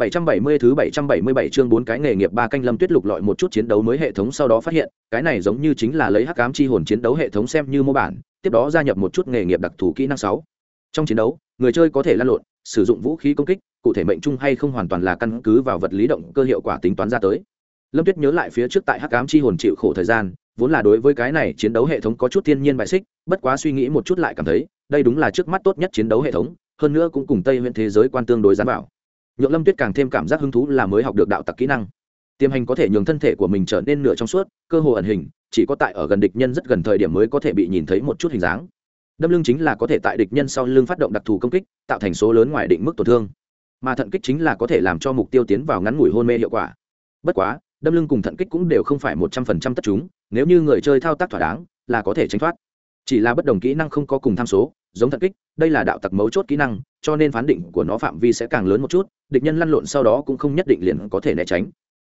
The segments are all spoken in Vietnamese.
770 thứ 777 chương bốn cái nghề nghiệp ba canh lâm tuyết lục lọi một chút chiến đấu mới hệ thống sau đó phát hiện, cái này giống như chính là lấy hắc ám chi hồn chiến đấu hệ thống xem như mô bản, tiếp đó gia nhập một chút nghề nghiệp đặc thù kỹ năng 6. Trong chiến đấu, người chơi có thể lăn lộn, sử dụng vũ khí công kích, cụ thể mệnh trung hay không hoàn toàn là căn cứ vào vật lý động cơ hiệu quả tính toán ra tới. Lâm Tuyết nhớ lại phía trước tại hắc ám chi hồn chịu khổ thời gian, vốn là đối với cái này chiến đấu hệ thống có chút thiên nhiên bại xích, bất quá suy nghĩ một chút lại cảm thấy, đây đúng là trước mắt tốt nhất chiến đấu hệ thống, hơn nữa cũng cùng Tây Nguyên thế giới quan tương đối gián bảo nhượng lâm tuyết càng thêm cảm giác hứng thú là mới học được đạo tặc kỹ năng tiềm hành có thể nhường thân thể của mình trở nên nửa trong suốt cơ hồ ẩn hình chỉ có tại ở gần địch nhân rất gần thời điểm mới có thể bị nhìn thấy một chút hình dáng đâm lưng chính là có thể tại địch nhân sau lưng phát động đặc thù công kích tạo thành số lớn ngoài định mức tổn thương mà thận kích chính là có thể làm cho mục tiêu tiến vào ngắn ngủi hôn mê hiệu quả bất quá đâm lưng cùng thận kích cũng đều không phải một trăm phần trăm tất chúng nếu như người chơi thao tác thỏa đáng là có thể tránh thoát chỉ là bất đồng kỹ năng không có cùng tham số, giống thật kích, đây là đạo tặc mấu chốt kỹ năng, cho nên phán định của nó phạm vi sẽ càng lớn một chút, địch nhân lăn lộn sau đó cũng không nhất định liền có thể né tránh.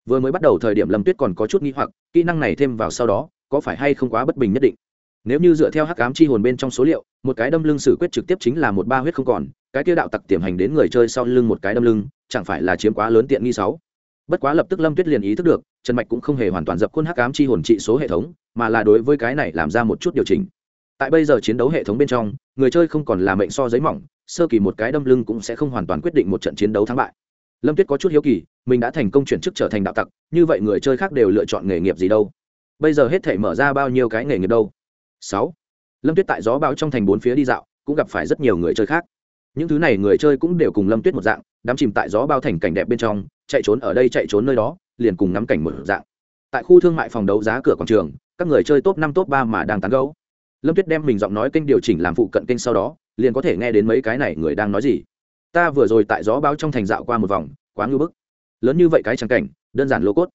Vừa mới bắt đầu thời điểm lâm tuyết còn có chút nghi hoặc, kỹ năng này thêm vào sau đó, có phải hay không quá bất bình nhất định? Nếu như dựa theo hắc ám chi hồn bên trong số liệu, một cái đâm lưng xử quyết trực tiếp chính là một ba huyết không còn, cái kia đạo tặc tiềm hành đến người chơi sau lưng một cái đâm lưng, chẳng phải là chiếm quá lớn tiện nghi sáu? Bất quá lập tức lâm tuyết liền ý thức được, trần mạch cũng không hề hoàn toàn dập khuôn hắc ám chi hồn trị số hệ thống, mà là đối với cái này làm ra một chút điều chỉnh tại bây giờ chiến đấu hệ thống bên trong, người chơi không còn là mệnh so giấy mỏng, sơ kỳ một cái đâm lưng cũng sẽ không hoàn toàn quyết định một trận chiến đấu thắng bại. Lâm tuyết có chút hiếu kỳ, mình đã thành công chuyển chức trở thành đạo tặc, như vậy người chơi khác đều lựa chọn nghề nghiệp gì đâu? Bây giờ hết thể mở ra bao nhiêu cái nghề nghiệp đâu? Sáu. Lâm tuyết tại gió bao trong thành bốn phía đi dạo, cũng gặp phải rất nhiều người chơi khác. Những thứ này người chơi cũng đều cùng lâm tuyết một dạng, đắm chìm tại gió bao thành cảnh đẹp bên trong, chạy trốn ở đây chạy trốn nơi đó, liền cùng ngắm cảnh một dạng. Tại khu thương mại phòng đấu giá cửa quảng trường, các người chơi top năm, top ba mà đang tán gấu lâm tuyết đem mình giọng nói kênh điều chỉnh làm phụ cận kênh sau đó, liền có thể nghe đến mấy cái này người đang nói gì. Ta vừa rồi tại gió báo trong thành dạo qua một vòng, quá ngư bức. Lớn như vậy cái trắng cảnh, đơn giản lô cốt.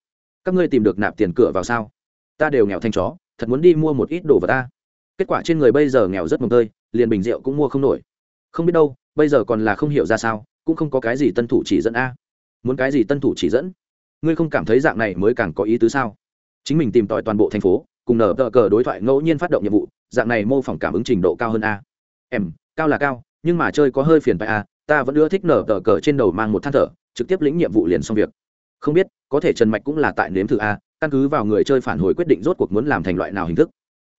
Các ngươi tìm được nạp tiền cửa vào sao? Ta đều nghèo thanh chó, thật muốn đi mua một ít đồ vào ta. Kết quả trên người bây giờ nghèo rất mồm tơi, liền bình rượu cũng mua không nổi. Không biết đâu, bây giờ còn là không hiểu ra sao, cũng không có cái gì tân thủ chỉ dẫn a. Muốn cái gì tân thủ chỉ dẫn? Ngươi không cảm thấy dạng này mới càng có ý tứ sao? Chính mình tìm tòi toàn bộ thành phố, cùng nở tờ cờ đối thoại ngẫu nhiên phát động nhiệm vụ dạng này mô phỏng cảm ứng trình độ cao hơn a. Em, cao là cao, nhưng mà chơi có hơi phiền phải a, ta vẫn ưa thích nở tờ cờ trên đầu mang một than thở, trực tiếp lĩnh nhiệm vụ liền xong việc. Không biết, có thể trần mạch cũng là tại nếm thử a, căn cứ vào người chơi phản hồi quyết định rốt cuộc muốn làm thành loại nào hình thức.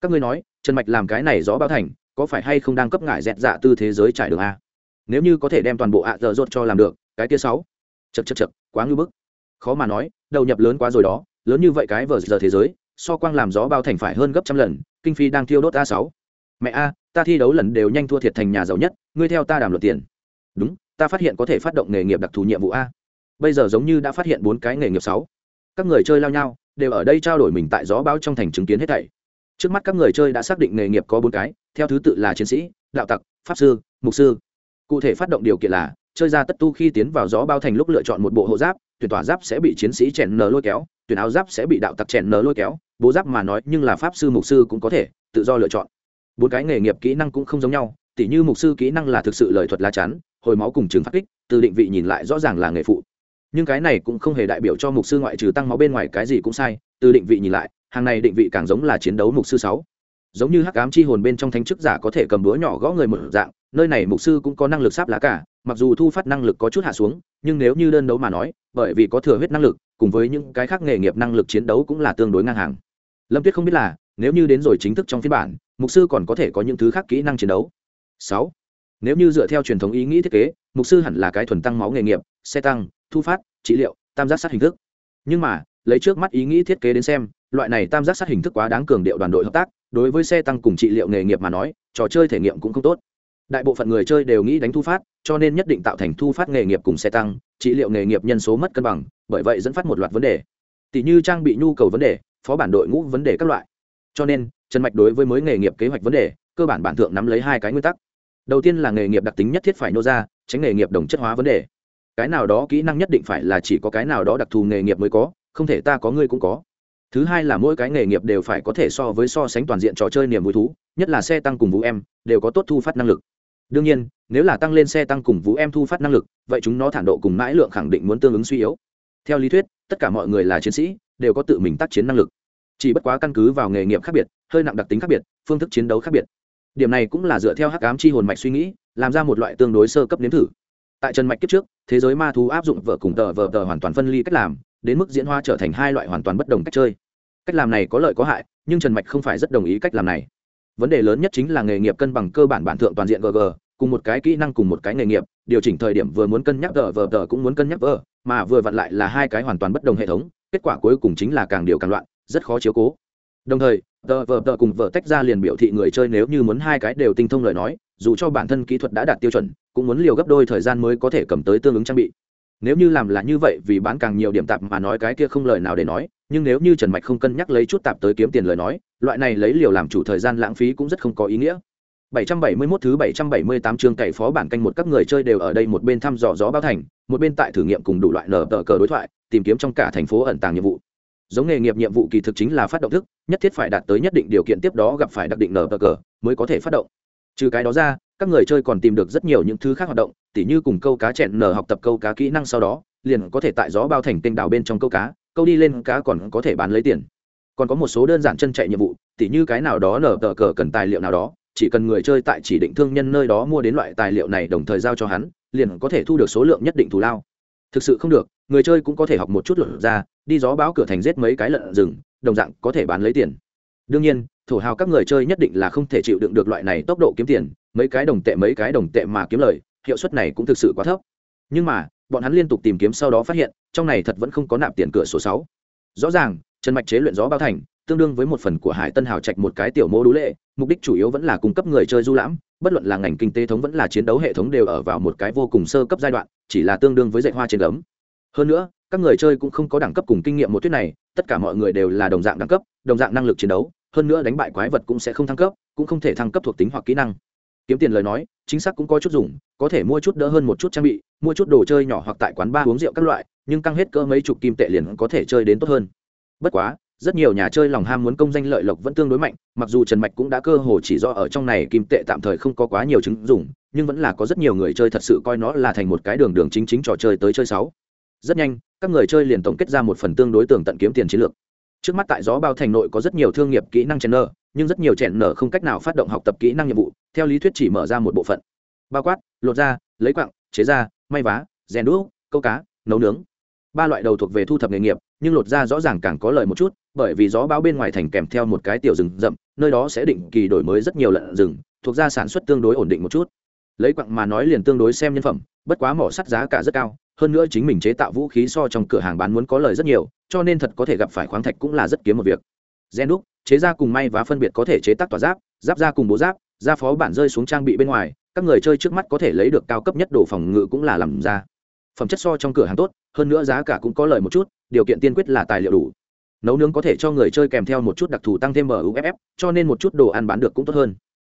Các ngươi nói, trần mạch làm cái này gió bao thành, có phải hay không đang cấp ngại dẹt dạ tư thế giới trải đường a? Nếu như có thể đem toàn bộ ạ giờ rốt cho làm được, cái kia sáu. Chật chật chật quá ngư bức. Khó mà nói, đầu nhập lớn quá rồi đó, lớn như vậy cái vờ giờ thế giới, so quang làm gió bao thành phải hơn gấp trăm lần kinh phi đang thiêu đốt a sáu. Mẹ a, ta thi đấu lần đều nhanh thua thiệt thành nhà giàu nhất, ngươi theo ta đàm luật tiền. Đúng, ta phát hiện có thể phát động nghề nghiệp đặc thù nhiệm vụ a. Bây giờ giống như đã phát hiện bốn cái nghề nghiệp sáu. Các người chơi lao nhau, đều ở đây trao đổi mình tại gió báo trong thành chứng kiến hết thảy. Trước mắt các người chơi đã xác định nghề nghiệp có bốn cái, theo thứ tự là chiến sĩ, đạo tặc, pháp sư, mục sư. Cụ thể phát động điều kiện là chơi ra tất tu khi tiến vào gió bao thành lúc lựa chọn một bộ hộ giáp, tuyển tỏa giáp sẽ bị chiến sĩ chèn nờ lôi kéo, tuyển áo giáp sẽ bị đạo tặc chèn nờ lôi kéo, bố giáp mà nói nhưng là pháp sư, mục sư cũng có thể, tự do lựa chọn. Bốn cái nghề nghiệp kỹ năng cũng không giống nhau, tỉ như mục sư kỹ năng là thực sự lời thuật lá chắn, hồi máu cùng chứng phát kích, từ định vị nhìn lại rõ ràng là nghề phụ. Nhưng cái này cũng không hề đại biểu cho mục sư ngoại trừ tăng máu bên ngoài cái gì cũng sai, từ định vị nhìn lại, hàng này định vị càng giống là chiến đấu mục sư sáu. Giống như hắc ám chi hồn bên trong thánh chức giả có thể cầm búa nhỏ gõ người một dạng nơi này mục sư cũng có năng lực sáp lá cả, mặc dù thu phát năng lực có chút hạ xuống, nhưng nếu như đơn đấu mà nói, bởi vì có thừa huyết năng lực, cùng với những cái khác nghề nghiệp năng lực chiến đấu cũng là tương đối ngang hàng. Lâm tuyết không biết là, nếu như đến rồi chính thức trong phiên bản, mục sư còn có thể có những thứ khác kỹ năng chiến đấu. Sáu, nếu như dựa theo truyền thống ý nghĩ thiết kế, mục sư hẳn là cái thuần tăng máu nghề nghiệp, xe tăng, thu phát, trị liệu, tam giác sát hình thức. Nhưng mà, lấy trước mắt ý nghĩ thiết kế đến xem, loại này tam giác sát hình thức quá đáng cường điệu đoàn đội hợp tác, đối với xe tăng cùng trị liệu nghề nghiệp mà nói, trò chơi thể nghiệm cũng không tốt đại bộ phận người chơi đều nghĩ đánh thu phát, cho nên nhất định tạo thành thu phát nghề nghiệp cùng xe tăng, trị liệu nghề nghiệp nhân số mất cân bằng, bởi vậy dẫn phát một loạt vấn đề. Tỷ như trang bị nhu cầu vấn đề, phó bản đội ngũ vấn đề các loại. Cho nên, trần mạch đối với mới nghề nghiệp kế hoạch vấn đề, cơ bản bản thượng nắm lấy hai cái nguyên tắc. Đầu tiên là nghề nghiệp đặc tính nhất thiết phải nô ra, tránh nghề nghiệp đồng chất hóa vấn đề. Cái nào đó kỹ năng nhất định phải là chỉ có cái nào đó đặc thù nghề nghiệp mới có, không thể ta có ngươi cũng có. Thứ hai là mỗi cái nghề nghiệp đều phải có thể so với so sánh toàn diện trò chơi niềm vui thú, nhất là xe tăng cùng vũ em, đều có tốt thu phát năng lực đương nhiên, nếu là tăng lên xe tăng cùng vũ em thu phát năng lực, vậy chúng nó thản độ cùng mãi lượng khẳng định muốn tương ứng suy yếu. Theo lý thuyết, tất cả mọi người là chiến sĩ, đều có tự mình tác chiến năng lực. Chỉ bất quá căn cứ vào nghề nghiệp khác biệt, hơi nặng đặc tính khác biệt, phương thức chiến đấu khác biệt. Điểm này cũng là dựa theo hắc ám chi hồn mạch suy nghĩ, làm ra một loại tương đối sơ cấp nếm thử. Tại trần mạch kiếp trước, thế giới ma thú áp dụng vợ cùng tờ vờ tờ hoàn toàn phân ly cách làm, đến mức diễn hoa trở thành hai loại hoàn toàn bất đồng cách chơi. Cách làm này có lợi có hại, nhưng trần mạch không phải rất đồng ý cách làm này vấn đề lớn nhất chính là nghề nghiệp cân bằng cơ bản bản thượng toàn diện gg cùng một cái kỹ năng cùng một cái nghề nghiệp, điều chỉnh thời điểm vừa muốn cân nhắc gờ vờ tờ cũng muốn cân nhắc vờ, mà vừa vặn lại là hai cái hoàn toàn bất đồng hệ thống, kết quả cuối cùng chính là càng điều càng loạn, rất khó chiếu cố. Đồng thời, tờ vờ tờ cùng vợ tách ra liền biểu thị người chơi nếu như muốn hai cái đều tinh thông lời nói, dù cho bản thân kỹ thuật đã đạt tiêu chuẩn, cũng muốn liều gấp đôi thời gian mới có thể cầm tới tương ứng trang bị nếu như làm là như vậy vì bán càng nhiều điểm tạp mà nói cái kia không lời nào để nói nhưng nếu như trần mạch không cân nhắc lấy chút tạp tới kiếm tiền lời nói loại này lấy liều làm chủ thời gian lãng phí cũng rất không có ý nghĩa 771 thứ 778 chương cày phó bản canh một các người chơi đều ở đây một bên thăm dò gió bao thành, một bên tại thử nghiệm cùng đủ loại nở tờ cờ đối thoại, tìm kiếm trong cả thành phố ẩn tàng nhiệm vụ. Giống nghề nghiệp nhiệm vụ kỳ thực chính là phát động thức, nhất thiết phải đạt tới nhất định điều kiện tiếp đó gặp phải đặc định nở tờ cờ mới có thể phát động. Trừ cái đó ra, các người chơi còn tìm được rất nhiều những thứ khác hoạt động, tỉ như cùng câu cá chẹn nở học tập câu cá kỹ năng sau đó, liền có thể tại gió bao thành kênh đào bên trong câu cá, câu đi lên cá còn có thể bán lấy tiền. Còn có một số đơn giản chân chạy nhiệm vụ, tỉ như cái nào đó nở tờ cờ cần tài liệu nào đó, chỉ cần người chơi tại chỉ định thương nhân nơi đó mua đến loại tài liệu này đồng thời giao cho hắn liền có thể thu được số lượng nhất định thù lao thực sự không được người chơi cũng có thể học một chút luận ra đi gió báo cửa thành giết mấy cái lợn rừng đồng dạng có thể bán lấy tiền đương nhiên thổ hào các người chơi nhất định là không thể chịu đựng được loại này tốc độ kiếm tiền mấy cái đồng tệ mấy cái đồng tệ mà kiếm lời, hiệu suất này cũng thực sự quá thấp. Nhưng mà, bọn hắn liên tục tìm kiếm sau đó phát hiện, trong này thật vẫn không có nạp tiền cửa số sáu. Rõ ràng, trần mạch chế luyện gió bao thành, tương đương với một phần của hải tân hào trạch một cái tiểu mô đũ lệ, mục đích chủ yếu vẫn là cung cấp người chơi du lãm, bất luận là ngành kinh tế thống vẫn là chiến đấu hệ thống đều ở vào một cái vô cùng sơ cấp giai đoạn, chỉ là tương đương với dạy hoa trên gấm. Hơn nữa, các người chơi cũng không có đẳng cấp cùng kinh nghiệm một thuyết này, tất cả mọi người đều là đồng dạng đẳng cấp, đồng dạng năng lực chiến đấu, hơn nữa đánh bại quái vật cũng sẽ không thăng cấp, cũng không thể thăng cấp thuộc tính hoặc kỹ năng kiếm tiền lời nói, chính xác cũng có chút dùng, có thể mua chút đỡ hơn một chút trang bị, mua chút đồ chơi nhỏ hoặc tại quán bar uống rượu các loại, nhưng căng hết cỡ mấy chục kim tệ liền có thể chơi đến tốt hơn. Bất quá, rất nhiều nhà chơi lòng ham muốn công danh lợi lộc vẫn tương đối mạnh, mặc dù trần mạch cũng đã cơ hồ chỉ do ở trong này kim tệ tạm thời không có quá nhiều chứng dùng, nhưng vẫn là có rất nhiều người chơi thật sự coi nó là thành một cái đường đường chính chính trò chơi tới chơi sáu rất nhanh, các người chơi liền tổng kết ra một phần tương đối tường tận kiếm tiền chiến lược trước mắt tại gió bao thành nội có rất nhiều thương nghiệp kỹ năng chèn nở nhưng rất nhiều chèn nở không cách nào phát động học tập kỹ năng nhiệm vụ, theo lý thuyết chỉ mở ra một bộ phận. Bao quát, lột da, lấy quặng, chế ra may vá, rèn đũa, câu cá, nấu nướng. Ba loại đầu thuộc về thu thập nghề nghiệp, nhưng lột da rõ ràng càng có lợi một chút, bởi vì gió bão bên ngoài thành kèm theo một cái tiểu rừng rậm, nơi đó sẽ định kỳ đổi mới rất nhiều lợn rừng, thuộc ra sản xuất tương đối ổn định một chút. Lấy quặng mà nói liền tương đối xem nhân phẩm, bất quá mỏ sắt giá cả rất cao hơn nữa chính mình chế tạo vũ khí so trong cửa hàng bán muốn có lời rất nhiều, cho nên thật có thể gặp phải khoáng thạch cũng là rất kiếm một việc. Gen đúc, chế ra cùng may và phân biệt có thể chế tác tỏa giáp giáp ra cùng bố giáp gia phó bản rơi xuống trang bị bên ngoài, các người chơi trước mắt có thể lấy được cao cấp nhất đồ phòng ngự cũng là làm ra. Phẩm chất so trong cửa hàng tốt, hơn nữa giá cả cũng có lời một chút, điều kiện tiên quyết là tài liệu đủ. Nấu nướng có thể cho người chơi kèm theo một chút đặc thù tăng thêm muff cho nên một chút đồ ăn bán được cũng tốt hơn.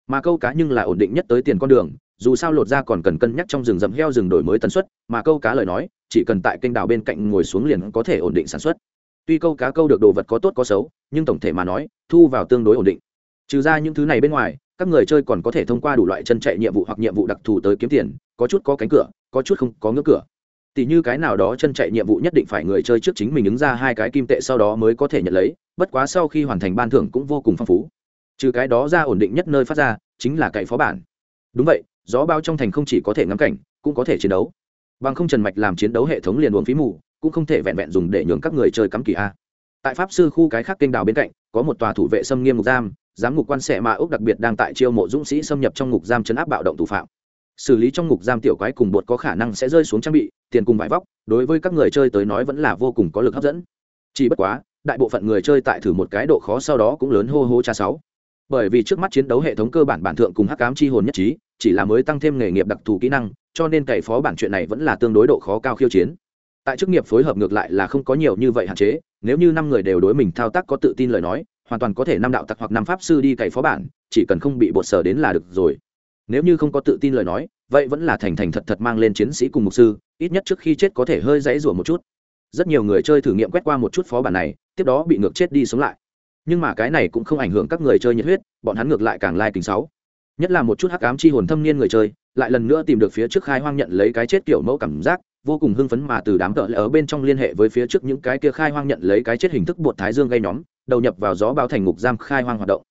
Mà câu cá nhưng là ổn định nhất tới tiền con đường dù sao lột ra còn cần cân nhắc trong rừng rậm heo rừng đổi mới tần suất, mà câu cá lời nói, chỉ cần tại kênh đào bên cạnh ngồi xuống liền có thể ổn định sản xuất. Tuy câu cá câu được đồ vật có tốt có xấu, nhưng tổng thể mà nói, thu vào tương đối ổn định. Trừ ra những thứ này bên ngoài, các người chơi còn có thể thông qua đủ loại chân chạy nhiệm vụ hoặc nhiệm vụ đặc thù tới kiếm tiền, có chút có cánh cửa, có chút không có ngưỡng cửa. Tỉ như cái nào đó chân chạy nhiệm vụ nhất định phải người chơi trước chính mình ứng ra hai cái kim tệ sau đó mới có thể nhận lấy, bất quá sau khi hoàn thành ban thưởng cũng vô cùng phong phú. Trừ cái đó ra ổn định nhất nơi phát ra, chính là cậy phó bản. Đúng vậy gió bao trong thành không chỉ có thể ngắm cảnh, cũng có thể chiến đấu. Bằng không trần mạch làm chiến đấu hệ thống liền buồn phí mù, cũng không thể vẹn vẹn dùng để nhường các người chơi cắm kỳ a. Tại pháp sư khu cái khác kênh đào bên cạnh, có một tòa thủ vệ xâm nghiêm ngục giam, giám ngục quan sẻ mà úc đặc biệt đang tại chiêu mộ dũng sĩ xâm nhập trong ngục giam chấn áp bạo động thủ phạm. Xử lý trong ngục giam tiểu quái cùng bột có khả năng sẽ rơi xuống trang bị, tiền cùng vải vóc, đối với các người chơi tới nói vẫn là vô cùng có lực hấp dẫn. Chỉ bất quá, đại bộ phận người chơi tại thử một cái độ khó sau đó cũng lớn hô hô cha sáu bởi vì trước mắt chiến đấu hệ thống cơ bản bản thượng cùng hắc cám chi hồn nhất trí, chỉ là mới tăng thêm nghề nghiệp đặc thù kỹ năng, cho nên cày phó bản chuyện này vẫn là tương đối độ khó cao khiêu chiến. Tại chức nghiệp phối hợp ngược lại là không có nhiều như vậy hạn chế, nếu như năm người đều đối mình thao tác có tự tin lời nói, hoàn toàn có thể năm đạo tặc hoặc năm pháp sư đi cày phó bản, chỉ cần không bị bột sở đến là được rồi. Nếu như không có tự tin lời nói, vậy vẫn là thành thành thật thật mang lên chiến sĩ cùng mục sư, ít nhất trước khi chết có thể hơi dãy rủa một chút. Rất nhiều người chơi thử nghiệm quét qua một chút phó bản này, tiếp đó bị ngược chết đi sống lại nhưng mà cái này cũng không ảnh hưởng các người chơi nhiệt huyết, bọn hắn ngược lại càng lai kính sáu. Nhất là một chút hắc ám chi hồn thâm niên người chơi, lại lần nữa tìm được phía trước khai hoang nhận lấy cái chết kiểu mẫu cảm giác, vô cùng hưng phấn mà từ đám tợ lỡ ở bên trong liên hệ với phía trước những cái kia khai hoang nhận lấy cái chết hình thức bột thái dương gây nhóm, đầu nhập vào gió báo thành ngục giam khai hoang hoạt động.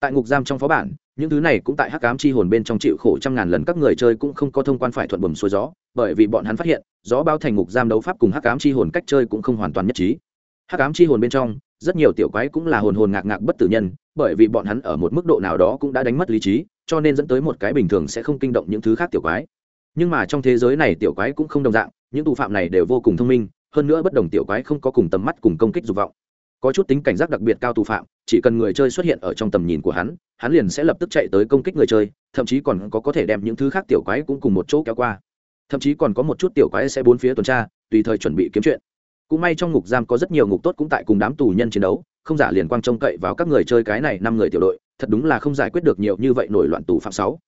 Tại ngục giam trong phó bản, những thứ này cũng tại hắc ám chi hồn bên trong chịu khổ trăm ngàn lần các người chơi cũng không có thông quan phải thuận bầm xuôi gió, bởi vì bọn hắn phát hiện, gió báo thành ngục giam đấu pháp cùng hắc ám chi hồn cách chơi cũng không hoàn toàn nhất trí. Hắc ám chi hồn bên trong rất nhiều tiểu quái cũng là hồn hồn ngạc ngạc bất tử nhân, bởi vì bọn hắn ở một mức độ nào đó cũng đã đánh mất lý trí, cho nên dẫn tới một cái bình thường sẽ không kinh động những thứ khác tiểu quái. Nhưng mà trong thế giới này tiểu quái cũng không đồng dạng, những tù phạm này đều vô cùng thông minh, hơn nữa bất đồng tiểu quái không có cùng tầm mắt cùng công kích dục vọng. Có chút tính cảnh giác đặc biệt cao tù phạm, chỉ cần người chơi xuất hiện ở trong tầm nhìn của hắn hắn liền sẽ lập tức chạy tới công kích người chơi, thậm chí còn có có thể đem những thứ khác tiểu quái cũng cùng một chỗ kéo qua. Thậm chí còn có một chút tiểu quái sẽ bốn phía tuần tra, tùy thời chuẩn bị kiếm chuyện cũng may trong ngục giam có rất nhiều ngục tốt cũng tại cùng đám tù nhân chiến đấu, không giả liền quang trông cậy vào các người chơi cái này năm người tiểu đội, thật đúng là không giải quyết được nhiều như vậy nổi loạn tù phạm sáu.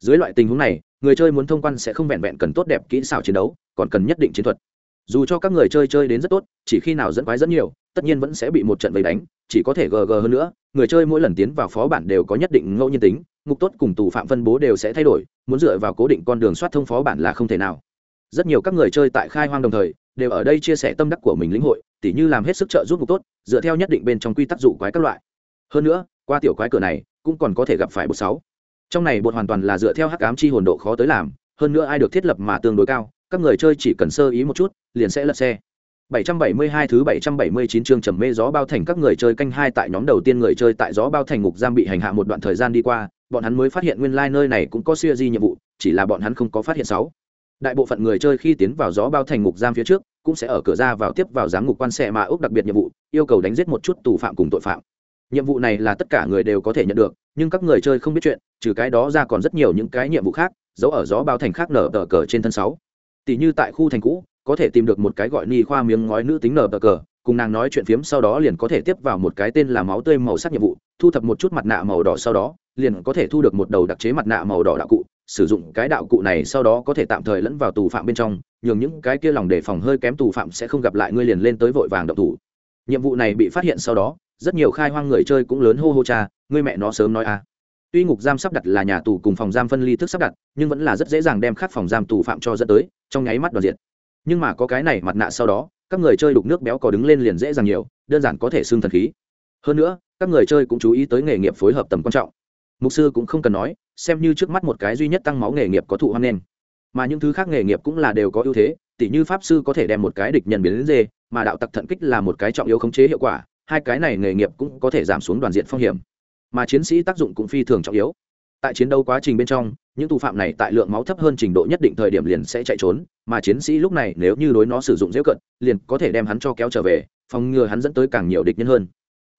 Dưới loại tình huống này, người chơi muốn thông quan sẽ không vẹn vẹn cần tốt đẹp kỹ xảo chiến đấu, còn cần nhất định chiến thuật. Dù cho các người chơi chơi đến rất tốt, chỉ khi nào dẫn quái rất nhiều, tất nhiên vẫn sẽ bị một trận vây đánh, chỉ có thể gg hơn nữa, người chơi mỗi lần tiến vào phó bản đều có nhất định ngẫu nhiên tính, ngục tốt cùng tù phạm phân bố đều sẽ thay đổi, muốn dựa vào cố định con đường soát thông phó bản là không thể nào. Rất nhiều các người chơi tại khai hoang đồng thời đều ở đây chia sẻ tâm đắc của mình lĩnh hội tỉ như làm hết sức trợ giúp mục tốt dựa theo nhất định bên trong quy tắc dụ quái các loại. Hơn nữa qua tiểu quái cửa này cũng còn có thể gặp phải bột sáu. Trong này bột hoàn toàn là dựa theo hắc ám chi hồn độ khó tới làm hơn nữa ai được thiết lập mà tương đối cao các người chơi chỉ cần sơ ý một chút liền sẽ lật xe. 772 thứ 779 chương trầm mê gió bao thành các người chơi canh hai tại nhóm đầu tiên người chơi tại gió bao thành ngục giam bị hành hạ một đoạn thời gian đi qua, bọn hắn mới phát hiện nguyên lai nơi này cũng có di nhiệm vụ, chỉ là bọn hắn không có phát hiện sáu. Đại bộ phận người chơi khi tiến vào gió bao thành ngục giam phía trước, cũng sẽ ở cửa ra vào tiếp vào giám ngục quan xe mà ốc đặc biệt nhiệm vụ, yêu cầu đánh giết một chút tù phạm cùng tội phạm. Nhiệm vụ này là tất cả người đều có thể nhận được, nhưng các người chơi không biết chuyện, trừ cái đó ra còn rất nhiều những cái nhiệm vụ khác, giấu ở gió bao thành khác nở tờ cờ trên thân sáu. Tỷ như tại khu thành cũ, có thể tìm được một cái gọi ni khoa miếng ngói nữ tính nở tờ cờ cùng nàng nói chuyện phiếm sau đó liền có thể tiếp vào một cái tên là máu tươi màu sắc nhiệm vụ thu thập một chút mặt nạ màu đỏ sau đó liền có thể thu được một đầu đặc chế mặt nạ màu đỏ đạo cụ sử dụng cái đạo cụ này sau đó có thể tạm thời lẫn vào tù phạm bên trong, nhường những cái kia lòng đề phòng hơi kém tù phạm sẽ không gặp lại ngươi liền lên tới vội vàng động thủ. Nhiệm vụ này bị phát hiện sau đó, rất nhiều khai hoang người chơi cũng lớn hô hô cha, ngươi mẹ nó sớm nói a tuy ngục giam sắp đặt là nhà tù cùng phòng giam phân ly thức sắp đặt, nhưng vẫn là rất dễ dàng đem khắc phòng giam tù phạm cho dẫn tới, trong nháy mắt đoàn diện. nhưng mà có cái này mặt nạ sau đó, các người chơi đục nước béo có đứng lên liền dễ dàng nhiều, đơn giản có thể xương thần khí. Hơn nữa, các người chơi cũng chú ý tới nghề nghiệp phối hợp tầm quan trọng. Mục sư cũng không cần nói xem như trước mắt một cái duy nhất tăng máu nghề nghiệp có thụ hoan nghênh. Mà những thứ khác nghề nghiệp cũng là đều có ưu thế, tỉ như pháp sư có thể đem một cái địch nhân biến đến dê, mà đạo tặc thận kích là một cái trọng yếu khống chế hiệu quả, hai cái này nghề nghiệp cũng có thể giảm xuống đoàn diện phong hiểm. Mà chiến sĩ tác dụng cũng phi thường trọng yếu. Tại chiến đấu quá trình bên trong, những tù phạm này tại lượng máu thấp hơn trình độ nhất định thời điểm liền sẽ chạy trốn, mà chiến sĩ lúc này nếu như đối nó sử dụng dễ cận, liền có thể đem hắn cho kéo trở về, phòng ngừa hắn dẫn tới càng nhiều địch nhân hơn.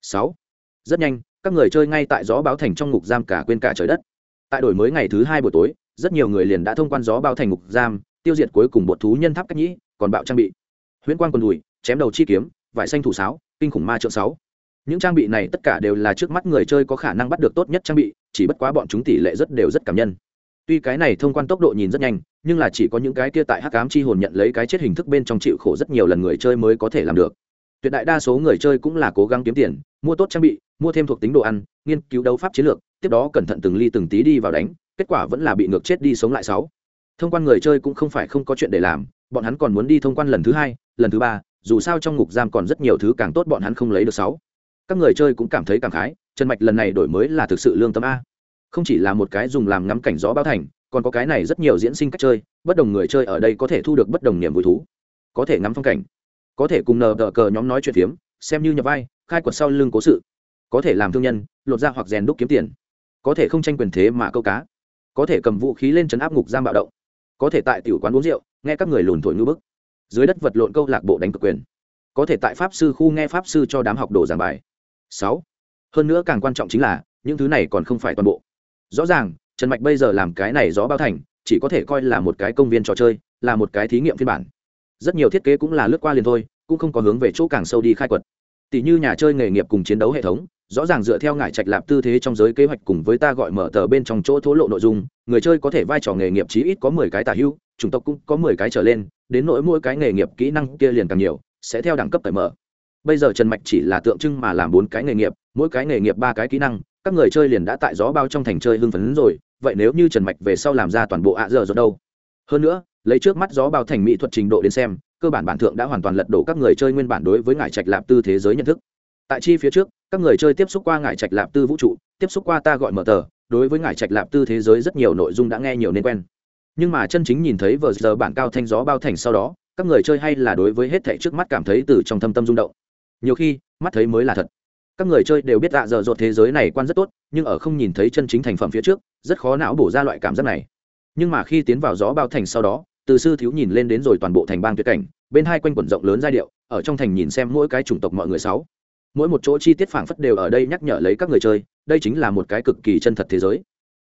Sáu, rất nhanh, các người chơi ngay tại gió báo thành trong ngục giam cả quên cả trời đất tại đổi mới ngày thứ hai buổi tối, rất nhiều người liền đã thông quan gió bao thành ngục giam, tiêu diệt cuối cùng bột thú nhân tháp cách nhĩ, còn bạo trang bị. Huyễn quan quần đùi, chém đầu chi kiếm, vải xanh thủ sáo, kinh khủng ma trượng sáu. Những trang bị này tất cả đều là trước mắt người chơi có khả năng bắt được tốt nhất trang bị, chỉ bất quá bọn chúng tỷ lệ rất đều rất cảm nhân. Tuy cái này thông quan tốc độ nhìn rất nhanh, nhưng là chỉ có những cái kia tại hắc ám chi hồn nhận lấy cái chết hình thức bên trong chịu khổ rất nhiều lần người chơi mới có thể làm được tuyệt đại đa số người chơi cũng là cố gắng kiếm tiền, mua tốt trang bị, mua thêm thuộc tính đồ ăn, nghiên cứu đấu pháp chiến lược, tiếp đó cẩn thận từng ly từng tí đi vào đánh, kết quả vẫn là bị ngược chết đi sống lại sáu. Thông quan người chơi cũng không phải không có chuyện để làm, bọn hắn còn muốn đi thông quan lần thứ hai, lần thứ ba, dù sao trong ngục giam còn rất nhiều thứ càng tốt bọn hắn không lấy được sáu. Các người chơi cũng cảm thấy cảm khái, trần mạch lần này đổi mới là thực sự lương tâm a. Không chỉ là một cái dùng làm ngắm cảnh gió bao thành, còn có cái này rất nhiều diễn sinh cách chơi, bất đồng người chơi ở đây có thể thu được bất đồng niềm vui thú. Có thể ngắm phong cảnh có thể cùng nờ đờ cờ nhóm nói chuyện phiếm, xem như nhập vai, khai quật sau lưng cố sự. Có thể làm thương nhân, lột ra hoặc rèn đúc kiếm tiền. Có thể không tranh quyền thế mà câu cá. Có thể cầm vũ khí lên trấn áp ngục giam bạo động. Có thể tại tiểu quán uống rượu, nghe các người lùn thổi ngư bức. Dưới đất vật lộn câu lạc bộ đánh cực quyền. Có thể tại pháp sư khu nghe pháp sư cho đám học đồ giảng bài. Sáu. Hơn nữa càng quan trọng chính là, những thứ này còn không phải toàn bộ. Rõ ràng, trần mạch bây giờ làm cái này gió bao thành, chỉ có thể coi là một cái công viên trò chơi, là một cái thí nghiệm phiên bản rất nhiều thiết kế cũng là lướt qua liền thôi, cũng không có hướng về chỗ càng sâu đi khai quật. Tỷ như nhà chơi nghề nghiệp cùng chiến đấu hệ thống, rõ ràng dựa theo ngải trạch lạp tư thế trong giới kế hoạch cùng với ta gọi mở tờ bên trong chỗ thố lộ nội dung, người chơi có thể vai trò nghề nghiệp chí ít có mười cái tả hưu, chủng tộc cũng có mười cái trở lên, đến nỗi mỗi cái nghề nghiệp kỹ năng kia liền càng nhiều, sẽ theo đẳng cấp tại mở. Bây giờ trần mạch chỉ là tượng trưng mà làm bốn cái nghề nghiệp, mỗi cái nghề nghiệp ba cái kỹ năng, các người chơi liền đã tại gió bao trong thành chơi hưng phấn rồi, vậy nếu như trần mạch về sau làm ra toàn bộ ạ giờ rồi đâu? Hơn nữa lấy trước mắt gió bao thành mỹ thuật trình độ đến xem, cơ bản bản thượng đã hoàn toàn lật đổ các người chơi nguyên bản đối với ngải trạch lạp tư thế giới nhận thức. Tại chi phía trước, các người chơi tiếp xúc qua ngải trạch lạp tư vũ trụ, tiếp xúc qua ta gọi mở tờ, đối với ngải trạch lạp tư thế giới rất nhiều nội dung đã nghe nhiều nên quen. Nhưng mà chân chính nhìn thấy vờ giờ bản cao thanh gió bao thành sau đó, các người chơi hay là đối với hết thảy trước mắt cảm thấy từ trong thâm tâm rung động. Nhiều khi, mắt thấy mới là thật. Các người chơi đều biết dạ dở dột thế giới này quan rất tốt, nhưng ở không nhìn thấy chân chính thành phẩm phía trước, rất khó não bổ ra loại cảm giác này. Nhưng mà khi tiến vào gió bao thành sau đó từ sư thiếu nhìn lên đến rồi toàn bộ thành bang tuyệt cảnh, bên hai quanh quẩn rộng lớn giai điệu, ở trong thành nhìn xem mỗi cái chủng tộc mọi người sáu. Mỗi một chỗ chi tiết phảng phất đều ở đây nhắc nhở lấy các người chơi, đây chính là một cái cực kỳ chân thật thế giới.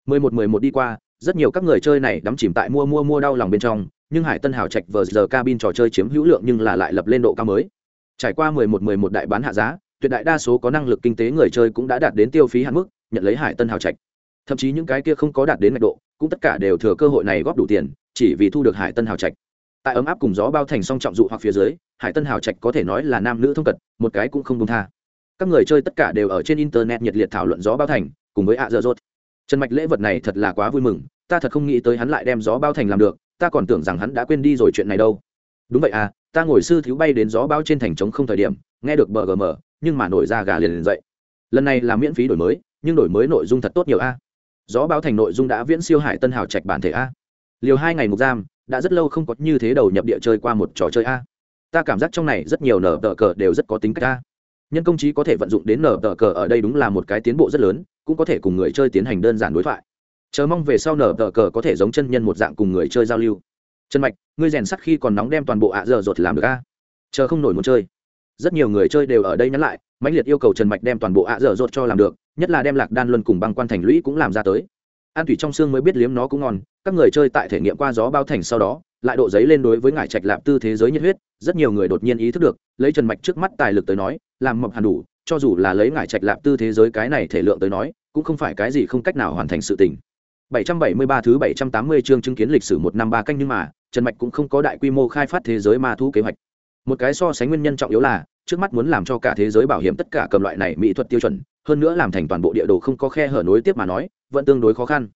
Mười một mười một đi qua, rất nhiều các người chơi này đắm chìm tại mua mua mua đau lòng bên trong, nhưng hải tân hào trạch vờ giờ cabin trò chơi chiếm hữu lượng nhưng là lại lập lên độ cao mới. Trải qua mười một mười một đại bán hạ giá, tuyệt đại đa số có năng lực kinh tế người chơi cũng đã đạt đến tiêu phí hạn mức, nhận lấy hải tân hào trạch thậm chí những cái kia không có đạt đến ngạch độ, cũng tất cả đều thừa cơ hội này góp đủ tiền, chỉ vì thu được hải tân hào trạch. Tại ấm áp cùng gió bao thành song trọng dụ hoặc phía dưới, hải tân hào trạch có thể nói là nam nữ thông cật, một cái cũng không công tha. Các người chơi tất cả đều ở trên internet nhiệt liệt thảo luận gió bao thành, cùng với ạ dơ dốt trần mạch lễ vật này thật là quá vui mừng, ta thật không nghĩ tới hắn lại đem gió bao thành làm được, ta còn tưởng rằng hắn đã quên đi rồi chuyện này đâu. Đúng vậy à ta ngồi sư thiếu bay đến gió bao trên thành trống không thời điểm, nghe được bờ gm nhưng mà nổi ra gà liền liền dậy. Lần này là miễn phí đổi mới, nhưng đổi mới nội dung thật tốt nhiều a gió báo thành nội dung đã viễn siêu hải tân hào trạch bản thể a. Liều hai ngày mục giam, đã rất lâu không có như thế đầu nhập địa chơi qua một trò chơi a. Ta cảm giác trong này rất nhiều nở tờ cờ đều rất có tính cách a. Nhân công trí có thể vận dụng đến nở tờ cờ ở đây đúng là một cái tiến bộ rất lớn, cũng có thể cùng người chơi tiến hành đơn giản đối thoại. Chờ mong về sau nở tờ cờ có thể giống chân nhân một dạng cùng người chơi giao lưu. Chân mạch, ngươi rèn sắt khi còn nóng đem toàn bộ ạ giờ rột làm được a. Chờ không nổi muốn chơi. Rất nhiều người chơi đều ở đây nhắn lại mãnh liệt yêu cầu trần mạch đem toàn bộ ạ dở dột cho làm được, nhất là đem lạc đan luân cùng băng quan thành lũy cũng làm ra tới. An thủy trong xương mới biết liếm nó cũng ngon, các người chơi tại thể nghiệm qua gió bao thành sau đó, lại độ giấy lên đối với ngải trạch lạp tư thế giới nhiệt huyết, rất nhiều người đột nhiên ý thức được, lấy trần mạch trước mắt tài lực tới nói, làm mập hẳn đủ, cho dù là lấy ngải trạch lạp tư thế giới cái này thể lượng tới nói, cũng không phải cái gì không cách nào hoàn thành sự tình. 773 thứ 780 chương chứng kiến lịch sử một năm ba canh nhưng mà, trần mạch cũng không có đại quy mô khai phát thế giới ma thú kế hoạch. Một cái so sánh nguyên nhân trọng yếu là trước mắt muốn làm cho cả thế giới bảo hiểm tất cả cầm loại này mỹ thuật tiêu chuẩn, hơn nữa làm thành toàn bộ địa đồ không có khe hở nối tiếp mà nói, vẫn tương đối khó khăn.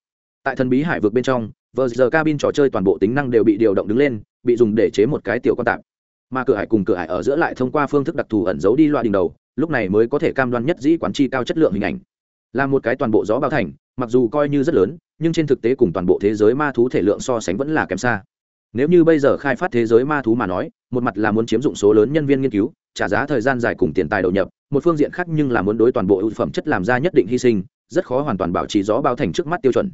Tại thần bí hải vực bên trong, vờ giờ cabin trò chơi toàn bộ tính năng đều bị điều động đứng lên, bị dùng để chế một cái tiểu quan tạp. Mà cửa hải cùng cửa hải ở giữa lại thông qua phương thức đặc thù ẩn giấu đi loại đỉnh đầu, lúc này mới có thể cam đoan nhất dĩ quán chi cao chất lượng hình ảnh. Là một cái toàn bộ gió bao thành, mặc dù coi như rất lớn, nhưng trên thực tế cùng toàn bộ thế giới ma thú thể lượng so sánh vẫn là kém xa nếu như bây giờ khai phát thế giới ma thú mà nói, một mặt là muốn chiếm dụng số lớn nhân viên nghiên cứu, trả giá thời gian dài cùng tiền tài đầu nhập, một phương diện khác nhưng là muốn đối toàn bộ ưu phẩm chất làm ra nhất định hy sinh, rất khó hoàn toàn bảo trì gió bao thành trước mắt tiêu chuẩn.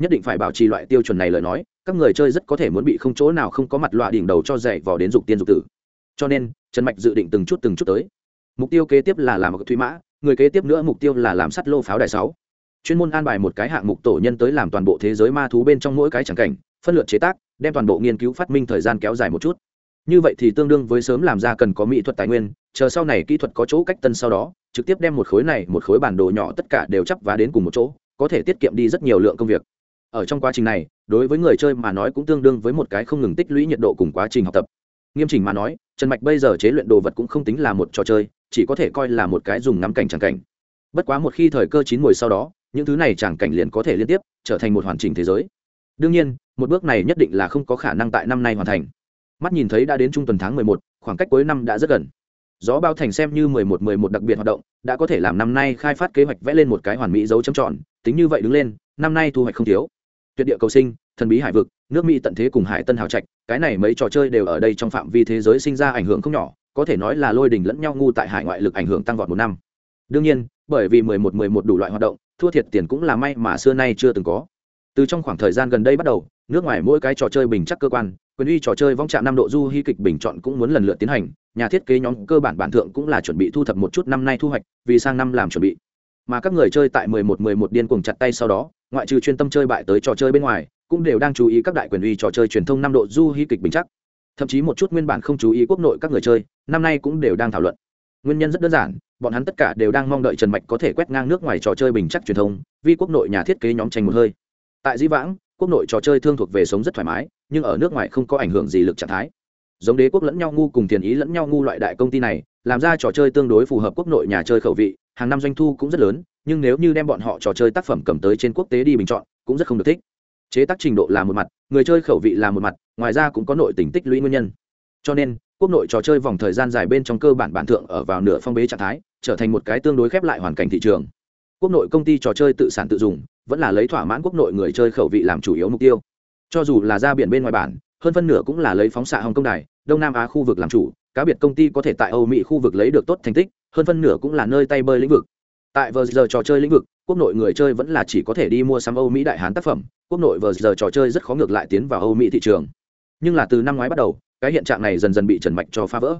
Nhất định phải bảo trì loại tiêu chuẩn này lời nói, các người chơi rất có thể muốn bị không chỗ nào không có mặt loại đỉnh đầu cho dạy vào đến dục tiên dục tử. Cho nên, trần mạch dự định từng chút từng chút tới. Mục tiêu kế tiếp là làm một thủy mã, người kế tiếp nữa mục tiêu là làm sắt lô pháo đài sáu. Chuyên môn an bài một cái hạng mục tổ nhân tới làm toàn bộ thế giới ma thú bên trong mỗi cái chẳng cảnh, phân lượt chế tác đem toàn bộ nghiên cứu phát minh thời gian kéo dài một chút. Như vậy thì tương đương với sớm làm ra cần có mỹ thuật tài nguyên, chờ sau này kỹ thuật có chỗ cách tân sau đó, trực tiếp đem một khối này, một khối bản đồ nhỏ tất cả đều chắp và đến cùng một chỗ, có thể tiết kiệm đi rất nhiều lượng công việc. Ở trong quá trình này, đối với người chơi mà nói cũng tương đương với một cái không ngừng tích lũy nhiệt độ cùng quá trình học tập. Nghiêm chỉnh mà nói, trần mạch bây giờ chế luyện đồ vật cũng không tính là một trò chơi, chỉ có thể coi là một cái dùng ngắm cảnh tràng cảnh. Bất quá một khi thời cơ chín mùi sau đó, những thứ này tràng cảnh liền có thể liên tiếp, trở thành một hoàn chỉnh thế giới đương nhiên, một bước này nhất định là không có khả năng tại năm nay hoàn thành. Mắt nhìn thấy đã đến trung tuần tháng mười một, khoảng cách cuối năm đã rất gần. Gió bao thành xem như mười một mười một đặc biệt hoạt động, đã có thể làm năm nay khai phát kế hoạch vẽ lên một cái hoàn mỹ dấu chấm tròn, tính như vậy đứng lên, năm nay thu hoạch không thiếu. Tuyệt địa cầu sinh, thần bí hải vực, nước mỹ tận thế cùng hải tân hào trạch, cái này mấy trò chơi đều ở đây trong phạm vi thế giới sinh ra ảnh hưởng không nhỏ, có thể nói là lôi đình lẫn nhau ngu tại hải ngoại lực ảnh hưởng tăng vọt một năm. Đương nhiên, bởi vì mười một mười một đủ loại hoạt động, thua thiệt tiền cũng là may mà xưa nay chưa từng có từ trong khoảng thời gian gần đây bắt đầu, nước ngoài mỗi cái trò chơi bình chắc cơ quan, quyền uy trò chơi vong trạm năm độ du hy kịch bình chọn cũng muốn lần lượt tiến hành, nhà thiết kế nhóm cơ bản bản thượng cũng là chuẩn bị thu thập một chút năm nay thu hoạch, vì sang năm làm chuẩn bị. Mà các người chơi tại 11-11 điên cuồng chặt tay sau đó, ngoại trừ chuyên tâm chơi bại tới trò chơi bên ngoài, cũng đều đang chú ý các đại quyền uy trò chơi truyền thông năm độ du hy kịch bình chắc. Thậm chí một chút nguyên bản không chú ý quốc nội các người chơi, năm nay cũng đều đang thảo luận. Nguyên nhân rất đơn giản, bọn hắn tất cả đều đang mong đợi trần mạch có thể quét ngang nước ngoài trò chơi bình chắc truyền thông, vì quốc nội nhà thiết kế nhóm tranh một hơi tại di vãng, quốc nội trò chơi thương thuộc về sống rất thoải mái, nhưng ở nước ngoài không có ảnh hưởng gì lực trạng thái. Giống đế quốc lẫn nhau ngu cùng tiền ý lẫn nhau ngu loại đại công ty này, làm ra trò chơi tương đối phù hợp quốc nội nhà chơi khẩu vị, hàng năm doanh thu cũng rất lớn, nhưng nếu như đem bọn họ trò chơi tác phẩm cầm tới trên quốc tế đi bình chọn, cũng rất không được thích. Chế tác trình độ là một mặt, người chơi khẩu vị là một mặt, ngoài ra cũng có nội tình tích lũy nguyên nhân. Cho nên, quốc nội trò chơi vòng thời gian dài bên trong cơ bản bản thượng ở vào nửa phong bế trạng thái, trở thành một cái tương đối khép lại hoàn cảnh thị trường. Quốc nội công ty trò chơi tự sản tự dùng vẫn là lấy thỏa mãn quốc nội người chơi khẩu vị làm chủ yếu mục tiêu. Cho dù là ra biển bên ngoài bản, hơn phân nửa cũng là lấy phóng xạ hồng công đài, đông nam á khu vực làm chủ, cá biệt công ty có thể tại âu mỹ khu vực lấy được tốt thành tích, hơn phân nửa cũng là nơi tay bơi lĩnh vực. Tại vờ giờ trò chơi lĩnh vực, quốc nội người chơi vẫn là chỉ có thể đi mua sắm âu mỹ đại hán tác phẩm, quốc nội vờ giờ trò chơi rất khó ngược lại tiến vào âu mỹ thị trường. Nhưng là từ năm ngoái bắt đầu, cái hiện trạng này dần dần bị trần mạch cho phá vỡ.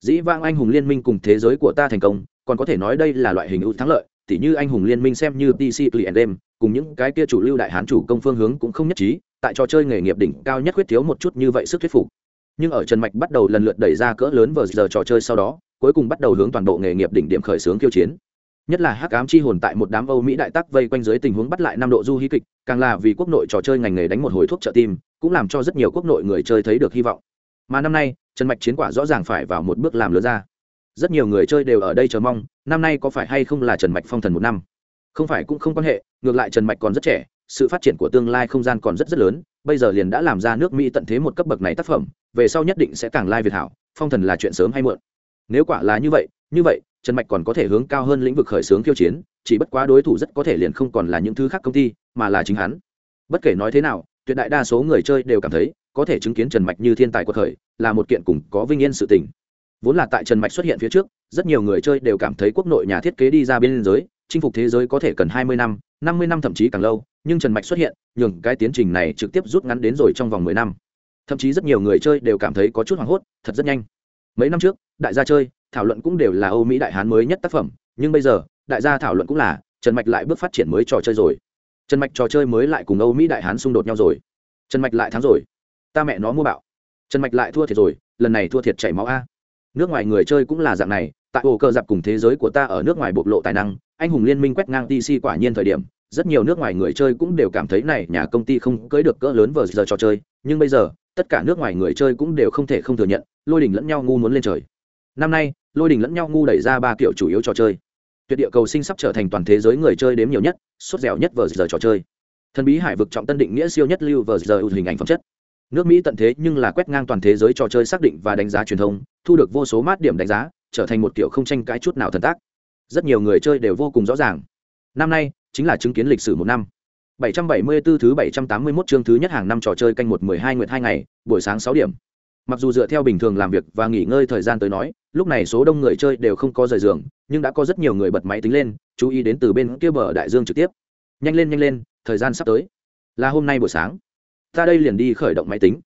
Dĩ vang anh hùng liên minh cùng thế giới của ta thành công, còn có thể nói đây là loại hình ưu thắng lợi, tỉ như anh hùng liên minh xem như pc client game cùng những cái kia chủ lưu đại hán chủ công phương hướng cũng không nhất trí, tại trò chơi nghề nghiệp đỉnh cao nhất quyết thiếu một chút như vậy sức thuyết phục. Nhưng ở trần mạch bắt đầu lần lượt đẩy ra cỡ lớn vờ giờ trò chơi sau đó, cuối cùng bắt đầu hướng toàn bộ nghề nghiệp đỉnh điểm khởi xướng khiêu chiến. Nhất là hắc ám chi hồn tại một đám âu mỹ đại tắc vây quanh dưới tình huống bắt lại năm độ du hí kịch, càng là vì quốc nội trò chơi ngành nghề đánh một hồi thuốc trợ tim, cũng làm cho rất nhiều quốc nội người chơi thấy được hy vọng. Mà năm nay, trần mạch chiến quả rõ ràng phải vào một bước làm lớn ra. Rất nhiều người chơi đều ở đây chờ mong, năm nay có phải hay không là trần mạch phong thần một năm? Không phải cũng không quan hệ, ngược lại trần mạch còn rất trẻ, sự phát triển của tương lai không gian còn rất rất lớn, bây giờ liền đã làm ra nước mỹ tận thế một cấp bậc này tác phẩm, về sau nhất định sẽ càng lai việt hảo, phong thần là chuyện sớm hay muộn. Nếu quả là như vậy như vậy, trần mạch còn có thể hướng cao hơn lĩnh vực khởi xướng khiêu chiến, chỉ bất quá đối thủ rất có thể liền không còn là những thứ khác công ty, mà là chính hắn. Bất kể nói thế nào, tuyệt đại đa số người chơi đều cảm thấy, có thể chứng kiến trần mạch như thiên tài của thời, là một kiện cùng có vinh yên sự tình. Vốn là tại trần mạch xuất hiện phía trước, rất nhiều người chơi đều cảm thấy quốc nội nhà thiết kế đi ra biên giới chinh phục thế giới có thể cần hai mươi năm năm mươi năm thậm chí càng lâu, nhưng trần mạch xuất hiện, nhường cái tiến trình này trực tiếp rút ngắn đến rồi trong vòng mười năm. Thậm chí rất nhiều người chơi đều cảm thấy có chút hoảng hốt, thật rất nhanh. Mấy năm trước, đại gia chơi, thảo luận cũng đều là âu mỹ đại hán mới nhất tác phẩm, nhưng bây giờ, đại gia thảo luận cũng là, trần mạch lại bước phát triển mới trò chơi rồi. Trần mạch trò chơi mới lại cùng âu mỹ đại hán xung đột nhau rồi. Trần mạch lại thắng rồi. Ta mẹ nó mua bạo. Trần mạch lại thua thiệt rồi, lần này thua thiệt chảy máu a. Nước ngoài người chơi cũng là dạng này, tại ổ cờ dạp cùng thế giới của ta ở nước ngoài bộc lộ tài năng anh hùng liên minh quét ngang tc quả nhiên thời điểm, rất nhiều nước ngoài người chơi cũng đều cảm thấy này nhà công ty không cưới được cỡ lớn vở giờ trò chơi, nhưng bây giờ, tất cả nước ngoài người chơi cũng đều không thể không thừa nhận, lôi đình lẫn nhau ngu muốn lên trời. Năm nay, lôi đình lẫn nhau ngu đẩy ra ba kiểu chủ yếu trò chơi. Tuyệt địa cầu sinh sắp trở thành toàn thế giới người chơi đếm nhiều nhất, suốt dẻo nhất vở giờ trò chơi. Thần bí hải vực trọng tân định nghĩa siêu nhất lưu vở giờ hình ảnh phẩm chất. Nước mỹ tận thế nhưng là quét ngang toàn thế giới trò chơi xác định và đánh giá truyền thông, thu được vô số mát điểm đánh giá, trở thành một kiểu không tranh cãi chút nào thần tác rất nhiều người chơi đều vô cùng rõ ràng năm nay chính là chứng kiến lịch sử một năm 774 thứ 781 chương thứ nhất hàng năm trò chơi canh một 12 nguyệt hai ngày, buổi sáng 6 điểm. Mặc dù dựa theo bình thường làm việc và nghỉ ngơi thời gian tới nói, lúc này số đông người chơi đều không có rời giường, nhưng đã có rất nhiều người bật máy tính lên, chú ý đến từ bên kia bờ đại dương trực tiếp. Nhanh lên nhanh lên, thời gian sắp tới. Là hôm nay buổi sáng. Ta đây liền đi khởi động máy tính.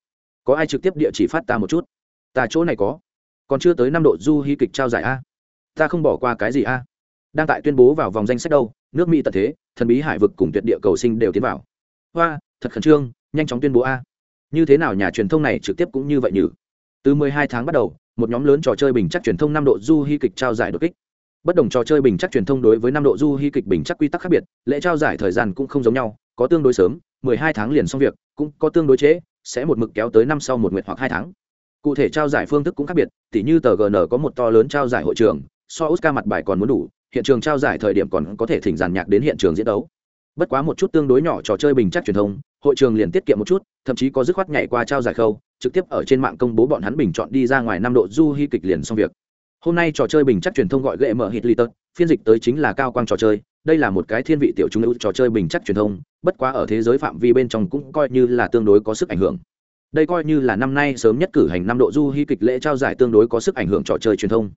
Có ai trực tiếp địa chỉ phát ta một chút? Ta chỗ này có. Còn chưa tới năm độ du hí kịch trao giải a. Ta không bỏ qua cái gì a? Đang tại tuyên bố vào vòng danh sách đâu, nước mỹ tận thế thần bí hải vực cùng tuyệt địa cầu sinh đều tiến vào. Hoa thật khẩn trương nhanh chóng tuyên bố a. Như thế nào nhà truyền thông này trực tiếp cũng như vậy nhỉ? từ 12 tháng bắt đầu một nhóm lớn trò chơi bình chắc truyền thông năm độ du hy kịch trao giải đột kích. Bất đồng trò chơi bình chắc truyền thông đối với năm độ du hy kịch bình chắc quy tắc khác biệt lễ trao giải thời gian cũng không giống nhau có tương đối sớm 12 tháng liền xong việc cũng có tương đối trễ sẽ một mực kéo tới năm sau một nguyện hoặc hai tháng. Cụ thể trao giải phương thức cũng khác biệt tỉ như tờ gn có một to lớn trao giải hội trường so oscar mặt bài còn muốn đủ hiện trường trao giải thời điểm còn có thể thỉnh giàn nhạc đến hiện trường diễn đấu. Bất quá một chút tương đối nhỏ trò chơi bình chắc truyền thông, hội trường liền tiết kiệm một chút, thậm chí có dứt khoát nhảy qua trao giải khâu, trực tiếp ở trên mạng công bố bọn hắn bình chọn đi ra ngoài năm độ du hy kịch liền xong việc. Hôm nay trò chơi bình chắc truyền thông gọi gệ mở hit liter, phiên dịch tới chính là cao quang trò chơi, đây là một cái thiên vị tiểu chúng nữ trò chơi bình chắc truyền thông, bất quá ở thế giới phạm vi bên trong cũng coi như là tương đối có sức ảnh hưởng. Đây coi như là năm nay sớm nhất cử hành năm độ du hy kịch lễ trao giải tương đối có sức ảnh hưởng trò chơi truyền thông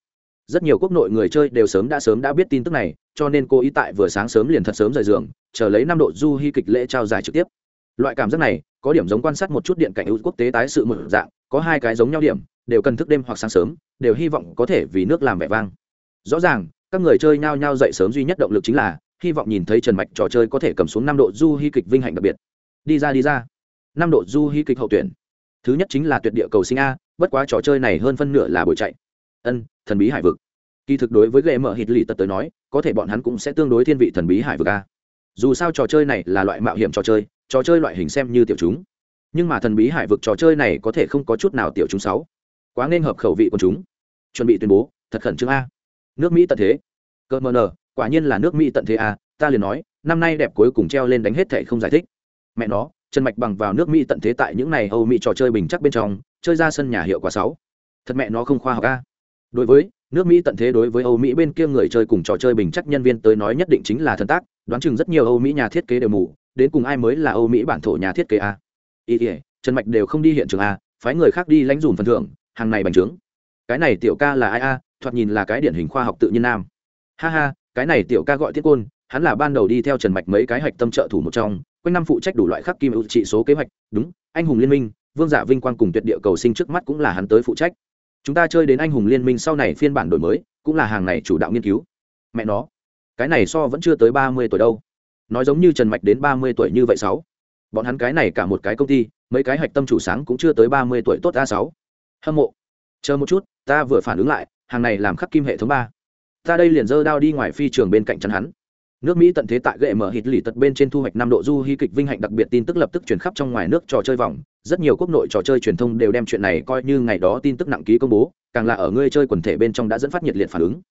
rất nhiều quốc nội người chơi đều sớm đã sớm đã biết tin tức này, cho nên cô ý tại vừa sáng sớm liền thật sớm rời giường, chờ lấy năm độ du hy kịch lễ trao giải trực tiếp. Loại cảm giác này, có điểm giống quan sát một chút điện cảnh ưu quốc tế tái sự một dạng, có hai cái giống nhau điểm, đều cần thức đêm hoặc sáng sớm, đều hy vọng có thể vì nước làm vẻ vang. Rõ ràng, các người chơi nhao nhao dậy sớm duy nhất động lực chính là, hy vọng nhìn thấy trần mạch trò chơi có thể cầm xuống năm độ du hy kịch vinh hạnh đặc biệt. Đi ra đi ra. Năm độ du hy kịch hậu tuyển. Thứ nhất chính là tuyệt địa cầu sinh a, bất quá trò chơi này hơn phân nửa là buổi chạy ân, thần bí hải vực. Kỳ thực đối với ghệ mở hít lì tật tới nói, có thể bọn hắn cũng sẽ tương đối thiên vị thần bí hải vực a. Dù sao trò chơi này là loại mạo hiểm trò chơi trò chơi loại hình xem như tiểu chúng. Nhưng mà thần bí hải vực trò chơi này có thể không có chút nào tiểu chúng sáu. Quá nên hợp khẩu vị của chúng. Chuẩn bị tuyên bố, thật khẩn trương a. Nước mỹ tận thế. Cơ mờ nờ, quả nhiên là nước mỹ tận thế a, ta liền nói, năm nay đẹp cuối cùng treo lên đánh hết thệ không giải thích. Mẹ nó chân mạch bằng vào nước mỹ tận thế tại những này âu mỹ trò chơi bình chắc bên trong, chơi ra sân nhà hiệu quả sáu. Thật mẹ nó không khoa học a đối với, nước mỹ tận thế đối với âu mỹ bên kia người chơi cùng trò chơi bình chắc nhân viên tới nói nhất định chính là thần tác, đoán chừng rất nhiều âu mỹ nhà thiết kế đều mù, đến cùng ai mới là âu mỹ bản thổ nhà thiết kế a? Ý ỉa trần mạch đều không đi hiện trường a, phái người khác đi lãnh dùm phần thưởng, hàng này bành trướng. Cái này tiểu ca là ai a? Thoạt nhìn là cái điển hình khoa học tự nhiên nam. Ha ha, cái này tiểu ca gọi thiết côn, hắn là ban đầu đi theo trần mạch mấy cái hạch tâm trợ thủ một trong, quanh năm phụ trách đủ loại khắc kim ưu trị số kế hoạch, đúng, anh hùng liên minh, vương giả vinh quang cùng tuyệt địa cầu sinh trước mắt cũng là hắn tới phụ trách chúng ta chơi đến anh hùng liên minh sau này phiên bản đổi mới, cũng là hàng này chủ đạo nghiên cứu. Mẹ nó, cái này so vẫn chưa tới ba mươi tuổi đâu. Nói giống như trần mạch đến ba mươi tuổi như vậy sáu. Bọn hắn cái này cả một cái công ty, mấy cái hạch tâm chủ sáng cũng chưa tới ba mươi tuổi tốt a sáu. Hâm mộ. Chờ một chút, ta vừa phản ứng lại, hàng này làm khắc kim hệ thống ba. Ta đây liền dơ đao đi ngoài phi trường bên cạnh chắn hắn nước mỹ tận thế tại gệ mở hít lì tật bên trên thu hoạch năm độ du hy kịch vinh hạnh đặc biệt tin tức lập tức truyền khắp trong ngoài nước trò chơi vòng. Rất nhiều quốc nội trò chơi truyền thông đều đem chuyện này coi như ngày đó tin tức nặng ký công bố, càng là ở ngươi chơi quần thể bên trong đã dẫn phát nhiệt liệt phản ứng.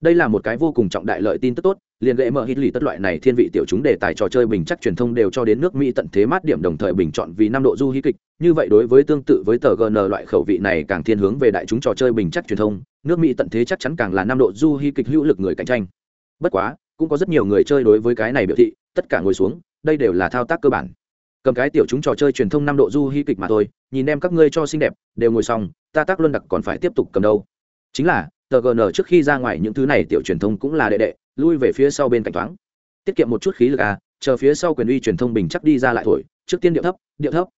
Đây là một cái vô cùng trọng đại lợi tin tức tốt, liền gệ mở hít lì tất loại này thiên vị tiểu chúng đề tài trò chơi bình chắc truyền thông đều cho đến nước mỹ tận thế mát điểm đồng thời bình chọn vì năm độ du hí kịch. Như vậy đối với tương tự với tờ gn loại khẩu vị này càng thiên hướng về đại chúng trò chơi bình chắc truyền thông, nước mỹ tận thế chắc chắn càng là năm độ du hí kịch hữu lực người cạnh tranh. Bất quá cũng có rất nhiều người chơi đối với cái này biểu thị, tất cả ngồi xuống, đây đều là thao tác cơ bản. Cầm cái tiểu chúng trò chơi truyền thông năm độ du hy kịch mà thôi, nhìn em các ngươi cho xinh đẹp, đều ngồi xong, ta tác luân đặc còn phải tiếp tục cầm đâu. Chính là, tờ gn trước khi ra ngoài những thứ này tiểu truyền thông cũng là đệ đệ, lui về phía sau bên cạnh thoáng. Tiết kiệm một chút khí lực à chờ phía sau quyền uy truyền thông bình chắc đi ra lại thổi, trước tiên điệu thấp điệu thấp.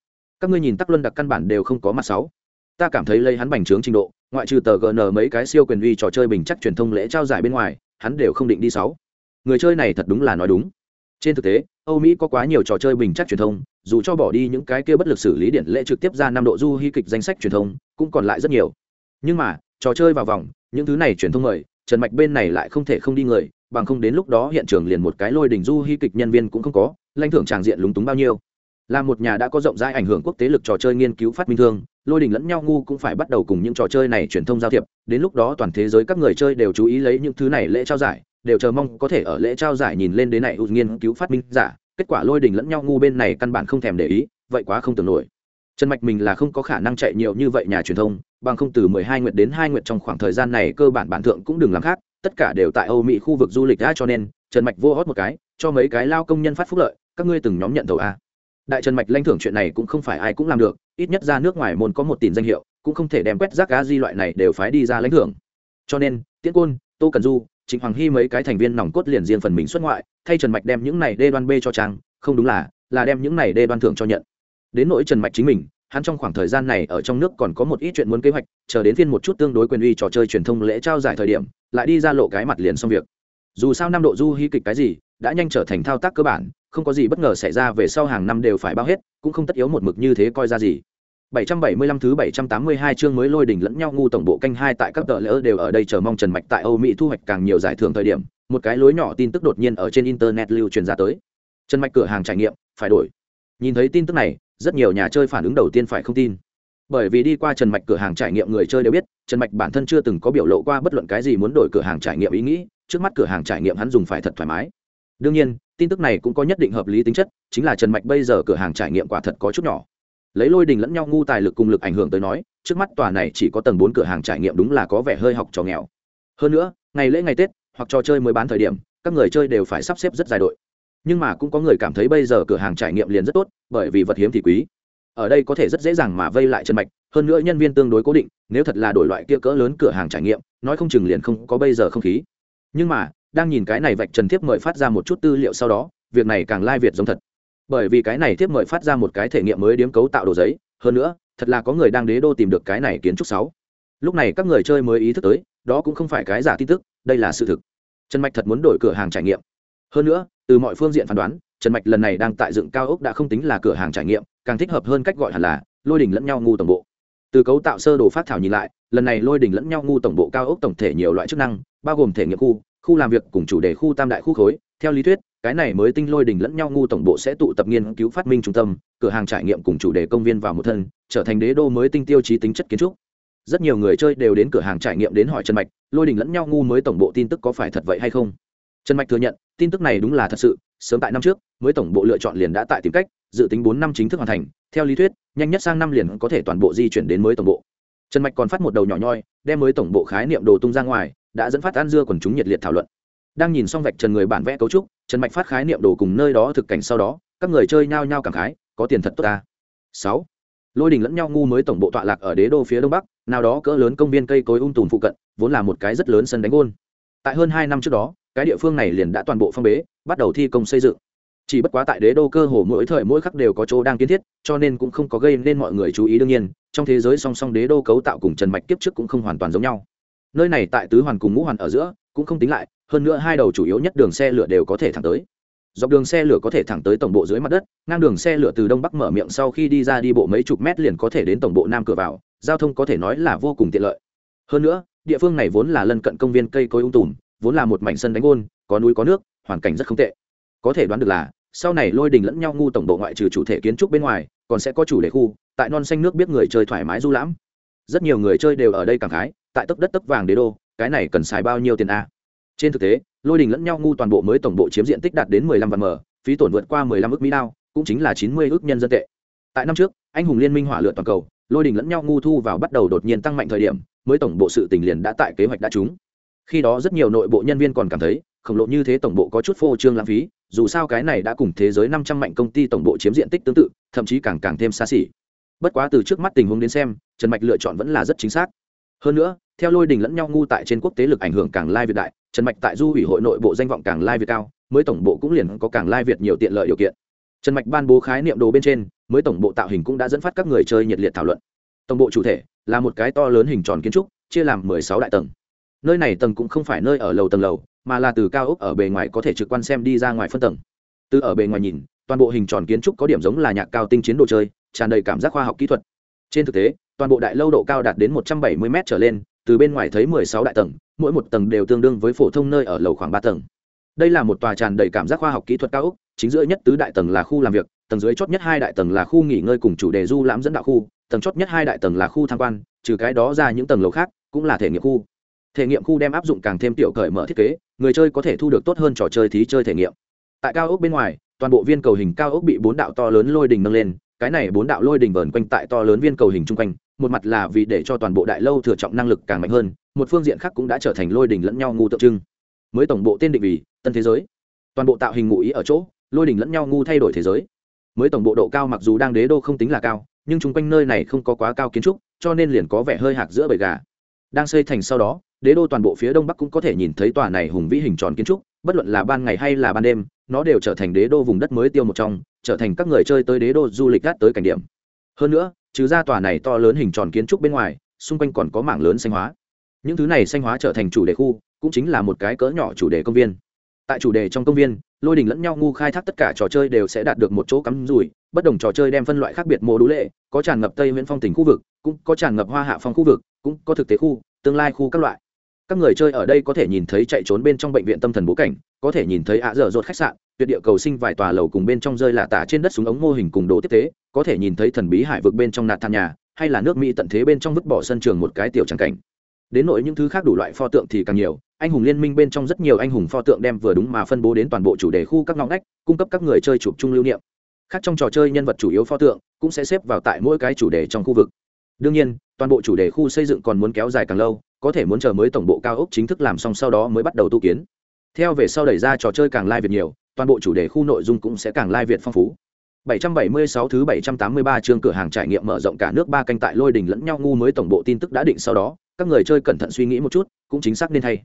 Các ngươi nhìn tắc luân đặc căn bản đều không có mặt sáu. Ta cảm thấy lấy hắn bành trướng trình độ, ngoại trừ tờ gn mấy cái siêu quyền uy trò chơi bình chắc truyền thông lễ trao giải bên ngoài, hắn đều không định đi sáu người chơi này thật đúng là nói đúng. Trên thực tế, âu mỹ có quá nhiều trò chơi bình chắc truyền thông, dù cho bỏ đi những cái kia bất lực xử lý điện lễ trực tiếp ra năm độ du hy kịch danh sách truyền thông, cũng còn lại rất nhiều. Nhưng mà, trò chơi vào vòng, những thứ này truyền thông mời, trần mạch bên này lại không thể không đi người, bằng không đến lúc đó hiện trường liền một cái lôi đỉnh du hy kịch nhân viên cũng không có, lãnh thưởng tràng diện lúng túng bao nhiêu. Là một nhà đã có rộng rãi ảnh hưởng quốc tế lực trò chơi nghiên cứu phát minh thương, lôi đình lẫn nhau ngu cũng phải bắt đầu cùng những trò chơi này truyền thông giao thiệp, đến lúc đó toàn thế giới các người chơi đều chú ý lấy những thứ này lễ trao giải đều chờ mong có thể ở lễ trao giải nhìn lên đến này ưu nghiên cứu phát minh giả, kết quả lôi đình lẫn nhau ngu bên này căn bản không thèm để ý, vậy quá không tưởng nổi. Trần mạch mình là không có khả năng chạy nhiều như vậy nhà truyền thông, bằng không từ mười hai nguyệt đến hai nguyệt trong khoảng thời gian này cơ bản bản thượng cũng đừng làm khác, tất cả đều tại âu mỹ khu vực du lịch đã cho nên, trần mạch vô hót một cái, cho mấy cái lao công nhân phát phúc lợi, các ngươi từng nhóm nhận thầu a. Đại trần mạch lanh thưởng chuyện này cũng không phải ai cũng làm được, ít nhất ra nước ngoài môn có một tỷ danh hiệu, cũng không thể đem quét rác cá di loại này đều phái đi ra lãnh thưởng. Cho nên, tiễn côn, tô cần du trịnh hoàng hy mấy cái thành viên nòng cốt liền riêng phần mình xuất ngoại, thay trần mạch đem những này đê đoan b cho trang, không đúng là là đem những này đê đoan thưởng cho nhận. Đến nỗi trần mạch chính mình, hắn trong khoảng thời gian này ở trong nước còn có một ít chuyện muốn kế hoạch, chờ đến phiên một chút tương đối quyền uy trò chơi truyền thông lễ trao giải thời điểm, lại đi ra lộ cái mặt liền xong việc. Dù sao năm độ du hí kịch cái gì, đã nhanh trở thành thao tác cơ bản, không có gì bất ngờ xảy ra về sau hàng năm đều phải bao hết, cũng không tất yếu một mực như thế coi ra gì. 775 thứ 782 chương mới lôi đỉnh lẫn nhau ngu tổng bộ canh hai tại các tờ lỡ đều ở đây chờ mong Trần Mạch tại Âu Mỹ thu hoạch càng nhiều giải thưởng thời điểm, một cái lối nhỏ tin tức đột nhiên ở trên internet lưu truyền ra tới. Trần Mạch cửa hàng trải nghiệm phải đổi. Nhìn thấy tin tức này, rất nhiều nhà chơi phản ứng đầu tiên phải không tin. Bởi vì đi qua Trần Mạch cửa hàng trải nghiệm người chơi đều biết, Trần Mạch bản thân chưa từng có biểu lộ qua bất luận cái gì muốn đổi cửa hàng trải nghiệm ý nghĩ, trước mắt cửa hàng trải nghiệm hắn dùng phải thật thoải mái. Đương nhiên, tin tức này cũng có nhất định hợp lý tính chất, chính là Trần Mạch bây giờ cửa hàng trải nghiệm quả thật có chút nhỏ lấy lôi đình lẫn nhau ngu tài lực cùng lực ảnh hưởng tới nói, trước mắt tòa này chỉ có tầng bốn cửa hàng trải nghiệm đúng là có vẻ hơi học trò nghèo. Hơn nữa, ngày lễ ngày tết, hoặc trò chơi mới bán thời điểm, các người chơi đều phải sắp xếp rất dài đội. Nhưng mà cũng có người cảm thấy bây giờ cửa hàng trải nghiệm liền rất tốt, bởi vì vật hiếm thì quý. Ở đây có thể rất dễ dàng mà vây lại chân mạch, hơn nữa nhân viên tương đối cố định, nếu thật là đổi loại kia cỡ lớn cửa hàng trải nghiệm, nói không chừng liền không có bây giờ không khí. Nhưng mà, đang nhìn cái này vạch trần thiếp mời phát ra một chút tư liệu sau đó, việc này càng lai việt giống thật bởi vì cái này tiếp mời phát ra một cái thể nghiệm mới điếm cấu tạo đồ giấy, hơn nữa, thật là có người đang đế đô tìm được cái này kiến trúc sáu. Lúc này các người chơi mới ý thức tới, đó cũng không phải cái giả tin tức, đây là sự thực. Trần mạch thật muốn đổi cửa hàng trải nghiệm. Hơn nữa, từ mọi phương diện phán đoán, trần mạch lần này đang tại dựng cao ốc đã không tính là cửa hàng trải nghiệm, càng thích hợp hơn cách gọi hẳn là lôi đình lẫn nhau ngu tổng bộ. Từ cấu tạo sơ đồ phát thảo nhìn lại, lần này lôi đình lẫn nhau ngu tổng bộ cao ốc tổng thể nhiều loại chức năng, bao gồm thể nghiệm khu khu làm việc cùng chủ đề khu tam đại khu khối, theo lý thuyết cái này mới tinh lôi đình lẫn nhau ngu tổng bộ sẽ tụ tập nghiên cứu phát minh trung tâm, cửa hàng trải nghiệm cùng chủ đề công viên vào một thân, trở thành đế đô mới tinh tiêu chí tính chất kiến trúc. Rất nhiều người chơi đều đến cửa hàng trải nghiệm đến hỏi trần mạch, lôi đình lẫn nhau ngu mới tổng bộ tin tức có phải thật vậy hay không? Trần mạch thừa nhận, tin tức này đúng là thật sự, sớm tại năm trước, mới tổng bộ lựa chọn liền đã tại tìm cách, dự tính bốn năm chính thức hoàn thành, theo lý thuyết, nhanh nhất sang năm liền có thể toàn bộ di chuyển đến mới tổng bộ. Trần mạch còn phát một đầu nhỏ nhoi, đem mới tổng bộ khái niệm đồ tung ra ngoài, đã dẫn phát an dưa quần chúng nhiệt liệt thảo luận đang nhìn xong vạch trần người bản vẽ cấu trúc, trần mạch phát khái niệm đồ cùng nơi đó thực cảnh sau đó, các người chơi nhao nhao cảm khái, có tiền thật tốt ta. Sáu. Lôi đình lẫn nhau ngu mới tổng bộ tọa lạc ở đế đô phía đông bắc, nào đó cỡ lớn công viên cây cối ung tùm phụ cận, vốn là một cái rất lớn sân đánh gôn. Tại hơn hai năm trước đó, cái địa phương này liền đã toàn bộ phong bế, bắt đầu thi công xây dựng. Chỉ bất quá tại đế đô cơ hồ mỗi thời mỗi khắc đều có chỗ đang kiến thiết, cho nên cũng không có gây nên mọi người chú ý đương nhiên, trong thế giới song song đế đô cấu tạo cùng trần mạch kiếp trước cũng không hoàn toàn giống nhau. Nơi này tại tứ hoàn cùng ngũ hoàn ở giữa, cũng không tính lại hơn nữa hai đầu chủ yếu nhất đường xe lửa đều có thể thẳng tới. Dọc đường xe lửa có thể thẳng tới tổng bộ dưới mặt đất, ngang đường xe lửa từ đông bắc mở miệng sau khi đi ra đi bộ mấy chục mét liền có thể đến tổng bộ nam cửa vào, giao thông có thể nói là vô cùng tiện lợi. Hơn nữa, địa phương này vốn là lân cận công viên cây cối ung tùm, vốn là một mảnh sân đánh ôn có núi có nước, hoàn cảnh rất không tệ. Có thể đoán được là, sau này lôi đình lẫn nhau ngu tổng bộ ngoại trừ chủ thể kiến trúc bên ngoài, còn sẽ có chủ đề khu, tại non xanh nước biết người chơi thoải mái du lãm. Rất nhiều người chơi đều ở đây cảm khái, tại tấc đất tấc vàng đế đô, cái này cần xài bao nhiêu tiền a? Trên thực tế, lôi đình lẫn nhau ngu toàn bộ mới tổng bộ chiếm diện tích đạt đến 15 vạn m, phí tổn vượt qua 15 ước mỹ đao, cũng chính là 90 ước nhân dân tệ. Tại năm trước, anh hùng liên minh hỏa lựa toàn cầu, lôi đình lẫn nhau ngu thu vào bắt đầu đột nhiên tăng mạnh thời điểm, mới tổng bộ sự tình liền đã tại kế hoạch đã trúng. Khi đó rất nhiều nội bộ nhân viên còn cảm thấy, khổng lồ như thế tổng bộ có chút phô trương lãng phí, dù sao cái này đã cùng thế giới năm trăm mạnh công ty tổng bộ chiếm diện tích tương tự, thậm chí càng càng thêm xa xỉ. Bất quá từ trước mắt tình huống đến xem, trần mạch lựa chọn vẫn là rất chính xác. Hơn nữa, theo lôi đình lẫn nhau ngu tại trên quốc tế lực ảnh hưởng càng lai việt đại trần mạch tại du ủy hội nội bộ danh vọng càng lai việt cao, mới tổng bộ cũng liền có càng lai việt nhiều tiện lợi điều kiện. Trần mạch ban bố khái niệm đồ bên trên, mới tổng bộ tạo hình cũng đã dẫn phát các người chơi nhiệt liệt thảo luận. Tổng bộ chủ thể là một cái to lớn hình tròn kiến trúc, chia làm mười sáu đại tầng. Nơi này tầng cũng không phải nơi ở lầu tầng lầu, mà là từ cao ốc ở bề ngoài có thể trực quan xem đi ra ngoài phân tầng. Từ ở bề ngoài nhìn, toàn bộ hình tròn kiến trúc có điểm giống là nhạc cao tinh chiến đồ chơi, tràn đầy cảm giác khoa học kỹ thuật. Trên thực tế, toàn bộ đại lâu độ cao đạt đến một trăm bảy mươi m trở lên từ bên ngoài thấy mười sáu đại tầng, mỗi một tầng đều tương đương với phổ thông nơi ở lầu khoảng ba tầng. Đây là một tòa tràn đầy cảm giác khoa học kỹ thuật cao ốc, chính giữa nhất tứ đại tầng là khu làm việc, tầng dưới chót nhất hai đại tầng là khu nghỉ ngơi cùng chủ đề du lãm dẫn đạo khu, tầng chót nhất hai đại tầng là khu tham quan, trừ cái đó ra những tầng lầu khác cũng là thể nghiệm khu. Thể nghiệm khu đem áp dụng càng thêm tiểu cởi mở thiết kế, người chơi có thể thu được tốt hơn trò chơi thí chơi thể nghiệm. Tại cao ốc bên ngoài, toàn bộ viên cầu hình cao ốc bị bốn đạo to lớn lôi đình nâng lên, cái này bốn đạo lôi đình vờn quanh tại to lớn viên cầu hình chung quanh một mặt là vì để cho toàn bộ đại lâu thừa trọng năng lực càng mạnh hơn, một phương diện khác cũng đã trở thành lôi đình lẫn nhau ngu tượng trưng. Mới tổng bộ tên định vì tân thế giới. Toàn bộ tạo hình ngụ ý ở chỗ, lôi đình lẫn nhau ngu thay đổi thế giới. Mới tổng bộ độ cao mặc dù đang đế đô không tính là cao, nhưng chung quanh nơi này không có quá cao kiến trúc, cho nên liền có vẻ hơi hạc giữa bầy gà. Đang xây thành sau đó, đế đô toàn bộ phía đông bắc cũng có thể nhìn thấy tòa này hùng vĩ hình tròn kiến trúc, bất luận là ban ngày hay là ban đêm, nó đều trở thành đế đô vùng đất mới tiêu một trong, trở thành các người chơi tới đế đô du lịch gắt tới cảnh điểm hơn nữa, trừ ra tòa này to lớn hình tròn kiến trúc bên ngoài, xung quanh còn có mảng lớn xanh hóa. Những thứ này xanh hóa trở thành chủ đề khu, cũng chính là một cái cỡ nhỏ chủ đề công viên. Tại chủ đề trong công viên, lôi đình lẫn nhau ngu khai thác tất cả trò chơi đều sẽ đạt được một chỗ cắm rủi, bất đồng trò chơi đem phân loại khác biệt mô đũ lệ, có tràn ngập tây nguyễn phong tỉnh khu vực, cũng có tràn ngập hoa hạ phong khu vực, cũng có thực tế khu, tương lai khu các loại. Các người chơi ở đây có thể nhìn thấy chạy trốn bên trong bệnh viện tâm thần bố cảnh, có thể nhìn thấy ạ dở dột khách sạn, tuyệt địa cầu sinh vài tòa lầu cùng bên trong rơi lạ tả trên đất súng ống mô hình cùng đồ tiếp tế có thể nhìn thấy thần bí hải vực bên trong nạt than nhà, hay là nước mỹ tận thế bên trong vứt bỏ sân trường một cái tiểu tràng cảnh. Đến nội những thứ khác đủ loại pho tượng thì càng nhiều, anh hùng liên minh bên trong rất nhiều anh hùng pho tượng đem vừa đúng mà phân bố đến toàn bộ chủ đề khu các ngõ ngách, cung cấp các người chơi chụp chung lưu niệm. Khác trong trò chơi nhân vật chủ yếu pho tượng cũng sẽ xếp vào tại mỗi cái chủ đề trong khu vực. Đương nhiên, toàn bộ chủ đề khu xây dựng còn muốn kéo dài càng lâu, có thể muốn chờ mới tổng bộ cao ốc chính thức làm xong sau đó mới bắt đầu tu kiến. Theo về sau đẩy ra trò chơi càng lai việt nhiều, toàn bộ chủ đề khu nội dung cũng sẽ càng lai việt phong phú. 776 thứ 783 chương cửa hàng trải nghiệm mở rộng cả nước ba canh tại lôi đình lẫn nhau ngu mới tổng bộ tin tức đã định sau đó, các người chơi cẩn thận suy nghĩ một chút, cũng chính xác nên thay.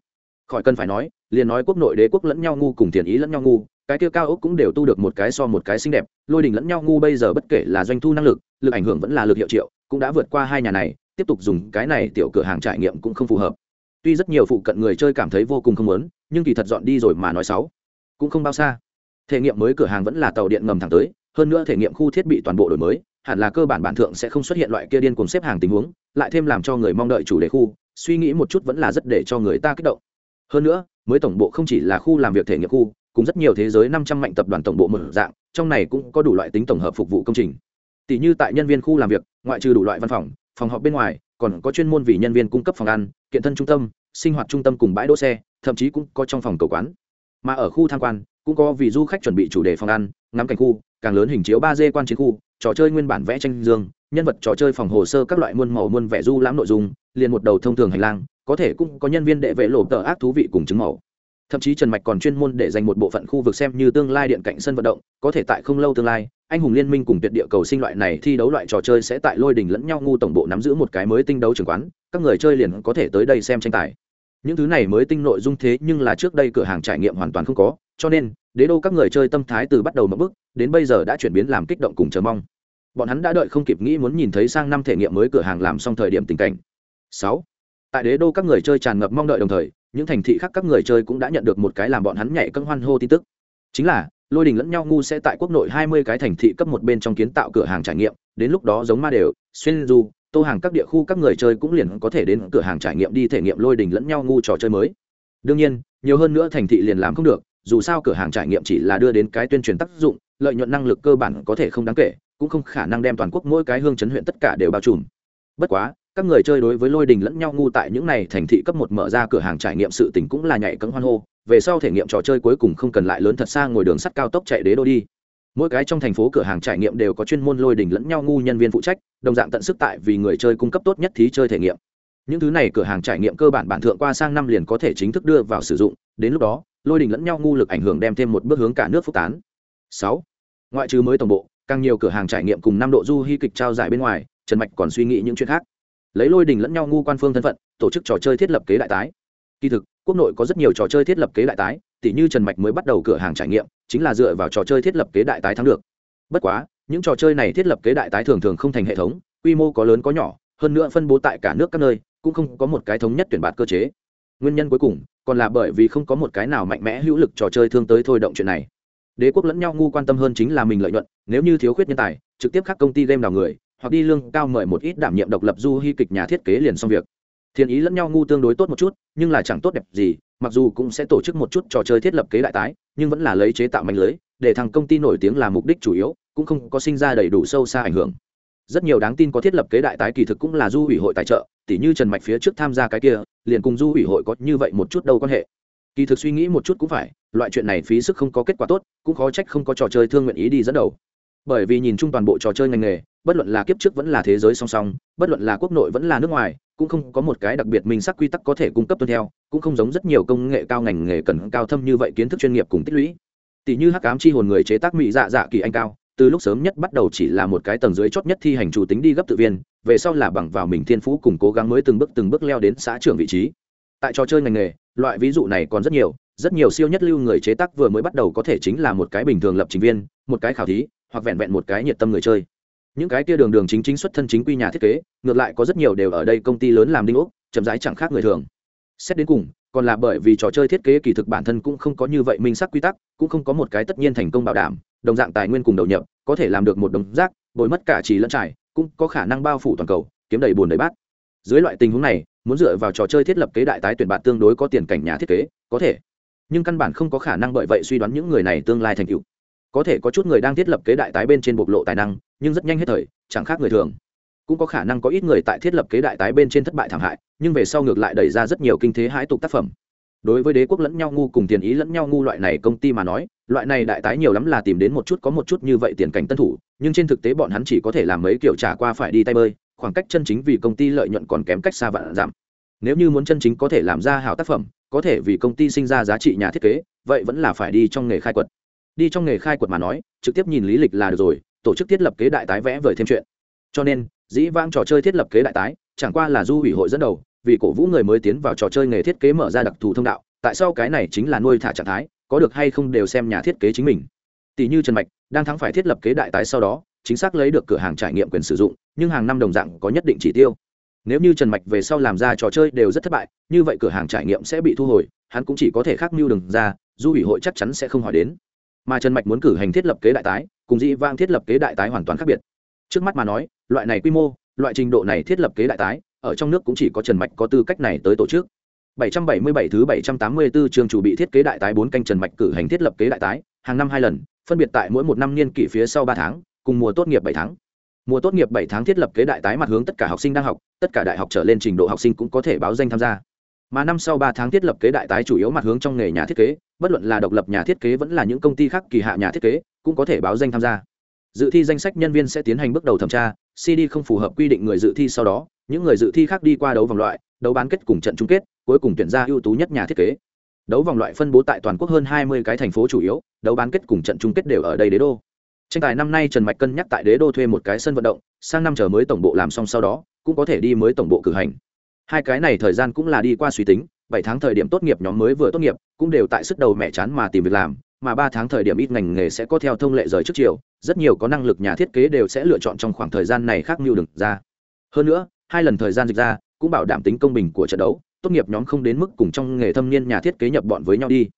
Khỏi cần phải nói, liền nói quốc nội đế quốc lẫn nhau ngu cùng tiền ý lẫn nhau ngu, cái kia cao ốc cũng đều tu được một cái so một cái xinh đẹp, lôi đình lẫn nhau ngu bây giờ bất kể là doanh thu năng lực lực ảnh hưởng vẫn là lực hiệu triệu, cũng đã vượt qua hai nhà này, tiếp tục dùng cái này tiểu cửa hàng trải nghiệm cũng không phù hợp. Tuy rất nhiều phụ cận người chơi cảm thấy vô cùng không muốn, nhưng kỳ thật dọn đi rồi mà nói xấu, cũng không bao xa. Thể nghiệm mới cửa hàng vẫn là tàu điện ngầm thẳng tới hơn nữa thể nghiệm khu thiết bị toàn bộ đổi mới, hẳn là cơ bản bản thượng sẽ không xuất hiện loại kia điên cùng xếp hàng tình huống, lại thêm làm cho người mong đợi chủ đề khu, suy nghĩ một chút vẫn là rất để cho người ta kích động. Hơn nữa, mới tổng bộ không chỉ là khu làm việc thể nghiệm khu cũng rất nhiều thế giới năm trăm mạnh tập đoàn tổng bộ mở dạng, trong này cũng có đủ loại tính tổng hợp phục vụ công trình. Tỷ như tại nhân viên khu làm việc, ngoại trừ đủ loại văn phòng phòng họp bên ngoài, còn có chuyên môn vì nhân viên cung cấp phòng ăn, kiện thân trung tâm, sinh hoạt trung tâm cùng bãi đỗ xe, thậm chí cũng có trong phòng cầu quán. Mà ở khu tham quan, cũng có vì du khách chuẩn bị chủ đề phòng ăn, ngắm cảnh khu càng lớn hình chiếu ba d quan chiến khu, trò chơi nguyên bản vẽ tranh dương, nhân vật trò chơi phòng hồ sơ các loại muôn màu muôn vẻ du lãm nội dung, liền một đầu thông thường hành lang, có thể cũng có nhân viên đệ vệ lộ tờ ác thú vị cùng chứng màu. Thậm chí trần mạch còn chuyên môn để dành một bộ phận khu vực xem như tương lai điện cạnh sân vận động, có thể tại không lâu tương lai, anh hùng liên minh cùng tuyệt địa cầu sinh loại này thi đấu loại trò chơi sẽ tại lôi đình lẫn nhau ngu tổng bộ nắm giữ một cái mới tinh đấu trường quán, các người chơi liền có thể tới đây xem tranh tài. Những thứ này mới tinh nội dung thế nhưng là trước đây cửa hàng trải nghiệm hoàn toàn không có cho nên, đế đô các người chơi tâm thái từ bắt đầu mất bước, đến bây giờ đã chuyển biến làm kích động cùng chờ mong. Bọn hắn đã đợi không kịp nghĩ muốn nhìn thấy sang năm thể nghiệm mới cửa hàng làm xong thời điểm tình cảnh. Sáu. Tại đế đô các người chơi tràn ngập mong đợi đồng thời, những thành thị khác các người chơi cũng đã nhận được một cái làm bọn hắn nhảy cân hoan hô tin tức. Chính là, lôi đình lẫn nhau ngu sẽ tại quốc nội hai mươi cái thành thị cấp một bên trong kiến tạo cửa hàng trải nghiệm, đến lúc đó giống ma đều, xuyên du, tô hàng các địa khu các người chơi cũng liền có thể đến cửa hàng trải nghiệm đi thể nghiệm lôi đình lẫn nhau ngu trò chơi mới. Đương nhiên, nhiều hơn nữa thành thị liền làm không được dù sao cửa hàng trải nghiệm chỉ là đưa đến cái tuyên truyền tác dụng, lợi nhuận năng lực cơ bản có thể không đáng kể, cũng không khả năng đem toàn quốc mỗi cái hương chấn huyện tất cả đều bao trùm. Bất quá, các người chơi đối với lôi đình lẫn nhau ngu tại những này thành thị cấp một mở ra cửa hàng trải nghiệm sự tình cũng là nhảy cấm hoan hô, về sau thể nghiệm trò chơi cuối cùng không cần lại lớn thật xa ngồi đường sắt cao tốc chạy đế đô đi. Mỗi cái trong thành phố cửa hàng trải nghiệm đều có chuyên môn lôi đình lẫn nhau ngu nhân viên phụ trách, đồng dạng tận sức tại vì người chơi cung cấp tốt nhất thí chơi thể nghiệm. Những thứ này cửa hàng trải nghiệm cơ bản bản thượng qua sang năm liền có thể chính thức đưa vào sử dụng, đến lúc đó lôi đình lẫn nhau ngu lực ảnh hưởng đem thêm một bước hướng cả nước phúc tán. Sáu, ngoại trừ mới tổng bộ, càng nhiều cửa hàng trải nghiệm cùng năm độ du hy kịch trao giải bên ngoài, trần mạch còn suy nghĩ những chuyện khác. Lấy lôi đình lẫn nhau ngu quan phương thân phận, tổ chức trò chơi thiết lập kế đại tái. Kỳ thực, quốc nội có rất nhiều trò chơi thiết lập kế đại tái tỷ như trần mạch mới bắt đầu cửa hàng trải nghiệm, chính là dựa vào trò chơi thiết lập kế đại tái thắng được. Bất quá, những trò chơi này thiết lập kế đại tái thường thường không thành hệ thống, quy mô có lớn có nhỏ, hơn nữa phân bố tại cả nước các nơi, cũng không có một cái thống nhất tuyển bạt cơ chế nguyên nhân cuối cùng còn là bởi vì không có một cái nào mạnh mẽ hữu lực trò chơi thương tới thôi động chuyện này. Đế quốc lẫn nhau ngu quan tâm hơn chính là mình lợi nhuận, nếu như thiếu khuyết nhân tài, trực tiếp các công ty game đào người, hoặc đi lương cao mời một ít đảm nhiệm độc lập du hy kịch nhà thiết kế liền xong việc. Thiên ý lẫn nhau ngu tương đối tốt một chút, nhưng là chẳng tốt đẹp gì, mặc dù cũng sẽ tổ chức một chút trò chơi thiết lập kế đại tái, nhưng vẫn là lấy chế tạo mạnh lưới, để thằng công ty nổi tiếng là mục đích chủ yếu, cũng không có sinh ra đầy đủ sâu xa ảnh hưởng rất nhiều đáng tin có thiết lập kế đại tái kỳ thực cũng là du ủy hội tài trợ, tỉ như trần mạch phía trước tham gia cái kia, liền cùng du ủy hội có như vậy một chút đâu quan hệ. Kỳ thực suy nghĩ một chút cũng phải, loại chuyện này phí sức không có kết quả tốt, cũng khó trách không có trò chơi thương nguyện ý đi dẫn đầu. Bởi vì nhìn chung toàn bộ trò chơi ngành nghề, bất luận là kiếp trước vẫn là thế giới song song, bất luận là quốc nội vẫn là nước ngoài, cũng không có một cái đặc biệt minh sắc quy tắc có thể cung cấp tuân theo, cũng không giống rất nhiều công nghệ cao ngành nghề cần cao thâm như vậy kiến thức chuyên nghiệp cùng tích lũy. Tỷ như hắc ám chi hồn người chế tác mỹ dạ dạ kỳ anh cao từ lúc sớm nhất bắt đầu chỉ là một cái tầng dưới chót nhất thi hành chủ tính đi gấp tự viên, về sau là bằng vào mình thiên phú cùng cố gắng mới từng bước từng bước leo đến xã trưởng vị trí. Tại trò chơi ngành nghề, loại ví dụ này còn rất nhiều rất nhiều siêu nhất lưu người chế tác vừa mới bắt đầu có thể chính là một cái bình thường lập trình viên, một cái khảo thí, hoặc vẹn vẹn một cái nhiệt tâm người chơi. Những cái kia đường đường chính chính xuất thân chính quy nhà thiết kế, ngược lại có rất nhiều đều ở đây công ty lớn làm đinh ốc, chậm rãi chẳng khác người thường. Xét đến cùng, còn là bởi vì trò chơi thiết kế kỳ thực bản thân cũng không có như vậy minh sắc quy tắc, cũng không có một cái tất nhiên thành công bảo đảm đồng dạng tài nguyên cùng đầu nhập, có thể làm được một đồng rác, bồi mất cả trì lẫn trải, cũng có khả năng bao phủ toàn cầu, kiếm đầy bùn đầy bát. Dưới loại tình huống này, muốn dựa vào trò chơi thiết lập kế đại tái tuyển bạn tương đối có tiền cảnh nhà thiết kế, có thể. Nhưng căn bản không có khả năng bởi vậy suy đoán những người này tương lai thành tựu. Có thể có chút người đang thiết lập kế đại tái bên trên bộc lộ tài năng, nhưng rất nhanh hết thời, chẳng khác người thường. Cũng có khả năng có ít người tại thiết lập kế đại tái bên trên thất bại thảm hại, nhưng về sau ngược lại đẩy ra rất nhiều kinh thế hãi tục tác phẩm đối với đế quốc lẫn nhau ngu cùng tiền ý lẫn nhau ngu loại này công ty mà nói, loại này đại tái nhiều lắm là tìm đến một chút có một chút như vậy tiền cảnh tân thủ, nhưng trên thực tế bọn hắn chỉ có thể làm mấy kiểu trả qua phải đi tay bơi, khoảng cách chân chính vì công ty lợi nhuận còn kém cách xa vạn giảm. Nếu như muốn chân chính có thể làm ra hảo tác phẩm, có thể vì công ty sinh ra giá trị nhà thiết kế, vậy vẫn là phải đi trong nghề khai quật. Đi trong nghề khai quật mà nói, trực tiếp nhìn lý lịch là được rồi, tổ chức thiết lập kế đại tái vẽ vời thêm chuyện. Cho nên, dĩ vãng trò chơi thiết lập kế đại tái, chẳng qua là du ủy hội dẫn đầu vì cổ vũ người mới tiến vào trò chơi nghề thiết kế mở ra đặc thù thông đạo, tại sao cái này chính là nuôi thả trạng thái, có được hay không đều xem nhà thiết kế chính mình. Tỷ như trần mạch, đang thắng phải thiết lập kế đại tái sau đó, chính xác lấy được cửa hàng trải nghiệm quyền sử dụng, nhưng hàng năm đồng dạng có nhất định chỉ tiêu. Nếu như trần mạch về sau làm ra trò chơi đều rất thất bại, như vậy cửa hàng trải nghiệm sẽ bị thu hồi, hắn cũng chỉ có thể khác mưu đừng ra du ủy hội chắc chắn sẽ không hỏi đến. Mà trần mạch muốn cử hành thiết lập kế đại tái, cùng dĩ vang thiết lập kế đại tái hoàn toàn khác biệt. Trước mắt mà nói, loại này quy mô, loại trình độ này thiết lập kế đại tái ở trong nước cũng chỉ có trần mạch có tư cách này tới tổ chức 777 thứ 784 trường chủ bị thiết kế đại tái 4 canh Trần Mạch cử hành thiết lập kế đại tái, hàng năm hai lần, phân biệt tại mỗi một năm niên kỷ phía sau 3 tháng, cùng mùa tốt nghiệp 7 tháng. Mùa tốt nghiệp 7 tháng thiết lập kế đại tái mặt hướng tất cả học sinh đang học, tất cả đại học trở lên trình độ học sinh cũng có thể báo danh tham gia. Mà năm sau 3 tháng thiết lập kế đại tái chủ yếu mặt hướng trong nghề nhà thiết kế, bất luận là độc lập nhà thiết kế vẫn là những công ty khác kỳ hạ nhà thiết kế, cũng có thể báo danh tham gia. Dự thi danh sách nhân viên sẽ tiến hành bước đầu thẩm tra, CD không phù hợp quy định người dự thi sau đó, những người dự thi khác đi qua đấu vòng loại, đấu bán kết cùng trận chung kết, cuối cùng tuyển ra ưu tú nhất nhà thiết kế. Đấu vòng loại phân bố tại toàn quốc hơn hai mươi cái thành phố chủ yếu đấu bán kết cùng trận chung kết đều ở đây đế đô. Tranh tài năm nay trần mạch cân nhắc tại đế đô thuê một cái sân vận động sang năm chờ mới tổng bộ làm xong sau đó cũng có thể đi mới tổng bộ cử hành. Hai cái này thời gian cũng là đi qua suy tính bảy tháng thời điểm tốt nghiệp nhóm mới vừa tốt nghiệp cũng đều tại sức đầu mẹ chán mà tìm việc làm mà ba tháng thời điểm ít ngành nghề sẽ có theo thông lệ rời trước chiều rất nhiều có năng lực nhà thiết kế đều sẽ lựa chọn trong khoảng thời gian này khác mưu đừng ra. Hơn nữa hai lần thời gian dịch ra, cũng bảo đảm tính công bình của trận đấu, tốt nghiệp nhóm không đến mức cùng trong nghề thâm niên nhà thiết kế nhập bọn với nhau đi.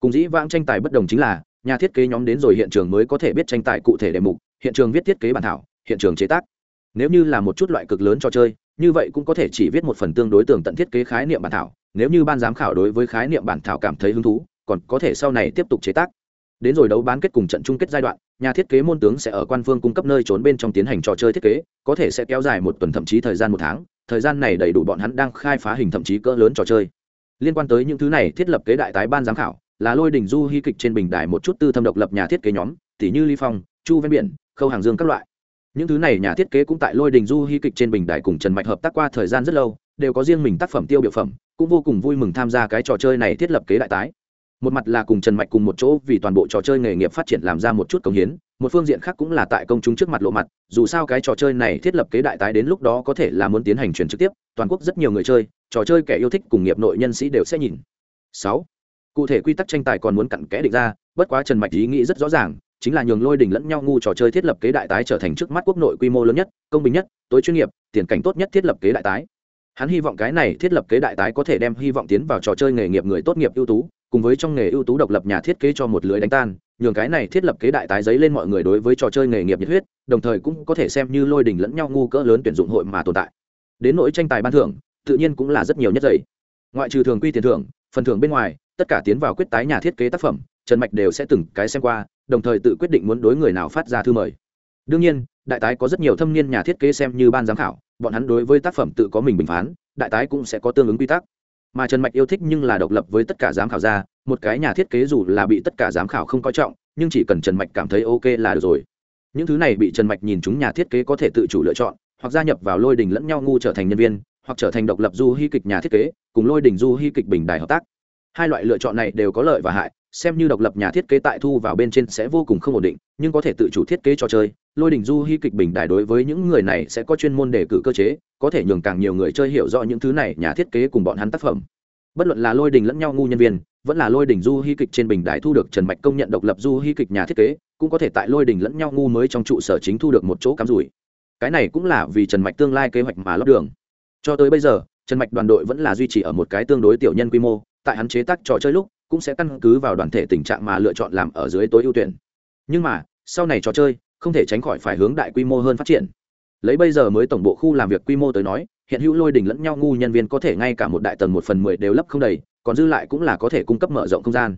Cùng dĩ vãng tranh tài bất đồng chính là, nhà thiết kế nhóm đến rồi hiện trường mới có thể biết tranh tài cụ thể đề mục, hiện trường viết thiết kế bản thảo, hiện trường chế tác. Nếu như là một chút loại cực lớn cho chơi, như vậy cũng có thể chỉ viết một phần tương đối tường tận thiết kế khái niệm bản thảo, nếu như ban giám khảo đối với khái niệm bản thảo cảm thấy hứng thú, còn có thể sau này tiếp tục chế tác. Đến rồi đấu bán kết cùng trận chung kết giai đoạn nhà thiết kế môn tướng sẽ ở quan phương cung cấp nơi trốn bên trong tiến hành trò chơi thiết kế, có thể sẽ kéo dài một tuần, thậm chí thời gian một tháng. Thời gian này đầy đủ bọn hắn đang khai phá hình thậm chí cỡ lớn trò chơi. Liên quan tới những thứ này, thiết lập kế đại tái ban giám khảo, là lôi đình du hy kịch trên bình đài một chút tư thâm độc lập nhà thiết kế nhóm, tỷ như ly phong, chu ven biển, khâu hàng dương các loại. Những thứ này nhà thiết kế cũng tại lôi đình du hy kịch trên bình đài cùng trần mạch hợp tác qua thời gian rất lâu, đều có riêng mình tác phẩm tiêu biểu phẩm, cũng vô cùng vui mừng tham gia cái trò chơi này thiết lập kế đại tái một mặt là cùng trần mạch cùng một chỗ vì toàn bộ trò chơi nghề nghiệp phát triển làm ra một chút công hiến, một phương diện khác cũng là tại công chúng trước mặt lộ mặt, dù sao cái trò chơi này thiết lập kế đại tái đến lúc đó có thể là muốn tiến hành truyền trực tiếp, toàn quốc rất nhiều người chơi, trò chơi kẻ yêu thích cùng nghiệp nội nhân sĩ đều sẽ nhìn. Sáu, cụ thể quy tắc tranh tài còn muốn cặn kẽ định ra, bất quá trần mạch ý nghĩ rất rõ ràng, chính là nhường lôi đình lẫn nhau ngu trò chơi thiết lập kế đại tái trở thành trước mắt quốc nội quy mô lớn nhất, công bình nhất, tối chuyên nghiệp, tiền cảnh tốt nhất thiết lập kế đại tái. Hắn hy vọng cái này thiết lập kế đại tái có thể đem hy vọng tiến vào trò chơi nghề nghiệp người tốt nghiệp ưu tú cùng với trong nghề ưu tú độc lập nhà thiết kế cho một lưới đánh tan, nhường cái này thiết lập kế đại tái giấy lên mọi người đối với trò chơi nghề nghiệp nhiệt huyết, đồng thời cũng có thể xem như lôi đình lẫn nhau ngu cỡ lớn tuyển dụng hội mà tồn tại. Đến nỗi tranh tài ban thưởng, tự nhiên cũng là rất nhiều nhất dày ngoại trừ thường quy tiền thưởng, phần thưởng bên ngoài, tất cả tiến vào quyết tái nhà thiết kế tác phẩm, trần mạch đều sẽ từng cái xem qua, đồng thời tự quyết định muốn đối người nào phát ra thư mời. Đương nhiên, đại tái có rất nhiều thâm niên nhà thiết kế xem như ban giám khảo, bọn hắn đối với tác phẩm tự có mình bình phán, đại tái cũng sẽ có tương ứng quy tắc mà trần mạch yêu thích nhưng là độc lập với tất cả giám khảo ra, một cái nhà thiết kế dù là bị tất cả giám khảo không coi trọng, nhưng chỉ cần trần mạch cảm thấy ok là được rồi. Những thứ này bị trần mạch nhìn chúng nhà thiết kế có thể tự chủ lựa chọn, hoặc gia nhập vào lôi đình lẫn nhau ngu trở thành nhân viên, hoặc trở thành độc lập du hy kịch nhà thiết kế, cùng lôi đình du hy kịch bình đài hợp tác hai loại lựa chọn này đều có lợi và hại, xem như độc lập nhà thiết kế tại thu vào bên trên sẽ vô cùng không ổn định, nhưng có thể tự chủ thiết kế trò chơi. Lôi đình du hy kịch bình đài đối với những người này sẽ có chuyên môn đề cử cơ chế, có thể nhường càng nhiều người chơi hiểu rõ những thứ này, nhà thiết kế cùng bọn hắn tác phẩm. Bất luận là lôi đình lẫn nhau ngu nhân viên, vẫn là lôi đình du hy kịch trên bình đài thu được trần mạch công nhận độc lập du hy kịch nhà thiết kế, cũng có thể tại lôi đình lẫn nhau ngu mới trong trụ sở chính thu được một chỗ cắm rủi. Cái này cũng là vì trần mạch tương lai kế hoạch mà lót đường. Cho tới bây giờ, trần mạch đoàn đội vẫn là duy trì ở một cái tương đối tiểu nhân quy mô tại hắn chế tác trò chơi lúc, cũng sẽ căn cứ vào đoàn thể tình trạng mà lựa chọn làm ở dưới tối ưu tuyển. Nhưng mà, sau này trò chơi, không thể tránh khỏi phải hướng đại quy mô hơn phát triển. Lấy bây giờ mới tổng bộ khu làm việc quy mô tới nói, hiện hữu lôi đình lẫn nhau ngu nhân viên có thể ngay cả một đại tầng một phần mười đều lấp không đầy, còn dư lại cũng là có thể cung cấp mở rộng không gian.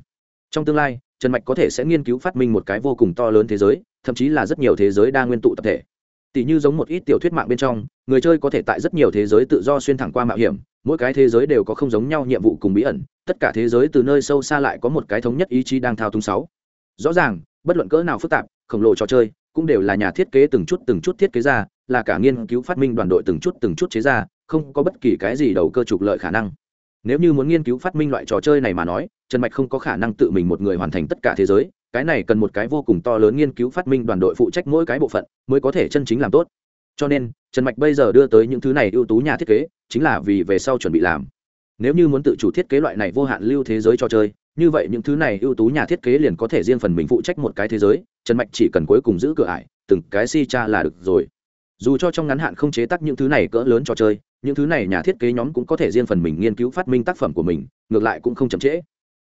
Trong tương lai, trần mạch có thể sẽ nghiên cứu phát minh một cái vô cùng to lớn thế giới, thậm chí là rất nhiều thế giới đa nguyên tụ tập thể. Tỷ như giống một ít tiểu thuyết mạng bên trong, người chơi có thể tại rất nhiều thế giới tự do xuyên thẳng qua mạo hiểm, mỗi cái thế giới đều có không giống nhau nhiệm vụ cùng bí ẩn tất cả thế giới từ nơi sâu xa lại có một cái thống nhất ý chí đang thao túng sáu. Rõ ràng, bất luận cỡ nào phức tạp, khổng lồ trò chơi, cũng đều là nhà thiết kế từng chút từng chút thiết kế ra, là cả nghiên cứu phát minh đoàn đội từng chút từng chút chế ra, không có bất kỳ cái gì đầu cơ trục lợi khả năng. Nếu như muốn nghiên cứu phát minh loại trò chơi này mà nói, trần mạch không có khả năng tự mình một người hoàn thành tất cả thế giới, cái này cần một cái vô cùng to lớn nghiên cứu phát minh đoàn đội phụ trách mỗi cái bộ phận, mới có thể chân chính làm tốt. Cho nên, trần mạch bây giờ đưa tới những thứ này ưu tú nhà thiết kế, chính là vì về sau chuẩn bị làm nếu như muốn tự chủ thiết kế loại này vô hạn lưu thế giới cho chơi, như vậy những thứ này ưu tú nhà thiết kế liền có thể riêng phần mình phụ trách một cái thế giới, trần mạch chỉ cần cuối cùng giữ cửa ải, từng cái si cha là được rồi. Dù cho trong ngắn hạn không chế tác những thứ này cỡ lớn trò chơi, những thứ này nhà thiết kế nhóm cũng có thể riêng phần mình nghiên cứu phát minh tác phẩm của mình, ngược lại cũng không chậm trễ.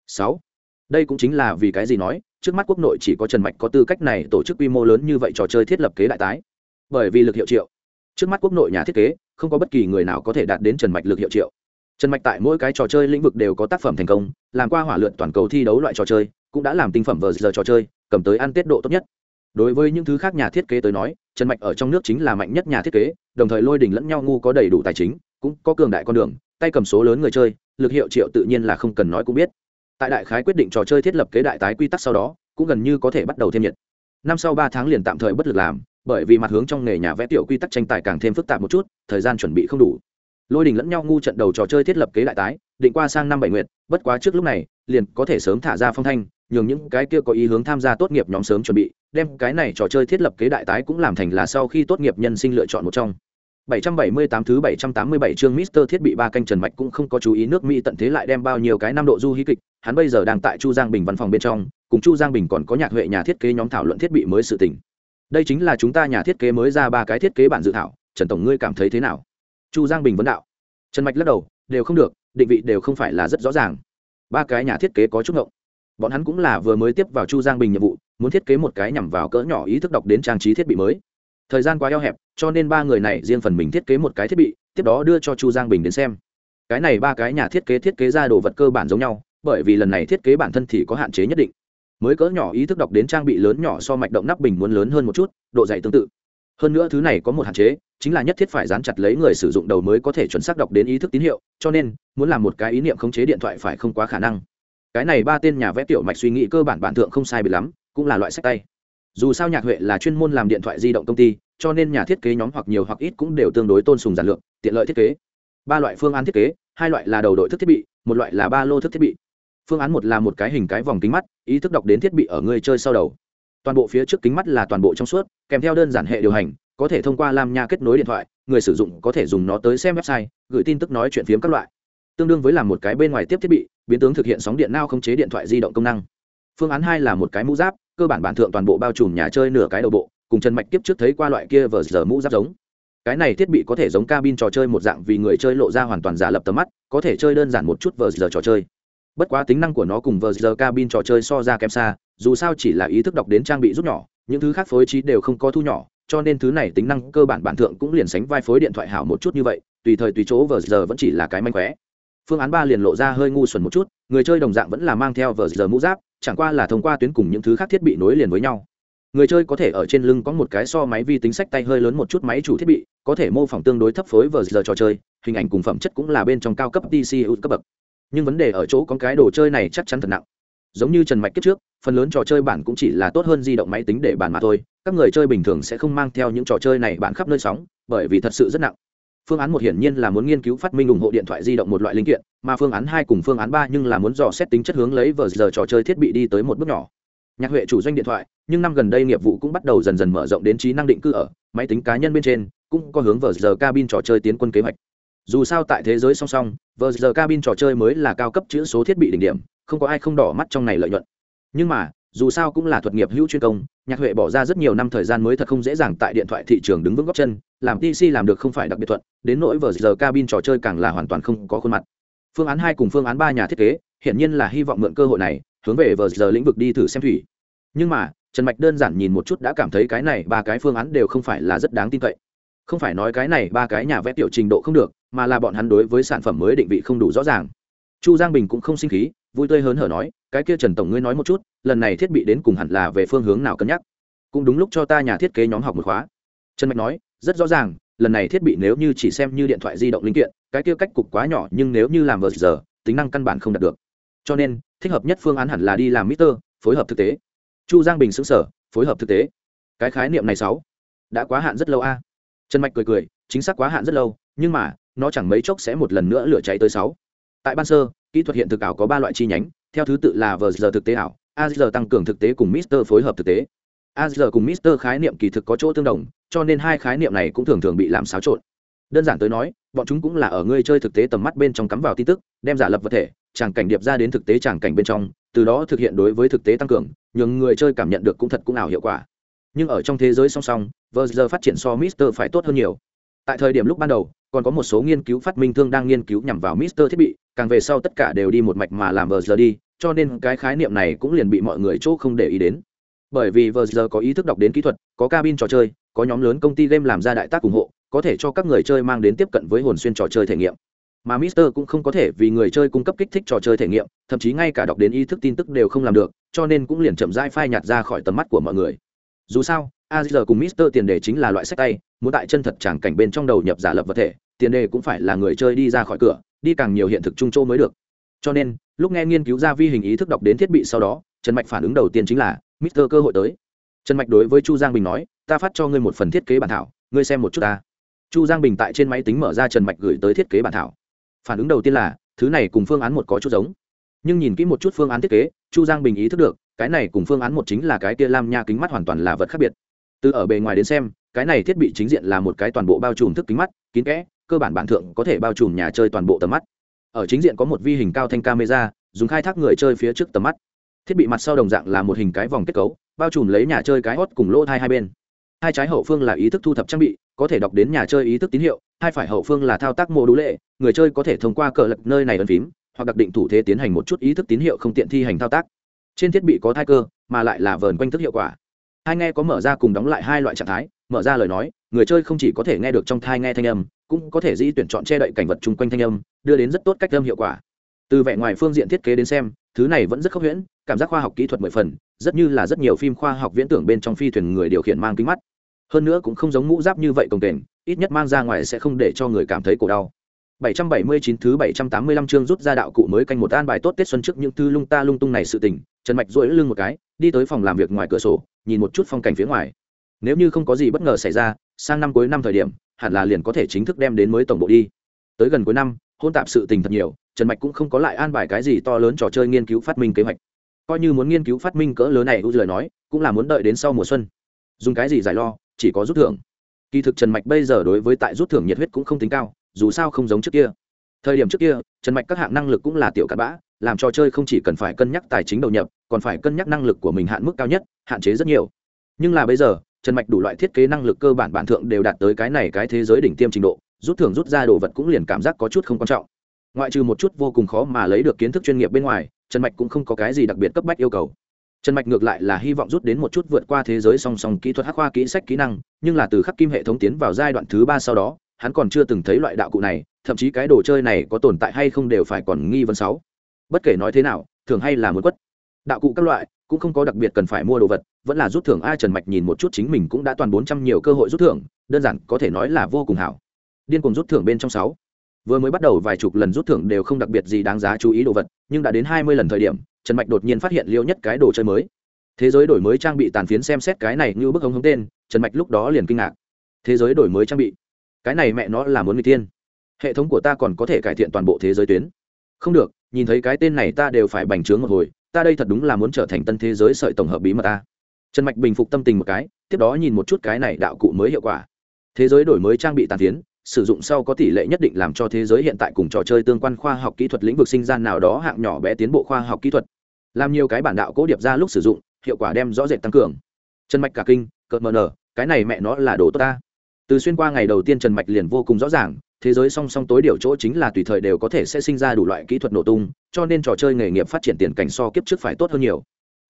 Sáu, đây cũng chính là vì cái gì nói, trước mắt quốc nội chỉ có trần mạch có tư cách này tổ chức quy mô lớn như vậy trò chơi thiết lập kế đại tái. Bởi vì lực hiệu triệu. Trước mắt quốc nội nhà thiết kế, không có bất kỳ người nào có thể đạt đến trần mạch lực hiệu triệu trần mạch tại mỗi cái trò chơi lĩnh vực đều có tác phẩm thành công, làm qua hỏa lượn toàn cầu thi đấu loại trò chơi, cũng đã làm tinh phẩm vờ giờ trò chơi, cầm tới ăn tiết độ tốt nhất. Đối với những thứ khác nhà thiết kế tới nói, trần mạch ở trong nước chính là mạnh nhất nhà thiết kế, đồng thời lôi đình lẫn nhau ngu có đầy đủ tài chính, cũng có cường đại con đường, tay cầm số lớn người chơi, lực hiệu triệu tự nhiên là không cần nói cũng biết. Tại đại khái quyết định trò chơi thiết lập kế đại tái quy tắc sau đó, cũng gần như có thể bắt đầu thêm nhiệt. Năm sau ba tháng liền tạm thời bất lực làm, bởi vì mặt hướng trong nghề nhà vẽ tiểu quy tắc tranh tài càng thêm phức tạp một chút, thời gian chuẩn bị không đủ lôi đình lẫn nhau ngu trận đầu trò chơi thiết lập kế đại tái định qua sang năm bảy nguyệt bất quá trước lúc này liền có thể sớm thả ra phong thanh nhường những cái kia có ý hướng tham gia tốt nghiệp nhóm sớm chuẩn bị đem cái này trò chơi thiết lập kế đại tái cũng làm thành là sau khi tốt nghiệp nhân sinh lựa chọn một trong 778 thứ 787 chương Mister thiết bị ba canh Trần Mạch cũng không có chú ý nước Mỹ tận thế lại đem bao nhiêu cái năm độ du hí kịch, hắn bây giờ đang tại Chu Giang Bình văn phòng bên trong, cùng Chu Giang Bình còn có nhạc huệ nhà thiết kế nhóm thảo luận thiết bị mới sự tình. Đây chính là chúng ta nhà thiết kế mới ra ba cái thiết kế bản dự thảo, Trần tổng ngươi cảm thấy thế nào? Chu Giang Bình vấn đạo. Trần Mạch lắc đầu, đều không được, định vị đều không phải là rất rõ ràng. Ba cái nhà thiết kế có chút ngộng. Bọn hắn cũng là vừa mới tiếp vào Chu Giang Bình nhiệm vụ, muốn thiết kế một cái nhằm vào cỡ nhỏ ý thức đọc đến trang trí thiết bị mới thời gian quá eo hẹp cho nên ba người này riêng phần mình thiết kế một cái thiết bị tiếp đó đưa cho chu giang bình đến xem cái này ba cái nhà thiết kế thiết kế ra đồ vật cơ bản giống nhau bởi vì lần này thiết kế bản thân thì có hạn chế nhất định mới cỡ nhỏ ý thức đọc đến trang bị lớn nhỏ so mạch động nắp bình muốn lớn hơn một chút độ dày tương tự hơn nữa thứ này có một hạn chế, chính là nhất thiết phải dán chặt lấy người sử dụng đầu mới có thể chuẩn xác đọc đến ý thức tín hiệu, cho nên, muốn làm một cái ý niệm khống chế điện thoại phải không quá khả năng. Cái này ba tên nhà vẽ tiểu mạch suy nghĩ cơ bản bản thượng không sai bị lắm, cũng là loại sách tay. Dù sao nhạc huệ là chuyên môn làm điện thoại di động công ty, cho nên nhà thiết kế nhóm hoặc nhiều hoặc ít cũng đều tương đối tôn sùng giản lượng tiện lợi thiết kế. Ba loại phương án thiết kế, hai loại là đầu đội thức thiết bị, một loại là ba lô thức thiết bị. Phương án một là một cái hình cái vòng kính mắt, ý thức đọc đến thiết bị ở người chơi sau đầu. Toàn bộ phía trước kính mắt là toàn bộ trong suốt kèm theo đơn giản hệ điều hành, có thể thông qua lam nha kết nối điện thoại, người sử dụng có thể dùng nó tới xem website, gửi tin tức nói chuyện phiếm các loại. Tương đương với làm một cái bên ngoài tiếp thiết bị, biến tướng thực hiện sóng điện nao không chế điện thoại di động công năng. Phương án hai là một cái mũ giáp, cơ bản bản thượng toàn bộ bao trùm nhà chơi nửa cái đầu bộ, cùng chân mạch tiếp trước thấy qua loại kia vờ giờ mũ giáp giống. Cái này thiết bị có thể giống cabin trò chơi một dạng vì người chơi lộ ra hoàn toàn giả lập tầm mắt, có thể chơi đơn giản một chút vờ giờ trò chơi. Bất quá tính năng của nó cùng vờ giờ cabin trò chơi so ra kém xa, dù sao chỉ là ý thức đọc đến trang bị rút nhỏ những thứ khác phối trí đều không có thu nhỏ, cho nên thứ này tính năng cơ bản bản thượng cũng liền sánh vai phối điện thoại hảo một chút như vậy, tùy thời tùy chỗ vờ giờ vẫn chỉ là cái manh khóe. Phương án ba liền lộ ra hơi ngu xuẩn một chút, người chơi đồng dạng vẫn là mang theo vờ giờ mũ giáp, chẳng qua là thông qua tuyến cùng những thứ khác thiết bị nối liền với nhau. Người chơi có thể ở trên lưng có một cái so máy vi tính sách tay hơi lớn một chút máy chủ thiết bị, có thể mô phỏng tương đối thấp phối vờ giờ trò chơi, hình ảnh cùng phẩm chất cũng là bên trong cao cấp tcu cấp bậc. Nhưng vấn đề ở chỗ con cái đồ chơi này chắc chắn thật nặng giống như trần mạch kết trước, phần lớn trò chơi bản cũng chỉ là tốt hơn di động máy tính để bàn mà thôi. Các người chơi bình thường sẽ không mang theo những trò chơi này bản khắp nơi sóng, bởi vì thật sự rất nặng. Phương án một hiển nhiên là muốn nghiên cứu phát minh ủng hộ điện thoại di động một loại linh kiện, mà phương án hai cùng phương án ba nhưng là muốn dò xét tính chất hướng lấy vờ giờ trò chơi thiết bị đi tới một bước nhỏ. Nhạc huệ chủ doanh điện thoại, nhưng năm gần đây nghiệp vụ cũng bắt đầu dần dần mở rộng đến trí năng định cư ở máy tính cá nhân bên trên, cũng có hướng vờ giờ cabin trò chơi tiến quân kế hoạch. Dù sao tại thế giới song song, vờ giờ cabin trò chơi mới là cao cấp chữ số thiết bị đỉnh điểm không có ai không đỏ mắt trong này lợi nhuận. Nhưng mà, dù sao cũng là thuật nghiệp hữu chuyên công, nhạc huệ bỏ ra rất nhiều năm thời gian mới thật không dễ dàng tại điện thoại thị trường đứng vững góc chân, làm pc làm được không phải đặc biệt thuận, đến nỗi vờ giờ cabin trò chơi càng là hoàn toàn không có khuôn mặt. Phương án hai cùng phương án ba nhà thiết kế, hiển nhiên là hy vọng mượn cơ hội này, hướng về vờ giờ lĩnh vực đi thử xem thủy. Nhưng mà, trần mạch đơn giản nhìn một chút đã cảm thấy cái này ba cái phương án đều không phải là rất đáng tin cậy. Không phải nói cái này ba cái nhà vẽ tiểu trình độ không được, mà là bọn hắn đối với sản phẩm mới định vị không đủ rõ ràng. Chu giang bình cũng không sinh khí vui tươi hớn hở nói, cái kia trần tổng ngươi nói một chút, lần này thiết bị đến cùng hẳn là về phương hướng nào cân nhắc? Cũng đúng lúc cho ta nhà thiết kế nhóm học một khóa. Trần mạch nói, rất rõ ràng, lần này thiết bị nếu như chỉ xem như điện thoại di động linh kiện, cái kia cách cục quá nhỏ nhưng nếu như làm vờ giờ, tính năng căn bản không đạt được. Cho nên, thích hợp nhất phương án hẳn là đi làm mitter phối hợp thực tế. Chu giang bình xứng sở phối hợp thực tế? Cái khái niệm này sáu, đã quá hạn rất lâu a. Trần mạch cười cười, chính xác quá hạn rất lâu, nhưng mà, nó chẳng mấy chốc sẽ một lần nữa lửa cháy tới sáu. Tại ban sơ kỹ thuật hiện thực ảo có ba loại chi nhánh, theo thứ tự là vờ giờ thực tế ảo azr tăng cường thực tế cùng mister phối hợp thực tế. Azr cùng mister khái niệm kỳ thực có chỗ tương đồng, cho nên hai khái niệm này cũng thường thường bị làm xáo trộn. Đơn giản tới nói, bọn chúng cũng là ở ngươi chơi thực tế tầm mắt bên trong cắm vào tin tức, đem giả lập vật thể, tràng cảnh điệp ra đến thực tế tràng cảnh bên trong, từ đó thực hiện đối với thực tế tăng cường, nhường người chơi cảm nhận được cũng thật cũng ảo hiệu quả. Nhưng ở trong thế giới song song vờ giờ phát triển so mister phải tốt hơn nhiều. Tại thời điểm lúc ban đầu, còn có một số nghiên cứu phát minh thương đang nghiên cứu nhằm vào mister thiết bị càng về sau tất cả đều đi một mạch mà làm vờ giờ đi cho nên cái khái niệm này cũng liền bị mọi người chỗ không để ý đến bởi vì vờ giờ có ý thức đọc đến kỹ thuật có cabin trò chơi có nhóm lớn công ty game làm ra đại tác ủng hộ có thể cho các người chơi mang đến tiếp cận với hồn xuyên trò chơi thể nghiệm mà Mister cũng không có thể vì người chơi cung cấp kích thích trò chơi thể nghiệm, thậm chí ngay cả đọc đến ý thức tin tức đều không làm được, cho nên cũng liền chậm rãi phai nhạt ra khỏi tầm mắt của mọi người. Dù sao, Azir cùng Mister tiền đề chính là loại sách tay, muốn tại chân thật chẳng cảnh bên trong đầu nhập giả lập vật thể, tiền đề cũng phải là người chơi đi ra khỏi cửa, đi càng nhiều hiện thực trung châu mới được. Cho nên, lúc nghe nghiên cứu ra vi hình ý thức đọc đến thiết bị sau đó, Trần Mạch phản ứng đầu tiên chính là, Mister cơ hội tới. Trần Mạch đối với Chu Giang Bình nói, ta phát cho ngươi một phần thiết kế bản thảo, ngươi xem một chút ta. Chu Giang Bình tại trên máy tính mở ra Trần Mạch gửi tới thiết kế bản thảo phản ứng đầu tiên là thứ này cùng phương án một có chút giống nhưng nhìn kỹ một chút phương án thiết kế chu giang bình ý thức được cái này cùng phương án một chính là cái kia lam nha kính mắt hoàn toàn là vật khác biệt từ ở bề ngoài đến xem cái này thiết bị chính diện là một cái toàn bộ bao trùm thức kính mắt kín kẽ cơ bản bản thượng có thể bao trùm nhà chơi toàn bộ tầm mắt. Ở chính diện có một vi hình cao thanh camera, dùng khai thác người chơi phía trước tầm mắt. Thiết bị mặt sau đồng dạng là một hình cái vòng kết cấu, bao trùm lấy nhà chơi cái hót cùng lỗ thai hai bên. Hai trái hậu phương là ý thức thu thập trang bị, có thể đọc đến nhà chơi ý thức tín hiệu, hai phải hậu phương là thao tác mô đũ lệ, người chơi có thể thông qua cờ lật nơi này ấn phím, hoặc đặc định thủ thế tiến hành một chút ý thức tín hiệu không tiện thi hành thao tác. Trên thiết bị có thai cơ, mà lại là vờn quanh thức hiệu quả. Hai nghe có mở ra cùng đóng lại hai loại trạng thái, mở ra lời nói, người chơi không chỉ có thể nghe được trong thai nghe thanh âm cũng có thể di tuyển chọn che đậy cảnh vật chung quanh thanh âm đưa đến rất tốt cách âm hiệu quả. Từ vẻ ngoài phương diện thiết kế đến xem thứ này vẫn rất khốc huyễn cảm giác khoa học kỹ thuật mười phần rất như là rất nhiều phim khoa học viễn tưởng bên trong phi thuyền người điều khiển mang kính mắt. Hơn nữa cũng không giống mũ giáp như vậy công kềnh ít nhất mang ra ngoài sẽ không để cho người cảm thấy cổ đau. 779 thứ 785 chương rút ra đạo cụ mới canh một an bài tốt Tết xuân trước những thứ lung ta lung tung này sự tình, Trần Mạch duỗi lưng một cái, đi tới phòng làm việc ngoài cửa sổ, nhìn một chút phong cảnh phía ngoài. Nếu như không có gì bất ngờ xảy ra, sang năm cuối năm thời điểm, hẳn là liền có thể chính thức đem đến mới tổng bộ đi. Tới gần cuối năm, hôn tạp sự tình thật nhiều, Trần Mạch cũng không có lại an bài cái gì to lớn trò chơi nghiên cứu phát minh kế hoạch. Coi như muốn nghiên cứu phát minh cỡ lớn này, lời nói, cũng là muốn đợi đến sau mùa xuân. Dùng cái gì giải lo, chỉ có rút thưởng. Kỳ thực Trần Mạch bây giờ đối với tại rút thưởng nhiệt huyết cũng không tính cao, dù sao không giống trước kia thời điểm trước kia trần mạch các hạng năng lực cũng là tiểu cặn bã làm trò chơi không chỉ cần phải cân nhắc tài chính đầu nhập còn phải cân nhắc năng lực của mình hạn mức cao nhất hạn chế rất nhiều nhưng là bây giờ trần mạch đủ loại thiết kế năng lực cơ bản bản thượng đều đạt tới cái này cái thế giới đỉnh tiêm trình độ, rút thưởng rút ra đồ vật cũng liền cảm giác có chút không quan trọng. Ngoại trừ một chút vô cùng khó mà lấy được kiến thức chuyên nghiệp bên ngoài, trần mạch cũng không có cái gì đặc biệt cấp bách yêu cầu. Trần mạch ngược lại là hy vọng rút đến một chút vượt qua thế giới song song kỹ thuật hắc khoa kỹ sách kỹ năng, nhưng là từ khắc kim hệ thống tiến vào giai đoạn thứ ba sau đó, hắn còn chưa từng thấy loại đạo cụ này, thậm chí cái đồ chơi này có tồn tại hay không đều phải còn nghi vấn sáu. Bất kể nói thế nào, thường hay là muốn quất. Đạo cụ các loại cũng không có đặc biệt cần phải mua đồ vật vẫn là rút thưởng ai trần mạch nhìn một chút chính mình cũng đã toàn bốn trăm nhiều cơ hội rút thưởng, đơn giản có thể nói là vô cùng hảo. Điên cùng rút thưởng bên trong sáu. Vừa mới bắt đầu vài chục lần rút thưởng đều không đặc biệt gì đáng giá chú ý đồ vật, nhưng đã đến hai mươi lần thời điểm, trần mạch đột nhiên phát hiện liêu nhất cái đồ chơi mới. Thế giới đổi mới trang bị tàn phiến xem xét cái này như bức hống hống tên, trần mạch lúc đó liền kinh ngạc. Thế giới đổi mới trang bị? Cái này mẹ nó là muốn người tiên. Hệ thống của ta còn có thể cải thiện toàn bộ thế giới tuyến. Không được, nhìn thấy cái tên này ta đều phải bành trướng một hồi, ta đây thật đúng là muốn trở thành tân thế giới sợi tổng hợp bí mật ta trần mạch bình phục tâm tình một cái, tiếp đó nhìn một chút cái này đạo cụ mới hiệu quả. Thế giới đổi mới trang bị tàn tiến sử dụng sau có tỷ lệ nhất định làm cho thế giới hiện tại cùng trò chơi tương quan khoa học kỹ thuật lĩnh vực sinh gian nào đó hạng nhỏ bé tiến bộ khoa học kỹ thuật. Làm nhiều cái bản đạo cố điệp ra lúc sử dụng, hiệu quả đem rõ rệt tăng cường. Trần mạch cả kinh, cợt mờ nở, cái này mẹ nó là đồ tốt ta. Từ xuyên qua ngày đầu tiên trần mạch liền vô cùng rõ ràng, thế giới song song tối điều chỗ chính là tùy thời đều có thể sẽ sinh ra đủ loại kỹ thuật nổ tung, cho nên trò chơi nghề nghiệp phát triển tiền cảnh so kiếp trước phải tốt hơn nhiều.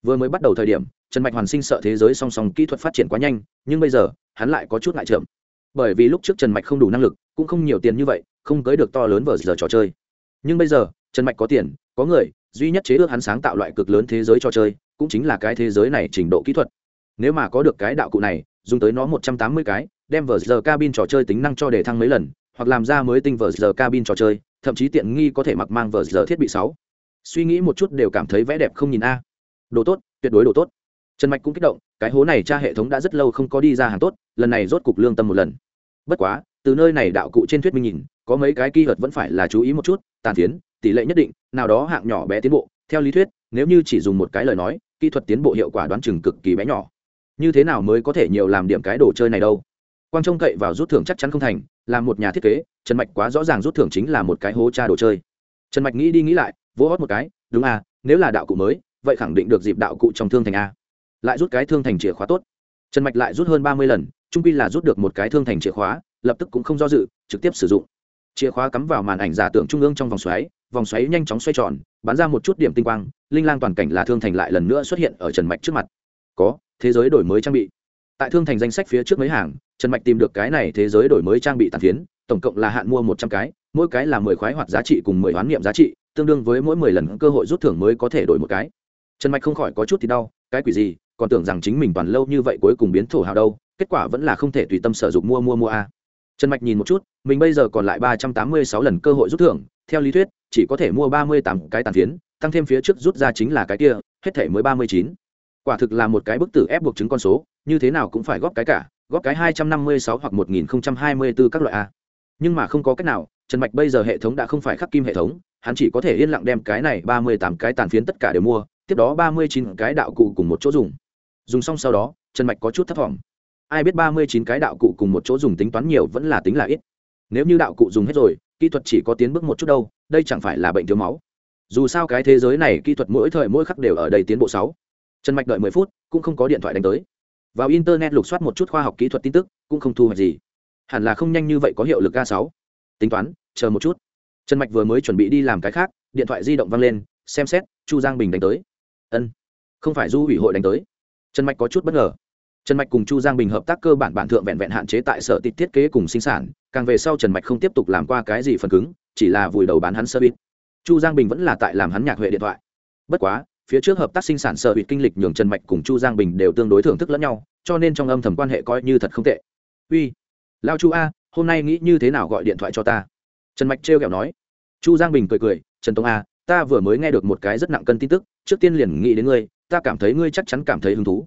Vừa mới bắt đầu thời điểm trần mạch hoàn sinh sợ thế giới song song kỹ thuật phát triển quá nhanh, nhưng bây giờ, hắn lại có chút ngại trượm bởi vì lúc trước trần mạch không đủ năng lực, cũng không nhiều tiền như vậy, không cưới được to lớn vờ giờ trò chơi. Nhưng bây giờ, trần mạch có tiền, có người, duy nhất chế ước hắn sáng tạo loại cực lớn thế giới trò chơi, cũng chính là cái thế giới này trình độ kỹ thuật. Nếu mà có được cái đạo cụ này, dùng tới nó một trăm tám mươi cái, đem vờ giờ cabin trò chơi tính năng cho để thăng mấy lần, hoặc làm ra mới tinh vờ giờ cabin trò chơi, thậm chí tiện nghi có thể mặc mang vờ giờ thiết bị sáu. Suy nghĩ một chút đều cảm thấy vẽ đẹp không nhìn a. Đồ tốt, tuyệt đối đồ tốt trần mạch cũng kích động, cái hố này cha hệ thống đã rất lâu không có đi ra hàng tốt, lần này rốt cục lương tâm một lần. Bất quá, từ nơi này đạo cụ trên thuyết minh nhìn, có mấy cái kỳ hợt vẫn phải là chú ý một chút, tàn tiến tỷ lệ nhất định, nào đó hạng nhỏ bé tiến bộ. Theo lý thuyết, nếu như chỉ dùng một cái lời nói, kỹ thuật tiến bộ hiệu quả đoán chừng cực kỳ bé nhỏ. Như thế nào mới có thể nhiều làm điểm cái đồ chơi này đâu? Quang trông cậy vào rút thưởng chắc chắn không thành, là một nhà thiết kế, trần mạch quá rõ ràng rút thưởng chính là một cái hố cha đồ chơi. Trần mạch nghĩ đi nghĩ lại, vỗ hót một cái, đúng à nếu là đạo cụ mới, vậy khẳng định được dịp đạo cụ trong thương thành a lại rút cái thương thành chìa khóa tốt. Trần mạch lại rút hơn ba mươi lần, trung pi là rút được một cái thương thành chìa khóa, lập tức cũng không do dự, trực tiếp sử dụng. Chìa khóa cắm vào màn ảnh giả tưởng trung ương trong vòng xoáy vòng xoáy nhanh chóng xoay tròn, bắn ra một chút điểm tinh quang, linh lang toàn cảnh là thương thành lại lần nữa xuất hiện ở trần mạch trước mặt. Có, thế giới đổi mới trang bị. Tại thương thành danh sách phía trước mấy hàng, trần mạch tìm được cái này thế giới đổi mới trang bị tàn phiến, tổng cộng là hạn mua một trăm cái, mỗi cái là mười khoái hoạt giá trị cùng mười hoán niệm giá trị, tương đương với mỗi mười lần cơ hội rút thưởng mới có thể đổi một cái. Trần mạch không khỏi có chút thì đau, cái quỷ gì còn tưởng rằng chính mình toàn lâu như vậy cuối cùng biến thổ hào đâu, kết quả vẫn là không thể tùy tâm sử dụng mua mua mua a. Trần mạch nhìn một chút, mình bây giờ còn lại ba trăm tám mươi sáu lần cơ hội rút thưởng, theo lý thuyết, chỉ có thể mua ba mươi tám cái tàn phiến, tăng thêm phía trước rút ra chính là cái kia, hết thể mới ba mươi chín. Quả thực là một cái bức tử ép buộc chứng con số, như thế nào cũng phải góp cái cả, góp cái hai trăm năm mươi sáu hoặc một nghìn hai mươi bốn các loại a. Nhưng mà không có cách nào, trần mạch bây giờ hệ thống đã không phải khắc kim hệ thống, hắn chỉ có thể yên lặng đem cái này ba mươi tám cái tàn phiến tất cả đều mua, tiếp đó ba mươi chín cái đạo cụ cùng một chỗ dùng dùng xong sau đó, trần mạch có chút thất vọng ai biết ba mươi chín cái đạo cụ cùng một chỗ dùng tính toán nhiều vẫn là tính là ít. Nếu như đạo cụ dùng hết rồi, kỹ thuật chỉ có tiến bước một chút đâu, đây chẳng phải là bệnh thiếu máu. Dù sao cái thế giới này kỹ thuật mỗi thời mỗi khắc đều ở đây tiến bộ sáu. Trần mạch đợi mười phút, cũng không có điện thoại đánh tới. Vào internet lục soát một chút khoa học kỹ thuật tin tức, cũng không thu hoạch gì. Hẳn là không nhanh như vậy có hiệu lực a sáu. Tính toán, chờ một chút. Trần mạch vừa mới chuẩn bị đi làm cái khác, điện thoại di động văng lên, xem xét, chu giang bình đánh tới. Ân, không phải du ủy hội đánh tới trần mạch có chút bất ngờ. Trần mạch cùng chu giang bình hợp tác cơ bản bản thượng vẹn vẹn hạn chế tại sở tịch thiết kế cùng sinh sản, càng về sau trần mạch không tiếp tục làm qua cái gì phần cứng, chỉ là vùi đầu bán hắn sơ bít chu giang bình vẫn là tại làm hắn nhạc huệ điện thoại. Bất quá, phía trước hợp tác sinh sản sở bít kinh lịch nhường trần mạch cùng chu giang bình đều tương đối thưởng thức lẫn nhau, cho nên trong âm thầm quan hệ coi như thật không tệ. Uy, lao chu a, hôm nay nghĩ như thế nào gọi điện thoại cho ta? Trần mạch trêu kẹo nói. Chu giang bình cười cười, trần tông a, ta vừa mới nghe được một cái rất nặng cân tin tức, trước tiên liền nghĩ đến ngươi ta cảm thấy ngươi chắc chắn cảm thấy hứng thú.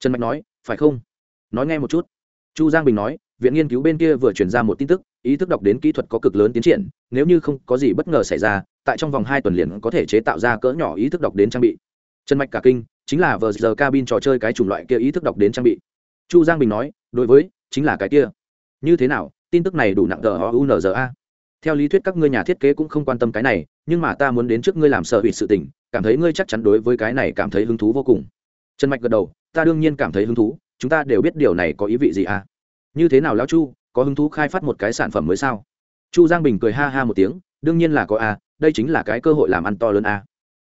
Trần mạch nói, phải không? Nói nghe một chút. Chu giang bình nói, viện nghiên cứu bên kia vừa chuyển ra một tin tức, ý thức đọc đến kỹ thuật có cực lớn tiến triển, nếu như không có gì bất ngờ xảy ra, tại trong vòng hai tuần liền có thể chế tạo ra cỡ nhỏ ý thức đọc đến trang bị. Trần mạch cả kinh, chính là vờ giờ cabin trò chơi cái chủng loại kia ý thức đọc đến trang bị. Chu giang bình nói, đối với, chính là cái kia. Như thế nào, tin tức này đủ nặng tờ o u n g a. Theo lý thuyết các ngươi nhà thiết kế cũng không quan tâm cái này nhưng mà ta muốn đến trước ngươi làm sợ hủy sự tình cảm thấy ngươi chắc chắn đối với cái này cảm thấy hứng thú vô cùng trần mạch gật đầu ta đương nhiên cảm thấy hứng thú chúng ta đều biết điều này có ý vị gì à như thế nào lão chu có hứng thú khai phát một cái sản phẩm mới sao chu giang bình cười ha ha một tiếng đương nhiên là có a à, đây chính là cái cơ hội làm ăn to lớn a à.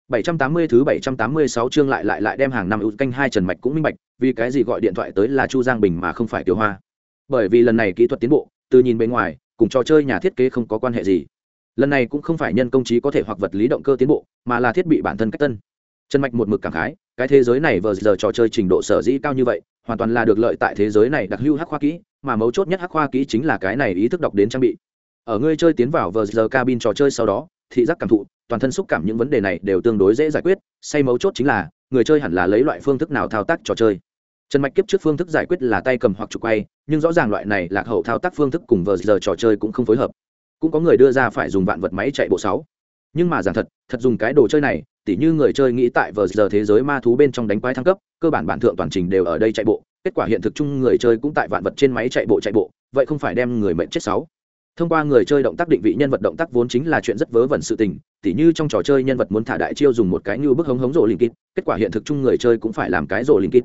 780 thứ 786 chương lại lại lại đem hàng năm ưu canh hai Trần Mạch cũng minh bạch, vì cái gì gọi điện thoại tới là Chu Giang Bình mà không phải Tiểu Hoa. Bởi vì lần này kỹ thuật tiến bộ, từ nhìn bên ngoài, cùng trò chơi nhà thiết kế không có quan hệ gì. Lần này cũng không phải nhân công trí có thể hoặc vật lý động cơ tiến bộ, mà là thiết bị bản thân cách tân. Trần Mạch một mực cảm khái, cái thế giới này vờ giờ trò chơi trình độ sở dĩ cao như vậy, hoàn toàn là được lợi tại thế giới này đặc hưu hắc khoa kỹ, mà mấu chốt nhất hắc khoa kỹ chính là cái này ý thức đọc đến trang bị. Ở ngươi chơi tiến vào vờ giờ cabin trò chơi sau đó, thị giác cảm thụ, toàn thân xúc cảm những vấn đề này đều tương đối dễ giải quyết say mấu chốt chính là người chơi hẳn là lấy loại phương thức nào thao tác trò chơi trần mạch kiếp trước phương thức giải quyết là tay cầm hoặc trục quay nhưng rõ ràng loại này lạc hậu thao tác phương thức cùng vờ giờ trò chơi cũng không phối hợp cũng có người đưa ra phải dùng vạn vật máy chạy bộ sáu. Nhưng mà giảng thật thật dùng cái đồ chơi này, tỉ như người chơi nghĩ tại vờ giờ thế giới ma thú bên trong đánh quái thăng cấp, cơ bản bản thượng toàn trình đều ở đây chạy bộ, kết quả hiện thực chung người chơi cũng tại vạn vật trên máy chạy bộ chạy bộ, vậy không phải đem người mệnh chết sáu. Thông qua người chơi động tác định vị nhân vật động tác vốn chính là chuyện rất vớ vẩn sự tình, tỉ như trong trò chơi nhân vật muốn thả đại chiêu dùng một cái như bức hống hống rổ linh kít, kết quả hiện thực chung người chơi cũng phải làm cái rổ linh kít.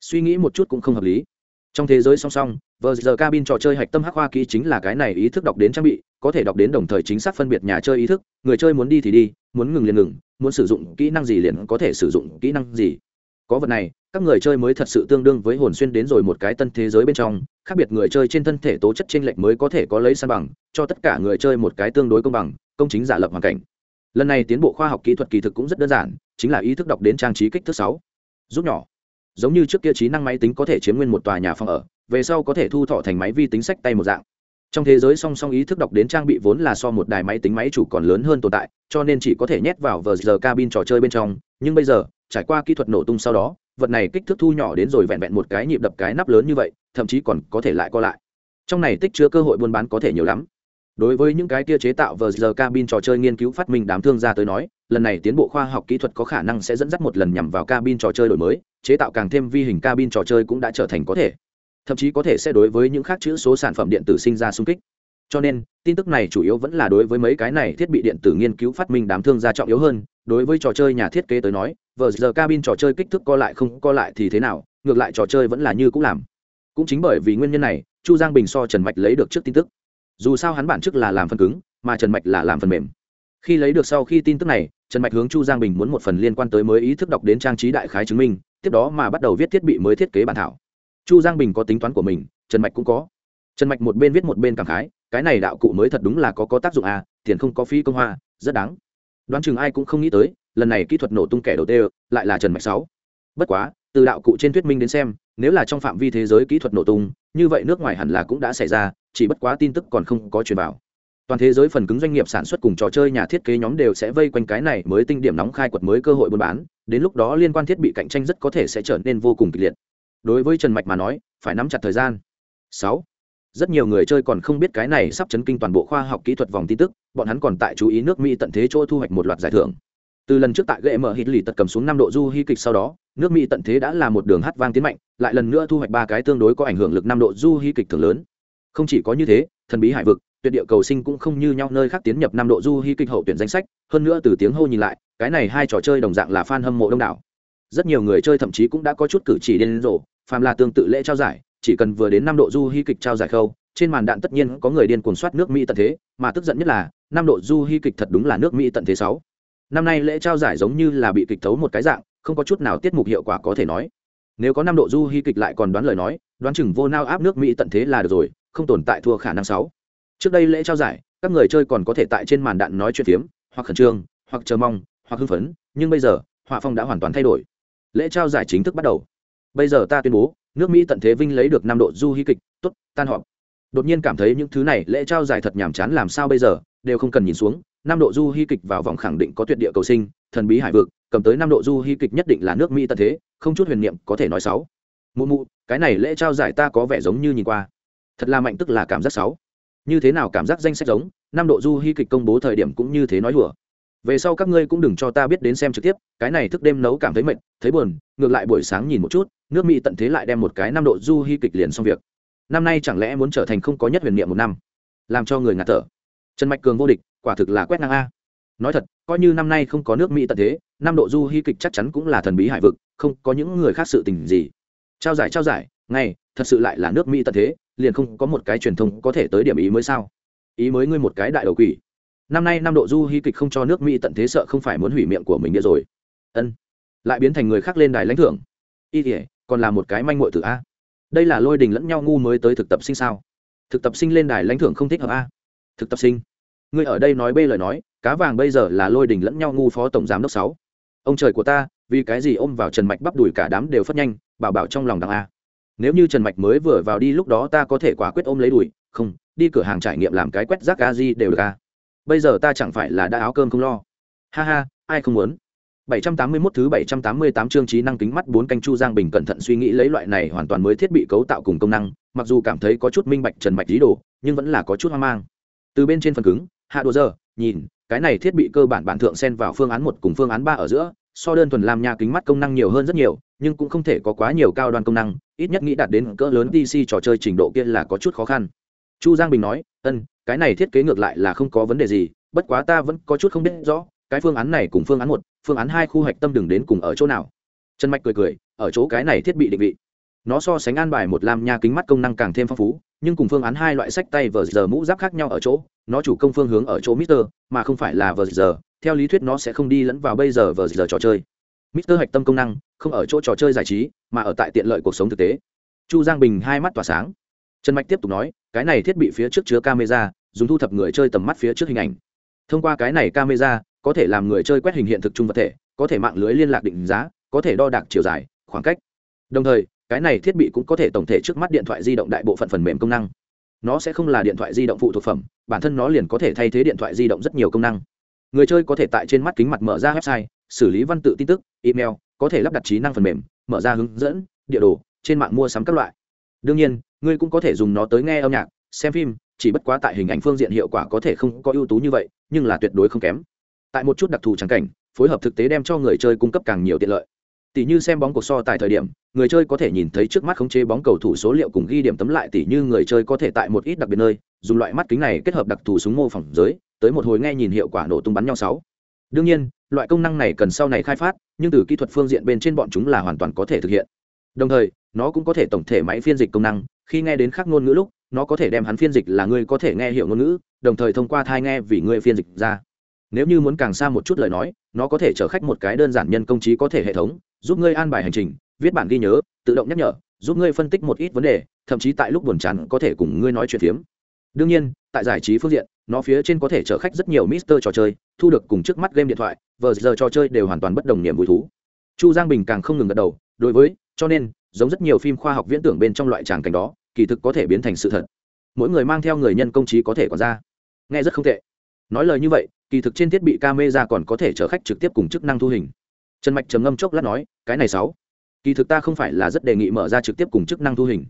Suy nghĩ một chút cũng không hợp lý. Trong thế giới song song vờ giờ cabin trò chơi hạch tâm hắc hoa kỹ chính là cái này ý thức đọc đến trang bị, có thể đọc đến đồng thời chính xác phân biệt nhà chơi ý thức, người chơi muốn đi thì đi, muốn ngừng liền ngừng, muốn sử dụng kỹ năng gì liền có thể sử dụng kỹ năng gì. Có vật này, các người chơi mới thật sự tương đương với hồn xuyên đến rồi một cái tân thế giới bên trong, khác biệt người chơi trên thân thể tố chất chênh lệch mới có thể có lấy san bằng, cho tất cả người chơi một cái tương đối công bằng, công chính giả lập hoàn cảnh. Lần này tiến bộ khoa học kỹ thuật kỳ thực cũng rất đơn giản, chính là ý thức đọc đến trang trí kích thước sáu. Giúp nhỏ. Giống như trước kia trí năng máy tính có thể chiếm nguyên một tòa nhà phòng ở về sau có thể thu thọ thành máy vi tính sách tay một dạng. Trong thế giới song song ý thức đọc đến trang bị vốn là so một đài máy tính máy chủ còn lớn hơn tồn tại, cho nên chỉ có thể nhét vào vờ giờ cabin trò chơi bên trong. Nhưng bây giờ, trải qua kỹ thuật nổ tung sau đó, vật này kích thước thu nhỏ đến rồi vẹn vẹn một cái nhịp đập cái nắp lớn như vậy, thậm chí còn có thể lại co lại. Trong này tích chứa cơ hội buôn bán có thể nhiều lắm. Đối với những cái kia chế tạo vờ giờ cabin trò chơi nghiên cứu phát minh đám thương gia tới nói, lần này tiến bộ khoa học kỹ thuật có khả năng sẽ dẫn dắt một lần nhằm vào cabin trò chơi đổi mới, chế tạo càng thêm vi hình cabin trò chơi cũng đã trở thành có thể thậm chí có thể sẽ đối với những khác chữ số sản phẩm điện tử sinh ra xung kích. Cho nên, tin tức này chủ yếu vẫn là đối với mấy cái này thiết bị điện tử nghiên cứu phát minh đám thương gia trọng yếu hơn. Đối với trò chơi nhà thiết kế tới nói, vờ giờ cabin trò chơi kích thước co lại không co lại thì thế nào, ngược lại trò chơi vẫn là như cũng làm. Cũng chính bởi vì nguyên nhân này, chu giang bình so trần mạch lấy được trước tin tức. Dù sao hắn bản chức là làm phần cứng, mà trần mạch là làm phần mềm. Khi lấy được sau khi tin tức này, trần mạch hướng chu giang bình muốn một phần liên quan tới mới ý thức đọc đến trang trí đại khái chứng minh, tiếp đó mà bắt đầu viết thiết bị mới thiết kế bản thảo chu giang bình có tính toán của mình, trần mạch cũng có. Trần mạch một bên viết một bên cảm khái, cái này đạo cụ mới thật đúng là có có tác dụng à tiền không có phí công hoa, rất đáng. Đoán chừng ai cũng không nghĩ tới, lần này kỹ thuật nổ tung kẻ đầu tiên lại là trần mạch sáu. Bất quá, từ đạo cụ trên thuyết minh đến xem, nếu là trong phạm vi thế giới kỹ thuật nổ tung, như vậy nước ngoài hẳn là cũng đã xảy ra, chỉ bất quá tin tức còn không có truyền bảo toàn thế giới phần cứng doanh nghiệp sản xuất cùng trò chơi nhà thiết kế nhóm đều sẽ vây quanh cái này mới tinh điểm nóng khai quật mới cơ hội buôn bán, đến lúc đó liên quan thiết bị cạnh tranh rất có thể sẽ trở nên vô cùng kịch liệt đối với trần mạch mà nói, phải nắm chặt thời gian. Sáu. Rất nhiều người chơi còn không biết cái này sắp chấn kinh toàn bộ khoa học kỹ thuật vòng tin tức, bọn hắn còn tại chú ý nước mỹ tận thế chỗ thu hoạch một loạt giải thưởng. Từ lần trước tại gậy mở hít lì tật cầm xuống năm độ du hy kịch sau đó, nước mỹ tận thế đã là một đường hát vang tiến mạnh, lại lần nữa thu hoạch ba cái tương đối có ảnh hưởng lực năm độ du hy kịch thường lớn. Không chỉ có như thế, thần bí hải vực, tuyệt địa cầu sinh cũng không như nhau nơi khác tiến nhập năm độ du hy kịch hậu tuyển danh sách, hơn nữa từ tiếng hô nhìn lại, cái này hai trò chơi đồng dạng là fan hâm mộ đông đảo. Rất nhiều người chơi thậm chí cũng đã có chút cử chỉ điên rồ phàm là tương tự lễ trao giải, chỉ cần vừa đến năm độ du hy kịch trao giải khâu, trên màn đạn tất nhiên có người điên cuồng soát nước mỹ tận thế, mà tức giận nhất là, năm độ du hy kịch thật đúng là nước mỹ tận thế sáu. Năm nay lễ trao giải giống như là bị kịch thấu một cái dạng, không có chút nào tiết mục hiệu quả có thể nói. Nếu có năm độ du hy kịch lại còn đoán lời nói, đoán chừng vô nao áp nước mỹ tận thế là được rồi, không tồn tại thua khả năng sáu. Trước đây lễ trao giải, các người chơi còn có thể tại trên màn đạn nói chuyện phiếm, hoặc khẩn trương, hoặc chờ mong, hoặc hưng phấn, nhưng bây giờ, họa phong đã hoàn toàn thay đổi. Lễ trao giải chính thức bắt đầu bây giờ ta tuyên bố, nước mỹ tận thế vinh lấy được năm độ du hy kịch t ố t tan họp. Đột nhiên cảm thấy những thứ này lễ trao giải thật nhàm chán làm sao bây giờ, đều không cần nhìn xuống. Năm độ du hy kịch vào vòng khẳng định có tuyệt địa cầu sinh, thần bí hải vực, cầm tới năm độ du hy kịch nhất định là nước mỹ tận thế, không chút huyền niệm có thể nói sáu. Mụ mụ, cái này lễ trao giải ta có vẻ giống như nhìn qua. Thật là mạnh tức là cảm giác sáu. Như thế nào cảm giác danh sách giống, năm độ du hy kịch công bố thời điểm cũng như thế nói hùa về sau các ngươi cũng đừng cho ta biết đến xem trực tiếp, cái này thức đêm nấu cảm thấy mệt, thấy buồn, ngược lại buổi sáng nhìn một chút, nước mỹ tận thế lại đem một cái năm độ du hy kịch liền xong việc. Năm nay chẳng lẽ muốn trở thành không có nhất huyền niệm một năm? Làm cho người ngạt thở. Trần mạch cường vô địch, quả thực là quét ngang a. Nói thật, coi như năm nay không có nước mỹ tận thế, năm độ du hy kịch chắc chắn cũng là thần bí hải vực, không có những người khác sự tình gì. Trao giải trao giải, ngay, thật sự lại là nước mỹ tận thế, liền không có một cái truyền thông có thể tới điểm ý mới sao? Ý mới ngươi một cái đại đầu quỷ năm nay năm độ du hy kịch không cho nước mỹ tận thế sợ không phải muốn hủy miệng của mình nữa rồi. Ân. Lại biến thành người khác lên đài lãnh thưởng. Y thể còn là một cái manh mội từ a. Đây là lôi đình lẫn nhau ngu mới tới thực tập sinh sao? Thực tập sinh lên đài lãnh thưởng không thích hợp a. Thực tập sinh. Ngươi ở đây nói bê lời nói, cá vàng bây giờ là lôi đình lẫn nhau ngu phó tổng giám đốc sáu. Ông trời của ta, vì cái gì ôm vào trần mạch bắp đùi cả đám đều phất nhanh, bảo bảo trong lòng đằng a. Nếu như trần mạch mới vừa vào đi lúc đó ta có thể quả quyết ôm lấy đùi, không, đi cửa hàng trải nghiệm làm cái quét rác a di đều được a bây giờ ta chẳng phải là đã áo cơm không lo ha ha ai không muốn 781 thứ 788 chương trí năng kính mắt bốn canh Chu Giang Bình cẩn thận suy nghĩ lấy loại này hoàn toàn mới thiết bị cấu tạo cùng công năng, mặc dù cảm thấy có chút minh bạch trần mạch lý đồ, nhưng vẫn là có chút hoang mang. Từ bên trên phần cứng, hạ đồ giờ, nhìn, cái này thiết bị cơ bản bản thượng xen vào phương án một cùng phương án ba ở giữa, so đơn thuần làm nhà kính mắt công năng nhiều hơn rất nhiều, nhưng cũng không thể có quá nhiều cao đoan công năng, ít nhất nghĩ đạt đến cỡ lớn DC trò chơi trình độ kia là có chút khó khăn. Chu Giang Bình nói, "Ân, cái này thiết kế ngược lại là không có vấn đề gì, bất quá ta vẫn có chút không biết rõ, cái phương án này cùng phương án một phương án hai khu hạch tâm đường đến cùng ở chỗ nào. Trần mạch cười cười ở chỗ cái này thiết bị định vị. Nó so sánh an bài một lam nha kính mắt công năng càng thêm phong phú nhưng cùng phương án hai loại sách tay vờ giờ mũ giáp khác nhau ở chỗ nó chủ công phương hướng ở chỗ mister mà không phải là vờ giờ. Theo lý thuyết nó sẽ không đi lẫn vào bây giờ vờ giờ trò chơi. Mister hạch tâm công năng không ở chỗ trò chơi giải trí mà ở tại tiện lợi cuộc sống thực tế. Chu giang bình hai mắt tỏa sáng. Trần mạch tiếp tục nói cái này thiết bị phía trước chứa camera, dùng thu thập người chơi tầm mắt phía trước hình ảnh. Thông qua cái này camera, có thể làm người chơi quét hình hiện thực chung vật thể, có thể mạng lưới liên lạc định giá, có thể đo đạc chiều dài, khoảng cách. Đồng thời, cái này thiết bị cũng có thể tổng thể trước mắt điện thoại di động đại bộ phận phần mềm công năng. Nó sẽ không là điện thoại di động phụ thuộc phẩm, bản thân nó liền có thể thay thế điện thoại di động rất nhiều công năng. Người chơi có thể tại trên mắt kính mặt mở ra website, xử lý văn tự tin tức, email, có thể lắp đặt trí năng phần mềm, mở ra hướng dẫn, địa đồ, trên mạng mua sắm các loại đương nhiên, ngươi cũng có thể dùng nó tới nghe âm nhạc, xem phim, chỉ bất quá tại hình ảnh phương diện hiệu quả có thể không có ưu tú như vậy, nhưng là tuyệt đối không kém. Tại một chút đặc thù trắng cảnh, phối hợp thực tế đem cho người chơi cung cấp càng nhiều tiện lợi. Tỷ như xem bóng cuộc so tại thời điểm, người chơi có thể nhìn thấy trước mắt khống chế bóng cầu thủ số liệu cùng ghi điểm tấm lại, tỷ như người chơi có thể tại một ít đặc biệt nơi, dùng loại mắt kính này kết hợp đặc thù súng mô phỏng giới, tới một hồi nghe nhìn hiệu quả nổ tung bắn nhau sáu. Đương nhiên, loại công năng này cần sau này khai phát, nhưng từ kỹ thuật phương diện bên trên bọn chúng là hoàn toàn có thể thực hiện. Đồng thời nó cũng có thể tổng thể máy phiên dịch công năng, khi nghe đến khác ngôn ngữ lúc, nó có thể đem hắn phiên dịch là người có thể nghe hiểu ngôn ngữ, đồng thời thông qua thai nghe vì người phiên dịch ra. Nếu như muốn càng xa một chút lời nói, nó có thể chở khách một cái đơn giản nhân công trí có thể hệ thống, giúp ngươi an bài hành trình, viết bản ghi nhớ, tự động nhắc nhở, giúp ngươi phân tích một ít vấn đề, thậm chí tại lúc buồn chán có thể cùng ngươi nói chuyện phiếm. Đương nhiên, tại giải trí phương diện, nó phía trên có thể chở khách rất nhiều mister trò chơi, thu được cùng trước mắt game điện thoại, vờ giờ trò chơi đều hoàn toàn bất đồng niềm vui thú. Chu giang bình càng không ngừng gật đầu, đối với, cho nên giống rất nhiều phim khoa học viễn tưởng bên trong loại tràng cảnh đó, kỳ thực có thể biến thành sự thật. Mỗi người mang theo người nhân công trí có thể còn ra. Nghe rất không tệ. Nói lời như vậy, kỳ thực trên thiết bị camera còn có thể chở khách trực tiếp cùng chức năng thu hình. Trần mạch trầm ngâm chốc lát nói, cái này sáu, kỳ thực ta không phải là rất đề nghị mở ra trực tiếp cùng chức năng thu hình.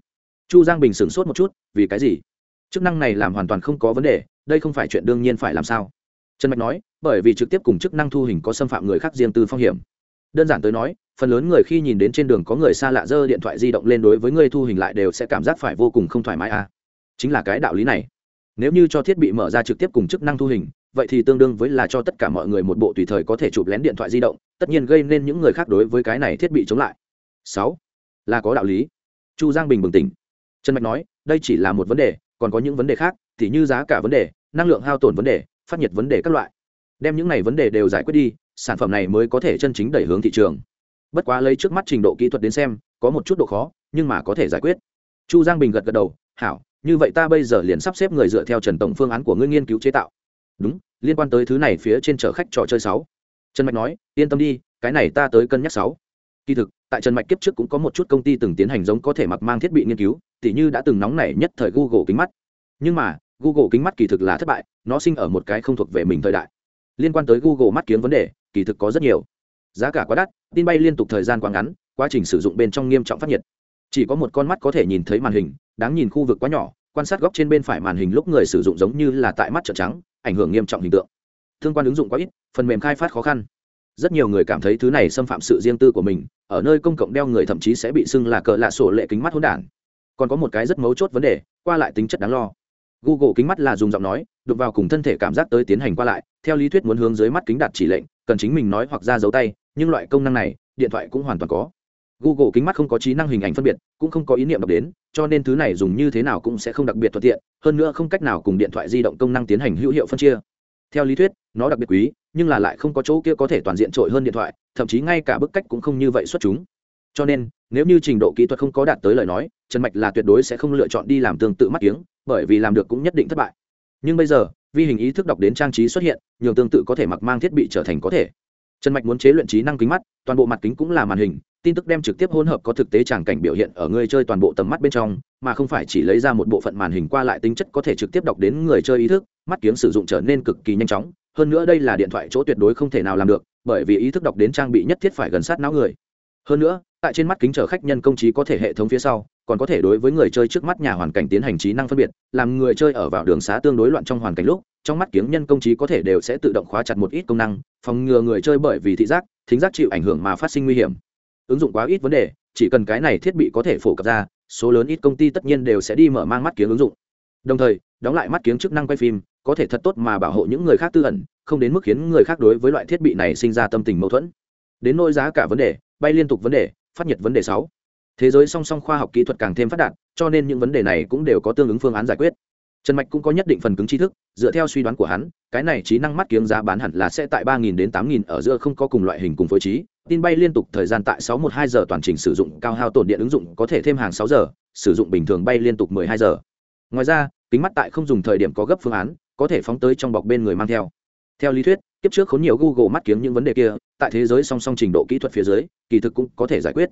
Chu giang bình sửng sốt một chút, vì cái gì? Chức năng này làm hoàn toàn không có vấn đề, đây không phải chuyện đương nhiên phải làm sao? Trần mạch nói, bởi vì trực tiếp cùng chức năng thu hình có xâm phạm người khác riêng tư phong hiểm. Đơn giản tới nói phần lớn người khi nhìn đến trên đường có người xa lạ dơ điện thoại di động lên đối với người thu hình lại đều sẽ cảm giác phải vô cùng không thoải mái à. chính là cái đạo lý này. Nếu như cho thiết bị mở ra trực tiếp cùng chức năng thu hình, vậy thì tương đương với là cho tất cả mọi người một bộ tùy thời có thể chụp lén điện thoại di động, tất nhiên gây nên những người khác đối với cái này thiết bị chống lại. Sáu, là có đạo lý. Chu giang bình bừng tỉnh. Trần mạch nói, đây chỉ là một vấn đề, còn có những vấn đề khác thì như giá cả vấn đề, năng lượng hao tổn vấn đề, phát nhiệt vấn đề các loại. Đem những này vấn đề đều giải quyết đi, sản phẩm này mới có thể chân chính đẩy hướng thị trường bất quá lấy trước mắt trình độ kỹ thuật đến xem, có một chút độ khó, nhưng mà có thể giải quyết. Chu giang bình gật gật đầu, hảo, như vậy ta bây giờ liền sắp xếp người dựa theo trần tổng phương án của ngươi nghiên cứu chế tạo. Đúng, liên quan tới thứ này phía trên chở khách trò chơi sáu. Trần mạch nói, yên tâm đi, cái này ta tới cân nhắc sáu. Kỳ thực, tại trần mạch kiếp trước cũng có một chút công ty từng tiến hành giống có thể mặc mang thiết bị nghiên cứu, tỉ như đã từng nóng nảy nhất thời google kính mắt. Nhưng mà, google kính mắt kỳ thực là thất bại, nó sinh ở một cái không thuộc về mình thời đại. Liên quan tới google mắt kiếm vấn đề, kỳ thực có rất nhiều giá cả quá đắt, tin bay liên tục thời gian quá ngắn, quá trình sử dụng bên trong nghiêm trọng phát nhiệt. Chỉ có một con mắt có thể nhìn thấy màn hình, đáng nhìn khu vực quá nhỏ, quan sát góc trên bên phải màn hình lúc người sử dụng giống như là tại mắt trợn trắng, ảnh hưởng nghiêm trọng hình tượng. Thương quan ứng dụng quá ít, phần mềm khai phát khó khăn. Rất nhiều người cảm thấy thứ này xâm phạm sự riêng tư của mình, ở nơi công cộng đeo người thậm chí sẽ bị xưng là cờ lạ sổ lệ kính mắt hỗn đản. Còn có một cái rất mấu chốt vấn đề, qua lại tính chất đáng lo. Google kính mắt là dùng giọng nói, đụng vào cùng thân thể cảm giác tới tiến hành qua lại, theo lý thuyết muốn hướng dưới mắt kính đặt chỉ lệnh, cần chính mình nói hoặc ra dấu tay nhưng loại công năng này, điện thoại cũng hoàn toàn có. Google kính mắt không có trí năng hình ảnh phân biệt, cũng không có ý niệm đọc đến, cho nên thứ này dùng như thế nào cũng sẽ không đặc biệt thuận tiện, hơn nữa không cách nào cùng điện thoại di động công năng tiến hành hữu hiệu phân chia. Theo lý thuyết, nó đặc biệt quý, nhưng là lại không có chỗ kia có thể toàn diện trội hơn điện thoại, thậm chí ngay cả bức cách cũng không như vậy xuất chúng. Cho nên, nếu như trình độ kỹ thuật không có đạt tới lời nói, trần mạch là tuyệt đối sẽ không lựa chọn đi làm tương tự mắt tiếng bởi vì làm được cũng nhất định thất bại. Nhưng bây giờ, vi hình ý thức đọc đến trang trí xuất hiện nhiều tương tự có thể mặc mang thiết bị trở thành có thể trần mạch muốn chế luyện trí năng kính mắt, toàn bộ mặt kính cũng là màn hình, tin tức đem trực tiếp hỗn hợp có thực tế tràng cảnh biểu hiện ở người chơi toàn bộ tầm mắt bên trong, mà không phải chỉ lấy ra một bộ phận màn hình qua lại tính chất có thể trực tiếp đọc đến người chơi ý thức, mắt kiếng sử dụng trở nên cực kỳ nhanh chóng. Hơn nữa đây là điện thoại chỗ tuyệt đối không thể nào làm được, bởi vì ý thức đọc đến trang bị nhất thiết phải gần sát não người. Hơn nữa tại trên mắt kính chở khách nhân công trí có thể hệ thống phía sau, còn có thể đối với người chơi trước mắt nhà hoàn cảnh tiến hành trí năng phân biệt, làm người chơi ở vào đường xá tương đối loạn trong hoàn cảnh lúc, trong mắt kiếng nhân công trí có thể đều sẽ tự động khóa chặt một ít công năng, phòng ngừa người chơi bởi vì thị giác, thính giác chịu ảnh hưởng mà phát sinh nguy hiểm. Ứng dụng quá ít vấn đề, chỉ cần cái này thiết bị có thể phổ cập ra, số lớn ít công ty tất nhiên đều sẽ đi mở mang mắt kiếng ứng dụng. Đồng thời, đóng lại mắt kiếng chức năng quay phim, có thể thật tốt mà bảo hộ những người khác tư ẩn, không đến mức khiến người khác đối với loại thiết bị này sinh ra tâm tình mâu thuẫn. Đến nỗi giá cả vấn đề, bay liên tục vấn đề phát nhiệt vấn đề sáu. Thế giới song song khoa học kỹ thuật càng thêm phát đạt, cho nên những vấn đề này cũng đều có tương ứng phương án giải quyết. Trần mạch cũng có nhất định phần cứng tri thức, dựa theo suy đoán của hắn, cái này trí năng mắt kiếng giá bán hẳn là sẽ tại ba nghìn đến tám nghìn ở giữa không có cùng loại hình cùng phối trí. Tin bay liên tục thời gian tại sáu một hai giờ toàn trình sử dụng, cao hao tổn điện ứng dụng có thể thêm hàng sáu giờ, sử dụng bình thường bay liên tục mười hai giờ. Ngoài ra, kính mắt tại không dùng thời điểm có gấp phương án, có thể phóng tới trong bọc bên người mang theo. Theo lý thuyết kiếp trước khốn nhiều google mắt kiếm những vấn đề kia tại thế giới song song trình độ kỹ thuật phía dưới kỳ thực cũng có thể giải quyết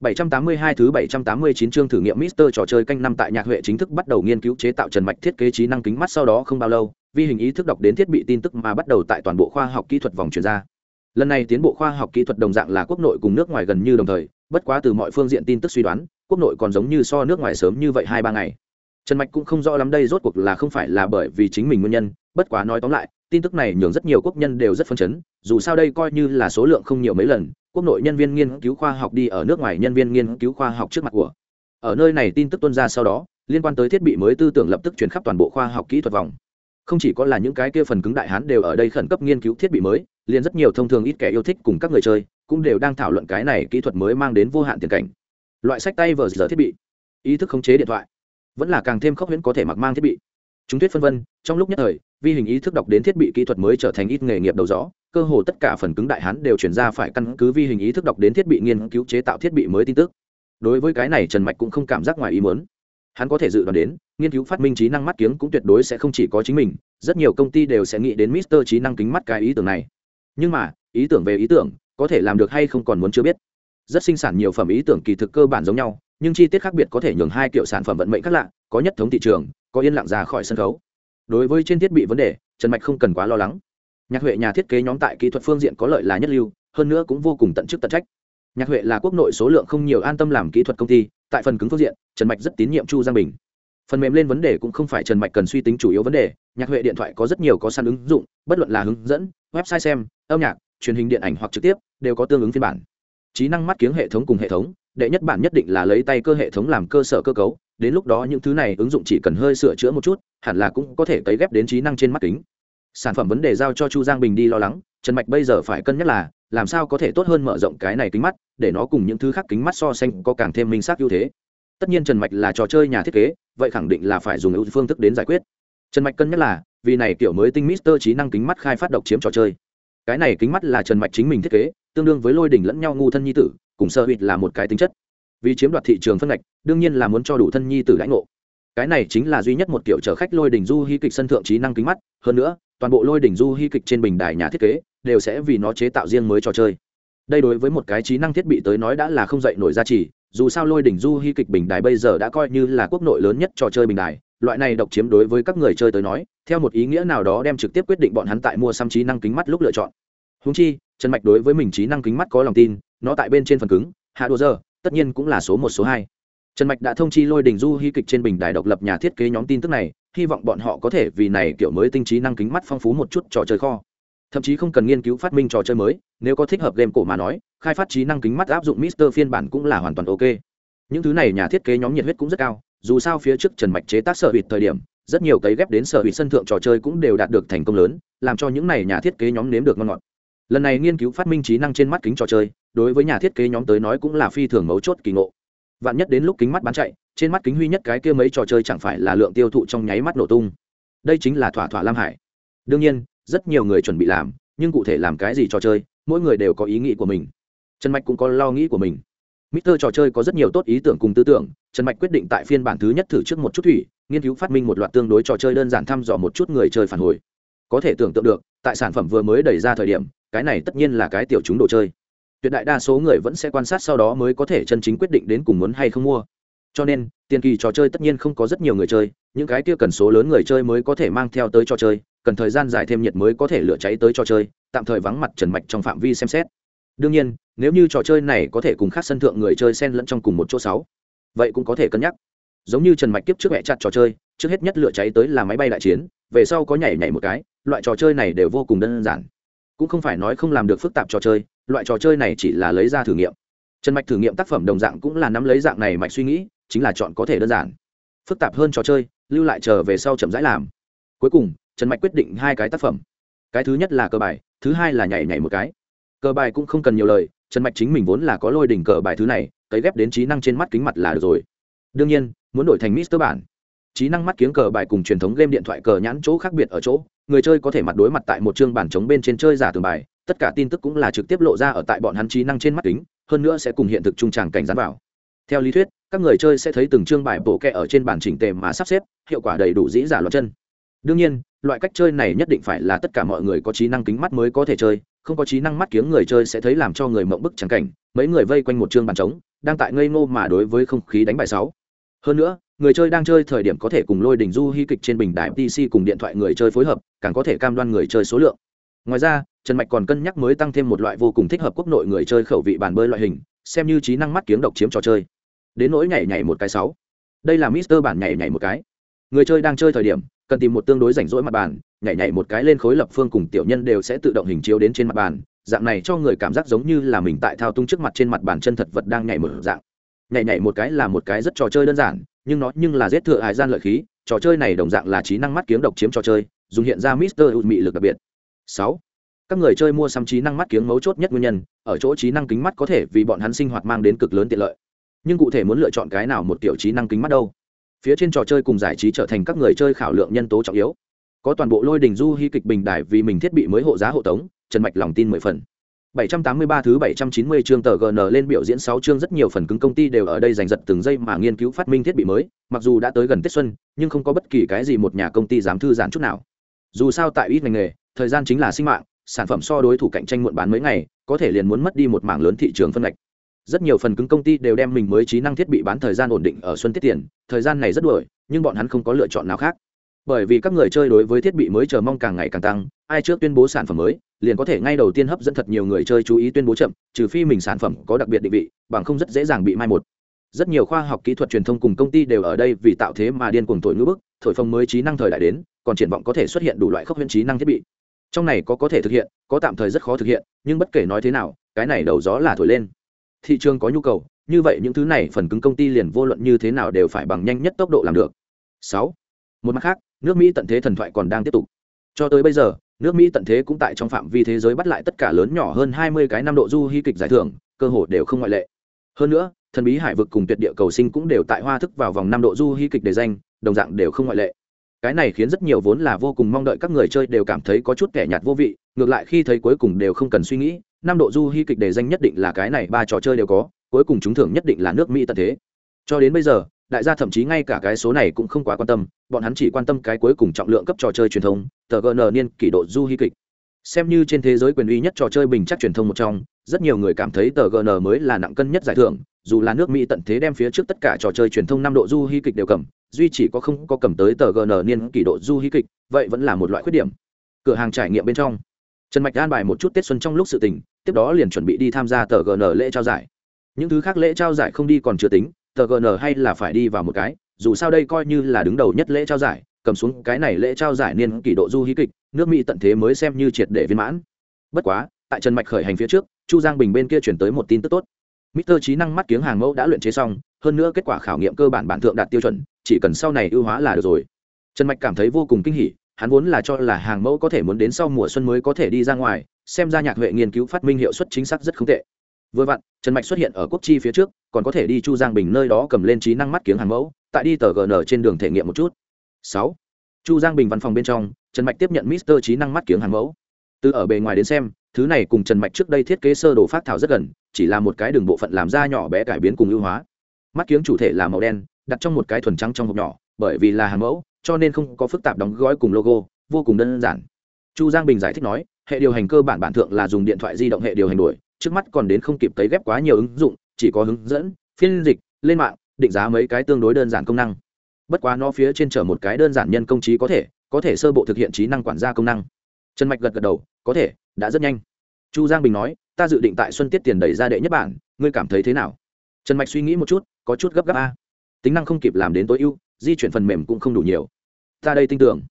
782 thứ 789 chương thử nghiệm Mister trò chơi canh năm tại Nhạc Huệ chính thức bắt đầu nghiên cứu chế tạo Trần Mạch thiết kế trí năng kính mắt sau đó không bao lâu, vi hình ý thức đọc đến thiết bị tin tức mà bắt đầu tại toàn bộ khoa học kỹ thuật vòng truyền ra. Lần này tiến bộ khoa học kỹ thuật đồng dạng là quốc nội cùng nước ngoài gần như đồng thời, bất quá từ mọi phương diện tin tức suy đoán, quốc nội còn giống như so nước ngoài sớm như vậy hai ba ngày. Trần Mạch cũng không rõ lắm đây rốt cuộc là không phải là bởi vì chính mình nguyên nhân, bất quá nói tóm lại, tin tức này nhường rất nhiều quốc nhân đều rất phấn chấn, dù sao đây coi như là số lượng không nhiều mấy lần, quốc nội nhân viên nghiên cứu khoa học đi ở nước ngoài nhân viên nghiên cứu khoa học trước mặt của. Ở nơi này tin tức tuân ra sau đó liên quan tới thiết bị mới tư tưởng lập tức chuyển khắp toàn bộ khoa học kỹ thuật vòng. Không chỉ có là những cái kia phần cứng đại hán đều ở đây khẩn cấp nghiên cứu thiết bị mới liền rất nhiều thông thường ít kẻ yêu thích cùng các người chơi cũng đều đang thảo luận cái này kỹ thuật mới mang đến vô hạn tiền cảnh. Loại sách tay vờ giờ thiết bị ý thức khống chế điện thoại vẫn là càng thêm khốc huyễn có thể mặc mang thiết bị. Chúng thuyết phân vân trong lúc nhất thời vi hình ý thức đọc đến thiết bị kỹ thuật mới trở thành ít nghề nghiệp đầu rõ cơ hồ tất cả phần cứng đại hán đều chuyển ra phải căn cứ vi hình ý thức đọc đến thiết bị nghiên cứu chế tạo thiết bị mới tin tức. Đối với cái này trần mạch cũng không cảm giác ngoài ý muốn. Hắn có thể dự đoán đến, nghiên cứu phát minh trí năng mắt kiếng cũng tuyệt đối sẽ không chỉ có chính mình, rất nhiều công ty đều sẽ nghĩ đến mister trí năng kính mắt cái ý tưởng này. Nhưng mà, ý tưởng về ý tưởng, có thể làm được hay không còn muốn chưa biết. Rất sinh sản nhiều phẩm ý tưởng kỳ thực cơ bản giống nhau, nhưng chi tiết khác biệt có thể nhường hai kiểu sản phẩm vận mệnh khác lạ, có nhất thống thị trường, có yên lặng ra khỏi sân khấu đối với trên thiết bị vấn đề, trần mạch không cần quá lo lắng. Nhạc huệ nhà thiết kế nhóm tại kỹ thuật phương diện có lợi là nhất lưu, hơn nữa cũng vô cùng tận chức tận trách. Nhạc huệ là quốc nội số lượng không nhiều an tâm làm kỹ thuật công ty, tại phần cứng phương diện, trần mạch rất tín nhiệm chu giang bình. Phần mềm lên vấn đề cũng không phải trần mạch cần suy tính chủ yếu vấn đề, nhạc huệ điện thoại có rất nhiều có săn ứng dụng, bất luận là hướng dẫn, website xem, âm nhạc, truyền hình điện ảnh hoặc trực tiếp, đều có tương ứng phiên bản. Trí năng mắt kiếng hệ thống cùng hệ thống, đệ nhất bản nhất định là lấy tay cơ hệ thống làm cơ sở cơ cấu đến lúc đó những thứ này ứng dụng chỉ cần hơi sửa chữa một chút, hẳn là cũng có thể cấy ghép đến trí năng trên mắt kính. Sản phẩm vấn đề giao cho chu giang bình đi lo lắng, trần mạch bây giờ phải cân nhắc là, làm sao có thể tốt hơn mở rộng cái này kính mắt, để nó cùng những thứ khác kính mắt so sánh có càng thêm minh xác ưu thế. Tất nhiên trần mạch là trò chơi nhà thiết kế, vậy khẳng định là phải dùng ưu phương thức đến giải quyết. Trần mạch cân nhắc là, vì này kiểu mới tinh mister trí năng kính mắt khai phát độc chiếm trò chơi. Cái này kính mắt là trần mạch chính mình thiết kế, tương đương với lôi đỉnh lẫn nhau ngu thân nhi tử, cùng sơ hụt là một cái tính chất vì chiếm đoạt thị trường phân ngạch, đương nhiên là muốn cho đủ thân nhi tử lãnh ngộ. Cái này chính là duy nhất một kiểu chở khách lôi đỉnh du hy kịch sân thượng trí năng kính mắt, hơn nữa, toàn bộ lôi đỉnh du hy kịch trên bình đài nhà thiết kế, đều sẽ vì nó chế tạo riêng mới trò chơi. Đây đối với một cái trí năng thiết bị tới nói đã là không dậy nổi giá trị dù sao lôi đỉnh du hy kịch bình đài bây giờ đã coi như là quốc nội lớn nhất trò chơi bình đài, loại này độc chiếm đối với các người chơi tới nói, theo một ý nghĩa nào đó đem trực tiếp quyết định bọn hắn tại mua xăm trí năng kính mắt lúc lựa chọn. Húng chi, trần mạch đối với mình trí năng kính mắt có lòng tin, nó tại bên trên phần cứng, hạ đô giờ tất nhiên cũng là số một, số hai. Trần mạch đã thông chi lôi đình du hy kịch trên bình đài độc lập nhà thiết kế nhóm tin tức này, hy vọng bọn họ có thể vì này kiểu mới tinh trí năng kính mắt phong phú một chút trò chơi kho. Thậm chí không cần nghiên cứu phát minh trò chơi mới, nếu có thích hợp game cổ mà nói, khai phát trí năng kính mắt áp dụng mister phiên bản cũng là hoàn toàn ok. Những thứ này nhà thiết kế nhóm nhiệt huyết cũng rất cao, dù sao phía trước trần mạch chế tác sở hụt thời điểm, rất nhiều cấy ghép đến sở hụt sân thượng trò chơi cũng đều đạt được thành công lớn, làm cho những này nhà thiết kế nhóm nếm được ngon ngọt lần này nghiên cứu phát minh trí năng trên mắt kính trò chơi đối với nhà thiết kế nhóm tới nói cũng là phi thường mấu chốt kỳ ngộ. Vạn nhất đến lúc kính mắt bán chạy trên mắt kính huy nhất cái kia mấy trò chơi chẳng phải là lượng tiêu thụ trong nháy mắt nổ tung. Đây chính là thỏa thỏa lam hải. Đương nhiên rất nhiều người chuẩn bị làm nhưng cụ thể làm cái gì trò chơi mỗi người đều có ý nghĩ của mình. Trần mạch cũng có lo nghĩ của mình. Mister trò chơi có rất nhiều tốt ý tưởng cùng tư tưởng, Trần Mạch quyết định tại phiên bản thứ nhất thử trước một chút thủy, nghiên cứu phát minh một loạt tương đối trò chơi đơn giản thăm dò một chút người chơi phản hồi. Có thể tưởng tượng được, tại sản phẩm vừa mới đẩy ra thời điểm, cái này tất nhiên là cái tiểu chúng đồ chơi. Tuyệt đại đa số người vẫn sẽ quan sát sau đó mới có thể chân chính quyết định đến cùng muốn hay không mua. Cho nên, tiền kỳ trò chơi tất nhiên không có rất nhiều người chơi, những cái kia cần số lớn người chơi mới có thể mang theo tới trò chơi, cần thời gian dài thêm nhiệt mới có thể lửa cháy tới trò chơi, tạm thời vắng mặt trần mạch trong phạm vi xem xét. Đương nhiên, nếu như trò chơi này có thể cùng khác sân thượng người chơi xen lẫn trong cùng một chỗ sáu, vậy cũng có thể cân nhắc. Giống như trần mạch kiếp trước mẹ chặt trò chơi, trước hết nhất lửa cháy tới là máy bay đại chiến, về sau có nhảy nhảy một cái, loại trò chơi này đều vô cùng đơn giản cũng không phải nói không làm được phức tạp trò chơi, loại trò chơi này chỉ là lấy ra thử nghiệm. Trần mạch thử nghiệm tác phẩm đồng dạng cũng là nắm lấy dạng này mạch suy nghĩ, chính là chọn có thể đơn giản. Phức tạp hơn trò chơi, lưu lại chờ về sau chậm rãi làm. Cuối cùng, trần mạch quyết định hai cái tác phẩm. Cái thứ nhất là cờ bài, thứ hai là nhảy nhảy một cái. Cờ bài cũng không cần nhiều lời, trần mạch chính mình vốn là có lôi đỉnh cờ bài thứ này, cấy ghép đến trí năng trên mắt kính mặt là được rồi. Đương nhiên, muốn đổi thành mister bản. Trí năng mắt kiếng cờ bài cùng truyền thống game điện thoại cờ nhãn chỗ khác biệt ở chỗ người chơi có thể mặt đối mặt tại một chương bản chống bên trên chơi giả tường bài, tất cả tin tức cũng là trực tiếp lộ ra ở tại bọn hắn trí năng trên mắt kính, hơn nữa sẽ cùng hiện thực trung tràng cảnh dán vào. Theo lý thuyết, các người chơi sẽ thấy từng chương bài bổ kẹ ở trên bản chỉnh tề mà sắp xếp, hiệu quả đầy đủ dĩ giả loạt chân. Đương nhiên, loại cách chơi này nhất định phải là tất cả mọi người có trí năng kính mắt mới có thể chơi, không có trí năng mắt kiếng người chơi sẽ thấy làm cho người mộng bức trắng cảnh, mấy người vây quanh một chương bàn trống, đang tại ngây ngô mà đối với không khí đánh bài sáu. Hơn nữa người chơi đang chơi thời điểm có thể cùng lôi đỉnh du hy kịch trên bình đài pc cùng điện thoại người chơi phối hợp, càng có thể cam đoan người chơi số lượng. Ngoài ra, trần mạch còn cân nhắc mới tăng thêm một loại vô cùng thích hợp quốc nội người chơi khẩu vị bàn bơi loại hình, xem như trí năng mắt kiếm độc chiếm trò chơi. Đến nỗi nhảy nhảy một cái sáu. Đây là mister bản nhảy nhảy một cái. Người chơi đang chơi thời điểm, cần tìm một tương đối rảnh rỗi mặt bàn, nhảy nhảy một cái lên khối lập phương cùng tiểu nhân đều sẽ tự động hình chiếu đến trên mặt bàn. Dạng này cho người cảm giác giống như là mình tại thao tung trước mặt trên mặt bàn chân thật vật đang nhảy mở dạng nhảy nhảy một cái là một cái rất trò chơi đơn giản, nhưng nó nhưng là giết thừa hải gian lợi khí, trò chơi này đồng dạng là trí năng mắt kiếm độc chiếm trò chơi, dùng hiện ra mister hụt mị lực đặc biệt. Sáu, các người chơi mua sắm trí năng mắt kiếm mấu chốt nhất nguyên nhân, ở chỗ trí năng kính mắt có thể vì bọn hắn sinh hoạt mang đến cực lớn tiện lợi. Nhưng cụ thể muốn lựa chọn cái nào một kiểu trí năng kính mắt đâu? Phía trên trò chơi cùng giải trí trở thành các người chơi khảo lượng nhân tố trọng yếu. Có toàn bộ lôi đình du hy kịch bình đài vì mình thiết bị mới hộ giá hộ tống, trần mạch lòng tin mười phần. 783 thứ 790 chương tờ GN lên biểu diễn 6 chương rất nhiều phần cứng công ty đều ở đây giành giật từng giây mà nghiên cứu phát minh thiết bị mới, mặc dù đã tới gần Tết xuân, nhưng không có bất kỳ cái gì một nhà công ty dám thư giãn chút nào. Dù sao tại ít ngành nghề, thời gian chính là sinh mạng, sản phẩm so đối thủ cạnh tranh muộn bán mấy ngày, có thể liền muốn mất đi một mảng lớn thị trường phân ngạch. Rất nhiều phần cứng công ty đều đem mình mới trí năng thiết bị bán thời gian ổn định ở xuân tiết tiền, thời gian này rất đuổi, nhưng bọn hắn không có lựa chọn nào khác. Bởi vì các người chơi đối với thiết bị mới chờ mong càng ngày càng tăng, ai trước tuyên bố sản phẩm mới, liền có thể ngay đầu tiên hấp dẫn thật nhiều người chơi chú ý tuyên bố chậm trừ phi mình sản phẩm có đặc biệt định vị bằng không rất dễ dàng bị mai một. Rất nhiều khoa học kỹ thuật truyền thông cùng công ty đều ở đây vì tạo thế mà điên cuồng thổi ngữ bức thổi phồng mới trí năng thời đại đến còn triển vọng có thể xuất hiện đủ loại khốc huyễn trí năng thiết bị. Trong này có có thể thực hiện có tạm thời rất khó thực hiện nhưng bất kể nói thế nào cái này đầu gió là thổi lên. Thị trường có nhu cầu như vậy những thứ này phần cứng công ty liền vô luận như thế nào đều phải bằng nhanh nhất tốc độ làm được. Sáu. Một mặt khác nước mỹ tận thế thần thoại còn đang tiếp tục. Cho tới bây giờ, nước mỹ tận thế cũng tại trong phạm vi thế giới bắt lại tất cả lớn nhỏ hơn hai mươi cái năm độ du hy kịch giải thưởng, cơ hội đều không ngoại lệ. Hơn nữa, thần bí hải vực cùng tuyệt địa cầu sinh cũng đều tại hoa thức vào vòng năm độ du hy kịch đề danh, đồng dạng đều không ngoại lệ. Cái này khiến rất nhiều vốn là vô cùng mong đợi các người chơi đều cảm thấy có chút kẻ nhạt vô vị, ngược lại khi thấy cuối cùng đều không cần suy nghĩ, năm độ du hy kịch đề danh nhất định là cái này ba trò chơi đều có, cuối cùng chúng thưởng nhất định là nước mỹ tận thế. Cho đến bây giờ đại gia thậm chí ngay cả cái số này cũng không quá quan tâm, bọn hắn chỉ quan tâm cái cuối cùng trọng lượng cấp trò chơi truyền thống tờ gn niên kỷ độ du hy kịch. Xem như trên thế giới quyền uy nhất trò chơi bình chắc truyền thông một trong, rất nhiều người cảm thấy tờ gn mới là nặng cân nhất giải thưởng, dù là nước mỹ tận thế đem phía trước tất cả trò chơi truyền thông năm độ du hy kịch đều cầm, duy chỉ có không có cầm tới tờ gn niên kỷ độ du hy kịch, vậy vẫn là một loại khuyết điểm. Cửa hàng trải nghiệm bên trong, trần mạch an bài một chút tết xuân trong lúc sự tình, tiếp đó liền chuẩn bị đi tham gia tờ gn lễ trao giải. Những thứ khác lễ trao giải không đi còn chưa tính tờ gn hay là phải đi vào một cái, dù sao đây coi như là đứng đầu nhất lễ trao giải, cầm xuống cái này lễ trao giải niên kỷ độ du hí kịch, nước mỹ tận thế mới xem như triệt để viên mãn. Bất quá, tại trần mạch khởi hành phía trước, chu giang bình bên kia chuyển tới một tin tức tốt. Mr. trí năng mắt kiếng hàng mẫu đã luyện chế xong, hơn nữa kết quả khảo nghiệm cơ bản bản thượng đạt tiêu chuẩn, chỉ cần sau này ưu hóa là được rồi. Trần mạch cảm thấy vô cùng kinh hỉ, hắn vốn là cho là hàng mẫu có thể muốn đến sau mùa xuân mới có thể đi ra ngoài, xem ra nhạc huệ nghiên cứu phát minh hiệu suất chính xác rất không tệ. Vừa vặn, trần mạch xuất hiện ở quốc chi phía trước còn có thể đi chu giang bình nơi đó cầm lên trí năng mắt kiếng hàng mẫu, tại đi tờ gn trên đường thể nghiệm một chút. Sáu. Chu giang bình văn phòng bên trong, trần mạch tiếp nhận mister trí năng mắt kiếng hàng mẫu. Từ ở bề ngoài đến xem, thứ này cùng trần mạch trước đây thiết kế sơ đồ phát thảo rất gần, chỉ là một cái đường bộ phận làm ra nhỏ bé cải biến cùng ưu hóa. Mắt kiếng chủ thể là màu đen, đặt trong một cái thuần trắng trong hộp nhỏ, bởi vì là hàng mẫu, cho nên không có phức tạp đóng gói cùng logo, vô cùng đơn giản. Chu giang bình giải thích nói, hệ điều hành cơ bản bản thượng là dùng điện thoại di động hệ điều hành đổi, trước mắt còn đến không kịp cấy ghép quá nhiều ứng dụng chỉ có hướng dẫn, phiên dịch, lên mạng, định giá mấy cái tương đối đơn giản công năng. Bất quá nó phía trên chở một cái đơn giản nhân công trí có thể có thể sơ bộ thực hiện trí năng quản gia công năng. Trần mạch gật gật đầu, có thể, đã rất nhanh. Chu giang bình nói, ta dự định tại xuân tiết tiền đẩy ra đệ nhất bản, ngươi cảm thấy thế nào? Trần mạch suy nghĩ một chút, có chút gấp gáp a. Tính năng không kịp làm đến tối ưu, di chuyển phần mềm cũng không đủ nhiều. Ta đây tin tưởng.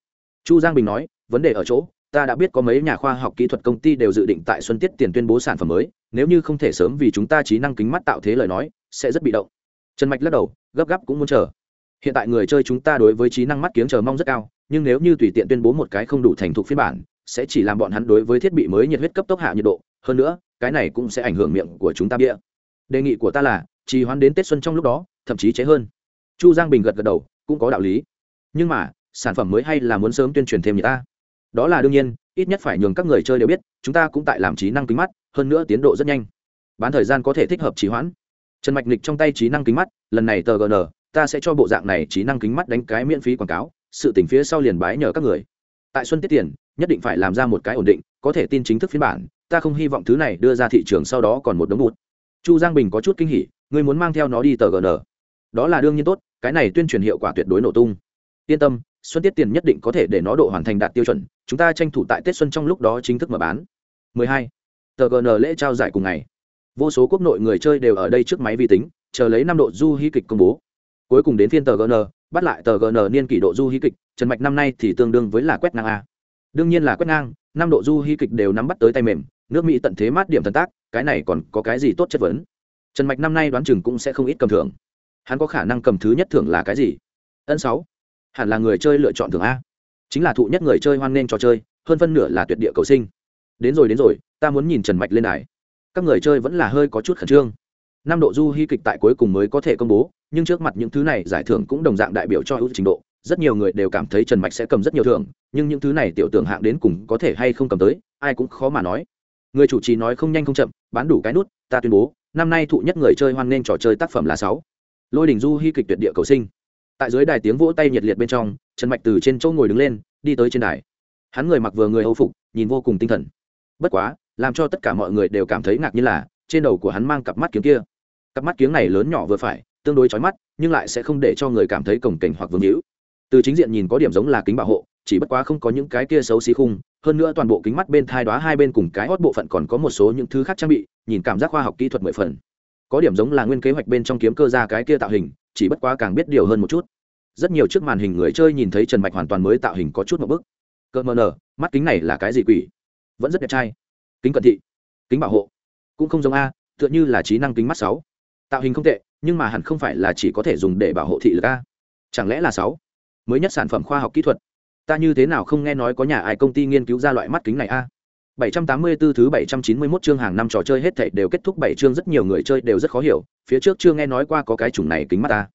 Chu giang bình nói, vấn đề ở chỗ ta đã biết có mấy nhà khoa học kỹ thuật công ty đều dự định tại xuân tiết tiền tuyên bố sản phẩm mới, nếu như không thể sớm vì chúng ta trí năng kính mắt tạo thế lời nói, sẽ rất bị động. Trần mạch lắc đầu, gấp gáp cũng muốn chờ. Hiện tại người chơi chúng ta đối với trí năng mắt kiếng chờ mong rất cao, nhưng nếu như tùy tiện tuyên bố một cái không đủ thành thục phiên bản, sẽ chỉ làm bọn hắn đối với thiết bị mới nhiệt huyết cấp tốc hạ nhiệt độ. Hơn nữa, cái này cũng sẽ ảnh hưởng miệng của chúng ta bia đề nghị của ta là, trì hoãn đến tết xuân trong lúc đó, thậm chí chế hơn. Chu giang bình gật gật đầu, cũng có đạo lý. Nhưng mà, sản phẩm mới hay là muốn sớm tuyên truyền thêm người ta? Đó là đương nhiên, ít nhất phải nhường các người chơi đều biết, chúng ta cũng tại làm trí năng kính mắt, hơn nữa tiến độ rất nhanh. Bán thời gian có thể thích hợp trì hoãn. Trần mạch nịch trong tay trí năng kính mắt, lần này tờ gn ta sẽ cho bộ dạng này trí năng kính mắt đánh cái miễn phí quảng cáo, sự tỉnh phía sau liền bái nhờ các người. Tại xuân tiết tiền, nhất định phải làm ra một cái ổn định, có thể tin chính thức phiên bản, ta không hy vọng thứ này đưa ra thị trường sau đó còn một đống bụt. Chu giang bình có chút kinh hỉ người muốn mang theo nó đi tờ gn đó là đương nhiên tốt, cái này tuyên truyền hiệu quả tuyệt đối nổ tung. Yên tâm xuân tiết tiền nhất định có thể để nó độ hoàn thành đạt tiêu chuẩn, chúng ta tranh thủ tại tết xuân trong lúc đó chính thức mở bán. 12. tờ gn lễ trao giải cùng ngày. Vô số quốc nội người chơi đều ở đây trước máy vi tính, chờ lấy năm độ du hí kịch công bố. Cuối cùng đến phiên tờ gn bắt lại tờ gn niên kỷ độ du hí kịch, trần mạch năm nay thì tương đương với là quét ngang a. Đương nhiên là quét ngang, năm độ du hí kịch đều nắm bắt tới tay mềm, nước mỹ tận thế mát điểm thần tác, cái này còn có cái gì tốt chất vấn? Trần mạch năm nay đoán chừng cũng sẽ không ít cầm thưởng. Hắn có khả năng cầm thứ nhất thưởng là cái gì? Ân sáu hẳn là người chơi lựa chọn thường a. Chính là thụ nhất người chơi hoan nghênh trò chơi, hơn phân nửa là tuyệt địa cầu sinh. Đến rồi đến rồi, ta muốn nhìn trần mạch lên này. Các người chơi vẫn là hơi có chút khẩn trương. Năm độ du hy kịch tại cuối cùng mới có thể công bố, nhưng trước mặt những thứ này giải thưởng cũng đồng dạng đại biểu cho ưu trình độ. Rất nhiều người đều cảm thấy trần mạch sẽ cầm rất nhiều thưởng, nhưng những thứ này tiểu tưởng hạng đến cùng có thể hay không cầm tới, ai cũng khó mà nói. Người chủ trì nói không nhanh không chậm, bán đủ cái nút, ta tuyên bố, năm nay thụ nhất người chơi hoan nghênh trò chơi tác phẩm là sáu. Lôi đình du hy kịch tuyệt địa cầu sinh tại dưới đài tiếng vỗ tay nhiệt liệt bên trong, trần mạch từ trên chỗ ngồi đứng lên, đi tới trên đài. Hắn người mặc vừa người hầu phục, nhìn vô cùng tinh thần. Bất quá, làm cho tất cả mọi người đều cảm thấy ngạc nhiên là, trên đầu của hắn mang cặp mắt kiếm kia. Cặp mắt kiếm này lớn nhỏ vừa phải, tương đối chói mắt, nhưng lại sẽ không để cho người cảm thấy cổng cảnh hoặc vương hữu. Từ chính diện nhìn có điểm giống là kính bảo hộ, chỉ bất quá không có những cái kia xấu xí khung, hơn nữa toàn bộ kính mắt bên thai đoá hai bên cùng cái hót bộ phận còn có một số những thứ khác trang bị, nhìn cảm giác khoa học kỹ thuật mười phần có điểm giống là nguyên kế hoạch bên trong kiếm cơ ra cái kia tạo hình, chỉ bất quá càng biết điều hơn một chút. Rất nhiều trước màn hình người chơi nhìn thấy trần mạch hoàn toàn mới tạo hình có chút một bức. Cơ mờ nở mắt kính này là cái gì quỷ? Vẫn rất đẹp trai. Kính cận thị, kính bảo hộ. Cũng không giống a, tựa như là trí năng kính mắt sáu. Tạo hình không tệ, nhưng mà hẳn không phải là chỉ có thể dùng để bảo hộ thị lực a. Chẳng lẽ là sáu? Mới nhất sản phẩm khoa học kỹ thuật. Ta như thế nào không nghe nói có nhà ai công ty nghiên cứu ra loại mắt kính này a? 784 thứ 791 chương hàng năm trò chơi hết thảy đều kết thúc 7 chương rất nhiều người chơi đều rất khó hiểu, phía trước chưa nghe nói qua có cái chủng này kính mắt ta.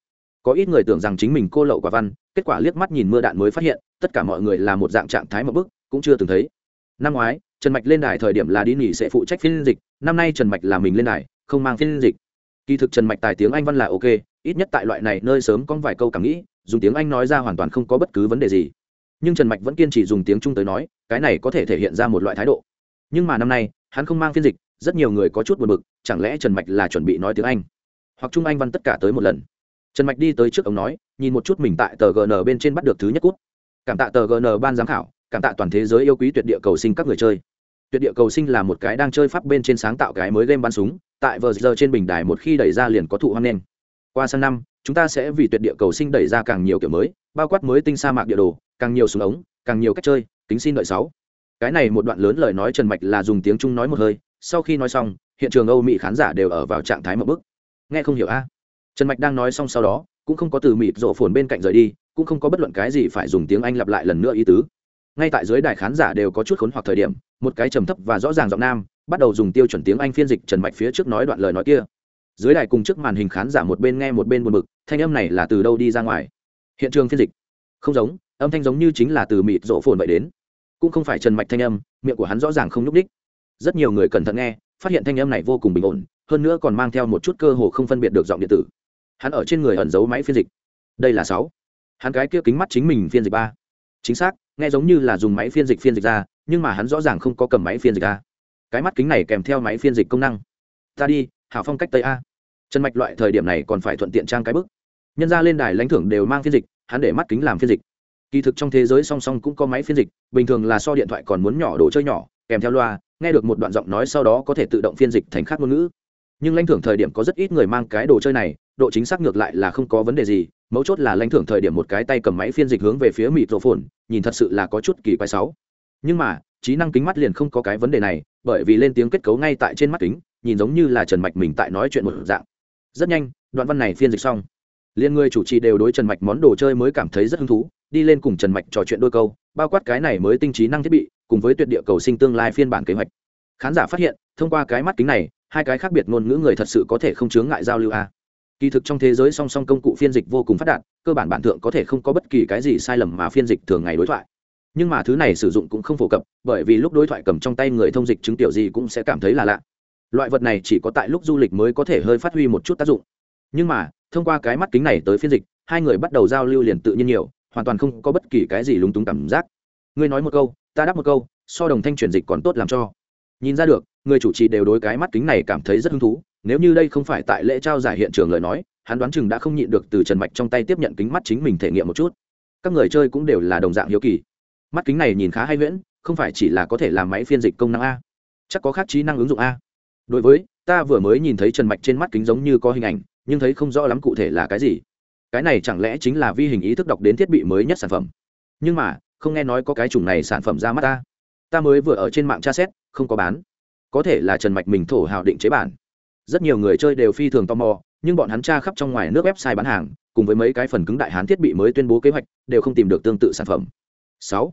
Có ít người tưởng rằng chính mình cô lậu quả văn, kết quả liếc mắt nhìn mưa đạn mới phát hiện, tất cả mọi người là một dạng trạng thái mà bức, cũng chưa từng thấy. Năm ngoái, Trần Mạch lên đài thời điểm là đi nghỉ sẽ phụ trách phiên dịch, năm nay Trần Mạch là mình lên đài, không mang phiên dịch. Kỳ thực Trần Mạch tài tiếng Anh văn là ok, ít nhất tại loại này nơi sớm có vài câu cảm nghĩ, dùng tiếng Anh nói ra hoàn toàn không có bất cứ vấn đề gì. Nhưng Trần Mạch vẫn kiên trì dùng tiếng Trung tới nói, cái này có thể thể hiện ra một loại thái độ nhưng mà năm nay, hắn không mang phiên dịch, rất nhiều người có chút buồn bực, chẳng lẽ trần mạch là chuẩn bị nói tiếng anh? Hoặc trung anh văn tất cả tới một lần. Trần mạch đi tới trước ông nói, nhìn một chút mình tại tờ gn bên trên bắt được thứ nhất cút. Cảm tạ tờ gn ban giám khảo, cảm tạ toàn thế giới yêu quý tuyệt địa cầu sinh các người chơi. Tuyệt địa cầu sinh là một cái đang chơi pháp bên trên sáng tạo cái mới game bắn súng, tại vờ giờ trên bình đài một khi đẩy ra liền có thụ hoang lên qua sang năm, chúng ta sẽ vì tuyệt địa cầu sinh đẩy ra càng nhiều kiểu mới, bao quát mới tinh sa mạc địa đồ, càng nhiều súng ống, càng nhiều cách chơi, kính xin đợi sáu cái này một đoạn lớn lời nói trần mạch là dùng tiếng trung nói một hơi, sau khi nói xong, hiện trường âu mỹ khán giả đều ở vào trạng thái một bức. Nghe không hiểu a? Trần mạch đang nói xong sau đó, cũng không có từ mịt rộ phồn bên cạnh rời đi, cũng không có bất luận cái gì phải dùng tiếng anh lặp lại lần nữa ý tứ. Ngay tại dưới đài khán giả đều có chút khốn hoặc thời điểm, một cái trầm thấp và rõ ràng giọng nam bắt đầu dùng tiêu chuẩn tiếng anh phiên dịch trần mạch phía trước nói đoạn lời nói kia. Dưới đài cùng trước màn hình khán giả một bên nghe một bên buồn bực, thanh âm này là từ đâu đi ra ngoài? Hiện trường phiên dịch. Không giống, âm thanh giống như chính là từ mịt rộ phồn vậy đến cũng không phải trần mạch thanh âm, miệng của hắn rõ ràng không nhúc đích rất nhiều người cẩn thận nghe, phát hiện thanh âm này vô cùng bình ổn, hơn nữa còn mang theo một chút cơ hồ không phân biệt được giọng điện tử. Hắn ở trên người ẩn giấu máy phiên dịch. Đây là sáu. Hắn cái kia kính mắt chính mình phiên dịch ba. Chính xác, nghe giống như là dùng máy phiên dịch phiên dịch ra, nhưng mà hắn rõ ràng không có cầm máy phiên dịch ra. Cái mắt kính này kèm theo máy phiên dịch công năng. Ta đi, hảo phong cách tây a. Trần mạch loại thời điểm này còn phải thuận tiện trang cái bức. Nhân ra lên đài lãnh thưởng đều mang phiên dịch, hắn để mắt kính làm phiên dịch kỳ thực trong thế giới song song cũng có máy phiên dịch, bình thường là so điện thoại còn muốn nhỏ đồ chơi nhỏ, kèm theo loa, nghe được một đoạn giọng nói sau đó có thể tự động phiên dịch thành khác ngôn ngữ. Nhưng lãnh thưởng thời điểm có rất ít người mang cái đồ chơi này, độ chính xác ngược lại là không có vấn đề gì, mấu chốt là lãnh thưởng thời điểm một cái tay cầm máy phiên dịch hướng về phía mịt rổ phồn, nhìn thật sự là có chút kỳ quái sáu nhưng mà, trí năng kính mắt liền không có cái vấn đề này, bởi vì lên tiếng kết cấu ngay tại trên mắt kính, nhìn giống như là trần mạch mình tại nói chuyện một dạng. Rất nhanh, đoạn văn này phiên dịch xong liên người chủ trì đều đối trần mạch món đồ chơi mới cảm thấy rất hứng thú, đi lên cùng trần mạch trò chuyện đôi câu, bao quát cái này mới tinh trí năng thiết bị, cùng với tuyệt địa cầu sinh tương lai phiên bản kế hoạch. Khán giả phát hiện, thông qua cái mắt kính này, hai cái khác biệt ngôn ngữ người thật sự có thể không chướng ngại giao lưu a. Kỳ thực trong thế giới song song công cụ phiên dịch vô cùng phát đạt, cơ bản bản thượng có thể không có bất kỳ cái gì sai lầm mà phiên dịch thường ngày đối thoại. Nhưng mà thứ này sử dụng cũng không phổ cập, bởi vì lúc đối thoại cầm trong tay người thông dịch chứng tiểu gì cũng sẽ cảm thấy là lạ. Loại vật này chỉ có tại lúc du lịch mới có thể hơi phát huy một chút tác dụng nhưng mà thông qua cái mắt kính này tới phiên dịch hai người bắt đầu giao lưu liền tự nhiên nhiều hoàn toàn không có bất kỳ cái gì lúng túng cảm giác. Ngươi nói một câu ta đáp một câu so đồng thanh truyền dịch còn tốt làm cho. Nhìn ra được người chủ trì đều đối cái mắt kính này cảm thấy rất hứng thú nếu như đây không phải tại lễ trao giải hiện trường lời nói hắn đoán chừng đã không nhịn được từ trần mạch trong tay tiếp nhận kính mắt chính mình thể nghiệm một chút. Các người chơi cũng đều là đồng dạng hiếu kỳ. Mắt kính này nhìn khá hay nguyễn, không phải chỉ là có thể làm máy phiên dịch công năng a. Chắc có khác trí năng ứng dụng a. Đối với ta vừa mới nhìn thấy trần mạch trên mắt kính giống như có hình ảnh nhưng thấy không rõ lắm cụ thể là cái gì. Cái này chẳng lẽ chính là vi hình ý thức đọc đến thiết bị mới nhất sản phẩm? Nhưng mà, không nghe nói có cái chủng này sản phẩm ra mắt ta. Ta mới vừa ở trên mạng tra xét, không có bán. Có thể là trần mạch mình thổ hào định chế bản. Rất nhiều người chơi đều phi thường tò mò, nhưng bọn hắn tra khắp trong ngoài nước website bán hàng, cùng với mấy cái phần cứng đại hán thiết bị mới tuyên bố kế hoạch, đều không tìm được tương tự sản phẩm. Sáu.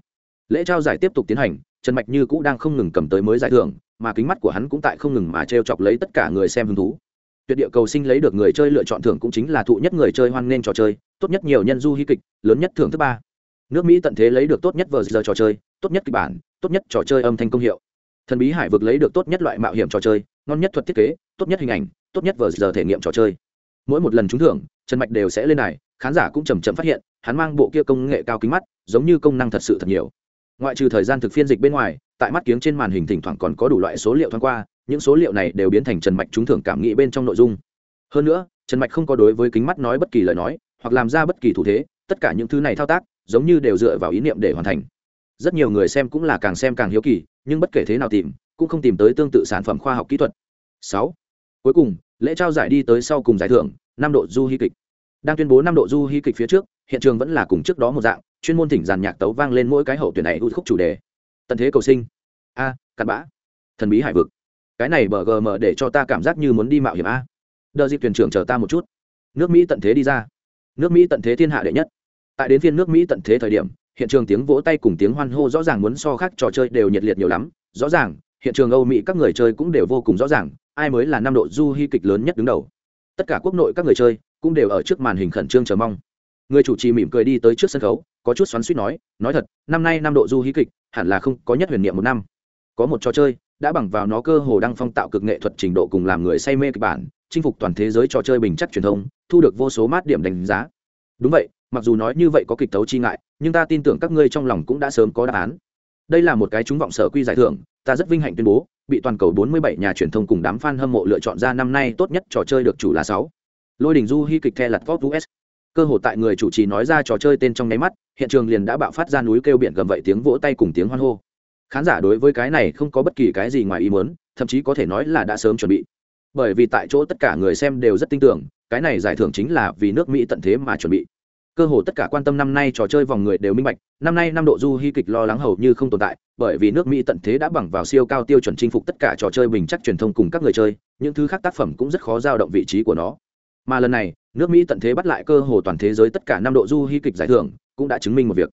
Lễ trao giải tiếp tục tiến hành, trần mạch như cũ đang không ngừng cầm tới mới giải thưởng, mà kính mắt của hắn cũng tại không ngừng mà t r e o chọc lấy tất cả người xem hứng thú tuyệt địa cầu sinh lấy được người chơi lựa chọn thưởng cũng chính là thụ nhất người chơi hoan nghênh trò chơi, tốt nhất nhiều nhân du hy kịch, lớn nhất thưởng thứ ba. Nước mỹ tận thế lấy được tốt nhất vờ giờ trò chơi, tốt nhất kịch bản, tốt nhất trò chơi âm thanh công hiệu. Thần bí hải vực lấy được tốt nhất loại mạo hiểm trò chơi, ngon nhất thuật thiết kế, tốt nhất hình ảnh, tốt nhất vờ giờ thể nghiệm trò chơi. Mỗi một lần trúng thưởng, trần mạch đều sẽ lên này khán giả cũng chầm chậm phát hiện, hắn mang bộ kia công nghệ cao kính mắt, giống như công năng thật sự thật nhiều. Ngoại trừ thời gian thực phiên dịch bên ngoài, tại mắt kiếng trên màn hình thỉnh thoảng còn có đủ loại số liệu thoáng qua những số liệu này đều biến thành trần mạch trúng thưởng cảm nghĩ bên trong nội dung. Hơn nữa trần mạch không có đối với kính mắt nói bất kỳ lời nói hoặc làm ra bất kỳ thủ thế tất cả những thứ này thao tác giống như đều dựa vào ý niệm để hoàn thành. Rất nhiều người xem cũng là càng xem càng hiếu kỳ nhưng bất kể thế nào tìm cũng không tìm tới tương tự sản phẩm khoa học kỹ thuật. Sáu. Cuối cùng lễ trao giải đi tới sau cùng giải thưởng năm độ du hy kịch. Đang tuyên bố năm độ du hy kịch phía trước hiện trường vẫn là cùng trước đó một dạng chuyên môn thỉnh giàn nhạc tấu vang lên mỗi cái hậu tuyển này ưu khúc chủ đề. Tận thế cầu sinh. A à, cặn bã. Thần bí hải vực cái này bờ gm để cho ta cảm giác như muốn đi mạo hiểm a. Đợi dịp thuyền trưởng chờ ta một chút. Nước mỹ tận thế đi ra. Nước mỹ tận thế thiên hạ đệ nhất. Tại đến phiên nước mỹ tận thế thời điểm, hiện trường tiếng vỗ tay cùng tiếng hoan hô rõ ràng muốn so khác trò chơi đều nhiệt liệt nhiều lắm. Rõ ràng, hiện trường âu mỹ các người chơi cũng đều vô cùng rõ ràng, ai mới là năm độ du hy kịch lớn nhất đứng đầu. Tất cả quốc nội các người chơi cũng đều ở trước màn hình khẩn trương chờ mong. Người chủ trì mỉm cười đi tới trước sân khấu, có chút xoắn suýt nói nói thật, năm nay năm độ du hí kịch hẳn là không có nhất huyền niệm một năm. Có một trò chơi đã bằng vào nó cơ hồ đăng phong tạo cực nghệ thuật trình độ cùng làm người say mê kịch bản chinh phục toàn thế giới trò chơi bình chắc truyền thông thu được vô số mát điểm đánh giá đúng vậy mặc dù nói như vậy có kịch tấu chi ngại nhưng ta tin tưởng các ngươi trong lòng cũng đã sớm có đáp án đây là một cái chúng vọng sở quy giải thưởng ta rất vinh hạnh tuyên bố bị toàn cầu 47 nhà truyền thông cùng đám fan hâm mộ lựa chọn ra năm nay tốt nhất trò chơi được chủ là 6. Lôi đỉnh du hy kịch The lật Pop US. Cơ hội tại người chủ trì nói ra trò chơi tên trong nháy mắt, hiện trường liền đã bạo phát ra núi kêu biển gầm vậy tiếng vỗ tay cùng tiếng hoan hô. Khán giả đối với cái này không có bất kỳ cái gì ngoài ý muốn, thậm chí có thể nói là đã sớm chuẩn bị. Bởi vì tại chỗ tất cả người xem đều rất tin tưởng, cái này giải thưởng chính là vì nước Mỹ tận thế mà chuẩn bị. Cơ hồ tất cả quan tâm năm nay trò chơi vòng người đều minh bạch năm nay năm độ du hy kịch lo lắng hầu như không tồn tại bởi vì nước mỹ tận thế đã bằng vào siêu cao tiêu chuẩn chinh phục tất cả trò chơi bình chắc truyền thông cùng các người chơi những thứ khác tác phẩm cũng rất khó giao động vị trí của nó. Mà lần này nước mỹ tận thế bắt lại cơ hồ toàn thế giới tất cả năm độ du hy kịch giải thưởng cũng đã chứng minh một việc.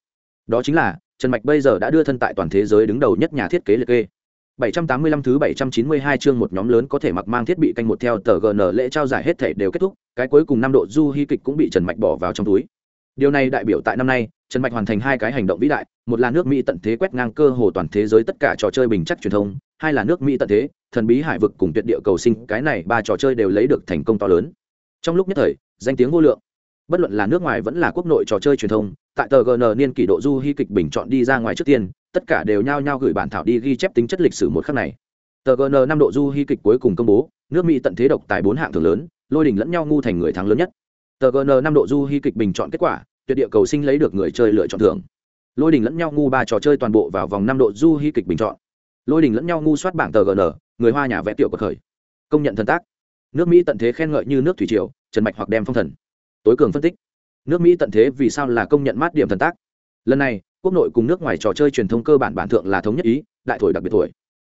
Đó chính là trần mạch bây giờ đã đưa thân tại toàn thế giới đứng đầu nhất nhà thiết kế liệt kê. 785 thứ 792 chương một nhóm lớn có thể mặc mang thiết bị canh một theo tờ GN lễ trao giải hết thể đều kết thúc, cái cuối cùng năm độ du hy kịch cũng bị Trần Mạch bỏ vào trong túi. Điều này đại biểu tại năm nay trần mạch hoàn thành hai cái hành động vĩ đại một là nước mỹ tận thế quét ngang cơ hồ toàn thế giới tất cả trò chơi bình chắc truyền thông hai là nước mỹ tận thế thần bí hải vực cùng tuyệt địa cầu sinh cái này ba trò chơi đều lấy được thành công to lớn. Trong lúc nhất thời danh tiếng vô lượng bất luận là nước ngoài vẫn là quốc nội trò chơi truyền thông, tại tờ gn niên kỷ độ du hy kịch bình chọn đi ra ngoài trước tiên, tất cả đều nhao nhao gửi bản thảo đi ghi chép tính chất lịch sử một khắc này. Tờ gn năm độ du hy kịch cuối cùng công bố, nước mỹ tận thế độc tại bốn hạng thường lớn, lôi đình lẫn nhau ngu thành người thắng lớn nhất. Tờ gn năm độ du hy kịch bình chọn kết quả, tuyệt địa cầu sinh lấy được người chơi lựa chọn thưởng. Lôi đình lẫn nhau ngu ba trò chơi toàn bộ vào vòng năm độ du hy kịch bình chọn. Lôi đình lẫn nhau ngu soát bảng tờ gn người hoa nhà vẽ tiểu bậc khởi. Công nhận thần tác. Nước mỹ tận thế khen ngợi như nước thủy triều, trần mạch hoặc đem phong thần tối cường phân tích. Nước mỹ tận thế vì sao là công nhận mát điểm thần tác? Lần này, quốc nội cùng nước ngoài trò chơi truyền thông cơ bản bản thượng là thống nhất ý, đại thổi đặc biệt thổi.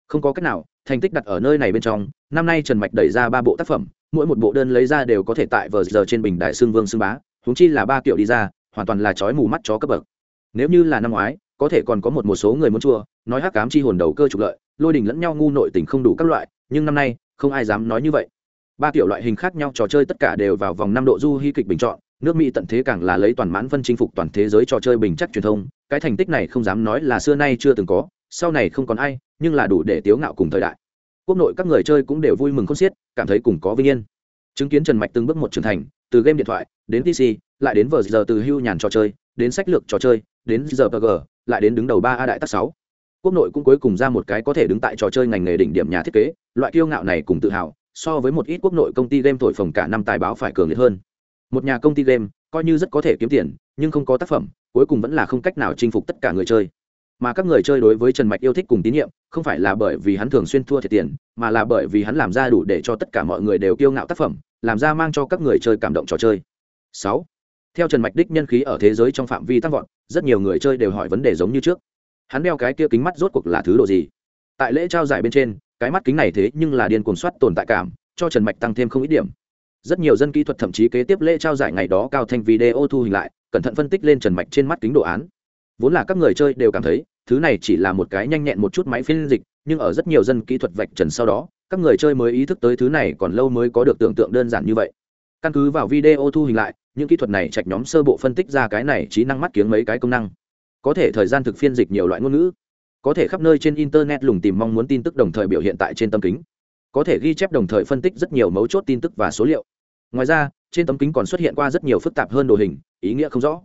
Không có cách nào, thành tích đặt ở nơi này bên trong, năm nay trần mạch đẩy ra ba bộ tác phẩm, mỗi một bộ đơn lấy ra đều có thể tại vờ giờ trên bình đại xương vương xương bá húng chi là ba kiểu đi ra, hoàn toàn là trói mù mắt chó cấp bậc. Nếu như là năm ngoái, có thể còn có một một số người muốn chua, nói hắc cám chi hồn đầu cơ trục lợi, lôi đình lẫn nhau ngu nội tình không đủ các loại, nhưng năm nay, không ai dám nói như vậy ba kiểu loại hình khác nhau trò chơi tất cả đều vào vòng năm độ du hy kịch bình chọn, nước mỹ tận thế càng là lấy toàn mãn phân chinh phục toàn thế giới trò chơi bình chắc truyền thông, cái thành tích này không dám nói là xưa nay chưa từng có, sau này không còn ai, nhưng là đủ để tiếu ngạo cùng thời đại. Quốc nội các người chơi cũng đều vui mừng khôn xiết, cảm thấy cùng có vinh yên. Chứng kiến trần mạch từng bước một trưởng thành, từ game điện thoại, đến pc lại đến vờ giờ từ hưu nhàn trò chơi, đến sách lược trò chơi, đến giờ pg lại đến đứng đầu ba a đại tác sáu. Quốc nội cũng cuối cùng ra một cái có thể đứng tại trò chơi ngành nghề đỉnh điểm nhà thiết kế, loại kiêu ngạo này cùng tự hào so với một ít quốc nội công ty game thổi phồng cả năm tài báo phải cường liệt hơn. Một nhà công ty game, coi như rất có thể kiếm tiền, nhưng không có tác phẩm, cuối cùng vẫn là không cách nào chinh phục tất cả người chơi. Mà các người chơi đối với trần mạch yêu thích cùng tín nhiệm, không phải là bởi vì hắn thường xuyên thua thiệt tiền, mà là bởi vì hắn làm ra đủ để cho tất cả mọi người đều kiêu ngạo tác phẩm, làm ra mang cho các người chơi cảm động trò chơi. Sáu. Theo trần mạch đích nhân khí ở thế giới trong phạm vi tăng vọt, rất nhiều người chơi đều hỏi vấn đề giống như trước. Hắn đeo cái kia kính mắt rốt cuộc là thứ độ gì? Tại lễ trao giải bên trên cái mắt kính này thế nhưng là điên cuồng soát tồn tại cảm, cho trần mạch tăng thêm không ít điểm. Rất nhiều dân kỹ thuật thậm chí kế tiếp lễ trao giải ngày đó cao thanh video thu hình lại, cẩn thận phân tích lên trần mạch trên mắt kính đồ án. Vốn là các người chơi đều cảm thấy, thứ này chỉ là một cái nhanh nhẹn một chút máy phiên dịch, nhưng ở rất nhiều dân kỹ thuật vạch trần sau đó, các người chơi mới ý thức tới thứ này còn lâu mới có được tưởng tượng đơn giản như vậy. Căn cứ vào video thu hình lại, những kỹ thuật này chạch nhóm sơ bộ phân tích ra cái này trí năng mắt kiếng mấy cái công năng. Có thể thời gian thực phiên dịch nhiều loại ngôn ngữ có thể khắp nơi trên internet lùng tìm mong muốn tin tức đồng thời biểu hiện tại trên tấm kính. Có thể ghi chép đồng thời phân tích rất nhiều mấu chốt tin tức và số liệu. Ngoài ra, trên tấm kính còn xuất hiện qua rất nhiều phức tạp hơn đồ hình, ý nghĩa không rõ.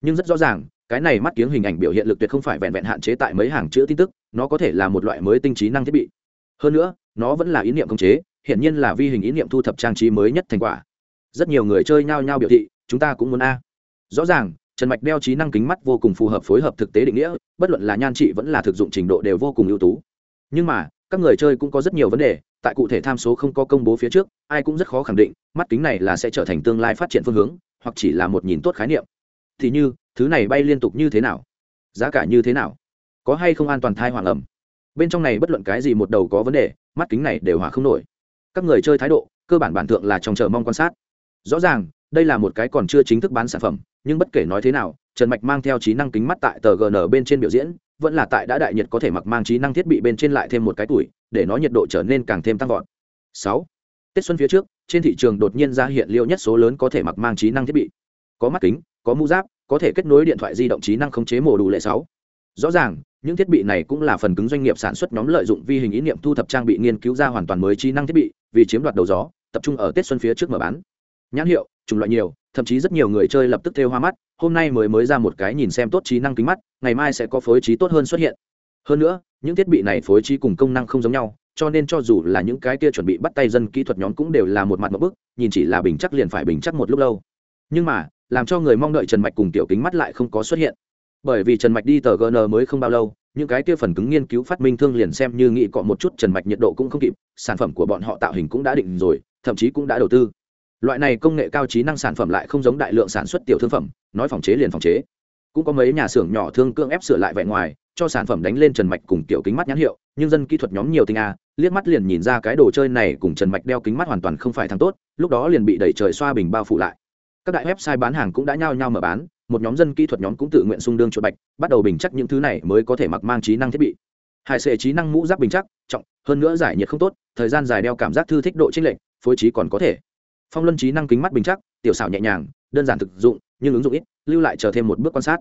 Nhưng rất rõ ràng, cái này mắt kiếng hình ảnh biểu hiện lực tuyệt không phải vẹn vẹn hạn chế tại mấy hàng chữ tin tức, nó có thể là một loại mới tinh trí năng thiết bị. Hơn nữa, nó vẫn là ý niệm công chế hiện nhiên là vi hình ý niệm thu thập trang trí mới nhất thành quả. Rất nhiều người chơi nhao nhao biểu thị, chúng ta cũng muốn a. Rõ ràng trần mạch đeo trí năng kính mắt vô cùng phù hợp phối hợp thực tế định nghĩa, bất luận là nhan trị vẫn là thực dụng trình độ đều vô cùng ưu tú. Nhưng mà, các người chơi cũng có rất nhiều vấn đề, tại cụ thể tham số không có công bố phía trước, ai cũng rất khó khẳng định, mắt kính này là sẽ trở thành tương lai phát triển phương hướng, hoặc chỉ là một nhìn tốt khái niệm. Thì như, thứ này bay liên tục như thế nào? Giá cả như thế nào? Có hay không an toàn thai hoàng ẩm? Bên trong này bất luận cái gì một đầu có vấn đề, mắt kính này đều hòa không nổi. Các người chơi thái độ, cơ bản bản thượng là trong chờ mong quan sát. Rõ ràng, đây là một cái còn chưa chính thức bán sản phẩm nhưng bất kể nói thế nào, trần mạch mang theo trí năng kính mắt tại tờ gn bên trên biểu diễn, vẫn là tại đã đại nhiệt có thể mặc mang trí năng thiết bị bên trên lại thêm một cái tuổi, để nó nhiệt độ trở nên càng thêm tăng vọt. Sáu. Tết xuân phía trước, trên thị trường đột nhiên ra hiện liệu nhất số lớn có thể mặc mang trí năng thiết bị. Có mắt kính, có mũ giáp, có thể kết nối điện thoại di động trí năng khống chế mổ đủ lệ sáu. Rõ ràng, những thiết bị này cũng là phần cứng doanh nghiệp sản xuất nhóm lợi dụng vi hình ý niệm thu thập trang bị nghiên cứu ra hoàn toàn mới trí năng thiết bị, vì chiếm đoạt đầu gió, tập trung ở tết xuân phía trước mở bán. Nhãn hiệu, chủng loại nhiều thậm chí rất nhiều người chơi lập tức theo hoa mắt, hôm nay mới mới ra một cái nhìn xem tốt trí năng kính mắt, ngày mai sẽ có phối trí tốt hơn xuất hiện. Hơn nữa, những thiết bị này phối trí cùng công năng không giống nhau, cho nên cho dù là những cái kia chuẩn bị bắt tay dân kỹ thuật nhóm cũng đều là một mặt một bức, nhìn chỉ là bình chắc liền phải bình chắc một lúc lâu. Nhưng mà, làm cho người mong đợi trần mạch cùng tiểu kính mắt lại không có xuất hiện. Bởi vì trần mạch đi tờ gn mới không bao lâu, những cái kia phần cứng nghiên cứu phát minh thương liền xem như nghĩ cọ một chút trần mạch nhiệt độ cũng không kịp, sản phẩm của bọn họ tạo hình cũng đã định rồi, thậm chí cũng đã đầu tư loại này công nghệ cao trí năng sản phẩm lại không giống đại lượng sản xuất tiểu thương phẩm, nói phòng chế liền phòng chế. Cũng có mấy nhà xưởng nhỏ thương cưỡng ép sửa lại vẻ ngoài, cho sản phẩm đánh lên trần mạch cùng kiểu kính mắt nhãn hiệu, nhưng dân kỹ thuật nhóm nhiều tinh a, liếc mắt liền nhìn ra cái đồ chơi này cùng trần mạch đeo kính mắt hoàn toàn không phải thằng tốt, lúc đó liền bị đẩy trời xoa bình bao phủ lại. Các đại website bán hàng cũng đã nhao nhao mở bán, một nhóm dân kỹ thuật nhóm cũng tự nguyện xung đương chuột bạch, bắt đầu bình chắc những thứ này mới có thể mặc mang trí năng thiết bị. Hai sệ trí năng mũ giáp bình chắc, trọng, hơn nữa giải nhiệt không tốt, thời gian dài đeo cảm giác thư thích độ chênh lệch, phối trí còn có thể phong luân trí năng kính mắt bình chắc, tiểu xảo nhẹ nhàng, đơn giản thực dụng, nhưng ứng dụng ít, lưu lại chờ thêm một bước quan sát.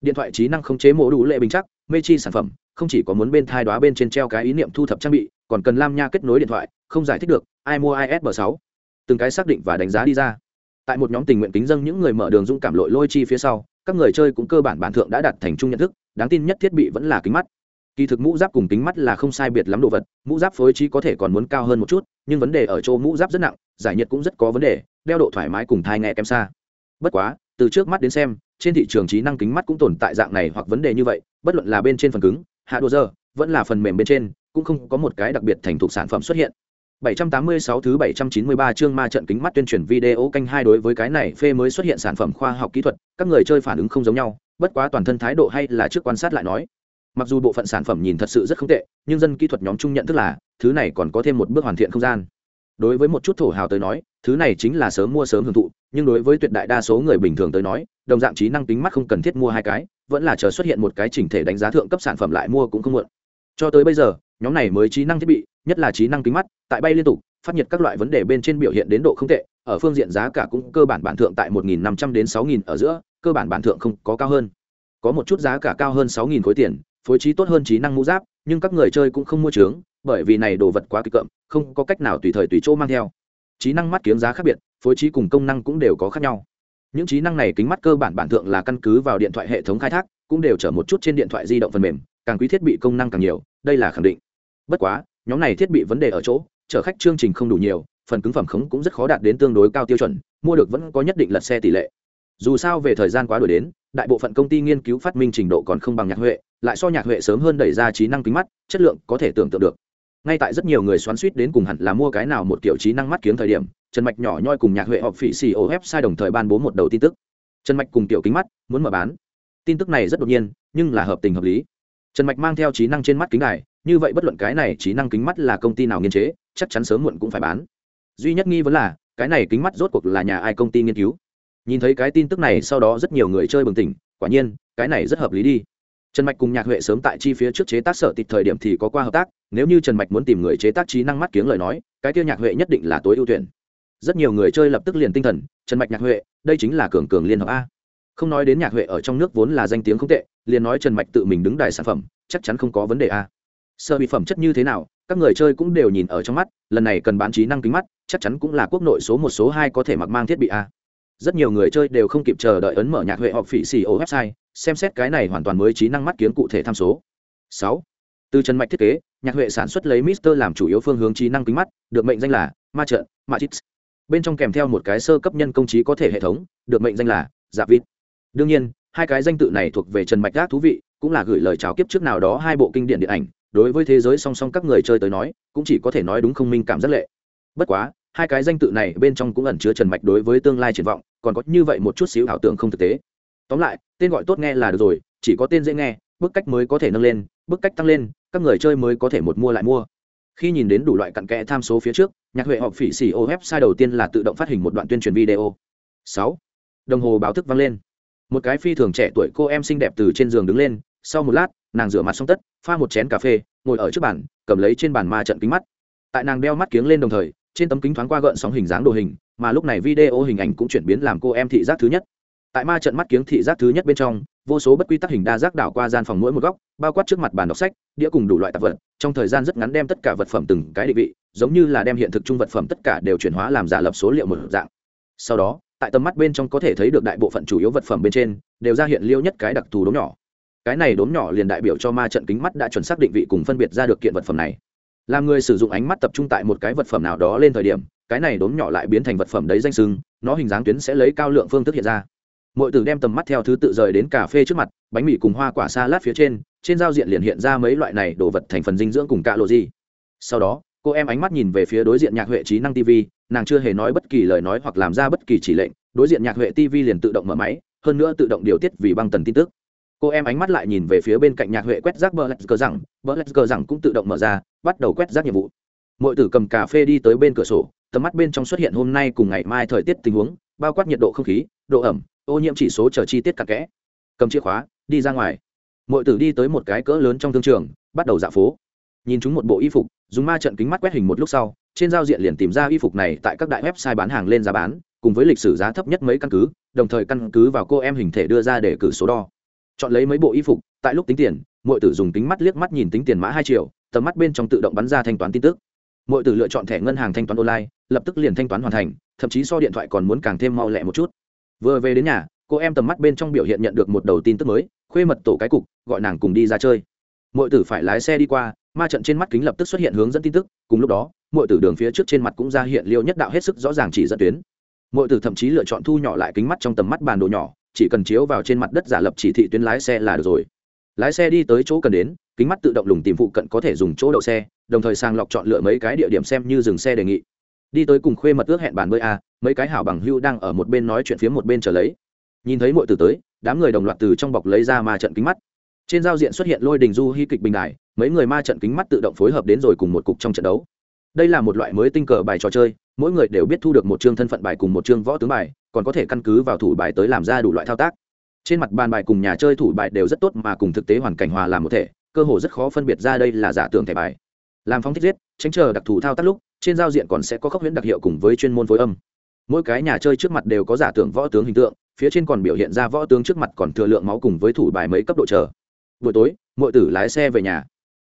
Điện thoại trí năng không chế mổ đủ lệ bình chắc, mê chi sản phẩm, không chỉ có muốn bên thai đoá bên trên treo cái ý niệm thu thập trang bị, còn cần lam nha kết nối điện thoại, không giải thích được, ai mua isb sáu. Từng cái xác định và đánh giá đi ra. Tại một nhóm tình nguyện kính dân những người mở đường dũng cảm lội lôi chi phía sau, các người chơi cũng cơ bản bản thượng đã đặt thành chung nhận thức, đáng tin nhất thiết bị vẫn là kính mắt. Kỳ thực mũ giáp cùng kính mắt là không sai biệt lắm đồ vật, mũ giáp phối trí có thể còn muốn cao hơn một chút, nhưng vấn đề ở chỗ mũ giáp rất nặng giải nhiệt cũng rất có vấn đề đeo độ thoải mái cùng thai nghe kém xa bất quá từ trước mắt đến xem trên thị trường trí năng kính mắt cũng tồn tại dạng này hoặc vấn đề như vậy bất luận là bên trên phần cứng hạ đồ dơ vẫn là phần mềm bên trên cũng không có một cái đặc biệt thành thục sản phẩm xuất hiện 786 thứ 793 chương ma trận kính mắt tuyên truyền video canh hai đối với cái này phê mới xuất hiện sản phẩm khoa học kỹ thuật, các người chơi phản ứng không giống nhau, bất quá toàn thân thái độ hay là trước quan sát lại nói. Mặc dù bộ phận sản phẩm nhìn thật sự rất không tệ, nhưng dân kỹ thuật nhóm chung nhận thức là, thứ này còn có thêm một bước hoàn thiện không gian. Đối với một chút thổ hào tới nói, thứ này chính là sớm mua sớm hưởng thụ, nhưng đối với tuyệt đại đa số người bình thường tới nói, đồng dạng trí năng tính mắt không cần thiết mua hai cái, vẫn là chờ xuất hiện một cái chỉnh thể đánh giá thượng cấp sản phẩm lại mua cũng không muộn. Cho tới bây giờ, nhóm này mới trí năng thiết bị, nhất là trí năng kính mắt tại bay liên tục phát nhiệt các loại vấn đề bên trên biểu hiện đến độ không tệ ở phương diện giá cả cũng cơ bản bản thượng tại 1.500 đến 6.000 ở giữa cơ bản bản thượng không có cao hơn có một chút giá cả cao hơn 6.000 khối tiền phối trí tốt hơn trí năng mũ giáp nhưng các người chơi cũng không mua trướng bởi vì này đồ vật quá kịch cậm không có cách nào tùy thời tùy chỗ mang theo. Trí năng mắt kiếng giá khác biệt, phối trí cùng công năng cũng đều có khác nhau. Những trí năng này kính mắt cơ bản bản thượng là căn cứ vào điện thoại hệ thống khai thác, cũng đều chở một chút trên điện thoại di động phần mềm, càng quý thiết bị công năng càng nhiều, đây là khẳng định. Bất quá, nhóm này thiết bị vấn đề ở chỗ, chở khách chương trình không đủ nhiều, phần cứng phẩm khống cũng rất khó đạt đến tương đối cao tiêu chuẩn, mua được vẫn có nhất định lật xe tỷ lệ. Dù sao về thời gian quá đổi đến, đại bộ phận công ty nghiên cứu phát minh trình độ còn không bằng nhạc huệ, lại so nhạc huệ sớm hơn đẩy ra trí năng kính mắt, chất lượng có thể tưởng tượng được ngay tại rất nhiều người xoắn suýt đến cùng hẳn là mua cái nào một kiểu trí năng mắt kiếng thời điểm, trần mạch nhỏ nhoi cùng nhạc huệ họp phỉ xì ô sai đồng thời ban bố một đầu tin tức. Trần mạch cùng tiểu kính mắt muốn mở bán. Tin tức này rất đột nhiên, nhưng là hợp tình hợp lý. Trần mạch mang theo trí năng trên mắt kính này như vậy bất luận cái này trí năng kính mắt là công ty nào nghiên chế, chắc chắn sớm muộn cũng phải bán. Duy nhất nghi vấn là, cái này kính mắt rốt cuộc là nhà ai công ty nghiên cứu? Nhìn thấy cái tin tức này, sau đó rất nhiều người chơi bừng tỉnh, quả nhiên, cái này rất hợp lý đi trần mạch cùng nhạc huệ sớm tại chi phía trước chế tác sở tịch thời điểm thì có qua hợp tác, nếu như trần mạch muốn tìm người chế tác trí năng mắt kiếng lời nói, cái tiêu nhạc huệ nhất định là tối ưu tuyển. Rất nhiều người chơi lập tức liền tinh thần, trần mạch nhạc huệ, đây chính là cường cường liên hợp a. Không nói đến nhạc huệ ở trong nước vốn là danh tiếng không tệ, liền nói trần mạch tự mình đứng đài sản phẩm, chắc chắn không có vấn đề a. Sơ bị phẩm chất như thế nào, các người chơi cũng đều nhìn ở trong mắt, lần này cần bán trí năng kính mắt, chắc chắn cũng là quốc nội số một số hai có thể mặc mang thiết bị a. Rất nhiều người chơi đều không kịp chờ đợi ấn mở nhạc huệ họp phỉ xì ô website xem xét cái này hoàn toàn mới trí năng mắt kiếm cụ thể tham số. Sáu. Từ trần mạch thiết kế, nhạc huệ sản xuất lấy mister làm chủ yếu phương hướng trí năng kính mắt, được mệnh danh là ma trận matrix bên trong kèm theo một cái sơ cấp nhân công trí có thể hệ thống, được mệnh danh là dạ vịt. Đương nhiên, hai cái danh tự này thuộc về trần mạch gác thú vị, cũng là gửi lời chào kiếp trước nào đó hai bộ kinh điển điện ảnh. Đối với thế giới song song các người chơi tới nói, cũng chỉ có thể nói đúng không minh cảm rất lệ. Bất quá, hai cái danh tự này bên trong cũng ẩn chứa trần mạch đối với tương lai triển vọng, còn có như vậy một chút xíu ảo tưởng không thực tế tóm lại, tên gọi tốt nghe là được rồi, chỉ có tên dễ nghe, bức cách mới có thể nâng lên, bức cách tăng lên, các người chơi mới có thể một mua lại mua. Khi nhìn đến đủ loại cặn kẽ tham số phía trước, nhạc huệ họp phỉ xì ô website đầu tiên là tự động phát hình một đoạn tuyên truyền video. Sáu, đồng hồ báo thức vang lên. Một cái phi thường trẻ tuổi cô em xinh đẹp từ trên giường đứng lên, sau một lát, nàng rửa mặt xong tất, pha một chén cà phê, ngồi ở trước bàn, cầm lấy trên bàn ma trận kính mắt. Tại nàng đeo mắt kiếng lên đồng thời, trên tấm kính thoáng qua gợn sóng hình dáng đồ hình, mà lúc này video hình ảnh cũng chuyển biến làm cô em thị giác thứ nhất tại ma trận mắt kiếng thị giác thứ nhất bên trong, vô số bất quy tắc hình đa giác đảo qua gian phòng mỗi một góc, bao quát trước mặt bàn đọc sách, đĩa cùng đủ loại tạp vật, trong thời gian rất ngắn đem tất cả vật phẩm từng cái định vị, giống như là đem hiện thực chung vật phẩm tất cả đều chuyển hóa làm giả lập số liệu một dạng. Sau đó, tại tầm mắt bên trong có thể thấy được đại bộ phận chủ yếu vật phẩm bên trên, đều ra hiện liêu nhất cái đặc thù đốm nhỏ. Cái này đốm nhỏ liền đại biểu cho ma trận kính mắt đã chuẩn xác định vị cùng phân biệt ra được kiện vật phẩm này. Làm người sử dụng ánh mắt tập trung tại một cái vật phẩm nào đó lên thời điểm, cái này đốm nhỏ lại biến thành vật phẩm đấy danh sưng, nó hình dáng tuyến sẽ lấy cao lượng phương thức hiện ra mọi tử đem tầm mắt theo thứ tự rời đến cà phê trước mặt, bánh mì cùng hoa quả salad lát phía trên trên giao diện liền hiện ra mấy loại này đồ vật thành phần dinh dưỡng cùng cạ lộ gì. Sau đó, cô em ánh mắt nhìn về phía đối diện nhạc huệ trí năng tv nàng chưa hề nói bất kỳ lời nói hoặc làm ra bất kỳ chỉ lệnh, đối diện nhạc huệ tv liền tự động mở máy, hơn nữa tự động điều tiết vì băng tần tin tức. Cô em ánh mắt lại nhìn về phía bên cạnh nhạc huệ quét rác bờ lạch cờ rằng bờ lạch cờ rằng cũng tự động mở ra, bắt đầu quét rác nhiệm vụ. Mọi tử cầm cà phê đi tới bên cửa sổ, tầm mắt bên trong xuất hiện hôm nay cùng ngày mai thời tiết tình huống, bao quát nhiệt độ không khí, độ ẩm ô nhiễm chỉ số chờ chi tiết cặn kẽ. Cầm chìa khóa, đi ra ngoài. Mọi tử đi tới một cái cỡ lớn trong thương trường, bắt đầu dạo phố. Nhìn chúng một bộ y phục, dùng ma trận kính mắt quét hình một lúc sau, trên giao diện liền tìm ra y phục này tại các đại website bán hàng lên giá bán, cùng với lịch sử giá thấp nhất mấy căn cứ, đồng thời căn cứ vào cô em hình thể đưa ra để cử số đo. Chọn lấy mấy bộ y phục, tại lúc tính tiền mọi tử dùng tính mắt liếc mắt nhìn tính tiền mã hai triệu, tầm mắt bên trong tự động bắn ra thanh toán tin tức. Mọi tử lựa chọn thẻ ngân hàng thanh toán online, lập tức liền thanh toán hoàn thành, thậm chí so điện thoại còn muốn càng thêm mau lẹ một chút vừa về đến nhà, cô em tầm mắt bên trong biểu hiện nhận được một đầu tin tức mới, khuê mật tổ cái cục, gọi nàng cùng đi ra chơi. Mọi tử phải lái xe đi qua, ma trận trên mắt kính lập tức xuất hiện hướng dẫn tin tức, cùng lúc đó mọi tử đường phía trước trên mặt cũng ra hiện liêu nhất đạo hết sức rõ ràng chỉ dẫn tuyến. Mọi tử thậm chí lựa chọn thu nhỏ lại kính mắt trong tầm mắt bàn đồ nhỏ, chỉ cần chiếu vào trên mặt đất giả lập chỉ thị tuyến lái xe là được rồi. Lái xe đi tới chỗ cần đến, kính mắt tự động lùng tìm phụ cận có thể dùng chỗ đậu xe, đồng thời sàng lọc chọn lựa mấy cái địa điểm xem như dừng xe đề nghị đi tới cùng khuê mật ước hẹn bàn bơi a mấy cái hảo bằng hưu đang ở một bên nói chuyện phía một bên trở lấy. Nhìn thấy mọi từ tới, đám người đồng loạt từ trong bọc lấy ra ma trận kính mắt. Trên giao diện xuất hiện lôi đình du hy kịch bình đài, mấy người ma trận kính mắt tự động phối hợp đến rồi cùng một cục trong trận đấu. Đây là một loại mới tinh cờ bài trò chơi, mỗi người đều biết thu được một chương thân phận bài cùng một chương võ tướng bài, còn có thể căn cứ vào thủ bài tới làm ra đủ loại thao tác. Trên mặt bàn bài cùng nhà chơi thủ bài đều rất tốt mà cùng thực tế hoàn cảnh hòa làm một thể, cơ hồ rất khó phân biệt ra đây là giả tưởng thẻ bài. Làm phóng thích giết, tránh chờ đặc thù thao tác lúc trên giao diện còn sẽ có khốc huyễn đặc hiệu cùng với chuyên môn phối âm. Mỗi cái nhà chơi trước mặt đều có giả tưởng võ tướng hình tượng, phía trên còn biểu hiện ra võ tướng trước mặt còn thừa lượng máu cùng với thủ bài mấy cấp độ chờ. Buổi tối mọi tử lái xe về nhà.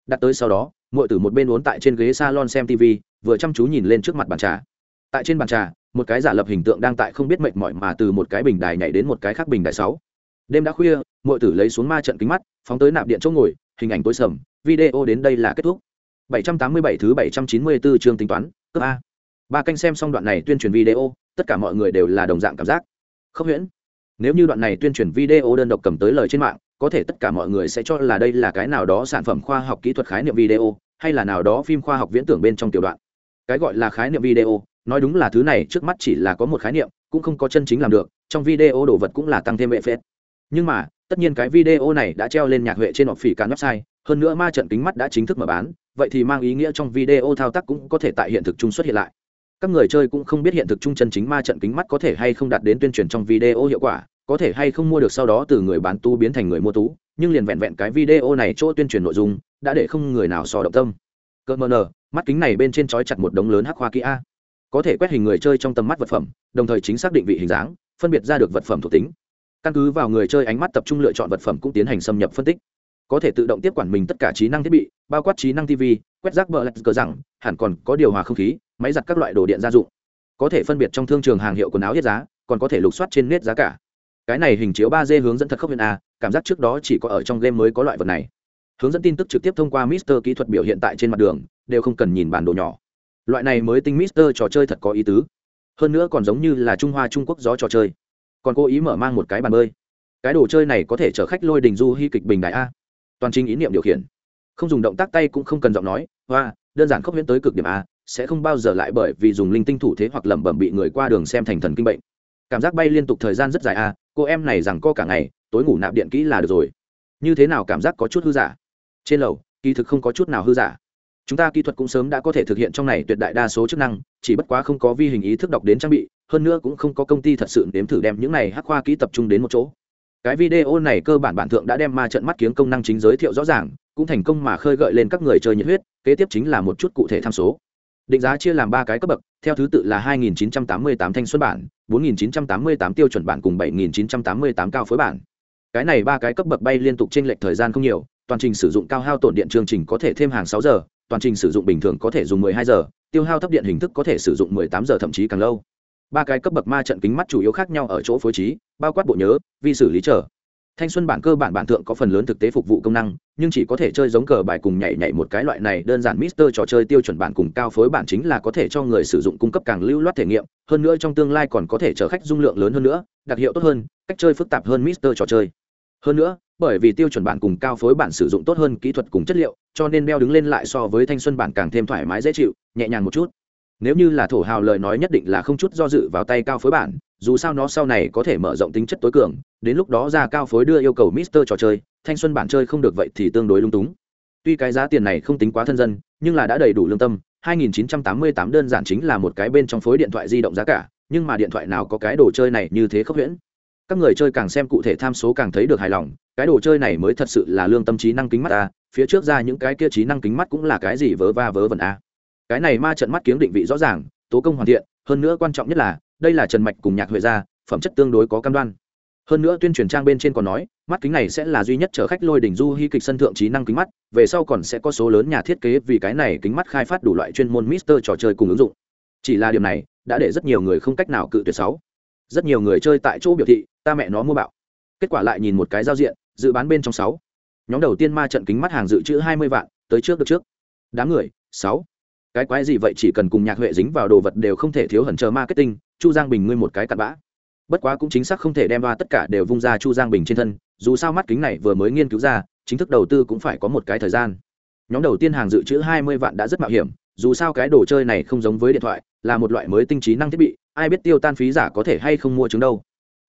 Đặt tới sau đó mọi tử một bên uốn tại trên ghế salon xem tv vừa chăm chú nhìn lên trước mặt bàn trà. Tại trên bàn trà, một cái giả lập hình tượng đang tại không biết mệt mỏi mà từ một cái bình đài nhảy đến một cái khác bình đài sáu. Đêm đã khuya mọi tử lấy xuống ma trận kính mắt, phóng tới nạp điện chỗ ngồi, hình ảnh tối sầm, video đến đây là kết thúc. 787 thứ 794 chương tính toán, cấp a. Ba canh xem xong đoạn này tuyên truyền video, tất cả mọi người đều là đồng dạng cảm giác. Không huyễn, nếu như đoạn này tuyên truyền video đơn độc cầm tới lời trên mạng, có thể tất cả mọi người sẽ cho là đây là cái nào đó sản phẩm khoa học kỹ thuật khái niệm video, hay là nào đó phim khoa học viễn tưởng bên trong tiểu đoạn. Cái gọi là khái niệm video, nói đúng là thứ này trước mắt chỉ là có một khái niệm, cũng không có chân chính làm được, trong video đồ vật cũng là tăng thêm vệ phết. Nhưng mà, tất nhiên cái video này đã treo lên nhạc huệ trên họp phỉ cả website hơn nữa ma trận kính mắt đã chính thức mở bán, vậy thì mang ý nghĩa trong video thao tác cũng có thể tại hiện thực chung xuất hiện lại. Các người chơi cũng không biết hiện thực chung chân chính ma trận kính mắt có thể hay không đạt đến tuyên truyền trong video hiệu quả, có thể hay không mua được sau đó từ người bán tu biến thành người mua tú, nhưng liền vẹn vẹn cái video này chỗ tuyên truyền nội dung, đã để không người nào sò động tâm. Cơ mờ nờ, mắt kính này bên trên trói chặt một đống lớn hắc hoa kỹ a. Có thể quét hình người chơi trong tầm mắt vật phẩm, đồng thời chính xác định vị hình dáng, phân biệt ra được vật phẩm thuộc tính. Căn cứ vào người chơi ánh mắt tập trung lựa chọn vật phẩm cũng tiến hành xâm nhập phân tích có thể tự động tiếp quản mình tất cả trí năng thiết bị, bao quát trí năng tv quét rác bờ lạch cờ rằng, hẳn còn có điều hòa không khí, máy giặt các loại đồ điện gia dụng. Có thể phân biệt trong thương trường hàng hiệu quần áo hết giá, còn có thể lục soát trên nét giá cả. Cái này hình chiếu ba d hướng dẫn thật khốc viên a cảm giác trước đó chỉ có ở trong game mới có loại vật này. Hướng dẫn tin tức trực tiếp thông qua mister kỹ thuật biểu hiện tại trên mặt đường, đều không cần nhìn bản đồ nhỏ. Loại này mới tinh mister trò chơi thật có ý tứ. Hơn nữa còn giống như là trung hoa trung quốc gió trò chơi. Còn cố ý mở mang một cái bàn bơi. Cái đồ chơi này có thể chở khách lôi đình du hy kịch bình đại a toàn trình ý niệm điều khiển. Không dùng động tác tay cũng không cần giọng nói và đơn giản khốc huyễn tới cực điểm a, sẽ không bao giờ lại bởi vì dùng linh tinh thủ thế hoặc lẩm bẩm bị người qua đường xem thành thần kinh bệnh. Cảm giác bay liên tục thời gian rất dài a, cô em này rằng co cả ngày, tối ngủ nạp điện kỹ là được rồi. Như thế nào cảm giác có chút hư giả? Trên lầu, kỳ thực không có chút nào hư giả. Chúng ta kỹ thuật cũng sớm đã có thể thực hiện trong này tuyệt đại đa số chức năng, chỉ bất quá không có vi hình ý thức đọc đến trang bị, hơn nữa cũng không có công ty thật sự nếm thử đem những này hắc khoa kỹ tập trung đến một chỗ cái video này cơ bản bản thượng đã đem ma trận mắt kiếng công năng chính giới thiệu rõ ràng, cũng thành công mà khơi gợi lên các người chơi nhiệt huyết, kế tiếp chính là một chút cụ thể tham số. Định giá chia làm ba cái cấp bậc, theo thứ tự là 2.988 thanh xuân bản 4.988 tiêu chuẩn bản cùng 7.988 cao phối bản. Cái này ba cái cấp bậc bay liên tục trên lệch thời gian không nhiều, toàn trình sử dụng cao hao tổn điện chương trình có thể thêm hàng sáu giờ, toàn trình sử dụng bình thường có thể dùng 12 giờ, tiêu hao thấp điện hình thức có thể sử dụng 18 giờ thậm chí càng lâu ba cái cấp bậc ma trận kính mắt chủ yếu khác nhau ở chỗ phối trí, bao quát bộ nhớ, vi xử lý trở thanh xuân bản cơ bản bản thượng có phần lớn thực tế phục vụ công năng, nhưng chỉ có thể chơi giống cờ bài cùng nhảy nhảy một cái loại này đơn giản mister trò chơi tiêu chuẩn bản cùng cao phối bản chính là có thể cho người sử dụng cung cấp càng lưu loát thể nghiệm, hơn nữa trong tương lai còn có thể chở khách dung lượng lớn hơn nữa, đặc hiệu tốt hơn, cách chơi phức tạp hơn mister trò chơi. Hơn nữa, bởi vì tiêu chuẩn bản cùng cao phối bản sử dụng tốt hơn kỹ thuật cùng chất liệu, cho nên đeo đứng lên lại so với thanh xuân bản càng thêm thoải mái dễ chịu, nhẹ nhàng một chút nếu như là thổ hào lời nói nhất định là không chút do dự vào tay cao phối bản, dù sao nó sau này có thể mở rộng tính chất tối cường, đến lúc đó ra cao phối đưa yêu cầu mister trò chơi, thanh xuân bản chơi không được vậy thì tương đối lung túng. Tuy cái giá tiền này không tính quá thân dân, nhưng là đã đầy đủ lương tâm 2988 đơn giản chính là một cái bên trong phối điện thoại di động giá cả, nhưng mà điện thoại nào có cái đồ chơi này như thế khốc huyễn. Các người chơi càng xem cụ thể tham số càng thấy được hài lòng, cái đồ chơi này mới thật sự là lương tâm trí năng kính mắt a phía trước ra những cái kia trí năng kính mắt cũng là cái gì vớ va vớ vẩn a cái này ma trận mắt kiếng định vị rõ ràng, tố công hoàn thiện, hơn nữa quan trọng nhất là, đây là trần mạch cùng nhạc huệ gia, phẩm chất tương đối có cam đoan. Hơn nữa tuyên truyền trang bên trên còn nói, mắt kính này sẽ là duy nhất chở khách lôi đỉnh du hy kịch sân thượng trí năng kính mắt, về sau còn sẽ có số lớn nhà thiết kế vì cái này kính mắt khai phát đủ loại chuyên môn mister trò chơi cùng ứng dụng. Chỉ là điều này, đã để rất nhiều người không cách nào cự tuyệt sáu. Rất nhiều người chơi tại chỗ biểu thị, ta mẹ nó mua bạo. Kết quả lại nhìn một cái giao diện, dự bán bên trong sáu. Nhóm đầu tiên ma trận kính mắt hàng dự trữ hai mươi vạn, tới trước được trước. Đám người, sáu cái quái gì vậy chỉ cần cùng nhạc huệ dính vào đồ vật đều không thể thiếu hẩn chờ marketing, chu giang bình ngươi một cái cặn bã. Bất quá cũng chính xác không thể đem ba tất cả đều vung ra chu giang bình trên thân, dù sao mắt kính này vừa mới nghiên cứu ra, chính thức đầu tư cũng phải có một cái thời gian. Nhóm đầu tiên hàng dự trữ hai mươi vạn đã rất mạo hiểm, dù sao cái đồ chơi này không giống với điện thoại, là một loại mới tinh trí năng thiết bị, ai biết tiêu tan phí giả có thể hay không mua chứng đâu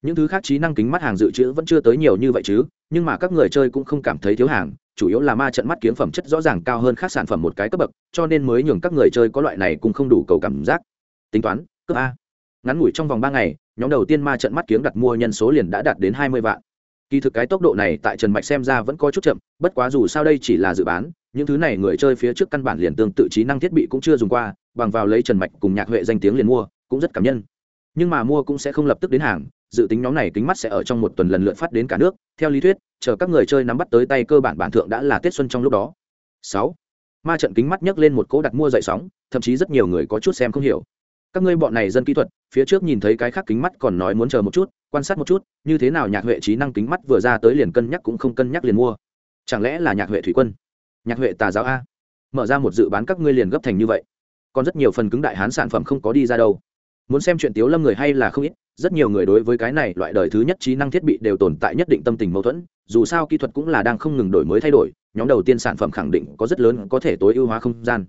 những thứ khác trí năng kính mắt hàng dự trữ vẫn chưa tới nhiều như vậy chứ, nhưng mà các người chơi cũng không cảm thấy thiếu hàng, chủ yếu là ma trận mắt kiếm phẩm chất rõ ràng cao hơn các sản phẩm một cái cấp bậc, cho nên mới nhường các người chơi có loại này cũng không đủ cầu cảm giác. Tính toán, cấp a. Ngắn ngủi trong vòng ba ngày, nhóm đầu tiên ma trận mắt kiếm đặt mua nhân số liền đã đạt đến hai mươi vạn. Kỳ thực cái tốc độ này tại trần mạch xem ra vẫn có chút chậm, bất quá dù sao đây chỉ là dự bán, những thứ này người chơi phía trước căn bản liền tương tự trí năng thiết bị cũng chưa dùng qua, bằng vào lấy trần mạch cùng nhạc huệ danh tiếng liền mua, cũng rất cảm nhân. Nhưng mà mua cũng sẽ không lập tức đến hàng dự tính nhóm này kính mắt sẽ ở trong một tuần lần lượt phát đến cả nước, theo lý thuyết, chờ các người chơi nắm bắt tới tay cơ bản bản thượng đã là tết xuân trong lúc đó. Sáu, ma trận kính mắt nhấc lên một cỗ đặt mua dậy sóng, thậm chí rất nhiều người có chút xem không hiểu. Các ngươi bọn này dân kỹ thuật, phía trước nhìn thấy cái khác kính mắt còn nói muốn chờ một chút, quan sát một chút, như thế nào nhạc huệ trí năng kính mắt vừa ra tới liền cân nhắc cũng không cân nhắc liền mua. Chẳng lẽ là nhạc huệ thủy quân? Nhạc huệ tà giáo a. Mở ra một dự bán các ngươi liền gấp thành như vậy. Còn rất nhiều phần cứng đại hán sản phẩm không có đi ra đâu muốn xem chuyện tiếu lâm người hay là không ít, rất nhiều người đối với cái này loại đời thứ nhất trí năng thiết bị đều tồn tại nhất định tâm tình mâu thuẫn, dù sao kỹ thuật cũng là đang không ngừng đổi mới thay đổi, nhóm đầu tiên sản phẩm khẳng định có rất lớn có thể tối ưu hóa không gian.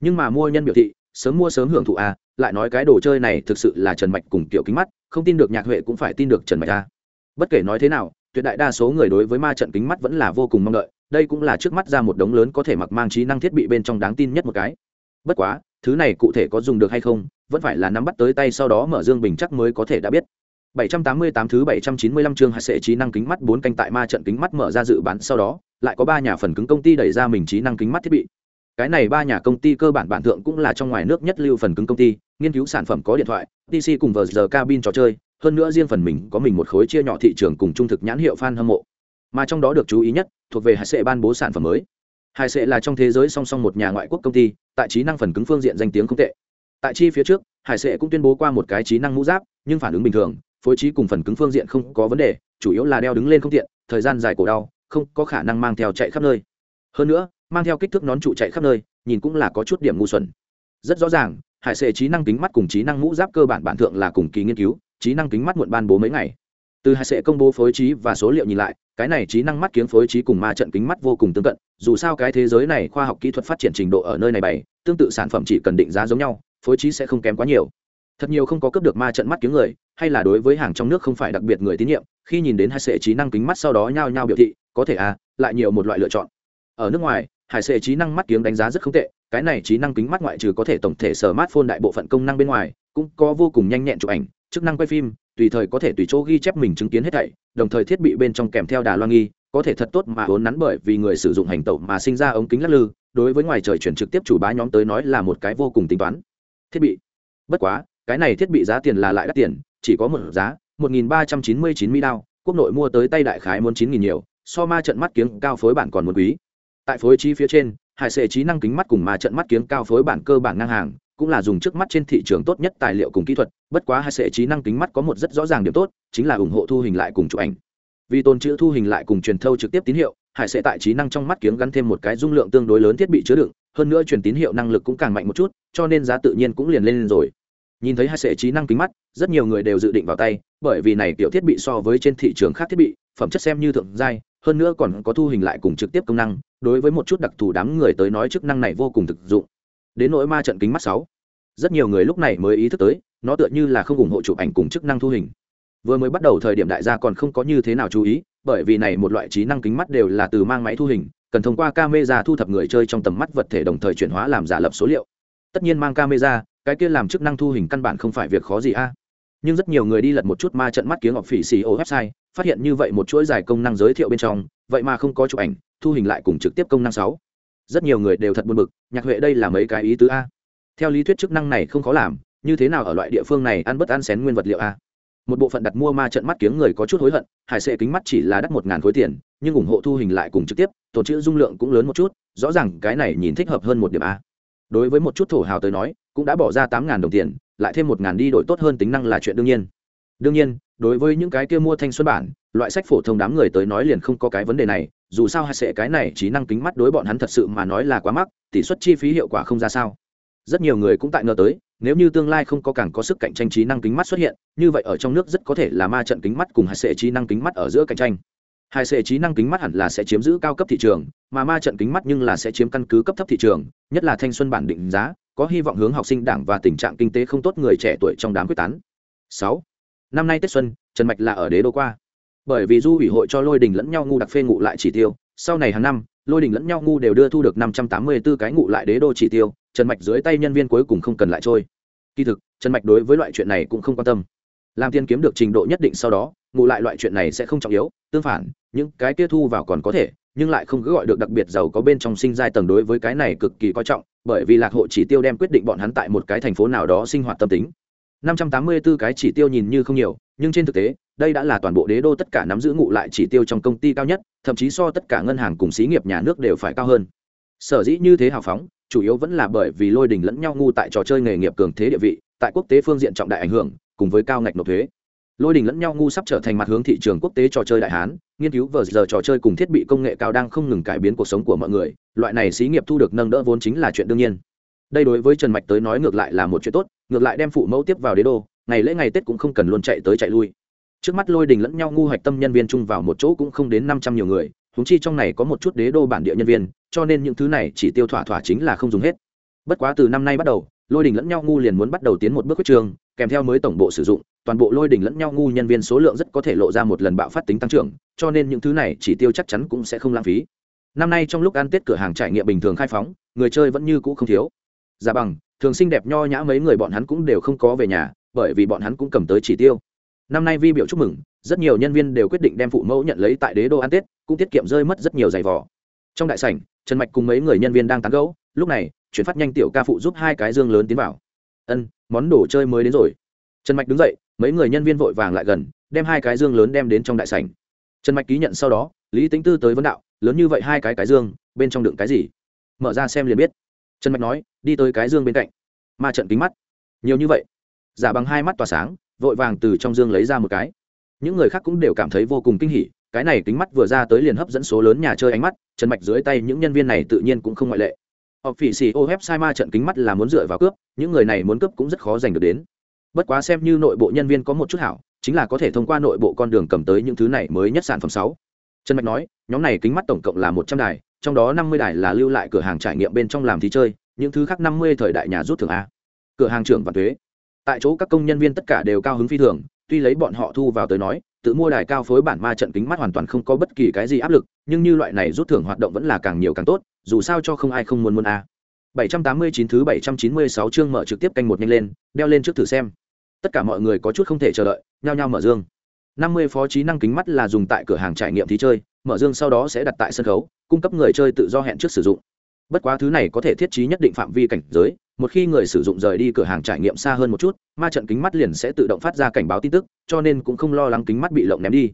Nhưng mà mua nhân biểu thị, sớm mua sớm hưởng thụ a lại nói cái đồ chơi này thực sự là trần mạch cùng kiểu kính mắt, không tin được nhạc huệ cũng phải tin được trần mạch a bất kể nói thế nào, tuyệt đại đa số người đối với ma trận kính mắt vẫn là vô cùng mong đợi, đây cũng là trước mắt ra một đống lớn có thể mặc mang trí năng thiết bị bên trong đáng tin nhất một cái. Bất quá, thứ này cụ thể có dùng được hay không vẫn phải là nắm bắt tới tay sau đó mở dương bình chắc mới có thể đã biết 788 thứ 795 chương hạt sẽ trí năng kính mắt 4 canh tại ma trận kính mắt mở ra dự bán sau đó, lại có ba nhà phần cứng công ty đẩy ra mình trí năng kính mắt thiết bị. Cái này ba nhà công ty cơ bản bản thượng cũng là trong ngoài nước nhất lưu phần cứng công ty, nghiên cứu sản phẩm có điện thoại, PC cùng vờ giờ cabin trò chơi, hơn nữa riêng phần mình có mình một khối chia nhỏ thị trường cùng trung thực nhãn hiệu fan hâm mộ. Mà trong đó được chú ý nhất, thuộc về Hải sẽ ban bố sản phẩm mới. Hải sẽ là trong thế giới song song một nhà ngoại quốc công ty, tại trí năng phần cứng phương diện danh tiếng không tệ. Tại chi phía trước, Hải Sệ cũng tuyên bố qua một cái trí năng mũ giáp, nhưng phản ứng bình thường, phối trí cùng phần cứng phương diện không có vấn đề chủ yếu là đeo đứng lên không tiện thời gian dài cổ đau không có khả năng mang theo chạy khắp nơi. Hơn nữa mang theo kích thước nón trụ chạy khắp nơi nhìn cũng là có chút điểm ngu xuẩn. Rất rõ ràng hải sệ trí năng kính mắt cùng trí năng mũ giáp cơ bản bản thượng là cùng kỳ nghiên cứu trí năng kính mắt muộn ban bố mấy ngày. Từ Hải Sệ công bố phối trí và số liệu nhìn lại cái này trí năng mắt kiếng phối trí cùng ma trận kính mắt vô cùng tương cận dù sao cái thế giới này khoa học kỹ thuật phát triển trình độ ở nơi này bày tương tự sản phẩm chỉ cần định giá giống nhau phối trí sẽ không kém quá nhiều. Thật nhiều không có cướp được ma trận mắt kiếm người, hay là đối với hàng trong nước không phải đặc biệt người tín nhiệm, khi nhìn đến hai sệ trí năng kính mắt sau đó nhao nhao biểu thị, có thể à lại nhiều một loại lựa chọn. Ở nước ngoài, hải sệ trí năng mắt kiếm đánh giá rất không tệ, cái này trí năng kính mắt ngoại trừ có thể tổng thể sở mát phôn đại bộ phận công năng bên ngoài, cũng có vô cùng nhanh nhẹn chụp ảnh, chức năng quay phim, tùy thời có thể tùy chỗ ghi chép mình chứng kiến hết thảy, đồng thời thiết bị bên trong kèm theo đà loan nghi, có thể thật tốt mà vốn nắn bởi vì người sử dụng hành tẩu mà sinh ra ống kính lắc lư, đối với ngoài trời chuyển trực tiếp chủ bá nhóm tới nói là một cái vô cùng tính toán thiết bị. Bất quá, cái này thiết bị giá tiền là lại đắt tiền, chỉ có một giá, một nghìn ba trăm chín mươi chín mỹ đao, quốc nội mua tới tay đại khái muốn chín nghìn nhiều, so ma trận mắt kiếng cao phối bản còn muốn quý. Tại phối trí phía trên, hải sệ trí năng kính mắt cùng ma trận mắt kiếng cao phối bản cơ bản ngang hàng, cũng là dùng trước mắt trên thị trường tốt nhất tài liệu cùng kỹ thuật, bất quá hải sệ trí năng kính mắt có một rất rõ ràng điểm tốt, chính là ủng hộ thu hình lại cùng chụp ảnh. Vì tồn chữ thu hình lại cùng truyền thâu trực tiếp tín hiệu, hải sẽ tại trí năng trong mắt kiếng gắn thêm một cái dung lượng tương đối lớn thiết bị chứa đựng hơn nữa truyền tín hiệu năng lực cũng càng mạnh một chút, cho nên giá tự nhiên cũng liền lên rồi. Nhìn thấy hai sệ trí năng kính mắt, rất nhiều người đều dự định vào tay, bởi vì này kiểu thiết bị so với trên thị trường khác thiết bị, phẩm chất xem như thượng giai, hơn nữa còn có thu hình lại cùng trực tiếp công năng, đối với một chút đặc thù đám người tới nói chức năng này vô cùng thực dụng. Đến nỗi ma trận kính mắt sáu, rất nhiều người lúc này mới ý thức tới, nó tựa như là không ủng hộ chụp ảnh cùng chức năng thu hình. Vừa mới bắt đầu thời điểm đại gia còn không có như thế nào chú ý, bởi vì này một loại trí năng kính mắt đều là từ mang máy thu hình cần thông qua camera thu thập người chơi trong tầm mắt vật thể đồng thời chuyển hóa làm giả lập số liệu. Tất nhiên mang camera, cái kia làm chức năng thu hình căn bản không phải việc khó gì a. Nhưng rất nhiều người đi lật một chút ma trận mắt kiếng ngọc phỉ xì ô website, phát hiện như vậy một chuỗi dài công năng giới thiệu bên trong, vậy mà không có chụp ảnh, thu hình lại cùng trực tiếp công năng sáu. Rất nhiều người đều thật buồn bực, nhạc huệ đây là mấy cái ý tứ a. Theo lý thuyết chức năng này không khó làm, như thế nào ở loại địa phương này ăn bất ăn xén nguyên vật liệu a? Một bộ phận đặt mua ma trận mắt kiếng người có chút hối hận, hải sệ kính mắt chỉ là đắt một ngàn khối tiền, nhưng ủng hộ thu hình lại cùng trực tiếp tổn chữ dung lượng cũng lớn một chút, rõ ràng cái này nhìn thích hợp hơn một điểm a. Đối với một chút thổ hào tới nói, cũng đã bỏ ra tám ngàn đồng tiền, lại thêm một ngàn đi đổi tốt hơn tính năng là chuyện đương nhiên. Đương nhiên, đối với những cái kia mua thanh xuân bản, loại sách phổ thông đám người tới nói liền không có cái vấn đề này, dù sao hay sẽ cái này trí năng kính mắt đối bọn hắn thật sự mà nói là quá mắc, tỷ suất chi phí hiệu quả không ra sao. Rất nhiều người cũng tại ngờ tới, nếu như tương lai không có càng có sức cạnh tranh trí năng kính mắt xuất hiện, như vậy ở trong nước rất có thể là ma trận kính mắt cùng hạt sệ trí năng kính mắt ở giữa cạnh tranh hai sệ trí năng kính mắt hẳn là sẽ chiếm giữ cao cấp thị trường, mà ma trận kính mắt nhưng là sẽ chiếm căn cứ cấp thấp thị trường, nhất là thanh xuân bản định giá, có hy vọng hướng học sinh đảng và tình trạng kinh tế không tốt người trẻ tuổi trong đám quyết tán. Sáu. Năm nay tết xuân, trần mạch là ở đế đô qua. Bởi vì du ủy hội cho lôi đình lẫn nhau ngu đặc phê ngụ lại chỉ tiêu, sau này hàng năm, lôi đình lẫn nhau ngu đều đưa thu được năm trăm tám mươi 584 cái ngụ lại đế đô chỉ tiêu, trần mạch dưới tay nhân viên cuối cùng không cần lại trôi. Kỳ thực, trần mạch đối với loại chuyện này cũng không quan tâm. Làm tiền kiếm được trình độ nhất định sau đó, ngụ lại loại chuyện này sẽ không trọng yếu, tương phản những cái kia thu vào còn có thể, nhưng lại không cứ gọi được đặc biệt giàu có bên trong sinh giai tầng đối với cái này cực kỳ coi trọng, bởi vì lạc hộ chỉ tiêu đem quyết định bọn hắn tại một cái thành phố nào đó sinh hoạt tâm tính. Năm trăm tám mươi 584 cái chỉ tiêu nhìn như không nhiều, nhưng trên thực tế, đây đã là toàn bộ đế đô tất cả nắm giữ ngụ lại chỉ tiêu trong công ty cao nhất, thậm chí so tất cả ngân hàng cùng xí nghiệp nhà nước đều phải cao hơn. Sở dĩ như thế hào phóng, chủ yếu vẫn là bởi vì lôi đình lẫn nhau ngu tại trò chơi nghề nghiệp cường thế địa vị, tại quốc tế phương diện trọng đại ảnh hưởng, cùng với cao ngạch nộp thuế. Lôi đình lẫn nhau ngu sắp trở thành mặt hướng thị trường quốc tế trò chơi đại hán nghiên cứu vờ giờ trò chơi cùng thiết bị công nghệ cao đang không ngừng cải biến cuộc sống của mọi người, loại này xí nghiệp thu được nâng đỡ vốn chính là chuyện đương nhiên. Đây đối với trần mạch tới nói ngược lại là một chuyện tốt, ngược lại đem phụ mẫu tiếp vào đế đô, ngày lễ ngày tết cũng không cần luôn chạy tới chạy lui. Trước mắt lôi đình lẫn nhau ngu hoạch tâm nhân viên chung vào một chỗ cũng không đến năm trăm nhiều người húng chi trong này có một chút đế đô bản địa nhân viên, cho nên những thứ này chỉ tiêu thỏa thỏa chính là không dùng hết. Bất quá từ năm nay bắt đầu, lôi đình lẫn nhau ngu liền muốn bắt đầu tiến một bước quyết trường, kèm theo mới tổng bộ sử dụng toàn bộ lôi đình lẫn nhau ngu nhân viên số lượng rất có thể lộ ra một lần bạo phát tính tăng trưởng, cho nên những thứ này chỉ tiêu chắc chắn cũng sẽ không lãng phí. Năm nay trong lúc ăn tết cửa hàng trải nghiệm bình thường khai phóng, người chơi vẫn như cũ không thiếu. Giả bằng, thường xinh đẹp nho nhã mấy người bọn hắn cũng đều không có về nhà, bởi vì bọn hắn cũng cầm tới chỉ tiêu. Năm nay vi biểu chúc mừng, rất nhiều nhân viên đều quyết định đem phụ mẫu nhận lấy tại đế đô ăn tết, cũng tiết kiệm rơi mất rất nhiều giày vỏ trong đại sảnh, trần mạch cùng mấy người nhân viên đang tán gẫu, lúc này, chuyển phát nhanh tiểu ca phụ giúp hai cái dương lớn tiến vào. Ân, món đồ chơi mới đến rồi trần mạch đứng dậy, mấy người nhân viên vội vàng lại gần, đem hai cái dương lớn đem đến trong đại sảnh. Trần mạch ký nhận sau đó, lý tính tư tới vấn đạo, lớn như vậy hai cái cái dương, bên trong đựng cái gì? Mở ra xem liền biết. Trần mạch nói, đi tới cái dương bên cạnh. Ma trận kính mắt. Nhiều như vậy? Giả bằng hai mắt tỏa sáng, vội vàng từ trong dương lấy ra một cái. Những người khác cũng đều cảm thấy vô cùng kinh hỉ, cái này kính mắt vừa ra tới liền hấp dẫn số lớn nhà chơi ánh mắt, trần mạch dưới tay những nhân viên này tự nhiên cũng không ngoại lệ. Họ phỉ xì ô website ma trận kính mắt là muốn dựa vào cướp, những người này muốn cướp cũng rất khó giành được đến bất quá xem như nội bộ nhân viên có một chút hảo, chính là có thể thông qua nội bộ con đường cầm tới những thứ này mới nhất sản phẩm sáu. Trần mạch nói, nhóm này kính mắt tổng cộng là một trăm đài, trong đó năm mươi đài là lưu lại cửa hàng trải nghiệm bên trong làm thí chơi, những thứ khác năm mươi thời đại nhà rút thường a. Cửa hàng trưởng và thuế. Tại chỗ các công nhân viên tất cả đều cao hứng phi thường, tuy lấy bọn họ thu vào tới nói, tự mua đài cao phối bản ma trận kính mắt hoàn toàn không có bất kỳ cái gì áp lực, nhưng như loại này rút thưởng hoạt động vẫn là càng nhiều càng tốt, dù sao cho không ai không muốn muốn a. 789 thứ 796 chương mở trực tiếp canh một nhanh lên, đeo lên trước thử xem tất cả mọi người có chút không thể chờ đợi, nhao nhao mở dương. 50 phó trí năng kính mắt là dùng tại cửa hàng trải nghiệm thí chơi, mở dương sau đó sẽ đặt tại sân khấu, cung cấp người chơi tự do hẹn trước sử dụng. Bất quá thứ này có thể thiết trí nhất định phạm vi cảnh giới, một khi người sử dụng rời đi cửa hàng trải nghiệm xa hơn một chút, ma trận kính mắt liền sẽ tự động phát ra cảnh báo tin tức, cho nên cũng không lo lắng kính mắt bị lộng ném đi.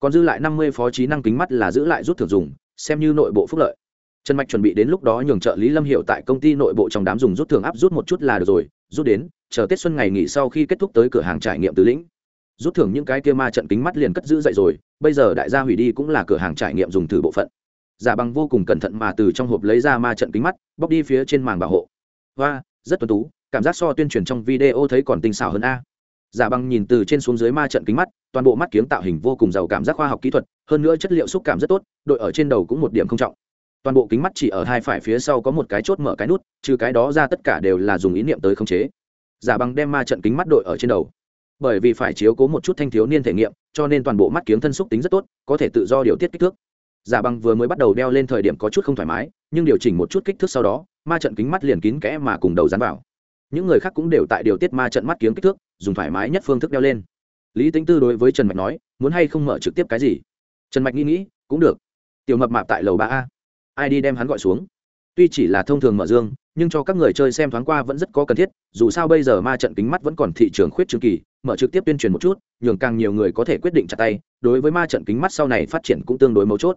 Còn dư lại 50 phó trí năng kính mắt là giữ lại rút thường dùng, xem như nội bộ phúc lợi. Trần mạch chuẩn bị đến lúc đó nhường trợ lý lâm hiệu tại công ty nội bộ trong đám dùng rút thường áp rút một chút là được rồi rút đến, chờ tết xuân ngày nghỉ sau khi kết thúc tới cửa hàng trải nghiệm tứ lĩnh. Rút thưởng những cái kia ma trận kính mắt liền cất giữ dậy rồi, bây giờ đại gia hủy đi cũng là cửa hàng trải nghiệm dùng thử bộ phận. Giả bằng vô cùng cẩn thận mà từ trong hộp lấy ra ma trận kính mắt, bóc đi phía trên màng bảo hộ. Và rất tuân tú, cảm giác so tuyên truyền trong video thấy còn tinh xảo hơn a. Giả bằng nhìn từ trên xuống dưới ma trận kính mắt, toàn bộ mắt kiếng tạo hình vô cùng giàu cảm giác khoa học kỹ thuật, hơn nữa chất liệu xúc cảm rất tốt, đội ở trên đầu cũng một điểm không trọng toàn bộ kính mắt chỉ ở hai phải phía sau có một cái chốt mở cái nút, trừ cái đó ra tất cả đều là dùng ý niệm tới khống chế. Giả bằng đem ma trận kính mắt đội ở trên đầu. Bởi vì phải chiếu cố một chút thanh thiếu niên thể nghiệm, cho nên toàn bộ mắt kiếng thân xúc tính rất tốt, có thể tự do điều tiết kích thước. Giả bằng vừa mới bắt đầu đeo lên thời điểm có chút không thoải mái, nhưng điều chỉnh một chút kích thước sau đó, ma trận kính mắt liền kín kẽ mà cùng đầu dán vào. Những người khác cũng đều tại điều tiết ma trận mắt kiếng kích thước, dùng thoải mái nhất phương thức đeo lên. Lý tính tư đối với trần mạch nói, muốn hay không mở trực tiếp cái gì? Trần mạch nghĩ nghĩ, cũng được. Tiểu mập mạp tại lầu ba a ai đi đem hắn gọi xuống. Tuy chỉ là thông thường mở dương, nhưng cho các người chơi xem thoáng qua vẫn rất có cần thiết, dù sao bây giờ ma trận kính mắt vẫn còn thị trường khuyết trường kỳ, mở trực tiếp tuyên truyền một chút, nhường càng nhiều người có thể quyết định chặt tay, đối với ma trận kính mắt sau này phát triển cũng tương đối mấu chốt.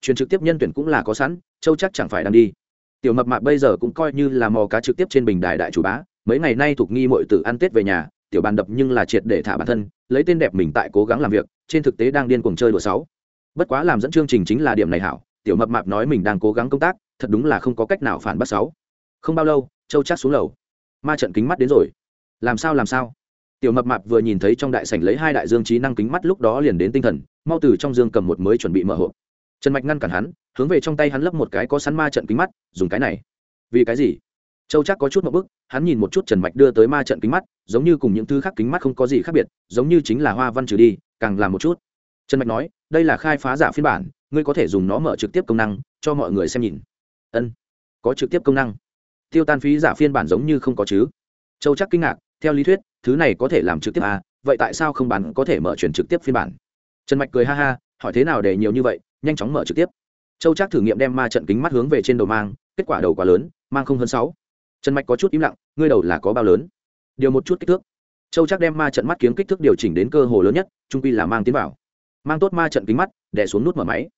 Truyền trực tiếp nhân tuyển cũng là có sẵn, châu chắc chẳng phải đang đi. Tiểu mập mạp bây giờ cũng coi như là mò cá trực tiếp trên bình đài đại chủ bá, mấy ngày nay thuộc nghi mọi tử ăn tết về nhà, tiểu bàn đập nhưng là triệt để thả bản thân, lấy tên đẹp mình tại cố gắng làm việc, trên thực tế đang điên cuồng chơi đùa sáu. Bất quá làm dẫn chương trình chính là điểm này hảo tiểu mập mạp nói mình đang cố gắng công tác, thật đúng là không có cách nào phản bác sáu. Không bao lâu, châu chắc xuống lầu. Ma trận kính mắt đến rồi. Làm sao làm sao? Tiểu mập mạp vừa nhìn thấy trong đại sảnh lấy hai đại dương trí năng kính mắt lúc đó liền đến tinh thần, mau từ trong dương cầm một mới chuẩn bị mở hộp. Trần mạch ngăn cản hắn, hướng về trong tay hắn lấp một cái có sắn ma trận kính mắt, dùng cái này. Vì cái gì? Châu chắc có chút một bức, hắn nhìn một chút trần mạch đưa tới ma trận kính mắt, giống như cùng những thứ khác kính mắt không có gì khác biệt, giống như chính là hoa văn trừ đi, càng làm một chút trần mạch nói, đây là khai phá giả phiên bản, ngươi có thể dùng nó mở trực tiếp công năng, cho mọi người xem nhìn. Ân, có trực tiếp công năng. Tiêu tan phí giả phiên bản giống như không có chứ? Châu chắc kinh ngạc, theo lý thuyết, thứ này có thể làm trực tiếp à vậy tại sao không bán, có thể mở chuyển trực tiếp phiên bản? Trần mạch cười ha ha, hỏi thế nào để nhiều như vậy, nhanh chóng mở trực tiếp. Châu chắc thử nghiệm đem ma trận kính mắt hướng về trên đầu mang, kết quả đầu quá lớn, mang không hơn sáu. Trần mạch có chút im lặng, ngươi đầu là có bao lớn? Điều một chút kích thước. Châu chắc đem ma trận mắt kiếng kích thước điều chỉnh đến cơ hồ lớn nhất, trung pi là mang tiến vào mang tốt ma trận kính mắt đè xuống nút mở máy.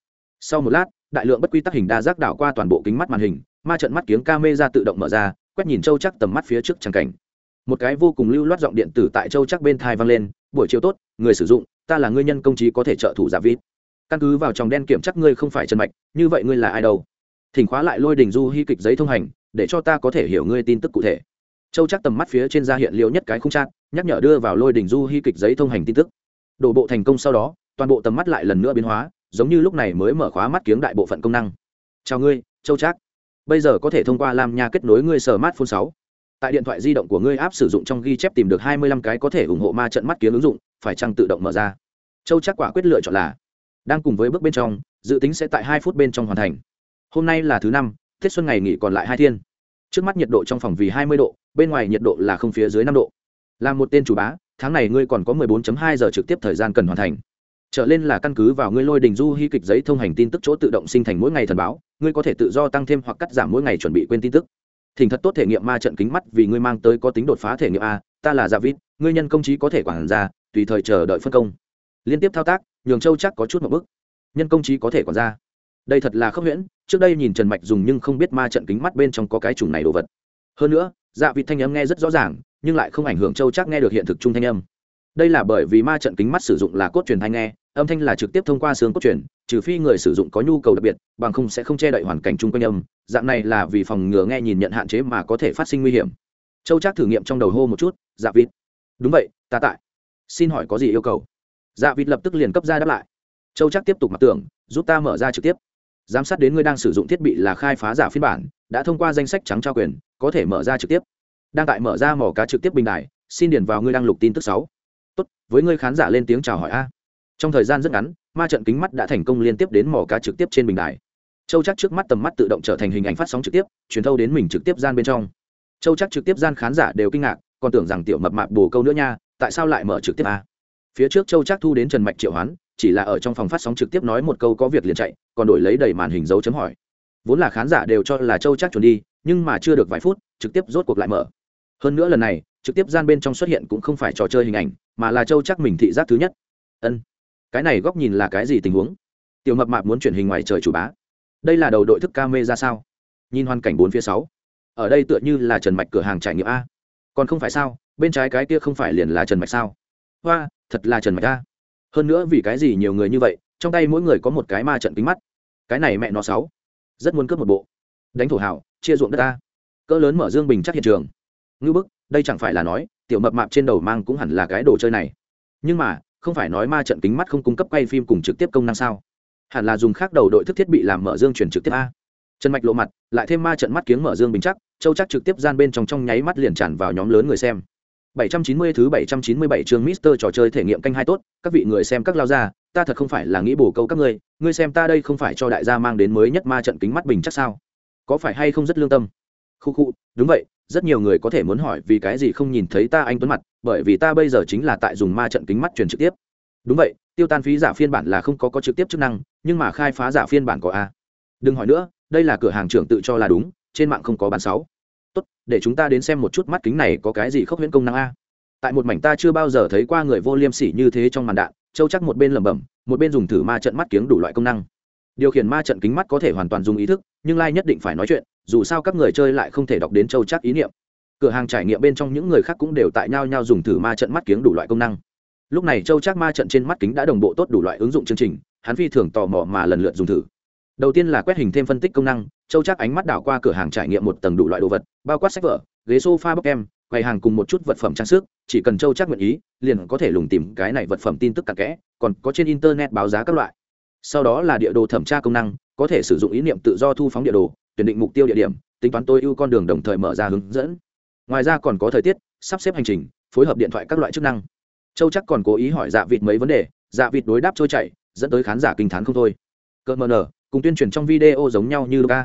Sau một lát đại lượng bất quy tắc hình đa giác đảo qua toàn bộ kính mắt màn hình ma trận mắt kiếng ca mê ra tự động mở ra quét nhìn châu chắc tầm mắt phía trước tràng cảnh. Một cái vô cùng lưu loát giọng điện tử tại châu chắc bên thai vang lên buổi chiều tốt người sử dụng ta là ngươi nhân công trí có thể trợ thủ giả vít căn cứ vào tròng đen kiểm chắc ngươi không phải trần mạch như vậy ngươi là ai đâu? Thỉnh khóa lại lôi đình du hy kịch giấy thông hành để cho ta có thể hiểu ngươi tin tức cụ thể. Châu chắc tầm mắt phía trên ra hiện liệu nhất cái không trang, nhắc nhở đưa vào lôi đình du hy kịch giấy thông hành tin tức đổ bộ thành công sau đó, toàn bộ tầm mắt lại lần nữa biến hóa, giống như lúc này mới mở khóa mắt kiếng đại bộ phận công năng. Chào ngươi, châu trác. Bây giờ có thể thông qua lam nha kết nối ngươi sờ mát phun sáu. Tại điện thoại di động của ngươi áp sử dụng trong ghi chép tìm được hai mươi lăm cái có thể ủng hộ ma trận mắt kiếng ứng dụng, phải chăng tự động mở ra? Châu Trác quả quyết lựa chọn là, đang cùng với bước bên trong, dự tính sẽ tại hai phút bên trong hoàn thành. Hôm nay là thứ năm, tết xuân ngày nghỉ còn lại hai thiên. Trước mắt nhiệt độ trong phòng vì hai mươi độ, bên ngoài nhiệt độ là không phía dưới năm độ. Là một tên chủ bá tháng này ngươi còn có 14.2 giờ trực tiếp thời gian cần hoàn thành. Trở lên là căn cứ vào ngươi lôi đình du hy kịch giấy thông hành tin tức chỗ tự động sinh thành mỗi ngày thần báo, ngươi có thể tự do tăng thêm hoặc cắt giảm mỗi ngày chuẩn bị quên tin tức. Thỉnh thật tốt thể nghiệm ma trận kính mắt vì ngươi mang tới có tính đột phá thể nghiệm a, ta là gia vít ngươi nhân công trí có thể quản ra, tùy thời chờ đợi phân công. Liên tiếp thao tác, nhường châu chắc có chút một bước. nhân công trí có thể quản ra. Đây thật là khốc huyễn trước đây nhìn trần mạch dùng nhưng không biết ma trận kính mắt bên trong có cái chủng này đồ vật. Hơn nữa dạ vịt thanh âm nghe rất rõ ràng nhưng lại không ảnh hưởng châu chắc nghe được hiện thực trung thanh âm. Đây là bởi vì ma trận kính mắt sử dụng là cốt truyền thanh nghe, âm thanh là trực tiếp thông qua xương cốt truyền, trừ phi người sử dụng có nhu cầu đặc biệt, bằng không sẽ không che đậy hoàn cảnh chung quanh âm. Dạng này là vì phòng ngừa nghe nhìn nhận hạn chế mà có thể phát sinh nguy hiểm. Châu chắc thử nghiệm trong đầu hô một chút dạ vịt. Đúng vậy, ta tại. Xin hỏi có gì yêu cầu? Dạ vịt lập tức liền cấp ra đáp lại. Châu chắc tiếp tục mặc tưởng, giúp ta mở ra trực tiếp. Giám sát đến ngươi đang sử dụng thiết bị là khai phá giả phiên bản, đã thông qua danh sách trắng trao quyền, có thể mở ra trực tiếp đang tại mở ra mỏ cá trực tiếp bình đài, xin điền vào ngươi đăng lục tin tức sáu. Tốt với ngươi khán giả lên tiếng chào hỏi a. Trong thời gian rất ngắn ma trận kính mắt đã thành công liên tiếp đến mỏ cá trực tiếp trên bình đài. Châu chắc trước mắt tầm mắt tự động trở thành hình ảnh phát sóng trực tiếp truyền thâu đến mình trực tiếp gian bên trong. Châu chắc trực tiếp gian khán giả đều kinh ngạc còn tưởng rằng tiểu mập mạp bồ câu nữa nha tại sao lại mở trực tiếp a? Phía trước châu chắc thu đến trần mạch triệu hoán chỉ là ở trong phòng phát sóng trực tiếp nói một câu có việc liền chạy còn đổi lấy đầy màn hình dấu chấm hỏi. Vốn là khán giả đều cho là châu chắc chuẩn đi nhưng mà chưa được vài phút trực tiếp rốt cuộc lại mở hơn nữa lần này, trực tiếp gian bên trong xuất hiện cũng không phải trò chơi hình ảnh, mà là châu chắc mình thị giác thứ nhất. Ân, cái này góc nhìn là cái gì tình huống? Tiểu mập mạp muốn chuyển hình ngoài trời chủ bá. Đây là đầu đội thức ca mê ra sao? Nhìn hoàn cảnh bốn phía sáu. Ở đây tựa như là trần mạch cửa hàng trải nghiệm a. Còn không phải sao, bên trái cái kia không phải liền là trần mạch sao? Hoa, thật là trần mạch a. Hơn nữa vì cái gì nhiều người như vậy, trong tay mỗi người có một cái ma trận kính mắt. Cái này mẹ nó sáu. Rất muốn cướp một bộ. Đánh thổ hảo chia ruộng đất ta cỡ lớn mở dương bình chắc hiện trường ngư bức đây chẳng phải là nói tiểu mập mạp trên đầu mang cũng hẳn là cái đồ chơi này nhưng mà không phải nói ma trận kính mắt không cung cấp quay phim cùng trực tiếp công năng sao hẳn là dùng khác đầu đội thức thiết bị làm mở dương chuyển trực tiếp a trần mạch lộ mặt lại thêm ma trận mắt kiếng mở dương bình chắc châu chắc trực tiếp gian bên trong trong nháy mắt liền tràn vào nhóm lớn người xem 790 thứ 797 chương Mister trò chơi thể nghiệm canh hai tốt, các vị người xem các lao ra, ta thật không phải là nghĩ bổ câu các ngươi, ngươi xem ta đây không phải cho đại gia mang đến mới nhất ma trận kính mắt bình chắc sao? Có phải hay không rất lương tâm? Khu khu, đúng vậy, rất nhiều người có thể muốn hỏi vì cái gì không nhìn thấy ta anh tuấn mặt, bởi vì ta bây giờ chính là tại dùng ma trận kính mắt truyền trực tiếp. Đúng vậy, tiêu tan phí giả phiên bản là không có có trực tiếp chức năng, nhưng mà khai phá giả phiên bản có a. Đừng hỏi nữa, đây là cửa hàng trưởng tự cho là đúng, trên mạng không có bán sáu tốt để chúng ta đến xem một chút mắt kính này có cái gì khốc huyễn công năng a tại một mảnh ta chưa bao giờ thấy qua người vô liêm sỉ như thế trong màn đạn châu chắc một bên lẩm bẩm một bên dùng thử ma trận mắt kiếng đủ loại công năng điều khiển ma trận kính mắt có thể hoàn toàn dùng ý thức nhưng lai nhất định phải nói chuyện dù sao các người chơi lại không thể đọc đến châu chắc ý niệm. Cửa hàng trải nghiệm bên trong những người khác cũng đều tại nhau nhau dùng thử ma trận mắt kiếng đủ loại công năng. Lúc này châu chắc ma trận trên mắt kính đã đồng bộ tốt đủ loại ứng dụng chương trình, hắn phi thường tò mò mà lần lượt dùng thử. Đầu tiên là quét hình thêm phân tích công năng, châu chắc ánh mắt đảo qua cửa hàng trải nghiệm một tầng đủ loại đồ vật, bao quát sách vở, ghế sofa bốc em, quầy hàng cùng một chút vật phẩm trang sức, chỉ cần châu chắc nguyện ý, liền có thể lùng tìm cái này vật phẩm tin tức cặn kẽ, còn có trên internet báo giá các loại. Sau đó là địa đồ thẩm tra công năng, có thể sử dụng ý niệm tự do thu phóng địa đồ tuyển định mục tiêu địa điểm, tính toán tôi ưu con đường đồng thời mở ra hướng dẫn. Ngoài ra còn có thời tiết, sắp xếp hành trình, phối hợp điện thoại các loại chức năng. Châu chắc còn cố ý hỏi dạ vịt mấy vấn đề dạ vịt đối đáp trôi chảy, dẫn tới khán giả kinh t h á n không thôi. Cỡ mờ nở, cùng tuyên truyền trong video giống nhau như ca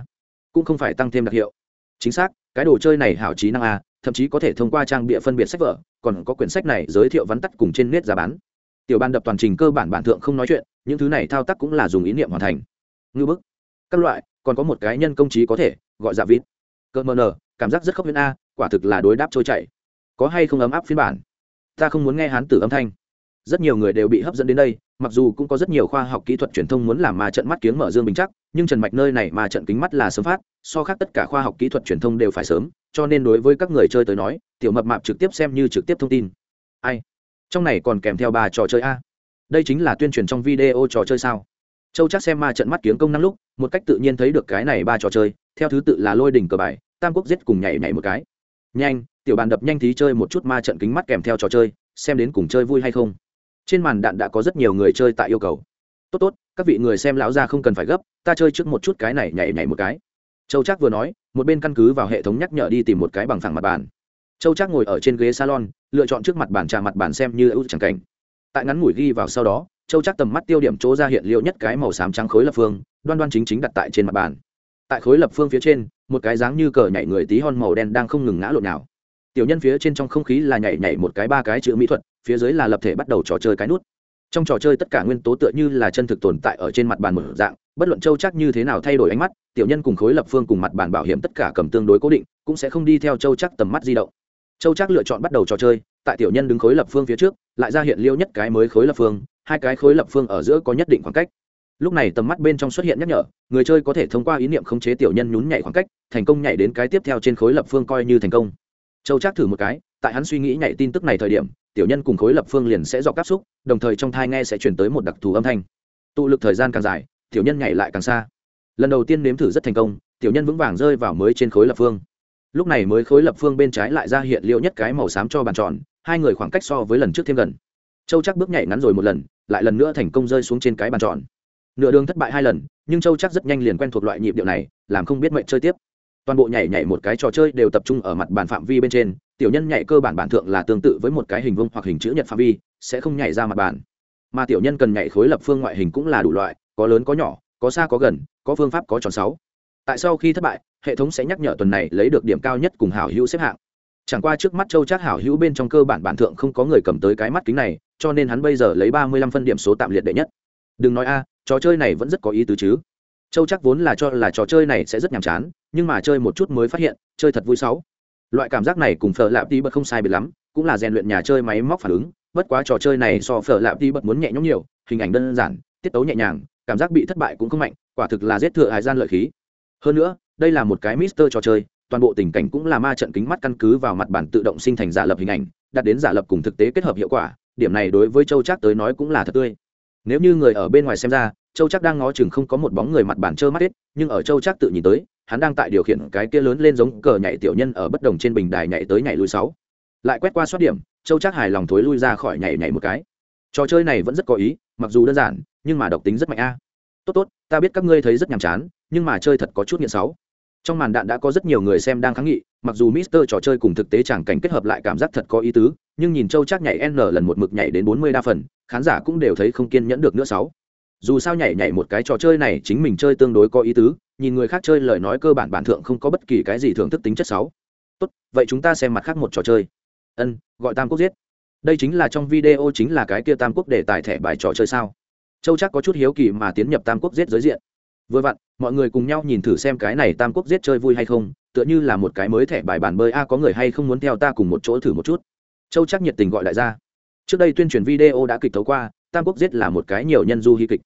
cũng không phải tăng thêm đặc hiệu. Chính xác, cái đồ chơi này hảo trí năng a thậm chí có thể thông qua trang bịa phân biệt sách vở, còn có quyển sách này giới thiệu vắn tắt cùng trên nét giá bán. Tiểu ban đập toàn trình cơ bản bản thượng không nói chuyện, những thứ này thao tác cũng là dùng ý niệm hoàn thành. Ngư bức. Các loại còn có một cái nhân công trí có thể, gọi giả vịt. Cơ mờ nờ, cảm giác rất khốc huyễn a, quả thực là đối đáp trôi chảy. Có hay không ấm áp phiên bản? Ta không muốn nghe hán tử âm thanh. Rất nhiều người đều bị hấp dẫn đến đây, mặc dù cũng có rất nhiều khoa học kỹ thuật truyền thông muốn làm ma trận mắt kiếng mở dương bình chắc, nhưng trần mạch nơi này mà trận kính mắt là sớm phát, so khác tất cả khoa học kỹ thuật truyền thông đều phải sớm, cho nên đối với các người chơi tới nói, tiểu mập mạp trực tiếp xem như trực tiếp thông tin. Ai? Trong này còn kèm theo ba trò chơi a. Đây chính là tuyên truyền trong video trò chơi sao? Châu chắc xem ma trận mắt kiếng công năng lúc một cách tự nhiên thấy được cái này ba trò chơi, theo thứ tự là lôi đỉnh cờ bài, tam quốc giết cùng nhảy nhảy một cái. Nhanh, tiểu bàn đập nhanh tí chơi một chút ma trận kính mắt kèm theo trò chơi, xem đến cùng chơi vui hay không. Trên màn đạn đã có rất nhiều người chơi tại yêu cầu. Tốt tốt, các vị người xem lão ra không cần phải gấp, ta chơi trước một chút cái này nhảy nhảy một cái. Châu trác vừa nói, một bên căn cứ vào hệ thống nhắc nhở đi tìm một cái bằng phẳng mặt bàn. Châu trác ngồi ở trên ghế salon, lựa chọn trước mặt bàn trà mặt bàn xem như ưu chẳng cảnh. Tại ngắn ngủi ghi vào sau đó, châu trác tầm mắt tiêu điểm chỗ ra hiện liệu nhất cái màu xám trắng khối lập phương đoan đoan chính chính đặt tại trên mặt bàn. Tại khối lập phương phía trên, một cái dáng như cờ nhảy người tí hon màu đen đang không ngừng ngã lộn nào tiểu nhân phía trên trong không khí là nhảy nhảy một cái ba cái chữ mỹ thuật, phía dưới là lập thể bắt đầu trò chơi cái nút. Trong trò chơi tất cả nguyên tố tựa như là chân thực tồn tại ở trên mặt bàn một dạng, bất luận châu chắc như thế nào thay đổi ánh mắt, tiểu nhân cùng khối lập phương cùng mặt bàn bảo hiểm tất cả cầm tương đối cố định, cũng sẽ không đi theo châu chắc tầm mắt di động. Châu chắc lựa chọn bắt đầu trò chơi, tại tiểu nhân đứng khối lập phương phía trước, lại ra hiện liêu nhất cái mới khối lập phương, hai cái khối lập phương ở giữa có nhất định khoảng cách lúc này tầm mắt bên trong xuất hiện nhắc nhở, người chơi có thể thông qua ý niệm khống chế tiểu nhân nhún nhảy khoảng cách, thành công nhảy đến cái tiếp theo trên khối lập phương coi như thành công. Châu chắc thử một cái, tại hắn suy nghĩ nhảy tin tức này thời điểm, tiểu nhân cùng khối lập phương liền sẽ dọc cáp xúc, đồng thời trong thai nghe sẽ chuyển tới một đặc thù âm thanh. Tụ lực thời gian càng dài, tiểu nhân nhảy lại càng xa. Lần đầu tiên nếm thử rất thành công, tiểu nhân vững vàng rơi vào mới trên khối lập phương. Lúc này mới khối lập phương bên trái lại ra hiện liệu nhất cái màu xám cho bàn tròn, hai người khoảng cách so với lần trước thêm gần. Châu chắc bước nhảy ngắn rồi một lần, lại lần nữa thành công rơi xuống trên cái bàn tròn nửa đường thất bại hai lần, nhưng châu chắc rất nhanh liền quen thuộc loại nhịp điệu này, làm không biết mệnh chơi tiếp. Toàn bộ nhảy nhảy một cái trò chơi đều tập trung ở mặt bàn phạm vi bên trên, tiểu nhân nhảy cơ bản bản thượng là tương tự với một cái hình vuông hoặc hình chữ nhật phạm vi, sẽ không nhảy ra mặt bàn. Mà tiểu nhân cần nhảy khối lập phương ngoại hình cũng là đủ loại, có lớn có nhỏ, có xa có gần, có phương pháp có tròn sáu. Tại sau khi thất bại, hệ thống sẽ nhắc nhở tuần này lấy được điểm cao nhất cùng hảo hữu xếp hạng. Chẳng qua trước mắt châu chắc hảo hữu bên trong cơ bản bản thượng không có người cầm tới cái mắt kính này, cho nên hắn bây giờ lấy ba mươi lăm phân điểm số tạm liệt đệ nhất. Đừng nói a trò chơi này vẫn rất có ý tứ chứ. Châu chắc vốn là cho là trò chơi này sẽ rất nhàm chán, nhưng mà chơi một chút mới phát hiện, chơi thật vui sáu. Loại cảm giác này cùng phở lạp đi bật không sai biệt lắm, cũng là rèn luyện nhà chơi máy móc phản ứng, bất quá trò chơi này so phở lạp đi bật muốn nhẹ nhõm nhiều, hình ảnh đơn giản, tiết tấu nhẹ nhàng, cảm giác bị thất bại cũng không mạnh, quả thực là giết thừa hải gian lợi khí. Hơn nữa, đây là một cái mister trò chơi, toàn bộ tình cảnh cũng là ma trận kính mắt căn cứ vào mặt bản tự động sinh thành giả lập hình ảnh, đạt đến giả lập cùng thực tế kết hợp hiệu quả, điểm này đối với châu chắc tới nói cũng là thật tươi nếu như người ở bên ngoài xem ra, châu chắc đang ngó chừng không có một bóng người mặt bản trơ mắt hết, nhưng ở châu chắc tự nhìn tới, hắn đang tại điều khiển cái kia lớn lên giống cờ nhảy tiểu nhân ở bất đồng trên bình đài nhảy tới nhảy lui sáu. Lại quét qua soát điểm, châu chắc hài lòng thối lui ra khỏi nhảy nhảy một cái. Trò chơi này vẫn rất có ý, mặc dù đơn giản, nhưng mà độc tính rất mạnh a. Tốt tốt, ta biết các ngươi thấy rất nhàm chán, nhưng mà chơi thật có chút nghiện sáu trong màn đạn đã có rất nhiều người xem đang kháng nghị, mặc dù mister trò chơi cùng thực tế chẳng cảnh kết hợp lại cảm giác thật có ý tứ, nhưng nhìn châu chắc nhảy n lần một mực nhảy đến bốn mươi đa phần, khán giả cũng đều thấy không kiên nhẫn được nữa sáu. Dù sao nhảy nhảy một cái trò chơi này chính mình chơi tương đối có ý tứ, nhìn người khác chơi lời nói cơ bản bản thượng không có bất kỳ cái gì thưởng thức tính chất sáu. Tốt, vậy chúng ta xem mặt khác một trò chơi. Ân, gọi tam quốc giết. Đây chính là trong video chính là cái kia tam quốc để tài thẻ bài trò chơi sao? Châu chắc có chút hiếu kỳ mà tiến nhập tam quốc giết giới diện vừa vặn, mọi người cùng nhau nhìn thử xem cái này tam quốc giết chơi vui hay không, tựa như là một cái mới thẻ bài bản bơi a, có người hay không muốn theo ta cùng một chỗ thử một chút. Châu chắc nhiệt tình gọi lại ra trước đây tuyên truyền video đã kịch thấu qua, tam quốc giết là một cái nhiều nhân du hy kịch.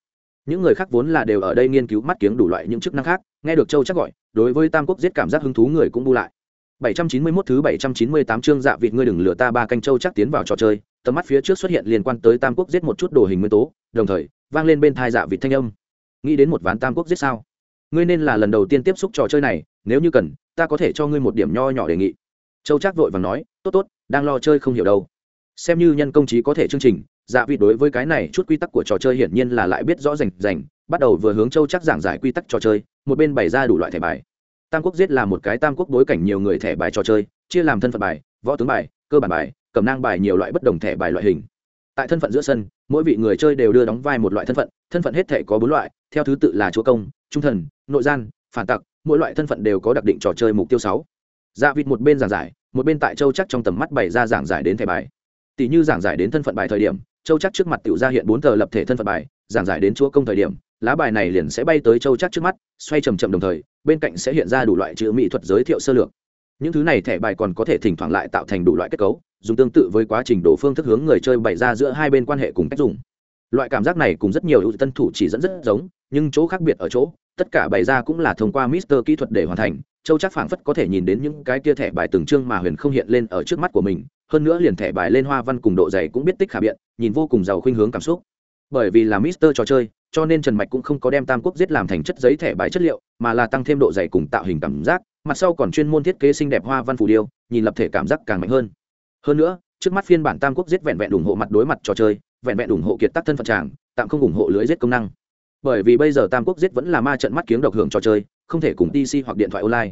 Những người khác vốn là đều ở đây nghiên cứu mắt kiếng đủ loại những chức năng khác, nghe được châu chắc gọi, đối với tam quốc giết cảm giác hứng thú người cũng bu lại. 791 thứ 798 chương dạ vịt ngươi đừng lừa ta ba canh châu chắc tiến vào trò chơi, tầm mắt phía trước xuất hiện liên quan tới tam quốc giết một chút đồ hình nguyên tố, đồng thời, vang lên bên thai dạ vịt thanh âm nghĩ đến một ván tam quốc giết sao? Ngươi nên là lần đầu tiên tiếp xúc trò chơi này, nếu như cần, ta có thể cho ngươi một điểm nho nhỏ đề nghị. Châu Trác vội vàng nói, tốt tốt, đang lo chơi không hiểu đâu. Xem như nhân công trí có thể chương trình dạ vị đối với cái này chút quy tắc của trò chơi hiển nhiên là lại biết rõ rành rành, bắt đầu vừa hướng châu chắc giảng giải quy tắc trò chơi, một bên bày ra đủ loại thẻ bài. Tam quốc giết là một cái tam quốc bối cảnh nhiều người thẻ bài trò chơi, chia làm thân phận bài, võ tướng bài, cơ bản bài cầm nang bài nhiều loại bất đồng thẻ bài loại hình tại thân phận giữa sân, mỗi vị người chơi đều đưa đóng vai một loại thân phận thân phận hết thể có bốn loại, theo thứ tự là chúa công, trung thần, nội gian, phản tặc, mỗi loại thân phận đều có đặc định trò chơi mục tiêu sáu. Dạ vịt một bên giảng giải, một bên tại châu chắc trong tầm mắt bày ra giảng giải đến thẻ bài. Tỷ như giảng giải đến thân phận bài thời điểm, châu chắc trước mặt tự ra hiện bốn tờ lập thể thân phận bài, giảng giải đến chúa công thời điểm, lá bài này liền sẽ bay tới châu chắc trước mắt, xoay chầm chậm đồng thời, bên cạnh sẽ hiện ra đủ loại chữ mỹ thuật giới thiệu sơ lược những thứ này thẻ bài còn có thể thỉnh thoảng lại tạo thành đủ loại kết cấu, dùng tương tự với quá trình đổ phương thức hướng người chơi bày ra giữa hai bên quan hệ cùng cách dùng. Loại cảm giác này cùng rất nhiều ưu tân thủ chỉ dẫn rất giống, nhưng chỗ khác biệt ở chỗ, tất cả bày ra cũng là thông qua mister kỹ thuật để hoàn thành, châu chắc phảng phất có thể nhìn đến những cái kia thẻ bài từng chương mà huyền không hiện lên ở trước mắt của mình, hơn nữa liền thẻ bài lên hoa văn cùng độ dày cũng biết tích khả biện, nhìn vô cùng giàu khuynh hướng cảm xúc. Bởi vì là mister trò chơi, cho nên trần mạch cũng không có đem tam quốc giết làm thành chất giấy thẻ bài chất liệu, mà là tăng thêm độ dày cùng tạo hình cảm giác mặt sau còn chuyên môn thiết kế xinh đẹp hoa văn phù điêu nhìn lập thể cảm giác càng mạnh hơn. Hơn nữa trước mắt phiên bản tam quốc giết vẹn vẹn ủng hộ mặt đối mặt trò chơi vẹn vẹn ủng hộ kiệt tác thân phận tràng tạm không ủng hộ lưới giết công năng. Bởi vì bây giờ tam quốc giết vẫn là ma trận mắt kiếm độc hưởng trò chơi không thể cùng pc hoặc điện thoại online.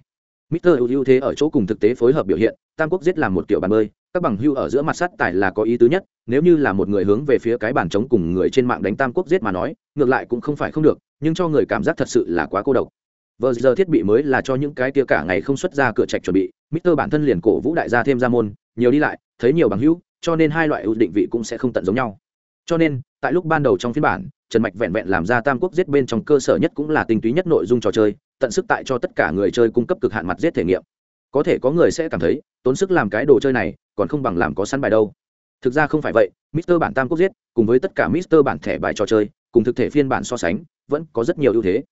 Mister ưu thế ở chỗ cùng thực tế phối hợp biểu hiện, Tam Quốc giết làm một kiểu bàn bơi, các bằng hưu ở giữa mặt sắt tài là có ý tứ nhất, nếu như là một người hướng về phía cái bàn chống cùng người trên mạng đánh Tam Quốc giết mà nói, ngược lại cũng không phải không được, nhưng cho người cảm giác thật sự là quá cô độc. Vừa giờ thiết bị mới là cho những cái kia cả ngày không xuất ra cửa trạch chuẩn bị, Mister bản thân liền cổ vũ đại gia thêm ra môn, nhiều đi lại, thấy nhiều bằng hữu, cho nên hai loại ưu định vị cũng sẽ không tận giống nhau. Cho nên, tại lúc ban đầu trong phiên bản, Trần Mạch vẹn vẹn làm ra Tam Quốc giết bên trong cơ sở nhất cũng là tinh túy nhất nội dung trò chơi, tận sức tại cho tất cả người chơi cung cấp cực hạn mặt giết thể nghiệm. Có thể có người sẽ cảm thấy tốn sức làm cái đồ chơi này còn không bằng làm có sẵn bài đâu. Thực ra không phải vậy mister bản tam quốc giết cùng với tất cả mister bản thẻ bài trò chơi cùng thực thể phiên bản so sánh vẫn có rất nhiều ưu thế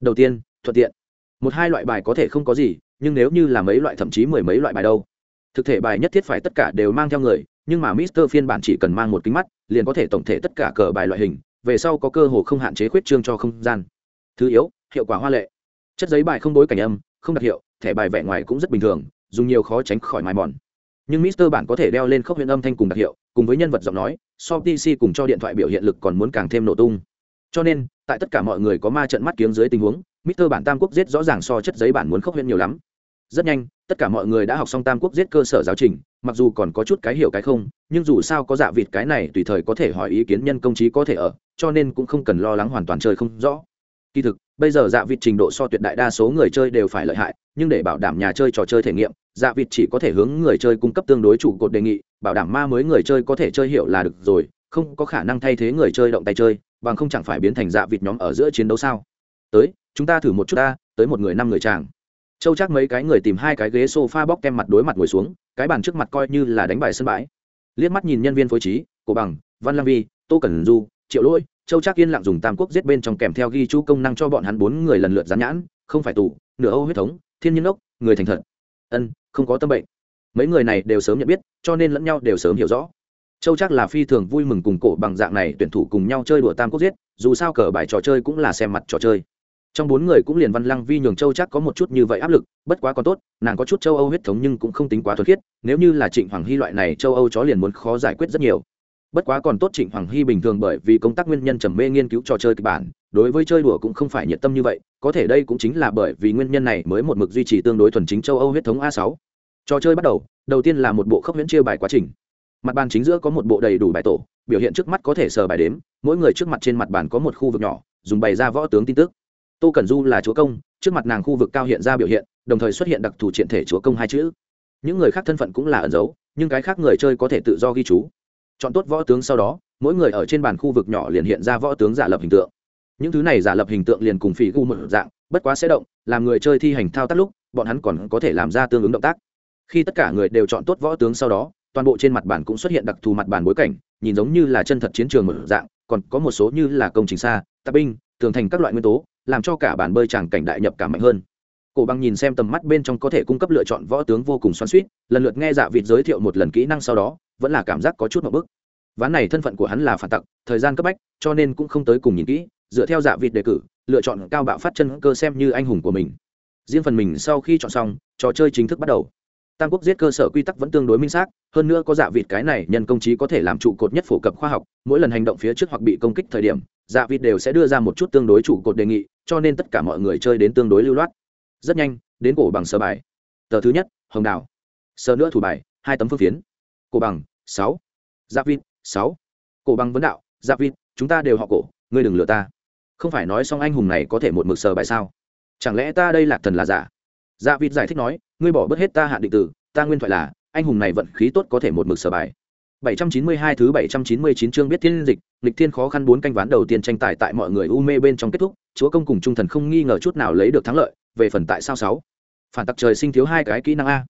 đầu tiên, thuận tiện. Một hai loại bài có thể không có gì, nhưng nếu như là mấy loại thậm chí mười mấy loại bài đâu. Thực thể bài nhất thiết phải tất cả đều mang theo người, nhưng mà mister phiên bản chỉ cần mang một kính mắt, liền có thể tổng thể tất cả cờ bài loại hình, về sau có cơ hồ không hạn chế khuyết trương cho không gian. Thứ yếu, hiệu quả hoa lệ. Chất giấy bài không bối cảnh âm, không đặc hiệu, thẻ bài vẻ ngoài cũng rất bình thường, dùng nhiều khó tránh khỏi mài mòn. Nhưng mister bản có thể đeo lên khốc huyện âm thanh cùng đặc hiệu, cùng với nhân vật giọng nói, so pc cùng cho điện thoại biểu hiện lực còn muốn càng thêm nổ tung cho nên tại tất cả mọi người có ma trận mắt kiếng dưới tình huống Mr. bản Tam Quốc giết rõ ràng so chất giấy bản muốn khốc huyễn nhiều lắm. Rất nhanh, tất cả mọi người đã học xong Tam Quốc giết cơ sở giáo trình, mặc dù còn có chút cái hiểu cái không, nhưng dù sao có dạ vịt cái này tùy thời có thể hỏi ý kiến nhân công trí có thể ở, cho nên cũng không cần lo lắng hoàn toàn chơi không rõ. Kỳ thực, bây giờ dạ vịt trình độ so tuyệt đại đa số người chơi đều phải lợi hại, nhưng để bảo đảm nhà chơi trò chơi thể nghiệm, dạ vịt chỉ có thể hướng người chơi cung cấp tương đối chủ cột đề nghị, bảo đảm ma mới người chơi có thể chơi hiểu là được rồi, không có khả năng thay thế người chơi động tay chơi, bằng không chẳng phải biến thành dạ vịt nhóm ở giữa chiến đấu sao? Tới, chúng ta thử một chút ta tới một người năm người chàng. Châu chắc mấy cái người tìm hai cái ghế s o f a bóc kem mặt đối mặt ngồi xuống cái bàn trước mặt coi như là đánh bài sân bãi. Liếc mắt nhìn nhân viên phối trí cổ bằng văn lang vi tô cẩn du triệu lỗi châu chắc yên lặng dùng tam quốc giết bên trong kèm theo ghi chú công năng cho bọn hắn bốn người lần lượt gián nhãn không phải tù nửa âu huyết thống thiên nhiên ốc người thành thật. Ân không có tâm bệnh. Mấy người này đều sớm nhận biết cho nên lẫn nhau đều sớm hiểu rõ châu chắc là phi thường vui mừng cùng cổ bằng dạng này tuyển thủ cùng nhau chơi đùa tam quốc giết, dù sao cờ bài trò chơi cũng là xem mặt trò chơi. Trong bốn người cũng liền văn lăng vi nhường châu chắc có một chút như vậy áp lực, bất quá còn tốt, nàng có chút châu âu huyết thống nhưng cũng không tính quá thuật khiết, nếu như là trịnh hoàng hy loại này châu âu chó liền muốn khó giải quyết rất nhiều. Bất quá còn tốt trịnh hoàng hy bình thường bởi vì công tác nguyên nhân trầm mê nghiên cứu trò chơi kịch bản, đối với chơi đùa cũng không phải nhiệt tâm như vậy, có thể đây cũng chính là bởi vì nguyên nhân này mới một mực duy trì tương đối thuần chính châu âu huyết thống a sáu. Trò chơi bắt đầu đầu tiên là một bộ khốc huyễn chia bài quá trình mặt bàn chính giữa có một bộ đầy đủ bài tổ, biểu hiện trước mắt có thể sờ bài đếm, mỗi người trước mặt trên mặt bàn có một khu vực nhỏ, dùng bày ra võ tướng tin tức. Tô cẩn du là chúa công, trước mặt nàng khu vực cao hiện ra biểu hiện, đồng thời xuất hiện đặc thù triện thể chúa công hai chữ. Những người khác thân phận cũng là ẩn giấu nhưng cái khác người chơi có thể tự do ghi chú. Chọn tốt võ tướng sau đó, mỗi người ở trên bàn khu vực nhỏ liền hiện ra võ tướng giả lập hình tượng. Những thứ này giả lập hình tượng liền cùng phỉ gu một dạng, bất quá sẽ động, làm người chơi thi hành thao tác lúc, bọn hắn còn có thể làm ra tương ứng động tác. Khi tất cả người đều chọn tốt võ tướng sau đó toàn bộ trên mặt bàn cũng xuất hiện đặc thù mặt bàn bối cảnh, nhìn giống như là chân thật chiến trường một dạng, còn có một số như là công trình xa, tạp binh, tường thành các loại nguyên tố, làm cho cả bản bơi tràng cảnh đại nhập cảm mạnh hơn. Cổ bằng nhìn xem tầm mắt bên trong có thể cung cấp lựa chọn võ tướng vô cùng xoắn suýt lần lượt nghe dạ vịt giới thiệu một lần kỹ năng sau đó, vẫn là cảm giác có chút một bức ván này thân phận của hắn là phản tặc, thời gian cấp bách, cho nên cũng không tới cùng nhìn kỹ, dựa theo dạ vịt đề cử, lựa chọn cao bạo phát chân cơ xem như anh hùng của mình. Riêng phần mình sau khi chọn xong, trò chơi chính thức bắt đầu tam quốc giết cơ sở quy tắc vẫn tương đối minh xác, hơn nữa có dạ vịt cái này nhân công trí có thể làm trụ cột nhất phổ cập khoa học, mỗi lần hành động phía trước hoặc bị công kích thời điểm dạ vịt đều sẽ đưa ra một chút tương đối trụ cột đề nghị, cho nên tất cả mọi người chơi đến tương đối lưu loát. Rất nhanh, đến cổ bằng sơ bài. Tờ thứ nhất, hồng đào. Sơ nữa thủ bài, hai tấm phương phiến. Cổ bằng, sáu. Dạ vịt, sáu. Cổ bằng vấn đạo Dạ vịt, chúng ta đều họ cổ, ngươi đừng lừa ta. Không phải nói xong anh hùng này có thể một mực sờ bài sao? Chẳng lẽ ta đây là thần là giả? Dạ vịt giải thích nói ngươi bỏ bớt hết ta hạn định tử ta nguyên thoại là anh hùng này vận khí tốt có thể một mực sở bài 792 thứ 799 chương biết thiên dịch, lịch thiên khó khăn bốn canh ván đầu tiên tranh tài tại mọi người u mê bên trong kết thúc, chúa công cùng trung thần không nghi ngờ chút nào lấy được thắng lợi, về phần tại sao sáu. Phản tặc trời sinh thiếu hai cái kỹ năng a.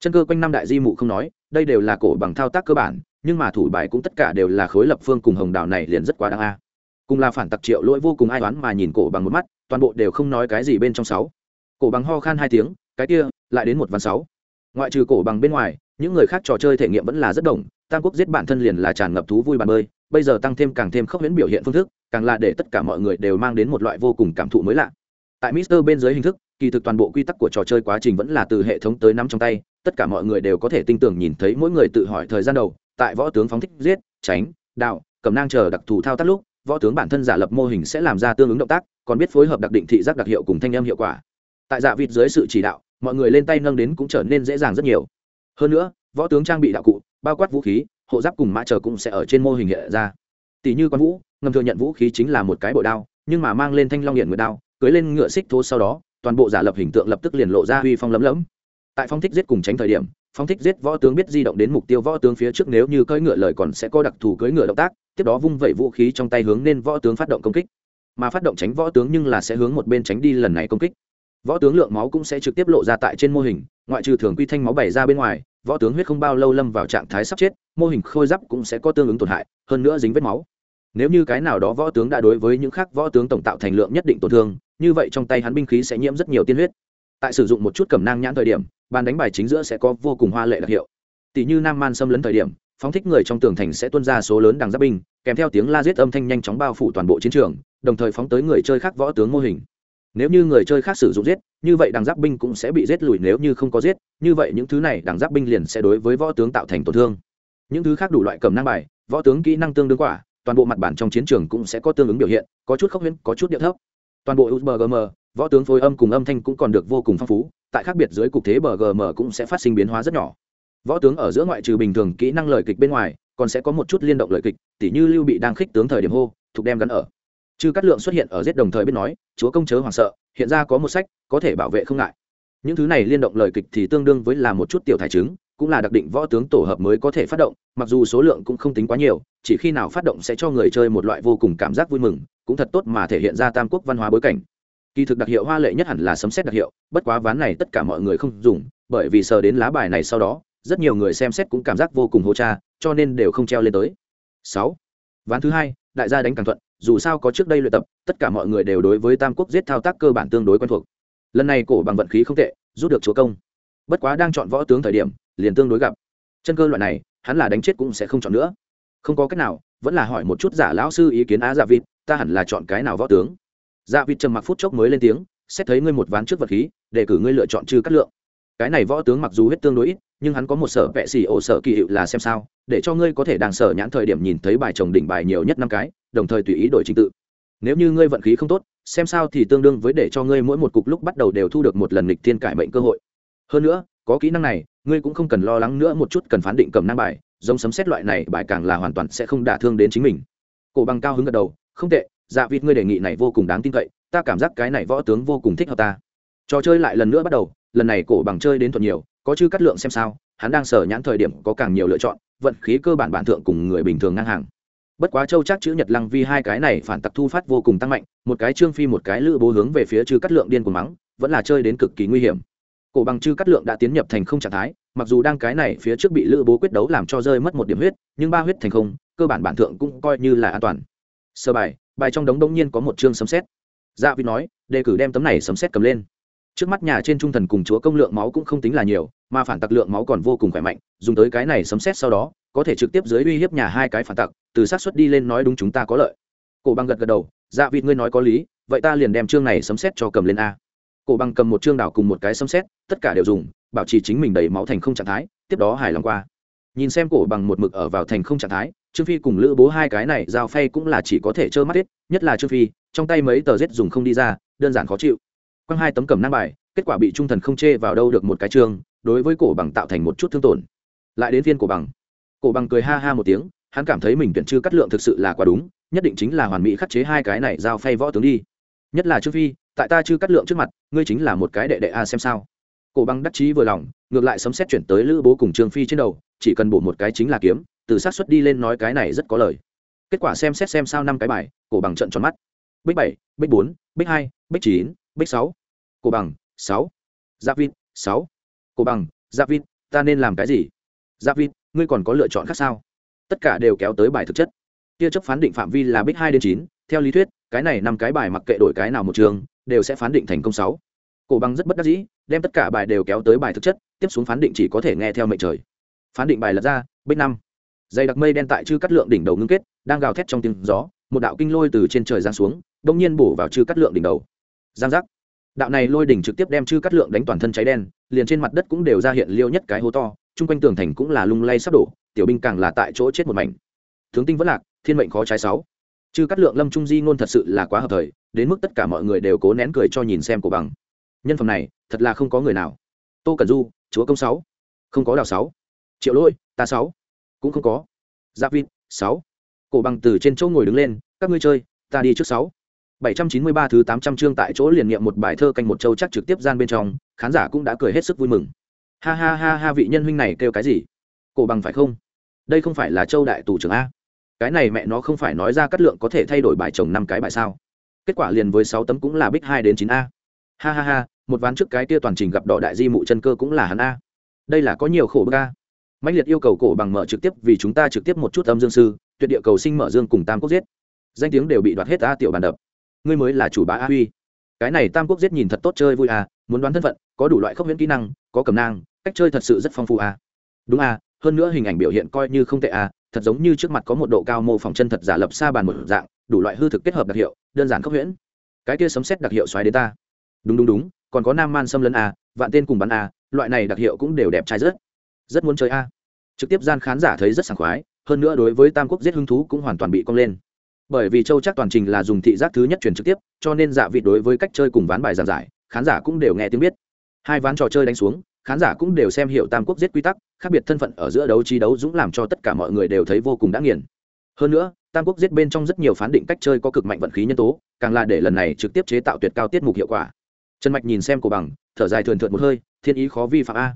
Chân cơ quanh năm đại di mụ không nói, đây đều là cổ bằng thao tác cơ bản, nhưng mà thủ bài cũng tất cả đều là khối lập phương cùng hồng đảo này liền rất quá đáng a. Cùng là phản tặc triệu lỗi vô cùng ai đoán mà nhìn cổ bằng một mắt, toàn bộ đều không nói cái gì bên trong sáu. Cổ bằng ho khan hai tiếng, cái kia, lại đến một ván sáu. Ngoại trừ cổ bằng bên ngoài, những người khác trò chơi thể nghiệm vẫn là rất đồng. Tam quốc giết bản thân liền là tràn ngập thú vui bàn bơi. Bây giờ tăng thêm càng thêm khốc huyễn biểu hiện phương thức càng là để tất cả mọi người đều mang đến một loại vô cùng cảm thụ mới lạ. Tại mister bên dưới hình thức kỳ thực toàn bộ quy tắc của trò chơi quá trình vẫn là từ hệ thống tới nắm trong tay. Tất cả mọi người đều có thể tin tưởng nhìn thấy mỗi người tự hỏi thời gian đầu tại võ tướng phóng thích giết tránh đạo cầm nang chờ đặc thù thao tác lúc võ tướng bản thân giả lập mô hình sẽ làm ra tương ứng động tác còn biết phối hợp đặc định thị giác đặc hiệu cùng thanh âm hiệu quả. Tại dạ vịt dưới sự chỉ đạo mọi người lên tay nâng đến cũng trở nên dễ dàng rất nhiều. Hơn nữa, võ tướng trang bị đạo cụ, bao quát vũ khí, hộ giáp cùng mã chờ cũng sẽ ở trên mô hình hiện ra. Tỷ như quan vũ, ngầm thừa nhận vũ khí chính là một cái bội đao, nhưng mà mang lên thanh long hiện nguyệt đao, cưới lên ngựa xích thô sau đó, toàn bộ giả lập hình tượng lập tức liền lộ ra uy phong lấm lấm. Tại phong thích giết cùng tránh thời điểm, phong thích giết võ tướng biết di động đến mục tiêu võ tướng phía trước nếu như cưỡi ngựa lời còn sẽ có đặc thù cưỡi ngựa động tác, tiếp đó vung vẩy vũ khí trong tay hướng nên võ tướng phát động công kích. Mà phát động tránh võ tướng nhưng là sẽ hướng một bên tránh đi lần này công kích võ tướng lượng máu cũng sẽ trực tiếp lộ ra tại trên mô hình, ngoại trừ thường quy thanh máu bày ra bên ngoài, võ tướng huyết không bao lâu lâm vào trạng thái sắp chết, mô hình khôi giáp cũng sẽ có tương ứng tổn hại, hơn nữa dính vết máu. Nếu như cái nào đó võ tướng đã đối với những khác võ tướng tổng tạo thành lượng nhất định tổn thương, như vậy trong tay hắn binh khí sẽ nhiễm rất nhiều tiên huyết. Tại sử dụng một chút cầm nang nhãn thời điểm, bàn đánh bài chính giữa sẽ có vô cùng hoa lệ đặc hiệu. Tỷ như nam man xâm lấn thời điểm, phóng thích người trong tường thành sẽ tuân ra số lớn đằng giáp binh, kèm theo tiếng la giết âm thanh nhanh chóng bao phủ toàn bộ chiến trường, đồng thời phóng tới người chơi khác võ tướng mô hình nếu như người chơi khác sử dụng giết, như vậy đằng giáp binh cũng sẽ bị giết lùi nếu như không có giết, như vậy những thứ này đằng giáp binh liền sẽ đối với võ tướng tạo thành tổn thương. Những thứ khác đủ loại cầm năng bài, võ tướng kỹ năng tương đương quả, toàn bộ mặt bản trong chiến trường cũng sẽ có tương ứng biểu hiện, có chút khốc huyễn có chút điệu thấp. Toàn bộ ubgm võ tướng phối âm cùng âm thanh cũng còn được vô cùng phong phú, tại khác biệt dưới cục thế bgm cũng sẽ phát sinh biến hóa rất nhỏ. Võ tướng ở giữa ngoại trừ bình thường kỹ năng lời kịch bên ngoài, còn sẽ có một chút liên động lời kịch, tỉ như lưu bị đang khích tướng thời điểm hô, thuộc đem gắn ở chư cát lượng xuất hiện ở giết đồng thời biết nói, chúa công chớ hoảng sợ, hiện ra có một sách, có thể bảo vệ không ngại. Những thứ này liên động lời kịch thì tương đương với là một chút tiểu thải chứng, cũng là đặc định võ tướng tổ hợp mới có thể phát động, mặc dù số lượng cũng không tính quá nhiều, chỉ khi nào phát động sẽ cho người chơi một loại vô cùng cảm giác vui mừng, cũng thật tốt mà thể hiện ra tam quốc văn hóa bối cảnh. Kỳ thực đặc hiệu hoa lệ nhất hẳn là sấm xét đặc hiệu, bất quá ván này tất cả mọi người không dùng, bởi vì sờ đến lá bài này sau đó, rất nhiều người xem xét cũng cảm giác vô cùng hô cha, cho nên đều không treo lên tới. Sáu. Ván thứ hai, đại gia đánh càng thuận dù sao có trước đây luyện tập, tất cả mọi người đều đối với tam quốc giết thao tác cơ bản tương đối quen thuộc. Lần này cổ bằng vận khí không tệ, rút được chúa công. Bất quá đang chọn võ tướng thời điểm, liền tương đối gặp. Chân cơ loại này, hắn là đánh chết cũng sẽ không chọn nữa. Không có cách nào, vẫn là hỏi một chút giả lão sư ý kiến á dạ vịt, ta hẳn là chọn cái nào võ tướng? Dạ vịt trầm mặc phút chốc mới lên tiếng, xét thấy ngươi một ván trước vật khí, để cử ngươi lựa chọn trừ cắt lượng. Cái này võ tướng mặc dù hết tương đối ít, nhưng hắn có một sở vệ xì ổ sở kỳ hiệu là xem sao, để cho ngươi có thể đàng sở nhãn thời điểm nhìn thấy bài chồng đỉnh bài nhiều nhất năm cái đồng thời tùy ý đổi trình tự. Nếu như ngươi vận khí không tốt, xem sao thì tương đương với để cho ngươi mỗi một cục lúc bắt đầu đều thu được một lần lịch thiên cải mệnh cơ hội. Hơn nữa, có kỹ năng này, ngươi cũng không cần lo lắng nữa một chút cần phán định cầm năng bài, giống sấm xét loại này bài càng là hoàn toàn sẽ không đả thương đến chính mình. Cổ bằng cao hứng gật đầu, không tệ dạ vịt ngươi đề nghị này vô cùng đáng tin cậy, ta cảm giác cái này võ tướng vô cùng thích hợp ta. Trò chơi lại lần nữa bắt đầu, lần này cổ bằng chơi đến thuận nhiều, có chư cắt lượng xem sao, hắn đang sở nhãn thời điểm có càng nhiều lựa chọn, vận khí cơ bản bản thượng cùng người bình thường ngang hàng bất quá châu chắc chữ nhật lăng vi hai cái này phản tặc thu phát vô cùng tăng mạnh, một cái trương phi, một cái lữ bố hướng về phía chư cắt lượng điên của mắng, vẫn là chơi đến cực kỳ nguy hiểm. Cổ bằng chư cắt lượng đã tiến nhập thành không trạng thái, mặc dù đang cái này phía trước bị lữ bố quyết đấu làm cho rơi mất một điểm huyết, nhưng ba huyết thành không, cơ bản bản thượng cũng coi như là an toàn. Sơ bài bài trong đống đông nhiên có một chương sấm xét dạ vị nói, đề cử đem tấm này sấm xét cầm lên trước mắt nhà trên trung thần cùng chúa công lượng máu cũng không tính là nhiều, mà phản tặc lượng máu còn vô cùng khỏe mạnh, dùng tới cái này sấm xét sau đó, có thể trực tiếp dưới uy hiếp nhà hai cái phản tặc, từ sát xuất đi lên nói đúng chúng ta có lợi. Cổ bằng gật gật đầu dạ vịt ngươi nói có lý, vậy ta liền đem chương này sấm xét cho cầm lên a. Cổ bằng cầm một chương đảo cùng một cái sấm xét tất cả đều dùng, bảo trì chính mình đầy máu thành không trạng thái, tiếp đó hài lòng qua. Nhìn xem cổ bằng một mực ở vào thành không trạng thái, trương phi cùng lữ bố hai cái này giao phay cũng là chỉ có thể trơ mắt hết, nhất là trương phi, trong tay mấy tờ rết dùng không đi ra, đơn giản khó chịu quăng hai tấm cầm năng bài, kết quả bị trung thần không chê vào đâu được một cái chương đối với cổ bằng tạo thành một chút thương tổn. Lại đến phiên cổ bằng. Cổ bằng cười ha ha một tiếng, hắn cảm thấy mình tuyển chư cắt lượng thực sự là quá đúng, nhất định chính là hoàn mỹ khắc chế hai cái này giao phay võ tướng đi. Nhất là trương phi, tại ta chư cắt lượng trước mặt, ngươi chính là một cái đệ đệ a xem sao. Cổ bằng đắc chí vừa lòng, ngược lại sấm xét chuyển tới lữ bố cùng trương phi trên đầu, chỉ cần bổ một cái chính là kiếm, từ sát xuất đi lên nói cái này rất có lời. Kết quả xem xét xem sao năm cái bài, cổ bằng trận tròn mắt. Bích bảy, bích bốn, bích hai, bích chín bích sáu. Cổ bằng, sáu. Giáp vịt, sáu. Cổ bằng, giáp vịt, ta nên làm cái gì? Giáp vịt, ngươi còn có lựa chọn khác sao? Tất cả đều kéo tới bài thực chất. Tia chấp phán định phạm vi là bích hai đến chín, theo lý thuyết, cái này năm cái bài mặc kệ đổi cái nào một trường, đều sẽ phán định thành công sáu. Cổ bằng rất bất đắc dĩ, đem tất cả bài đều kéo tới bài thực chất, tiếp xuống phán định chỉ có thể nghe theo mệnh trời. Phán định bài lật ra, bích năm. Dày đặc mây đen tại chư cắt lượng đỉnh đầu ngưng kết, đang gào thét trong tiếng gió, một đạo kinh lôi từ trên trời giáng xuống, đông nhiên bổ vào chư cắt lượng đỉnh đầu giang giác. Đạo này lôi đỉnh trực tiếp đem chư cắt lượng đánh toàn thân cháy đen, liền trên mặt đất cũng đều ra hiện liêu nhất cái hố to, chung quanh tường thành cũng là lung lay sắp đổ, tiểu binh càng là tại chỗ chết một mảnh. Tướng tinh vẫn lạc, thiên mệnh khó trái sáu. Chư cắt lượng lâm trung di ngôn thật sự là quá hợp thời, đến mức tất cả mọi người đều cố nén cười cho nhìn xem của bằng. Nhân phẩm này, thật là không có người nào. Tô cần du, chúa công sáu. Không có đào sáu. Triệu lỗi ta sáu. Cũng không có. Giáp vịt, sáu. Cổ bằng từ trên chỗ ngồi đứng lên, các ngươi chơi, ta đi trước sáu bảy trăm chín mươi ba thứ tám trăm chương tại chỗ liền nghiệm một bài thơ canh một châu chắc trực tiếp gian bên trong, khán giả cũng đã cười hết sức vui mừng. Ha ha ha ha, vị nhân huynh này kêu cái gì? Cổ bằng phải không? Đây không phải là châu đại tù trưởng a. Cái này mẹ nó không phải nói ra cắt lượng có thể thay đổi bài chồng năm cái bài sao? Kết quả liền với sáu tấm cũng là bích hai đến chín a. Ha ha ha, một ván trước cái kia toàn trình gặp đỏ đại di mụ chân cơ cũng là hắn a. Đây là có nhiều khổ bức a. Mạnh liệt yêu cầu cổ bằng mở trực tiếp vì chúng ta trực tiếp một chút âm dương sư, tuyệt địa cầu sinh mở dương cùng tam quốc giết. Danh tiếng đều bị đoạt hết a tiểu bàn đập ngươi mới là chủ bá a huy cái này tam quốc giết nhìn thật tốt chơi vui à? muốn đoán thân phận có đủ loại khốc miễn kỹ năng có cầm nang cách chơi thật sự rất phong phú à? đúng à? hơn nữa hình ảnh biểu hiện coi như không tệ à? thật giống như trước mặt có một độ cao mô phỏng chân thật giả lập xa bàn một dạng đủ loại hư thực kết hợp đặc hiệu đơn giản khốc huyễn cái kia sấm xét đặc hiệu xoáy đến ta đúng đúng đúng còn có nam man xâm lấn à, vạn tên cùng bắn à, loại này đặc hiệu cũng đều đẹp trai rất rất muốn chơi a trực tiếp gian khán giả thấy rất sảng khoái hơn nữa đối với tam quốc giết hứng thú cũng hoàn toàn bị cong lên bởi vì châu chắc toàn trình là dùng thị giác thứ nhất truyền trực tiếp, cho nên dạ vị đối với cách chơi cùng ván bài giảng giải, khán giả cũng đều nghe tiếng biết. Hai ván trò chơi đánh xuống, khán giả cũng đều xem hiểu tam quốc giết quy tắc, khác biệt thân phận ở giữa đấu trí đấu dũng làm cho tất cả mọi người đều thấy vô cùng đã nghiền. Hơn nữa, tam quốc giết bên trong rất nhiều phán định cách chơi có cực mạnh vận khí nhân tố, càng là để lần này trực tiếp chế tạo tuyệt cao tiết mục hiệu quả. Trần mạch nhìn xem cổ bằng, thở dài thường thượt một hơi, thiên ý khó vi phạm a.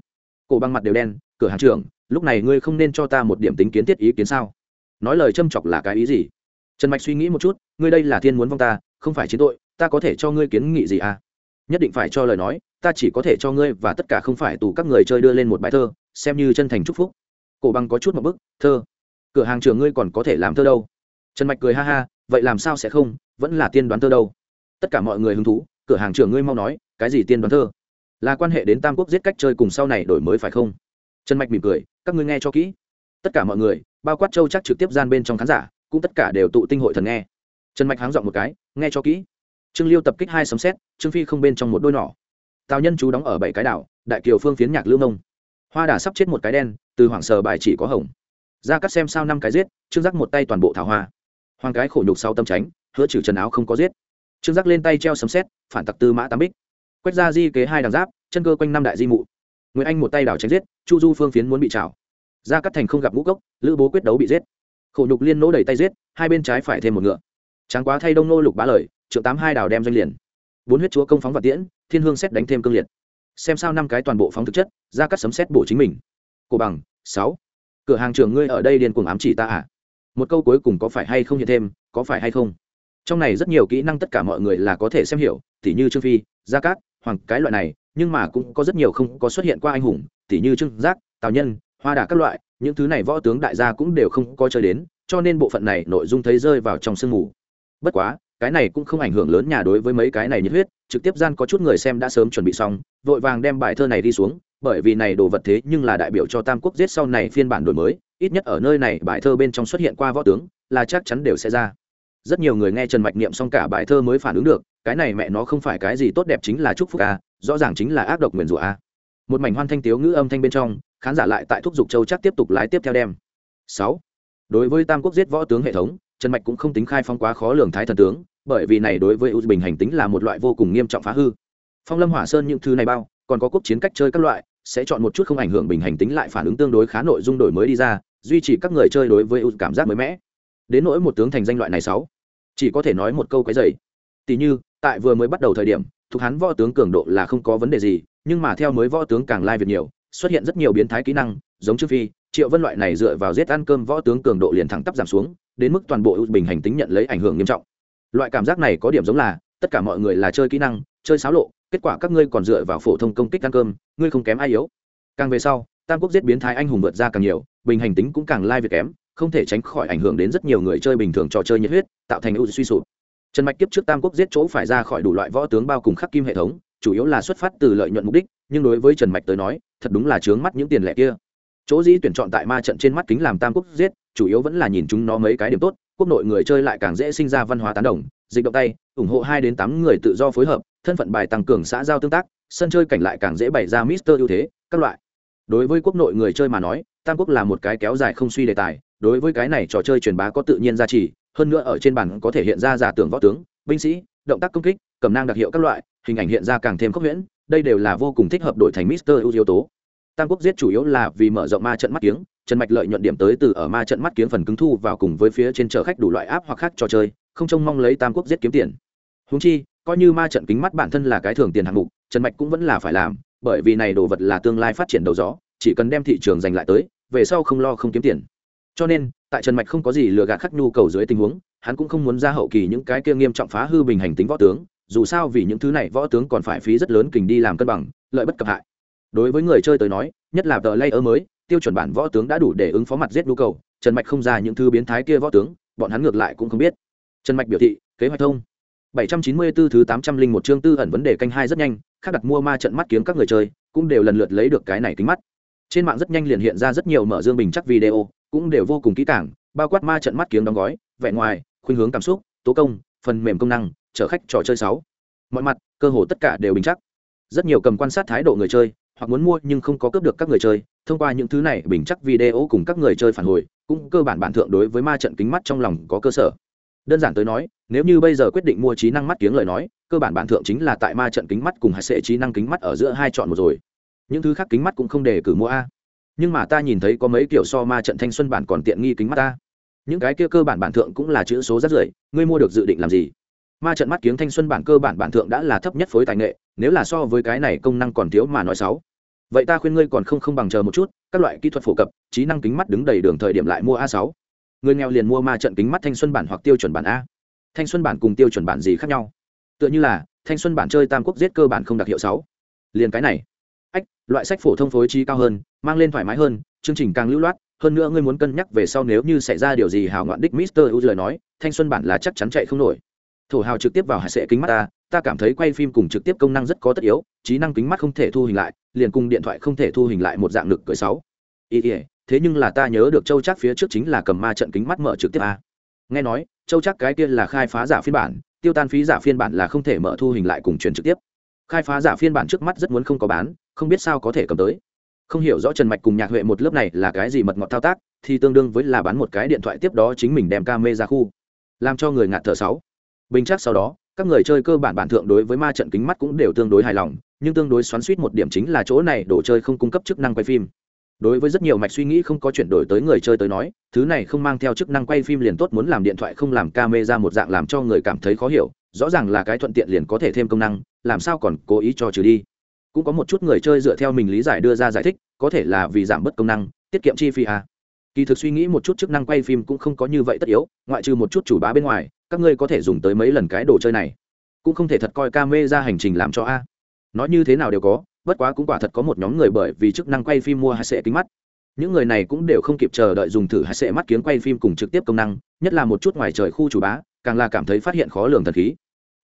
Cổ bằng mặt đều đen, cửa hàng trưởng, lúc này ngươi không nên cho ta một điểm tính kiến thiết ý kiến sao? Nói lời châm chọc là cái ý gì? Trần mạch suy nghĩ một chút, ngươi đây là thiên muốn vong ta, không phải chiến tội, ta có thể cho ngươi kiến nghị gì à? Nhất định phải cho lời nói, ta chỉ có thể cho ngươi và tất cả không phải tù các người chơi đưa lên một bài thơ, xem như chân thành chúc phúc. Cổ bằng có chút một bức, thơ. Cửa hàng trường ngươi còn có thể làm thơ đâu? Trần mạch cười ha ha, vậy làm sao sẽ không, vẫn là tiên đoán thơ đâu? Tất cả mọi người hứng thú, cửa hàng trường ngươi mau nói, cái gì tiên đoán thơ? Là quan hệ đến tam quốc giết cách chơi cùng sau này đổi mới phải không? Trần mạch mỉm cười, các ngươi nghe cho kỹ. Tất cả mọi người, bao quát châu chắc trực tiếp gian bên trong khán giả cũng tất cả đều tụ tinh hội thần nghe. Trần mạch háng dọn một cái, nghe cho kỹ. Trương liêu tập kích hai sấm xét trương phi không bên trong một đôi nỏ. Tào nhân chú đóng ở bảy cái đảo, đại kiều phương phiến nhạc lưu nông hoa đà sắp chết một cái đen, từ hoảng sờ bài chỉ có hồng. Ra cắt xem sao năm cái giết, trương giác một tay toàn bộ thảo hoa. Hoàng cái khổ nhục sau tâm tránh, hứa trừ trần áo không có giết. Trương giác lên tay treo sấm xét phản tặc tư mã tám bích. Quét ra di kế hai đằng giáp, chân cơ quanh năm đại di mụ. Nguyễn anh một tay đảo tránh giết, chu du phương phiến muốn bị trảo. Ra cắt thành không gặp ngũ cốc, lữ bố quyết đấu bị giết khổ nhục liên nỗ đẩy tay giết, hai bên trái phải thêm một ngựa. Tráng quá thay đông nô lục bá lời, trượng tám hai đào đem doanh liền. Bốn huyết chúa công phóng và tiễn, thiên hương xét đánh thêm cương liệt. Xem sao năm cái toàn bộ phóng thực chất, ra cắt sấm xét bổ chính mình. Cổ bằng, sáu. Cửa hàng trường ngươi ở đây điên cuồng ám chỉ ta à? Một câu cuối cùng có phải hay không hiện thêm, có phải hay không? Trong này rất nhiều kỹ năng tất cả mọi người là có thể xem hiểu, tỉ như trương phi, gia cát, hoàng, cái loại này, nhưng mà cũng có rất nhiều không có xuất hiện qua anh hùng, tỉ như trương giác, tào nhân, hoa đà các loại những thứ này võ tướng đại gia cũng đều không có chơi đến, cho nên bộ phận này nội dung thấy rơi vào trong sương mù. Bất quá, cái này cũng không ảnh hưởng lớn nhà đối với mấy cái này nhiệt huyết, trực tiếp gian có chút người xem đã sớm chuẩn bị xong, vội vàng đem bài thơ này đi xuống, bởi vì này đồ vật thế nhưng là đại biểu cho tam quốc giết sau này phiên bản đổi mới, ít nhất ở nơi này bài thơ bên trong xuất hiện qua võ tướng, là chắc chắn đều sẽ ra. Rất nhiều người nghe trần mạch niệm xong cả bài thơ mới phản ứng được, cái này mẹ nó không phải cái gì tốt đẹp chính là chúc phúc a rõ ràng chính là ác độc nguyền rủa a một mảnh hoan thanh tiếu ngữ âm thanh bên trong khán giả lại tại thúc giục châu chắc tiếp tục lái tiếp theo đem. Sáu. Đối với tam quốc giết võ tướng hệ thống, trần mạch cũng không tính khai phong quá khó lường thái thần tướng, bởi vì này đối với u bình hành tính là một loại vô cùng nghiêm trọng phá hư. Phong lâm hỏa sơn những thứ này bao, còn có quốc chiến cách chơi các loại, sẽ chọn một chút không ảnh hưởng bình hành tính lại phản ứng tương đối khá nội dung đổi mới đi ra, duy trì các người chơi đối với u cảm giác mới mẻ. Đến nỗi một tướng thành danh loại này sáu, chỉ có thể nói một câu cái dày. Tỷ như, tại vừa mới bắt đầu thời điểm, thuộc hắn võ tướng cường độ là không có vấn đề gì, nhưng mà theo mới võ tướng càng lai việt nhiều xuất hiện rất nhiều biến thái kỹ năng, giống chư phi, triệu vân loại này dựa vào giết ăn cơm võ tướng cường độ liền thẳng tắp giảm xuống, đến mức toàn bộ bình hành tính nhận lấy ảnh hưởng nghiêm trọng. Loại cảm giác này có điểm giống là, tất cả mọi người là chơi kỹ năng, chơi xáo lộ, kết quả các ngươi còn dựa vào phổ thông công kích ăn cơm, ngươi không kém ai yếu. Càng về sau, tam quốc giết biến thái anh hùng vượt ra càng nhiều, bình hành tính cũng càng lai việc kém, không thể tránh khỏi ảnh hưởng đến rất nhiều người chơi bình thường trò chơi nhiệt huyết, tạo thành ưu suy sụp. Trần mạch kiếp trước tam quốc giết chỗ phải ra khỏi đủ loại võ tướng bao cùng khắc kim hệ thống, chủ yếu là xuất phát từ lợi nhuận mục đích, nhưng đối với trần mạch tới nói thật đúng là chướng mắt những tiền lẻ kia. Chỗ dĩ tuyển chọn tại ma trận trên mắt kính làm tam quốc giết, chủ yếu vẫn là nhìn chúng nó mấy cái điểm tốt, quốc nội người chơi lại càng dễ sinh ra văn hóa tán đồng, dịch động tay, ủng hộ hai đến tám người tự do phối hợp, thân phận bài tăng cường xã giao tương tác, sân chơi cảnh lại càng dễ bày ra mister ưu thế, các loại. Đối với quốc nội người chơi mà nói, tam quốc là một cái kéo dài không suy đề tài, đối với cái này trò chơi truyền bá có tự nhiên giá trị hơn nữa ở trên bản có thể hiện ra giả tưởng võ tướng, binh sĩ, động tác công kích, cầm nang đặc hiệu các loại, hình ảnh hiện ra càng thêm khốc huyễn đây đều là vô cùng thích hợp đổi thành mister ưu yếu tố. Tam quốc giết chủ yếu là vì mở rộng ma trận mắt kiếng, trần mạch lợi nhuận điểm tới từ ở ma trận mắt kiếng phần cứng thu vào cùng với phía trên chợ khách đủ loại áp hoặc khác trò chơi, không trông mong lấy tam quốc giết kiếm tiền. Huống chi, coi như ma trận kính mắt bản thân là cái thường tiền hạng mục, trần mạch cũng vẫn là phải làm, bởi vì này đồ vật là tương lai phát triển đầu gió, chỉ cần đem thị trường giành lại tới, về sau không lo không kiếm tiền. Cho nên, tại trần mạch không có gì lừa gạt khắc nhu cầu dưới tình huống, hắn cũng không muốn ra hậu kỳ những cái kia nghiêm trọng phá hư bình hành tính võ tướng dù sao vì những thứ này võ tướng còn phải phí rất lớn kình đi làm cân bằng, lợi bất cập hại. Đối với người chơi tới nói, nhất là tờ layer mới, tiêu chuẩn bản võ tướng đã đủ để ứng phó mặt giết nhu cầu, trần mạch không ra những thứ biến thái kia võ tướng, bọn hắn ngược lại cũng không biết. Trần mạch biểu thị, kế hoạch thông. 794 thứ 801 chương tư ẩn vấn đề canh hai rất nhanh, khác đặt mua ma trận mắt kiếm các người chơi, cũng đều lần lượt lấy được cái này kính mắt. Trên mạng rất nhanh liền hiện ra rất nhiều mở dương bình chắc video, cũng đều vô cùng kỹ càng, bao quát ma trận mắt kiếm đóng gói, vẻ ngoài, khuynh hướng cảm xúc, tố công, phần mềm công năng chở khách trò chơi sáu. Mọi mặt, cơ hồ tất cả đều bình chắc. Rất nhiều cầm quan sát thái độ người chơi, hoặc muốn mua nhưng không có cướp được các người chơi, thông qua những thứ này bình chắc video cùng các người chơi phản hồi, cũng cơ bản bản thượng đối với ma trận kính mắt trong lòng có cơ sở. Đơn giản tới nói, nếu như bây giờ quyết định mua trí năng mắt kiếng lời nói, cơ bản bản thượng chính là tại ma trận kính mắt cùng hai sệ trí năng kính mắt ở giữa hai chọn một rồi. Những thứ khác kính mắt cũng không để cử mua a. Nhưng mà ta nhìn thấy có mấy kiểu so ma trận thanh xuân bản còn tiện nghi kính mắt ta những cái kia cơ bản bản thượng cũng là chữ số rất rưởi ngươi mua được dự định làm gì? Ma trận mắt kiếng thanh xuân bản cơ bản bản thượng đã là thấp nhất phối tài nghệ, nếu là so với cái này công năng còn thiếu mà nói sáu vậy ta khuyên ngươi còn không không bằng chờ một chút, các loại kỹ thuật phổ cập, trí năng kính mắt đứng đầy đường thời điểm lại mua a sáu. Người nghèo liền mua ma trận kính mắt thanh xuân bản hoặc tiêu chuẩn bản a. Thanh xuân bản cùng tiêu chuẩn bản gì khác nhau? Tựa như là, thanh xuân bản chơi tam quốc giết cơ bản không đặc hiệu sáu. Liền cái này. Ách, loại sách phổ thông phối trí cao hơn, mang lên thoải mái hơn, chương trình càng lưu loát, hơn nữa ngươi muốn cân nhắc về sau nếu như xảy ra điều gì hào ngoạn đích mister u lời nói, thanh xuân bản là chắc chắn chạy không nổi thổ hào trực tiếp vào hải sệ kính mắt ta ta cảm thấy quay phim cùng trực tiếp công năng rất có tất yếu, trí năng kính mắt không thể thu hình lại, liền cùng điện thoại không thể thu hình lại một dạng lực cười sáu. Ý ý, thế nhưng là ta nhớ được châu chắc phía trước chính là cầm ma trận kính mắt mở trực tiếp a. Nghe nói, châu chắc cái kia là khai phá giả phiên bản, tiêu tan phí giả phiên bản là không thể mở thu hình lại cùng truyền trực tiếp. Khai phá giả phiên bản trước mắt rất muốn không có bán, không biết sao có thể cầm tới. Không hiểu rõ trần mạch cùng nhạc huệ một lớp này là cái gì mật ngọt thao tác, thì tương đương với là bán một cái điện thoại tiếp đó chính mình đem ca mê ra khu. Làm cho người ngạt thở sáu bình chắc sau đó, các người chơi cơ bản bản thượng đối với ma trận kính mắt cũng đều tương đối hài lòng, nhưng tương đối xoắn suýt một điểm chính là chỗ này đồ chơi không cung cấp chức năng quay phim đối với rất nhiều mạch suy nghĩ không có chuyển đổi tới người chơi tới nói, thứ này không mang theo chức năng quay phim liền tốt muốn làm điện thoại không làm camera một dạng làm cho người cảm thấy khó hiểu, rõ ràng là cái thuận tiện liền có thể thêm công năng, làm sao còn cố ý cho trừ đi cũng có một chút người chơi dựa theo mình lý giải đưa ra giải thích, có thể là vì giảm bớt công năng, tiết kiệm chi phí à. kỳ thực suy nghĩ một chút chức năng quay phim cũng không có như vậy tất yếu, ngoại trừ một chút chủ bá bên ngoài các ngươi có thể dùng tới mấy lần cái đồ chơi này? Cũng không thể thật coi ca mê ra hành trình làm cho a. Nói như thế nào đều có, bất quá cũng quả thật có một nhóm người bởi vì chức năng quay phim mua hai sệ kính mắt. Những người này cũng đều không kịp chờ đợi dùng thử hai sệ mắt kiếng quay phim cùng trực tiếp công năng, nhất là một chút ngoài trời khu chủ bá, càng là cảm thấy phát hiện khó lường thần khí.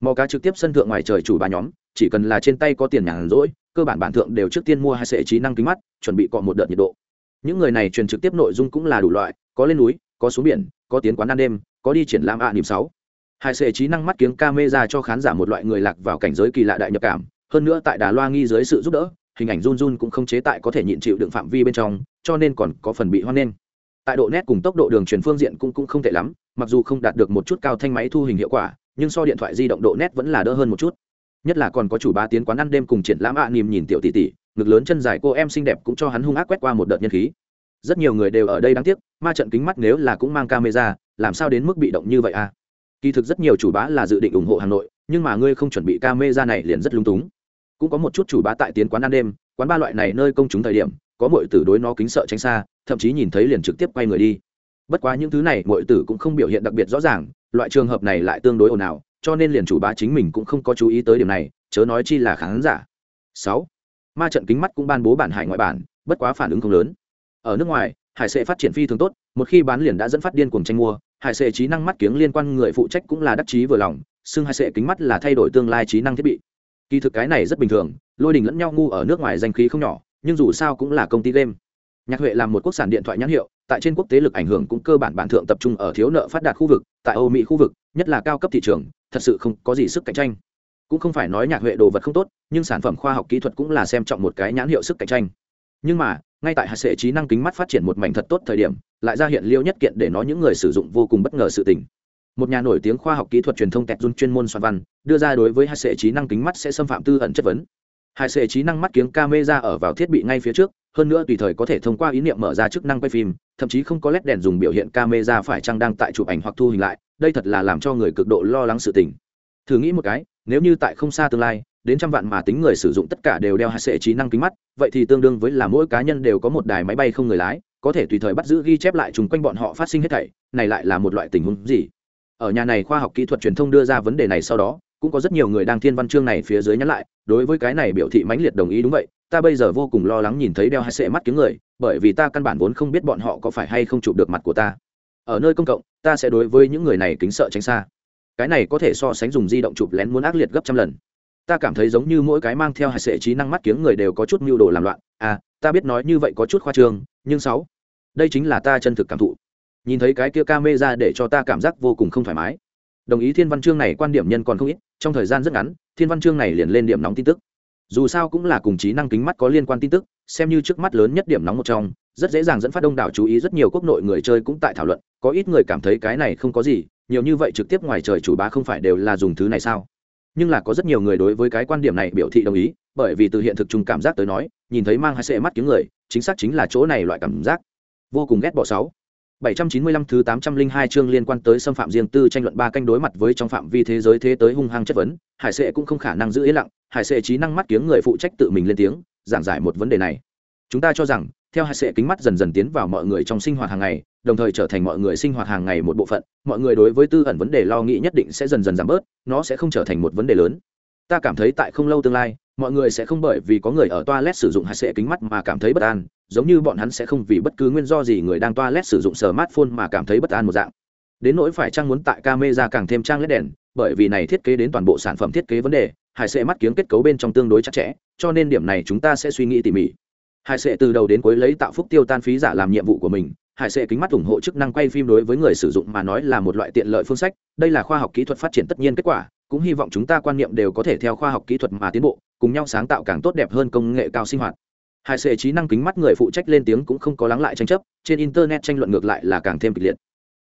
Mò cá trực tiếp sân thượng ngoài trời chủ bá nhóm, chỉ cần là trên tay có tiền nhàn rỗi, cơ bản bản thượng đều trước tiên mua hai sệ trí năng kính mắt, chuẩn bị cọ một đợt nhiệt độ. Những người này truyền trực tiếp nội dung cũng là đủ loại, có lên núi, có xuống biển, có tiến quán ăn đêm, có đi triển lãm ạ niệm sáu hai sệ trí năng mắt kiếng camera cho khán giả một loại người lạc vào cảnh giới kỳ lạ đại nhập cảm. Hơn nữa tại đà loa nghi dưới sự giúp đỡ hình ảnh run run cũng không chế tại có thể nhịn chịu đựng phạm vi bên trong cho nên còn có phần bị hoan nghênh. Tại độ nét cùng tốc độ đường truyền phương diện cũng cũng không tệ lắm mặc dù không đạt được một chút cao thanh máy thu hình hiệu quả nhưng so điện thoại di động độ nét vẫn là đỡ hơn một chút. Nhất là còn có chủ ba tiến quán ăn đêm cùng triển lãm ạ à, niềm nhìn tiểu tỷ tỷ ngực lớn chân dài cô em xinh đẹp cũng cho hắn hung ác quét qua một đợt nhân khí. Rất nhiều người đều ở đây đáng tiếc ma trận kính mắt nếu là cũng mang camera làm sao đến mức bị động như vậy à? Kỳ thực rất nhiều chủ bá là dự định ủng hộ hà nội, nhưng mà ngươi không chuẩn bị camera này liền rất lung túng. Cũng có một chút chủ bá tại tiến quán ăn đêm, quán ba loại này nơi công chúng thời điểm, có mọi tử đối nó kính sợ tránh xa, thậm chí nhìn thấy liền trực tiếp quay người đi. Bất quá những thứ này mọi tử cũng không biểu hiện đặc biệt rõ ràng, loại trường hợp này lại tương đối ồn ào, cho nên liền chủ bá chính mình cũng không có chú ý tới điểm này, chớ nói chi là khán giả. Sáu, ma trận kính mắt cũng ban bố bản hải ngoại bản, bất quá phản ứng không lớn. Ở nước ngoài, hải sẽ phát triển phi thường tốt, một khi bán liền đã dẫn phát điên cuồng tranh mua hải sệ trí năng mắt kiếng liên quan người phụ trách cũng là đắc chí vừa lòng, xưng hải sệ kính mắt là thay đổi tương lai trí năng thiết bị. Kỳ thực cái này rất bình thường, lôi đình lẫn nhau ngu ở nước ngoài danh khí không nhỏ, nhưng dù sao cũng là công ty game. Nhạc huệ là một quốc sản điện thoại nhãn hiệu, tại trên quốc tế lực ảnh hưởng cũng cơ bản bản thượng tập trung ở thiếu nợ phát đạt khu vực, tại âu mỹ khu vực, nhất là cao cấp thị trường, thật sự không có gì sức cạnh tranh. Cũng không phải nói nhạc huệ đồ vật không tốt, nhưng sản phẩm khoa học kỹ thuật cũng là xem trọng một cái nhãn hiệu sức cạnh tranh. Nhưng mà ngay tại hạt sệ trí năng kính mắt phát triển một mảnh thật tốt thời điểm, lại ra hiện liêu nhất kiện để nói những người sử dụng vô cùng bất ngờ sự tình. Một nhà nổi tiếng khoa học kỹ thuật truyền thông tẹt dun chuyên môn soạn văn, đưa ra đối với hạt sệ trí năng kính mắt sẽ xâm phạm tư ẩn chất vấn. Hạt sệ trí năng mắt kiếng camera ở vào thiết bị ngay phía trước, hơn nữa tùy thời có thể thông qua ý niệm mở ra chức năng quay phim, thậm chí không có led đèn dùng biểu hiện camera phải chăng đang tại chụp ảnh hoặc thu hình lại, đây thật là làm cho người cực độ lo lắng sự tình. Thử nghĩ một cái, nếu như tại không xa tương lai đến trăm vạn mà tính người sử dụng tất cả đều đeo hạt sệ trí năng kính mắt, vậy thì tương đương với là mỗi cá nhân đều có một đài máy bay không người lái, có thể tùy thời bắt giữ ghi chép lại chung quanh bọn họ phát sinh hết thảy, này lại là một loại tình huống gì? Ở nhà này khoa học kỹ thuật truyền thông đưa ra vấn đề này sau đó, cũng có rất nhiều người đang thiên văn chương này phía dưới nhắn lại, đối với cái này biểu thị mãnh liệt đồng ý đúng vậy, ta bây giờ vô cùng lo lắng nhìn thấy đeo hai sệ mắt kiếm người, bởi vì ta căn bản vốn không biết bọn họ có phải hay không chụp được mặt của ta. Ở nơi công cộng, ta sẽ đối với những người này kính sợ tránh xa. Cái này có thể so sánh dùng di động chụp lén muốn ác liệt gấp trăm lần ta cảm thấy giống như mỗi cái mang theo hạt sệ trí năng mắt kiếng người đều có chút mưu đồ làm loạn. À ta biết nói như vậy có chút khoa trương, nhưng sáu, đây chính là ta chân thực cảm thụ. Nhìn thấy cái kia ca mê ra để cho ta cảm giác vô cùng không thoải mái. Đồng ý thiên văn chương này quan điểm nhân còn không ít, trong thời gian rất ngắn, thiên văn chương này liền lên điểm nóng tin tức. Dù sao cũng là cùng trí năng kính mắt có liên quan tin tức, xem như trước mắt lớn nhất điểm nóng một trong, rất dễ dàng dẫn phát đông đảo chú ý rất nhiều quốc nội người chơi cũng tại thảo luận, có ít người cảm thấy cái này không có gì, nhiều như vậy trực tiếp ngoài trời chủ bá không phải đều là dùng thứ này sao? Nhưng là có rất nhiều người đối với cái quan điểm này biểu thị đồng ý bởi vì từ hiện thực chung cảm giác tới nói nhìn thấy mang hai sệ mắt tiếng người chính xác chính là chỗ này loại cảm giác vô cùng ghét bỏ sáu 795 thứ 802 chương liên quan tới xâm phạm riêng tư tranh luận ba canh đối mặt với trong phạm vi thế giới thế tới hung hăng chất vấn, Hải Sệ cũng không khả năng giữ yên lặng, Hải Sệ trí năng mắt kiếng người phụ trách tự mình lên tiếng, giảng giải một vấn đề này. Chúng ta cho rằng, theo hai Sệ kính mắt dần dần tiến vào mọi người trong sinh hoạt hàng ngày, đồng thời trở thành mọi người sinh hoạt hàng ngày một bộ phận, mọi người đối với tư ẩn vấn đề lo nghĩ nhất định sẽ dần dần giảm bớt, nó sẽ không trở thành một vấn đề lớn. Ta cảm thấy tại không lâu tương lai, mọi người sẽ không bởi vì có người ở toilet sử dụng hai Sệ kính mắt mà cảm thấy bất an, giống như bọn hắn sẽ không vì bất cứ nguyên do gì người đang toilet sử dụng smartphone mà cảm thấy bất an một dạng. Đến nỗi phải trang muốn tại camera càng thêm trang led đèn, bởi vì này thiết kế đến toàn bộ sản phẩm thiết kế vấn đề, hải sẽ mắt kiếng kết cấu bên trong tương đối chặt chẽ, cho nên điểm này chúng ta sẽ suy nghĩ tỉ mỉ. Hải sệ từ đầu đến cuối lấy tạo phúc tiêu tan phí giả làm nhiệm vụ của mình, hải sệ kính mắt ủng hộ chức năng quay phim đối với người sử dụng mà nói là một loại tiện lợi phương sách, đây là khoa học kỹ thuật phát triển tất nhiên kết quả, cũng hy vọng chúng ta quan niệm đều có thể theo khoa học kỹ thuật mà tiến bộ, cùng nhau sáng tạo càng tốt đẹp hơn công nghệ cao sinh hoạt. Hải sệ trí năng kính mắt người phụ trách lên tiếng cũng không có lắng lại tranh chấp trên internet tranh luận ngược lại là càng thêm kịch liệt.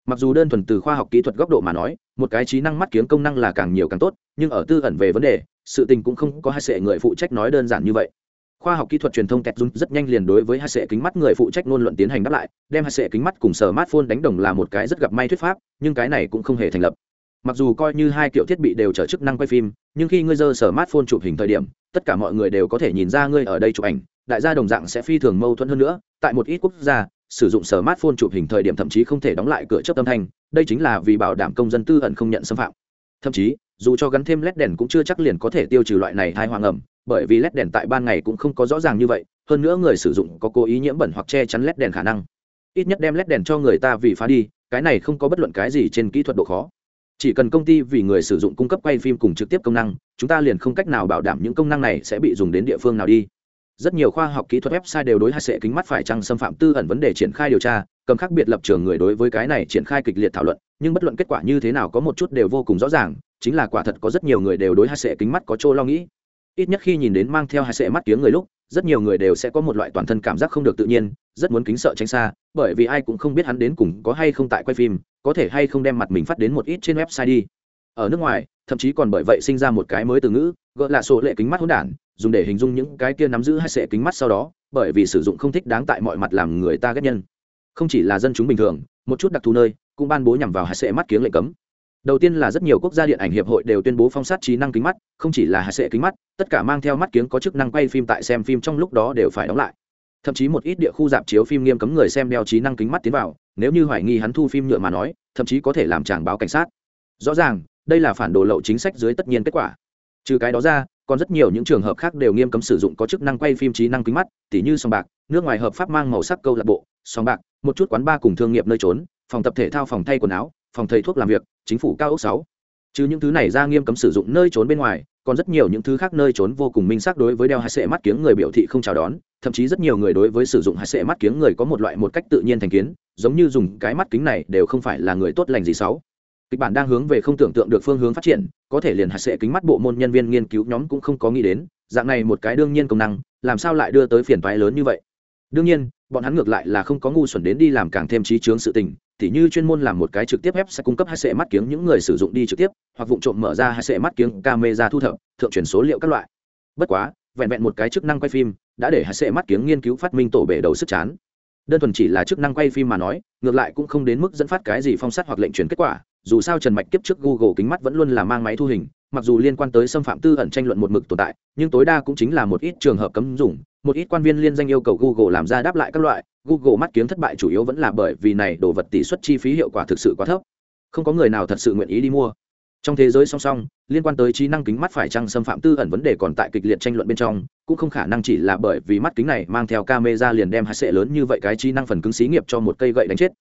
Mặc dù đơn thuần từ khoa học kỹ thuật góc độ mà nói một cái trí năng mắt kiếng công năng là càng nhiều càng tốt nhưng ở tư ẩn về vấn đề sự tình cũng không có hai sệ người phụ trách nói đơn giản như vậy khoa học kỹ thuật truyền thông tẹt dung rất nhanh liền đối với hai sệ kính mắt người phụ trách ngôn luận tiến hành đáp lại, đem hai sệ kính mắt cùng smartphone đánh đồng là một cái rất gặp may thuyết pháp, nhưng cái này cũng không hề thành lập. Mặc dù coi như hai kiểu thiết bị đều trở chức năng quay phim, nhưng khi ngươi giơ smartphone chụp hình thời điểm, tất cả mọi người đều có thể nhìn ra ngươi ở đây chụp ảnh, đại gia đồng dạng sẽ phi thường mâu thuẫn hơn nữa, tại một ít quốc gia, sử dụng smartphone chụp hình thời điểm thậm chí không thể đóng lại cửa chớp âm thanh, đây chính là vì bảo đảm công dân tư ẩn không nhận xâm phạm. Thậm chí, dù cho gắn thêm led đèn cũng chưa chắc liền có thể tiêu trừ loại này thai hoàng ẩm bởi vì led đèn tại ban ngày cũng không có rõ ràng như vậy, hơn nữa người sử dụng có cố ý nhiễm bẩn hoặc che chắn led đèn khả năng. Ít nhất đem led đèn cho người ta vì phá đi, cái này không có bất luận cái gì trên kỹ thuật độ khó. Chỉ cần công ty vì người sử dụng cung cấp quay phim cùng trực tiếp công năng, chúng ta liền không cách nào bảo đảm những công năng này sẽ bị dùng đến địa phương nào đi. Rất nhiều khoa học kỹ thuật website đều đối hai sệ kính mắt phải chăng xâm phạm tư ẩn vấn đề triển khai điều tra, cầm khác biệt lập trường người đối với cái này triển khai kịch liệt thảo luận, nhưng bất luận kết quả như thế nào có một chút đều vô cùng rõ ràng, chính là quả thật có rất nhiều người đều đối hai sệ kính mắt có chỗ lo nghĩ ít nhất khi nhìn đến mang theo hai sệ mắt tiếng người lúc, rất nhiều người đều sẽ có một loại toàn thân cảm giác không được tự nhiên, rất muốn kính sợ tránh xa, bởi vì ai cũng không biết hắn đến cùng có hay không tại quay phim, có thể hay không đem mặt mình phát đến một ít trên website đi. Ở nước ngoài, thậm chí còn bởi vậy sinh ra một cái mới từ ngữ, gọi là sổ lệ kính mắt hỗn đản, dùng để hình dung những cái kia nắm giữ hai sệ kính mắt sau đó, bởi vì sử dụng không thích đáng tại mọi mặt làm người ta ghét nhân. Không chỉ là dân chúng bình thường, một chút đặc thù nơi, cũng ban bố nhằm vào hai sệ mắt kiếng lệnh cấm đầu tiên là rất nhiều quốc gia điện ảnh hiệp hội đều tuyên bố phong sát trí năng kính mắt, không chỉ là hạ sệ kính mắt, tất cả mang theo mắt kiếng có chức năng quay phim tại xem phim trong lúc đó đều phải đóng lại. Thậm chí một ít địa khu dạp chiếu phim nghiêm cấm người xem đeo trí năng kính mắt tiến vào, nếu như hoài nghi hắn thu phim nhựa mà nói, thậm chí có thể làm tràng báo cảnh sát. Rõ ràng, đây là phản đồ lậu chính sách dưới tất nhiên kết quả. Trừ cái đó ra, còn rất nhiều những trường hợp khác đều nghiêm cấm sử dụng có chức năng quay phim trí năng kính mắt, tỉ như sòng bạc, nước ngoài hợp pháp mang màu sắc câu lạc bộ, sòng bạc, một chút quán bar cùng thương nghiệp nơi trốn, phòng tập thể thao phòng thay quần áo phòng thầy thuốc làm việc, chính phủ cao ốc sáu. Trừ những thứ này ra nghiêm cấm sử dụng nơi trốn bên ngoài, còn rất nhiều những thứ khác nơi trốn vô cùng minh xác đối với đeo hai sệ mắt kiếng người biểu thị không chào đón, thậm chí rất nhiều người đối với sử dụng hai sệ mắt kiếng người có một loại một cách tự nhiên thành kiến, giống như dùng cái mắt kính này đều không phải là người tốt lành gì xấu kịch bản đang hướng về không tưởng tượng được phương hướng phát triển, có thể liền hạt sệ kính mắt bộ môn nhân viên nghiên cứu nhóm cũng không có nghĩ đến, dạng này một cái đương nhiên công năng, làm sao lại đưa tới phiền toái lớn như vậy? Đương nhiên, bọn hắn ngược lại là không có ngu xuẩn đến đi làm càng thêm trí chướng sự tình tỉ như chuyên môn làm một cái trực tiếp ép sẽ cung cấp hai sệ mắt kiếng những người sử dụng đi trực tiếp, hoặc vụ trộm mở ra hai sệ mắt kiếng camera thu thập, thượng truyền số liệu các loại. Bất quá, vẹn vẹn một cái chức năng quay phim đã để hai sệ mắt kiếng nghiên cứu phát minh tổ bể đầu sức chán. Đơn thuần chỉ là chức năng quay phim mà nói, ngược lại cũng không đến mức dẫn phát cái gì phong sát hoặc lệnh truyền kết quả, dù sao trần mạch kiếp trước google kính mắt vẫn luôn là mang máy thu hình mặc dù liên quan tới xâm phạm tư ẩn tranh luận một mực tồn tại, nhưng tối đa cũng chính là một ít trường hợp cấm dùng, một ít quan viên liên danh yêu cầu google làm ra đáp lại các loại, google mắt kiếm thất bại chủ yếu vẫn là bởi vì này đồ vật tỷ suất chi phí hiệu quả thực sự quá thấp. Không có người nào thật sự nguyện ý đi mua. Trong thế giới song song, liên quan tới trí năng kính mắt phải chăng xâm phạm tư ẩn vấn đề còn tại kịch liệt tranh luận bên trong, cũng không khả năng chỉ là bởi vì mắt kính này mang theo camera liền đem hai sệ lớn như vậy cái trí năng phần cứng xí nghiệp cho một cây gậy đánh chết.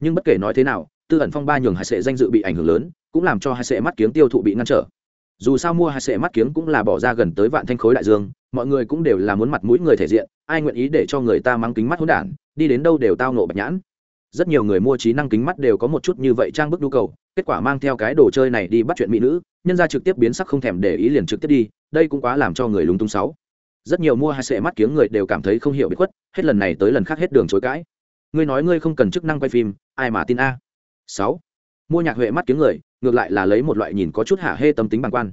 Nhưng bất kể nói thế nào, tư ẩn phong ba nhường hai sệ danh dự bị ảnh hưởng lớn, cũng làm cho hai sệ mắt kiếm tiêu thụ bị ngăn trở dù sao mua hai sệ mắt kiếng cũng là bỏ ra gần tới vạn thanh khối đại dương, mọi người cũng đều là muốn mặt mũi người thể diện, ai nguyện ý để cho người ta mang kính mắt hỗn đản, đi đến đâu đều tao nộ bạch nhãn. Rất nhiều người mua trí năng kính mắt đều có một chút như vậy trang bức nhu cầu, kết quả mang theo cái đồ chơi này đi bắt chuyện mỹ nữ, nhân ra trực tiếp biến sắc không thèm để ý liền trực tiếp đi, đây cũng quá làm cho người lúng túng sáu. Rất nhiều mua hai sệ mắt kiếng người đều cảm thấy không hiểu biết khuất, hết lần này tới lần khác hết đường chối cãi. Ngươi nói ngươi không cần chức năng quay phim, ai mà tin a? Sáu. Mua nhạc huệ mắt kiếng người ngược lại là lấy một loại nhìn có chút hạ hê tâm tính bằng quan.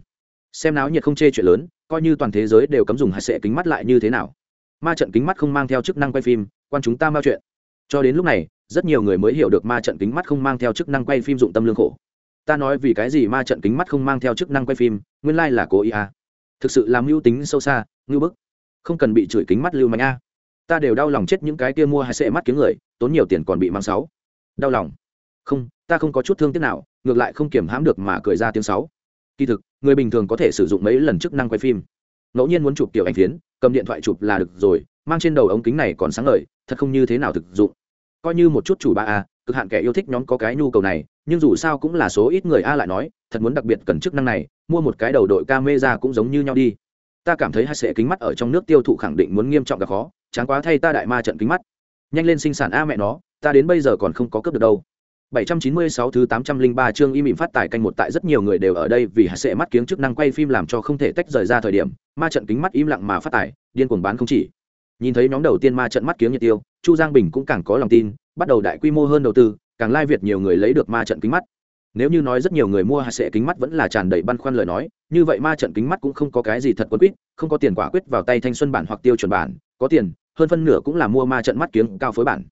Xem náo nhiệt không chê chuyện lớn, coi như toàn thế giới đều cấm dùng hạt sệ kính mắt lại như thế nào. Ma trận kính mắt không mang theo chức năng quay phim, quan chúng ta bao chuyện. Cho đến lúc này, rất nhiều người mới hiểu được ma trận kính mắt không mang theo chức năng quay phim dụng tâm lương khổ. Ta nói vì cái gì ma trận kính mắt không mang theo chức năng quay phim, nguyên lai là cố ý à. thực sự làm mưu tính sâu xa, ngưu bức. Không cần bị chửi kính mắt lưu mạnh a. Ta đều đau lòng chết những cái kia mua hai sệ mắt kiếm người, tốn nhiều tiền còn bị mang sáu. Đau lòng. Không, ta không có chút thương tiếc nào ngược lại không kiểm hãm được mà cười ra tiếng sáu. Kỳ thực, người bình thường có thể sử dụng mấy lần chức năng quay phim. Ngẫu nhiên muốn chụp kiểu ảnh phiến, cầm điện thoại chụp là được rồi, mang trên đầu ống kính này còn sáng ngời, thật không như thế nào thực dụng. Coi như một chút chủ ba a, cực hạn kẻ yêu thích nhóm có cái nhu cầu này, nhưng dù sao cũng là số ít người a lại nói, thật muốn đặc biệt cần chức năng này, mua một cái đầu đội camera cũng giống như nhau đi. Ta cảm thấy hai sệ kính mắt ở trong nước tiêu thụ khẳng định muốn nghiêm trọng gặp khó chán quá thay ta đại ma trận kính mắt. Nhanh lên sinh sản a mẹ nó, ta đến bây giờ còn không có cướp được đâu. 796 thứ 803 chương im mịn phát tài canh một tại rất nhiều người đều ở đây vì hạ sẽ mắt kiếng chức năng quay phim làm cho không thể tách rời ra thời điểm, ma trận kính mắt im lặng mà phát tài, điên cuồng bán không chỉ. Nhìn thấy nhóm đầu tiên ma trận mắt kiếng nhiệt tiêu, Chu Giang Bình cũng càng có lòng tin, bắt đầu đại quy mô hơn đầu tư, càng lai việt nhiều người lấy được ma trận kính mắt. Nếu như nói rất nhiều người mua hạ sẽ kính mắt vẫn là tràn đầy băn khoăn lời nói, như vậy ma trận kính mắt cũng không có cái gì thật quân quyết, không có tiền quả quyết vào tay thanh xuân bản hoặc tiêu chuẩn bản, có tiền, hơn phân nửa cũng là mua ma trận mắt kiếng cao phối bản.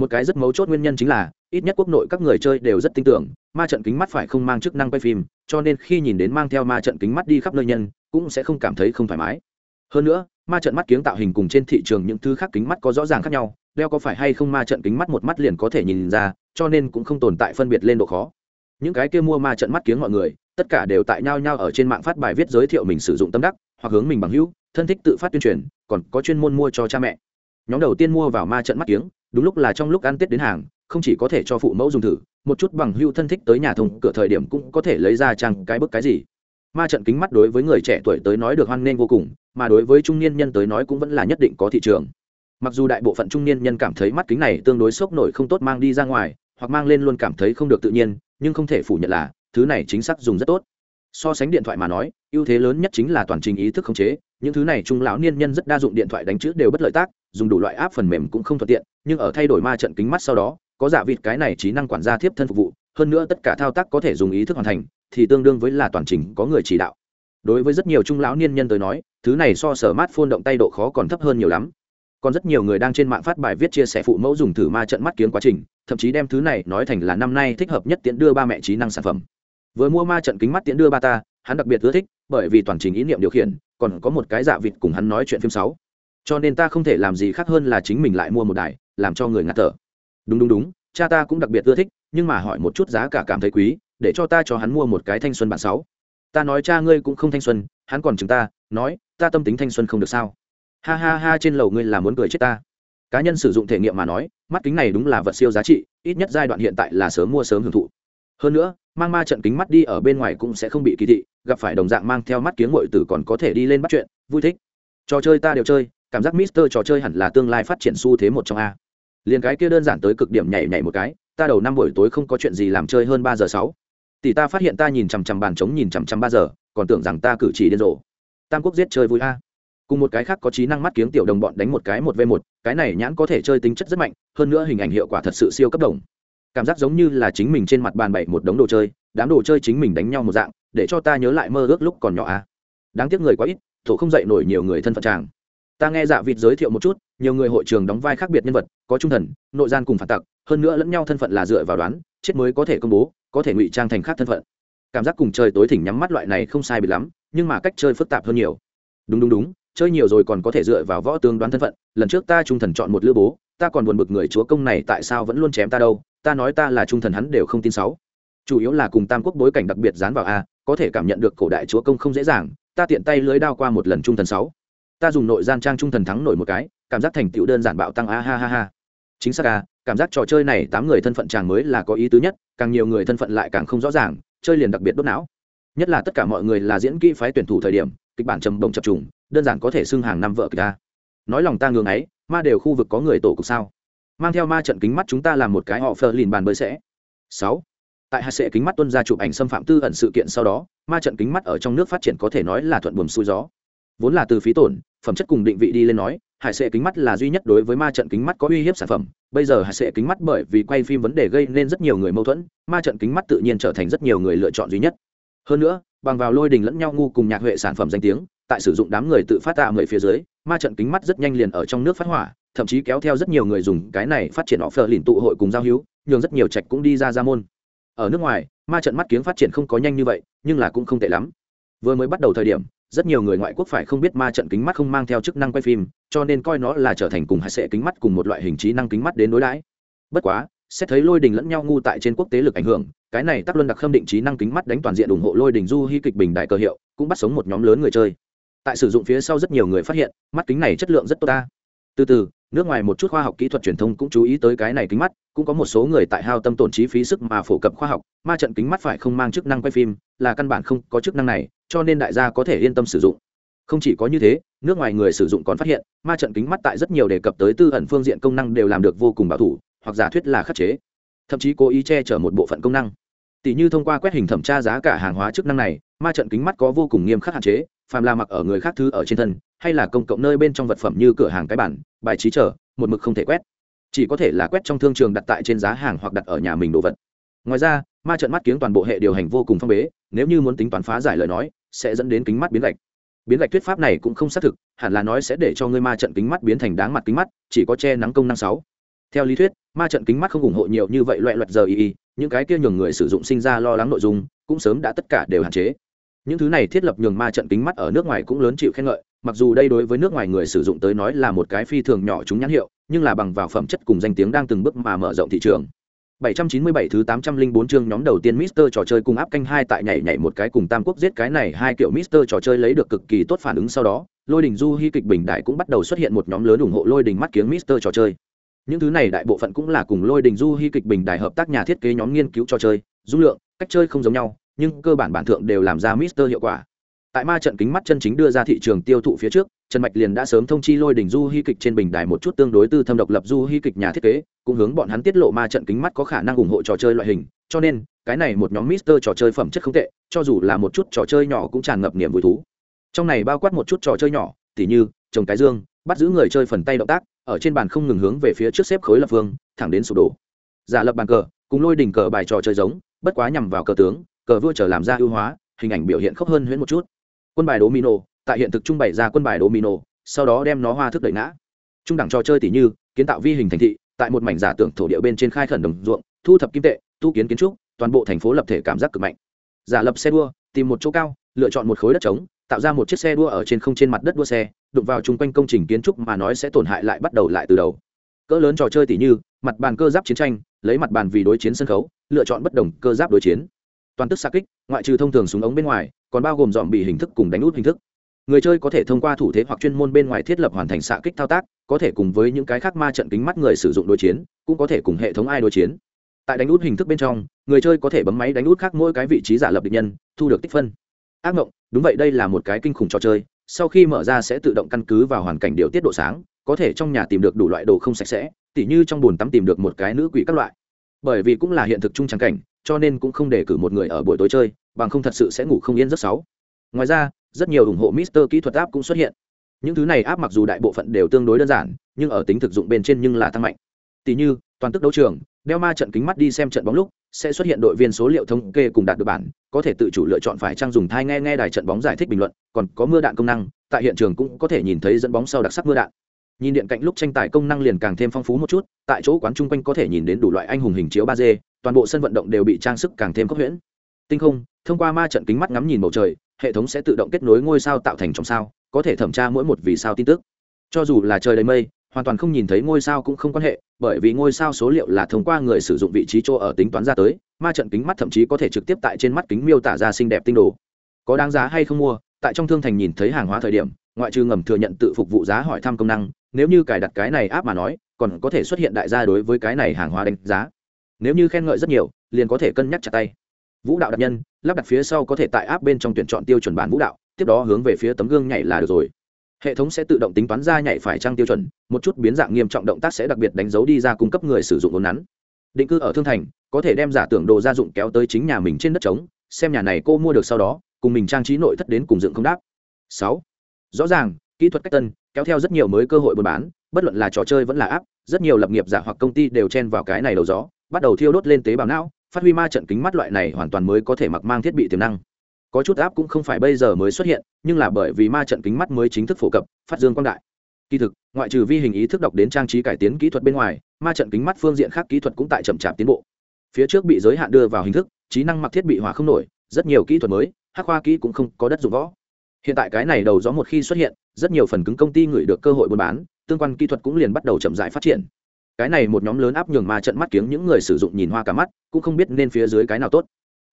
Một cái rất mấu chốt nguyên nhân chính là, ít nhất quốc nội các người chơi đều rất tin tưởng, ma trận kính mắt phải không mang chức năng quay phim, cho nên khi nhìn đến mang theo ma trận kính mắt đi khắp nơi nhân, cũng sẽ không cảm thấy không thoải mái. Hơn nữa, ma trận mắt kiếng tạo hình cùng trên thị trường những thứ khác kính mắt có rõ ràng khác nhau, đeo có phải hay không ma trận kính mắt một mắt liền có thể nhìn ra, cho nên cũng không tồn tại phân biệt lên độ khó. Những cái kia mua ma trận mắt kiếng mọi người, tất cả đều tại nhau nhau ở trên mạng phát bài viết giới thiệu mình sử dụng tâm đắc, hoặc hướng mình bằng hữu, thân thích tự phát tuyên truyền, còn có chuyên môn mua cho cha mẹ. Nhóm đầu tiên mua vào ma trận mắt kiếng đúng lúc là trong lúc ăn tết đến hàng, không chỉ có thể cho phụ mẫu dùng thử, một chút bằng hưu thân thích tới nhà thùng cửa thời điểm cũng có thể lấy ra trang cái bức cái gì. Ma trận kính mắt đối với người trẻ tuổi tới nói được hoan nghênh vô cùng, mà đối với trung niên nhân tới nói cũng vẫn là nhất định có thị trường. Mặc dù đại bộ phận trung niên nhân cảm thấy mắt kính này tương đối sốc nổi không tốt mang đi ra ngoài, hoặc mang lên luôn cảm thấy không được tự nhiên, nhưng không thể phủ nhận là, thứ này chính xác dùng rất tốt so sánh điện thoại mà nói, ưu thế lớn nhất chính là toàn trình ý thức khống chế. Những thứ này trung lão niên nhân rất đa dụng điện thoại đánh chữ đều bất lợi tác, dùng đủ loại áp phần mềm cũng không thuận tiện, nhưng ở thay đổi ma trận kính mắt sau đó, có giả vịt cái này trí năng quản gia tiếp thân phục vụ, hơn nữa tất cả thao tác có thể dùng ý thức hoàn thành, thì tương đương với là toàn trình có người chỉ đạo. Đối với rất nhiều trung lão niên nhân tới nói, thứ này so sở mát phôn động tay độ khó còn thấp hơn nhiều lắm. Còn rất nhiều người đang trên mạng phát bài viết chia sẻ phụ mẫu dùng thử ma trận mắt kiến quá trình, thậm chí đem thứ này nói thành là năm nay thích hợp nhất tiện đưa ba mẹ trí năng sản phẩm vừa mua ma trận kính mắt tiện đưa ba ta, hắn đặc biệt ưa thích, bởi vì toàn trình ý niệm điều khiển, còn có một cái dạ vịt cùng hắn nói chuyện phim sáu. Cho nên ta không thể làm gì khác hơn là chính mình lại mua một đài, làm cho người ngạt thở. Đúng đúng đúng, cha ta cũng đặc biệt ưa thích, nhưng mà hỏi một chút giá cả cảm thấy quý, để cho ta cho hắn mua một cái thanh xuân bản sáu. Ta nói cha ngươi cũng không thanh xuân, hắn còn chừng ta, nói, ta tâm tính thanh xuân không được sao. Ha ha ha, trên lầu ngươi là muốn cười chết ta. Cá nhân sử dụng thể nghiệm mà nói, mắt kính này đúng là vật siêu giá trị, ít nhất giai đoạn hiện tại là sớm mua sớm hưởng thụ. Hơn nữa mang ma trận kính mắt đi ở bên ngoài cũng sẽ không bị kỳ thị, gặp phải đồng dạng mang theo mắt kiếng ngội tử còn có thể đi lên bắt chuyện, vui thích. Trò chơi ta đều chơi, cảm giác mister trò chơi hẳn là tương lai phát triển xu thế một trong a. Liền cái kia đơn giản tới cực điểm nhảy nhảy một cái, ta đầu năm buổi tối không có chuyện gì làm chơi hơn ba giờ sáu. Tỷ ta phát hiện ta nhìn chằm chằm bàn trống nhìn chằm chằm ba giờ, còn tưởng rằng ta cử chỉ điên rồ. Tam quốc giết chơi vui a. Cùng một cái khác có trí năng mắt kiếng tiểu đồng bọn đánh một cái một v một, cái này nhãn có thể chơi tính chất rất mạnh, hơn nữa hình ảnh hiệu quả thật sự siêu cấp đồng cảm giác giống như là chính mình trên mặt bàn bày một đống đồ chơi, đám đồ chơi chính mình đánh nhau một dạng, để cho ta nhớ lại mơ ước lúc còn nhỏ à. Đáng tiếc người quá ít, thổ không dậy nổi nhiều người thân phận chàng. ta nghe dạ vịt giới thiệu một chút, nhiều người hội trường đóng vai khác biệt nhân vật, có trung thần, nội gian cùng phản tặc, hơn nữa lẫn nhau thân phận là dựa vào đoán, chết mới có thể công bố, có thể ngụy trang thành khác thân phận. Cảm giác cùng chơi tối thỉnh nhắm mắt loại này không sai bị lắm, nhưng mà cách chơi phức tạp hơn nhiều. Đúng đúng đúng, chơi nhiều rồi còn có thể dựa vào võ tương đoán thân phận, lần trước ta trung thần chọn một lữ bố, ta còn buồn bực người chúa công này tại sao vẫn luôn chém ta đâu ta nói ta là trung thần hắn đều không tin sáu. Chủ yếu là cùng tam quốc bối cảnh đặc biệt dán vào a, có thể cảm nhận được cổ đại chúa công không dễ dàng, ta tiện tay lưới đao qua một lần trung thần sáu. Ta dùng nội gian trang trung thần thắng nổi một cái, cảm giác thành tựu đơn giản bạo tăng a, ha ha ha. Chính xác a, cảm giác trò chơi này tám người thân phận chàng mới là có ý tứ nhất, càng nhiều người thân phận lại càng không rõ ràng, chơi liền đặc biệt đốt não. Nhất là tất cả mọi người là diễn kỹ phái tuyển thủ thời điểm, kịch bản trầm đồng chập trùng, đơn giản có thể xưng hàng năm vợ kịch ta nói lòng ta ngưỡng ấy, ma đều khu vực có người tổ cục sao? Mang theo ma trận kính mắt chúng ta làm một cái họ phờ lìn bàn bơi sẽ. Sáu. Tại hai sệ kính mắt tuân ra chụp ảnh xâm phạm tư ẩn sự kiện sau đó, ma trận kính mắt ở trong nước phát triển có thể nói là thuận buồm xuôi gió. Vốn là từ phí tổn, phẩm chất cùng định vị đi lên nói hải sệ kính mắt là duy nhất đối với ma trận kính mắt có uy hiếp sản phẩm. Bây giờ hải sệ kính mắt bởi vì quay phim vấn đề gây nên rất nhiều người mâu thuẫn, ma trận kính mắt tự nhiên trở thành rất nhiều người lựa chọn duy nhất. Hơn nữa, bằng vào lôi đình lẫn nhau ngu cùng nhạc huệ sản phẩm danh tiếng tại sử dụng đám người tự phát tạ người phía dưới, ma trận kính mắt rất nhanh liền ở trong nước phát hỏa, thậm chí kéo theo rất nhiều người dùng cái này phát triển họ phờ lìn tụ hội cùng giao hữu, nhường rất nhiều trạch cũng đi ra ra môn. Ở nước ngoài, ma trận mắt kiếng phát triển không có nhanh như vậy, nhưng là cũng không tệ lắm. Vừa mới bắt đầu thời điểm, rất nhiều người ngoại quốc phải không biết ma trận kính mắt không mang theo chức năng quay phim, cho nên coi nó là trở thành cùng hai sệ kính mắt cùng một loại hình trí năng kính mắt đến đối đãi. Bất quá, xét thấy lôi đình lẫn nhau ngu tại trên quốc tế lực ảnh hưởng, cái này tắc luân đặc khâm định trí năng kính mắt đánh toàn diện ủng hộ lôi đình du hy kịch bình đại cơ hiệu, cũng bắt sống một nhóm lớn người chơi tại sử dụng phía sau rất nhiều người phát hiện, mắt kính này chất lượng rất tốt ta. Từ từ, nước ngoài một chút khoa học kỹ thuật truyền thông cũng chú ý tới cái này kính mắt, cũng có một số người tại hao tâm tổn trí phí sức mà phổ cập khoa học, ma trận kính mắt phải không mang chức năng quay phim, là căn bản không có chức năng này, cho nên đại gia có thể yên tâm sử dụng. Không chỉ có như thế, nước ngoài người sử dụng còn phát hiện, ma trận kính mắt tại rất nhiều đề cập tới tư ẩn phương diện công năng đều làm được vô cùng bảo thủ, hoặc giả thuyết là khắc chế. Thậm chí cố ý che chở một bộ phận công năng. Tỷ như thông qua quét hình thẩm tra giá cả hàng hóa chức năng này, ma trận kính mắt có vô cùng nghiêm khắc hạn chế phàm là mặc ở người khác thứ ở trên thân, hay là công cộng nơi bên trong vật phẩm như cửa hàng cái bản bài trí trở một mực không thể quét. Chỉ có thể là quét trong thương trường đặt tại trên giá hàng hoặc đặt ở nhà mình đồ vật. Ngoài ra, ma trận mắt kiếng toàn bộ hệ điều hành vô cùng phong bế, nếu như muốn tính toán phá giải lời nói, sẽ dẫn đến kính mắt biến gạch. Biến gạch thuyết pháp này cũng không xác thực, hẳn là nói sẽ để cho ngươi ma trận kính mắt biến thành đáng mặt kính mắt, chỉ có che nắng công năng sáu. Theo lý thuyết, ma trận kính mắt không ủng hộ nhiều như vậy loại loạt giờ y y, những cái kia nhường người sử dụng sinh ra lo lắng nội dung, cũng sớm đã tất cả đều hạn chế những thứ này thiết lập nhường ma trận kính mắt ở nước ngoài cũng lớn chịu khen ngợi mặc dù đây đối với nước ngoài người sử dụng tới nói là một cái phi thường nhỏ chúng nhãn hiệu nhưng là bằng vào phẩm chất cùng danh tiếng đang từng bước mà mở rộng thị trường 797 thứ 804 chương nhóm đầu tiên Mister trò chơi cùng áp canh hai tại nhảy nhảy một cái cùng Tam Quốc giết cái này hai kiểu Mister trò chơi lấy được cực kỳ tốt phản ứng sau đó, Lôi Đình Du Hi kịch bình đại cũng bắt đầu xuất hiện một nhóm lớn ủng hộ Lôi Đình mắt kiếng Mister trò chơi. Những thứ này đại bộ phận cũng là cùng Lôi Đình Du Hi kịch bình đại hợp tác nhà thiết kế nhóm nghiên cứu trò chơi, dung lượng, cách chơi không giống nhau, nhưng cơ bản bản thượng đều làm ra Mister hiệu quả. Tại ma trận kính mắt chân chính đưa ra thị trường tiêu thụ phía trước, trần mạch liền đã sớm thông chi lôi đỉnh du hy kịch trên bình đài một chút tương đối tư thâm độc lập du hy kịch nhà thiết kế, cũng hướng bọn hắn tiết lộ ma trận kính mắt có khả năng ủng hộ trò chơi loại hình, cho nên, cái này một nhóm mister trò chơi phẩm chất không tệ, cho dù là một chút trò chơi nhỏ cũng tràn ngập niềm vui thú. Trong này bao quát một chút trò chơi nhỏ, tỉ như, trồng cái dương, bắt giữ người chơi phần tay động tác, ở trên bàn không ngừng hướng về phía trước xếp khối lập phương, thẳng đến sụp đổ. Giả lập bàn cờ, cùng lôi đỉnh cờ bài trò chơi giống, bất quá nhằm vào cờ tướng cờ vua trở làm ra ưu hóa, hình ảnh biểu hiện khốc hơn huyễn một chút. Quân bài domino, tại hiện thực trung bày ra quân bài domino, sau đó đem nó hoa thức đẩy ngã. Trung đẳng trò chơi tỷ như, kiến tạo vi hình thành thị, tại một mảnh giả tưởng thổ địa bên trên khai khẩn đồng ruộng, thu thập kim tệ, tu kiến kiến trúc, toàn bộ thành phố lập thể cảm giác cực mạnh. Giả lập xe đua, tìm một chỗ cao, lựa chọn một khối đất trống, tạo ra một chiếc xe đua ở trên không trên mặt đất đua xe, đụng vào chung quanh công trình kiến trúc mà nói sẽ tổn hại lại bắt đầu lại từ đầu. Cỡ lớn trò chơi tỷ như, mặt bàn cơ giáp chiến tranh, lấy mặt bàn vì đối chiến sân khấu, lựa chọn bất đồng cơ giáp đối chiến toàn tức xa kích, ngoại trừ thông thường súng ống bên ngoài, còn bao gồm dòm bị hình thức cùng đánh út hình thức. Người chơi có thể thông qua thủ thế hoặc chuyên môn bên ngoài thiết lập hoàn thành xạ kích thao tác, có thể cùng với những cái khác ma trận kính mắt người sử dụng đối chiến, cũng có thể cùng hệ thống ai đối chiến. Tại đánh út hình thức bên trong, người chơi có thể bấm máy đánh út khác mỗi cái vị trí giả lập địch nhân, thu được tích phân. Ác mộng, đúng vậy, đây là một cái kinh khủng trò chơi, sau khi mở ra sẽ tự động căn cứ vào hoàn cảnh điều tiết độ sáng, có thể trong nhà tìm được đủ loại đồ không sạch sẽ, tỉ như trong bồn tắm tìm được một cái nữ quỷ các loại. Bởi vì cũng là hiện thực chung trắng cảnh cho nên cũng không để cử một người ở buổi tối chơi, bằng không thật sự sẽ ngủ không yên rất xấu. ngoài ra, rất nhiều ủng hộ Mister kỹ thuật áp cũng xuất hiện. Những thứ này áp mặc dù đại bộ phận đều tương đối đơn giản, nhưng ở tính thực dụng bên trên nhưng là tăng mạnh. Tỷ như, toàn tức đấu trường, đeo ma trận kính mắt đi xem trận bóng lúc, sẽ xuất hiện đội viên số liệu thống kê cùng đạt được bản, có thể tự chủ lựa chọn phải trang dùng thai nghe nghe đài trận bóng giải thích bình luận, còn có mưa đạn công năng, tại hiện trường cũng có thể nhìn thấy dẫn bóng sau đặc sắc mưa đạn nhìn điện cạnh lúc tranh tài công năng liền càng thêm phong phú một chút, tại chỗ quán chung quanh có thể nhìn đến đủ loại anh hùng hình chiếu ba d, toàn bộ sân vận động đều bị trang sức càng thêm cấp huyễn tinh không, thông qua ma trận kính mắt ngắm nhìn bầu trời, hệ thống sẽ tự động kết nối ngôi sao tạo thành trong sao, có thể thẩm tra mỗi một vì sao tin tức. Cho dù là trời đầy mây, hoàn toàn không nhìn thấy ngôi sao cũng không quan hệ, bởi vì ngôi sao số liệu là thông qua người sử dụng vị trí chỗ ở tính toán ra tới, ma trận kính mắt thậm chí có thể trực tiếp tại trên mắt kính miêu tả ra xinh đẹp tinh đồ. Có đáng giá hay không mua, tại trong thương thành nhìn thấy hàng hóa thời điểm ngoại trừ ngầm thừa nhận tự phục vụ giá hỏi thăm công năng, nếu như cài đặt cái này áp mà nói, còn có thể xuất hiện đại gia đối với cái này hàng hóa đánh giá. Nếu như khen ngợi rất nhiều, liền có thể cân nhắc chặt tay. Vũ đạo đặc nhân, lắp đặt phía sau có thể tại áp bên trong tuyển chọn tiêu chuẩn bản vũ đạo, tiếp đó hướng về phía tấm gương nhảy là được rồi. Hệ thống sẽ tự động tính toán ra nhảy phải trang tiêu chuẩn, một chút biến dạng nghiêm trọng động tác sẽ đặc biệt đánh dấu đi ra cung cấp người sử dụng vốn nắn. Định cư ở thương thành, có thể đem giả tưởng đồ gia dụng kéo tới chính nhà mình trên đất trống, xem nhà này cô mua được sau đó, cùng mình trang trí nội thất đến cùng dựng không đáp. Sáu rõ ràng, kỹ thuật cách tân, kéo theo rất nhiều mới cơ hội buôn bán, bất luận là trò chơi vẫn là áp rất nhiều lập nghiệp giả hoặc công ty đều chen vào cái này đầu gió, bắt đầu thiêu đốt lên tế bào não, phát huy ma trận kính mắt loại này hoàn toàn mới có thể mặc mang thiết bị tiềm năng. Có chút áp cũng không phải bây giờ mới xuất hiện, nhưng là bởi vì ma trận kính mắt mới chính thức phổ cập, phát dương quang đại. Kỳ thực, ngoại trừ vi hình ý thức đọc đến trang trí cải tiến kỹ thuật bên ngoài, ma trận kính mắt phương diện khác kỹ thuật cũng tại chậm chạp tiến bộ. Phía trước bị giới hạn đưa vào hình thức, trí năng mặc thiết bị hỏa không nổi, rất nhiều kỹ thuật mới, hắc khoa kỹ cũng không có đất dụng võ hiện tại cái này đầu gió một khi xuất hiện, rất nhiều phần cứng công ty ngửi được cơ hội buôn bán, tương quan kỹ thuật cũng liền bắt đầu chậm rãi phát triển. Cái này một nhóm lớn áp nhường ma trận mắt kiếng những người sử dụng nhìn hoa cả mắt, cũng không biết nên phía dưới cái nào tốt.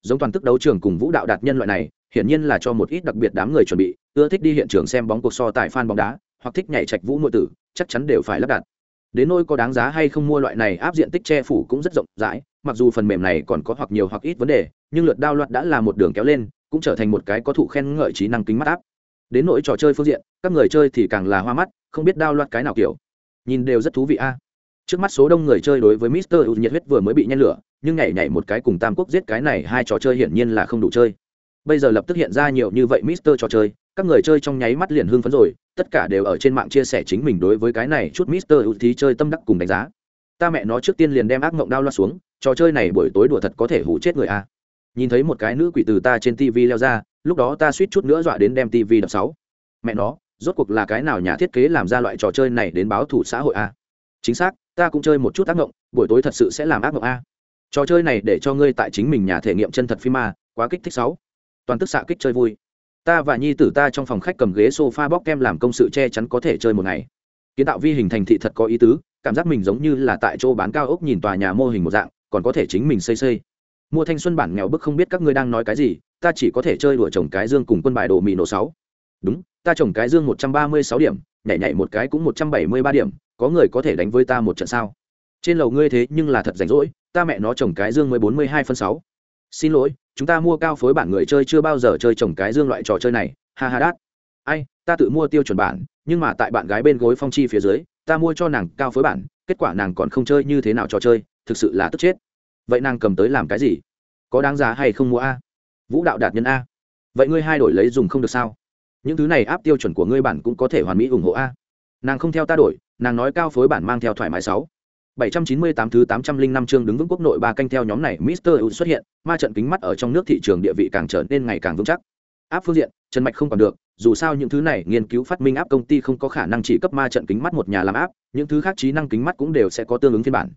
Giống toàn tức đấu trường cùng vũ đạo đạt nhân loại này, hiển nhiên là cho một ít đặc biệt đám người chuẩn bị, ưa thích đi hiện trường xem bóng cuộc so tại fan bóng đá, hoặc thích nhảy trạch vũ nội tử, chắc chắn đều phải lắp đặt. Đến nơi có đáng giá hay không mua loại này áp diện tích che phủ cũng rất rộng rãi, mặc dù phần mềm này còn có hoặc nhiều hoặc ít vấn đề, nhưng lượt đao loạt đã là một đường kéo lên cũng trở thành một cái có thụ khen ngợi trí năng kính mắt áp. Đến nỗi trò chơi phương diện, các người chơi thì càng là hoa mắt, không biết đao loạt cái nào kiểu. Nhìn đều rất thú vị a. À. Trước mắt số đông người chơi đối với mister u nhiệt huyết vừa mới bị nhen lửa, nhưng nhảy nhảy một cái cùng tam quốc giết cái này hai trò chơi hiển nhiên là không đủ chơi. Bây giờ lập tức hiện ra nhiều như vậy mister trò chơi, các người chơi trong nháy mắt liền hưng phấn rồi, tất cả đều ở trên mạng chia sẻ chính mình đối với cái này chút mister u thí chơi tâm đắc cùng đánh giá. Ta mẹ nó trước tiên liền đem ác mộng đao loa xuống, trò chơi này buổi tối đùa thật có thể hủ chết người a. À nhìn thấy một cái nữ quỷ từ ta trên tv leo ra, lúc đó ta suýt chút nữa dọa đến đem tv đập sáu. Mẹ nó, rốt cuộc là cái nào nhà thiết kế làm ra loại trò chơi này đến báo thủ xã hội a? Chính xác, ta cũng chơi một chút ác mộng, buổi tối thật sự sẽ làm ác mộng a. Trò chơi này để cho ngươi tại chính mình nhà thể nghiệm chân thật phim a quá kích thích sáu. Toàn tức xạ kích chơi vui. Ta và nhi tử ta trong phòng khách cầm ghế sofa bóc kem làm công sự che chắn có thể chơi một ngày. Kiến tạo vi hình thành thị thật có ý tứ, cảm giác mình giống như là tại chỗ bán cao ốc nhìn tòa nhà mô hình một dạng, còn có thể chính mình xây xây mua thanh xuân bản nghèo bức không biết các ngươi đang nói cái gì, ta chỉ có thể chơi đùa trồng cái dương cùng quân bài đồ mì nổ sáu. Đúng, ta trồng cái dương một trăm ba mươi sáu điểm, nhảy nhảy một cái cũng một trăm bảy mươi ba điểm, có người có thể đánh với ta một trận sao? Trên lầu ngươi thế nhưng là thật rảnh rỗi, ta mẹ nó trồng cái dương mới bốn mươi hai phân sáu. Xin lỗi, chúng ta mua cao phối bản người chơi chưa bao giờ chơi trồng cái dương loại trò chơi này, ha ha đát. Ai, ta tự mua tiêu chuẩn bản, nhưng mà tại bạn gái bên gối phong chi phía dưới, ta mua cho nàng cao phối bản, kết quả nàng còn không chơi như thế nào trò chơi, thực sự là tức chết vậy nàng cầm tới làm cái gì? Có đáng giá hay không mua a? Vũ đạo đạt nhân a. Vậy ngươi hai đổi lấy dùng không được sao? Những thứ này áp tiêu chuẩn của ngươi bản cũng có thể hoàn mỹ ủng hộ a. Nàng không theo ta đổi nàng nói cao phối bản mang theo thoải mái sáu. 798 thứ 805 chương đứng vững quốc nội ba canh theo nhóm này Mister U xuất hiện, ma trận kính mắt ở trong nước thị trường địa vị càng trở nên ngày càng vững chắc. Áp phương diện, Trần Mạch không còn được, dù sao những thứ này nghiên cứu phát minh áp công ty không có khả năng chỉ cấp ma trận kính mắt một nhà làm áp, những thứ khác trí năng kính mắt cũng đều sẽ có tương ứng phiên bản.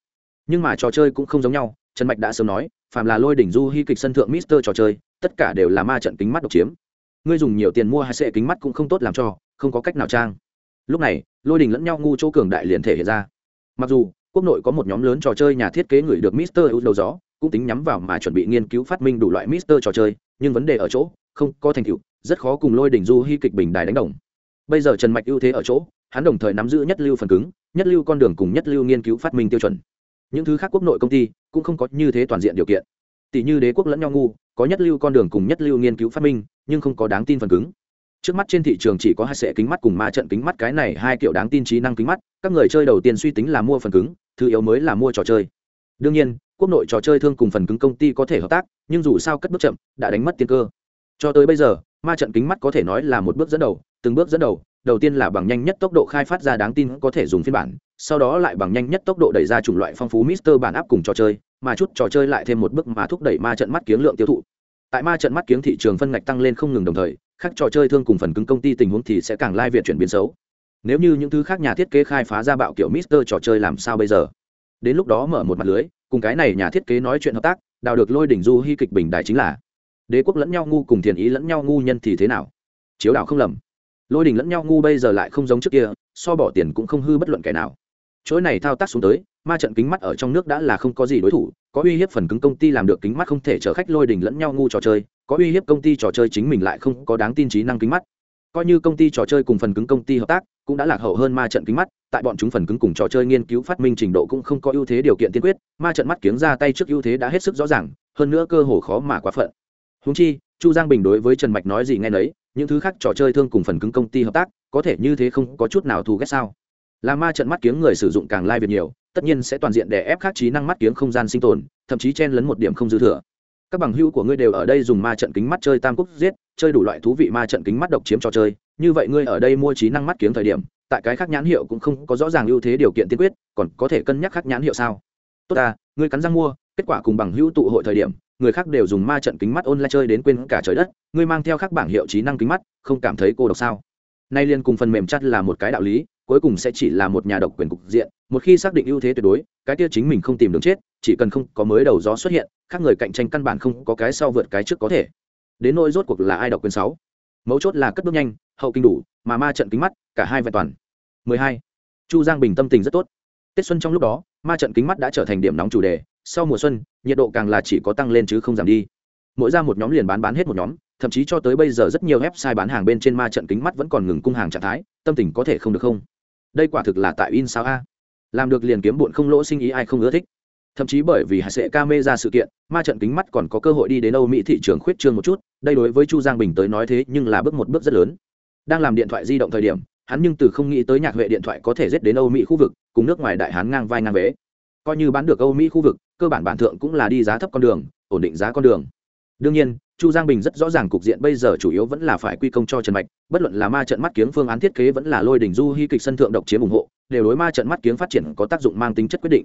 Nhưng mà trò chơi cũng không giống nhau, Trần Mạch đã sớm nói, phàm là lôi đỉnh du hy kịch sân thượng Mister trò chơi, tất cả đều là ma trận kính mắt độc chiếm. Ngươi dùng nhiều tiền mua hai sệ kính mắt cũng không tốt làm cho, không có cách nào trang. Lúc này, lôi đỉnh lẫn nhau ngu chỗ cường đại liền thể hiện ra. Mặc dù quốc nội có một nhóm lớn trò chơi nhà thiết kế người được Mister ưu đầu gió, cũng tính nhắm vào mà chuẩn bị nghiên cứu phát minh đủ loại Mister trò chơi, nhưng vấn đề ở chỗ, không có thành tựu, rất khó cùng lôi đỉnh du hy kịch bình đài đánh đồng. Bây giờ Trần Mạch ưu thế ở chỗ, hắn đồng thời nắm giữ nhất lưu phần cứng, nhất lưu con đường cùng nhất lưu nghiên cứu phát minh tiêu chuẩn. Những thứ khác quốc nội công ty cũng không có như thế toàn diện điều kiện. Tỷ như đế quốc lẫn nhau ngu, có nhất lưu con đường cùng nhất lưu nghiên cứu phát minh, nhưng không có đáng tin phần cứng. Trước mắt trên thị trường chỉ có hai sệ kính mắt cùng ma trận kính mắt cái này hai kiểu đáng tin trí năng kính mắt các người chơi đầu tiên suy tính là mua phần cứng thứ yếu mới là mua trò chơi. Đương nhiên quốc nội trò chơi thương cùng phần cứng công ty có thể hợp tác nhưng dù sao cất bước chậm đã đánh mất tiền cơ. Cho tới bây giờ ma trận kính mắt có thể nói là một bước dẫn đầu từng bước dẫn đầu đầu tiên là bằng nhanh nhất tốc độ khai phát ra đáng tin có thể dùng phiên bản, sau đó lại bằng nhanh nhất tốc độ đẩy ra chủng loại phong phú mister bản áp cùng trò chơi, mà chút trò chơi lại thêm một bước mà thúc đẩy ma trận mắt kiếng lượng tiêu thụ. Tại ma trận mắt kiếng thị trường phân ngạch tăng lên không ngừng đồng thời các trò chơi thương cùng phần cứng công ty tình huống thì sẽ càng lai việt chuyển biến xấu. Nếu như những thứ khác nhà thiết kế khai phá ra bạo kiểu mister trò chơi làm sao bây giờ? Đến lúc đó mở một mặt lưới, cùng cái này nhà thiết kế nói chuyện hợp tác, đào được lôi đỉnh du hy kịch bình đại chính là. Đế quốc lẫn nhau ngu cùng thiền ý lẫn nhau ngu nhân thì thế nào? Chiếu đảo không lầm lôi đình lẫn nhau ngu bây giờ lại không giống trước kia, so bỏ tiền cũng không hư bất luận kẻ nào. Chuỗi này thao tác xuống tới, ma trận kính mắt ở trong nước đã là không có gì đối thủ, có uy hiếp phần cứng công ty làm được kính mắt không thể chở khách lôi đình lẫn nhau ngu trò chơi, có uy hiếp công ty trò chơi chính mình lại không có đáng tin trí năng kính mắt. Coi như công ty trò chơi cùng phần cứng công ty hợp tác, cũng đã lạc hậu hơn ma trận kính mắt, tại bọn chúng phần cứng cùng trò chơi nghiên cứu phát minh trình độ cũng không có ưu thế điều kiện tiên quyết, ma trận mắt kiếng ra tay trước ưu thế đã hết sức rõ ràng, hơn nữa cơ hồ khó mà quá phận. Húng chi, chu giang bình đối với trần mạch nói gì nghe nấy những thứ khác trò chơi thương cùng phần cứng công ty hợp tác, có thể như thế không có chút nào thù ghét sao? Là ma trận mắt kiếng người sử dụng càng lai、like、việc nhiều, tất nhiên sẽ toàn diện để ép khác trí năng mắt kiếng không gian sinh tồn, thậm chí chen lấn một điểm không dư thừa. Các bằng hữu của ngươi đều ở đây dùng ma trận kính mắt chơi tam quốc giết, chơi đủ loại thú vị ma trận kính mắt độc chiếm trò chơi, như vậy ngươi ở đây mua trí năng mắt kiếng thời điểm, tại cái khác nhãn hiệu cũng không có rõ ràng ưu thế điều kiện tiên quyết, còn có thể cân nhắc khác nhãn hiệu sao? Tốt ta, ngươi cắn răng mua kết quả cùng bằng hữu tụ hội thời điểm, người khác đều dùng ma trận kính mắt ôn lại chơi đến quên cả trời đất, ngươi mang theo các bảng hiệu trí năng kính mắt, không cảm thấy cô độc sao? Nay liên cùng phần mềm chắt là một cái đạo lý, cuối cùng sẽ chỉ là một nhà độc quyền cục diện, một khi xác định ưu thế tuyệt đối, cái kia chính mình không tìm đường chết, chỉ cần không có mới đầu gió xuất hiện các người cạnh tranh căn bản không có cái sau vượt cái trước có thể. Đến nỗi rốt cuộc là ai độc quyền sáu? Mấu chốt là cất bước nhanh, hậu kinh đủ, mà ma trận kính mắt, cả hai vẹn toàn. 12. chu giang bình tâm tình rất tốt. Tết xuân trong lúc đó, ma trận kính mắt đã trở thành điểm nóng chủ đề sau mùa xuân, nhiệt độ càng là chỉ có tăng lên chứ không giảm đi. Mỗi ra một nhóm liền bán bán hết một nhóm, thậm chí cho tới bây giờ rất nhiều website bán hàng bên trên ma trận kính mắt vẫn còn ngừng cung hàng trạng thái, tâm tình có thể không được không? Đây quả thực là tại in sao a? Làm được liền kiếm bụn không lỗ sinh ý ai không ưa thích. Thậm chí bởi vì hải sẽ ca mê ra sự kiện, ma trận kính mắt còn có cơ hội đi đến âu mỹ thị trường khuyết trương một chút, đây đối với chu giang bình tới nói thế nhưng là bước một bước rất lớn. Đang làm điện thoại di động thời điểm, hắn nhưng từ không nghĩ tới nhạc huệ điện thoại có thể dết đến âu mỹ khu vực, cùng nước ngoài đại hán ngang vai ngang vế. Coi như bán được âu mỹ khu vực cơ bản bản thượng cũng là đi giá thấp con đường, ổn định giá con đường. Đương nhiên, chu giang bình rất rõ ràng cục diện bây giờ chủ yếu vẫn là phải quy công cho trần mạch, bất luận là ma trận mắt kiếng phương án thiết kế vẫn là lôi đỉnh du hy kịch sân thượng độc chiếm ủng hộ, đều đối ma trận mắt kiếng phát triển có tác dụng mang tính chất quyết định.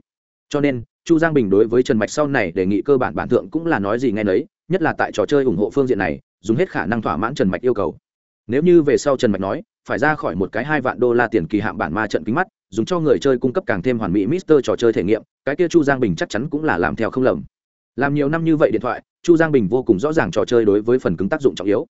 Cho nên, chu giang bình đối với trần mạch sau này đề nghị cơ bản bản thượng cũng là nói gì nghe nấy, nhất là tại trò chơi ủng hộ phương diện này, dùng hết khả năng thỏa mãn trần mạch yêu cầu. Nếu như về sau trần mạch nói, phải ra khỏi một cái hai vạn đô la tiền kỳ hạng bản ma trận kính mắt dùng cho người chơi cung cấp càng thêm hoàn mỹ mister trò chơi thể nghiệm, cái kia chu giang bình chắc chắn cũng là làm theo không lầm. Làm nhiều năm như vậy điện thoại, chu giang bình vô cùng rõ ràng trò chơi đối với phần cứng tác dụng trọng yếu.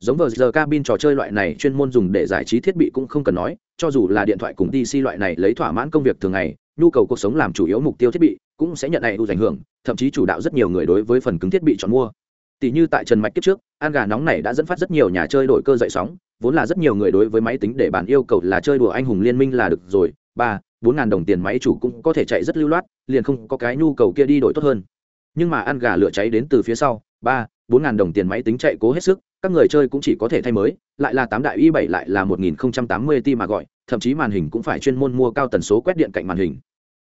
Giống vờ giờ cabin trò chơi loại này chuyên môn dùng để giải trí thiết bị cũng không cần nói, cho dù là điện thoại cùng dc loại này lấy thỏa mãn công việc thường ngày, nhu cầu cuộc sống làm chủ yếu mục tiêu thiết bị cũng sẽ nhận này ưu ảnh hưởng, thậm chí chủ đạo rất nhiều người đối với phần cứng thiết bị chọn mua. Tỷ như tại trần mạch kiếp trước, an gà nóng này đã dẫn phát rất nhiều nhà chơi đổi cơ dậy sóng vốn là rất nhiều người đối với máy tính để bản yêu cầu là chơi đùa anh hùng liên minh là được rồi, ba, bốn ngàn đồng tiền máy chủ cũng có thể chạy rất lưu loát, liền không có cái nhu cầu kia đi đổi tốt hơn. Nhưng mà ăn gà lửa cháy đến từ phía sau, ba, bốn ngàn đồng tiền máy tính chạy cố hết sức, các người chơi cũng chỉ có thể thay mới, lại là tám đại y bảy lại là một nghìn không trăm tám mươi ti mà gọi, thậm chí màn hình cũng phải chuyên môn mua cao tần số quét điện cạnh màn hình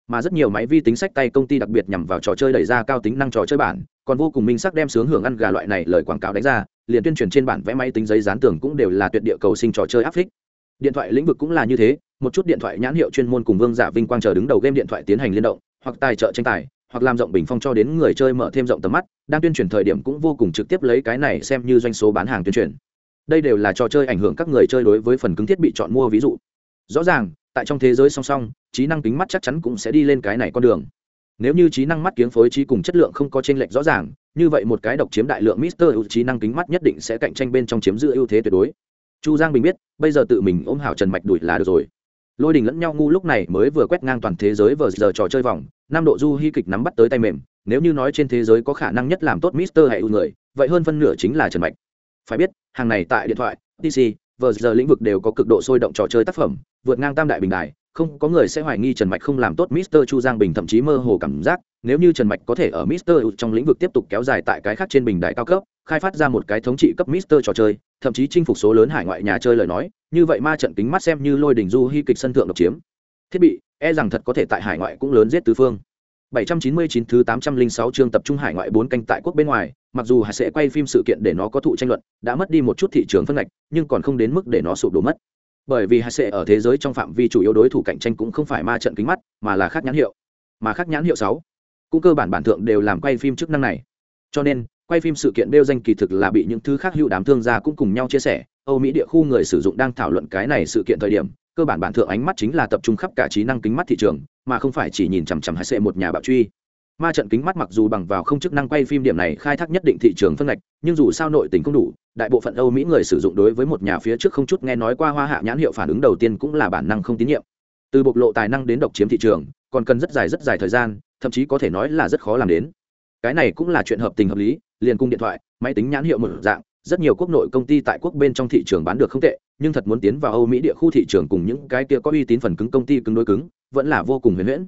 mà rất nhiều máy vi tính sách tay công ty đặc biệt nhằm vào trò chơi đẩy ra cao tính năng trò chơi bản, còn vô cùng minh sắc đem sướng hưởng ăn gà loại này lời quảng cáo đánh ra, liền tuyên truyền trên bản vẽ máy tính giấy dán tường cũng đều là tuyệt địa cầu sinh trò chơi áp phích. Điện thoại lĩnh vực cũng là như thế, một chút điện thoại nhãn hiệu chuyên môn cùng vương giả vinh quang chờ đứng đầu game điện thoại tiến hành liên động, hoặc tài trợ tranh tài, hoặc làm rộng bình phong cho đến người chơi mở thêm rộng tầm mắt, đang tuyên truyền thời điểm cũng vô cùng trực tiếp lấy cái này xem như doanh số bán hàng tuyên truyền. Đây đều là trò chơi ảnh hưởng các người chơi đối với phần cứng thiết bị chọn mua ví dụ. Rõ ràng tại trong thế giới song song, trí năng kính mắt chắc chắn cũng sẽ đi lên cái này con đường. Nếu như trí năng mắt kiếng phối trí cùng chất lượng không có chênh lệch rõ ràng, như vậy một cái độc chiếm đại lượng mister ưu trí năng kính mắt nhất định sẽ cạnh tranh bên trong chiếm giữ ưu thế tuyệt đối. Chu giang bình biết, bây giờ tự mình ôm hảo trần mạch đuổi là được rồi. Lôi đình lẫn nhau ngu lúc này mới vừa quét ngang toàn thế giới vừa giờ trò chơi vòng, năm độ du hy kịch nắm bắt tới tay mềm, nếu như nói trên thế giới có khả năng nhất làm tốt mister hay ưu người, vậy hơn phân nửa chính là trần mạch. Phải biết, hàng này tại điện thoại pc vừa giờ lĩnh vực đều có cực độ sôi động trò chơi tác phẩm, vượt ngang tam đại bình đài, không có người sẽ hoài nghi trần mạch không làm tốt mister chu giang bình thậm chí mơ hồ cảm giác, nếu như trần mạch có thể ở mister trong lĩnh vực tiếp tục kéo dài tại cái khác trên bình đại cao cấp, khai phát ra một cái thống trị cấp mister trò chơi, thậm chí chinh phục số lớn hải ngoại nhà chơi lời nói, như vậy ma trận kính mắt xem như lôi đình du hy kịch sân thượng độc chiếm. Thiết bị e rằng thật có thể tại hải ngoại cũng lớn giết tứ phương. 799 thứ 806 chương tập trung hải ngoại bốn canh tại quốc bên ngoài, mặc dù hải sẽ quay phim sự kiện để nó có thụ tranh luận, đã mất đi một chút thị trường phân ngạch, nhưng còn không đến mức để nó sụp đổ mất. Bởi vì hai sẽ ở thế giới trong phạm vi chủ yếu đối thủ cạnh tranh cũng không phải ma trận kính mắt mà là khác nhãn hiệu. Mà khác nhãn hiệu sáu cũng cơ bản bản thượng đều làm quay phim chức năng này. Cho nên quay phim sự kiện bêu danh kỳ thực là bị những thứ khác hữu đám thương gia cũng cùng nhau chia sẻ. Âu mỹ địa khu người sử dụng đang thảo luận cái này sự kiện thời điểm cơ bản bản thượng ánh mắt chính là tập trung khắp cả trí năng kính mắt thị trường, mà không phải chỉ nhìn chằm chằm hai sẽ một nhà bạo truy. Ma trận kính mắt mặc dù bằng vào không chức năng quay phim điểm này khai thác nhất định thị trường phân ngạch, nhưng dù sao nội tình không đủ, đại bộ phận âu mỹ người sử dụng đối với một nhà phía trước không chút nghe nói qua hoa hạ nhãn hiệu phản ứng đầu tiên cũng là bản năng không tín nhiệm. Từ bộc lộ tài năng đến độc chiếm thị trường, còn cần rất dài rất dài thời gian, thậm chí có thể nói là rất khó làm đến. Cái này cũng là chuyện hợp tình hợp lý, liền cung điện thoại, máy tính nhãn hiệu một dạng, rất nhiều quốc nội công ty tại quốc bên trong thị trường bán được không tệ nhưng thật muốn tiến vào âu mỹ địa khu thị trường cùng những cái kia có uy tín phần cứng công ty cứng đối cứng, vẫn là vô cùng huyền huyễn.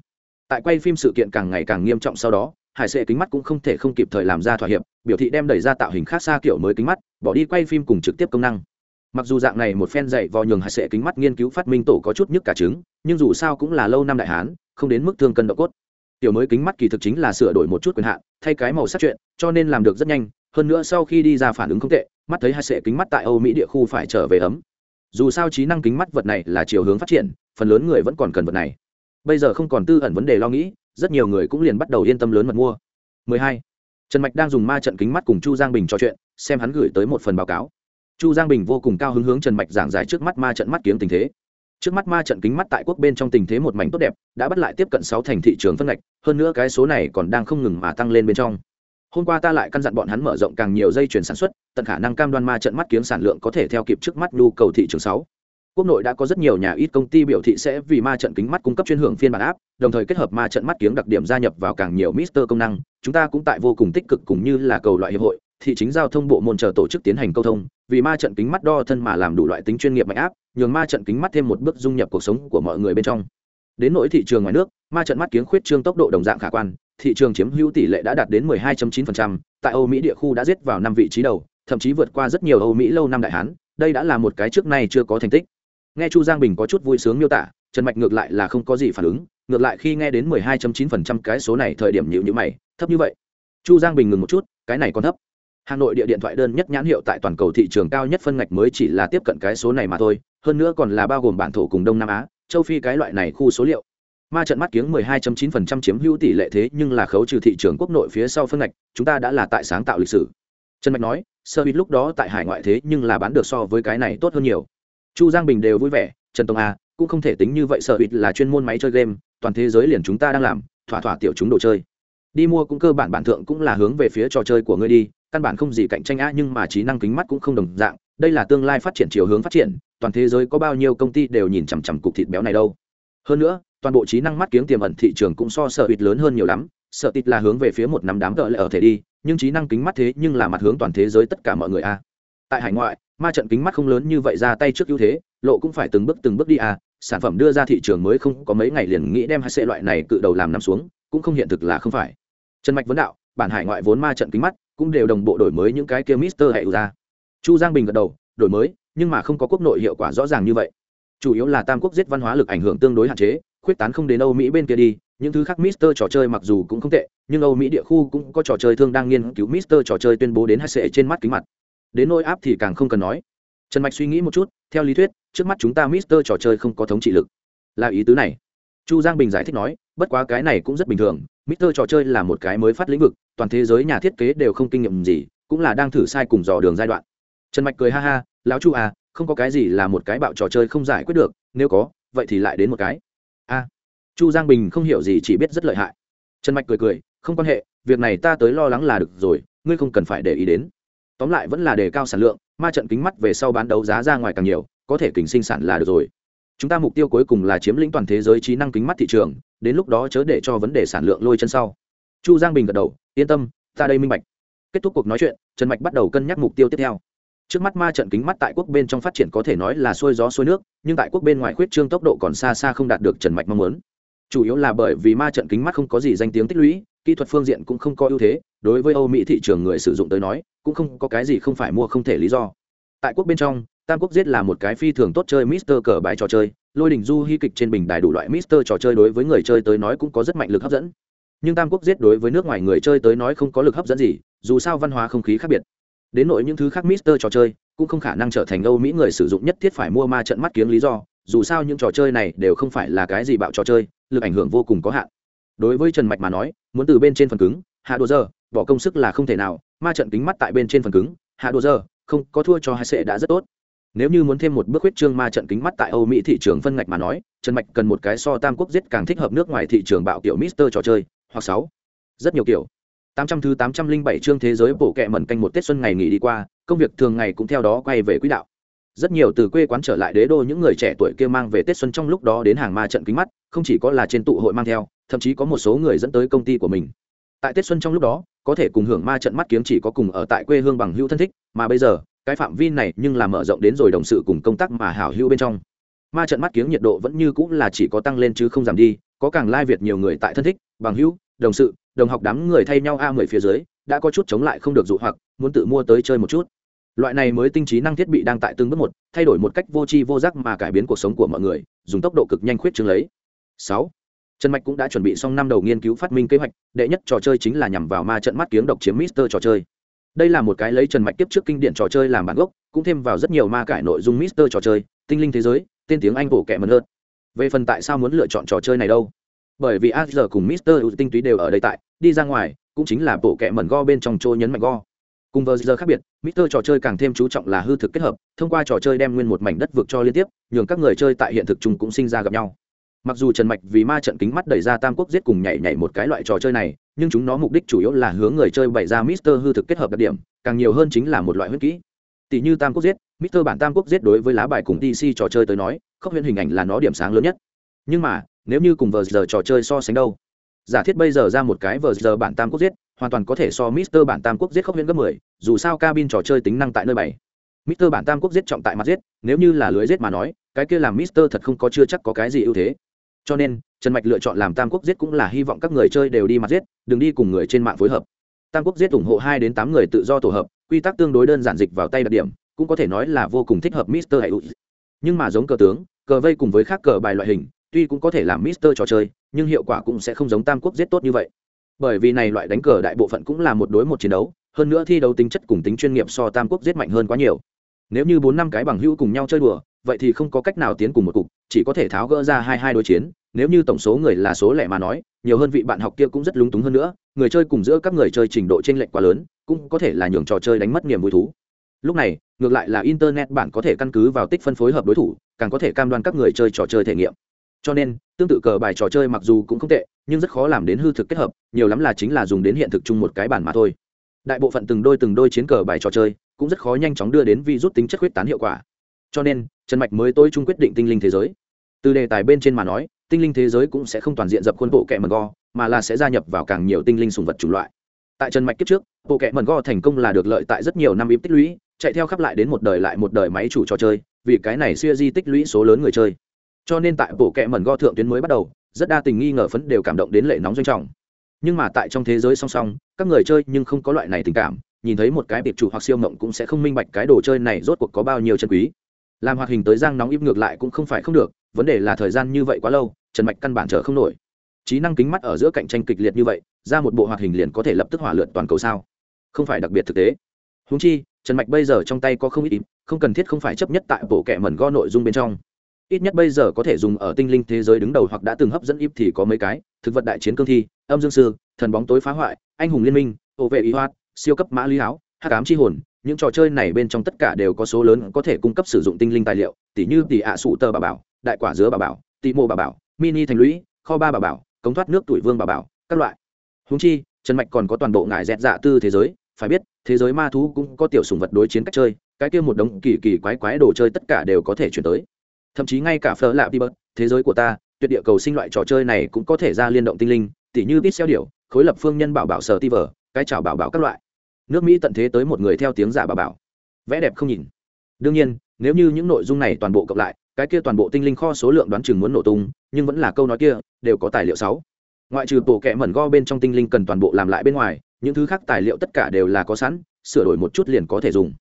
Tại quay phim sự kiện càng ngày càng nghiêm trọng sau đó, hải sệ kính mắt cũng không thể không kịp thời làm ra thỏa hiệp, biểu thị đem đẩy ra tạo hình khác xa kiểu mới kính mắt, bỏ đi quay phim cùng trực tiếp công năng. Mặc dù dạng này một phen dạy vò nhường hải sệ kính mắt nghiên cứu phát minh tổ có chút nhức cả trứng, nhưng dù sao cũng là lâu năm đại hán, không đến mức thương cân độ cốt. Tiểu mới kính mắt kỳ thực chính là sửa đổi một chút quyền hạn, thay cái màu sắc chuyện, cho nên làm được rất nhanh, hơn nữa sau khi đi ra phản ứng không tệ, mắt thấy Hải sệ kính mắt tại âu mỹ địa khu phải trở về ấm dù sao trí năng kính mắt vật này là chiều hướng phát triển, phần lớn người vẫn còn cần vật này. Bây giờ không còn tư ẩn vấn đề lo nghĩ, rất nhiều người cũng liền bắt đầu yên tâm lớn mật mua. 12. trần mạch đang dùng ma trận kính mắt cùng chu giang bình trò chuyện, xem hắn gửi tới một phần báo cáo. Chu giang bình vô cùng cao hứng hướng trần mạch giảng giải trước mắt ma trận mắt kiếm tình thế. Trước mắt ma trận kính mắt tại quốc bên trong tình thế một mảnh tốt đẹp, đã bắt lại tiếp cận sáu thành thị trường phân ngạch, hơn nữa cái số này còn đang không ngừng mà tăng lên bên trong hôm qua ta lại căn dặn bọn hắn mở rộng càng nhiều dây chuyển sản xuất, tận khả năng cam đoan ma trận mắt kiếm sản lượng có thể theo kịp trước mắt nhu cầu thị trường sáu. Quốc nội đã có rất nhiều nhà ít công ty biểu thị sẽ vì ma trận kính mắt cung cấp chuyên hưởng phiên bản áp đồng thời kết hợp ma trận mắt kiếm đặc điểm gia nhập vào càng nhiều mister công năng. Chúng ta cũng tại vô cùng tích cực cũng như là cầu loại hiệp hội, thị chính giao thông bộ môn chờ tổ chức tiến hành câu thông, vì ma trận kính mắt đo thân mà làm đủ loại tính chuyên nghiệp mạnh áp nhường ma trận kính mắt thêm một bước dung nhập cuộc sống của mọi người bên trong. Đến nỗi thị trường ngoài nước, ma trận mắt kiếm khuyết trương tốc độ đồng dạng khả quan thị trường chiếm hữu tỷ lệ đã đạt đến 12.9%, tại Âu Mỹ địa khu đã giết vào năm vị trí đầu, thậm chí vượt qua rất nhiều Âu Mỹ lâu năm đại hán, đây đã là một cái trước nay chưa có thành tích. Nghe Chu Giang Bình có chút vui sướng miêu tả, Trần Mạch ngược lại là không có gì phản ứng, ngược lại khi nghe đến 12.9% cái số này thời điểm nhíu nhíu mày, thấp như vậy. Chu Giang Bình ngừng một chút, cái này còn thấp. Hà Nội địa điện thoại đơn nhất nhãn hiệu tại toàn cầu thị trường cao nhất phân ngạch mới chỉ là tiếp cận cái số này mà thôi, hơn nữa còn là bao gồm bản thổ cùng Đông Nam Á, châu Phi cái loại này khu số liệu ma trận mắt kiếng 12.9% chiếm hữu tỷ lệ thế nhưng là khấu trừ thị trường quốc nội phía sau phân ngạch, chúng ta đã là tại sáng tạo lịch sử. Trần mạch nói, sơ lúc đó tại hải ngoại thế nhưng là bán được so với cái này tốt hơn nhiều. Chu giang bình đều vui vẻ, trần tông a à, cũng không thể tính như vậy, sơ bít là chuyên môn máy chơi game, toàn thế giới liền chúng ta đang làm, thỏa thỏa tiểu chúng đồ chơi. Đi mua cũng cơ bản bản thượng cũng là hướng về phía trò chơi của ngươi đi, căn bản không gì cạnh tranh a nhưng mà trí năng kính mắt cũng không đồng dạng, đây là tương lai phát triển chiều hướng phát triển, toàn thế giới có bao nhiêu công ty đều nhìn chằm chằm cục thịt béo này đâu. Hơn nữa toàn bộ trí năng mắt kiếng tiềm ẩn thị trường cũng so sợ ít lớn hơn nhiều lắm. Sợ tịt là hướng về phía một năm đám tợ lệ ở thể đi, nhưng trí năng kính mắt thế nhưng là mặt hướng toàn thế giới tất cả mọi người a. Tại hải ngoại, ma trận kính mắt không lớn như vậy ra tay trước ưu thế, lộ cũng phải từng bước từng bước đi a. Sản phẩm đưa ra thị trường mới không có mấy ngày liền nghĩ đem hai xe loại này cự đầu làm nằm xuống, cũng không hiện thực là không phải. Trần mạch vấn đạo, bản hải ngoại vốn ma trận kính mắt, cũng đều đồng bộ đổi mới những cái kia mister hệ ra. Chu giang bình gật đầu, đổi mới, nhưng mà không có quốc nội hiệu quả rõ ràng như vậy. Chủ yếu là tam quốc giết văn hóa lực ảnh hưởng tương đối hạn chế khuyết tán không đến âu mỹ bên kia đi, những thứ khác mister trò chơi mặc dù cũng không tệ, nhưng âu mỹ địa khu cũng có trò chơi thương đang nghiên cứu mister trò chơi tuyên bố đến hai sệ trên mắt kính mặt. Đến nôi áp thì càng không cần nói. Trần mạch suy nghĩ một chút, theo lý thuyết, trước mắt chúng ta mister trò chơi không có thống trị lực. Là ý tứ này. Chu giang bình giải thích nói, bất quá cái này cũng rất bình thường, mister trò chơi là một cái mới phát lĩnh vực, toàn thế giới nhà thiết kế đều không kinh nghiệm gì, cũng là đang thử sai cùng dò đường giai đoạn. Trần mạch cười ha ha, lão chu à không có cái gì là một cái bạo trò chơi không giải quyết được, nếu có, vậy thì lại đến một cái a chu giang bình không hiểu gì, chỉ biết rất lợi hại. Trần mạch cười cười, không quan hệ, việc này ta tới lo lắng là được rồi, ngươi không cần phải để ý đến. Tóm lại vẫn là đề cao sản lượng, ma trận kính mắt về sau bán đấu giá ra ngoài càng nhiều, có thể kính sinh sản là được rồi. Chúng ta mục tiêu cuối cùng là chiếm lĩnh toàn thế giới trí năng kính mắt thị trường, đến lúc đó chớ để cho vấn đề sản lượng lôi chân sau. Chu giang bình gật đầu, yên tâm, ta đây minh bạch. Kết thúc cuộc nói chuyện, trần mạch bắt đầu cân nhắc mục tiêu tiếp theo trước mắt ma trận kính mắt tại quốc bên trong phát triển có thể nói là xuôi gió xuôi nước, nhưng tại quốc bên ngoài khuyết trương tốc độ còn xa xa không đạt được trần mạch mong muốn. Chủ yếu là bởi vì ma trận kính mắt không có gì danh tiếng tích lũy, kỹ thuật phương diện cũng không có ưu thế, đối với âu mỹ thị trường người sử dụng tới nói, cũng không có cái gì không phải mua không thể lý do. Tại quốc bên trong, tam quốc giết là một cái phi thường tốt chơi mister cờ bài trò chơi, lôi đình du hy kịch trên bình đài đủ loại mister trò chơi đối với người chơi tới nói cũng có rất mạnh lực hấp dẫn. Nhưng tam quốc giết đối với nước ngoài người chơi tới nói không có lực hấp dẫn gì, dù sao văn hóa không khí khác biệt đến nội những thứ khác mister trò chơi, cũng không khả năng trở thành âu mỹ người sử dụng nhất thiết phải mua ma trận mắt kiếng lý do, dù sao những trò chơi này đều không phải là cái gì bạo trò chơi, lực ảnh hưởng vô cùng có hạn. Đối với trần mạch mà nói, muốn từ bên trên phần cứng, hạ đồ giờ, bỏ công sức là không thể nào, ma trận kính mắt tại bên trên phần cứng, hạ đồ giờ, không, có thua cho hai sệ đã rất tốt. Nếu như muốn thêm một bước huyết trương ma trận kính mắt tại âu mỹ thị trường phân ngạch mà nói, trần mạch cần một cái so tam quốc giết càng thích hợp nước ngoài thị trường bạo kiểu mister trò chơi, hoặc sáu. Rất nhiều kiểu. 800 thứ 807 chương thế giới bộ kệ mẩn canh một Tết xuân ngày nghỉ đi qua, công việc thường ngày cũng theo đó quay về quỹ đạo. Rất nhiều từ quê quán trở lại đế đô những người trẻ tuổi kia mang về Tết xuân trong lúc đó đến hàng ma trận kính mắt, không chỉ có là trên tụ hội mang theo, thậm chí có một số người dẫn tới công ty của mình. Tại Tết xuân trong lúc đó, có thể cùng hưởng ma trận mắt kiếm chỉ có cùng ở tại quê hương bằng hữu thân thích, mà bây giờ, cái phạm vi này nhưng là mở rộng đến rồi đồng sự cùng công tác mà hảo hữu bên trong. Ma trận mắt kiếm nhiệt độ vẫn như cũng là chỉ có tăng lên chứ không giảm đi, có càng lai việt nhiều người tại thân thích, bằng hữu, đồng sự, đồng học đám người thay nhau a mười phía dưới đã có chút chống lại không được dụ hoặc muốn tự mua tới chơi một chút. Loại này mới tinh trí năng thiết bị đang tại từng bước một thay đổi một cách vô tri vô giác mà cải biến cuộc sống của mọi người dùng tốc độ cực nhanh khuyết chứng lấy. Sáu trần mạch cũng đã chuẩn bị xong năm đầu nghiên cứu phát minh kế hoạch đệ nhất trò chơi chính là nhằm vào ma trận mắt kiếm độc chiếm mister trò chơi. Đây là một cái lấy trần mạch tiếp trước kinh điển trò chơi làm bản gốc cũng thêm vào rất nhiều ma cải nội dung mister trò chơi tinh linh thế giới tên tiếng anh bổ kệ mần hơn. Về phần tại sao muốn lựa chọn trò chơi này đâu? Bởi vì a giờ cùng mister tinh túy đều ở đây tại, đi ra ngoài, cũng chính là bộ kệ mẩn go bên trong trôi nhấn mạnh go. Cùng vờ giờ khác biệt, mister trò chơi càng thêm chú trọng là hư thực kết hợp, thông qua trò chơi đem nguyên một mảnh đất vượt cho liên tiếp, nhường các người chơi tại hiện thực chung cũng sinh ra gặp nhau. Mặc dù trần mạch vì ma trận kính mắt đẩy ra tam quốc giết cùng nhảy nhảy một cái loại trò chơi này, nhưng chúng nó mục đích chủ yếu là hướng người chơi bày ra mister hư thực kết hợp đặc điểm, càng nhiều hơn chính là một loại huyết kỹ. Tỷ như tam quốc giết, mister bản tam quốc giết đối với lá bài cùng dc trò chơi tới nói, khốc huyễn hình ảnh là nó điểm sáng lớn nhất. Nhưng mà nếu như cùng vờ giờ trò chơi so sánh đâu. Giả thiết bây giờ ra một cái vờ giờ bản tam quốc giết, hoàn toàn có thể so mister bản tam quốc giết khốc huyễn gấp mười, dù sao cabin trò chơi tính năng tại nơi bảy. mister bản tam quốc giết trọng tại mặt giết, nếu như là lưới giết mà nói, cái kia làm mister thật không có chưa chắc có cái gì ưu thế. Cho nên, trần mạch lựa chọn làm tam quốc giết cũng là hy vọng các người chơi đều đi mặt giết, đừng đi cùng người trên mạng phối hợp. Tam quốc giết ủng hộ hai đến tám người tự do tổ hợp, quy tắc tương đối đơn giản dịch vào tay đặc điểm, cũng có thể nói là vô cùng thích hợp mister hay nhưng mà giống cờ tướng, cờ vây cùng với khác cờ bài loại hình tuy cũng có thể làm mister trò chơi, nhưng hiệu quả cũng sẽ không giống tam quốc giết tốt như vậy. Bởi vì này loại đánh cờ đại bộ phận cũng là một đối một chiến đấu, hơn nữa thi đấu tính chất cùng tính chuyên nghiệp so tam quốc giết mạnh hơn quá nhiều. Nếu như bốn năm cái bằng hữu cùng nhau chơi đùa, vậy thì không có cách nào tiến cùng một cục, chỉ có thể tháo gỡ ra hai hai đối chiến. Nếu như tổng số người là số lẻ mà nói, nhiều hơn vị bạn học kia cũng rất lúng túng hơn nữa, người chơi cùng giữa các người chơi trình độ t r ê n lệch quá lớn, cũng có thể là nhường trò chơi đánh mất niềm vui thú. Lúc này, ngược lại là internet bạn có thể căn cứ vào tích phân phối hợp đối thủ, càng có thể cam đoan các người chơi trò chơi thể nghiệm cho nên, tương tự cờ bài trò chơi mặc dù cũng không tệ, nhưng rất khó làm đến hư thực kết hợp, nhiều lắm là chính là dùng đến hiện thực chung một cái bản mà thôi. Đại bộ phận từng đôi từng đôi chiến cờ bài trò chơi cũng rất khó nhanh chóng đưa đến vi rút tính chất huyết tán hiệu quả. Cho nên, trần mạch mới tôi chung quyết định tinh linh thế giới. Từ đề tài bên trên mà nói, tinh linh thế giới cũng sẽ không toàn diện dập khuôn bộ kẹ mần go, mà là sẽ gia nhập vào càng nhiều tinh linh sùng vật chủng loại. Tại trần mạch kiếp trước, bộ kẹ mần go thành công là được lợi tại rất nhiều năm im tích lũy, chạy theo khắp lại đến một đời lại một đời máy chủ trò chơi, vì cái này xuya di tích lũy số lớn người chơi cho nên tại bộ kệ mần go thượng tuyến mới bắt đầu, rất đa tình nghi ngờ phấn đều cảm động đến lệ nóng doanh trọng. Nhưng mà tại trong thế giới song song, các người chơi nhưng không có loại này tình cảm, nhìn thấy một cái biệt chủ hoặc siêu mộng cũng sẽ không minh bạch cái đồ chơi này rốt cuộc có bao nhiêu chân quý. Làm hoạt hình tới giang nóng im ngược lại cũng không phải không được, vấn đề là thời gian như vậy quá lâu, trần mạch căn bản chờ không nổi. Trí năng kính mắt ở giữa cạnh tranh kịch liệt như vậy, ra một bộ hoạt hình liền có thể lập tức hỏa lượn toàn cầu sao? Không phải đặc biệt thực tế. Húng chi, trần mạch bây giờ trong tay có không ít ít, không cần thiết không phải chấp nhất tại bộ kẻ mẩn go nội dung bên trong ít nhất bây giờ có thể dùng ở tinh linh thế giới đứng đầu hoặc đã từng hấp dẫn ít thì có mấy cái, thực vật đại chiến cương thi, âm dương sư, thần bóng tối phá hoại, anh hùng liên minh hộ vệ y hoát, siêu cấp mã lý áo hát cám chi hồn, những trò chơi này bên trong tất cả đều có số lớn có thể cung cấp sử dụng tinh linh tài liệu tỷ như tỷ ạ sụ tơ bà bảo, đại quả dứa bà bảo, tỷ mô bà bảo, mini thành lũy, kho ba bà bảo, cống thoát nước tuổi vương bà bảo, các loại. Húng chi, trần mạch còn có toàn bộ ngải dẹt dạ tư thế giới, phải biết, thế giới ma thú cũng có tiểu sùng vật đối chiến cách chơi, cái kia một đống kỳ kỳ quái quái đồ chơi tất cả đều có thể chuyển tới thậm chí ngay cả phở lạ đi bớt, thế giới của ta, tuyệt địa cầu sinh loại trò chơi này cũng có thể ra liên động tinh linh tỷ như bít xeo điểu, khối lập phương nhân bảo bảo sở ti vờ cái chảo bảo bảo các loại. Nước mỹ tận thế tới một người theo tiếng giả bảo bảo. Vẽ đẹp không nhìn. Đương nhiên, nếu như những nội dung này toàn bộ cộng lại, cái kia toàn bộ tinh linh kho số lượng đoán chừng muốn nổ tung, nhưng vẫn là câu nói kia, đều có tài liệu sáu. Ngoại trừ bộ kẹ mẩn go bên trong tinh linh cần toàn bộ làm lại bên ngoài, những thứ khác tài liệu tất cả đều là có sẵn, sửa đổi một chút liền có thể dùng.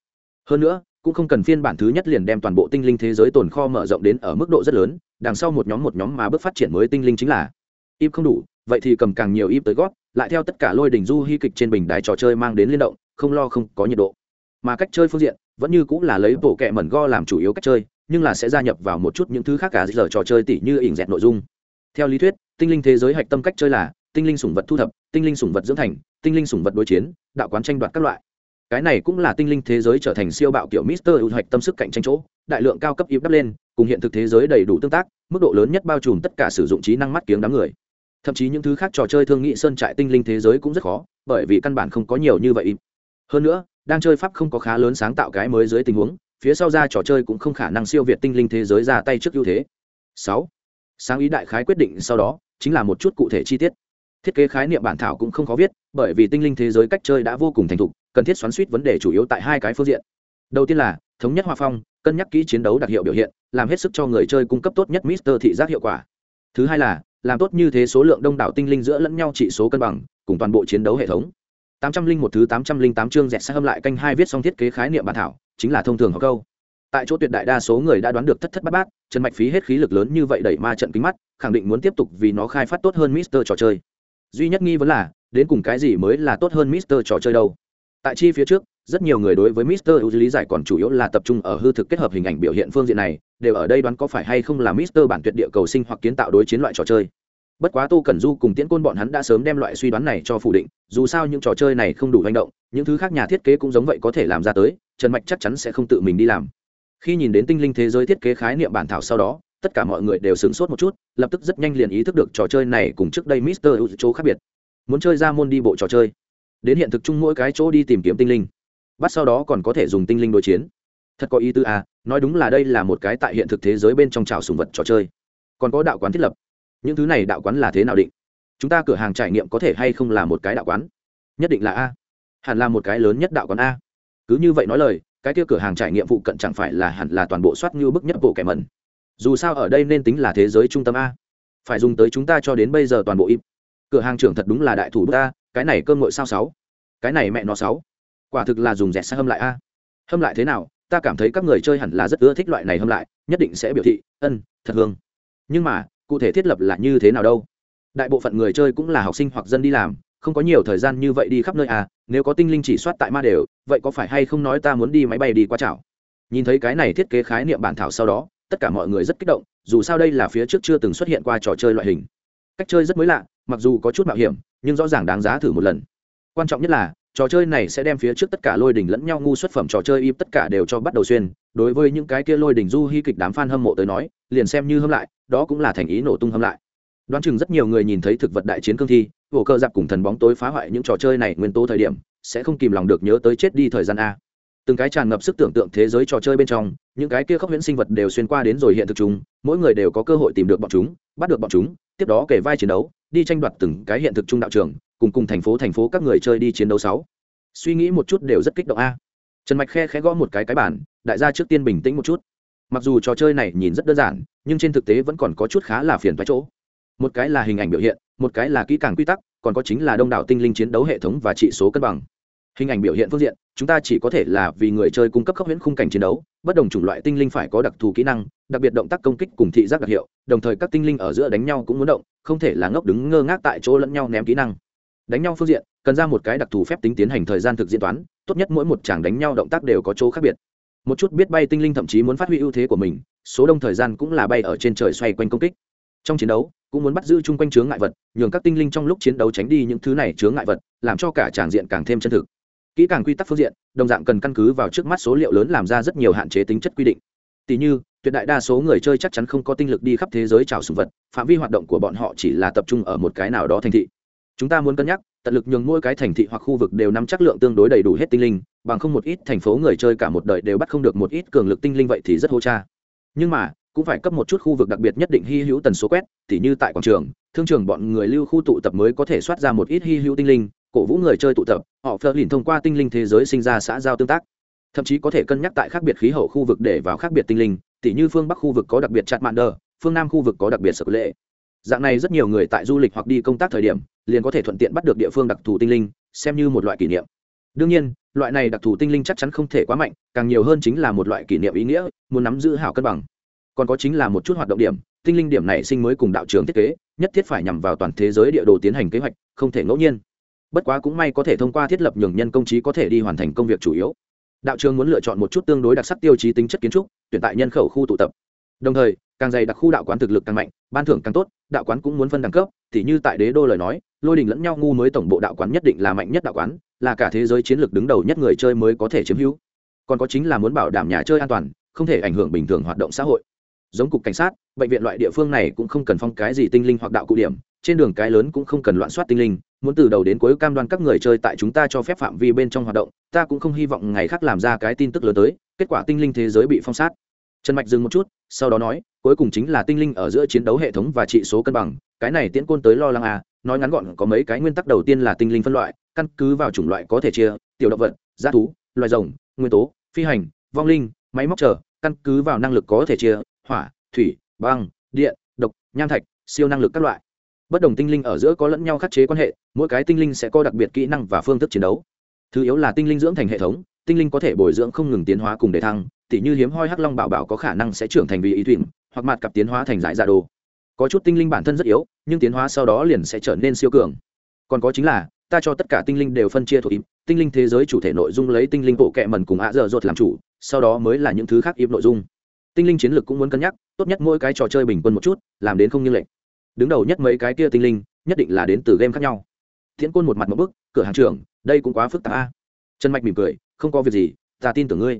Hơn nữa cũng không cần phiên bản thứ nhất liền đem toàn bộ tinh linh thế giới tồn kho mở rộng đến ở mức độ rất lớn, đằng sau một nhóm một nhóm mà bước phát triển mới tinh linh chính là im không đủ, vậy thì cầm càng nhiều im tới gót lại theo tất cả lôi đỉnh du hy kịch trên bình đài trò chơi mang đến liên động, không lo không có nhiệt độ. Mà cách chơi phương diện, vẫn như cũng là lấy bộ kẹ mẩn go làm chủ yếu cách chơi, nhưng là sẽ gia nhập vào một chút những thứ khác cả giờ trò chơi tỉ như ỉn dẹt nội dung. Theo lý thuyết, tinh linh thế giới hạch tâm cách chơi là tinh linh sủng vật thu thập, tinh linh sủng vật dưỡng thành, tinh linh sủng vật đối chiến, đạo quán tranh đoạt các loại cái này cũng là tinh linh thế giới trở thành siêu bạo kiểu Mister ưu hoạch tâm sức cạnh tranh chỗ, đại lượng cao cấp yếp đắp lên, cùng hiện thực thế giới đầy đủ tương tác, mức độ lớn nhất bao trùm tất cả sử dụng trí năng mắt kiếng đám người. Thậm chí những thứ khác trò chơi thương nghị sơn trại tinh linh thế giới cũng rất khó, bởi vì căn bản không có nhiều như vậy. Hơn nữa, đang chơi pháp không có khá lớn sáng tạo cái mới dưới tình huống, phía sau ra trò chơi cũng không khả năng siêu việt tinh linh thế giới ra tay trước ưu thế. Sáu, sáng ý đại khái quyết định sau đó, chính là một chút cụ thể chi tiết. Thiết kế khái niệm bản thảo cũng không khó viết, bởi vì tinh linh thế giới cách chơi đã vô cùng thành thục cần thiết xoắn suýt vấn đề chủ yếu tại hai cái phương diện. Đầu tiên là, thống nhất hòa phong, cân nhắc kỹ chiến đấu đặc hiệu biểu hiện, làm hết sức cho người chơi cung cấp tốt nhất mister thị giác hiệu quả. Thứ hai là, làm tốt như thế số lượng đông đảo tinh linh giữa lẫn nhau trị số cân bằng, cùng toàn bộ chiến đấu hệ thống. tám trăm linh một thứ tám trăm linh tám chương dẹt sẽ hâm lại canh hai viết xong thiết kế khái niệm bản thảo, chính là thông thường học câu. Tại chỗ tuyệt đại đa số người đã đoán được thất thất bát bát, trần mạch phí hết khí lực lớn như vậy đẩy ma trận kính mắt, khẳng định muốn tiếp tục vì nó khai phát tốt hơn mister trò chơi. Duy nhất nghi vấn là, đến cùng cái gì mới là tốt hơn mister trò chơi đâu? Tại chi phía trước rất nhiều người đối với Mister U lý giải còn chủ yếu là tập trung ở hư thực kết hợp hình ảnh biểu hiện phương diện này, đều ở đây đoán có phải hay không là Mister bản tuyệt địa cầu sinh hoặc kiến tạo đối chiến loại trò chơi. Bất quá Tô Cẩn Du cùng Tiễn Côn bọn hắn đã sớm đem loại suy đoán này cho phủ định, dù sao những trò chơi này không đủ hành động, những thứ khác nhà thiết kế cũng giống vậy có thể làm ra tới, Trần Mạch chắc chắn sẽ không tự mình đi làm. Khi nhìn đến tinh linh thế giới thiết kế khái niệm bản thảo sau đó, tất cả mọi người đều sửng sốt một chút, lập tức rất nhanh liền ý thức được trò chơi này cùng trước đây Mister U chỗ khác biệt. Muốn chơi ra môn đi bộ trò chơi, đến hiện thực chung mỗi cái chỗ đi tìm kiếm tinh linh. Bắt sau đó còn có thể dùng tinh linh đối chiến. Thật có ý tư à nói đúng là đây là một cái tại hiện thực thế giới bên trong trào sùng vật trò chơi. Còn có đạo quán thiết lập. Những thứ này đạo quán là thế nào định? Chúng ta cửa hàng trải nghiệm có thể hay không là một cái đạo quán? Nhất định là a. Hẳn là một cái lớn nhất đạo quán a. Cứ như vậy nói lời, cái kia cửa hàng trải nghiệm phụ cận chẳng phải là hẳn là toàn bộ soát như bức nhất bộ kẻ mẩn. Dù sao ở đây nên tính là thế giới trung tâm a. Phải dùng tới chúng ta cho đến bây giờ toàn bộ im cửa hàng trưởng thật đúng là đại thủ bức cái này cơm ngội sao sáu? Cái này mẹ nó sáu. Quả thực là dùng dẹt sang hâm lại a. Hâm lại thế nào? Ta cảm thấy các người chơi hẳn là rất ưa thích loại này hâm lại, nhất định sẽ biểu thị, ân, thật hương. Nhưng mà, cụ thể thiết lập là như thế nào đâu? Đại bộ phận người chơi cũng là học sinh hoặc dân đi làm, không có nhiều thời gian như vậy đi khắp nơi à nếu có tinh linh chỉ soát tại ma đều, vậy có phải hay không nói ta muốn đi máy bay đi qua chảo? Nhìn thấy cái này thiết kế khái niệm bản thảo sau đó, tất cả mọi người rất kích động, dù sao đây là phía trước chưa từng xuất hiện qua trò chơi loại hình. Cách chơi rất mới lạ, mặc dù có chút mạo hiểm nhưng rõ ràng đáng giá thử một lần. Quan trọng nhất là, trò chơi này sẽ đem phía trước tất cả lôi đình lẫn nhau ngu xuất phẩm trò chơi im tất cả đều cho bắt đầu xuyên. Đối với những cái kia lôi đình du hy kịch đám f a n hâm mộ tới nói, liền xem như hâm lại, đó cũng là thành ý nổ tung hâm lại. Đoán chừng rất nhiều người nhìn thấy thực vật đại chiến cương thi hồ cơ giặc cùng thần bóng tối phá hoại những trò chơi này nguyên tố thời điểm, sẽ không kìm lòng được nhớ tới chết đi thời gian a. Từng cái tràn ngập sức tưởng tượng thế giới trò chơi bên trong, những cái kia khốc huyễn sinh vật đều xuyên qua đến rồi hiện thực chúng, mỗi người đều có cơ hội tìm được bọn chúng, bắt được bọn chúng, tiếp đó kể vai chiến đấu đi tranh đoạt từng cái hiện thực trung đạo trường, cùng cùng thành phố thành phố các người chơi đi chiến đấu sáu. Suy nghĩ một chút đều rất kích động a. Trần mạch khe khẽ gõ một cái cái bản đại gia trước tiên bình tĩnh một chút. Mặc dù trò chơi này nhìn rất đơn giản, nhưng trên thực tế vẫn còn có chút khá là phiền thoái chỗ. Một cái là hình ảnh biểu hiện, một cái là kỹ càng quy tắc, còn có chính là đông đảo tinh linh chiến đấu hệ thống và trị số cân bằng. Hình ảnh biểu hiện phương diện, chúng ta chỉ có thể là vì người chơi cung cấp khốc huyễn khung cảnh chiến đấu, bất đồng chủng loại tinh linh phải có đặc thù kỹ năng đặc biệt động tác công kích cùng thị giác đặc hiệu, đồng thời các tinh linh ở giữa đánh nhau cũng muốn động, không thể là ngốc đứng ngơ ngác tại chỗ lẫn nhau ném kỹ năng. Đánh nhau phương diện, cần ra một cái đặc thù phép tính tiến hành thời gian thực diễn toán, tốt nhất mỗi một chàng đánh nhau động tác đều có chỗ khác biệt. Một chút biết bay tinh linh thậm chí muốn phát huy ưu thế của mình, số đông thời gian cũng là bay ở trên trời xoay quanh công kích. Trong chiến đấu, cũng muốn bắt giữ chung quanh chướng ngại vật, nhường các tinh linh trong lúc chiến đấu tránh đi những thứ này chướng ngại vật, làm cho cả tràng diện càng thêm chân thực. Kỹ càng quy tắc phương diện, đồng dạng cần căn cứ vào trước mắt số liệu lớn làm ra rất nhiều hạn chế tính chất quy định. Tỷ như tuyệt đại đa số người chơi chắc chắn không có tinh lực đi khắp thế giới trào sùng vật, phạm vi hoạt động của bọn họ chỉ là tập trung ở một cái nào đó thành thị. Chúng ta muốn cân nhắc, tận lực nhường mỗi cái thành thị hoặc khu vực đều nắm chắc lượng tương đối đầy đủ hết tinh linh, bằng không một ít thành phố người chơi cả một đời đều bắt không được một ít cường lực tinh linh vậy thì rất hô cha. Nhưng mà, cũng phải cấp một chút khu vực đặc biệt nhất định hy hữu tần số quét, tỉ như tại quảng trường, thương trường bọn người lưu khu tụ tập mới có thể soát ra một ít hy hữu tinh linh, cổ vũ người chơi tụ tập, họ phớt lìn thông qua tinh linh thế giới sinh ra xã giao tương tác. Thậm chí có thể cân nhắc tại khác biệt khí hậu khu vực để vào khác biệt tinh linh tỉ như phương bắc khu vực có đặc biệt chặt mạn đờ phương nam khu vực có đặc biệt sở lệ. Dạng này rất nhiều người tại du lịch hoặc đi công tác thời điểm, liền có thể thuận tiện bắt được địa phương đặc thù tinh linh, xem như một loại kỷ niệm. Đương nhiên, loại này đặc thù tinh linh chắc chắn không thể quá mạnh, càng nhiều hơn chính là một loại kỷ niệm ý nghĩa, muốn nắm giữ hảo cân bằng. Còn có chính là một chút hoạt động điểm, tinh linh điểm này sinh mới cùng đạo trường thiết kế, nhất thiết phải nhằm vào toàn thế giới địa đồ tiến hành kế hoạch, không thể ngẫu nhiên. Bất quá cũng may có thể thông qua thiết lập nhường nhân công trí có thể đi hoàn thành công việc chủ yếu đạo trường muốn lựa chọn một chút tương đối đặc sắc tiêu chí tính chất kiến trúc, tuyển tại nhân khẩu khu tụ tập. Đồng thời, càng dày đặc khu đạo quán thực lực càng mạnh, ban thưởng càng tốt, đạo quán cũng muốn phân đẳng cấp thì như tại đế đô lời nói, lôi đình lẫn nhau ngu mới tổng bộ đạo quán nhất định là mạnh nhất đạo quán, là cả thế giới chiến lược đứng đầu nhất người chơi mới có thể chiếm hữu. Còn có chính là muốn bảo đảm nhà chơi an toàn, không thể ảnh hưởng bình thường hoạt động xã hội. Giống cục cảnh sát, bệnh viện loại địa phương này cũng không cần phong cái gì tinh linh hoặc đạo cụ điểm, trên đường cái lớn cũng không cần loạn soát tinh linh muốn từ đầu đến cuối cam đoan các người chơi tại chúng ta cho phép phạm vi bên trong hoạt động, ta cũng không hy vọng ngày khác làm ra cái tin tức lớn tới, kết quả tinh linh thế giới bị phong sát. Trần mạch dừng một chút, sau đó nói, cuối cùng chính là tinh linh ở giữa chiến đấu hệ thống và trị số cân bằng, cái này tiễn côn tới lo lắng à nói ngắn gọn có mấy cái nguyên tắc đầu tiên là tinh linh phân loại, căn cứ vào chủng loại có thể chia, tiểu động vật g thú, loài rồng, nguyên tố, phi hành, vong linh, máy móc trở căn cứ vào năng lực có thể chia, hỏa, thủy, băng, điện, độc, nham thạch, siêu năng lực các loại bất đồng tinh linh ở giữa có lẫn nhau khắc chế quan hệ, mỗi cái tinh linh sẽ có đặc biệt kỹ năng và phương thức chiến đấu. Thứ yếu là tinh linh dưỡng thành hệ thống, tinh linh có thể bồi dưỡng không ngừng tiến hóa cùng đề thăng, tỉ như hiếm hoi hắc long bảo bảo có khả năng sẽ trưởng thành vì ý thuyền, hoặc mặt cặp tiến hóa thành giải dạ đồ. Có chút tinh linh bản thân rất yếu, nhưng tiến hóa sau đó liền sẽ trở nên siêu cường. Còn có chính là, ta cho tất cả tinh linh đều phân chia thuộc im tinh linh thế giới chủ thể nội dung lấy tinh linh bộ kệ mần cùng ạ dở dột làm chủ, sau đó mới là những thứ khác im nội dung. Tinh linh chiến lược cũng muốn cân nhắc, tốt nhất mỗi cái trò chơi bình quân một chút, làm đến không như lệnh đứng đầu nhất mấy cái kia tinh linh nhất định là đến từ game khác nhau thiện côn một mặt một bức cửa hàng trưởng đây cũng quá phức tạp a trần mạch mỉm cười không có việc gì ta tin tưởng ngươi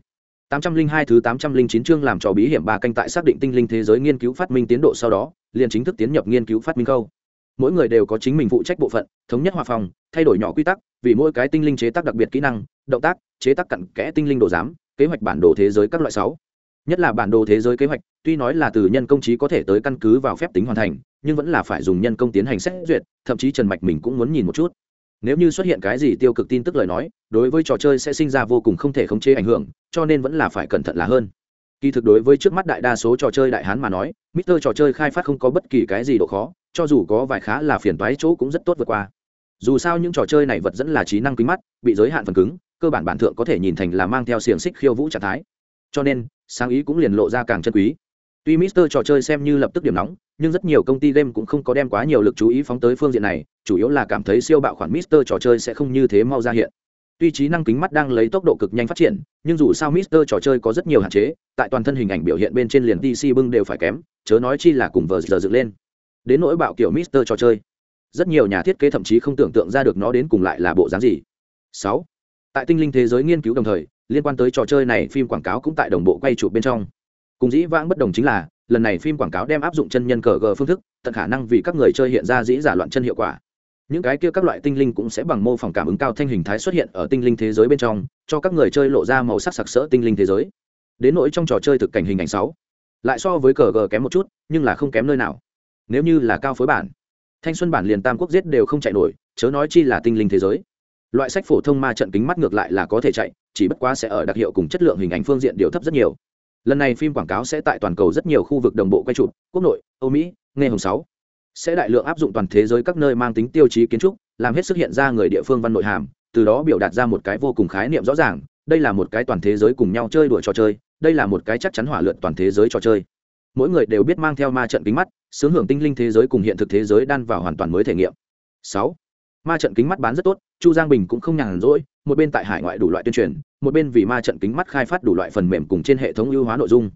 802 thứ 809 chương làm trò bí hiểm ba canh tại xác định tinh linh thế giới nghiên cứu phát minh tiến độ sau đó, liền chính thức tiến nhập nghiên cứu phát minh câu. Mỗi người đều có chính mình phụ trách bộ phận, thống nhất hòa phòng, thay đổi nhỏ quy tắc, vì mỗi cái tinh linh chế tác đặc biệt kỹ năng, động tác, chế tác cặn kẽ tinh linh đồ giám, kế hoạch bản đồ thế giới các loại sáu. Nhất là bản đồ thế giới kế hoạch, tuy nói là từ nhân công trí có thể tới căn cứ vào phép tính hoàn thành, nhưng vẫn là phải dùng nhân công tiến hành xét duyệt, thậm chí Trần Mạch mình cũng muốn nhìn một chút. Nếu như xuất hiện cái gì tiêu cực tin tức lời nói đối với trò chơi sẽ sinh ra vô cùng không thể khống chế ảnh hưởng cho nên vẫn là phải cẩn thận là hơn. Kỳ thực đối với trước mắt đại đa số trò chơi đại hán mà nói mister trò chơi khai phát không có bất kỳ cái gì độ khó cho dù có vài khá là phiền toái chỗ cũng rất tốt vượt qua. Dù sao những trò chơi này vật dẫn là trí năng kính mắt bị giới hạn phần cứng cơ bản bản thượng có thể nhìn thành là mang theo xiềng xích khiêu vũ trạng thái. Cho nên sáng ý cũng liền lộ ra càng chân quý. Tuy mister trò chơi xem như lập tức điểm nóng, nhưng rất nhiều công ty game cũng không có đem quá nhiều lực chú ý phóng tới phương diện này, chủ yếu là cảm thấy siêu bạo khoản mister trò chơi sẽ không như thế mau ra hiện. Tuy trí năng kính mắt đang lấy tốc độ cực nhanh phát triển, nhưng dù sao mister trò chơi có rất nhiều hạn chế, tại toàn thân hình ảnh biểu hiện bên trên liền dc bưng đều phải kém, chớ nói chi là cùng vờ giờ dựng lên. Đến nỗi bạo kiểu mister trò chơi, rất nhiều nhà thiết kế thậm chí không tưởng tượng ra được nó đến cùng lại là bộ dáng gì. Sáu, tại tinh linh thế giới nghiên cứu đồng thời liên quan tới trò chơi này phim quảng cáo cũng tại đồng bộ quay chụp bên trong. Cùng dĩ vãng bất đồng chính là, lần này phim quảng cáo đem áp dụng chân nhân cờ g phương thức, tận khả năng vì các người chơi hiện ra dĩ giả loạn chân hiệu quả. Những cái kia các loại tinh linh cũng sẽ bằng mô phỏng cảm ứng cao thanh hình thái xuất hiện ở tinh linh thế giới bên trong, cho các người chơi lộ ra màu sắc sặc sỡ tinh linh thế giới. Đến nỗi trong trò chơi thực cảnh hình ảnh sáu, lại so với cờ g kém một chút, nhưng là không kém nơi nào. Nếu như là cao phối bản, thanh xuân bản liền tam quốc giết đều không chạy nổi, chớ nói chi là tinh linh thế giới. Loại sách phổ thông ma trận kính mắt ngược lại là có thể chạy chỉ bất quá sẽ ở đặc hiệu cùng chất lượng hình ảnh phương diện điều thấp rất nhiều. Lần này phim quảng cáo sẽ tại toàn cầu rất nhiều khu vực đồng bộ quay chụp, quốc nội, âu mỹ, nghe hồng sáu. Sẽ đại lượng áp dụng toàn thế giới các nơi mang tính tiêu chí kiến trúc, làm hết sức hiện ra người địa phương văn nội hàm, từ đó biểu đạt ra một cái vô cùng khái niệm rõ ràng, đây là một cái toàn thế giới cùng nhau chơi đùa trò chơi, đây là một cái chắc chắn hỏa lượn toàn thế giới trò chơi. Mỗi người đều biết mang theo ma trận kính mắt, sướng hưởng tinh linh thế giới cùng hiện thực thế giới đan vào hoàn toàn mới thể nghiệm. Sáu ma trận kính mắt bán rất tốt, chu giang bình cũng không nhàn rỗi, một bên tại hải ngoại đủ loại tuyên truyền, một bên vì ma trận kính mắt khai phát đủ loại phần mềm cùng trên hệ thống ưu hóa nội dung.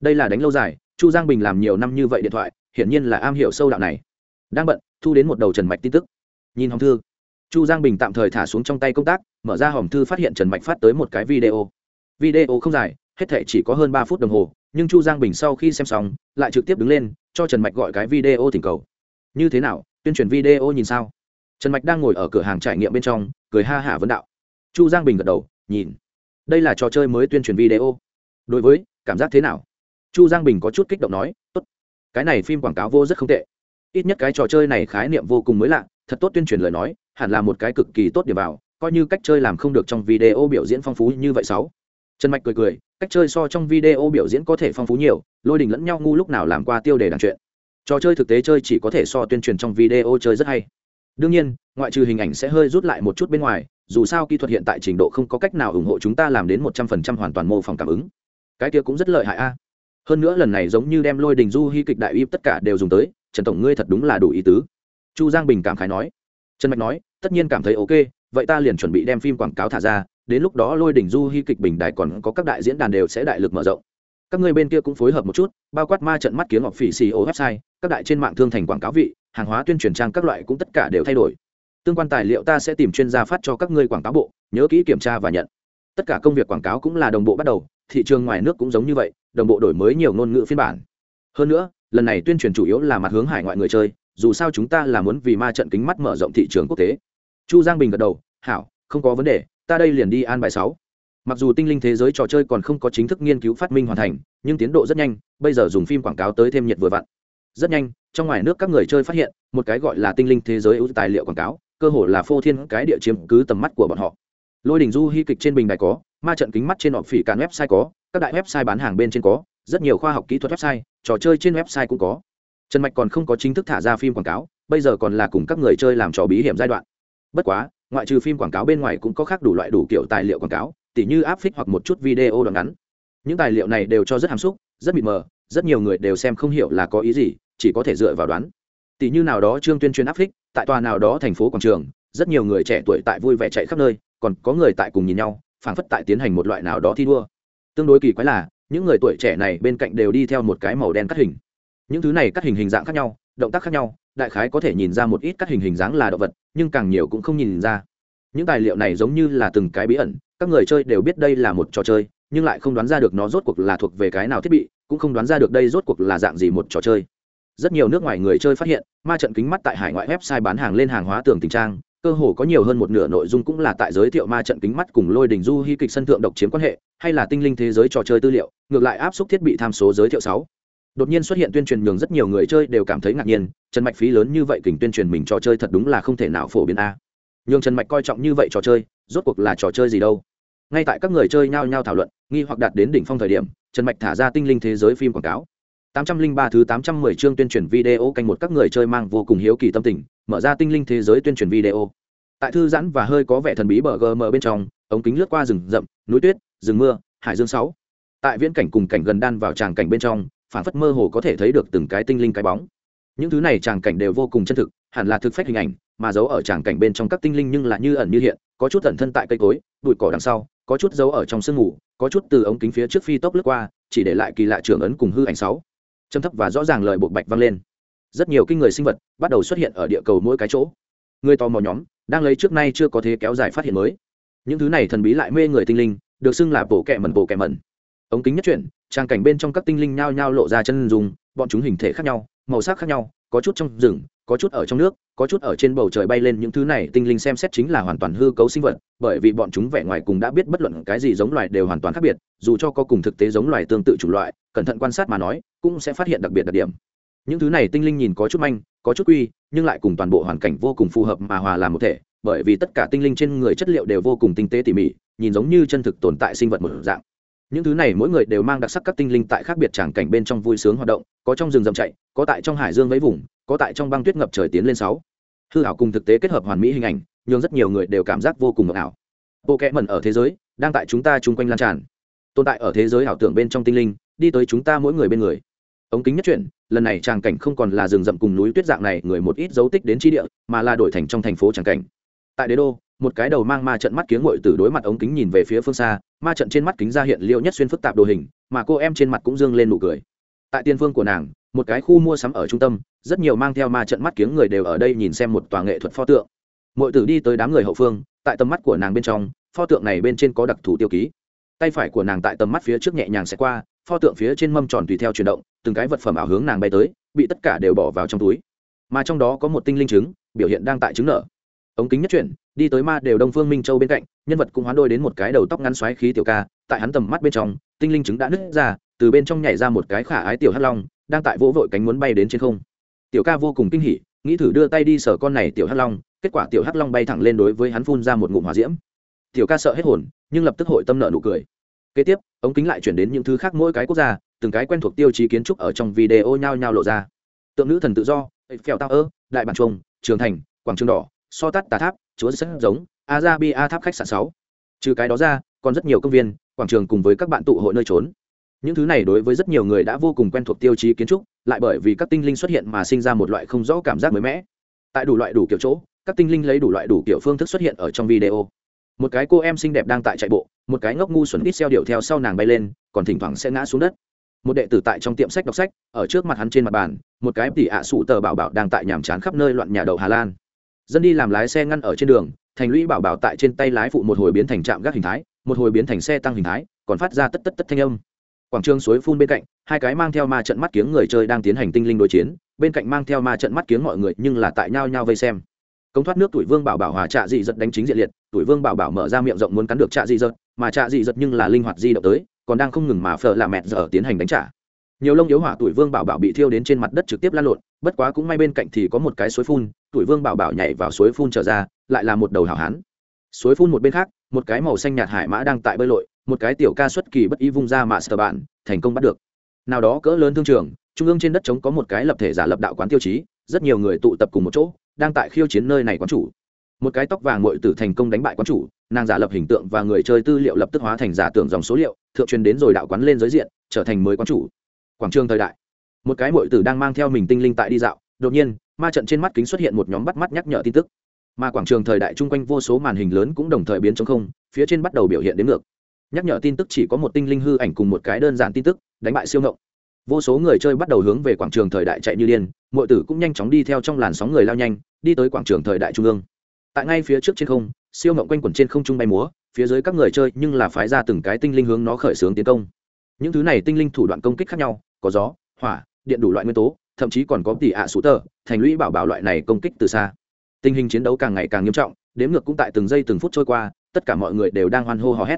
Đây là đánh lâu dài, chu giang bình làm nhiều năm như vậy điện thoại, hiển nhiên là am hiểu sâu đạo này. Đang bận, thu đến một đầu trần mạch tin tức. Nhìn hòm thư. Chu giang bình tạm thời thả xuống trong tay công tác, mở ra hòm thư phát hiện trần mạch phát tới một cái video. Video không dài, hết thể chỉ có hơn ba phút đồng hồ, nhưng chu giang bình sau khi xem xong, lại trực tiếp đứng lên, cho trần mạch gọi cái video thỉnh cầu. Như thế nào, tuyên truyền video nhìn sao? Trần mạch đang ngồi ở cửa hàng trải nghiệm bên trong, cười ha hả vấn đạo. Chu giang bình gật đầu, nhìn. Đây là trò chơi mới tuyên truyền video. Đối với, cảm giác thế nào? Chu giang bình có chút kích động nói, tốt. Cái này phim quảng cáo vô rất không tệ. Ít nhất cái trò chơi này khái niệm vô cùng mới lạ, thật tốt tuyên truyền lời nói, hẳn là một cái cực kỳ tốt điểm vào, coi như cách chơi làm không được trong video biểu diễn phong phú như vậy sáu. Trần mạch cười cười, cách chơi so trong video biểu diễn có thể phong phú nhiều, lôi đình lẫn nhau ngu lúc nào làm qua tiêu đề đàn chuyện. Trò chơi thực tế chơi chỉ có thể so tuyên truyền trong video chơi rất hay đương nhiên, ngoại trừ hình ảnh sẽ hơi rút lại một chút bên ngoài, dù sao kỹ thuật hiện tại trình độ không có cách nào ủng hộ chúng ta làm đến một trăm phần trăm hoàn toàn mô phỏng cảm ứng. Cái kia cũng rất lợi hại a. Hơn nữa lần này giống như đem lôi đình du hy kịch đại y tất cả đều dùng tới, trần tổng ngươi thật đúng là đủ ý tứ. Chu giang bình cảm khái nói. Trần mạch nói, tất nhiên cảm thấy ok, vậy ta liền chuẩn bị đem phim quảng cáo thả ra, đến lúc đó lôi đình du hy kịch bình đài còn có các đại diễn đàn đều sẽ đại lực mở rộng. Các ngươi bên kia cũng phối hợp một chút, bao quát ma trận mắt kiếm ngọc phỉ xì ô website, các đại trên mạng thương thành quảng cáo vị hàng hóa tuyên truyền trang các loại cũng tất cả đều thay đổi. Tương quan tài liệu ta sẽ tìm chuyên gia phát cho các ngươi quảng cáo bộ, nhớ kỹ kiểm tra và nhận. Tất cả công việc quảng cáo cũng là đồng bộ bắt đầu, thị trường ngoài nước cũng giống như vậy, đồng bộ đổi mới nhiều ngôn ngữ phiên bản. Hơn nữa, lần này tuyên truyền chủ yếu là mặt hướng hải ngoại người chơi, dù sao chúng ta là muốn vì ma trận kính mắt mở rộng thị trường quốc tế. Chu giang bình gật đầu, hảo, không có vấn đề, ta đây liền đi an bài sáu. Mặc dù tinh linh thế giới trò chơi còn không có chính thức nghiên cứu phát minh hoàn thành, nhưng tiến độ rất nhanh, bây giờ dùng phim quảng cáo tới thêm nhiệt vừa vặn. Rất nhanh trong ngoài nước các người chơi phát hiện, một cái gọi là tinh linh thế giới ưu tài liệu quảng cáo, cơ hồ là phô thiên cái địa chiếm cứ tầm mắt của bọn họ. Lôi đình du hy kịch trên bình đài có, ma trận kính mắt trên họ phỉ cạn website có, các đại website bán hàng bên trên có, rất nhiều khoa học kỹ thuật website, trò chơi trên website cũng có. Trần mạch còn không có chính thức thả ra phim quảng cáo, bây giờ còn là cùng các người chơi làm trò bí hiểm giai đoạn. Bất quá, ngoại trừ phim quảng cáo bên ngoài cũng có khác đủ loại đủ kiểu tài liệu quảng cáo, tỉ như áp phích hoặc một chút video đoạn ngắn. Những tài liệu này đều cho rất hàm xúc, rất mịt mờ, rất nhiều người đều xem không hiểu là có ý gì chỉ có thể dựa vào đoán. Tỷ như nào đó trương tuyên truyền áp phích, tại tòa nào đó thành phố quảng trường, rất nhiều người trẻ tuổi tại vui vẻ chạy khắp nơi, còn có người tại cùng nhìn nhau, phảng phất tại tiến hành một loại nào đó thi đua. Tương đối kỳ quái là, những người tuổi trẻ này bên cạnh đều đi theo một cái màu đen cắt hình. Những thứ này cắt hình hình dạng khác nhau, động tác khác nhau, đại khái có thể nhìn ra một ít cắt hình hình dáng là động vật, nhưng càng nhiều cũng không nhìn ra. Những tài liệu này giống như là từng cái bí ẩn, các người chơi đều biết đây là một trò chơi, nhưng lại không đoán ra được nó rốt cuộc là thuộc về cái nào thiết bị, cũng không đoán ra được đây rốt cuộc là dạng gì một trò chơi rất nhiều nước ngoài người chơi phát hiện, ma trận kính mắt tại hải ngoại website bán hàng lên hàng hóa tường tình trang, cơ hồ có nhiều hơn một nửa nội dung cũng là tại giới thiệu ma trận kính mắt cùng lôi đình du hy kịch sân thượng độc chiếm quan hệ, hay là tinh linh thế giới trò chơi tư liệu, ngược lại áp suất thiết bị tham số giới thiệu sáu. Đột nhiên xuất hiện tuyên truyền nhường rất nhiều người chơi đều cảm thấy ngạc nhiên, trần mạch phí lớn như vậy kình tuyên truyền mình trò chơi thật đúng là không thể nào phổ biến a. Nhường trần mạch coi trọng như vậy trò chơi, rốt cuộc là trò chơi gì đâu? Ngay tại các người chơi nhao nhao thảo luận, nghi hoặc đạt đến đỉnh phong thời điểm, trần mạch thả ra tinh linh thế giới phim quảng cáo. 803 thứ 810 chương tuyên truyền video canh một các người chơi mang vô cùng hiếu kỳ tâm tình, mở ra tinh linh thế giới tuyên truyền video. Tại thư giãn và hơi có vẻ thần bí bờ GM bên trong, ống kính lướt qua rừng rậm, núi tuyết, rừng mưa, hải dương 6. Tại viễn cảnh cùng cảnh gần đan vào tràng cảnh bên trong, phản phất mơ hồ có thể thấy được từng cái tinh linh cái bóng. Những thứ này tràng cảnh đều vô cùng chân thực, hẳn là thực phách hình ảnh, mà giấu ở tràng cảnh bên trong các tinh linh nhưng là như ẩn như hiện, có chút ẩn thân tại cây cối, bụi cỏ đằng sau, có chút giấu ở trong sương mù, có chút từ ống kính phía trước phi tốc lướt qua, chỉ để lại kỳ lạ trường ấn cùng hư ảnh 6 châm thấp và rõ ràng lời bộ bạch vang lên. Rất nhiều kinh người sinh vật bắt đầu xuất hiện ở địa cầu mỗi cái chỗ. Người tò mò nhóm đang lấy trước nay chưa có thế kéo dài phát hiện mới. Những thứ này thần bí lại mê người tinh linh, được xưng là bộ kẹ mẩn bộ kẹ mẩn. Ống kính nhất chuyển, trang cảnh bên trong các tinh linh nhao nhao lộ ra chân dùng bọn chúng hình thể khác nhau, màu sắc khác nhau, có chút trong rừng có chút ở trong nước, có chút ở trên bầu trời bay lên những thứ này, tinh linh xem xét chính là hoàn toàn hư cấu sinh vật, bởi vì bọn chúng vẻ ngoài cùng đã biết bất luận cái gì giống loài đều hoàn toàn khác biệt, dù cho có cùng thực tế giống loài tương tự chủng loại, cẩn thận quan sát mà nói, cũng sẽ phát hiện đặc biệt đặc điểm. Những thứ này tinh linh nhìn có chút manh, có chút quy, nhưng lại cùng toàn bộ hoàn cảnh vô cùng phù hợp mà hòa làm một thể, bởi vì tất cả tinh linh trên người chất liệu đều vô cùng tinh tế tỉ mỉ, nhìn giống như chân thực tồn tại sinh vật một dạng. Những thứ này mỗi người đều mang đặc sắc các tinh linh tại khác biệt tràng cảnh bên trong vui sướng hoạt động, có trong rừng rậm chạy, có tại trong hải dương vẫy vùng có tại trong băng tuyết ngập trời tiến lên sáu. Hư ảo cùng thực tế kết hợp hoàn mỹ hình ảnh nhưng rất nhiều người đều cảm giác vô cùng ảo. Bộ kẽ mẩn ở thế giới, đang tại chúng ta chung quanh lan tràn. Tồn tại ở thế giới ảo tưởng bên trong tinh linh, đi tới chúng ta mỗi người bên người. Ống kính nhất chuyển, lần này tràng cảnh không còn là rừng rậm cùng núi tuyết dạng này, người một ít dấu tích đến tri địa, mà là đổi thành trong thành phố tràng cảnh. Tại đế đô, một cái đầu mang ma trận mắt kiếng ngội từ đối mặt ống kính nhìn về phía phương xa, ma trận trên mắt kính ra hiện liệu nhất xuyên phức tạp đồ hình, mà cô em trên mặt cũng dương lên nụ cười. Tại tiên phương của nàng một cái khu mua sắm ở trung tâm, rất nhiều mang theo ma trận mắt kiếng người đều ở đây nhìn xem một tòa nghệ thuật pho tượng. Mọi tử đi tới đám người hậu phương, tại tầm mắt của nàng bên trong, pho tượng này bên trên có đặc thù tiêu ký. Tay phải của nàng tại tầm mắt phía trước nhẹ nhàng sẽ qua, pho tượng phía trên mâm tròn tùy theo chuyển động, từng cái vật phẩm ảo hướng nàng bay tới, bị tất cả đều bỏ vào trong túi. Mà trong đó có một tinh linh trứng, biểu hiện đang tại trứng nở. Ống kính nhất chuyển, đi tới ma đều đông phương minh châu bên cạnh, nhân vật cũng hoán đôi đến một cái đầu tóc ngắn xoáy khí tiểu ca, tại hắn tầm mắt bên trong, tinh linh trứng đã nứt ra, từ bên trong nhảy ra một cái khả ái tiểu hắc long đang tại vỗ vội cánh muốn bay đến trên không. Tiểu ca vô cùng kinh hỉ, nghĩ thử đưa tay đi sở con này tiểu hắc long, kết quả tiểu hắc long bay thẳng lên đối với hắn phun ra một ngụm hỏa diễm. Tiểu ca sợ hết hồn, nhưng lập tức hội tâm nợ nụ cười. Kế tiếp, ống kính lại chuyển đến những thứ khác mỗi cái quốc gia, từng cái quen thuộc tiêu chí kiến trúc ở trong video nhao nhao lộ ra. Tượng nữ thần tự do phèo tao ơ đại bản trung trường thành, quảng trường đỏ, so tát tà tháp, chúa rất giống Arabia tháp khách sạn sáu. Trừ cái đó ra, còn rất nhiều công viên, quảng trường cùng với các bạn tụ hội nơi trốn những thứ này đối với rất nhiều người đã vô cùng quen thuộc tiêu chí kiến trúc, lại bởi vì các tinh linh xuất hiện mà sinh ra một loại không rõ cảm giác mới mẻ. Tại đủ loại đủ kiểu chỗ, các tinh linh lấy đủ loại đủ kiểu phương thức xuất hiện ở trong video. Một cái cô em xinh đẹp đang tại chạy bộ, một cái ngốc ngu xuẩn ít xeo điệu theo sau nàng bay lên, còn thỉnh thoảng sẽ ngã xuống đất. Một đệ tử tại trong tiệm sách đọc sách, ở trước mặt hắn trên mặt bàn, một cái tỉ ạ sụ tờ bảo bảo đang tại nhàm chán khắp nơi loạn nhà đầu hà lan. Dân đi làm lái xe ngăn ở trên đường, thành lũy bảo bảo tại trên tay lái phụ một hồi biến thành trạm gác hình thái, một hồi biến thành xe tăng hình thái, còn phát ra tất tất tất thanh âm quảng trường suối phun bên cạnh, hai cái mang theo ma trận mắt kiếng người chơi đang tiến hành tinh linh đối chiến, bên cạnh mang theo ma trận mắt kiếng mọi người nhưng là tại nhau nhau vây xem. Công thoát nước tuổi vương bảo bảo hòa trạ dị giật đánh chính diện liệt, tuổi vương bảo bảo mở ra miệng rộng muốn cắn được trạ dị giật, mà trạ dị giật nhưng là linh hoạt di động tới, còn đang không ngừng mà phở là mẹt giờ tiến hành đánh trả. Nhiều lông yếu hỏa tuổi vương bảo bảo bị thiêu đến trên mặt đất trực tiếp lan lộn, bất quá cũng may bên cạnh thì có một cái suối phun, tuổi vương bảo bảo nhảy vào suối phun trở ra, lại là một đầu hảo hán. Suối phun một bên khác, một cái màu xanh nhạt hải mã đang tại bơi lội một cái tiểu ca xuất kỳ bất ý vung ra mà sờ bạn, thành công bắt được. Nào đó cỡ lớn thương trường, trung ương trên đất trống có một cái lập thể giả lập đạo quán tiêu chí, rất nhiều người tụ tập cùng một chỗ, đang tại khiêu chiến nơi này quán chủ. Một cái tóc vàng mội tử thành công đánh bại quán chủ, nàng giả lập hình tượng và người chơi tư liệu lập tức hóa thành giả tưởng dòng số liệu, thượng truyền đến rồi đạo quán lên giới diện, trở thành mới quán chủ. Quảng trường thời đại. Một cái mội tử đang mang theo mình tinh linh tại đi dạo, đột nhiên, ma trận trên mắt kính xuất hiện một nhóm bắt mắt nhắc nhở tin tức. Mà quảng trường thời đại chung quanh vô số màn hình lớn cũng đồng thời biến chống không, phía trên bắt đầu biểu hiện đến ngược nhắc nhở tin tức chỉ có một tinh linh hư ảnh cùng một cái đơn giản tin tức, đánh bại siêu ngộng. Vô số người chơi bắt đầu hướng về quảng trường thời đại chạy như điên, mọi tử cũng nhanh chóng đi theo trong làn sóng người lao nhanh, đi tới quảng trường thời đại trung ương. Tại ngay phía trước trên không, siêu ngộng quanh quẩn trên không trung bay múa, phía dưới các người chơi nhưng là phái ra từng cái tinh linh hướng nó khởi xướng tiến công. Những thứ này tinh linh thủ đoạn công kích khác nhau, có gió, hỏa, điện đủ loại nguyên tố, thậm chí còn có tỷ ạ sủ tờ, thành lũy bảo bảo loại này công kích từ xa. Tình hình chiến đấu càng ngày càng nghiêm trọng, đếm ngược cũng tại từng giây từng phút trôi qua, tất cả mọi người đều đang hoan hô hò hét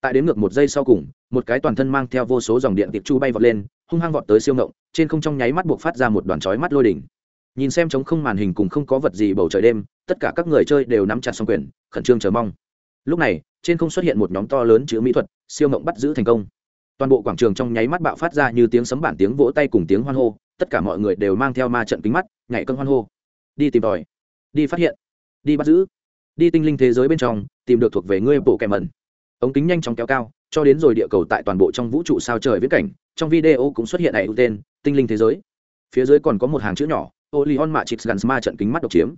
tại đến ngược một giây sau cùng, một cái toàn thân mang theo vô số dòng điện tiệp chu bay vọt lên, hung hăng vọt tới siêu ngộng, trên không trong nháy mắt buộc phát ra một đoàn chói mắt lôi đỉnh. Nhìn xem trống không màn hình cùng không có vật gì bầu trời đêm, tất cả các người chơi đều nắm chặt xong quyền, khẩn trương chờ mong. Lúc này, trên không xuất hiện một nhóm to lớn chữ mỹ thuật, siêu ngộng bắt giữ thành công. Toàn bộ quảng trường trong nháy mắt bạo phát ra như tiếng sấm bản tiếng vỗ tay cùng tiếng hoan hô, tất cả mọi người đều mang theo ma trận kính mắt, nhảy cân hoan hô. Đi tìm tòi. Đi phát hiện. Đi bắt giữ. Đi tinh linh thế giới bên trong, tìm được thuộc về ngươi bộ kèm mẩn ống kính nhanh chóng kéo cao cho đến rồi địa cầu tại toàn bộ trong vũ trụ sao trời viễn cảnh trong video cũng xuất hiện này ưu tên tinh linh thế giới phía dưới còn có một hàng chữ nhỏ Olion Matrix Guns ma trận kính mắt độc chiếm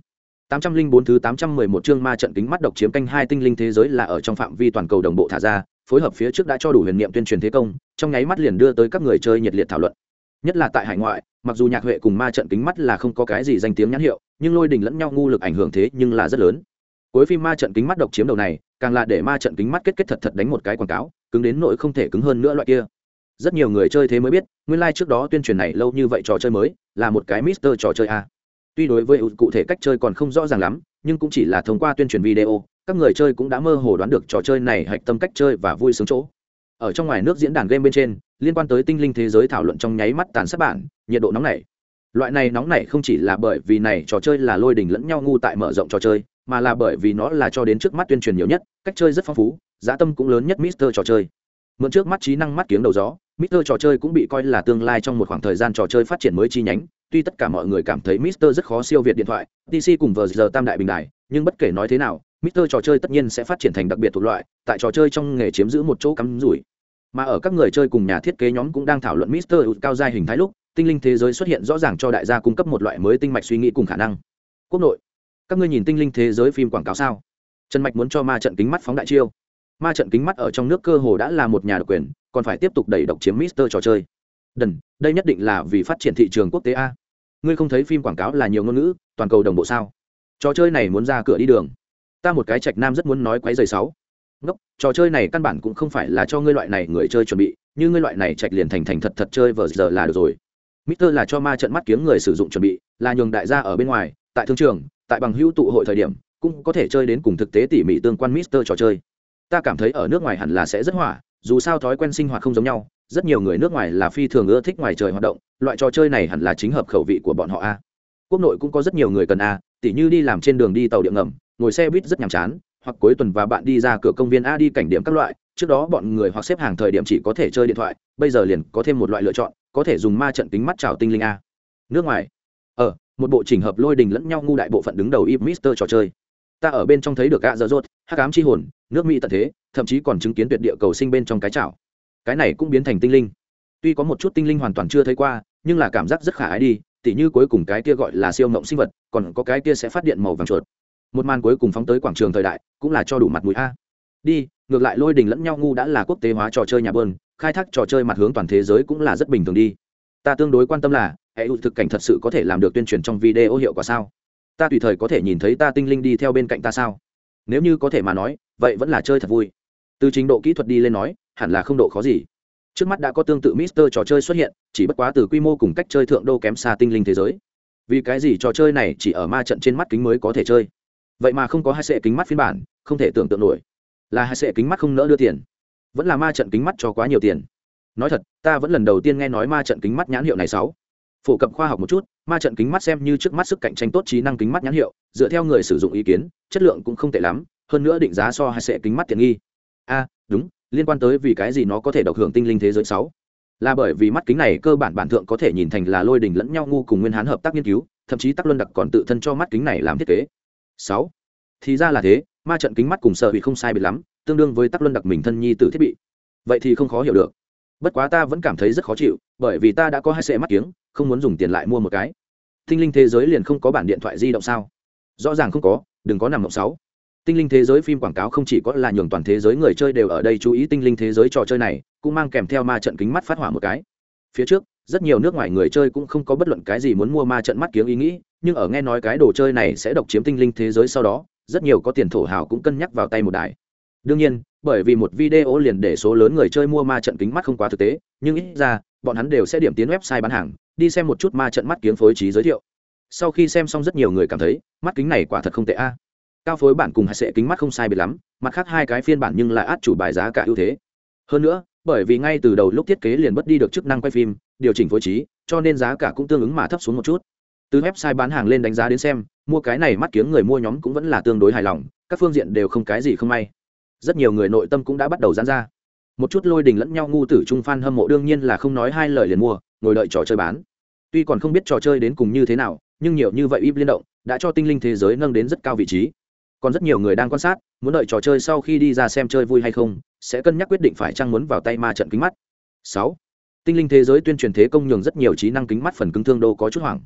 804 thứ 811 chương ma trận kính mắt độc chiếm canh hai tinh linh thế giới là ở trong phạm vi toàn cầu đồng bộ thả ra, phối hợp phía trước đã cho đủ huyền niệm tuyên truyền thế công, trong nháy mắt liền đưa tới các người chơi nhiệt liệt thảo luận. Nhất là tại hải ngoại, mặc dù nhạc huệ cùng ma trận kính mắt là không có cái gì danh tiếng nhãn hiệu, nhưng lôi đình lẫn nhau ngu lực ảnh hưởng thế nhưng là rất lớn. Cuối phim ma trận kính mắt độc chiếm đầu này, càng là để ma trận kính mắt kết kết thật thật đánh một cái quảng cáo, cứng đến nỗi không thể cứng hơn nữa loại kia. Rất nhiều người chơi thế mới biết, nguyên lai trước đó tuyên truyền này lâu như vậy trò chơi mới, là một cái Mister trò chơi a tuy đối với cụ thể cách chơi còn không rõ ràng lắm nhưng cũng chỉ là thông qua tuyên truyền video các người chơi cũng đã mơ hồ đoán được trò chơi này hạch tâm cách chơi và vui sướng chỗ. Ở trong ngoài nước diễn đàn game bên trên liên quan tới tinh linh thế giới thảo luận trong nháy mắt tàn sát bản nhiệt độ nóng này loại này nóng này không chỉ là bởi vì này trò chơi là lôi đình lẫn nhau ngu tại mở rộng trò chơi mà là bởi vì nó là cho đến trước mắt tuyên truyền nhiều nhất cách chơi rất phong phú giá tâm cũng lớn nhất mister trò chơi mượn trước mắt trí năng mắt kiếng đầu gió mister trò chơi cũng bị coi là tương lai trong một khoảng thời gian trò chơi phát triển mới chi nhánh tuy tất cả mọi người cảm thấy Mister rất khó siêu việt điện thoại, DC cùng vừa giờ tam đại bình đại, nhưng bất kể nói thế nào, Mister trò chơi tất nhiên sẽ phát triển thành đặc biệt thuộc loại, tại trò chơi trong nghề chiếm giữ một chỗ cắm rủi. Mà ở các người chơi cùng nhà thiết kế nhóm cũng đang thảo luận Mister cao giai hình thái lúc, tinh linh thế giới xuất hiện rõ ràng cho đại gia cung cấp một loại mới tinh mạch suy nghĩ cùng khả năng. Quốc nội, các ngươi nhìn tinh linh thế giới phim quảng cáo sao? Trần Mạch muốn cho ma trận kính mắt phóng đại chiêu. Ma trận kính mắt ở trong nước cơ hồ đã là một nhà độc quyền, còn phải tiếp tục đẩy độc chiếm Mister trò chơi. Đần, đây nhất định là vì phát triển thị trường quốc tế a ngươi không thấy phim quảng cáo là nhiều ngôn ngữ toàn cầu đồng bộ sao trò chơi này muốn ra cửa đi đường ta một cái trạch nam rất muốn nói quấy giày sáu ngốc trò chơi này căn bản cũng không phải là cho ngươi loại này người chơi chuẩn bị như ngươi loại này trạch liền thành thành thật thật chơi vờ giờ là được rồi Mister là cho ma trận mắt kiếng người sử dụng chuẩn bị, là nhường đại gia ở bên ngoài, tại thương trường, tại bằng hữu tụ hội thời điểm, cũng có thể chơi đến cùng thực tế tỉ mỉ tương quan Mister trò chơi. Ta cảm thấy ở nước ngoài hẳn là sẽ rất hỏa, dù sao thói quen sinh hoạt không giống nhau, rất nhiều người nước ngoài là phi thường ưa thích ngoài trời hoạt động loại trò chơi này hẳn là chính hợp khẩu vị của bọn họ a. Quốc nội cũng có rất nhiều người cần a tỉ như đi làm trên đường đi tàu điện ngầm ngồi xe buýt rất nhàm chán hoặc cuối tuần và bạn đi ra cửa công viên a đi cảnh điểm các loại trước đó bọn người hoặc xếp hàng thời điểm chỉ có thể chơi điện thoại bây giờ liền có thêm một loại lựa chọn có thể dùng ma trận tính mắt chào tinh linh a. Nước ngoài. Ở ờ, một bộ chỉnh hợp lôi đình lẫn nhau ngu đại bộ phận đứng đầu im mister trò chơi. Ta ở bên trong thấy được gạ dở dốt hắc ám chi hồn, nước mỹ tận thế, thậm chí còn chứng kiến tuyệt địa cầu sinh bên trong cái chảo. Cái này cũng biến thành tinh linh. Tuy có một chút tinh linh hoàn toàn chưa thấy qua, nhưng là cảm giác rất khả ái đi, tỉ như cuối cùng cái kia gọi là siêu mộng sinh vật, còn có cái kia sẽ phát điện màu vàng chuột. Một màn cuối cùng phóng tới quảng trường thời đại, cũng là cho đủ mặt mũi a. Đi, ngược lại lôi đình lẫn nhau ngu đã là quốc tế hóa trò chơi nhà bơn, khai thác trò chơi mặt hướng toàn thế giới cũng là rất bình thường đi ta tương đối quan tâm là, hệ thực cảnh thật sự có thể làm được tuyên truyền trong video hiệu quả sao? Ta tùy thời có thể nhìn thấy ta tinh linh đi theo bên cạnh ta sao? Nếu như có thể mà nói, vậy vẫn là chơi thật vui. Từ trình độ kỹ thuật đi lên nói, hẳn là không độ khó gì. Trước mắt đã có tương tự mister trò chơi xuất hiện, chỉ bất quá từ quy mô cùng cách chơi thượng đô kém xa tinh linh thế giới. Vì cái gì trò chơi này chỉ ở ma trận trên mắt kính mới có thể chơi? Vậy mà không có hai sệ kính mắt phiên bản, không thể tưởng tượng nổi. Là hai sệ kính mắt không nỡ đưa tiền. Vẫn là ma trận kính mắt cho quá nhiều tiền nói thật, ta vẫn lần đầu tiên nghe nói ma trận kính mắt nhãn hiệu này sáu. Phổ cập khoa học một chút, ma trận kính mắt xem như trước mắt sức cạnh tranh tốt trí năng kính mắt nhãn hiệu, dựa theo người sử dụng ý kiến, chất lượng cũng không tệ lắm, hơn nữa định giá so hai sẽ kính mắt tiện nghi. A, đúng, liên quan tới vì cái gì nó có thể độc hưởng tinh linh thế giới sáu? Là bởi vì mắt kính này cơ bản bản thượng có thể nhìn thành là lôi đình lẫn nhau ngu cùng nguyên hán hợp tác nghiên cứu, thậm chí tắc luân đặc còn tự thân cho mắt kính này làm thiết kế. Sáu, thì ra là thế, ma trận kính mắt cùng sợ bị không sai biệt lắm, tương đương với tắc luân đặc mình thân nhi từ thiết bị. Vậy thì không khó hiểu được bất quá ta vẫn cảm thấy rất khó chịu, bởi vì ta đã có hai xe mắt kiếng, không muốn dùng tiền lại mua một cái. Tinh linh thế giới liền không có bản điện thoại di động sao? Rõ ràng không có, đừng có nằm mộng sáu. Tinh linh thế giới phim quảng cáo không chỉ có là nhường toàn thế giới người chơi đều ở đây chú ý tinh linh thế giới trò chơi này, cũng mang kèm theo ma trận kính mắt phát hỏa một cái. Phía trước, rất nhiều nước ngoài người chơi cũng không có bất luận cái gì muốn mua ma trận mắt kiếng ý nghĩ, nhưng ở nghe nói cái đồ chơi này sẽ độc chiếm tinh linh thế giới sau đó, rất nhiều có tiền thổ hào cũng cân nhắc vào tay một đài. Đương nhiên bởi vì một video liền để số lớn người chơi mua ma trận kính mắt không quá thực tế, nhưng ít ra, bọn hắn đều sẽ điểm tiến website bán hàng, đi xem một chút ma trận mắt kiếm phối trí giới thiệu. Sau khi xem xong rất nhiều người cảm thấy, mắt kính này quả thật không tệ a. Cao phối bản cùng hai sệ kính mắt không sai biệt lắm, mặt khác hai cái phiên bản nhưng lại át chủ bài giá cả ưu thế. Hơn nữa, bởi vì ngay từ đầu lúc thiết kế liền mất đi được chức năng quay phim, điều chỉnh phối trí, cho nên giá cả cũng tương ứng mà thấp xuống một chút. Từ website bán hàng lên đánh giá đến xem, mua cái này mắt kiếm người mua nhóm cũng vẫn là tương đối hài lòng, các phương diện đều không cái gì không may rất nhiều người nội tâm cũng đã bắt đầu giãn ra. Một chút lôi đình lẫn nhau ngu tử trung phan hâm mộ đương nhiên là không nói hai lời liền mua, ngồi đợi trò chơi bán. Tuy còn không biết trò chơi đến cùng như thế nào, nhưng nhiều như vậy ít liên động đã cho tinh linh thế giới nâng đến rất cao vị trí. Còn rất nhiều người đang quan sát, muốn đợi trò chơi sau khi đi ra xem chơi vui hay không, sẽ cân nhắc quyết định phải chăng muốn vào tay ma trận kính mắt. Sáu, tinh linh thế giới tuyên truyền thế công nhường rất nhiều trí năng kính mắt phần cứng thương đô có chút hoảng.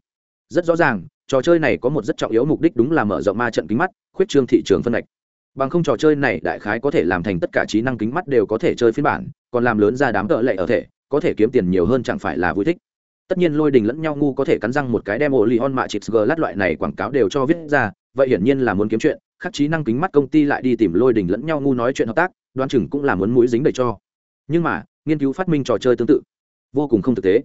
Rất rõ ràng, trò chơi này có một rất trọng yếu mục đích đúng là mở rộng ma trận kính mắt, khuyết trương thị trường phân lệch bằng không trò chơi này đại khái có thể làm thành tất cả trí năng kính mắt đều có thể chơi phiên bản, còn làm lớn ra đám tợ lệ ở thể, có thể kiếm tiền nhiều hơn chẳng phải là vui thích. Tất nhiên lôi đình lẫn nhau ngu có thể cắn răng một cái đem ổ lì on mạ chịt g lát loại này quảng cáo đều cho viết ra, vậy hiển nhiên là muốn kiếm chuyện khắc trí năng kính mắt công ty lại đi tìm lôi đình lẫn nhau ngu nói chuyện hợp tác, đoan chừng cũng là muốn mũi dính đầy cho. Nhưng mà, nghiên cứu phát minh trò chơi tương tự, vô cùng không thực tế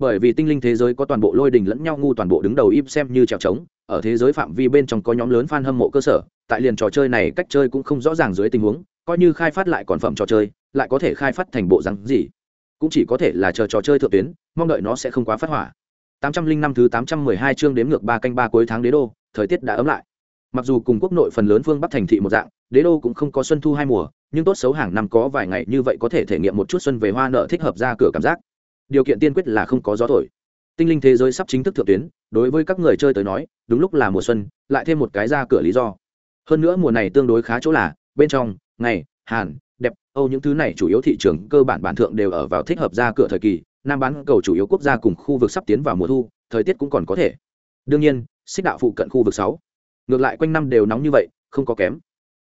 bởi vì tinh linh thế giới có toàn bộ lôi đình lẫn nhau ngu toàn bộ đứng đầu im xem như trèo trống, ở thế giới phạm vi bên trong có nhóm lớn fan hâm mộ cơ sở, tại liền trò chơi này cách chơi cũng không rõ ràng dưới tình huống, coi như khai phát lại còn phẩm trò chơi, lại có thể khai phát thành bộ rắn gì. Cũng chỉ có thể là chờ trò chơi thượng tuyến, mong đợi nó sẽ không quá phát hỏa. 805 thứ 812 chương đếm ngược ba canh ba cuối tháng đế đô, thời tiết đã ấm lại. Mặc dù cùng quốc nội phần lớn phương bắc thành thị một dạng, đế đô cũng không có xuân thu hai mùa, nhưng tốt xấu hàng năm có vài ngày như vậy có thể thể nghiệm một chút xuân về hoa nợ thích hợp ra cửa cảm giác điều kiện tiên quyết là không có gió thổi. Tinh linh thế giới sắp chính thức thượng tuyến, đối với các người chơi tới nói, đúng lúc là mùa xuân, lại thêm một cái ra cửa lý do. Hơn nữa mùa này tương đối khá chỗ là, bên trong, ngày, hàn, đẹp, âu những thứ này chủ yếu thị trường cơ bản bản thượng đều ở vào thích hợp ra cửa thời kỳ, nam bán cầu chủ yếu quốc gia cùng khu vực sắp tiến vào mùa thu, thời tiết cũng còn có thể. Đương nhiên, xích đạo phụ cận khu vực sáu. Ngược lại quanh năm đều nóng như vậy, không có kém.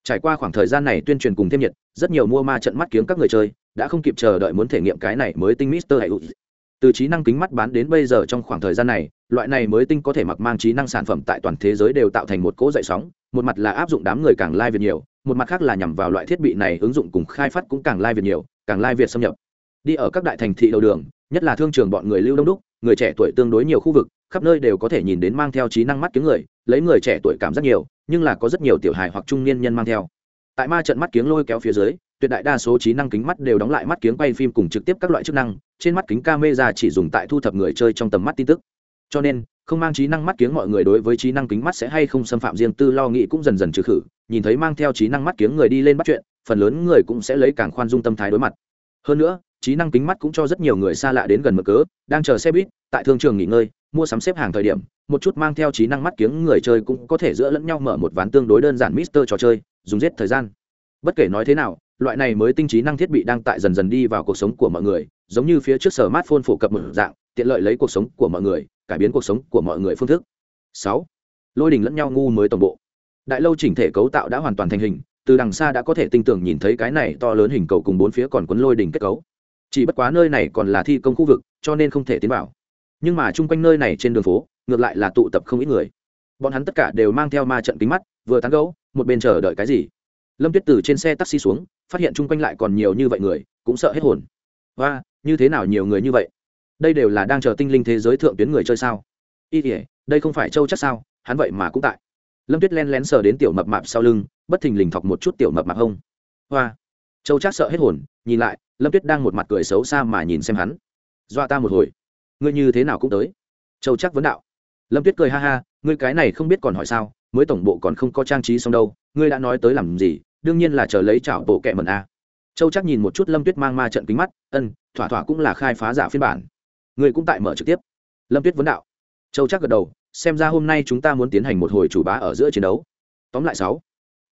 Trải qua khoảng thời gian này tuyên truyền cùng thêm nhiệt, rất nhiều mua ma trận mắt kiếng các người chơi đã không kịp chờ đợi muốn thể nghiệm cái này mới tinh mister hãy từ trí năng kính mắt bán đến bây giờ trong khoảng thời gian này, loại này mới tinh có thể mặc mang trí năng sản phẩm tại toàn thế giới đều tạo thành một cỗ dậy sóng, một mặt là áp dụng đám người càng lai việt nhiều, một mặt khác là nhằm vào loại thiết bị này ứng dụng cùng khai phát cũng càng lai việt nhiều, càng lai việt xâm nhập. Đi ở các đại thành thị đầu đường, nhất là thương trường bọn người lưu đông đúc, người trẻ tuổi tương đối nhiều khu vực, khắp nơi đều có thể nhìn đến mang theo trí năng mắt kiếng người, lấy người trẻ tuổi cảm giác nhiều, nhưng là có rất nhiều tiểu hài hoặc trung niên nhân mang theo. Tại ma trận mắt kiếng lôi kéo phía dưới tuyệt đại đa số trí năng kính mắt đều đóng lại mắt kiếng quay phim cùng trực tiếp các loại chức năng, trên mắt kính camera chỉ dùng tại thu thập người chơi trong tầm mắt tin tức. Cho nên, không mang trí năng mắt kiếng mọi người đối với trí năng kính mắt sẽ hay không xâm phạm riêng tư lo nghĩ cũng dần dần trừ khử, nhìn thấy mang theo trí năng mắt kiếng người đi lên bắt chuyện, phần lớn người cũng sẽ lấy càng khoan dung tâm thái đối mặt. Hơn nữa, trí năng kính mắt cũng cho rất nhiều người xa lạ đến gần mở cớ, đang chờ xe buýt, tại thương trường nghỉ ngơi, mua sắm xếp hàng thời điểm, một chút mang theo trí năng mắt kiếng người chơi cũng có thể giữa lẫn nhau mở một ván tương đối đơn giản mister trò chơi, dùng giết thời gian. Bất kể nói thế nào loại này mới tinh trí năng thiết bị đang tại dần dần đi vào cuộc sống của mọi người, giống như phía trước sở smartphone phổ cập một dạng, tiện lợi lấy cuộc sống của mọi người, cải biến cuộc sống của mọi người phương thức. Sáu, lôi đình lẫn nhau ngu mới tổng bộ. Đại lâu chỉnh thể cấu tạo đã hoàn toàn thành hình, từ đằng xa đã có thể tinh tường nhìn thấy cái này to lớn hình cầu cùng bốn phía còn quấn lôi đình kết cấu. Chỉ bất quá nơi này còn là thi công khu vực, cho nên không thể tiến vào. Nhưng mà chung quanh nơi này trên đường phố, ngược lại là tụ tập không ít người. Bọn hắn tất cả đều mang theo ma trận kính mắt, vừa tán gấu một bên chờ đợi cái gì? Lâm tuyết từ trên xe taxi xuống, phát hiện chung quanh lại còn nhiều như vậy người, cũng sợ hết hồn. Và như thế nào nhiều người như vậy? Đây đều là đang chờ tinh linh thế giới thượng tuyến người chơi sao? Y tỉa đây không phải châu chắc sao, hắn vậy mà cũng tại. Lâm tuyết len lén sờ đến tiểu mập mạp sau lưng, bất thình lình thọc một chút tiểu mập mạp hông. Hoa châu chắc sợ hết hồn. Nhìn lại, lâm tuyết đang một mặt cười xấu xa mà nhìn xem hắn. Dọa ta một hồi. Ngươi như thế nào cũng tới. Châu chắc vấn đạo. Lâm tuyết cười ha ha, ngươi cái này không biết còn hỏi sao, mới tổng bộ còn không có trang trí xong đâu ngươi đã nói tới làm gì, đương nhiên là chờ lấy chảo bộ kẹ mần a. Châu chắc nhìn một chút lâm tuyết mang ma trận kính mắt, ân, thỏa thỏa cũng là khai phá giả phiên bản. Ngươi cũng tại mở trực tiếp. Lâm tuyết vấn đạo. Châu chắc gật đầu, xem ra hôm nay chúng ta muốn tiến hành một hồi chủ bá ở giữa chiến đấu. Tóm lại sáu,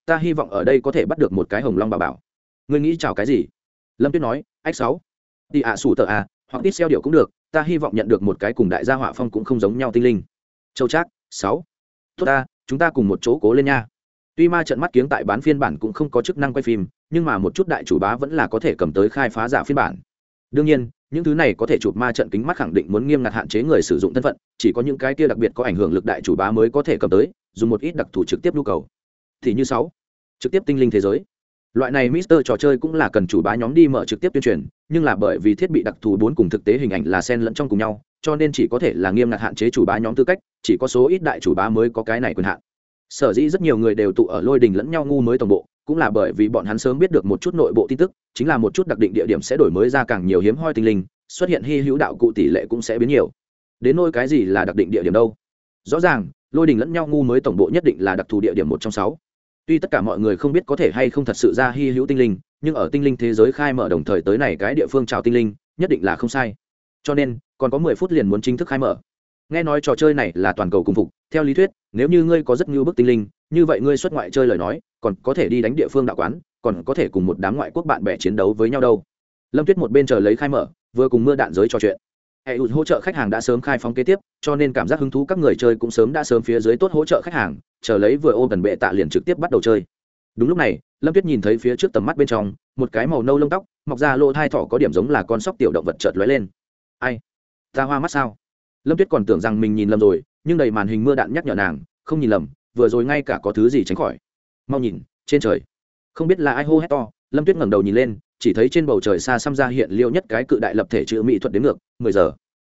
ta hy vọng ở đây có thể bắt được một cái hồng long bà bảo. Ngươi nghĩ chào cái gì? Lâm tuyết nói, ách sáu. Đi ạ sủ tờ à hoặc ít xeo điệu cũng được, ta hy vọng nhận được một cái cùng đại gia họa phong cũng không giống nhau tinh linh. Châu trác sáu. Tốt ta, chúng ta cùng một chỗ cố lên nha tuy ma trận mắt kiếng tại bán phiên bản cũng không có chức năng quay phim, nhưng mà một chút đại chủ bá vẫn là có thể cầm tới khai phá giả phiên bản. Đương nhiên, những thứ này có thể chụp ma trận kính mắt khẳng định muốn nghiêm ngặt hạn chế người sử dụng thân phận, chỉ có những cái kia đặc biệt có ảnh hưởng lực đại chủ bá mới có thể cầm tới, dùng một ít đặc thù trực tiếp nhu cầu. Thì như sáu, trực tiếp tinh linh thế giới. Loại này mister trò chơi cũng là cần chủ bá nhóm đi mở trực tiếp tuyên truyền, nhưng là bởi vì thiết bị đặc thù bốn cùng thực tế hình ảnh là sen lẫn trong cùng nhau, cho nên chỉ có thể là nghiêm ngặt hạn chế chủ bá nhóm tư cách, chỉ có số ít đại chủ bá mới có cái này quyền hạn sở dĩ rất nhiều người đều tụ ở lôi đình lẫn nhau ngu mới tổng bộ, cũng là bởi vì bọn hắn sớm biết được một chút nội bộ tin tức, chính là một chút đặc định địa điểm sẽ đổi mới ra càng nhiều hiếm hoi tinh linh, xuất hiện hy hữu đạo cụ tỷ lệ cũng sẽ biến nhiều. Đến nôi cái gì là đặc định địa điểm đâu? Rõ ràng, lôi đình lẫn nhau ngu mới tổng bộ nhất định là đặc thù địa điểm một trong sáu. Tuy tất cả mọi người không biết có thể hay không thật sự ra hy hữu tinh linh, nhưng ở tinh linh thế giới khai mở đồng thời tới này cái địa phương chào tinh linh, nhất định là không sai. Cho nên, còn có mười phút liền muốn chính thức khai mở nghe nói trò chơi này là toàn cầu cung phục, theo lý thuyết, nếu như ngươi có rất nhiều bức tinh linh, như vậy ngươi xuất ngoại chơi lời nói, còn có thể đi đánh địa phương đạo quán, còn có thể cùng một đám ngoại quốc bạn bè chiến đấu với nhau đâu. Lâm tuyết một bên chờ lấy khai mở, vừa cùng mưa đạn giới trò chuyện. Hệ hỗ trợ khách hàng đã sớm khai phóng kế tiếp, cho nên cảm giác hứng thú các người chơi cũng sớm đã sớm phía dưới tốt hỗ trợ khách hàng, chờ lấy vừa ôm tần bệ tạ liền trực tiếp bắt đầu chơi. Đúng lúc này, lâm tuyết nhìn thấy phía trước tầm mắt bên trong, một cái màu nâu lông tóc, mọc ra lỗ thai thỏ có điểm giống là con sóc tiểu động vật chợt lóe lên. Ai? Ta hoa mắt sao? Lâm tuyết còn tưởng rằng mình nhìn lầm rồi, nhưng đầy màn hình mưa đạn nhắc nhở nàng, không nhìn lầm, vừa rồi ngay cả có thứ gì tránh khỏi. Mau nhìn, trên trời. Không biết là ai hô hét to, lâm tuyết ngẩng đầu nhìn lên, chỉ thấy trên bầu trời xa xăm ra hiện liêu nhất cái cự đại lập thể chữ mỹ thuật đến ngược, mười giờ.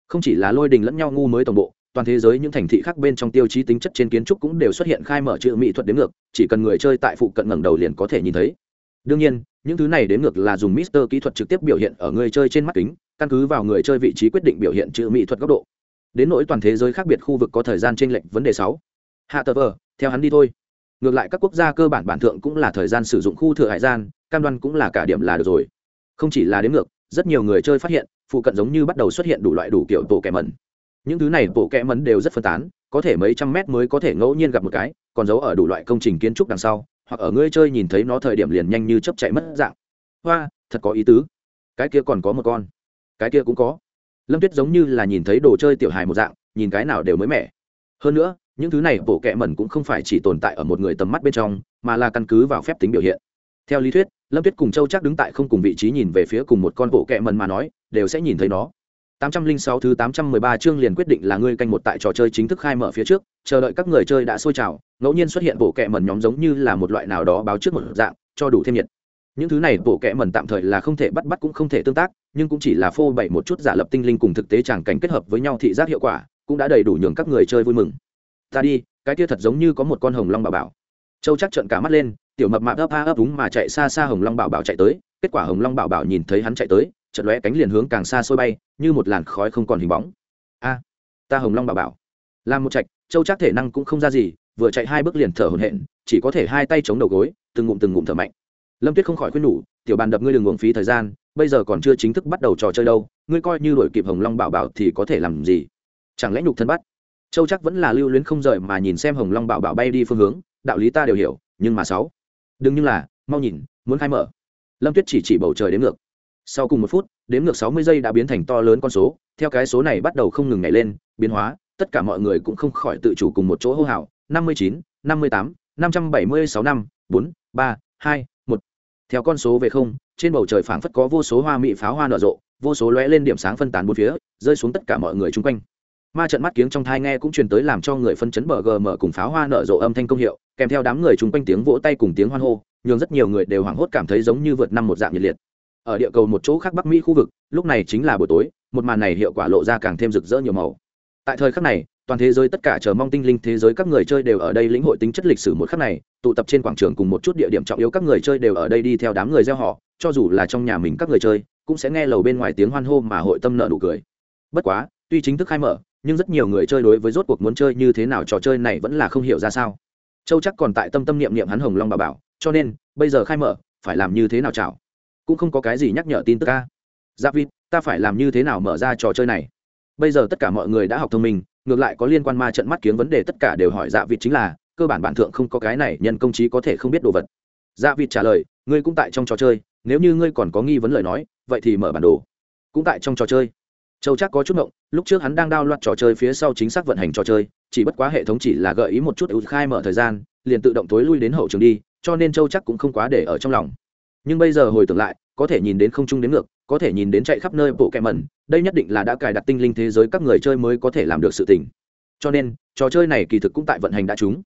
Không chỉ là lôi đình lẫn nhau ngu mới toàn bộ, toàn thế giới những thành thị khác bên trong tiêu chí tính chất trên kiến trúc cũng đều xuất hiện khai mở chữ mỹ thuật đến ngược, chỉ cần người chơi tại phụ cận ngẩng đầu liền có thể nhìn thấy. Đương nhiên, những thứ này đến ngược là dùng mister kỹ thuật trực tiếp biểu hiện ở người chơi trên mắt kính, căn cứ vào người chơi vị trí quyết định biểu hiện chữ mỹ thuật góc độ đến nỗi toàn thế giới khác biệt khu vực có thời gian t r ê n lệch vấn đề sáu. Hạ tờ vờ, theo hắn đi thôi. Ngược lại các quốc gia cơ bản bản thượng cũng là thời gian sử dụng khu thừa hải gian, cam đoan cũng là cả điểm là được rồi. Không chỉ là đến ngược, rất nhiều người chơi phát hiện, phụ cận giống như bắt đầu xuất hiện đủ loại đủ kiểu tổ kẻ mẩn. Những thứ này bộ kẽ mẩn đều rất phân tán, có thể mấy trăm mét mới có thể ngẫu nhiên gặp một cái, còn giấu ở đủ loại công trình kiến trúc đằng sau, hoặc ở ngươi chơi nhìn thấy nó thời điểm liền nhanh như chấp chạy mất dạng. Hoa, thật có ý tứ. Cái kia còn có một con. Cái kia cũng có lâm tuyết giống như là nhìn thấy đồ chơi tiểu hài một dạng nhìn cái nào đều mới mẻ. Hơn nữa những thứ này bộ kẹ mẩn cũng không phải chỉ tồn tại ở một người tầm mắt bên trong mà là căn cứ vào phép tính biểu hiện. Theo lý thuyết lâm tuyết cùng châu chắc đứng tại không cùng vị trí nhìn về phía cùng một con bộ kẹ mẩn mà nói đều sẽ nhìn thấy nó. 806 thứ 813 chương liền quyết định là ngươi canh một tại trò chơi chính thức khai mở phía trước, chờ đợi các người chơi đã sôi trào, ngẫu nhiên xuất hiện bộ kệ mẩn nhóm giống như là một loại nào đó báo trước một dạng, cho đủ thêm nhiệt. Những thứ này bộ kẽ mẩn tạm thời là không thể bắt bắt cũng không thể tương tác, nhưng cũng chỉ là phô bày một chút giả lập tinh linh cùng thực tế chẳng cảnh kết hợp với nhau thị giác hiệu quả, cũng đã đầy đủ nhường các người chơi vui mừng. Ta đi cái kia thật giống như có một con hồng long bảo bảo. Châu chắc trợn cả mắt lên tiểu mập mạp ấp a ấp đúng mà chạy xa xa hồng long bảo bảo chạy tới kết quả hồng long bảo bảo nhìn thấy hắn chạy tới chật lóe cánh liền hướng càng xa xôi bay như một làn khói không còn hình bóng. A ta hồng long bảo bảo. Làm một chạch châu chắc thể năng cũng không ra gì vừa chạy hai bước liền thở hổn hển chỉ có thể hai tay chống đầu gối từng ngụm từng ngụm thở mạnh lâm tuyết không khỏi khuyên nhủ, tiểu bàn đập ngươi đừng uống phí thời gian, bây giờ còn chưa chính thức bắt đầu trò chơi đâu, ngươi coi như đổi kịp hồng long bảo bảo thì có thể làm gì? Chẳng lẽ nhục thân bắt? Châu chắc vẫn là lưu luyến không rời mà nhìn xem hồng long bảo bảo bay đi phương hướng, đạo lý ta đều hiểu, nhưng mà sáu. Đừng như là, mau nhìn, muốn khai mở. Lâm tuyết chỉ chỉ bầu trời đến ngược. Sau cùng một phút, đếm ngược sáu mươi giây đã biến thành to lớn con số, theo cái số này bắt đầu không ngừng nhảy lên, biến hóa, tất cả mọi người cũng không khỏi tự chủ cùng một chỗ hô hào, năm mươi chín, năm mươi tám, năm trăm bảy mươi sáu năm, bốn, ba, hai một theo con số về không, trên bầu trời phảng phất có vô số hoa mỹ pháo hoa nở rộ, vô số lóe lên điểm sáng phân tán bốn phía, rơi xuống tất cả mọi người chung quanh. Ma trận mắt kiếng trong thai nghe cũng truyền tới làm cho người phân chấn bờ gm cùng pháo hoa nở rộ âm thanh công hiệu, kèm theo đám người chung quanh tiếng vỗ tay cùng tiếng hoan hô, nhường rất nhiều người đều hoảng hốt cảm thấy giống như vượt năm một dạng nhiệt liệt. Ở địa cầu một chỗ khác bắc mỹ khu vực, lúc này chính là buổi tối, một màn này hiệu quả lộ ra càng thêm rực rỡ nhiều màu. Tại thời khắc này toàn thế giới tất cả chờ mong tinh linh thế giới các người chơi đều ở đây lĩnh hội tính chất lịch sử một khắc này, tụ tập trên quảng trường cùng một chút địa điểm trọng yếu các người chơi đều ở đây đi theo đám người gieo họ, cho dù là trong nhà mình các người chơi, cũng sẽ nghe lầu bên ngoài tiếng hoan hô mà hội tâm nợ nụ cười. Bất quá, tuy chính thức khai mở, nhưng rất nhiều người chơi đối với rốt cuộc muốn chơi như thế nào trò chơi này vẫn là không hiểu ra sao. Châu chắc còn tại tâm tâm niệm niệm hắn hồng long bà bảo, cho nên, bây giờ khai mở, phải làm như thế nào chảo? Cũng không có cái gì nhắc nhở tin tức ca giáp dạ vịt, ta phải làm như thế nào mở ra trò chơi này? Bây giờ tất cả mọi người đã học thông minh ngược lại có liên quan ma trận mắt kiếng vấn đề tất cả đều hỏi dạ vịt chính là, cơ bản bản thượng không có cái này, nhân công trí có thể không biết đồ vật. Dạ vịt trả lời, ngươi cũng tại trong trò chơi, nếu như ngươi còn có nghi vấn lời nói, vậy thì mở bản đồ. Cũng tại trong trò chơi. Châu chắc có chút ngộng, lúc trước hắn đang đao loạt trò chơi phía sau chính xác vận hành trò chơi, chỉ bất quá hệ thống chỉ là gợi ý một chút ưu khai mở thời gian, liền tự động tối lui đến hậu trường đi, cho nên châu chắc cũng không quá để ở trong lòng. Nhưng bây giờ hồi tưởng lại, có thể nhìn đến không chung đến ngược có thể nhìn đến chạy khắp nơi bộ kẹ mẩn, đây nhất định là đã cài đặt tinh linh thế giới các người chơi mới có thể làm được sự tình. Cho nên, trò chơi này kỳ thực cũng tại vận hành đã trúng.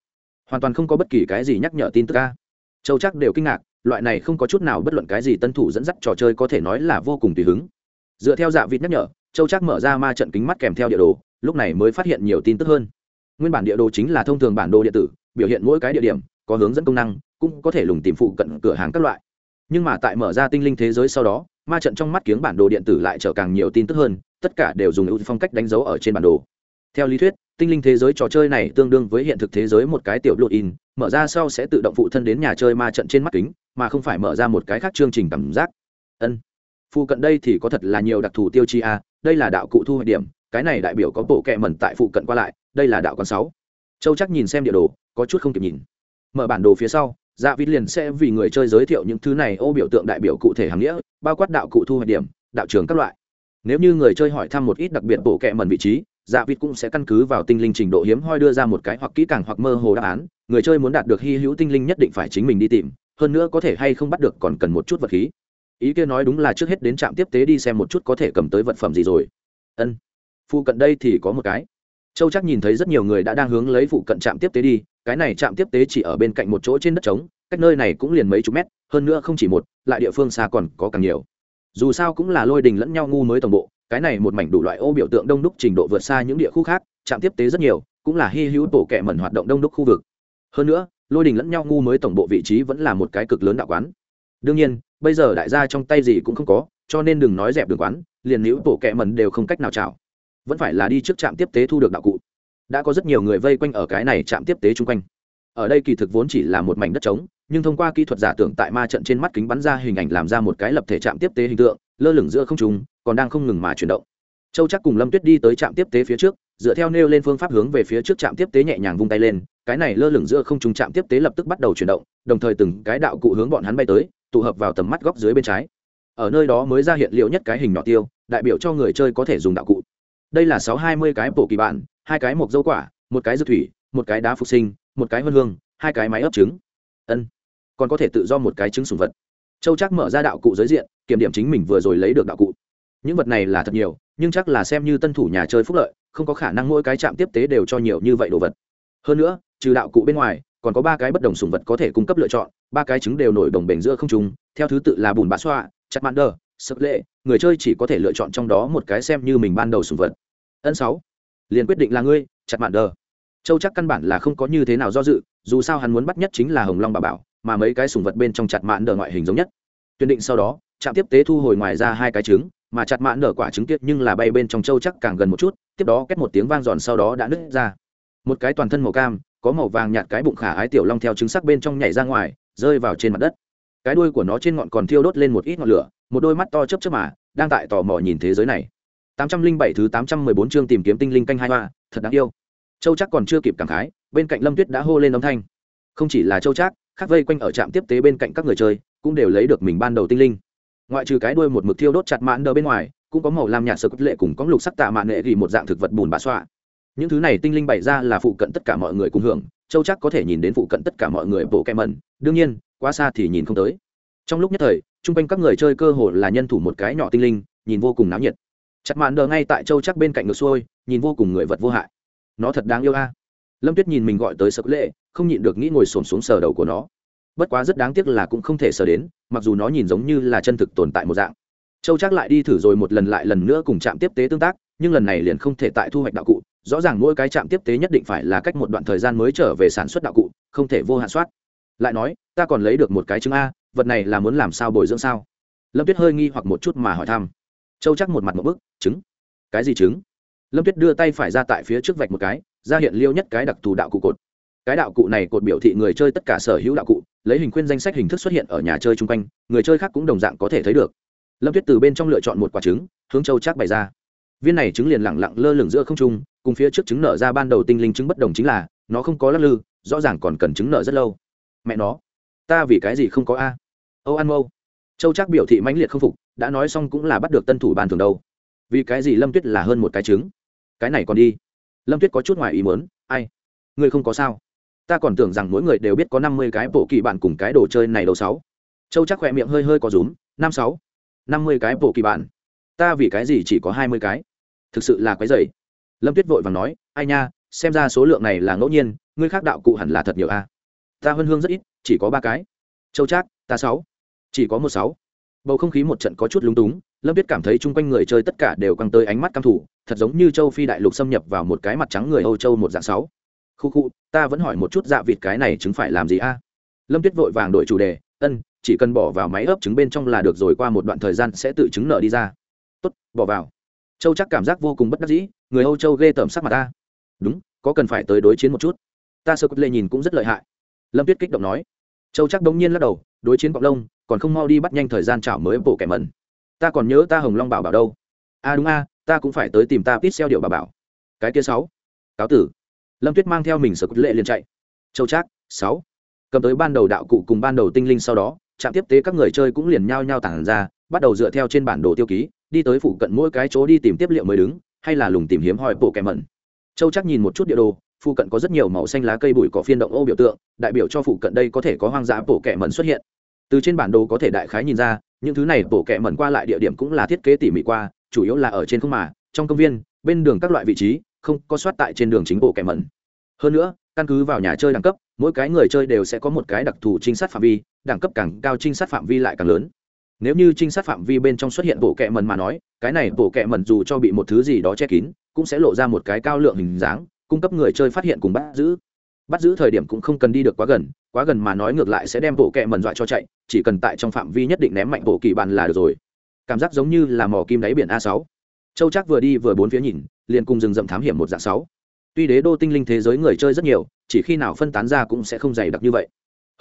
Hoàn toàn không có bất kỳ cái gì nhắc nhở tin tức ca châu chắc đều kinh ngạc, loại này không có chút nào bất luận cái gì tân thủ dẫn dắt trò chơi có thể nói là vô cùng tùy hứng. Dựa theo dạ vịt nhắc nhở, châu chắc mở ra ma trận kính mắt kèm theo địa đồ, lúc này mới phát hiện nhiều tin tức hơn. Nguyên bản địa đồ chính là thông thường bản đồ điện tử, biểu hiện mỗi cái địa điểm, có hướng dẫn công năng, cũng có thể lùng tìm phụ cận cửa hàng các loại. Nhưng mà tại mở ra tinh linh thế giới sau đó ma trận trong mắt kiếng bản đồ điện tử lại trở càng nhiều tin tức hơn, tất cả đều dùng ưu phong cách đánh dấu ở trên bản đồ. Theo lý thuyết, tinh linh thế giới trò chơi này tương đương với hiện thực thế giới một cái tiểu lột in, mở ra sau sẽ tự động phụ thân đến nhà chơi ma trận trên mắt kính, mà không phải mở ra một cái khác chương trình cảm giác. Ân, phụ cận đây thì có thật là nhiều đặc thù tiêu chi a, đây là đạo cụ thu hoạch điểm, cái này đại biểu có bộ kẹ mẩn tại phụ cận qua lại, đây là đạo con sáu. Châu chắc nhìn xem địa đồ, có chút không kịp nhìn. Mở bản đồ phía sau dạ vít liền sẽ vì người chơi giới thiệu những thứ này, ô biểu tượng đại biểu cụ thể hàm nghĩa bao quát đạo cụ thu hoạch điểm, đạo trường các loại. Nếu như người chơi hỏi thăm một ít đặc biệt bộ kệ mẩn vị trí dạ vịt cũng sẽ căn cứ vào tinh linh trình độ hiếm hoi đưa ra một cái hoặc kỹ càng hoặc mơ hồ đáp án. Người chơi muốn đạt được hy hữu tinh linh nhất định phải chính mình đi tìm, hơn nữa có thể hay không bắt được còn cần một chút vật khí. Ý kia nói đúng là trước hết đến trạm tiếp tế đi xem một chút có thể cầm tới vật phẩm gì rồi. Ân. Phụ cận đây thì có một cái. Châu chắc nhìn thấy rất nhiều người đã đang hướng lấy phụ cận trạm tiếp tế đi, cái này trạm tiếp tế chỉ ở bên cạnh một chỗ trên đất trống, cách nơi này cũng liền mấy chục mét hơn nữa không chỉ một, lại địa phương xa còn có càng nhiều. Dù sao cũng là lôi đình lẫn nhau ngu mới tổng bộ, cái này một mảnh đủ loại ô biểu tượng đông đúc trình độ vượt xa những địa khu khác trạm tiếp tế rất nhiều, cũng là hy hữu tổ kẻ mẩn hoạt động đông đúc khu vực. Hơn nữa, lôi đình lẫn nhau ngu mới tổng bộ vị trí vẫn là một cái cực lớn đạo quán. Đương nhiên, bây giờ đại gia trong tay gì cũng không có, cho nên đừng nói dẹp đường quán, liền nữ tổ kẻ mẩn đều không cách nào chào. Vẫn phải là đi trước trạm tiếp tế thu được đạo cụ. Đã có rất nhiều người vây quanh ở cái này trạm tiếp tế chung quanh. Ở đây kỳ thực vốn chỉ là một mảnh đất trống nhưng thông qua kỹ thuật giả tưởng tại ma trận trên mắt kính bắn ra hình ảnh làm ra một cái lập thể trạm tiếp tế hình tượng, lơ lửng giữa không trung, còn đang không ngừng mà chuyển động. Châu chắc cùng lâm tuyết đi tới trạm tiếp tế phía trước, dựa theo nêu lên phương pháp hướng về phía trước trạm tiếp tế nhẹ nhàng vung tay lên, cái này lơ lửng giữa không trung trạm tiếp tế lập tức bắt đầu chuyển động, đồng thời từng cái đạo cụ hướng bọn hắn bay tới, tụ hợp vào tầm mắt góc dưới bên trái. Ở nơi đó mới ra hiện liệu nhất cái hình nhỏ tiêu, đại biểu cho người chơi có thể dùng đạo cụ. Đây là sáu hai mươi cái bộ kỳ bản, hai cái mộc dâu quả, một cái dư thủy, một cái đá phục sinh, một cái vân hương, hai cái máy ấp trứng. Ân còn có thể tự do một cái trứng sùng vật. Châu chắc mở ra đạo cụ giới diện, kiểm điểm chính mình vừa rồi lấy được đạo cụ. Những vật này là thật nhiều, nhưng chắc là xem như tân thủ nhà chơi phúc lợi, không có khả năng mỗi cái trạm tiếp tế đều cho nhiều như vậy đồ vật. Hơn nữa, trừ đạo cụ bên ngoài, còn có ba cái bất đồng sùng vật có thể cung cấp lựa chọn, ba cái trứng đều nổi đồng bền giữa không trùng theo thứ tự là bùn bã xoa, chặt mạn đờ, sập lệ, người chơi chỉ có thể lựa chọn trong đó một cái xem như mình ban đầu sùng vật. Ân sáu, liền quyết định là ngươi, chặt mạn đờ. Châu chắc căn bản là không có như thế nào do dự, dù sao hắn muốn bắt nhất chính là hồng long bà bảo mà mấy cái sùng vật bên trong chặt mạn đờ ngoại hình giống nhất. Tuyển định sau đó, trạm tiếp tế thu hồi ngoài ra hai cái trứng, mà chặt mạn đờ quả trứng tiết nhưng là bay bên trong châu chắc càng gần một chút, tiếp đó kết một tiếng vang giòn sau đó đã nứt ra. Một cái toàn thân màu cam, có màu vàng nhạt cái bụng khả ái tiểu long theo trứng sắc bên trong nhảy ra ngoài, rơi vào trên mặt đất. Cái đuôi của nó trên ngọn còn thiêu đốt lên một ít ngọn lửa, một đôi mắt to chớp chớp mà, đang tại tò mò nhìn thế giới này. 807 thứ 814 chương tìm kiếm tinh linh canh hai hoa, thật đáng yêu. Châu chắc còn chưa kịp cảm khái, bên cạnh lâm tuyết đã hô lên âm thanh. Không chỉ là châu chắc khác vây quanh ở trạm tiếp tế bên cạnh các người chơi, cũng đều lấy được mình ban đầu tinh linh. Ngoại trừ cái đuôi một mực thiêu đốt chặt mãn đờ bên ngoài, cũng có màu lam nhạt sơ cốt lệ cùng có lục sắc tạ mạn nghệ ghi một dạng thực vật bùn bã xoa. Những thứ này tinh linh bày ra là phụ cận tất cả mọi người cùng hưởng, châu chắc có thể nhìn đến phụ cận tất cả mọi người bộ kem mẩn, đương nhiên, quá xa thì nhìn không tới. Trong lúc nhất thời, chung quanh các người chơi cơ hồ là nhân thủ một cái nhỏ tinh linh, nhìn vô cùng náo nhiệt. Chặt mạn đờ ngay tại châu chắc bên cạnh ngược xuôi, nhìn vô cùng người vật vô hại. Nó thật đáng yêu a. Lâm tuyết nhìn mình gọi tới sợ lệ không nhịn được nghĩ ngồi xổm xuống sờ đầu của nó. Bất quá rất đáng tiếc là cũng không thể sờ đến, mặc dù nó nhìn giống như là chân thực tồn tại một dạng. Châu chắc lại đi thử rồi một lần lại lần nữa cùng trạm tiếp tế tương tác, nhưng lần này liền không thể tại thu hoạch đạo cụ. Rõ ràng mỗi cái trạm tiếp tế nhất định phải là cách một đoạn thời gian mới trở về sản xuất đạo cụ, không thể vô hạn soát. Lại nói, ta còn lấy được một cái trứng a, vật này là muốn làm sao bồi dưỡng sao? Lâm tuyết hơi nghi hoặc một chút mà hỏi thăm. Châu chắc một mặt một bức trứng cái gì trứng lâm tuyết đưa tay phải ra tại phía trước vạch một cái, ra hiện liêu nhất cái đặc thù đạo cụ cột cái đạo cụ này cột biểu thị người chơi tất cả sở hữu đạo cụ, lấy hình khuyên danh sách hình thức xuất hiện ở nhà chơi chung quanh, người chơi khác cũng đồng dạng có thể thấy được. Lâm tuyết từ bên trong lựa chọn một quả trứng, hướng châu chắc bày ra. Viên này trứng liền lẳng lặng lơ lửng giữa không trung, cùng phía trước trứng nở ra ban đầu tinh linh trứng bất đồng chính là, nó không có lắc lư, rõ ràng còn cần trứng nở rất lâu. Mẹ nó, ta vì cái gì không có a? Âu ăn mâu. Châu chắc biểu thị mãnh liệt không phục, đã nói xong cũng là bắt được tân thủ bàn thường đâu. Vì cái gì lâm tuyết là hơn một cái trứng? Cái này còn đi. Lâm tuyết có chút ngoài ý muốn. ai? Ngươi không có sao ta còn tưởng rằng mỗi người đều biết có năm mươi cái bộ kỳ bạn cùng cái đồ chơi này đâu sáu. Châu chắc khỏe miệng hơi hơi có rúm, năm sáu. Năm mươi cái bộ kỳ bạn. Ta vì cái gì chỉ có hai mươi cái? Thực sự là quái dày. Lâm tuyết vội vàng nói, ai nha, xem ra số lượng này là ngẫu nhiên, ngươi khác đạo cụ hẳn là thật nhiều a. Ta hơn hương rất ít, chỉ có ba cái. Châu trác ta sáu. Chỉ có một sáu. Bầu không khí một trận có chút lúng túng, lâm tuyết cảm thấy chung quanh người chơi tất cả đều căng tới ánh mắt căm thủ thật giống như châu phi đại lục xâm nhập vào một cái mặt trắng người âu châu một dạng sáu khu khu, ta vẫn hỏi một chút dạ vịt cái này chứng phải làm gì a? Lâm tuyết vội vàng đổi chủ đề, ân, chỉ cần bỏ vào máy ấp trứng bên trong là được rồi, qua một đoạn thời gian sẽ tự chứng nở đi ra. Tốt, bỏ vào. Châu chắc cảm giác vô cùng bất đắc dĩ, người âu châu ghê tởm sắc mặt ta. Đúng, có cần phải tới đối chiến một chút. Ta sơ cốt lệ nhìn cũng rất lợi hại. Lâm tuyết kích động nói. Châu chắc bỗng nhiên lắc đầu, đối chiến cộng lông, còn không mau đi bắt nhanh thời gian chảo mới bộ kẻ mẩn. Ta còn nhớ ta hồng long bảo bảo đâu. A, đúng a, ta cũng phải tới tìm ta pít xeo điệu bà bảo. Cái kia sáu, cáo tử lâm tuyết mang theo mình sở cốt lệ liền chạy. Châu trác, sáu. Cầm tới ban đầu đạo cụ cùng ban đầu tinh linh sau đó, trạm tiếp tế các người chơi cũng liền nhao nhao tản ra, bắt đầu dựa theo trên bản đồ tiêu ký, đi tới phụ cận mỗi cái chỗ đi tìm tiếp liệu mới đứng, hay là lùng tìm hiếm hoi bộ kẻ mẩn. Châu chắc nhìn một chút địa đồ phụ cận có rất nhiều màu xanh lá cây bụi cỏ phiên động ô biểu tượng, đại biểu cho phụ cận đây có thể có hoang dã bộ kẻ mẩn xuất hiện. Từ trên bản đồ có thể đại khái nhìn ra, những thứ này bộ kẻ mẩn qua lại địa điểm cũng là thiết kế tỉ mỉ qua, chủ yếu là ở trên không mà, trong công viên, bên đường các loại vị trí không có soát tại trên đường chính bộ kẻ mẩn. Hơn nữa, căn cứ vào nhà chơi đẳng cấp, mỗi cái người chơi đều sẽ có một cái đặc thù trinh sát phạm vi, đẳng cấp càng cao trinh sát phạm vi lại càng lớn. Nếu như trinh sát phạm vi bên trong xuất hiện bộ kẹ mần mà nói, cái này bộ kẹ mần dù cho bị một thứ gì đó che kín, cũng sẽ lộ ra một cái cao lượng hình dáng, cung cấp người chơi phát hiện cùng bắt giữ. Bắt giữ thời điểm cũng không cần đi được quá gần quá gần mà nói ngược lại sẽ đem bộ kẹ mần dọa cho chạy, chỉ cần tại trong phạm vi nhất định ném mạnh bộ kỳ bàn là được rồi. Cảm giác giống như là mò kim đáy biển a sáu châu chắc vừa đi vừa bốn phía nhìn, liền cùng rừng rậm thám hiểm một dạng sáu. Tuy đế đô tinh linh thế giới người chơi rất nhiều, chỉ khi nào phân tán ra cũng sẽ không dày đặc như vậy.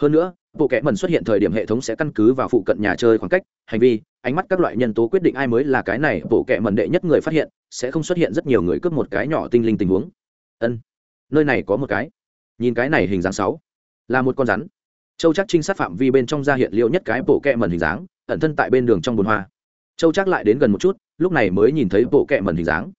Hơn nữa, bộ kẽ mần xuất hiện thời điểm hệ thống sẽ căn cứ vào phụ cận nhà chơi khoảng cách, hành vi, ánh mắt các loại nhân tố quyết định ai mới là cái này, bộ kẽ mần đệ nhất người phát hiện, sẽ không xuất hiện rất nhiều người cướp một cái nhỏ tinh linh tình huống. Ân, nơi này có một cái. Nhìn cái này hình dáng sáu, là một con rắn. Châu chắc trinh sát phạm vi bên trong ra hiện liệu nhất cái bộ kẹ mần hình dáng, ẩn thân tại bên đường trong bồn hoa châu chắc lại đến gần một chút, lúc này mới nhìn thấy bộ kẹ mẩn hình dáng.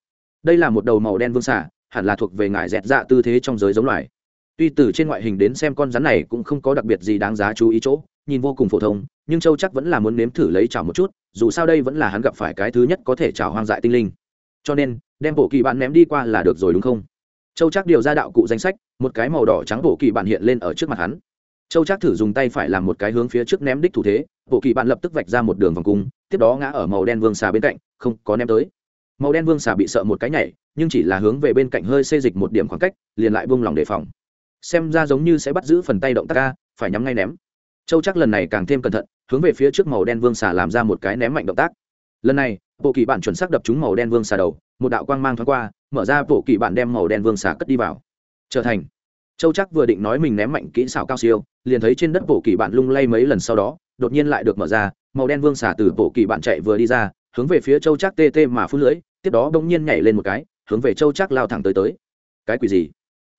Đây là một đầu màu đen vương xả hẳn là thuộc về ngải dẹt dạ tư thế trong giới giống loài. Tuy từ trên ngoại hình đến xem con rắn này cũng không có đặc biệt gì đáng giá chú ý chỗ, nhìn vô cùng phổ thông, nhưng châu chắc vẫn là muốn nếm thử lấy chảo một chút, dù sao đây vẫn là hắn gặp phải cái thứ nhất có thể chảo hoang dại tinh linh. Cho nên, đem bộ kỳ bạn ném đi qua là được rồi đúng không? Châu chắc điều ra đạo cụ danh sách, một cái màu đỏ trắng bộ kỳ bạn hiện lên ở trước mặt hắn châu Trác thử dùng tay phải làm một cái hướng phía trước ném đích thủ thế, bộ kỳ bạn lập tức vạch ra một đường vòng cung, tiếp đó ngã ở màu đen vương xà bên cạnh, không có ném tới. Màu đen vương xà bị sợ một cái nhảy, nhưng chỉ là hướng về bên cạnh hơi xê dịch một điểm khoảng cách, liền lại buông lỏng đề phòng. Xem ra giống như sẽ bắt giữ phần tay động tác ca phải nhắm ngay ném. Châu chắc lần này càng thêm cẩn thận, hướng về phía trước màu đen vương xà làm ra một cái ném mạnh động tác. Lần này, bộ kỳ bản chuẩn xác đập trúng màu đen vương xà đầu, một đạo quang mang thoáng qua, mở ra bộ kỳ bản đem màu đen vương xà cất đi vào. Trở thành châu chắc vừa định nói mình ném mạnh kỹ xảo cao siêu, liền thấy trên đất bộ kỳ bạn lung lay mấy lần sau đó, đột nhiên lại được mở ra, màu đen vương xà từ bộ kỳ bạn chạy vừa đi ra, hướng về phía châu chắc tê tê mà phun lưỡi tiếp đó bỗng nhiên nhảy lên một cái, hướng về châu chắc lao thẳng tới tới. Cái quỷ gì?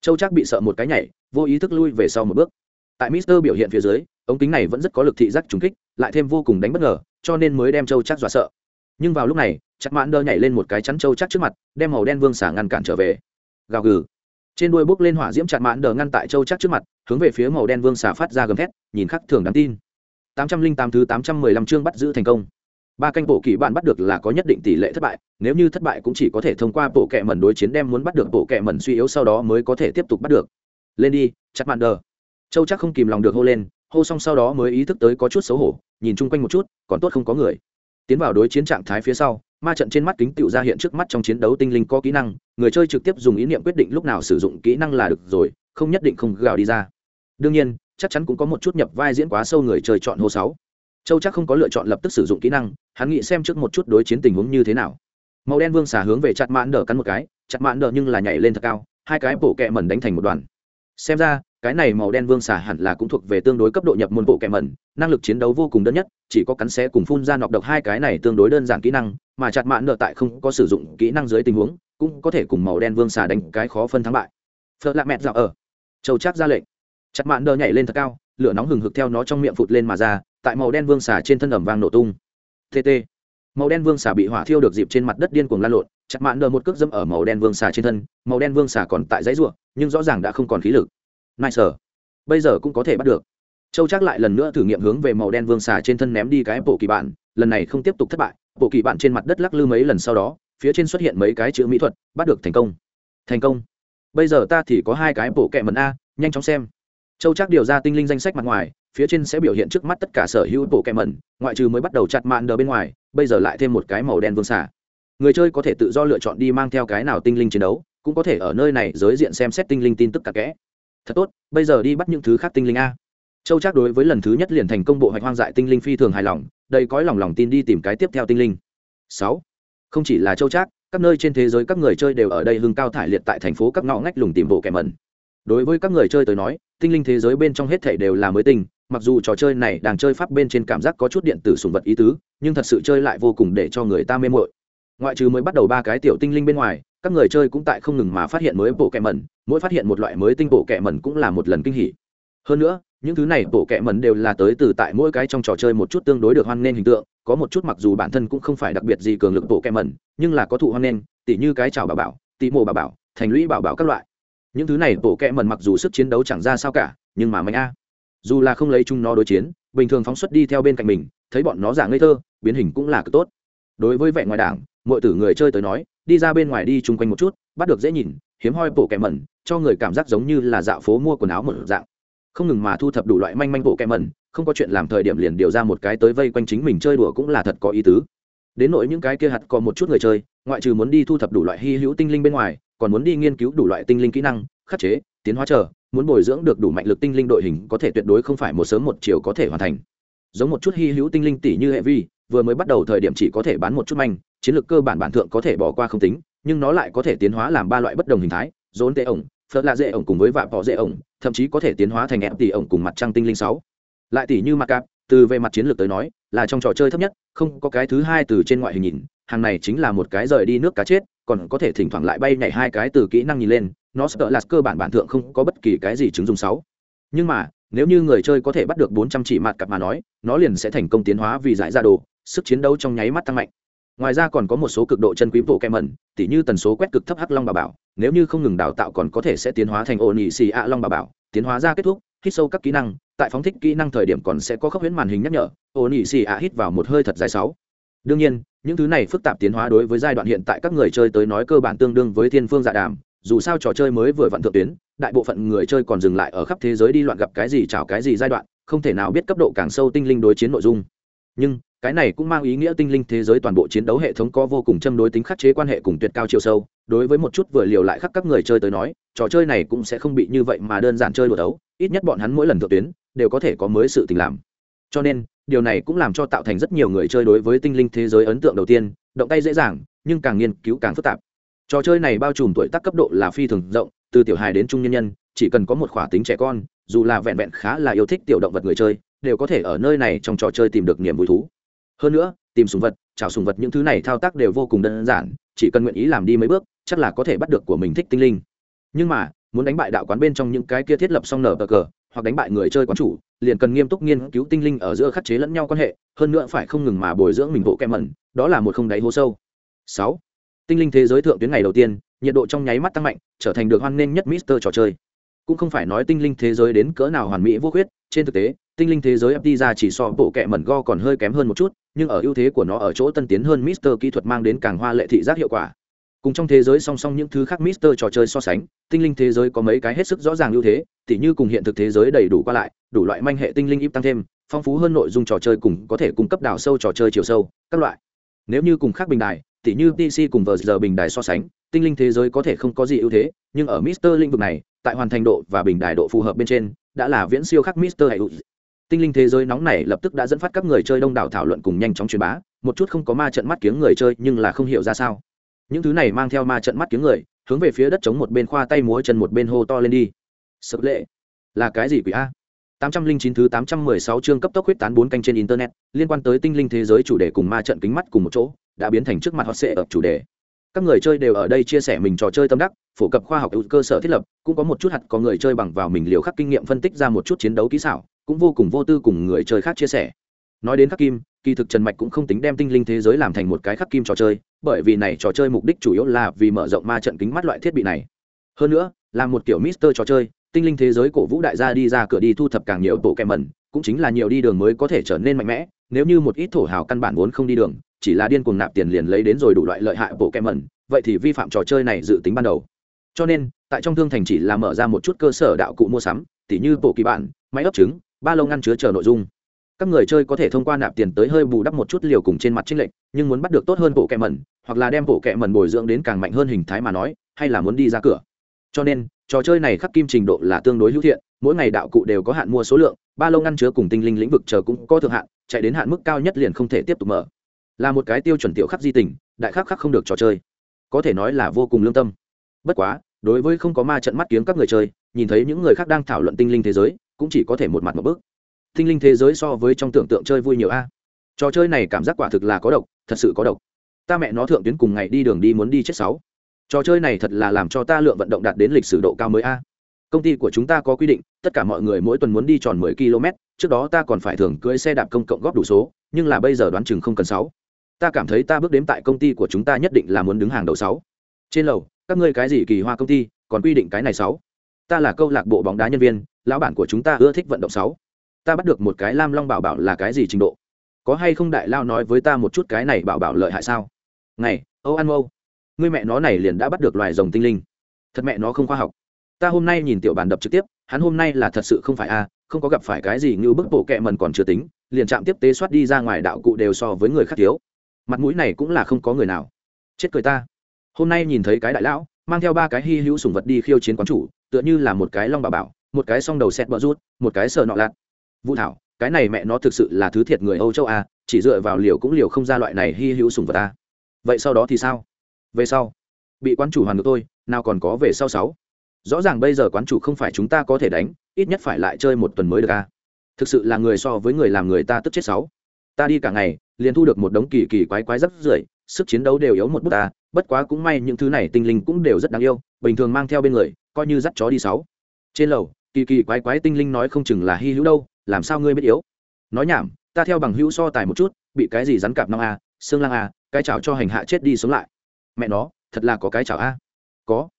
Châu chắc bị sợ một cái nhảy, vô ý thức lui về sau một bước. Tại mister biểu hiện phía dưới, ống kính này vẫn rất có lực thị giác trúng kích, lại thêm vô cùng đánh bất ngờ, cho nên mới đem châu chắc dọa sợ. Nhưng vào lúc này chắc mãn đơ nhảy lên một cái chắn châu chắc trước mặt, đem màu đen vương xả ngăn cản trở về. Gào gừ trên đuôi bốc lên hỏa diễm chặt mãn đờ ngăn tại châu chắc trước mặt, hướng về phía màu đen vương xả phát ra gầm thét, nhìn khắc thường đáng tin. Tám trăm linh tám thứ tám trăm mười lăm chương bắt giữ thành công. Ba canh bộ kỳ bạn bắt được là có nhất định tỷ lệ thất bại, nếu như thất bại cũng chỉ có thể thông qua bộ kệ mẩn đối chiến đem muốn bắt được bộ kệ mẩn suy yếu sau đó mới có thể tiếp tục bắt được. Lên đi, chặt mạn đờ. Châu chắc không kìm lòng được hô lên, hô xong sau đó mới ý thức tới có chút xấu hổ, nhìn chung quanh một chút, còn tốt không có người. Tiến vào đối chiến trạng thái phía sau ma trận trên mắt kính tựu ra hiện trước mắt trong chiến đấu tinh linh có kỹ năng, người chơi trực tiếp dùng ý niệm quyết định lúc nào sử dụng kỹ năng là được rồi, không nhất định không gào đi ra. Đương nhiên, chắc chắn cũng có một chút nhập vai diễn quá sâu người chơi chọn hô sáu. Châu chắc không có lựa chọn lập tức sử dụng kỹ năng, hắn nghĩ xem trước một chút đối chiến tình huống như thế nào. Màu đen vương xả hướng về chặt mãn đờ cắn một cái, chặt mãn đờ nhưng là nhảy lên thật cao, hai cái bổ kẹ mẩn đánh thành một đoàn. Xem ra cái này màu đen vương xà hẳn là cũng thuộc về tương đối cấp độ nhập môn bộ kẹ mẩn, năng lực chiến đấu vô cùng đơn nhất, chỉ có cắn xé cùng phun ra nọc độc hai cái này tương đối đơn giản kỹ năng, mà chặt mạn nợ tại không có sử dụng kỹ năng dưới tình huống, cũng có thể cùng màu đen vương xà đánh cái khó phân thắng bại. Phật lạ mẹt dạo ở. Châu chắc ra lệnh. Chặt mạn nợ nhảy lên thật cao, lửa nóng hừng hực theo nó trong miệng phụt lên mà ra, tại màu đen vương xà trên thân ẩm vang nổ tung. Tt màu đen vương xà bị hỏa thiêu được dịp trên mặt đất điên cuồng lan lộn, chặt mạn nợ một cước dâm ở màu đen vương xà trên thân, màu đen vương xà còn tại dãy ruộng nhưng rõ ràng đã không còn khí lực nai sở bây giờ cũng có thể bắt được. Châu chắc lại lần nữa thử nghiệm hướng về màu đen vương xà trên thân ném đi cái bộ kỳ bạn. Lần này không tiếp tục thất bại. Bộ kỳ bạn trên mặt đất lắc lư mấy lần sau đó, phía trên xuất hiện mấy cái chữ mỹ thuật, bắt được thành công. Thành công. Bây giờ ta thì có hai cái bộ kẹ mần a, nhanh chóng xem. Châu chắc điều ra tinh linh danh sách mặt ngoài, phía trên sẽ biểu hiện trước mắt tất cả sở hữu bộ kẹ mần ngoại trừ mới bắt đầu chặt mạn đờ bên ngoài, bây giờ lại thêm một cái màu đen vương xả người chơi có thể tự do lựa chọn đi mang theo cái nào tinh linh chiến đấu, cũng có thể ở nơi này giới diện xem xét tinh linh tin tức cả kẽ thật tốt, bây giờ đi bắt những thứ khác tinh linh a. Châu chắc đối với lần thứ nhất liền thành công bộ hoạch hoang dại tinh linh phi thường hài lòng đây có lòng lòng tin đi tìm cái tiếp theo tinh linh. Sáu, không chỉ là châu chắc các nơi trên thế giới các người chơi đều ở đây hưng cao thải liệt tại thành phố các ngõ ngách lùng tìm bộ kẻ mẩn. Đối với các người chơi tới nói, tinh linh thế giới bên trong hết thể đều là mới tinh, mặc dù trò chơi này đang chơi pháp bên trên cảm giác có chút điện tử sùng vật ý tứ, nhưng thật sự chơi lại vô cùng để cho người ta mê mội ngoại trừ mới bắt đầu ba cái tiểu tinh linh bên ngoài các người chơi cũng tại không ngừng mà phát hiện mới bộ kẹ mẩn, mỗi phát hiện một loại mới tinh bộ kẹ mẩn cũng là một lần kinh hỉ. Hơn nữa, những thứ này bộ kẹ mẩn đều là tới từ tại mỗi cái trong trò chơi một chút tương đối được hoan nghênh hình tượng, có một chút mặc dù bản thân cũng không phải đặc biệt gì cường lực bộ kẹ mẩn, nhưng là có thụ hoan nghênh, tỉ như cái chào bà bảo, tỉ mồ bà bảo, thành lũy bảo bảo các loại. Những thứ này bộ kẹ mẩn mặc dù sức chiến đấu chẳng ra sao cả, nhưng mà mạnh a. Dù là không lấy chúng nó đối chiến, bình thường phóng xuất đi theo bên cạnh mình, thấy bọn nó giả ngây thơ, biến hình cũng là cực tốt. Đối với vẻ ngoài đảng, mọi tử người chơi tới nói đi ra bên ngoài đi chung quanh một chút, bắt được dễ nhìn, hiếm hoi bộ kẹ mẩn, cho người cảm giác giống như là dạo phố mua quần áo một dạng. Không ngừng mà thu thập đủ loại manh manh bộ kẹ mẩn, không có chuyện làm thời điểm liền điều ra một cái tới vây quanh chính mình chơi đùa cũng là thật có ý tứ. Đến nỗi những cái kia hạt có một chút người chơi, ngoại trừ muốn đi thu thập đủ loại hy hữu tinh linh bên ngoài, còn muốn đi nghiên cứu đủ loại tinh linh kỹ năng, khắc chế, tiến hóa chờ, muốn bồi dưỡng được đủ mạnh lực tinh linh đội hình có thể tuyệt đối không phải một sớm một chiều có thể hoàn thành. Giống một chút hy hữu tinh linh tỷ như hệ vi vừa mới bắt đầu thời điểm chỉ có thể bán một chút manh chiến lược cơ bản bản thượng có thể bỏ qua không tính, nhưng nó lại có thể tiến hóa làm ba loại bất đồng hình thái rốn tệ ổng, phớt lạ dễ ổng cùng với vạ bỏ dễ ổng, thậm chí có thể tiến hóa thành em tỷ ổng cùng mặt trăng tinh linh sáu. Lại tỷ như mặt cạp, từ về mặt chiến lược tới nói, là trong trò chơi thấp nhất, không có cái thứ hai từ trên ngoại hình nhìn, hàng này chính là một cái rời đi nước cá chết, còn có thể thỉnh thoảng lại bay nhảy hai cái từ kỹ năng nhìn lên, nó sợ là cơ bản bản thượng không có bất kỳ cái gì chứng dùng sáu. Nhưng mà, nếu như người chơi có thể bắt được bốn trăm chỉ mặt cặp mà nói, nó liền sẽ thành công tiến hóa vì giải ra đồ, sức chiến đấu trong nháy mắt tăng mạnh ngoài ra còn có một số cực độ chân quý bộ kem mẩn, tỉ như tần số quét cực thấp hắc long bà bảo, nếu như không ngừng đào tạo còn có thể sẽ tiến hóa thành ổn ỉ xì ạ long bà bảo, tiến hóa ra kết thúc, hít sâu các kỹ năng, tại phóng thích kỹ năng thời điểm còn sẽ có khốc huyễn màn hình nhắc nhở ổn ỉ xì ạ hít vào một hơi thật dài sáu. Đương nhiên, những thứ này phức tạp tiến hóa đối với giai đoạn hiện tại các người chơi tới nói cơ bản tương đương với thiên phương dạ đàm, dù sao trò chơi mới vừa vặn thượng tuyến, đại bộ phận người chơi còn dừng lại ở khắp thế giới đi loạn gặp cái gì chào cái gì giai đoạn, không thể nào biết cấp độ càng sâu tinh linh đối chiến nội dung. Nhưng cái này cũng mang ý nghĩa tinh linh thế giới toàn bộ chiến đấu hệ thống có vô cùng châm đối tính khắc chế quan hệ cùng tuyệt cao chiều sâu. Đối với một chút vừa liều lại khắc các người chơi tới nói, trò chơi này cũng sẽ không bị như vậy mà đơn giản chơi đùa đấu, ít nhất bọn hắn mỗi lần thượng tuyến đều có thể có mới sự tình làm. Cho nên, điều này cũng làm cho tạo thành rất nhiều người chơi đối với tinh linh thế giới ấn tượng đầu tiên, động tay dễ dàng, nhưng càng nghiên cứu càng phức tạp. Trò chơi này bao trùm tuổi tác cấp độ là phi thường rộng, từ tiểu hài đến trung nhân nhân, chỉ cần có một khỏa tính trẻ con, dù là vẹn vẹn khá là yêu thích tiểu động vật người chơi, đều có thể ở nơi này trong trò chơi tìm được niềm vui thú hơn nữa, tìm sùng vật chào sùng vật những thứ này thao tác đều vô cùng đơn giản, chỉ cần nguyện ý làm đi mấy bước, chắc là có thể bắt được của mình thích tinh linh. Nhưng mà, muốn đánh bại đạo quán bên trong những cái kia thiết lập xong nở bờ cờ, hoặc đánh bại người chơi quán chủ, liền cần nghiêm túc nghiên cứu tinh linh ở giữa khắc chế lẫn nhau quan hệ, hơn nữa phải không ngừng mà bồi dưỡng mình bộ kem mẩn, đó là một không đáy hố sâu. Sáu, tinh linh thế giới thượng tuyến ngày đầu tiên, nhiệt độ trong nháy mắt tăng mạnh, trở thành được hoan nghênh nhất mister trò chơi. Cũng không phải nói tinh linh thế giới đến cỡ nào hoàn mỹ vô khuyết, trên thực tế, tinh linh thế giới fd ra chỉ so bộ kẹ mẩn go còn hơi kém hơn một chút nhưng ở ưu thế của nó ở chỗ tân tiến hơn Mister kỹ thuật mang đến càng hoa lệ thị giác hiệu quả. Cùng trong thế giới song song những thứ khác Mister trò chơi so sánh, tinh linh thế giới có mấy cái hết sức rõ ràng ưu thế, tỉ như cùng hiện thực thế giới đầy đủ qua lại, đủ loại manh hệ tinh linh ít tăng thêm, phong phú hơn nội dung trò chơi cùng có thể cung cấp đào sâu trò chơi chiều sâu, các loại. Nếu như cùng khác bình đài, tỉ như PC cùng vờ giờ bình đài so sánh, tinh linh thế giới có thể không có gì ưu thế, nhưng ở Mister lĩnh vực này, tại hoàn thành độ và bình đài độ phù hợp bên trên, đã là viễn siêu khác Mister hay tinh linh thế giới nóng này lập tức đã dẫn phát các người chơi đông đảo thảo luận cùng nhanh chóng truyền bá, một chút không có ma trận mắt kiếng người chơi nhưng là không hiểu ra sao. Những thứ này mang theo ma trận mắt kiếng người, hướng về phía đất chống một bên khoa tay múa chân một bên hô to lên đi. Sập lệ. Là cái gì quỷ a? 809 thứ 816 chương cấp tốc huyết tán bốn canh trên internet, liên quan tới tinh linh thế giới chủ đề cùng ma trận kính mắt cùng một chỗ, đã biến thành trước mặt họ sẽ ở chủ đề. Các người chơi đều ở đây chia sẻ mình trò chơi tâm đắc, phổ cập khoa học, cơ sở thiết lập, cũng có một chút hạt có người chơi bằng vào mình liều khắc kinh nghiệm phân tích ra một chút chiến đấu kỹ xảo cũng vô cùng vô tư cùng người chơi khác chia sẻ. Nói đến khắc kim, kỳ thực trần mạch cũng không tính đem tinh linh thế giới làm thành một cái khắc kim trò chơi, bởi vì này trò chơi mục đích chủ yếu là vì mở rộng ma trận kính mắt loại thiết bị này. Hơn nữa, là một kiểu mister trò chơi, tinh linh thế giới cổ vũ đại gia đi ra cửa đi thu thập càng nhiều tổ kẹ mẩn, cũng chính là nhiều đi đường mới có thể trở nên mạnh mẽ, nếu như một ít thổ hào căn bản vốn không đi đường, chỉ là điên cuồng nạp tiền liền lấy đến rồi đủ loại lợi hại bộ kẹ mẩn, vậy thì vi phạm trò chơi này dự tính ban đầu. Cho nên, tại trong thương thành chỉ là mở ra một chút cơ sở đạo cụ mua sắm, tỉ như bộ kỳ bản, máy ấp trứng ba lô ngăn chứa chờ nội dung. Các người chơi có thể thông qua nạp tiền tới hơi bù đắp một chút liều cùng trên mặt trinh lệnh nhưng muốn bắt được tốt hơn bộ kẹ mẩn, hoặc là đem bộ kẹ mẩn bồi dưỡng đến càng mạnh hơn hình thái mà nói, hay là muốn đi ra cửa. Cho nên, trò chơi này khắc kim trình độ là tương đối hữu thiện, mỗi ngày đạo cụ đều có hạn mua số lượng, ba lô ngăn chứa cùng tinh linh lĩnh vực chờ cũng có thượng hạn, chạy đến hạn mức cao nhất liền không thể tiếp tục mở. Là một cái tiêu chuẩn tiểu khắc di tình, đại khắc khắc không được trò chơi. Có thể nói là vô cùng lương tâm. Bất quá, đối với không có ma trận mắt kiếm các người chơi, nhìn thấy những người khác đang thảo luận tinh linh thế giới cũng chỉ có thể một mặt một bước. Thinh linh thế giới so với trong tưởng tượng chơi vui nhiều a. Trò chơi này cảm giác quả thực là có độc, thật sự có độc. Ta mẹ nó thượng tuyến cùng ngày đi đường đi muốn đi chết sáu. Trò chơi này thật là làm cho ta lượng vận động đạt đến lịch sử độ cao mới a. Công ty của chúng ta có quy định, tất cả mọi người mỗi tuần muốn đi tròn 10 km, trước đó ta còn phải thường cưỡi xe đạp công cộng góp đủ số, nhưng là bây giờ đoán chừng không cần sáu. Ta cảm thấy ta bước đếm tại công ty của chúng ta nhất định là muốn đứng hàng đầu sáu. Trên lầu, các ngươi cái gì kỳ hoa công ty, còn quy định cái này sáu? Ta là câu lạc bộ bóng đá nhân viên, lão bản của chúng ta ưa thích vận động sáu. Ta bắt được một cái lam long bảo bảo là cái gì trình độ? Có hay không đại lao nói với ta một chút cái này bảo bảo lợi hại sao? Này, âu ăn mâu ngươi mẹ nó này liền đã bắt được loài rồng tinh linh. Thật mẹ nó không khoa học. Ta hôm nay nhìn tiểu bản đập trực tiếp, hắn hôm nay là thật sự không phải a, không có gặp phải cái gì như bức bộ kẹ mần còn chưa tính, liền chạm tiếp tế soát đi ra ngoài đạo cụ đều so với người khác thiếu. Mặt mũi này cũng là không có người nào. Chết cười ta. Hôm nay nhìn thấy cái đại lão mang theo ba cái hy hữu sùng vật đi khiêu chiến quán chủ, tựa như là một cái long bà bảo, một cái song đầu xét bờ rút, một cái sờ nọ lạt. Vũ thảo, cái này mẹ nó thực sự là thứ thiệt người âu châu a chỉ dựa vào liều cũng liều không ra loại này hy hữu sùng vật a vậy sau đó thì sao? Về sau, bị quán chủ hoàn ngược tôi, nào còn có về sau sáu. Rõ ràng bây giờ quán chủ không phải chúng ta có thể đánh, ít nhất phải lại chơi một tuần mới được a thực sự là người so với người làm người ta tức chết sáu. Ta đi cả ngày, liền thu được một đống kỳ kỳ quái quái rất rưởi sức chiến đấu đều yếu một bút ta, bất quá cũng may những thứ này tinh linh cũng đều rất đáng yêu, bình thường mang theo bên người, coi như dắt chó đi sáu. Trên lầu, kỳ kỳ quái quái tinh linh nói không chừng là hy hữu đâu, làm sao ngươi biết yếu? Nói nhảm, ta theo bằng hữu so tài một chút, bị cái gì rắn cạp năm a, xương lang a, cái chảo cho hành hạ chết đi sống lại. Mẹ nó, thật là có cái chảo a. Có.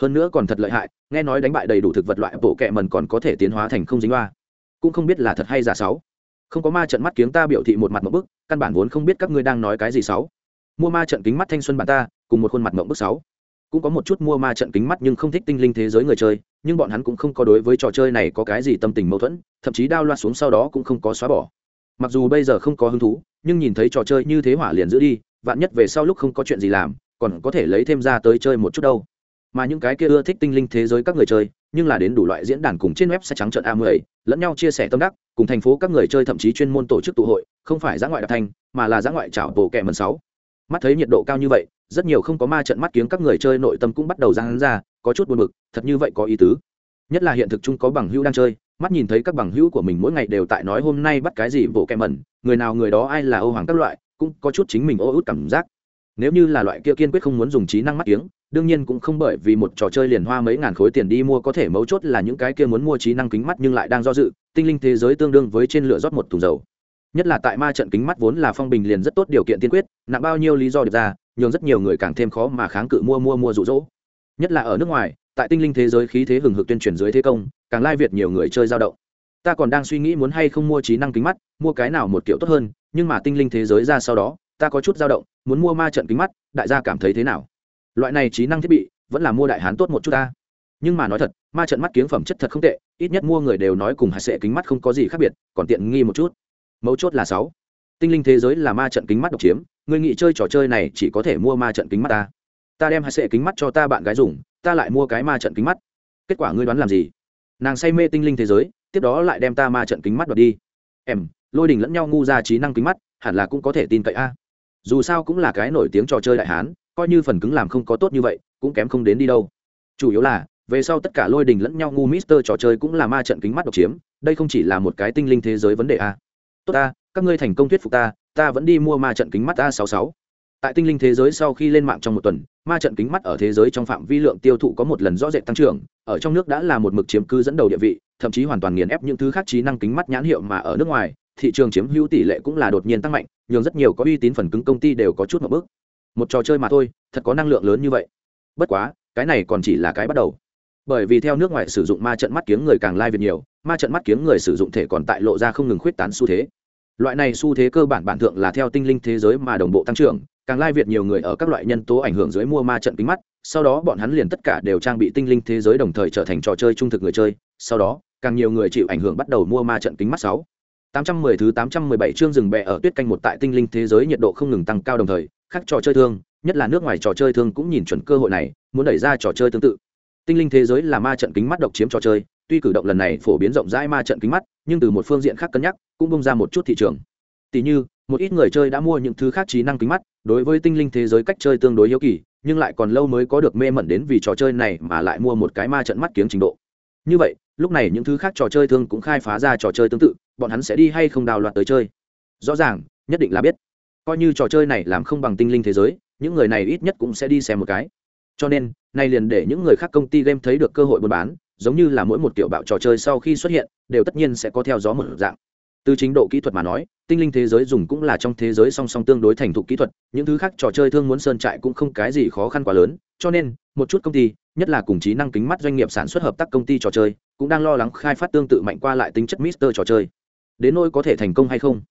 Hơn nữa còn thật lợi hại, nghe nói đánh bại đầy đủ thực vật loại bộ kẹ mần còn có thể tiến hóa thành không dính hoa cũng không biết là thật hay giả sáu. Không có ma trận mắt kiếng ta biểu thị một mặt một bức, căn bản vốn không biết các ngươi đang nói cái gì sáu mua ma trận kính mắt thanh xuân bản ta, cùng một khuôn mặt mộng bức sáu. Cũng có một chút mua ma trận kính mắt nhưng không thích tinh linh thế giới người chơi, nhưng bọn hắn cũng không có đối với trò chơi này có cái gì tâm tình mâu thuẫn, thậm chí đao loa xuống sau đó cũng không có xóa bỏ. Mặc dù bây giờ không có hứng thú, nhưng nhìn thấy trò chơi như thế hỏa liền giữ đi, vạn nhất về sau lúc không có chuyện gì làm, còn có thể lấy thêm ra tới chơi một chút đâu. Mà những cái kia ưa thích tinh linh thế giới các người chơi, nhưng là đến đủ loại diễn đàn cùng trên web sẽ trắng trận a 10 lẫn nhau chia sẻ tâm đắc, cùng thành phố các người chơi thậm chí chuyên môn tổ chức tụ hội, không phải giã ngoại đặc thanh mà là giã ngoại trảo bộ kẹ mần sáu mắt thấy nhiệt độ cao như vậy, rất nhiều không có ma trận mắt kiếng các người chơi nội tâm cũng bắt đầu ra hắn ra, có chút buồn bực, thật như vậy có ý tứ. Nhất là hiện thực chung có bằng hữu đang chơi, mắt nhìn thấy các bằng hữu của mình mỗi ngày đều tại nói hôm nay bắt cái gì bộ kẹ mẩn, người nào người đó ai là ô hoàng các loại, cũng có chút chính mình ô út cảm giác. Nếu như là loại kia kiên quyết không muốn dùng trí năng mắt kiếng, đương nhiên cũng không bởi vì một trò chơi liền hoa mấy ngàn khối tiền đi mua có thể mấu chốt là những cái kia muốn mua trí năng kính mắt nhưng lại đang do dự, tinh linh thế giới tương đương với trên lửa rót một thùng dầu. Nhất là tại ma trận kính mắt vốn là phong bình liền rất tốt điều kiện tiên quyết nặng bao nhiêu lý do được ra, nhường rất nhiều người càng thêm khó mà kháng cự mua mua mua rụ rỗ. Nhất là ở nước ngoài, tại tinh linh thế giới khí thế hừng hực tuyên truyền dưới thế công, càng lai việt nhiều người chơi dao động. Ta còn đang suy nghĩ muốn hay không mua trí năng kính mắt, mua cái nào một kiểu tốt hơn, nhưng mà tinh linh thế giới ra sau đó, ta có chút dao động, muốn mua ma trận kính mắt, đại gia cảm thấy thế nào? Loại này trí năng thiết bị, vẫn là mua đại hán tốt một chút ta. Nhưng mà nói thật, ma trận mắt kiếng phẩm chất thật không tệ, ít nhất mua người đều nói cùng hạt sệ kính mắt không có gì khác biệt, còn tiện nghi một chút. Mấu chốt là sáu tinh linh thế giới là ma trận kính mắt độc chiếm người nghĩ chơi trò chơi này chỉ có thể mua ma trận kính mắt ta. Ta đem hai sệ kính mắt cho ta bạn gái dùng, ta lại mua cái ma trận kính mắt. Kết quả ngươi đoán làm gì? Nàng say mê tinh linh thế giới, tiếp đó lại đem ta ma trận kính mắt đoạt đi. Em, lôi đình lẫn nhau ngu ra trí năng kính mắt, hẳn là cũng có thể tin cậy a. Dù sao cũng là cái nổi tiếng trò chơi đại hán, coi như phần cứng làm không có tốt như vậy, cũng kém không đến đi đâu. Chủ yếu là, về sau tất cả lôi đình lẫn nhau ngu mister trò chơi cũng là ma trận kính mắt độc chiếm, đây không chỉ là một cái tinh linh thế giới vấn đề a. Tốt ta các ngươi thành công thuyết phục ta ta vẫn đi mua ma trận kính mắt a sáu sáu tại tinh linh thế giới sau khi lên mạng trong một tuần, ma trận kính mắt ở thế giới trong phạm vi lượng tiêu thụ có một lần rõ rệt tăng trưởng, ở trong nước đã là một mực chiếm cư dẫn đầu địa vị, thậm chí hoàn toàn nghiền ép những thứ khác trí năng kính mắt nhãn hiệu mà ở nước ngoài, thị trường chiếm hữu tỷ lệ cũng là đột nhiên tăng mạnh, nhường rất nhiều có uy tín phần cứng công ty đều có chút một bước. Một trò chơi mà thôi, thật có năng lượng lớn như vậy. Bất quá, cái này còn chỉ là cái bắt đầu. Bởi vì theo nước ngoài sử dụng ma trận mắt kiếng người càng lai việt nhiều, ma trận mắt kiếng người sử dụng thể còn tại lộ ra không ngừng khuyết tán xu thế loại này xu thế cơ bản bản thượng là theo tinh linh thế giới mà đồng bộ tăng trưởng càng lai việt nhiều người ở các loại nhân tố ảnh hưởng dưới mua ma trận kính mắt sau đó bọn hắn liền tất cả đều trang bị tinh linh thế giới đồng thời trở thành trò chơi trung thực người chơi sau đó càng nhiều người chịu ảnh hưởng bắt đầu mua ma trận kính mắt sáu 810 thứ 817 chương rừng bè ở tuyết canh một tại tinh linh thế giới nhiệt độ không ngừng tăng cao đồng thời, các trò chơi thương, nhất là nước ngoài trò chơi thương cũng nhìn chuẩn cơ hội này, muốn đẩy ra trò chơi tương tự. Tinh linh thế giới là ma trận kính mắt độc chiếm trò chơi, tuy cử động lần này phổ biến rộng rãi ma trận kính mắt, nhưng từ một phương diện khác cân nhắc, cũng bung ra một chút thị trường. Tỷ như, một ít người chơi đã mua những thứ khác trí năng kính mắt, đối với tinh linh thế giới cách chơi tương đối yếu kỳ, nhưng lại còn lâu mới có được mê mẩn đến vì trò chơi này mà lại mua một cái ma trận mắt kiếng trình độ. Như vậy, lúc này những thứ khác trò chơi thương cũng khai phá ra trò chơi tương tự, bọn hắn sẽ đi hay không đào loạt tới chơi rõ ràng nhất định là biết coi như trò chơi này làm không bằng tinh linh thế giới những người này ít nhất cũng sẽ đi xem một cái cho nên nay liền để những người khác công ty game thấy được cơ hội buôn bán giống như là mỗi một kiểu bạo trò chơi sau khi xuất hiện, đều tất nhiên sẽ có theo gió một dạng. Từ chính độ kỹ thuật mà nói, tinh linh thế giới dùng cũng là trong thế giới song song tương đối thành thục kỹ thuật, những thứ khác trò chơi thương muốn sơn trại cũng không cái gì khó khăn quá lớn, cho nên, một chút công ty, nhất là cùng trí năng kính mắt doanh nghiệp sản xuất hợp tác công ty trò chơi, cũng đang lo lắng khai phát tương tự mạnh qua lại tính chất mister trò chơi. Đến nỗi có thể thành công hay không?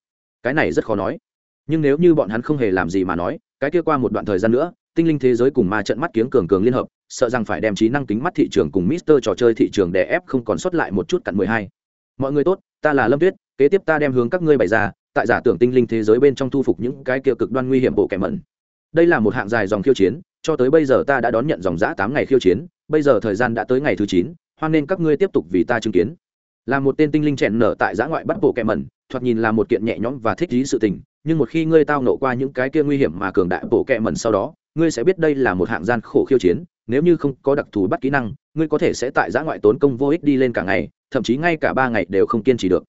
Cái này rất khó nói. Nhưng nếu như bọn hắn không hề làm gì mà nói, cái kia qua một đoạn thời gian nữa tinh linh thế giới cùng ma trận mắt kiếng cường cường liên hợp, sợ rằng phải đem trí năng kính mắt thị trường cùng mister trò chơi thị trường đè ép không còn sót lại một chút cặn mười hai. Mọi người tốt, ta là lâm tuyết, kế tiếp ta đem hướng các ngươi bày ra, tại giả tưởng tinh linh thế giới bên trong thu phục những cái kia cực đoan nguy hiểm bộ kẻ mẩn. Đây là một hạng dài dòng khiêu chiến, cho tới bây giờ ta đã đón nhận dòng giã tám ngày khiêu chiến, bây giờ thời gian đã tới ngày thứ chín, hoan nên các ngươi tiếp tục vì ta chứng kiến. Là một tên tinh linh chèn nở tại giã ngoại bắt bộ kẻ mẩn, thoạt nhìn là một kiện nhẹ nhõm và thích lý sự tình, nhưng một khi ngươi tao nộ qua những cái kia nguy hiểm mà cường đại bộ kẹ mẩn sau đó ngươi sẽ biết đây là một hạng gian khổ khiêu chiến, nếu như không có đặc thù bắt kỹ năng, ngươi có thể sẽ tại giã ngoại tốn công vô ích đi lên cả ngày, thậm chí ngay cả ba ngày đều không kiên trì được.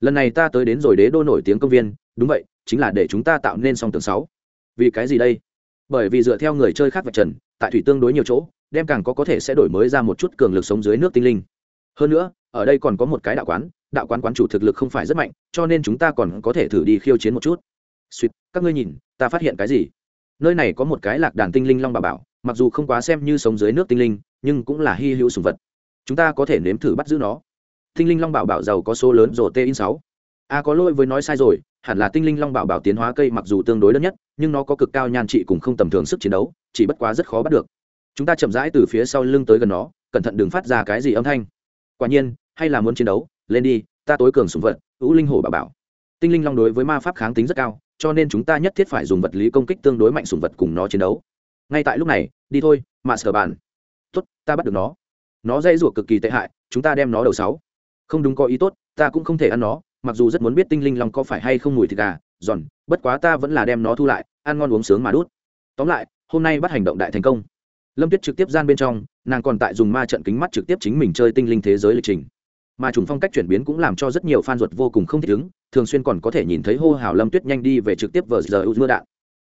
Lần này ta tới đến rồi đế đô nổi tiếng công viên, đúng vậy, chính là để chúng ta tạo nên song tường sáu. Vì cái gì đây? Bởi vì dựa theo người chơi khác vạch trần, tại thủy tương đối nhiều chỗ, đem càng có có thể sẽ đổi mới ra một chút cường lực sống dưới nước tinh linh. Hơn nữa, ở đây còn có một cái đạo quán đạo quán quán chủ thực lực không phải rất mạnh, cho nên chúng ta còn có thể thử đi khiêu chiến một chút. Suýt các ngươi nhìn, ta phát hiện cái gì? Nơi này có một cái lạc đàn tinh linh long bà bảo, mặc dù không quá xem như sống dưới nước tinh linh, nhưng cũng là hy hữu sùng vật. Chúng ta có thể nếm thử bắt giữ nó. Tinh linh long bảo bảo giàu có số lớn rổ t in sáu. A có lỗi với nói sai rồi, hẳn là tinh linh long bảo bảo tiến hóa cây mặc dù tương đối lớn nhất, nhưng nó có cực cao nhan trị cùng không tầm thường sức chiến đấu, chỉ bất quá rất khó bắt được. Chúng ta chậm rãi từ phía sau lưng tới gần nó, cẩn thận đừng phát ra cái gì âm thanh. Quả nhiên, hay là muốn chiến đấu, lên đi, ta tối cường sùng vật, hữu linh hổ bảo bảo. Tinh linh long đối với ma pháp kháng tính rất cao cho nên chúng ta nhất thiết phải dùng vật lý công kích tương đối mạnh sùng vật cùng nó chiến đấu. Ngay tại lúc này, đi thôi, mà sở bàn tốt, ta bắt được nó. Nó dây ruột cực kỳ tệ hại, chúng ta đem nó đầu sáu. Không đúng có ý tốt, ta cũng không thể ăn nó, mặc dù rất muốn biết tinh linh long có phải hay không mùi thịt gà, giòn, bất quá ta vẫn là đem nó thu lại, ăn ngon uống sướng mà đút. Tóm lại, hôm nay bắt hành động đại thành công. Lâm tuyết trực tiếp gian bên trong, nàng còn tại dùng ma trận kính mắt trực tiếp chính mình chơi tinh linh thế giới lịch trình mà trùng phong cách chuyển biến cũng làm cho rất nhiều fan ruột vô cùng không thích ứng, thường xuyên còn có thể nhìn thấy hô hào lâm tuyết nhanh đi về trực tiếp vờ giờ mưa đạn.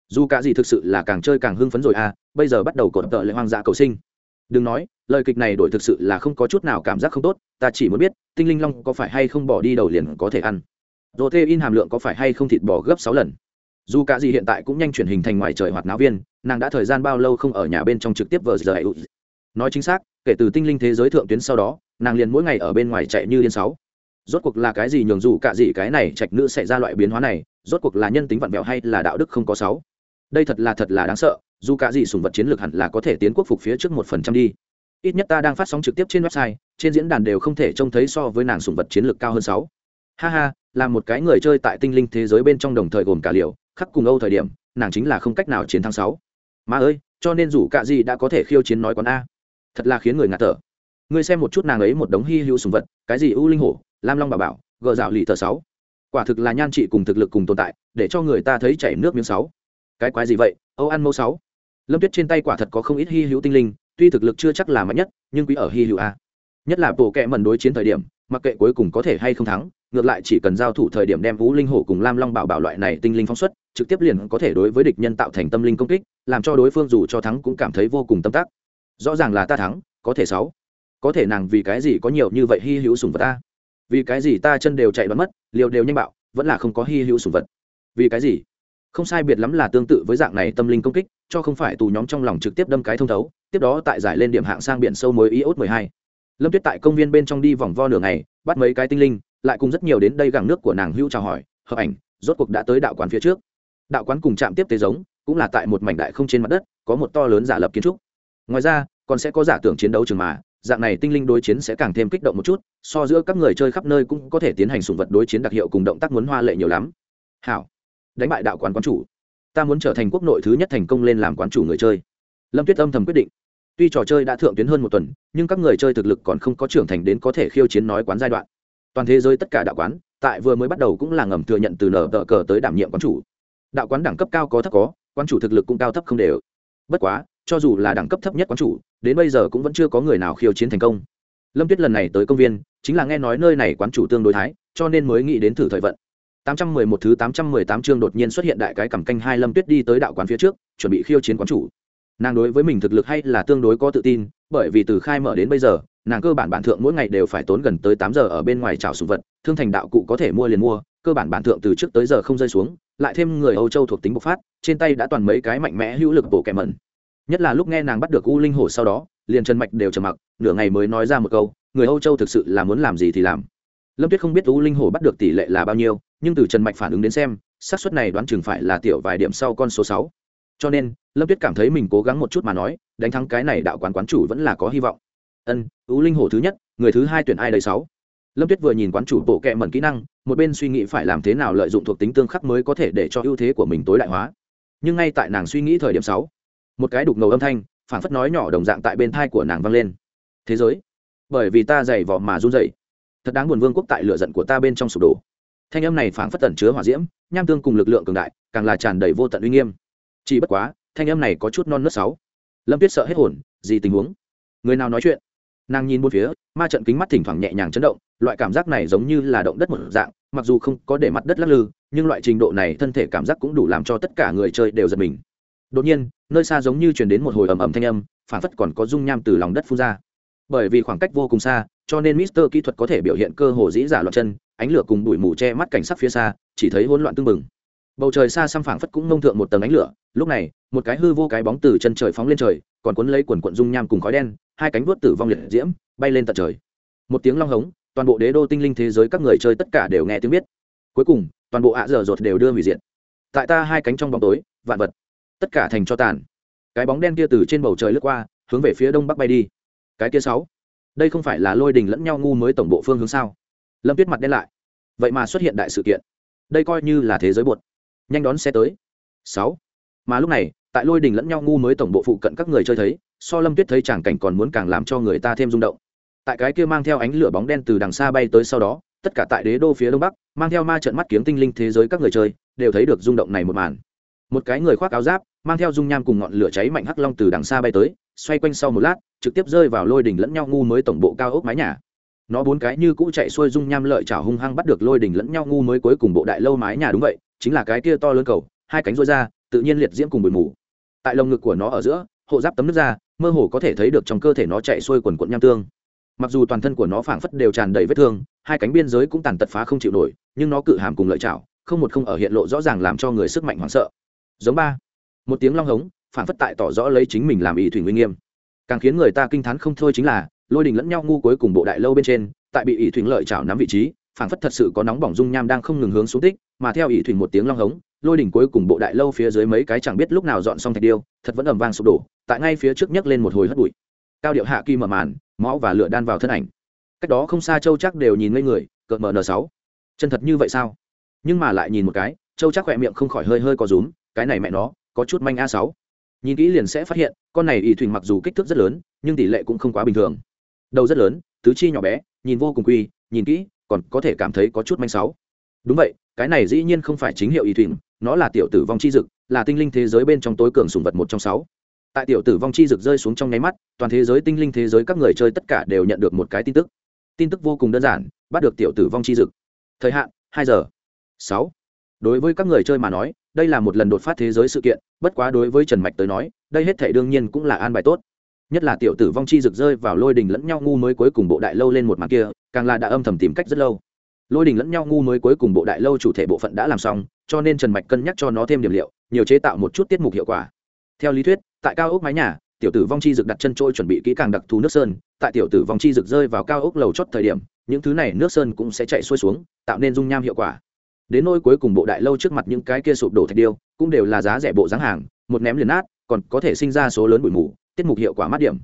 Dù cả gì thực sự là càng chơi càng hưng phấn rồi à bây giờ bắt đầu cột tợ lại hoang dã cầu sinh. Đừng nói, lời kịch này đổi thực sự là không có chút nào cảm giác không tốt, ta chỉ muốn biết, tinh linh long có phải hay không bỏ đi đầu liền có thể ăn? Protein in hàm lượng có phải hay không thịt bò gấp sáu lần? Dù cả gì hiện tại cũng nhanh chuyển hình thành ngoài trời hoạt náo viên, nàng đã thời gian bao lâu không ở nhà bên trong trực tiếp vờ giờ nói chính xác, kể từ tinh linh thế giới thượng tuyến sau đó nàng liền mỗi ngày ở bên ngoài chạy như điên sáu. Rốt cuộc là cái gì nhường dù cả gì cái này trạch nữ xảy ra loại biến hóa này, rốt cuộc là nhân tính vặn vẹo hay là đạo đức không có sáu? Đây thật là thật là đáng sợ, dù cả gì sùng vật chiến lược hẳn là có thể tiến quốc phục phía trước một phần trăm đi. Ít nhất ta đang phát sóng trực tiếp trên website, trên diễn đàn đều không thể trông thấy so với nàng sùng vật chiến lược cao hơn sáu. Ha ha, là một cái người chơi tại tinh linh thế giới bên trong đồng thời gồm cả liệu khắc cùng âu thời điểm, nàng chính là không cách nào chiến thắng sáu. Mà ơi, cho nên dù cả gì đã có thể khiêu chiến nói con a. Thật là khiến người ngạt thở ngươi xem một chút nàng ấy một đống hy hữu sùng vật, cái gì ưu linh hổ, lam long bà bảo, gờ dạo lì thờ sáu. Quả thực là nhan trị cùng thực lực cùng tồn tại, để cho người ta thấy chảy nước miếng sáu. Cái quái gì vậy? Âu ăn mâu sáu. Lâm tuyết trên tay quả thật có không ít hy hữu tinh linh, tuy thực lực chưa chắc là mạnh nhất, nhưng quý ở hy hữu a. Nhất là bộ kệ mần đối chiến thời điểm, mặc kệ cuối cùng có thể hay không thắng, ngược lại chỉ cần giao thủ thời điểm đem vũ linh hổ cùng lam long bảo bảo loại này tinh linh phóng xuất, trực tiếp liền có thể đối với địch nhân tạo thành tâm linh công kích, làm cho đối phương dù cho thắng cũng cảm thấy vô cùng tâm tác rõ ràng là ta thắng, có thể sáu có thể nàng vì cái gì có nhiều như vậy hy hữu sùng vật ta? Vì cái gì ta chân đều chạy đoán mất, liều đều nhanh bạo, vẫn là không có hy hữu sùng vật? Vì cái gì? Không sai biệt lắm là tương tự với dạng này tâm linh công kích, cho không phải tù nhóm trong lòng trực tiếp đâm cái thông thấu, tiếp đó tại giải lên điểm hạng sang biển sâu mới iốt mười hai. Lâm tuyết tại công viên bên trong đi vòng vo nửa ngày, bắt mấy cái tinh linh, lại cùng rất nhiều đến đây gẳng nước của nàng hữu chào hỏi, hợp ảnh, rốt cuộc đã tới đạo quán phía trước. Đạo quán cùng trạm tiếp tế giống, cũng là tại một mảnh đại không trên mặt đất, có một to lớn giả lập kiến trúc. Ngoài ra, còn sẽ có giả tưởng chiến đấu trường mà dạng này tinh linh đối chiến sẽ càng thêm kích động một chút, so giữa các người chơi khắp nơi cũng có thể tiến hành sùng vật đối chiến đặc hiệu cùng động tác muốn hoa lệ nhiều lắm. Hảo, đánh bại đạo quán quán chủ. Ta muốn trở thành quốc nội thứ nhất thành công lên làm quán chủ người chơi. Lâm tuyết âm thầm quyết định. Tuy trò chơi đã thượng tuyến hơn một tuần, nhưng các người chơi thực lực còn không có trưởng thành đến có thể khiêu chiến nói quán giai đoạn. Toàn thế giới tất cả đạo quán, tại vừa mới bắt đầu cũng là ngầm thừa nhận từ nở tờ cờ tới đảm nhiệm quán chủ. Đạo quán đẳng cấp cao có thấp có, quán chủ thực lực cũng cao thấp không đều. Bất quá cho dù là đẳng cấp thấp nhất quán chủ đến bây giờ cũng vẫn chưa có người nào khiêu chiến thành công lâm tuyết lần này tới công viên chính là nghe nói nơi này quán chủ tương đối thái cho nên mới nghĩ đến thử thời vận 811 thứ 818 chương đột nhiên xuất hiện đại cái cầm canh hai Lâm Tuyết đi tới đạo quán phía trước, chuẩn bị khiêu chiến quán chủ. Nàng đối với mình thực lực hay là tương đối có tự tin, bởi vì từ khai mở đến bây giờ, nàng cơ bản bản thượng mỗi ngày đều phải tốn gần tới 8 giờ ở bên ngoài chảo sủng vật, thương thành đạo cụ có thể mua liền mua, cơ bản bản thượng từ trước tới giờ không rơi xuống, lại thêm người Âu Châu thuộc tính bộc phát, trên tay đã toàn mấy cái mạnh mẽ hữu lực bổ kẻ mẩn. Nhất là lúc nghe nàng bắt được U Linh Hổ sau đó, liền Trần mạch đều trầm mặc, nửa ngày mới nói ra một câu, người Âu Châu thực sự là muốn làm gì thì làm. Lâm Tuyết không biết U Linh Hổ bắt được tỷ lệ là bao nhiêu, nhưng từ trần mạch phản ứng đến xem xác suất này đoán chừng phải là tiểu vài điểm sau con số sáu. Cho nên lâm tuyết cảm thấy mình cố gắng một chút mà nói đánh thắng cái này đạo quán quán chủ vẫn là có hy vọng. Ân U linh hổ thứ nhất người thứ hai tuyển ai đây sáu? Lâm tuyết vừa nhìn quán chủ bộ kệ mẩn kỹ năng một bên suy nghĩ phải làm thế nào lợi dụng thuộc tính tương khắc mới có thể để cho ưu thế của mình tối đại hóa. Nhưng ngay tại nàng suy nghĩ thời điểm sáu một cái đục ngầu âm thanh phản phất nói nhỏ đồng dạng tại bên thai của nàng vang lên. Thế giới, bởi vì ta dày vò mà run dậy thật đáng buồn vương quốc tại lựa giận của ta bên trong sụp đổ. Thanh âm này phảng phất tẩn chứa hỏa diễm, nham tương cùng lực lượng cường đại, càng là tràn đầy vô tận uy nghiêm. Chỉ bất quá, thanh âm này có chút non nớt sáu lâm tuyết sợ hết hồn, gì tình huống? Người nào nói chuyện? Nàng nhìn bốn phía, ma trận kính mắt thỉnh thoảng nhẹ nhàng chấn động, loại cảm giác này giống như là động đất một dạng, mặc dù không có để mặt đất lắc lư, nhưng loại trình độ này thân thể cảm giác cũng đủ làm cho tất cả người chơi đều giật mình đột nhiên, nơi xa giống như truyền đến một hồi ầm ầm thanh âm, phảng phất còn có dung nham từ lòng đất phun ra. Bởi vì khoảng cách vô cùng xa, cho nên mister kỹ thuật có thể biểu hiện cơ hồ dĩ giả loạn chân, ánh lửa cùng bụi mù che mắt cảnh sắc phía xa, chỉ thấy hỗn loạn tưng bừng. Bầu trời xa xăm phảng phất cũng nông thượng một tầng ánh lửa, lúc này, một cái hư vô cái bóng từ chân trời phóng lên trời, còn cuốn lấy quần quận dung nham cùng khói đen, hai cánh vuốt tử vong liệt diễm, bay lên tận trời. Một tiếng long hống, toàn bộ đế đô tinh linh thế giới các người chơi tất cả đều nghe tiếng biết. Cuối cùng, toàn bộ ạ dở dột đều đưa hủy diện. tại ta hai cánh trong bóng tối, vạn vật tất cả thành cho tàn. Cái bóng đen kia từ trên bầu trời lướt qua, hướng về phía đông bắc bay đi. Cái kia sáu, đây không phải là lôi đình lẫn nhau ngu mới tổng bộ phương hướng sao? Lâm tuyết mặt đen lại. Vậy mà xuất hiện đại sự kiện. Đây coi như là thế giới buột. Nhanh đón xe tới. Sáu, mà lúc này, tại lôi đình lẫn nhau ngu mới tổng bộ phụ cận các người chơi thấy, so lâm tuyết thấy chẳng cảnh còn muốn càng làm cho người ta thêm rung động. Tại cái kia mang theo ánh lửa bóng đen từ đằng xa bay tới sau đó, tất cả tại đế đô phía đông bắc, mang theo ma trận mắt kiếm tinh linh thế giới các người chơi, đều thấy được rung động này một màn. Một cái người khoác áo giáp mang theo dung nham cùng ngọn lửa cháy mạnh hắc long từ đằng xa bay tới, xoay quanh sau một lát, trực tiếp rơi vào lôi đỉnh lẫn nhau ngu mới tổng bộ cao ốc mái nhà. Nó bốn cái như cũ chạy xuôi dung nham lợi chảo hung hăng bắt được lôi đỉnh lẫn nhau ngu mới cuối cùng bộ đại lâu mái nhà đúng vậy, chính là cái kia to lớn cầu, hai cánh rối ra, tự nhiên liệt diễm cùng bụi mù. Tại lồng ngực của nó ở giữa, hộ giáp tấm nước ra, mơ hồ có thể thấy được trong cơ thể nó chạy xuôi quần quận nham tương. Mặc dù toàn thân của nó phảng phất đều tràn đầy vết thương, hai cánh biên giới cũng tàn tật phá không chịu nổi, nhưng nó cự hàm cùng lợi chảo, không một không ở hiện lộ rõ ràng làm cho người sức mạnh hoảng sợ. Giống ba một tiếng long hống, phảng phất tại tỏ rõ lấy chính mình làm ý thủy nguy nghiêm. Càng khiến người ta kinh t h á n không thôi chính là, lôi đình lẫn nhau ngu cuối cùng bộ đại lâu bên trên, tại bị ỷ thủy lợi chảo nắm vị trí, phảng phất thật sự có nóng bỏng dung nham đang không ngừng hướng xuống tích, mà theo ỷ thủy một tiếng long hống, lôi đỉnh cuối cùng bộ đại lâu phía dưới mấy cái chẳng biết lúc nào dọn xong thạch điêu, thật vẫn ẩm vang sụp đổ, tại ngay phía trước nhấc lên một hồi hất bụi. Cao điệu hạ kỳ mở màn mõ và lửa đan vào thân ảnh. Cách đó không xa châu chắc đều nhìn ngây người, cợt mờ n sáu. Chân thật như vậy sao? Nhưng mà lại nhìn một cái, châu chắc khỏe miệng không khỏi hơi hơi có rúm, cái này mẹ nó có chút manh a sáu. Nhìn kỹ liền sẽ phát hiện, con này ỷ thủy mặc dù kích thước rất lớn, nhưng tỷ lệ cũng không quá bình thường. Đầu rất lớn, tứ chi nhỏ bé, nhìn vô cùng quy, nhìn kỹ, còn có thể cảm thấy có chút manh sáu. Đúng vậy, cái này dĩ nhiên không phải chính hiệu ỷ thủy nó là tiểu tử vong chi dực, là tinh linh thế giới bên trong tối cường sùng vật một trong sáu. Tại tiểu tử vong chi dực rơi xuống trong nháy mắt, toàn thế giới tinh linh thế giới các người chơi tất cả đều nhận được một cái tin tức. Tin tức vô cùng đơn giản, bắt được tiểu tử vong chi dực. Thời hạn, hai giờ. Sáu. Đối với các người chơi mà nói đây là một lần đột phát thế giới sự kiện, bất quá đối với trần mạch tới nói, đây hết thể đương nhiên cũng là an bài tốt. Nhất là tiểu tử vong chi rực rơi vào lôi đình lẫn nhau ngu mới cuối cùng bộ đại lâu lên một mặt kia, càng là đã âm thầm tìm cách rất lâu. Lôi đình lẫn nhau ngu mới cuối cùng bộ đại lâu chủ thể bộ phận đã làm xong, cho nên trần mạch cân nhắc cho nó thêm điểm liệu, nhiều chế tạo một chút tiết mục hiệu quả. Theo lý thuyết, tại cao ốc mái nhà, tiểu tử vong chi rực đặt chân trôi chuẩn bị kỹ càng đặc thù nước sơn, tại tiểu tử Vong chi rực rơi vào cao ốc lầu chót thời điểm, những thứ này nước sơn cũng sẽ chạy xuôi xuống, tạo nên dung nham hiệu quả đến nỗi cuối cùng bộ đại lâu trước mặt những cái kia sụp đổ thạch điêu cũng đều là giá rẻ bộ dáng hàng, một ném liền nát, còn có thể sinh ra số lớn bụi mù, tiết mục hiệu quả mát điểm.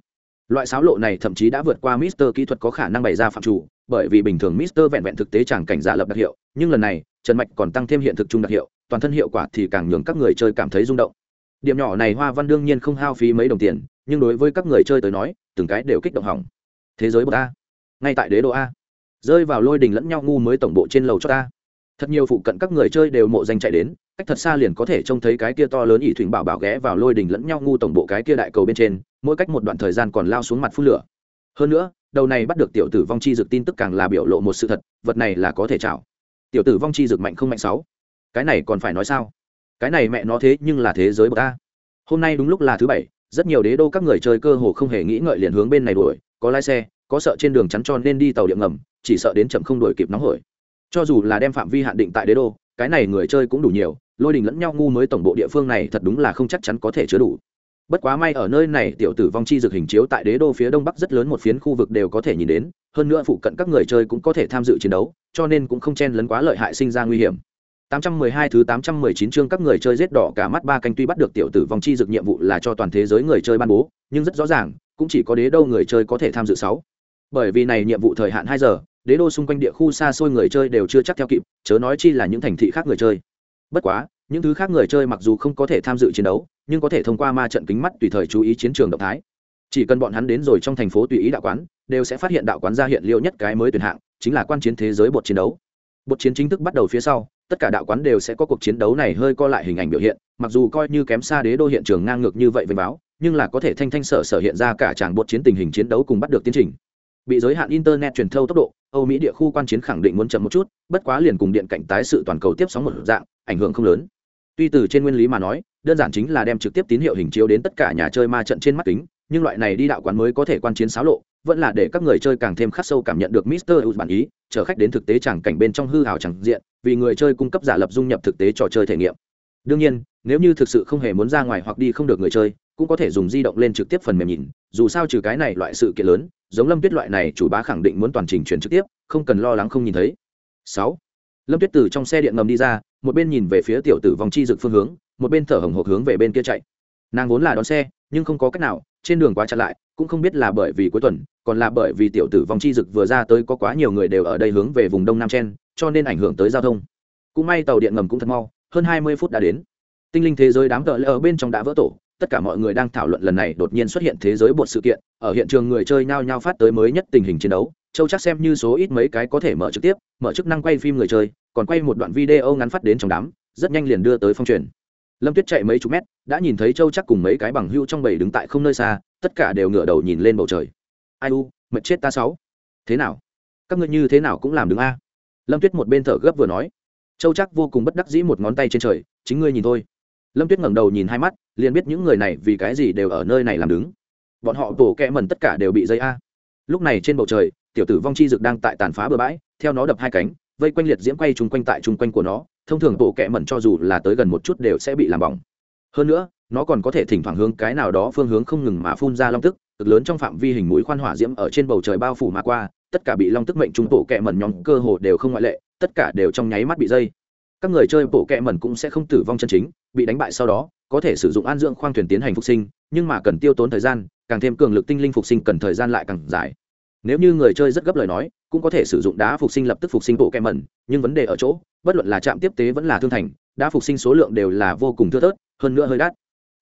Loại sáo lộ này thậm chí đã vượt qua mister kỹ thuật có khả năng bày ra phạm chủ, bởi vì bình thường mister vẹn vẹn thực tế chẳng cảnh giả lập đặc hiệu, nhưng lần này, trần mạch còn tăng thêm hiện thực chung đặc hiệu, toàn thân hiệu quả thì càng nhường các người chơi cảm thấy rung động. Điểm nhỏ này hoa văn đương nhiên không hao phí mấy đồng tiền, nhưng đối với các người chơi tới nói, từng cái đều kích động hỏng. Thế giới bậc a. Ngay tại đế đô a. Rơi vào lôi đình lẫn nhau ngu mới tổng bộ trên lầu cho ta thật nhiều phụ cận các người chơi đều mộ danh chạy đến, cách thật xa liền có thể trông thấy cái kia to lớn ỷ thủy bảo bảo ghé vào lôi đình lẫn nhau ngu tổng bộ cái kia đại cầu bên trên, mỗi cách một đoạn thời gian còn lao xuống mặt phút lửa. Hơn nữa, đầu này bắt được tiểu tử vong chi dực tin tức càng là biểu lộ một sự thật, vật này là có thể chảo tiểu tử vong chi dực mạnh không mạnh sáu? Cái này còn phải nói sao? Cái này mẹ nó thế nhưng là thế giới bậc ta hôm nay đúng lúc là thứ bảy, rất nhiều đế đô các người chơi cơ hồ không hề nghĩ ngợi liền hướng bên này đuổi, có lái xe, có sợ trên đường chắn tròn nên đi tàu điện ngầm, chỉ sợ đến chậm không đuổi kịp nóng hổi cho dù là đem phạm vi hạn định tại đế đô, cái này người chơi cũng đủ nhiều, lôi đình lẫn nhau ngu mới tổng bộ địa phương này thật đúng là không chắc chắn có thể chứa đủ. Bất quá may ở nơi này tiểu tử vong chi dược hình chiếu tại đế đô phía đông bắc rất lớn một phiến khu vực đều có thể nhìn đến, hơn nữa phụ cận các người chơi cũng có thể tham dự chiến đấu, cho nên cũng không chen lấn quá lợi hại sinh ra nguy hiểm. 812 thứ 819 chương các người chơi giết đỏ cả mắt ba canh tuy bắt được tiểu tử vong chi dược nhiệm vụ là cho toàn thế giới người chơi ban bố, nhưng rất rõ ràng, cũng chỉ có đế đô người chơi có thể tham dự sáu. Bởi vì này nhiệm vụ thời hạn 2 giờ đế đô xung quanh địa khu xa xôi người chơi đều chưa chắc theo kịp, chớ nói chi là những thành thị khác người chơi. Bất quá, những thứ khác người chơi mặc dù không có thể tham dự chiến đấu, nhưng có thể thông qua ma trận kính mắt tùy thời chú ý chiến trường động thái. Chỉ cần bọn hắn đến rồi trong thành phố tùy ý đạo quán, đều sẽ phát hiện đạo quán ra hiện liệu nhất cái mới tuyển hạng, chính là quan chiến thế giới bột chiến đấu. Bột chiến chính thức bắt đầu phía sau, tất cả đạo quán đều sẽ có cuộc chiến đấu này hơi co lại hình ảnh biểu hiện, mặc dù coi như kém xa đế đô hiện trường ngang ngược như vậy với báo, nhưng là có thể thanh thanh sở sở hiện ra cả tràng bột chiến tình hình chiến đấu cùng bắt được tiến trình. Bị giới hạn internet truyền thâu tốc độ âu mỹ địa khu quan chiến khẳng định muốn chậm một chút bất quá liền cùng điện cạnh tái sự toàn cầu tiếp sóng một dạng ảnh hưởng không lớn tuy từ trên nguyên lý mà nói đơn giản chính là đem trực tiếp tín hiệu hình chiếu đến tất cả nhà chơi ma trận trên mắt kính nhưng loại này đi đạo quán mới có thể quan chiến xáo lộ vẫn là để các người chơi càng thêm khắc sâu cảm nhận được Mister U bản ý, chở khách đến thực tế chẳng cảnh bên trong hư hào chẳng diện, vì người chơi cung cấp giả lập dung nhập thực tế trò chơi thể nghiệm. Đương nhiên, nếu như thực sự không hề muốn ra ngoài hoặc đi không được người chơi, cũng có thể dùng di động lên trực tiếp phần mềm nhìn, dù sao trừ cái này loại sự kiện lớn, giống Lâm Tuyết loại này chủ bá khẳng định muốn toàn trình truyền trực tiếp, không cần lo lắng không nhìn thấy. Sáu, Lâm Tuyết từ trong xe điện ngầm đi ra, một bên nhìn về phía tiểu tử vòng chi dực phương hướng, một bên thở hồng hộc hướng về bên kia chạy. Nàng vốn là đón xe, nhưng không có cách nào, trên đường quá chặn lại, cũng không biết là bởi vì cuối tuần, còn là bởi vì tiểu tử vòng chi dực vừa ra tới có quá nhiều người đều ở đây hướng về vùng đông nam chen cho nên ảnh hưởng tới giao thông cũng may tàu điện ngầm cũng thật mau hơn hai mươi phút đã đến tinh linh thế giới đám tợ lỡ bên trong đã vỡ tổ tất cả mọi người đang thảo luận lần này đột nhiên xuất hiện thế giới bột sự kiện, ở hiện trường người chơi nhao nhao phát tới mới nhất tình hình chiến đấu, châu chắc xem như số ít mấy cái có thể mở trực tiếp, mở chức năng quay phim người chơi, còn quay một đoạn video ngắn phát đến trong đám, rất nhanh liền đưa tới phong truyền. Lâm tuyết chạy mấy chục mét, đã nhìn thấy châu chắc cùng mấy cái bằng hưu trong bầy đứng tại không nơi xa, tất cả đều ngửa đầu nhìn lên bầu trời. Ai u, mệt chết ta sáu. Thế nào? Các ngươi như thế nào cũng làm đứng a. Lâm tuyết một bên thở gấp vừa nói. Châu chắc vô cùng bất đắc dĩ một ngón tay trên trời, chính ngươi nhìn thôi lâm tuyết ngẩng đầu nhìn hai mắt, liền biết những người này vì cái gì đều ở nơi này làm đứng. Bọn họ tổ kẹ mần tất cả đều bị dây a. Lúc này trên bầu trời, tiểu tử vong chi dực đang tại tàn phá bờ bãi, theo nó đập hai cánh, vây quanh liệt diễm quay chung quanh tại chung quanh của nó, thông thường tổ kẹ mẩn cho dù là tới gần một chút đều sẽ bị làm bỏng. Hơn nữa, nó còn có thể thỉnh thoảng hướng cái nào đó phương hướng không ngừng mà phun ra long tức, cực lớn trong phạm vi hình mũi khoan hỏa diễm ở trên bầu trời bao phủ mà qua, tất cả bị long tức mệnh trung tổ kẹ mẩn nhóm cơ hồ đều không ngoại lệ, tất cả đều trong nháy mắt bị dây các người chơi bộ kẹ mẩn cũng sẽ không tử vong chân chính, bị đánh bại sau đó, có thể sử dụng an dưỡng khoang thuyền tiến hành phục sinh, nhưng mà cần tiêu tốn thời gian, càng thêm cường lực tinh linh phục sinh cần thời gian lại càng dài. Nếu như người chơi rất gấp lời nói, cũng có thể sử dụng đá phục sinh lập tức phục sinh bộ kẹ mẩn, nhưng vấn đề ở chỗ, bất luận là trạm tiếp tế vẫn là thương thành, đá phục sinh số lượng đều là vô cùng thưa thớt, hơn nữa hơi đắt.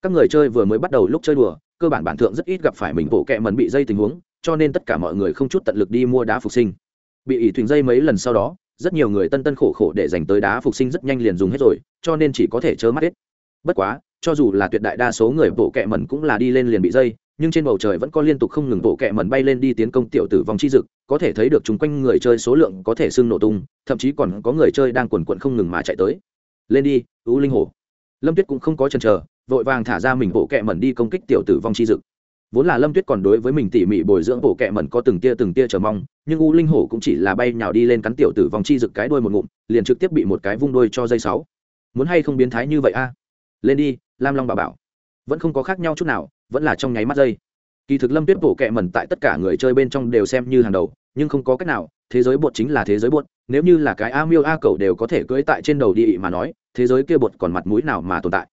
Các người chơi vừa mới bắt đầu lúc chơi đùa, cơ bản bản thượng rất ít gặp phải mình bộ kẹ mẩn bị dây tình huống, cho nên tất cả mọi người không chút tận lực đi mua đá phục sinh. Bị ỷ thuyền dây mấy lần sau đó rất nhiều người tân tân khổ khổ để dành tới đá phục sinh rất nhanh liền dùng hết rồi, cho nên chỉ có thể chớ mắt hết. Bất quá, cho dù là tuyệt đại đa số người bộ kẹ mẩn cũng là đi lên liền bị dây, nhưng trên bầu trời vẫn có liên tục không ngừng bộ kẹ mẩn bay lên đi tiến công tiểu tử vòng chi dực, có thể thấy được chung quanh người chơi số lượng có thể sưng nổ tung, thậm chí còn có người chơi đang quần quận không ngừng mà chạy tới. Lên đi ưu linh hồ. Lâm tuyết cũng không có chần chờ, vội vàng thả ra mình bộ kẹ mẩn đi công kích tiểu tử vong chi dực vốn là lâm tuyết còn đối với mình tỉ mỉ bồi dưỡng bộ kẹ mẩn có từng tia từng tia chờ mong, nhưng u linh hổ cũng chỉ là bay nhào đi lên cắn tiểu tử vòng chi rực cái đuôi một ngụm, liền trực tiếp bị một cái vung đuôi cho dây sáu. Muốn hay không biến thái như vậy a? Lên đi, lam long bảo bảo. Vẫn không có khác nhau chút nào, vẫn là trong nháy mắt dây. Kỳ thực lâm tuyết bổ kẹ mẩn tại tất cả người chơi bên trong đều xem như hàng đầu, nhưng không có cách nào, thế giới bột chính là thế giới bột, nếu như là cái a miêu a cầu đều có thể cưỡi tại trên đầu địa mà nói, thế giới kia bột còn mặt mũi nào mà tồn tại?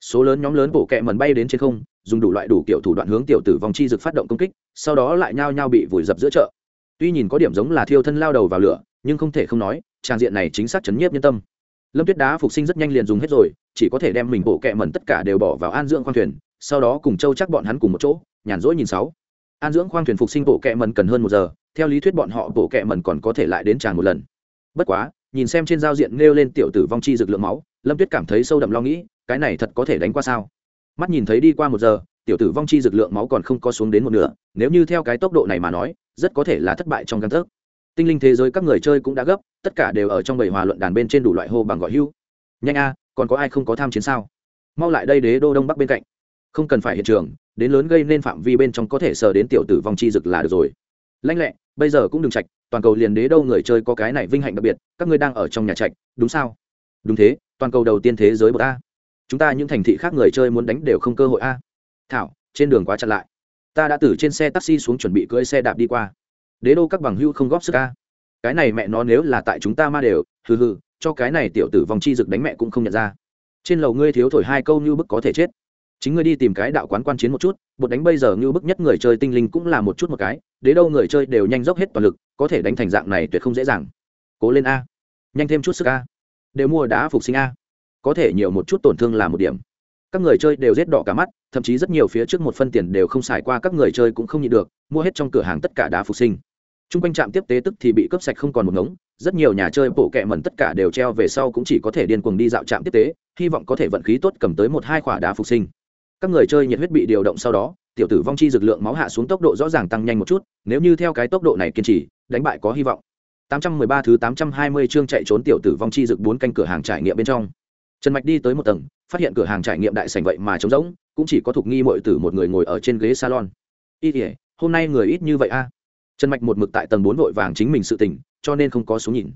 Số lớn nhóm lớn bộ kẹ mẩn bay đến trên không dùng đủ loại đủ kiểu thủ đoạn hướng tiểu tử vòng chi dực phát động công kích, sau đó lại nhao nhao bị vùi dập giữa chợ. Tuy nhìn có điểm giống là thiêu thân lao đầu vào lửa, nhưng không thể không nói trang diện này chính xác chấn nhiếp nhân tâm. Lâm tuyết đá phục sinh rất nhanh liền dùng hết rồi, chỉ có thể đem mình bộ kẹ mẩn tất cả đều bỏ vào an dưỡng khoang thuyền, sau đó cùng châu chắc bọn hắn cùng một chỗ, nhàn rỗi nhìn sáu. An dưỡng khoang thuyền phục sinh bộ kẹ mẩn cần hơn một giờ, theo lý thuyết bọn họ bộ kẹ mẩn còn có thể lại đến tràn một lần. Bất quá, nhìn xem trên giao diện nêu lên tiểu tử vong chi dược lượng máu, lâm tuyết cảm thấy sâu đậm lo nghĩ, cái này thật có thể đánh qua sao? Mắt nhìn thấy đi qua một giờ, tiểu tử vong chi dược lượng máu còn không có xuống đến một nửa, nếu như theo cái tốc độ này mà nói, rất có thể là thất bại trong căn thức tinh linh thế giới các người chơi cũng đã gấp, tất cả đều ở trong bầy hòa luận đàn bên trên đủ loại hô bằng gọi hưu. Nhanh a, còn có ai không có tham chiến sao? Mau lại đây đế đô đông bắc bên cạnh. Không cần phải hiện trường, đến lớn gây nên phạm vi bên trong có thể sờ đến tiểu tử vong chi dực là được rồi. Lanh lẹ, bây giờ cũng đừng trạch, toàn cầu liền đế đâu người chơi có cái này vinh hạnh đặc biệt, các ngươi đang ở trong nhà trạch, đúng sao? Đúng thế, toàn cầu đầu tiên thế giới một a chúng ta những thành thị khác người chơi muốn đánh đều không cơ hội a. Thảo, trên đường quá chặn lại. Ta đã từ trên xe taxi xuống chuẩn bị cưỡi xe đạp đi qua. Đế đô các bằng hưu không góp sức a. Cái này mẹ nó nếu là tại chúng ta ma đều, hừ hừ, cho cái này tiểu tử vòng chi rực đánh mẹ cũng không nhận ra. Trên lầu ngươi thiếu thổi hai câu như bức có thể chết. Chính ngươi đi tìm cái đạo quán quan chiến một chút, bột đánh bây giờ như bức nhất người chơi tinh linh cũng là một chút một cái, đế đâu người chơi đều nhanh dốc hết toàn lực, có thể đánh thành dạng này tuyệt không dễ dàng. Cố lên a. Nhanh thêm chút sức a. Đều mua đá phục sinh a có thể nhiều một chút tổn thương là một điểm. Các người chơi đều rét đỏ cả mắt, thậm chí rất nhiều phía trước một phân tiền đều không xài qua, các người chơi cũng không nhịn được, mua hết trong cửa hàng tất cả đá phục sinh. T r u n g quanh trạm tiếp tế tức thì bị cướp sạch không còn một ngống, rất nhiều nhà chơi bộ kẹ mẩn tất cả đều treo về sau cũng chỉ có thể điên cuồng đi dạo trạm tiếp tế, hy vọng có thể vận khí tốt cầm tới một hai quả đá phục sinh. Các người chơi nhiệt huyết bị điều động sau đó, tiểu tử vong chi dược lượng máu hạ xuống tốc độ rõ ràng tăng nhanh một chút, nếu như theo cái tốc độ này kiên trì, đánh bại có hy vọng. 813 thứ 820 chương chạy trốn tiểu tử vong chi dược bốn canh cửa hàng trải nghiệm bên trong trần mạch đi tới một tầng, phát hiện cửa hàng trải nghiệm đại sảnh vậy mà trống rỗng, cũng chỉ có thục nghi mọi tử một người ngồi ở trên ghế salon. Y thể hôm nay người ít như vậy a? Trần mạch một mực tại tầng bốn vội vàng chính mình sự tình, cho nên không có số nhìn.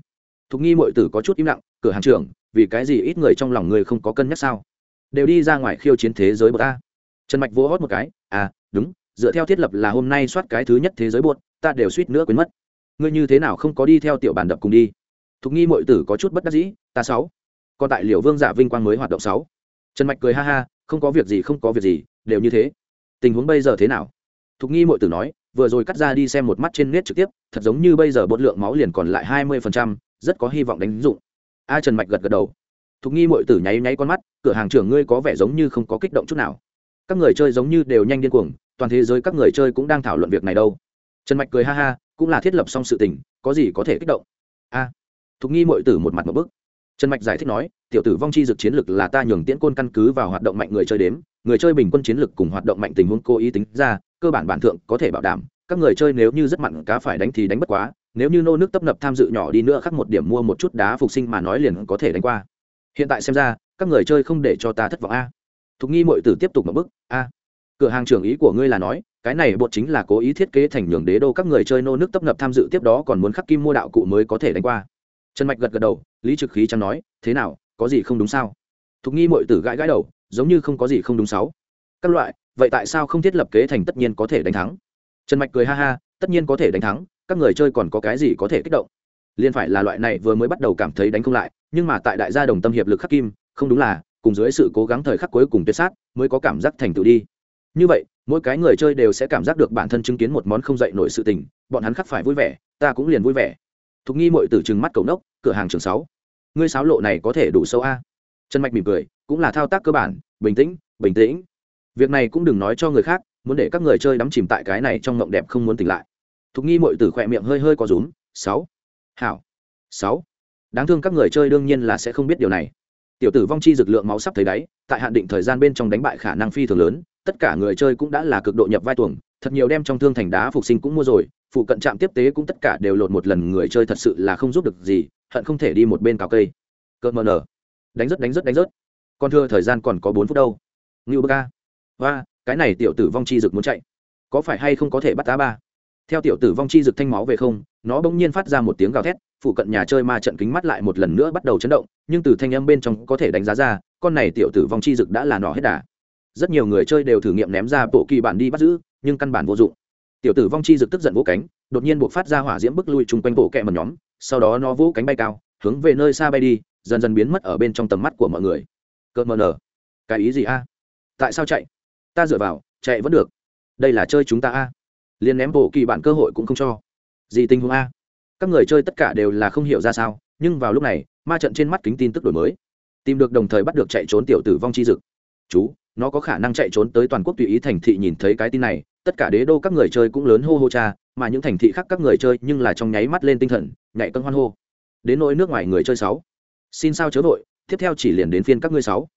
Thục nghi mọi tử có chút im lặng, cửa hàng trưởng, vì cái gì ít người trong lòng người không có cân nhắc sao? Đều đi ra ngoài khiêu chiến thế giới bột a. Trần mạch vô hót một cái à đúng, dựa theo thiết lập là hôm nay soát cái thứ nhất thế giới bột, ta đều suýt nữa quên mất. Ngươi như thế nào không có đi theo tiểu bản đập cùng đi? Thục nghi mọi tử có chút bất đắc dĩ, ta sáu còn tại liều vương giả vinh quang mới hoạt động sáu. Trần mạch cười ha ha không có việc gì không có việc gì đều như thế. Tình huống bây giờ thế nào? Thục nghi mội tử nói vừa rồi cắt ra đi xem một mắt trên nét trực tiếp thật giống như bây giờ bột lượng máu liền còn lại hai mươi phần trăm, rất có hy vọng đánh dụng. A trần mạch gật gật đầu. Thục nghi mội tử nháy nháy con mắt cửa hàng trưởng ngươi có vẻ giống như không có kích động chút nào. Các người chơi giống như đều nhanh điên cuồng toàn thế giới các người chơi cũng đang thảo luận việc này đâu. Trần mạch cười ha ha cũng là thiết lập xong sự tình có gì có thể kích động? A. Thục nghi mội tử một mặt một bức trần mạch giải thích nói, tiểu tử vong chi dược chiến lực là ta nhường tiễn côn căn cứ vào hoạt động mạnh người chơi đếm, người chơi bình quân chiến lực cùng hoạt động mạnh tình huống cố ý tính ra, cơ bản bản thượng có thể bảo đảm, các người chơi nếu như rất mặn cá phải đánh thì đánh bất quá, nếu như nô nước tấp nập tham dự nhỏ đi nữa khắc một điểm mua một chút đá phục sinh mà nói liền có thể đánh qua. Hiện tại xem ra, các người chơi không để cho ta thất vọng a. Thục nghi mọi tử tiếp tục một bức, a, cửa hàng trưởng ý của ngươi là nói, cái này bột chính là cố ý thiết kế thành nhường đế đô các người chơi nô nước tấp nập tham dự tiếp đó còn muốn khắc kim mua đạo cụ mới có thể đánh qua trần mạch gật gật đầu, lý trực khí chẳng nói, thế nào, có gì không đúng sao? Thục nghi mọi tử gãi gãi đầu, giống như không có gì không đúng sáu. Các loại, vậy tại sao không thiết lập kế thành tất nhiên có thể đánh thắng? Trần mạch cười ha ha, tất nhiên có thể đánh thắng, các người chơi còn có cái gì có thể kích động? Liên phải là loại này vừa mới bắt đầu cảm thấy đánh không lại, nhưng mà tại đại gia đồng tâm hiệp lực khắc kim, không đúng là, cùng dưới sự cố gắng thời khắc cuối cùng tuyệt sát, mới có cảm giác thành tựu đi. Như vậy, mỗi cái người chơi đều sẽ cảm giác được bản thân chứng kiến một món không dậy nổi sự tình, bọn hắn khắc phải vui vẻ, ta cũng liền vui vẻ thục nghi mội từ trừng mắt cầu nốc, cửa hàng trường sáu. Ngươi sáo lộ này có thể đủ sâu a? Trần mạch mỉm cười, cũng là thao tác cơ bản, bình tĩnh bình tĩnh. Việc này cũng đừng nói cho người khác, muốn để các người chơi đắm chìm tại cái này trong ngộng đẹp không muốn tỉnh lại. Thục nghi mội từ khỏe miệng hơi hơi có rúm, sáu. Hảo, sáu. Đáng thương các người chơi đương nhiên là sẽ không biết điều này. Tiểu tử vong chi dực lượng máu sắp thấy đáy, tại hạn định thời gian bên trong đánh bại khả năng phi thường lớn, tất cả người chơi cũng đã là cực độ nhập vai tuồng, thật nhiều đem trong thương thành đá phục sinh cũng mua rồi phụ cận trạm tiếp tế cũng tất cả đều lột một lần người chơi thật sự là không giúp được gì, hận không thể đi một bên cào cây. Cơ mờ nở. Đánh rất đánh rất đánh rất còn thưa thời gian còn có bốn phút đâu. Ngưu bơ ca. Và cái này tiểu tử vong chi dực muốn chạy. Có phải hay không có thể bắt tá ba? Theo tiểu tử vong chi dực thanh máu về không, nó bỗng nhiên phát ra một tiếng gào thét, phụ cận nhà chơi ma trận kính mắt lại một lần nữa bắt đầu chấn động, nhưng từ thanh âm bên trong có thể đánh giá ra, con này tiểu tử vong chi dực đã là nỏ hết đà. Rất nhiều người chơi đều thử nghiệm ném ra bộ kỳ bản đi bắt giữ, nhưng căn bản vô dụng tiểu tử vong chi rực tức giận vỗ cánh, đột nhiên buộc phát ra hỏa diễm bức lui chung quanh bộ kẹ mần nhóm, sau đó nó vỗ cánh bay cao, hướng về nơi xa bay đi, dần dần biến mất ở bên trong tầm mắt của mọi người. Cợt mờ nở. Cái ý gì a? Tại sao chạy? Ta dựa vào, chạy vẫn được. Đây là chơi chúng ta a. Liền ném bộ kỳ bản cơ hội cũng không cho. Gì tình huống a? Các người chơi tất cả đều là không hiểu ra sao, nhưng vào lúc này, ma trận trên mắt kính tin tức đổi mới. Tìm được đồng thời bắt được chạy trốn tiểu tử vong chi dực chú, nó có khả năng chạy trốn tới toàn quốc tùy ý thành thị nhìn thấy cái tin này tất cả đế đô các người chơi cũng lớn hô hô cha, mà những thành thị khác các người chơi nhưng là trong nháy mắt lên tinh thần nhạy cân hoan hô. Đến nỗi nước ngoài người chơi sáu. Xin sao chớ vội, tiếp theo chỉ liền đến phiên các ngươi sáu.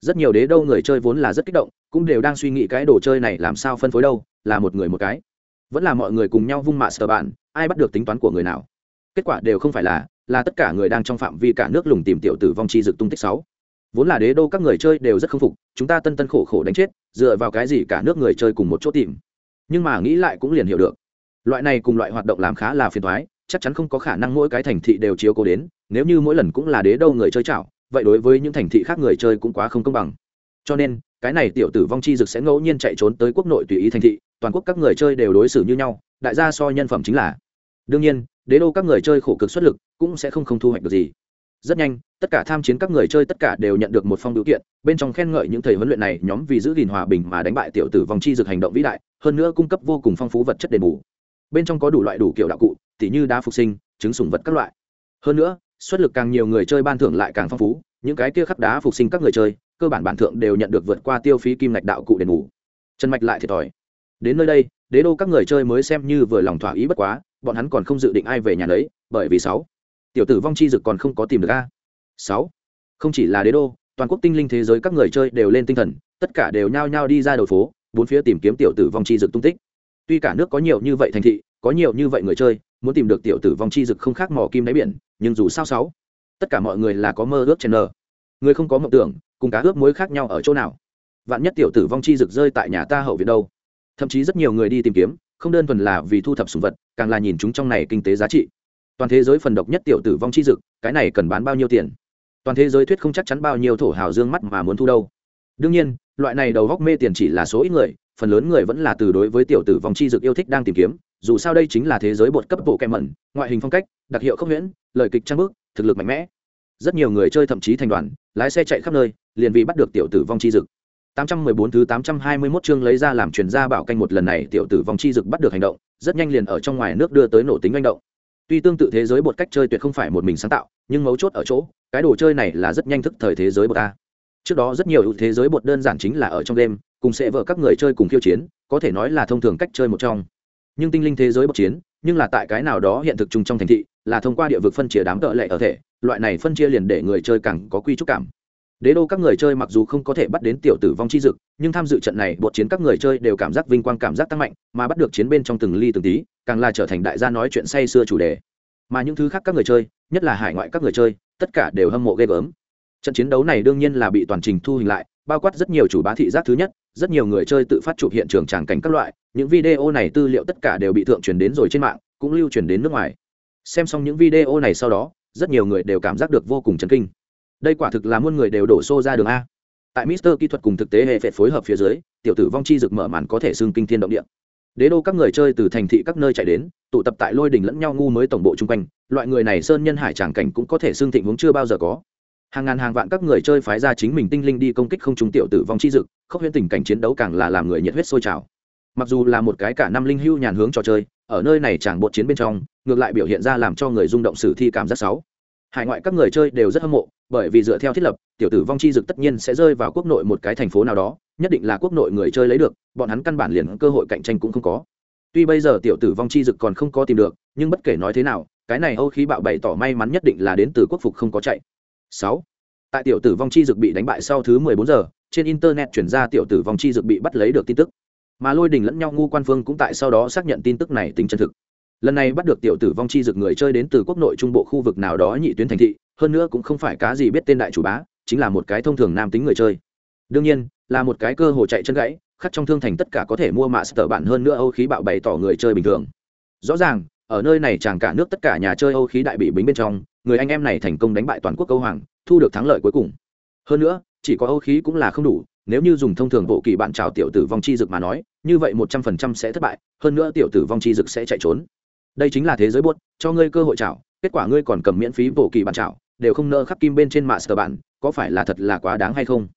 Rất nhiều đế đô người chơi vốn là rất kích động, cũng đều đang suy nghĩ cái đồ chơi này làm sao phân phối đâu, là một người một cái. Vẫn là mọi người cùng nhau vung mạ sờ bạn, ai bắt được tính toán của người nào. Kết quả đều không phải là là tất cả người đang trong phạm vi cả nước lùng tìm tiểu tử vong chi dực tung tích sáu. Vốn là đế đô các người chơi đều rất không phục, chúng ta tân tân khổ khổ đánh chết, dựa vào cái gì cả nước người chơi cùng một chỗ tìm nhưng mà nghĩ lại cũng liền hiểu được. Loại này cùng loại hoạt động làm khá là phiền thoái chắc chắn không có khả năng mỗi cái thành thị đều chiếu cố đến, nếu như mỗi lần cũng là đế đô người chơi chảo, vậy đối với những thành thị khác người chơi cũng quá không công bằng. Cho nên, cái này tiểu tử vong chi dực sẽ ngẫu nhiên chạy trốn tới quốc nội tùy ý thành thị, toàn quốc các người chơi đều đối xử như nhau, đại gia so nhân phẩm chính là. Đương nhiên, đế đô các người chơi khổ cực xuất lực cũng sẽ không không thu hoạch được gì rất nhanh, tất cả tham chiến các người chơi tất cả đều nhận được một phong biểu kiện, bên trong khen ngợi những thầy huấn luyện này, nhóm vì giữ gìn hòa bình mà đánh bại tiểu tử vòng chi dược hành động vĩ đại, hơn nữa cung cấp vô cùng phong phú vật chất đền bù. Bên trong có đủ loại đủ kiểu đạo cụ, tỉ như đá phục sinh, trứng sủng vật các loại. Hơn nữa, xuất lực càng nhiều người chơi ban thưởng lại càng phong phú, những cái kia khắc đá phục sinh các người chơi, cơ bản bản thượng đều nhận được vượt qua tiêu phí kim ngạch đạo cụ đền bù. Chân mạch lại thiệt thòi. Đến nơi đây, đế đô các người chơi mới xem như vừa lòng thỏa ý bất quá, bọn hắn còn không dự định ai về nhà đấy bởi vì sáu tiểu tử vong chi dực còn không có tìm được a. Sáu. Không chỉ là đế đô, toàn quốc tinh linh thế giới các người chơi đều lên tinh thần, tất cả đều nhao nhao đi ra đầu phố, bốn phía tìm kiếm tiểu tử vong chi dực tung tích. Tuy cả nước có nhiều như vậy thành thị, có nhiều như vậy người chơi, muốn tìm được tiểu tử vong chi dực không khác mỏ kim đáy biển, nhưng dù sao sáu, tất cả mọi người là có mơ ước chen nờ. Người không có mộng tưởng, cùng cá ước mối khác nhau ở chỗ nào? Vạn nhất tiểu tử vong chi rực rơi tại nhà ta hậu viện đâu? Thậm chí rất nhiều người đi tìm kiếm, không đơn thuần là vì thu thập sùng vật, càng là nhìn chúng trong này kinh tế giá trị toàn thế giới phần độc nhất tiểu tử vong chi dực cái này cần bán bao nhiêu tiền? Toàn thế giới thuyết không chắc chắn bao nhiêu thổ hào dương mắt mà muốn thu đâu. Đương nhiên loại này đầu góc mê tiền chỉ là số ít người phần lớn người vẫn là từ đối với tiểu tử vong chi dực yêu thích đang tìm kiếm dù sao đây chính là thế giới bột cấp bộ kẹm mẩn ngoại hình phong cách đặc hiệu không huyễn lời kịch trang bức thực lực mạnh mẽ. Rất nhiều người chơi thậm chí thành đoàn lái xe chạy khắp nơi liền vì bắt được tiểu tử vong chi dực. 814 thứ 821 chương lấy ra làm truyền ra bảo canh một lần này tiểu tử vong chi dực bắt được hành động, rất nhanh liền ở trong ngoài nước đưa tới nổ tính manh động. Tuy tương tự thế giới bột cách chơi tuyệt không phải một mình sáng tạo, nhưng mấu chốt ở chỗ, cái đồ chơi này là rất nhanh thức thời thế giới bột a. Trước đó rất nhiều thế giới bột đơn giản chính là ở trong đêm, cùng sẽ vợ các người chơi cùng khiêu chiến, có thể nói là thông thường cách chơi một trong. Nhưng tinh linh thế giới bột chiến, nhưng là tại cái nào đó hiện thực chung trong thành thị, là thông qua địa vực phân chia đám tợ lệ ở thể, loại này phân chia liền để người chơi càng có quy trúc cảm đế đô các người chơi mặc dù không có thể bắt đến tiểu tử vong chi dực, nhưng tham dự trận này bột chiến các người chơi đều cảm giác vinh quang cảm giác tăng mạnh, mà bắt được chiến bên trong từng ly từng tí, càng là trở thành đại gia nói chuyện say xưa chủ đề. Mà những thứ khác các người chơi, nhất là hải ngoại các người chơi, tất cả đều hâm mộ ghê gớm. Trận chiến đấu này đương nhiên là bị toàn trình thu hình lại, bao quát rất nhiều chủ bá thị giác thứ nhất, rất nhiều người chơi tự phát chụp hiện trường tràng cảnh các loại, những video này tư liệu tất cả đều bị thượng truyền đến rồi trên mạng, cũng lưu truyền đến nước ngoài. Xem xong những video này sau đó, rất nhiều người đều cảm giác được vô cùng chấn kinh đây quả thực là muôn người đều đổ xô ra đường a. Tại mister kỹ thuật cùng thực tế hệ phệ phối hợp phía dưới, tiểu tử vong chi rực mở màn có thể xưng kinh thiên động địa. Đế đô các người chơi từ thành thị các nơi chạy đến, tụ tập tại lôi đỉnh lẫn nhau ngu mới tổng bộ chung quanh, loại người này sơn nhân hải tràng cảnh cũng có thể xưng thịnh vốn chưa bao giờ có. Hàng ngàn hàng vạn các người chơi phái ra chính mình tinh linh đi công kích không trung tiểu tử vong chi dực, khốc huyễn tình cảnh chiến đấu càng là làm người nhiệt huyết sôi trào. Mặc dù là một cái cả năm linh hưu nhàn hướng trò chơi, ở nơi này chẳng bột chiến bên trong, ngược lại biểu hiện ra làm cho người rung động sử thi cảm giác sáu hải ngoại các người chơi đều rất hâm mộ bởi vì dựa theo thiết lập, tiểu tử vong chi dực tất nhiên sẽ rơi vào quốc nội một cái thành phố nào đó, nhất định là quốc nội người chơi lấy được, bọn hắn căn bản liền cơ hội cạnh tranh cũng không có. Tuy bây giờ tiểu tử vong chi dực còn không có tìm được, nhưng bất kể nói thế nào, cái này âu khí bạo bày tỏ may mắn nhất định là đến từ quốc phục không có chạy. Sáu, tại tiểu tử vong chi dực bị đánh bại sau thứ mười bốn giờ, trên internet chuyển ra tiểu tử vong chi dực bị bắt lấy được tin tức. Mà lôi đình lẫn nhau ngu quan phương cũng tại sau đó xác nhận tin tức này tính chân thực lần này bắt được tiểu tử vong chi dực người chơi đến từ quốc nội trung bộ khu vực nào đó nhị tuyến thành thị, hơn nữa cũng không phải cá gì biết tên đại chủ bá, chính là một cái thông thường nam tính người chơi. Đương nhiên, là một cái cơ hồ chạy chân gãy, khắc trong thương thành tất cả có thể mua mạ sở bạn hơn nữa âu khí bạo bày tỏ người chơi bình thường. Rõ ràng, ở nơi này chàng cả nước tất cả nhà chơi âu khí đại bị bính bên trong, người anh em này thành công đánh bại toàn quốc câu hoàng, thu được thắng lợi cuối cùng. Hơn nữa, chỉ có âu khí cũng là không đủ, nếu như dùng thông thường bộ kỳ bạn trào tiểu tử vong chi dực mà nói, như vậy một trăm phần trăm sẽ thất bại, hơn nữa tiểu tử vong chi dực sẽ chạy trốn đây chính là thế giới buốt, cho ngươi cơ hội chảo, kết quả ngươi còn cầm miễn phí bổ kỳ bản chảo, đều không nợ khắc kim bên trên mạng sờ bạn có phải là thật là quá đáng hay không?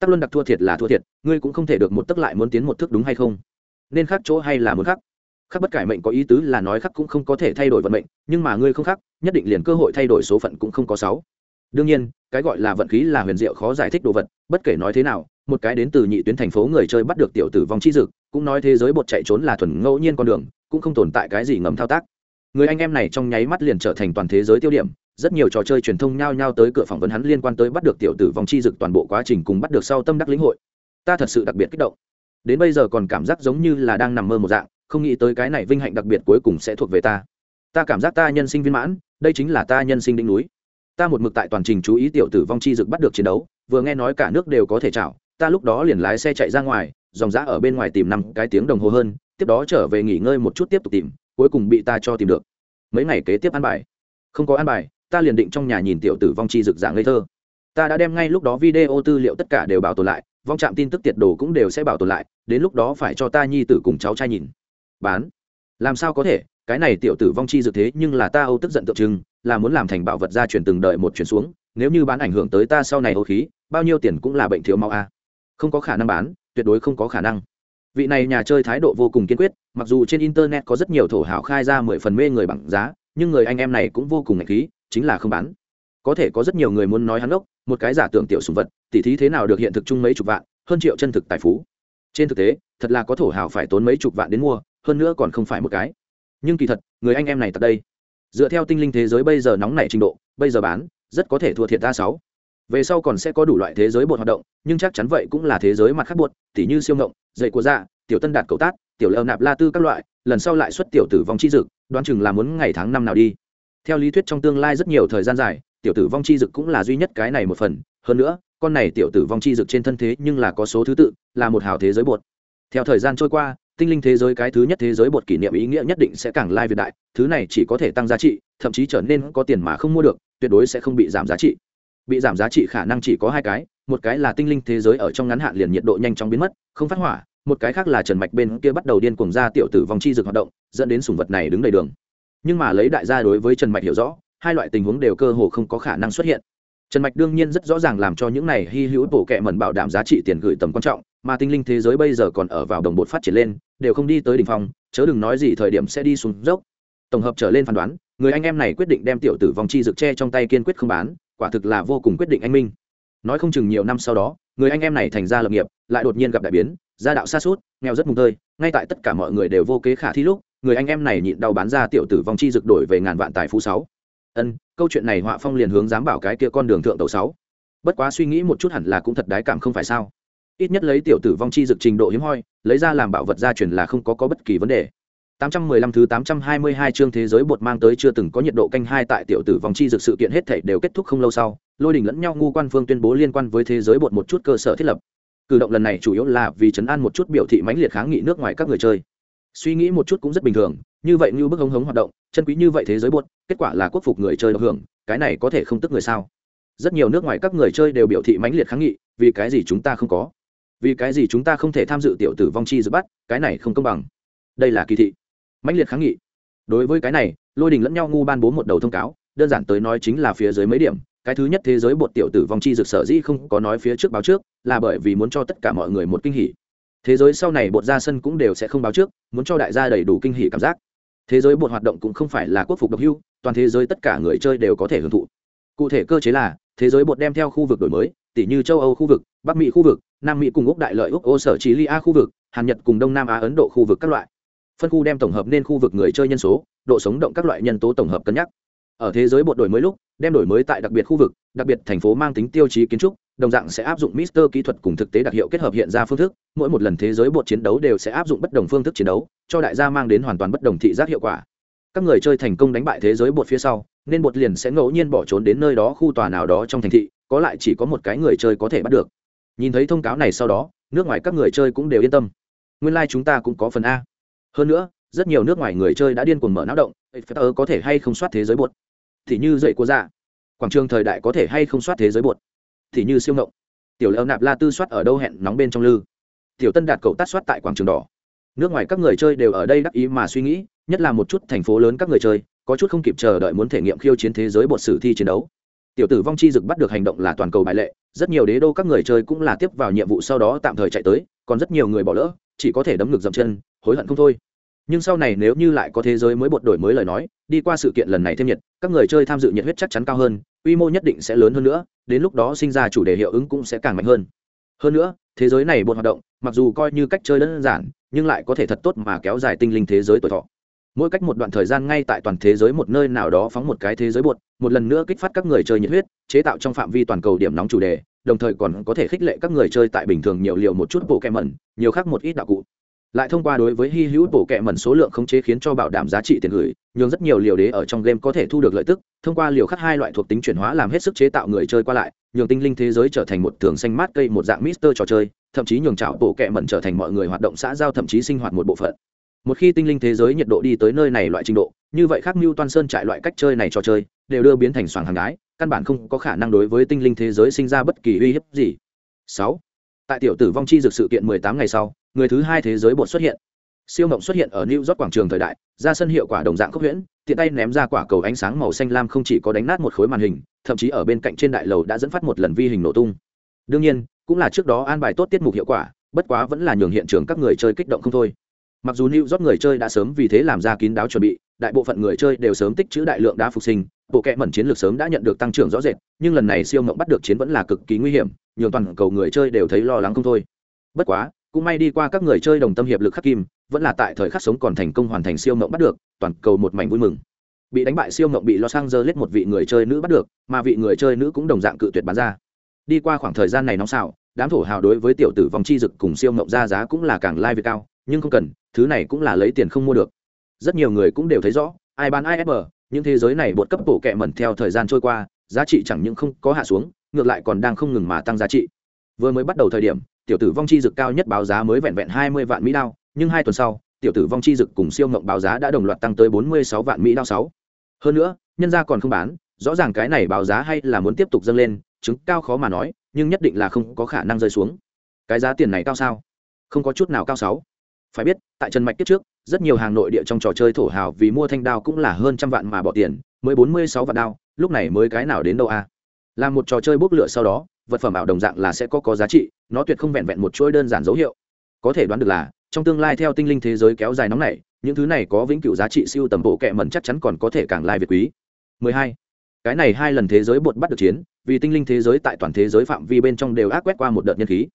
Tắc luân đặc thua thiệt là thua thiệt, ngươi cũng không thể được một tức lại muốn tiến một thức đúng hay không? Nên khắc chỗ hay là muốn khắc? Khắc bất cải mệnh có ý tứ là nói khắc cũng không có thể thay đổi vận mệnh, nhưng mà ngươi không khắc, nhất định liền cơ hội thay đổi số phận cũng không có sáu. Đương nhiên, cái gọi là vận khí là huyền diệu khó giải thích đồ vật, bất kể nói thế nào, một cái đến từ nhị tuyến thành phố người chơi bắt được tiểu tử vong chi dực, cũng nói thế giới bột chạy trốn là thuần ngẫu nhiên con đường cũng không tồn tại cái gì ngầm thao tác. Người anh em này trong nháy mắt liền trở thành toàn thế giới tiêu điểm, rất nhiều trò chơi truyền thông nhao nhao tới cửa phỏng vấn hắn liên quan tới bắt được tiểu tử vong chi dực toàn bộ quá trình cùng bắt được sau tâm đắc lĩnh hội. Ta thật sự đặc biệt kích động. Đến bây giờ còn cảm giác giống như là đang nằm mơ một dạng, không nghĩ tới cái này vinh hạnh đặc biệt cuối cùng sẽ thuộc về ta. Ta cảm giác ta nhân sinh viên mãn, đây chính là ta nhân sinh đỉnh núi. Ta một mực tại toàn trình chú ý tiểu tử vong chi dực bắt được chiến đấu, vừa nghe nói cả nước đều có thể chảo, ta lúc đó liền lái xe chạy ra ngoài, dòng dã ở bên ngoài tìm năm cái tiếng đồng hồ hơn tiếp đó trở về nghỉ ngơi một chút tiếp tục tìm, cuối cùng bị ta cho tìm được. Mấy ngày kế tiếp ăn bài. Không có ăn bài, ta liền định trong nhà nhìn tiểu tử vong chi rực dạng ngây thơ. Ta đã đem ngay lúc đó video tư liệu tất cả đều bảo tồn lại, vong trạm tin tức tiệt đồ cũng đều sẽ bảo tồn lại, đến lúc đó phải cho ta nhi tử cùng cháu trai nhìn. Bán. Làm sao có thể, cái này tiểu tử vong chi dược thế nhưng là ta âu tức giận tượng trưng, là muốn làm thành bảo vật gia truyền từng đợi một chuyển xuống, nếu như bán ảnh hưởng tới ta sau này âu khí, bao nhiêu tiền cũng là bệnh thiếu máu a. Không có khả năng bán, tuyệt đối không có khả năng vị này nhà chơi thái độ vô cùng kiên quyết, mặc dù trên internet có rất nhiều thổ hảo khai ra mười phần mê người bằng giá, nhưng người anh em này cũng vô cùng ngạch khí, chính là không bán. Có thể có rất nhiều người muốn nói hắn ốc một cái giả tưởng tiểu sùng vật, tỉ thí thế nào được hiện thực chung mấy chục vạn, hơn triệu chân thực tài phú. Trên thực tế, thật là có thổ hảo phải tốn mấy chục vạn đến mua, hơn nữa còn không phải một cái. Nhưng kỳ thật, người anh em này tại đây. Dựa theo tinh linh thế giới bây giờ nóng nảy trình độ, bây giờ bán, rất có thể thua thiệt ta sáu về sau còn sẽ có đủ loại thế giới bột hoạt động, nhưng chắc chắn vậy cũng là thế giới mặt khác bột, tỉ như siêu ngộng dậy của dạ tiểu tân đạt cầu tát, tiểu lợn nạp la tư các loại, lần sau lại xuất tiểu tử vong chi dực, đoán chừng là muốn ngày tháng năm nào đi. Theo lý thuyết trong tương lai rất nhiều thời gian dài, tiểu tử vong chi dực cũng là duy nhất cái này một phần, hơn nữa, con này tiểu tử vong chi dực trên thân thế nhưng là có số thứ tự, là một hào thế giới bột. Theo thời gian trôi qua, tinh linh thế giới cái thứ nhất thế giới bột kỷ niệm ý nghĩa nhất định sẽ càng lai việt đại, thứ này chỉ có thể tăng giá trị, thậm chí trở nên có tiền mà không mua được, tuyệt đối sẽ không bị giảm giá trị bị giảm giá trị khả năng chỉ có hai cái, một cái là tinh linh thế giới ở trong ngắn hạn liền nhiệt độ nhanh chóng biến mất, không phát hỏa, một cái khác là trần mạch bên kia bắt đầu điên cuồng ra tiểu tử vòng chi dược hoạt động, dẫn đến sùng vật này đứng đầy đường. Nhưng mà lấy đại gia đối với trần mạch hiểu rõ, hai loại tình huống đều cơ hồ không có khả năng xuất hiện. Trần mạch đương nhiên rất rõ ràng làm cho những này hy hữu bổ kẹ mẩn bảo đảm giá trị tiền gửi tầm quan trọng, mà tinh linh thế giới bây giờ còn ở vào đồng bột phát triển lên, đều không đi tới đ ỉ n h phong, chớ đừng nói gì thời điểm sẽ đi xuống dốc. Tổng hợp trở lên phán đoán, người anh em này quyết định đem tiểu tử vòng chi dược tre trong tay kiên quyết không bán quả thực là vô cùng quyết định anh minh. Nói không chừng nhiều năm sau đó, người anh em này thành ra lập nghiệp, lại đột nhiên gặp đại biến, gia đạo xa suốt, nghèo rất mùng tơi, ngay tại tất cả mọi người đều vô kế khả thi lúc, người anh em này nhịn đau bán ra tiểu tử vong chi rực đổi về ngàn vạn tài phú sáu. Ân, câu chuyện này họa phong liền hướng dám bảo cái kia con đường thượng tàu sáu. Bất quá suy nghĩ một chút hẳn là cũng thật đái cảm không phải sao. Ít nhất lấy tiểu tử vong chi dực trình độ hiếm hoi, lấy ra làm bảo vật gia truyền là không có có bất kỳ vấn đề. 815 thứ 822 chương thế giới bột mang tới chưa từng có nhiệt độ canh hai tại tiểu tử vòng chi dược sự kiện hết thảy đều kết thúc không lâu sau, lôi đình lẫn nhau ngu quan phương tuyên bố liên quan với thế giới bột một chút cơ sở thiết lập. Cử động lần này chủ yếu là vì chấn an một chút biểu thị mãnh liệt kháng nghị nước ngoài các người chơi. Suy nghĩ một chút cũng rất bình thường, như vậy như bức hống hống hoạt động, chân quý như vậy thế giới bột, kết quả là quốc phục người chơi được hưởng, cái này có thể không tức người sao? Rất nhiều nước ngoài các người chơi đều biểu thị mãnh liệt kháng nghị, vì cái gì chúng ta không có? Vì cái gì chúng ta không thể tham dự tiểu tử vong chi dự bắt, cái này không công bằng. Đây là kỳ thị mãnh liệt kháng nghị. Đối với cái này, lôi đình lẫn nhau ngu ban bố một đầu thông cáo, đơn giản tới nói chính là phía dưới mấy điểm. Cái thứ nhất thế giới bột tiểu tử vong chi dược sở dĩ không có nói phía trước báo trước, là bởi vì muốn cho tất cả mọi người một kinh hỉ. Thế giới sau này bột ra sân cũng đều sẽ không báo trước, muốn cho đại gia đầy đủ kinh hỉ cảm giác. Thế giới bột hoạt động cũng không phải là quốc phục độc hưu, toàn thế giới tất cả người chơi đều có thể hưởng thụ. Cụ thể cơ chế là, thế giới bột đem theo khu vực đổi mới tỷ như châu âu khu vực, bắc mỹ khu vực, nam mỹ cùng úc đại lợi úc ô sở trí lia khu vực, hàn nhật cùng đông nam á ấn độ khu vực các loại phân khu đem tổng hợp nên khu vực người chơi nhân số, độ sống động các loại nhân tố tổng hợp cân nhắc. Ở thế giới bộ đổi mới lúc, đem đổi mới tại đặc biệt khu vực, đặc biệt thành phố mang tính tiêu chí kiến trúc, đồng dạng sẽ áp dụng mister kỹ thuật cùng thực tế đặc hiệu kết hợp hiện ra phương thức. Mỗi một lần thế giới bộ chiến đấu đều sẽ áp dụng bất đồng phương thức chiến đấu, cho đại gia mang đến hoàn toàn bất đồng thị giác hiệu quả. Các người chơi thành công đánh bại thế giới bột phía sau, nên bột liền sẽ ngẫu nhiên bỏ trốn đến nơi đó khu tòa nào đó trong thành thị, có lại chỉ có một cái người chơi có thể bắt được. Nhìn thấy thông cáo này sau đó, nước ngoài các người chơi cũng đều yên tâm. Nguyên lai、like、chúng ta cũng có phần a hơn nữa, rất nhiều nước ngoài người chơi đã điên cuồng mở não động Twitter có thể hay không soát thế giới bột? Thì như dậy của dạ quảng trường thời đại có thể hay không soát thế giới bột? Thì như siêu ngộng, tiểu leo nạp la tư soát ở đâu hẹn nóng bên trong lư? Tiểu tân đạt cậu tát soát tại quảng trường đỏ. Nước ngoài các người chơi đều ở đây đắc ý mà suy nghĩ, nhất là một chút thành phố lớn các người chơi, có chút không kịp chờ đợi muốn thể nghiệm khiêu chiến thế giới bột sử thi chiến đấu. Tiểu tử vong chi dực bắt được hành động là toàn cầu bại lệ, rất nhiều đế đô các người chơi cũng là tiếp vào nhiệm vụ sau đó tạm thời chạy tới, còn rất nhiều người bỏ lỡ, chỉ có thể đấm ngực dậm chân hối hận không thôi. Nhưng sau này nếu như lại có thế giới mới bột đổi mới lời nói, đi qua sự kiện lần này thêm nhiệt, các người chơi tham dự nhiệt huyết chắc chắn cao hơn, quy mô nhất định sẽ lớn hơn nữa, đến lúc đó sinh ra chủ đề hiệu ứng cũng sẽ càng mạnh hơn. Hơn nữa, thế giới này bột hoạt động, mặc dù coi như cách chơi đơn giản, nhưng lại có thể thật tốt mà kéo dài tinh linh thế giới tuổi thọ. Mỗi cách một đoạn thời gian ngay tại toàn thế giới một nơi nào đó phóng một cái thế giới bột, một lần nữa kích phát các người chơi nhiệt huyết, chế tạo trong phạm vi toàn cầu điểm nóng chủ đề, đồng thời còn có thể khích lệ các người chơi tại bình thường nhiều liều một chút bộ kem mẩn nhiều khác một ít đạo cụ lại thông qua đối với hy hữu bộ kẹ mẩn số lượng khống chế khiến cho bảo đảm giá trị tiền gửi, nhường rất nhiều liều đế ở trong game có thể thu được lợi tức, thông qua liều khắc hai loại thuộc tính chuyển hóa làm hết sức chế tạo người chơi qua lại, nhường tinh linh thế giới trở thành một thường xanh mát cây, một dạng mister trò chơi, thậm chí nhường chảo bộ kẹ mẩn trở thành mọi người hoạt động xã giao, thậm chí sinh hoạt một bộ phận. Một khi tinh linh thế giới nhiệt độ đi tới nơi này loại trình độ, như vậy khác mưu toan sơn trại loại cách chơi này trò chơi, đều đưa biến thành xoàng hàng gái, căn bản không có khả năng đối với tinh linh thế giới sinh ra bất kỳ uy hiếp gì. Sáu, tại tiểu tử vong chi dược sự kiện mười tám ngày sau người thứ hai thế giới bột xuất hiện. Siêu mộng xuất hiện ở new york quảng trường thời đại, ra sân hiệu quả đồng dạng khốc huyễn, tiện tay ném ra quả cầu ánh sáng màu xanh lam không chỉ có đánh nát một khối màn hình, thậm chí ở bên cạnh trên đại lầu đã dẫn phát một lần vi hình nổ tung. Đương nhiên, cũng là trước đó an bài tốt tiết mục hiệu quả, bất quá vẫn là nhường hiện trường các người chơi kích động không thôi. Mặc dù new york người chơi đã sớm vì thế làm ra kín đáo chuẩn bị, đại bộ phận người chơi đều sớm tích trữ đại lượng đá phục sinh, bộ kệ mẩn chiến lược sớm đã nhận được tăng trưởng rõ rệt, nhưng lần này siêu mộng bắt được chiến vẫn là cực kỳ nguy hiểm, nhường toàn cầu người chơi đều thấy lo lắng không thôi. Bất quá cũng may đi qua các người chơi đồng tâm hiệp lực khắc kim, vẫn là tại thời khắc sống còn thành công hoàn thành siêu mộng bắt được, toàn cầu một mảnh vui mừng. Bị đánh bại siêu mộng bị lo sang giờ lết một vị người chơi nữ bắt được, mà vị người chơi nữ cũng đồng dạng cự tuyệt bán ra. Đi qua khoảng thời gian này nóng xạo, đám thổ hào đối với tiểu tử vòng chi dực cùng siêu mộng ra giá cũng là càng lai like cao, nhưng không cần, thứ này cũng là lấy tiền không mua được. Rất nhiều người cũng đều thấy rõ, ai bán ai ép những thế giới này bột cấp bổ kẹ mẩn theo thời gian trôi qua, giá trị chẳng những không có hạ xuống, ngược lại còn đang không ngừng mà tăng giá trị. Vừa mới bắt đầu thời điểm tiểu tử vong chi dực cao nhất báo giá mới vẹn vẹn hai mươi vạn mỹ đao, nhưng hai tuần sau, tiểu tử vong chi dực cùng siêu ngộng báo giá đã đồng loạt tăng tới bốn mươi sáu vạn mỹ đao sáu. Hơn nữa, nhân gia còn không bán, rõ ràng cái này báo giá hay là muốn tiếp tục dâng lên, chứng cao khó mà nói, nhưng nhất định là không có khả năng rơi xuống. Cái giá tiền này cao sao? Không có chút nào cao sáu. Phải biết, tại trần mạch kiếp trước, rất nhiều hàng nội địa trong trò chơi thổ hào vì mua thanh đao cũng là hơn trăm vạn mà bỏ tiền, mới bốn mươi sáu vạn đao, lúc này mới cái nào đến đâu a à? Làm một trò chơi bốc lửa sau đó vật phẩm ảo đồng dạng là sẽ có có giá trị, nó tuyệt không vẹn vẹn một chuỗi đơn giản dấu hiệu. Có thể đoán được là, trong tương lai theo tinh linh thế giới kéo dài nóng này, những thứ này có vĩnh cửu giá trị siêu tầm bộ kệ mẩn chắc chắn còn có thể càng lai việt quý. 12. cái này hai lần thế giới bột bắt được chiến, vì tinh linh thế giới tại toàn thế giới phạm vi bên trong đều ác quét qua một đợt nhân khí.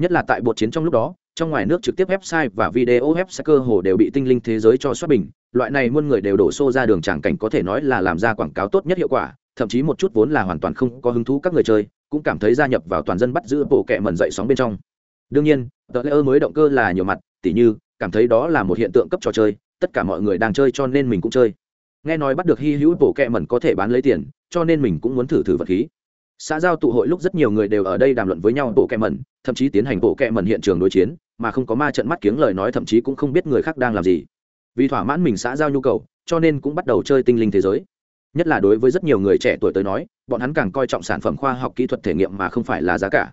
Nhất là tại bột chiến trong lúc đó, trong ngoài nước trực tiếp website và video website cơ hồ đều bị tinh linh thế giới cho xuất bình, loại này muôn người đều đổ xô ra đường tràng cảnh có thể nói là làm ra quảng cáo tốt nhất hiệu quả, thậm chí một chút vốn là hoàn toàn không có hứng thú các người chơi cũng cảm thấy gia nhập vào toàn dân bắt giữ bộ kệ mẩn dậy sóng bên trong. Đương nhiên tờ lễ ơ mới động cơ là nhiều mặt, tỉ như, cảm thấy đó là một hiện tượng cấp trò chơi, tất cả mọi người đang chơi cho nên mình cũng chơi. Nghe nói bắt được hy hữu bộ kệ mẩn có thể bán lấy tiền, cho nên mình cũng muốn thử thử vật khí. Xã giao tụ hội lúc rất nhiều người đều ở đây đàm luận với nhau bộ kệ mẩn, thậm chí tiến hành bộ kệ mẩn hiện trường đối chiến, mà không có ma trận mắt kiếng lời nói thậm chí cũng không biết người khác đang làm gì. Vì thỏa mãn mình xã giao nhu cầu, cho nên cũng bắt đầu chơi tinh linh thế giới nhất là đối với rất nhiều người trẻ tuổi tới nói bọn hắn càng coi trọng sản phẩm khoa học kỹ thuật thể nghiệm mà không phải là giá cả.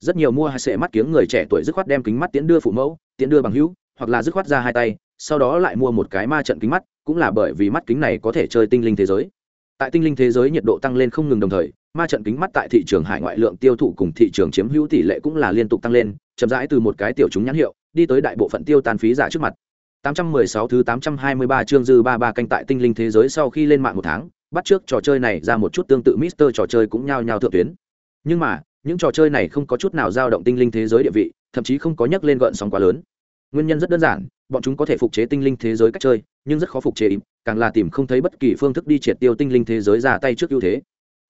Rất nhiều mua hai sệ mắt kiếng người trẻ tuổi dứt khoát đem kính mắt tiến đưa phụ mẫu tiến đưa bằng hữu hoặc là dứt khoát ra hai tay sau đó lại mua một cái ma trận kính mắt cũng là bởi vì mắt kính này có thể chơi tinh linh thế giới. Tại tinh linh thế giới nhiệt độ tăng lên không ngừng đồng thời ma trận kính mắt tại thị trường hải ngoại lượng tiêu thụ cùng thị trường chiếm hữu tỷ lệ cũng là liên tục tăng lên chậm rãi từ một cái tiểu chúng nhãn hiệu đi tới đại bộ phận tiêu tan phí giả trước mặt. 816 thứ 823 chương dư 33 canh tại tinh linh thế giới sau khi lên mạng một tháng, bắt trước trò chơi này ra một chút tương tự Mister trò chơi cũng nhao nhao thượng tuyến. Nhưng mà, những trò chơi này không có chút nào dao động tinh linh thế giới địa vị, thậm chí không có nhắc lên gợn sóng quá lớn. Nguyên nhân rất đơn giản, bọn chúng có thể phục chế tinh linh thế giới cách chơi, nhưng rất khó phục chế, càng là tìm không thấy bất kỳ phương thức đi triệt tiêu tinh linh thế giới ra tay trước ưu thế.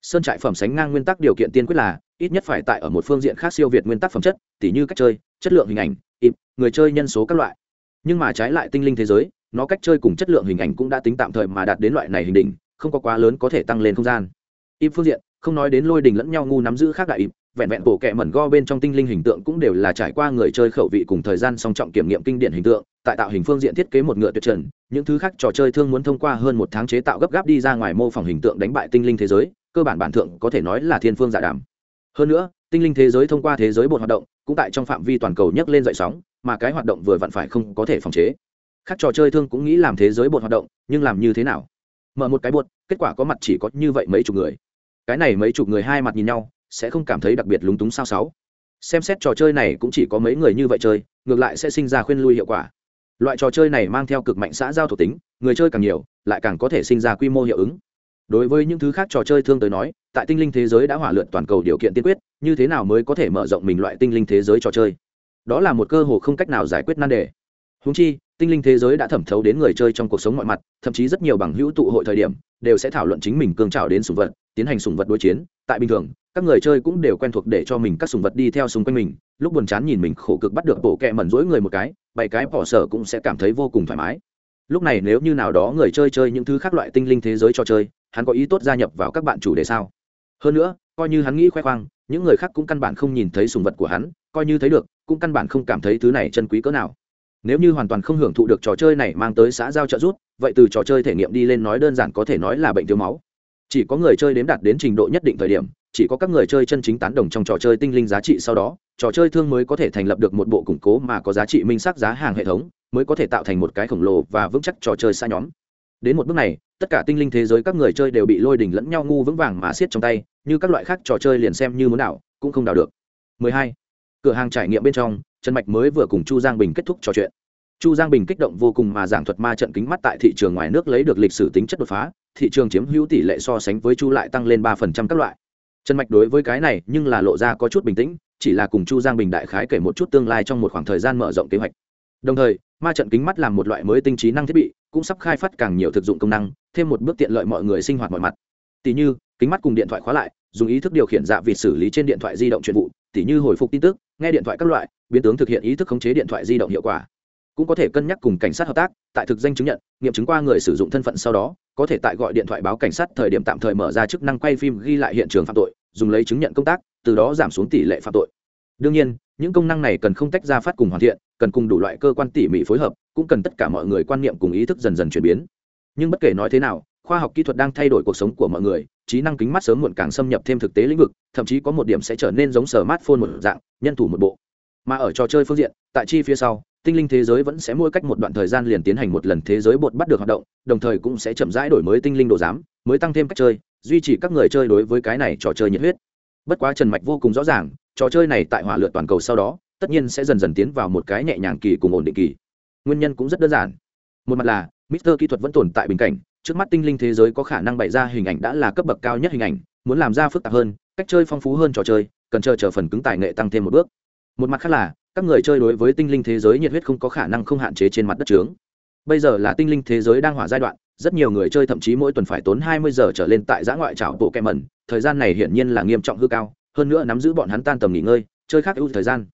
Sơn trại phẩm sánh ngang nguyên tắc điều kiện tiên quyết là ít nhất phải tại ở một phương diện khác siêu việt nguyên tắc phẩm chất, tỉ như cách chơi, chất lượng hình ảnh, im, người chơi nhân số các loại nhưng mà trái lại tinh linh thế giới nó cách chơi cùng chất lượng hình ảnh cũng đã tính tạm thời mà đạt đến loại này hình đỉnh không có quá lớn có thể tăng lên không gian. Im phương diện, không nói đến lôi đình lẫn nhau ngu nắm giữ khác đại im, vẹn vẹn bộ kẹ mẩn go bên trong tinh linh hình tượng cũng đều là trải qua người chơi khẩu vị cùng thời gian song trọng kiểm nghiệm kinh điển hình tượng, tại tạo hình phương diện thiết kế một ngựa tuyệt trần, những thứ khác trò chơi thương muốn thông qua hơn một tháng chế tạo gấp gáp đi ra ngoài mô phỏng hình tượng đánh bại tinh linh thế giới, cơ bản bản thượng có thể nói là thiên phương giả đàm. Hơn nữa, tinh linh thế giới thông qua thế giới bột hoạt động, cũng tại trong phạm vi toàn cầu nhấc lên dậy sóng, mà cái hoạt động vừa vặn phải không có thể phòng chế. Các trò chơi thương cũng nghĩ làm thế giới bột hoạt động, nhưng làm như thế nào? Mở một cái buột, kết quả có mặt chỉ có như vậy mấy chục người. Cái này mấy chục người hai mặt nhìn nhau sẽ không cảm thấy đặc biệt lúng túng sao sáu. Xem xét trò chơi này cũng chỉ có mấy người như vậy chơi ngược lại sẽ sinh ra khuyên lui hiệu quả. Loại trò chơi này mang theo cực mạnh xã giao thuộc tính người chơi càng nhiều lại càng có thể sinh ra quy mô hiệu ứng. Đối với những thứ khác trò chơi thương tới nói tại tinh linh thế giới đã hỏa lượn toàn cầu điều kiện tiên quyết như thế nào mới có thể mở rộng mình loại tinh linh thế giới trò chơi? Đó là một cơ hội không cách nào giải quyết nan đề. Húng chi tinh linh thế giới đã thẩm thấu đến người chơi trong cuộc sống mọi mặt, thậm chí rất nhiều bằng hữu tụ hội thời điểm, đều sẽ thảo luận chính mình cương trào đến sùng vật, tiến hành sùng vật đối chiến. Tại bình thường, các người chơi cũng đều quen thuộc để cho mình các sùng vật đi theo xung quanh mình. Lúc buồn chán nhìn mình khổ cực bắt được bộ kẹ mẩn rỗi người một cái, bảy cái bỏ sở cũng sẽ cảm thấy vô cùng thoải mái. Lúc này nếu như nào đó người chơi chơi những thứ khác loại tinh linh thế giới cho chơi, hắn có ý tốt gia nhập vào các bạn chủ đề sao? Hơn nữa, coi như hắn nghĩ khoe khoang, những người khác cũng căn bản không nhìn thấy sùng vật của hắn, coi như thấy được, cũng căn bản không cảm thấy thứ này chân quý cỡ nào nếu như hoàn toàn không hưởng thụ được trò chơi này mang tới xã giao trợ giúp, vậy từ trò chơi thể nghiệm đi lên nói đơn giản có thể nói là bệnh thiếu máu. Chỉ có người chơi đếm đạt đến trình độ nhất định thời điểm, chỉ có các người chơi chân chính tán đồng trong trò chơi tinh linh giá trị sau đó, trò chơi thương mới có thể thành lập được một bộ củng cố mà có giá trị minh xác giá hàng hệ thống, mới có thể tạo thành một cái khổng lồ và vững chắc trò chơi xa nhóm. Đến một bước này, tất cả tinh linh thế giới các người chơi đều bị lôi đỉnh lẫn nhau ngu vững vàng mà siết trong tay, như các loại khác trò chơi liền xem như muốn đảo, cũng không đảo được. 12 cửa hàng trải nghiệm bên trong, trần mạch mới vừa cùng chu giang bình kết thúc trò chuyện. Chu giang bình kích động vô cùng mà giảng thuật ma trận kính mắt tại thị trường ngoài nước lấy được lịch sử tính chất đột phá, thị trường chiếm hữu tỷ lệ so sánh với chu lại tăng lên ba phần trăm các loại. Trần mạch đối với cái này nhưng là lộ ra có chút bình tĩnh, chỉ là cùng chu giang bình đại khái kể một chút tương lai trong một khoảng thời gian mở rộng kế hoạch. Đồng thời, ma trận kính mắt là một loại mới tinh trí năng thiết bị, cũng sắp khai phát càng nhiều thực dụng công năng, thêm một bước tiện lợi mọi người sinh hoạt mọi mặt. Tỷ như, kính mắt cùng điện thoại khóa lại dùng ý thức điều khiển dạ việc xử lý trên điện thoại di động chuyện vụ tỷ như hồi phục tin tức, nghe điện thoại các loại, biến tướng thực hiện ý thức khống chế điện thoại di động hiệu quả. Cũng có thể cân nhắc cùng cảnh sát hợp tác, tại thực danh chứng nhận, nghiệm chứng qua người sử dụng thân phận sau đó, có thể tại gọi điện thoại báo cảnh sát thời điểm tạm thời mở ra chức năng quay phim ghi lại hiện trường phạm tội, dùng lấy chứng nhận công tác, từ đó giảm xuống tỷ lệ phạm tội. Đương nhiên, những công năng này cần không tách ra phát cùng hoàn thiện, cần cùng đủ loại cơ quan tỉ mỉ phối hợp, cũng cần tất cả mọi người quan niệm cùng ý thức dần dần chuyển biến. Nhưng bất kể nói thế nào, khoa học kỹ thuật đang thay đổi cuộc sống của mọi người trí năng kính mắt sớm muộn càng xâm nhập thêm thực tế lĩnh vực, thậm chí có một điểm sẽ trở nên giống sở mát phone một dạng, nhân thủ một bộ. Mà ở trò chơi phương diện, tại chi phía sau, tinh linh thế giới vẫn sẽ mỗi cách một đoạn thời gian liền tiến hành một lần thế giới bột bắt được hoạt động, đồng thời cũng sẽ chậm rãi đổi mới tinh linh đồ giám, mới tăng thêm cách chơi, duy trì các người chơi đối với cái này trò chơi nhiệt huyết. Bất quá trần mạch vô cùng rõ ràng, trò chơi này tại hỏa lượt toàn cầu sau đó, tất nhiên sẽ dần dần tiến vào một cái nhẹ nhàng kỳ cùng ổn định kỳ. Nguyên nhân cũng rất đơn giản. Một mặt là, mister kỹ thuật vẫn tồn tại bình cảnh trước mắt tinh linh thế giới có khả năng bày ra hình ảnh đã là cấp bậc cao nhất hình ảnh, muốn làm ra phức tạp hơn, cách chơi phong phú hơn trò chơi, cần chờ chờ phần cứng tài nghệ tăng thêm một bước. Một mặt khác là, các người chơi đối với tinh linh thế giới nhiệt huyết không có khả năng không hạn chế trên mặt đất trướng bây giờ là tinh linh thế giới đang hỏa giai đoạn, rất nhiều người chơi thậm chí mỗi tuần phải tốn hai mươi giờ trở lên tại giã ngoại trảo bộ kẹ mẩn, thời gian này hiển nhiên là nghiêm trọng hư cao, hơn nữa nắm giữ bọn hắn tan tầm nghỉ ngơi, chơi khác ưu thời gian.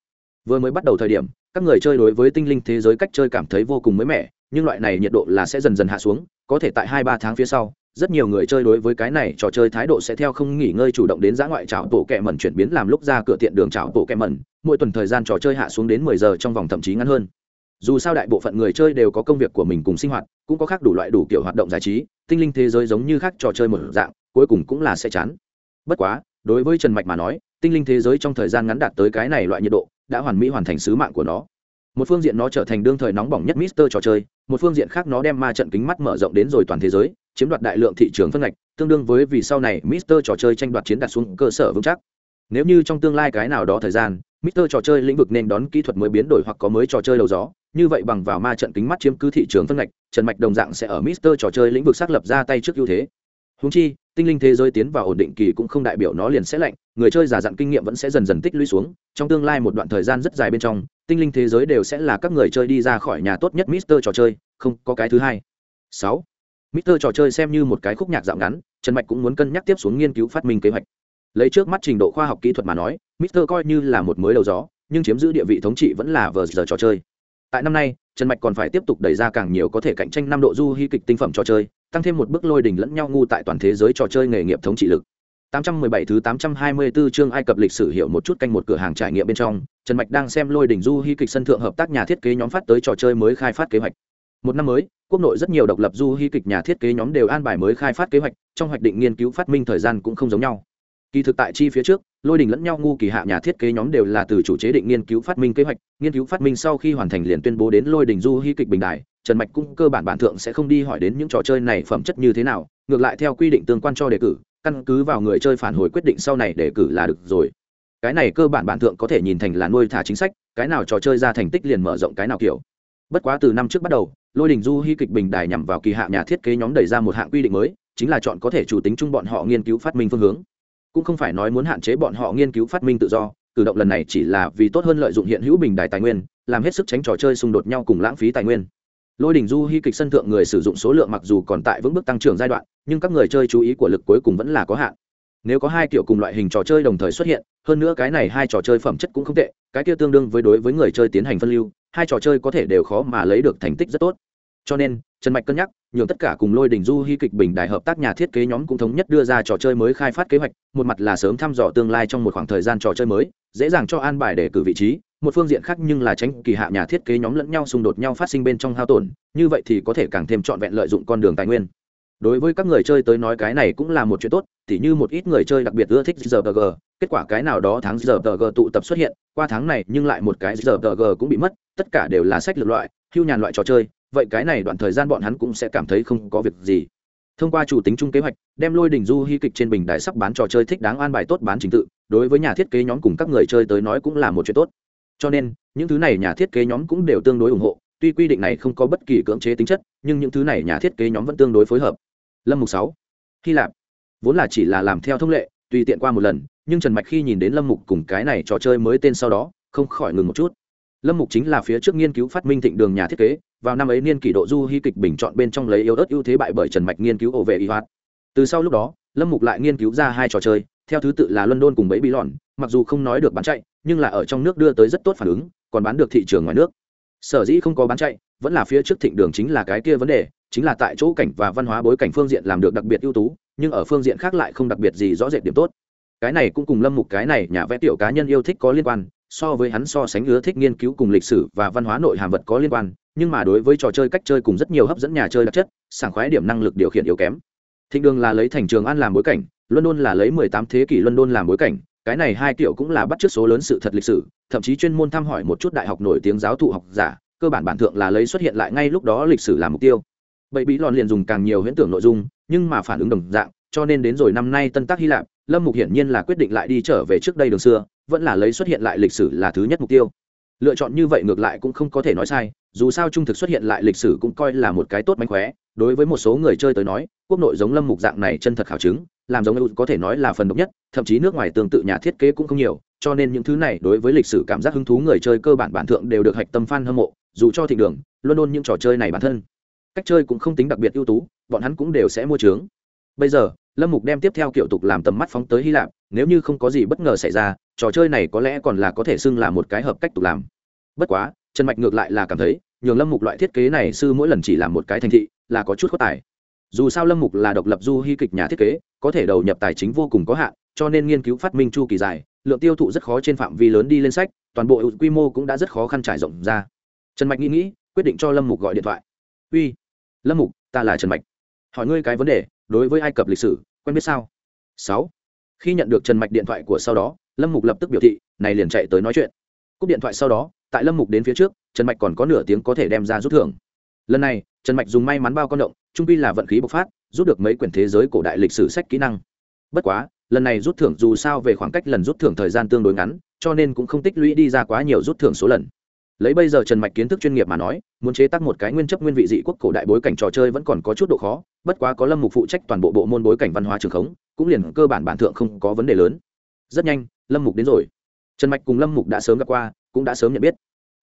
Vừa mới bắt đầu thời điểm, các người chơi đối với tinh linh thế giới cách chơi cảm thấy vô cùng mới mẻ, nhưng loại này nhiệt độ là sẽ dần dần hạ xuống có thể tại hai ba tháng phía sau, rất nhiều người chơi đối với cái này trò chơi thái độ sẽ theo không nghỉ ngơi chủ động đến giã ngoại trào tổ kẹ mẩn chuyển biến làm lúc ra cửa tiện đường trào tổ kẹ mẩn, mỗi tuần thời gian trò chơi hạ xuống đến mười giờ trong vòng thậm chí ngắn hơn. Dù sao đại bộ phận người chơi đều có công việc của mình cùng sinh hoạt, cũng có khác đủ loại đủ kiểu hoạt động giải trí, tinh linh thế giới giống như khác trò chơi một dạng, cuối cùng cũng là sẽ chán. Bất quá, đối với trần mạch mà nói, tinh linh thế giới trong thời gian ngắn đạt tới cái này loại nhiệt độ, đã hoàn mỹ hoàn thành sứ mạng của nó. Một phương diện nó trở thành đương thời nóng bỏng nhất mister trò chơi một phương diện khác nó đem ma trận kính mắt mở rộng đến rồi toàn thế giới, chiếm đoạt đại lượng thị trường phân ngạch, tương đương với vì sau này mister trò chơi tranh đoạt chiến đặt xuống cơ sở vững chắc. Nếu như trong tương lai cái nào đó thời gian, mister trò chơi lĩnh vực nên đón kỹ thuật mới biến đổi hoặc có mới trò chơi đầu gió, như vậy bằng vào ma trận kính mắt chiếm cứ thị trường phân ngạch, trần mạch đồng dạng sẽ ở mister trò chơi lĩnh vực xác lập ra tay trước ưu thế. Húng chi tinh linh thế giới tiến vào ổn định kỳ cũng không đại biểu nó liền sẽ lạnh, người chơi giả dặn kinh nghiệm vẫn sẽ dần dần tích lũy xuống, trong tương lai một đoạn thời gian rất dài bên trong, tinh linh thế giới đều sẽ là các người chơi đi ra khỏi nhà tốt nhất mister trò chơi, không, có cái thứ hai. Sáu. mister trò chơi xem như một cái khúc nhạc dạo ngắn, trần mạch cũng muốn cân nhắc tiếp xuống nghiên cứu phát minh kế hoạch. Lấy trước mắt trình độ khoa học kỹ thuật mà nói, mister coi như là một mới đầu gió, nhưng chiếm giữ địa vị thống trị vẫn là vờ giờ trò chơi tại năm nay trần mạch còn phải tiếp tục đẩy ra càng nhiều có thể cạnh tranh năm độ du hy kịch tinh phẩm trò chơi tăng thêm một bước lôi đỉnh lẫn nhau ngu tại toàn thế giới trò chơi nghề nghiệp thống trị lực 817 thứ 824 chương Ai Cập lịch sử hiểu một chút canh một cửa hàng trải nghiệm bên trong, Trần Mạch đang xem Lôi đỉnh du hy kịch sân thượng hợp tác nhà thiết kế nhóm phát tới trò chơi mới khai phát kế hoạch. Một năm mới, quốc nội rất nhiều độc lập du hy kịch nhà thiết kế nhóm đều an bài mới khai phát kế hoạch, trong hoạch định nghiên cứu phát minh thời gian cũng không giống nhau kỳ thực tại chi phía trước, lôi đình lẫn nhau ngu kỳ hạ nhà thiết kế nhóm đều là từ chủ chế định nghiên cứu phát minh kế hoạch, nghiên cứu phát minh sau khi hoàn thành liền tuyên bố đến lôi đình du hy kịch bình đài, trần mạch cũng cơ bản bản thượng sẽ không đi hỏi đến những trò chơi này phẩm chất như thế nào, ngược lại theo quy định tương quan cho đề cử, căn cứ vào người chơi phản hồi quyết định sau này đề cử là được rồi. Cái này cơ bản bản thượng có thể nhìn thành là nuôi thả chính sách, cái nào trò chơi ra thành tích liền mở rộng cái nào kiểu. Bất quá từ năm trước bắt đầu, lôi đình du hy kịch bình đài nhằm vào kỳ hạ nhà thiết kế nhóm đẩy ra một hạng quy định mới, chính là chọn có thể chủ tính chung bọn họ nghiên cứu phát minh phương hướng cũng không phải nói muốn hạn chế bọn họ nghiên cứu phát minh tự do, cử động lần này chỉ là vì tốt hơn lợi dụng hiện hữu bình đài tài nguyên, làm hết sức tránh trò chơi xung đột nhau cùng lãng phí tài nguyên. Lôi đỉnh du hy kịch sân thượng người sử dụng số lượng mặc dù còn tại vững bước tăng trưởng giai đoạn, nhưng các người chơi chú ý của lực cuối cùng vẫn là có hạn. Nếu có hai kiểu cùng loại hình trò chơi đồng thời xuất hiện, hơn nữa cái này hai trò chơi phẩm chất cũng không tệ, cái kia tương đương với đối với người chơi tiến hành phân lưu, hai trò chơi có thể đều khó mà lấy được thành tích rất tốt. Cho nên trần mạch cân nhắc, nhường tất cả cùng lôi đình du hy kịch bình đại hợp tác nhà thiết kế nhóm cũng thống nhất đưa ra trò chơi mới khai phát kế hoạch, một mặt là sớm thăm dò tương lai trong một khoảng thời gian trò chơi mới, dễ dàng cho an bài để cử vị trí, một phương diện khác nhưng là tránh kỳ hạ nhà thiết kế nhóm lẫn nhau xung đột nhau phát sinh bên trong hao tổn, như vậy thì có thể càng thêm trọn vẹn lợi dụng con đường tài nguyên. Đối với các người chơi tới nói cái này cũng là một chuyện tốt, tỉ như một ít người chơi đặc biệt ưa thích rpg kết quả cái nào đó tháng rpg tụ tập xuất hiện, qua tháng này nhưng lại một cái rpg cũng bị mất, tất cả đều là sách lược loại, hưu nhàn loại trò chơi vậy cái này đoạn thời gian bọn hắn cũng sẽ cảm thấy không có việc gì. Thông qua chủ tính chung kế hoạch, đem lôi đỉnh du hy kịch trên bình đại sắp bán trò chơi thích đáng an bài tốt bán trình tự, đối với nhà thiết kế nhóm cùng các người chơi tới nói cũng là một chuyện tốt. Cho nên, những thứ này nhà thiết kế nhóm cũng đều tương đối ủng hộ, tuy quy định này không có bất kỳ cưỡng chế tính chất, nhưng những thứ này nhà thiết kế nhóm vẫn tương đối phối hợp. Lâm mục sáu, hy lạp, vốn là chỉ là làm theo thông lệ, tùy tiện qua một lần, nhưng trần mạch khi nhìn đến lâm mục cùng cái này trò chơi mới tên sau đó, không khỏi ngừng một chút. Lâm mục chính là phía trước nghiên cứu phát minh thịnh đường nhà thiết kế vào năm ấy niên kỷ độ du hy kịch bình chọn bên trong lấy yếu ớt ưu thế bại bởi trần mạch nghiên cứu ổ vệ y hoạt. Từ sau lúc đó, lâm mục lại nghiên cứu ra hai trò chơi, theo thứ tự là london cùng bẫy bí lòn mặc dù không nói được bán chạy, nhưng là ở trong nước đưa tới rất tốt phản ứng, còn bán được thị trường ngoài nước. Sở dĩ không có bán chạy, vẫn là phía trước thịnh đường chính là cái kia vấn đề, chính là tại chỗ cảnh và văn hóa bối cảnh phương diện làm được đặc biệt ưu tú, nhưng ở phương diện khác lại không đặc biệt gì rõ rệt điểm tốt. Cái này cũng cùng lâm mục cái này nhà vẽ tiểu cá nhân yêu thích có liên quan, so với hắn so sánh ưa thích nghiên cứu cùng lịch sử và văn hóa nội hàm vật có liên quan nhưng mà đối với trò chơi cách chơi cùng rất nhiều hấp dẫn nhà chơi đặc chất, sảng khoái điểm năng lực điều khiển yếu kém. Thịnh đường là lấy thành trường an làm bối cảnh, london là lấy 18 thế kỷ london làm bối cảnh, cái này hai kiểu cũng là bắt chước số lớn sự thật lịch sử, thậm chí chuyên môn thăm hỏi một chút đại học nổi tiếng giáo thụ học giả, cơ bản bản thượng là lấy xuất hiện lại ngay lúc đó lịch sử làm mục tiêu. Bậy bí lòn liền dùng càng nhiều huyễn tưởng nội dung, nhưng mà phản ứng đồng dạng, cho nên đến rồi năm nay tân tác hy lạp, lâm mục hiển nhiên là quyết định lại đi trở về trước đây đường xưa, vẫn là lấy xuất hiện lại lịch sử là thứ nhất mục tiêu lựa chọn như vậy ngược lại cũng không có thể nói sai, dù sao trung thực xuất hiện lại lịch sử cũng coi là một cái tốt mánh khóe. Đối với một số người chơi tới nói, quốc nội giống lâm mục dạng này chân thật khảo chứng, làm giống có thể nói là phần độc nhất, thậm chí nước ngoài tương tự nhà thiết kế cũng không nhiều, cho nên những thứ này đối với lịch sử cảm giác hứng thú người chơi cơ bản bản thượng đều được hạch tâm fan hâm mộ, dù cho thị đường luôn luôn những trò chơi này bản thân, cách chơi cũng không tính đặc biệt ưu tú, bọn hắn cũng đều sẽ mua trướng bây giờ, lâm mục đem tiếp theo kiểu tục làm tầm mắt phóng tới hy lạp, nếu như không có gì bất ngờ xảy ra trò chơi này có lẽ còn là có thể xưng là một cái hợp cách tục làm. Bất quá, trần mạch ngược lại là cảm thấy, nhường lâm mục loại thiết kế này sư mỗi lần chỉ làm một cái thành thị, là có chút khuất tài. Dù sao lâm mục là độc lập du hy kịch nhà thiết kế, có thể đầu nhập tài chính vô cùng có hạn, cho nên nghiên cứu phát minh chu kỳ dài, lượng tiêu thụ rất khó trên phạm vi lớn đi lên sách, toàn bộ quy mô cũng đã rất khó khăn trải rộng ra. Trần mạch nghĩ nghĩ, quyết định cho lâm mục gọi điện thoại. Uy, lâm mục, ta là trần mạch. Hỏi ngươi cái vấn đề, đối với ai cập lịch sử, quen biết sao? Sáu. Khi nhận được trần mạch điện thoại của sau đó lâm mục lập tức biểu thị, này liền chạy tới nói chuyện. Cúp điện thoại sau đó, tại lâm mục đến phía trước, trần mạch còn có nửa tiếng có thể đem ra rút thưởng. Lần này, trần mạch dùng may mắn bao con động, trung pi là vận khí bộc phát, rút được mấy quyển thế giới cổ đại lịch sử sách kỹ năng. Bất quá, lần này rút thưởng dù sao về khoảng cách lần rút thưởng thời gian tương đối ngắn, cho nên cũng không tích lũy đi ra quá nhiều rút thưởng số lần. Lấy bây giờ trần mạch kiến thức chuyên nghiệp mà nói, muốn chế tác một cái nguyên chấp nguyên vị dị quốc cổ đại bối cảnh trò chơi vẫn còn có chút độ khó, bất quá có lâm mục phụ trách toàn bộ bộ môn bối cảnh văn hóa trường khống, cũng liền cơ bản bản thượng không có vấn đề lớn. Rất nhanh lâm mục đến rồi. Trần mạch cùng lâm mục đã sớm gặp qua, cũng đã sớm nhận biết.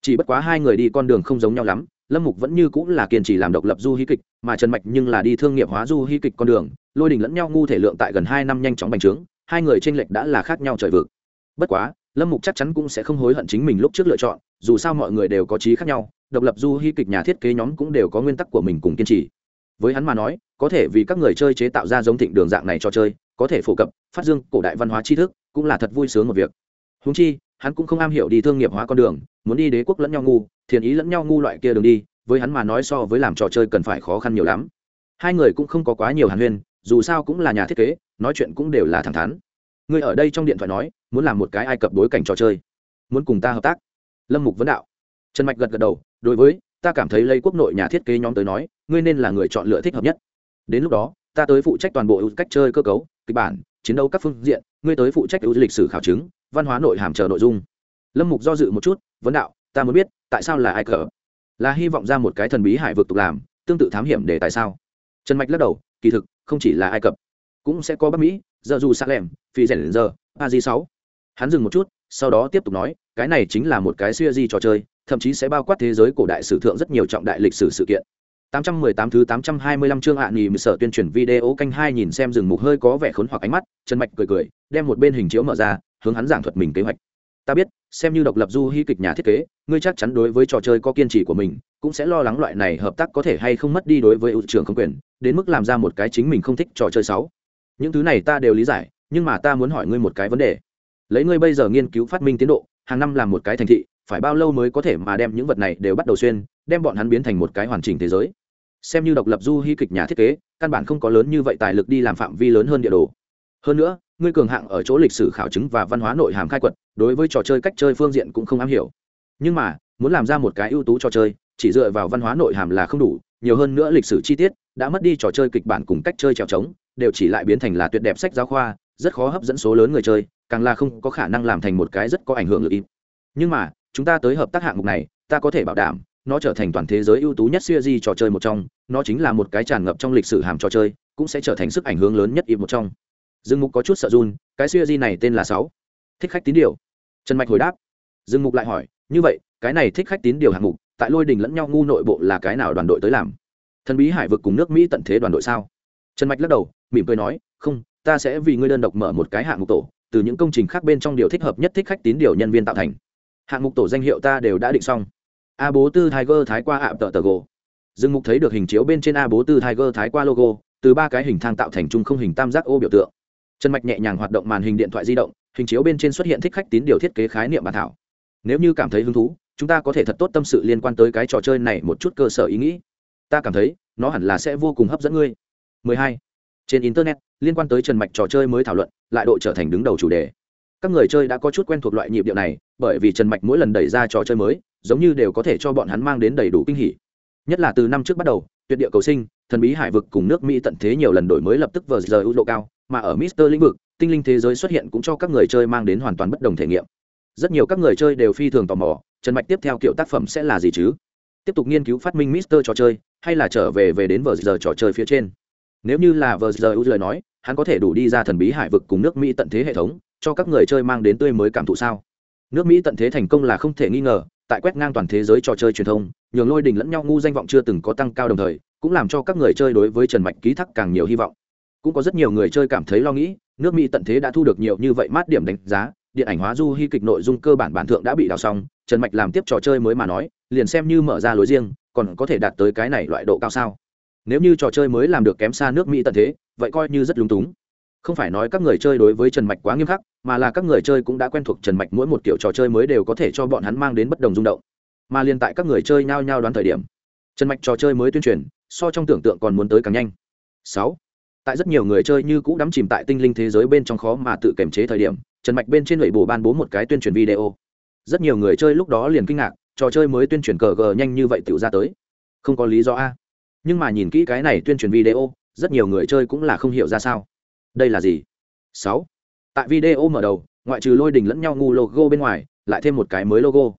Chỉ bất quá hai người đi con đường không giống nhau lắm, lâm mục vẫn như cũng là kiên trì làm độc lập du hí kịch, mà trần mạch nhưng là đi thương nghiệp hóa du hí kịch con đường, lôi đình lẫn nhau ngu thể lượng tại gần hai năm nhanh chóng bành trướng, hai người tranh lệch đã là khác nhau trời vực. Bất quá, lâm mục chắc chắn cũng sẽ không hối hận chính mình lúc trước lựa chọn, dù sao mọi người đều có trí khác nhau, độc lập du hí kịch nhà thiết kế nhóm cũng đều có nguyên tắc của mình cùng kiên trì. Với hắn mà nói, có thể vì các người chơi chế tạo ra giống thịnh đường dạng này cho chơi có thể phổ cập, phát dương cổ đại văn hóa tri thức cũng là thật vui sướng một việc. Húng chi, hắn cũng không am hiểu đi thương nghiệp hóa con đường, muốn đi đế quốc lẫn nhau ngu thiền ý lẫn nhau ngu loại kia đường đi, với hắn mà nói so với làm trò chơi cần phải khó khăn nhiều lắm. Hai người cũng không có quá nhiều hàn huyên, dù sao cũng là nhà thiết kế, nói chuyện cũng đều là thẳng thắn. Ngươi ở đây trong điện thoại nói, muốn làm một cái ai cập bối cảnh trò chơi, muốn cùng ta hợp tác. Lâm mục vấn đạo. Trần mạch gật gật đầu, đối với, ta cảm thấy lấy quốc nội nhà thiết kế nhóm tới nói, ngươi nên là người chọn lựa thích hợp nhất. Đến lúc đó ta tới phụ trách toàn bộ cách chơi cơ cấu kịch bản chiến đấu các phương diện ngươi tới phụ trách ưu lịch sử khảo chứng văn hóa nội hàm chờ nội dung. Lâm mục do dự một chút vấn đạo ta muốn biết tại sao là ai cờ? Là hy vọng ra một cái thần bí hải vực tục làm tương tự thám hiểm để tại sao? Trần mạch lắc đầu kỳ thực không chỉ là ai cập cũng sẽ có bắc mỹ giờ dù xa lẻm, phi rèn giờ a di sáu. Hắn dừng một chút sau đó tiếp tục nói cái này chính là một cái siêu di trò chơi thậm chí sẽ bao quát thế giới cổ đại sử thượng rất nhiều trọng đại lịch sử sự kiện. 818 thứ 825 chương ạ nhì sở tuyên truyền video canh hai nhìn xem rừng mục hơi có vẻ khốn hoặc ánh mắt, Trần Mạch cười cười, đem một bên hình chiếu mở ra, hướng hắn giảng thuật mình kế hoạch. Ta biết, xem như độc lập du hí kịch nhà thiết kế, ngươi chắc chắn đối với trò chơi có kiên trì của mình, cũng sẽ lo lắng loại này hợp tác có thể hay không mất đi đối với ưu trưởng không quyền, đến mức làm ra một cái chính mình không thích trò chơi xấu. Những thứ này ta đều lý giải, nhưng mà ta muốn hỏi ngươi một cái vấn đề. Lấy ngươi bây giờ nghiên cứu phát minh tiến độ, hàng năm làm một cái thành thị, phải bao lâu mới có thể mà đem những vật này đều bắt đầu xuyên, đem bọn hắn biến thành một cái hoàn chỉnh thế giới. Xem như độc lập du hy kịch nhà thiết kế, căn bản không có lớn như vậy tài lực đi làm phạm vi lớn hơn địa đồ. Hơn nữa, ngươi cường hạng ở chỗ lịch sử khảo chứng và văn hóa nội hàm khai quật, đối với trò chơi cách chơi phương diện cũng không am hiểu. Nhưng mà, muốn làm ra một cái ưu tú trò chơi, chỉ dựa vào văn hóa nội hàm là không đủ, nhiều hơn nữa lịch sử chi tiết, đã mất đi trò chơi kịch bản cùng cách chơi trèo trống, đều chỉ lại biến thành là tuyệt đẹp sách giáo khoa, rất khó hấp dẫn số lớn người chơi, càng là không có khả năng làm thành một cái rất có ảnh hưởng lực im nhưng mà chúng ta tới hợp tác hạng mục này, ta có thể bảo đảm, nó trở thành toàn thế giới ưu tú nhất siêu di trò chơi một trong, nó chính là một cái tràn ngập trong lịch sử hàm trò chơi, cũng sẽ trở thành sức ảnh hưởng lớn nhất im một trong. Dương mục có chút sợ run, cái siêu di này tên là sáu. Thích khách tín điều. Trần mạch hồi đáp. Dương mục lại hỏi, như vậy, cái này thích khách tín điều hạng mục, tại lôi đình lẫn nhau ngu nội bộ là cái nào đoàn đội tới làm? Thần bí hải vực cùng nước mỹ tận thế đoàn đội sao? Trần mạch lắc đầu, mỉm cười nói, không, ta sẽ vì ngươi đơn độc mở một cái hạng mục tổ, từ những công trình khác bên trong điều thích hợp nhất thích khách tín điều nhân viên tạo thành hạng mục tổ danh hiệu ta đều đã định xong. A bố tư tiger thái qua ạ tờ tờ gồ. Dương mục thấy được hình chiếu bên trên a bố tư tiger thái qua logo, từ ba cái hình thang tạo thành chung không hình tam giác ô biểu tượng. Trần mạch nhẹ nhàng hoạt động màn hình điện thoại di động, hình chiếu bên trên xuất hiện thích khách tín điều thiết kế khái niệm bản thảo. Nếu như cảm thấy hứng thú, chúng ta có thể thật tốt tâm sự liên quan tới cái trò chơi này một chút cơ sở ý nghĩ. Ta cảm thấy, nó hẳn là sẽ vô cùng hấp dẫn ngươi. 12. trên internet, liên quan tới trần mạch trò chơi mới thảo luận, lại độ trở thành đứng đầu chủ đề các người chơi đã có chút quen thuộc loại nhịp điệu này, bởi vì trần mạch mỗi lần đẩy ra trò chơi mới, giống như đều có thể cho bọn hắn mang đến đầy đủ kinh hỉ. Nhất là từ năm trước bắt đầu, tuyệt địa cầu sinh, thần bí hải vực cùng nước mỹ tận thế nhiều lần đổi mới lập tức vờ giờ ưu độ cao, mà ở mister lĩnh vực, tinh linh thế giới xuất hiện cũng cho các người chơi mang đến hoàn toàn bất đồng thể nghiệm. Rất nhiều các người chơi đều phi thường tò mò, trần mạch tiếp theo kiểu tác phẩm sẽ là gì chứ? Tiếp tục nghiên cứu phát minh mister trò chơi, hay là trở về về đến vờ giờ trò chơi phía trên? Nếu như là vờ giờ ưu lời nói, hắn có thể đủ đi ra thần bí hải vực cùng nước mỹ tận thế hệ thống cho các người chơi mang đến tươi mới cảm thụ sao? Nước mỹ tận thế thành công là không thể nghi ngờ, tại quét ngang toàn thế giới trò chơi truyền thông, nhường lôi đình lẫn nhau ngu danh vọng chưa từng có tăng cao đồng thời, cũng làm cho các người chơi đối với trần mạch ký thác càng nhiều hy vọng. Cũng có rất nhiều người chơi cảm thấy lo nghĩ, nước mỹ tận thế đã thu được nhiều như vậy mát điểm đánh giá, điện ảnh hóa du hy kịch nội dung cơ bản bản thượng đã bị đào xong, trần mạch làm tiếp trò chơi mới mà nói, liền xem như mở ra lối riêng, còn có thể đạt tới cái này loại độ cao sao? Nếu như trò chơi mới làm được kém xa nước mỹ tận thế, vậy coi như rất lúng túng không phải nói các người chơi đối với trần mạch quá nghiêm khắc, mà là các người chơi cũng đã quen thuộc trần mạch mỗi một kiểu trò chơi mới đều có thể cho bọn hắn mang đến bất đồng rung động. Mà liên tại các người chơi nhao nhao đoán thời điểm, trần mạch trò chơi mới tuyên truyền, so trong tưởng tượng còn muốn tới càng nhanh. Sáu, tại rất nhiều người chơi như cũ đắm chìm tại tinh linh thế giới bên trong khó mà tự kiềm chế thời điểm, trần mạch bên trên lệ bồ ban bố một cái tuyên truyền video. Rất nhiều người chơi lúc đó liền kinh ngạc, trò chơi mới tuyên truyền cờ gờ nhanh như vậy tự ra tới. Không có lý do a. Nhưng mà nhìn kỹ cái này tuyên truyền video, rất nhiều người chơi cũng là không hiểu ra sao đây là gì? Sáu. Tại video mở đầu, ngoại trừ lôi đình lẫn nhau ngu logo bên ngoài, lại thêm một cái mới logo.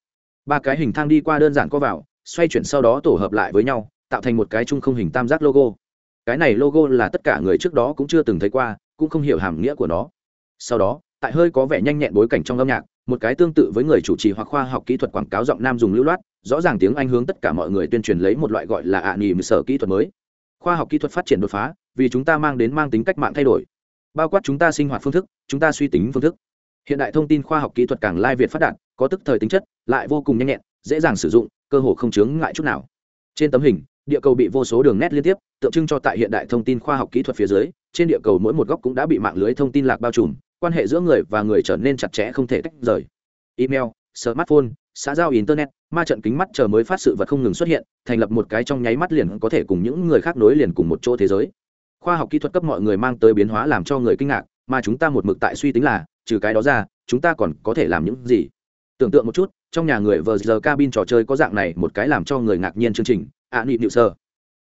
Ba cái hình thang đi qua đơn giản có vào, xoay chuyển sau đó tổ hợp lại với nhau, tạo thành một cái chung không hình tam giác logo. Cái này logo là tất cả người trước đó cũng chưa từng thấy qua, cũng không hiểu hàm nghĩa của nó. Sau đó, tại hơi có vẻ nhanh nhẹn bối cảnh trong âm nhạc, một cái tương tự với người chủ trì hoặc khoa học kỹ thuật quảng cáo giọng nam dùng lưu loát, rõ ràng tiếng anh hướng tất cả mọi người tuyên truyền lấy một loại gọi là ạ à sở kỹ thuật mới. Khoa học kỹ thuật phát triển đột phá, vì chúng ta mang đến mang tính cách mạng thay đổi bao quát chúng ta sinh hoạt phương thức, chúng ta suy tính phương thức. Hiện đại thông tin khoa học kỹ thuật càng lai việt phát đạt, có tức thời tính chất, lại vô cùng nhanh nhẹn, dễ dàng sử dụng, cơ hồ không chướng ngại chút nào. Trên tấm hình, địa cầu bị vô số đường nét liên tiếp, tượng trưng cho tại hiện đại thông tin khoa học kỹ thuật phía dưới, trên địa cầu mỗi một góc cũng đã bị mạng lưới thông tin lạc bao trùm, quan hệ giữa người và người trở nên chặt chẽ không thể tách rời. Email, smartphone, xã giao internet, ma trận kính mắt chờ mới phát sự vật không ngừng xuất hiện, thành lập một cái trong nháy mắt liền có thể cùng những người khác nối liền cùng một chỗ thế giới khoa học kỹ thuật cấp mọi người mang tới biến hóa làm cho người kinh ngạc, mà chúng ta một mực tại suy tính là, trừ cái đó ra, chúng ta còn có thể làm những gì? Tưởng tượng một chút, trong nhà người vờ giờ cabin trò chơi có dạng này một cái làm cho người ngạc nhiên chương trình ạ nịm nịu sơ.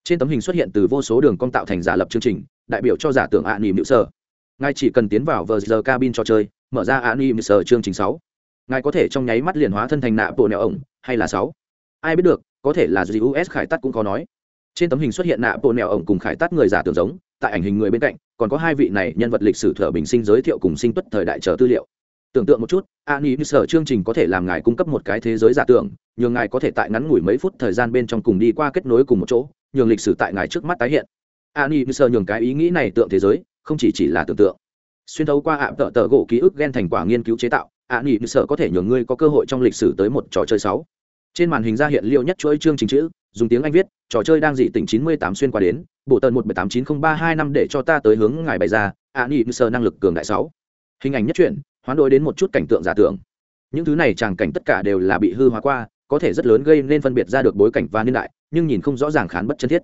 Trên tấm hình xuất hiện từ vô số đường cong tạo thành giả lập chương trình, đại biểu cho giả tưởng ạ nịm nịu sơ. Ngài chỉ cần tiến vào vờ giờ cabin trò chơi, mở ra ạ nị nịu sơ chương trình sáu. Ngài có thể trong nháy mắt liền hóa thân thành nạ bộ nẹo ổng, hay là sáu. Ai biết được, có thể là us khải tắt cũng có nói. Trên tấm hình xuất hiện nạ bộ nẹo ổng cùng khải tắt người giả tưởng giống tại ảnh hình người bên cạnh, còn có hai vị này nhân vật lịch sử thở bình sinh giới thiệu cùng sinh tuất thời đại chờ tư liệu. Tưởng tượng một chút ani như sở chương trình có thể làm ngài cung cấp một cái thế giới giả tưởng nhường ngài có thể tại ngắn ngủi mấy phút thời gian bên trong cùng đi qua kết nối cùng một chỗ, nhường lịch sử tại ngài trước mắt tái hiện. Ani như sở nhường cái ý nghĩ này tượng thế giới, không chỉ chỉ là tưởng tượng. Xuyên thấu qua ạ tợ tợ gỗ ký ức ghen thành quả nghiên cứu chế tạo ani như sở có thể nhường ngươi có cơ hội trong lịch sử tới một trò chơi sáu. Trên màn hình ra hiện liệu nhất chuỗi chương trình chữ, dùng tiếng anh viết, trò chơi đang dị tỉnh 98 xuyên qua đến bộ tần một bảy tám chín không ba hai năm để cho ta tới hướng ngài bày ra, ạ nghị sơ năng lực cường đại sáu. Hình ảnh nhất truyện, hoán đổi đến một chút cảnh tượng giả tưởng. Những thứ này tràng cảnh tất cả đều là bị hư hóa qua, có thể rất lớn gây nên phân biệt ra được bối cảnh và niên đại, nhưng nhìn không rõ ràng khán bất chân thiết.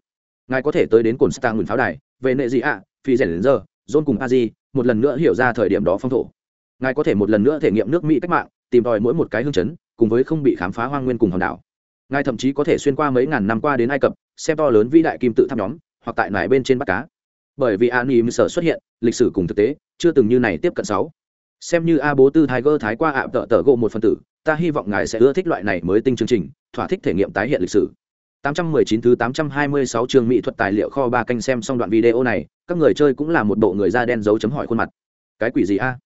Ngài có thể tới đến cồn star nguyên pháo đài, về nệ gì ạ, phi rèn đến giờ, john cùng a di một lần nữa hiểu ra thời điểm đó phong thổ. Ngài có thể một lần nữa thể nghiệm nước mỹ cách mạng, tìm tòi mỗi một cái hương chấn, cùng với không bị khám phá hoang nguyên cùng hòn đảo. Ngài thậm chí có thể xuyên qua mấy ngàn năm qua đến ai cập, xem to lớn vĩ đại kim tự tháp nhóm hoặc tại nải bên trên bắt cá. Bởi vì an im sở xuất hiện, lịch sử cùng thực tế, chưa từng như này tiếp cận sáu. Xem như a bố tư tiger thái qua ạ, tợ tợ gộ một phần tử, ta hy vọng ngài sẽ ưa thích loại này mới tinh chương trình, thỏa thích thể nghiệm tái hiện lịch sử. 819 thứ 826 chương mỹ thuật tài liệu kho ba canh xem xong đoạn video này, các người chơi cũng là một bộ người da đen dấu chấm hỏi khuôn mặt. Cái quỷ gì a?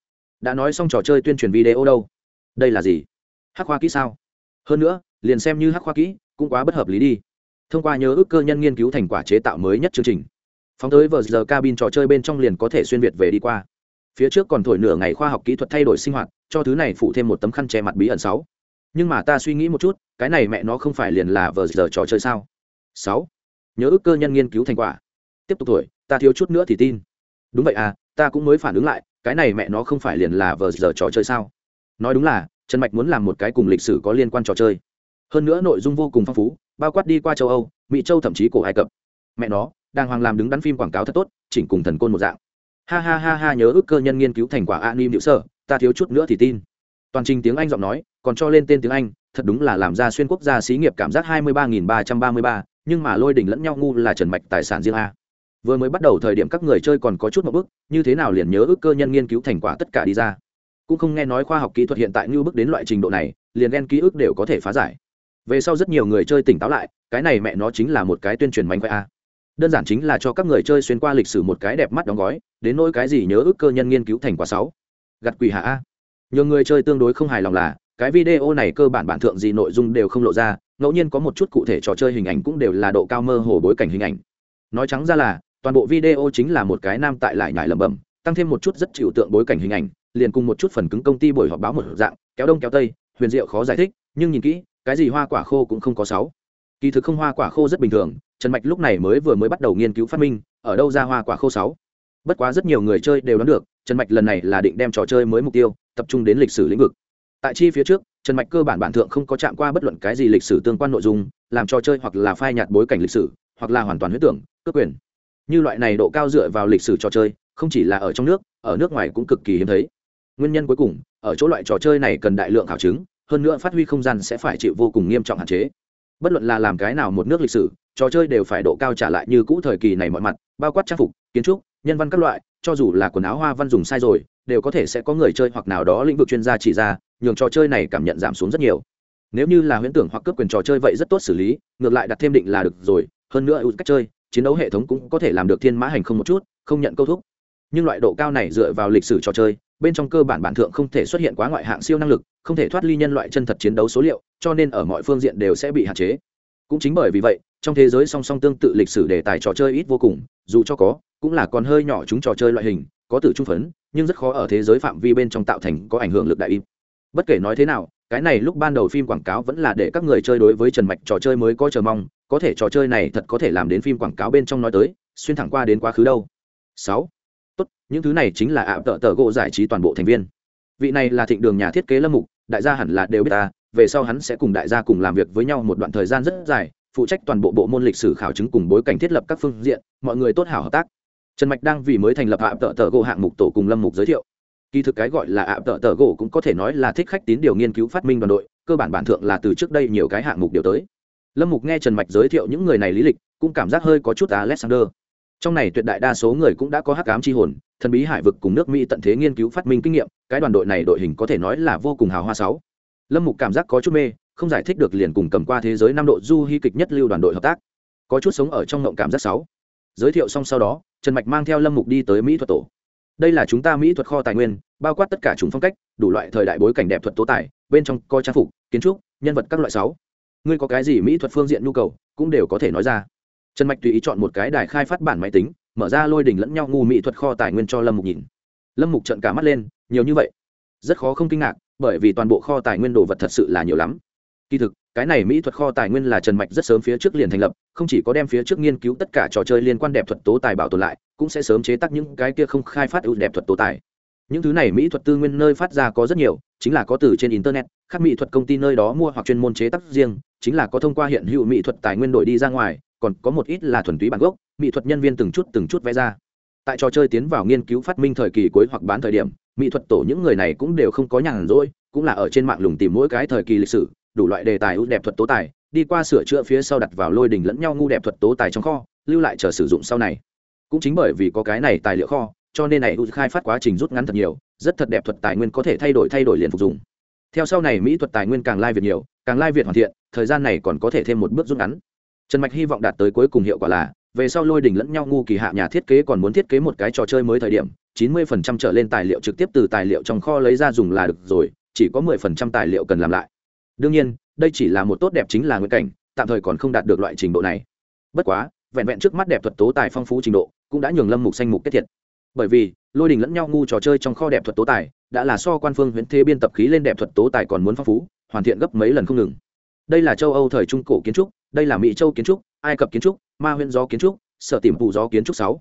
Đã nói xong trò chơi tuyên truyền video đâu? Đây là gì? Hắc khoa kỹ sao? Hơn nữa, liền xem như hắc khoa kỹ, cũng quá bất hợp lý đi thông qua nhớ ước cơ nhân nghiên cứu thành quả chế tạo mới nhất chương trình. Phóng tới vờ giờ cabin trò chơi bên trong liền có thể xuyên việt về đi qua. Phía trước còn thổi nửa ngày khoa học kỹ thuật thay đổi sinh hoạt, cho thứ này phụ thêm một tấm khăn che mặt bí ẩn sáu. Nhưng mà ta suy nghĩ một chút, cái này mẹ nó không phải liền là vờ giờ trò chơi sao? Sáu. Nhớ ước cơ nhân nghiên cứu thành quả. Tiếp tục thổi, ta thiếu chút nữa thì tin. Đúng vậy à ta cũng mới phản ứng lại, cái này mẹ nó không phải liền là vờ giờ trò chơi sao? Nói đúng là, trần mạch muốn làm một cái cùng lịch sử có liên quan trò chơi. Hơn nữa nội dung vô cùng phong phú bao quát đi qua châu âu, mỹ châu thậm chí cổ ai cập. Mẹ nó, đàng hoàng làm đứng đắn phim quảng cáo thật tốt, chỉnh cùng thần côn một dạng. Ha ha ha ha, nhớ ước cơ nhân nghiên cứu thành quả anim hữu sơ, ta thiếu chút nữa thì tin. Toàn trình tiếng anh giọng nói, còn cho lên tên tiếng anh, thật đúng là làm ra xuyên quốc gia xí nghiệp cảm giác hai mươi ba nghìn ba trăm ba mươi ba, nhưng mà lôi đỉnh lẫn nhau ngu là trần mạch tài sản riêng a. Vừa mới bắt đầu thời điểm các người chơi còn có chút một bước, như thế nào liền nhớ ước cơ nhân nghiên cứu thành quả tất cả đi ra. Cũng không nghe nói khoa học kỹ thuật hiện tại như bước đến loại trình độ này, liền ghen ký ức đều có thể phá giải về sau rất nhiều người chơi tỉnh táo lại, cái này mẹ nó chính là một cái tuyên truyền mánh khoe a. Đơn giản chính là cho các người chơi xuyên qua lịch sử một cái đẹp mắt đóng gói, đến nỗi cái gì nhớ ước cơ nhân nghiên cứu thành quả sáu. Gặt quỷ hạ a. Nhiều người chơi tương đối không hài lòng là, cái video này cơ bản bản thượng gì nội dung đều không lộ ra, ngẫu nhiên có một chút cụ thể trò chơi hình ảnh cũng đều là độ cao mơ hồ bối cảnh hình ảnh. Nói trắng ra là, toàn bộ video chính là một cái nam tại lại nhải lẩm bẩm, tăng thêm một chút rất chịu tượng bối cảnh hình ảnh, liền cùng một chút phần cứng công ty buổi họp báo một dạng, kéo đông kéo tây, huyền diệu khó giải thích, nhưng nhìn kỹ cái gì hoa quả khô cũng không có sáu. Kỳ thực không hoa quả khô rất bình thường, trần mạch lúc này mới vừa mới bắt đầu nghiên cứu phát minh, ở đâu ra hoa quả khô sáu? Bất quá rất nhiều người chơi đều đoán được, trần mạch lần này là định đem trò chơi mới mục tiêu, tập trung đến lịch sử lĩnh vực. Tại chi phía trước, trần mạch cơ bản bản thượng không có chạm qua bất luận cái gì lịch sử tương quan nội dung, làm trò chơi hoặc là phai nhạt bối cảnh lịch sử, hoặc là hoàn toàn huyết tưởng, cướp quyền. Như loại này độ cao dựa vào lịch sử trò chơi, không chỉ là ở trong nước, ở nước ngoài cũng cực kỳ hiếm thấy. Nguyên nhân cuối cùng, ở chỗ loại trò chơi này cần đại lượng khảo chứng hơn nữa phát huy không gian sẽ phải chịu vô cùng nghiêm trọng hạn chế. Bất luận là làm cái nào một nước lịch sử, trò chơi đều phải độ cao trả lại như cũ thời kỳ này mọi mặt, bao quát trang phục, kiến trúc, nhân văn các loại, cho dù là quần áo hoa văn dùng sai rồi, đều có thể sẽ có người chơi hoặc nào đó lĩnh vực chuyên gia chỉ ra, nhường trò chơi này cảm nhận giảm xuống rất nhiều. Nếu như là huyễn tưởng hoặc cướp quyền trò chơi vậy rất tốt xử lý, ngược lại đặt thêm định là được rồi, hơn nữa ưu cách chơi, chiến đấu hệ thống cũng có thể làm được thiên mã hành không một chút, không nhận câu thúc nhưng loại độ cao này dựa vào lịch sử trò chơi, bên trong cơ bản bản thượng không thể xuất hiện quá ngoại hạng siêu năng lực, không thể thoát ly nhân loại chân thật chiến đấu số liệu, cho nên ở mọi phương diện đều sẽ bị hạn chế. Cũng chính bởi vì vậy, trong thế giới song song tương tự lịch sử đề tài trò chơi ít vô cùng, dù cho có, cũng là còn hơi nhỏ chúng trò chơi loại hình, có tử trung phấn, nhưng rất khó ở thế giới phạm vi bên trong tạo thành có ảnh hưởng lực đại im bất kể nói thế nào, cái này lúc ban đầu phim quảng cáo vẫn là để các người chơi đối với trần mạch trò chơi mới có chờ mong, có thể trò chơi này thật có thể làm đến phim quảng cáo bên trong nói tới, xuyên thẳng qua đến quá khứ đâu. Sáu tốt, những thứ này chính là ạ, tợ tợ gỗ giải trí toàn bộ thành viên. Vị này là thịnh đường nhà thiết kế lâm mục, đại gia hẳn là đều biết ta, về sau hắn sẽ cùng đại gia cùng làm việc với nhau một đoạn thời gian rất dài, phụ trách toàn bộ bộ môn lịch sử khảo chứng cùng bối cảnh thiết lập các phương diện, mọi người tốt hảo hợp tác. Trần mạch đang vì mới thành lập ạ, tợ tợ gỗ hạng mục tổ cùng lâm mục giới thiệu. Kỳ thực cái gọi là ạ, tợ tợ gỗ cũng có thể nói là thích khách tín điều nghiên cứu phát minh đoàn đội, cơ bản bản thượng là từ trước đây nhiều cái hạng mục điều tới. Lâm mục nghe trần mạch giới thiệu những người này lý lịch, cũng cảm giác hơi có chút alexander trong này tuyệt đại đa số người cũng đã có hắc ám c h i hồn, thần bí hải vực cùng nước mỹ tận thế nghiên cứu phát minh kinh nghiệm, cái đoàn đội này đội hình có thể nói là vô cùng hào hoa sáu. Lâm mục cảm giác có chút mê, không giải thích được liền cùng cầm qua thế giới năm độ du hy kịch nhất lưu đoàn đội hợp tác. Có chút sống ở trong ngộng cảm giác sáu. Giới thiệu xong sau đó, trần mạch mang theo lâm mục đi tới mỹ thuật tổ. Đây là chúng ta mỹ thuật kho tài nguyên, bao quát tất cả chúng phong cách, đủ loại thời đại bối cảnh đẹp thuật tố tài, bên trong coi trang phục, kiến trúc, nhân vật các loại sáu. Ngươi có cái gì mỹ thuật phương diện nhu cầu, cũng đều có thể nói ra trần mạch tùy ý chọn một cái đài khai phát bản máy tính, mở ra lôi đỉnh lẫn nhau ngu mỹ thuật kho tài nguyên cho lâm mục nhìn. Lâm mục trận cả mắt lên, nhiều như vậy? Rất khó không kinh ngạc, bởi vì toàn bộ kho tài nguyên đồ vật thật sự là nhiều lắm. Kỳ thực, cái này mỹ thuật kho tài nguyên là trần mạch rất sớm phía trước liền thành lập, không chỉ có đem phía trước nghiên cứu tất cả trò chơi liên quan đẹp thuật tố tài bảo tồn lại, cũng sẽ sớm chế tác những cái kia không khai phát ưu đẹp thuật tố tài. Những thứ này mỹ thuật tư nguyên nơi phát ra có rất nhiều, chính là có từ trên internet các mỹ thuật công ty nơi đó mua hoặc chuyên môn chế tác riêng, chính là có thông qua hiện hữu mỹ thuật tài nguyên đổi đi ra ngoài còn có một ít là thuần túy bản gốc, mỹ thuật nhân viên từng chút từng chút vẽ ra. Tại trò chơi tiến vào nghiên cứu phát minh thời kỳ cuối hoặc bán thời điểm, mỹ thuật tổ những người này cũng đều không có nhàn rỗi, cũng là ở trên mạng lùng tìm mỗi cái thời kỳ lịch sử, đủ loại đề tài ưu đẹp thuật tố tài, đi qua sửa chữa phía sau đặt vào lôi đình lẫn nhau ngu đẹp thuật tố tài trong kho, lưu lại chờ sử dụng sau này. Cũng chính bởi vì có cái này tài liệu kho, cho nên này ưu khai phát quá trình rút ngắn thật nhiều, rất thật đẹp thuật tài nguyên có thể thay đổi thay đổi liền phục dùng theo sau này mỹ thuật tài nguyên càng lai việt nhiều, càng lai việt hoàn thiện, thời gian này còn có thể thêm một bước rút ngắn trần mạch hy vọng đạt tới cuối cùng hiệu quả là, về sau lôi đỉnh lẫn nhau ngu kỳ hạ nhà thiết kế còn muốn thiết kế một cái trò chơi mới thời điểm, chín mươi phần trăm trở lên tài liệu trực tiếp từ tài liệu trong kho lấy ra dùng là được rồi, chỉ có mười phần trăm tài liệu cần làm lại. Đương nhiên, đây chỉ là một tốt đẹp chính là nguyện cảnh, tạm thời còn không đạt được loại trình độ này. Bất quá, vẹn vẹn trước mắt đẹp thuật tố tài phong phú trình độ, cũng đã nhường lâm mục xanh mục kết thiệt. Bởi vì, lôi đình lẫn nhau ngu trò chơi trong kho đẹp thuật tố tài, đã là so quan phương huyễn thế biên tập khí lên đẹp thuật tố tài còn muốn phong phú, hoàn thiện gấp mấy lần không ngừng. Đây là châu âu thời trung cổ kiến trúc đây là mỹ châu kiến trúc, ai cập kiến trúc, ma huyện gió kiến trúc, sở tìm phụ gió kiến trúc sáu.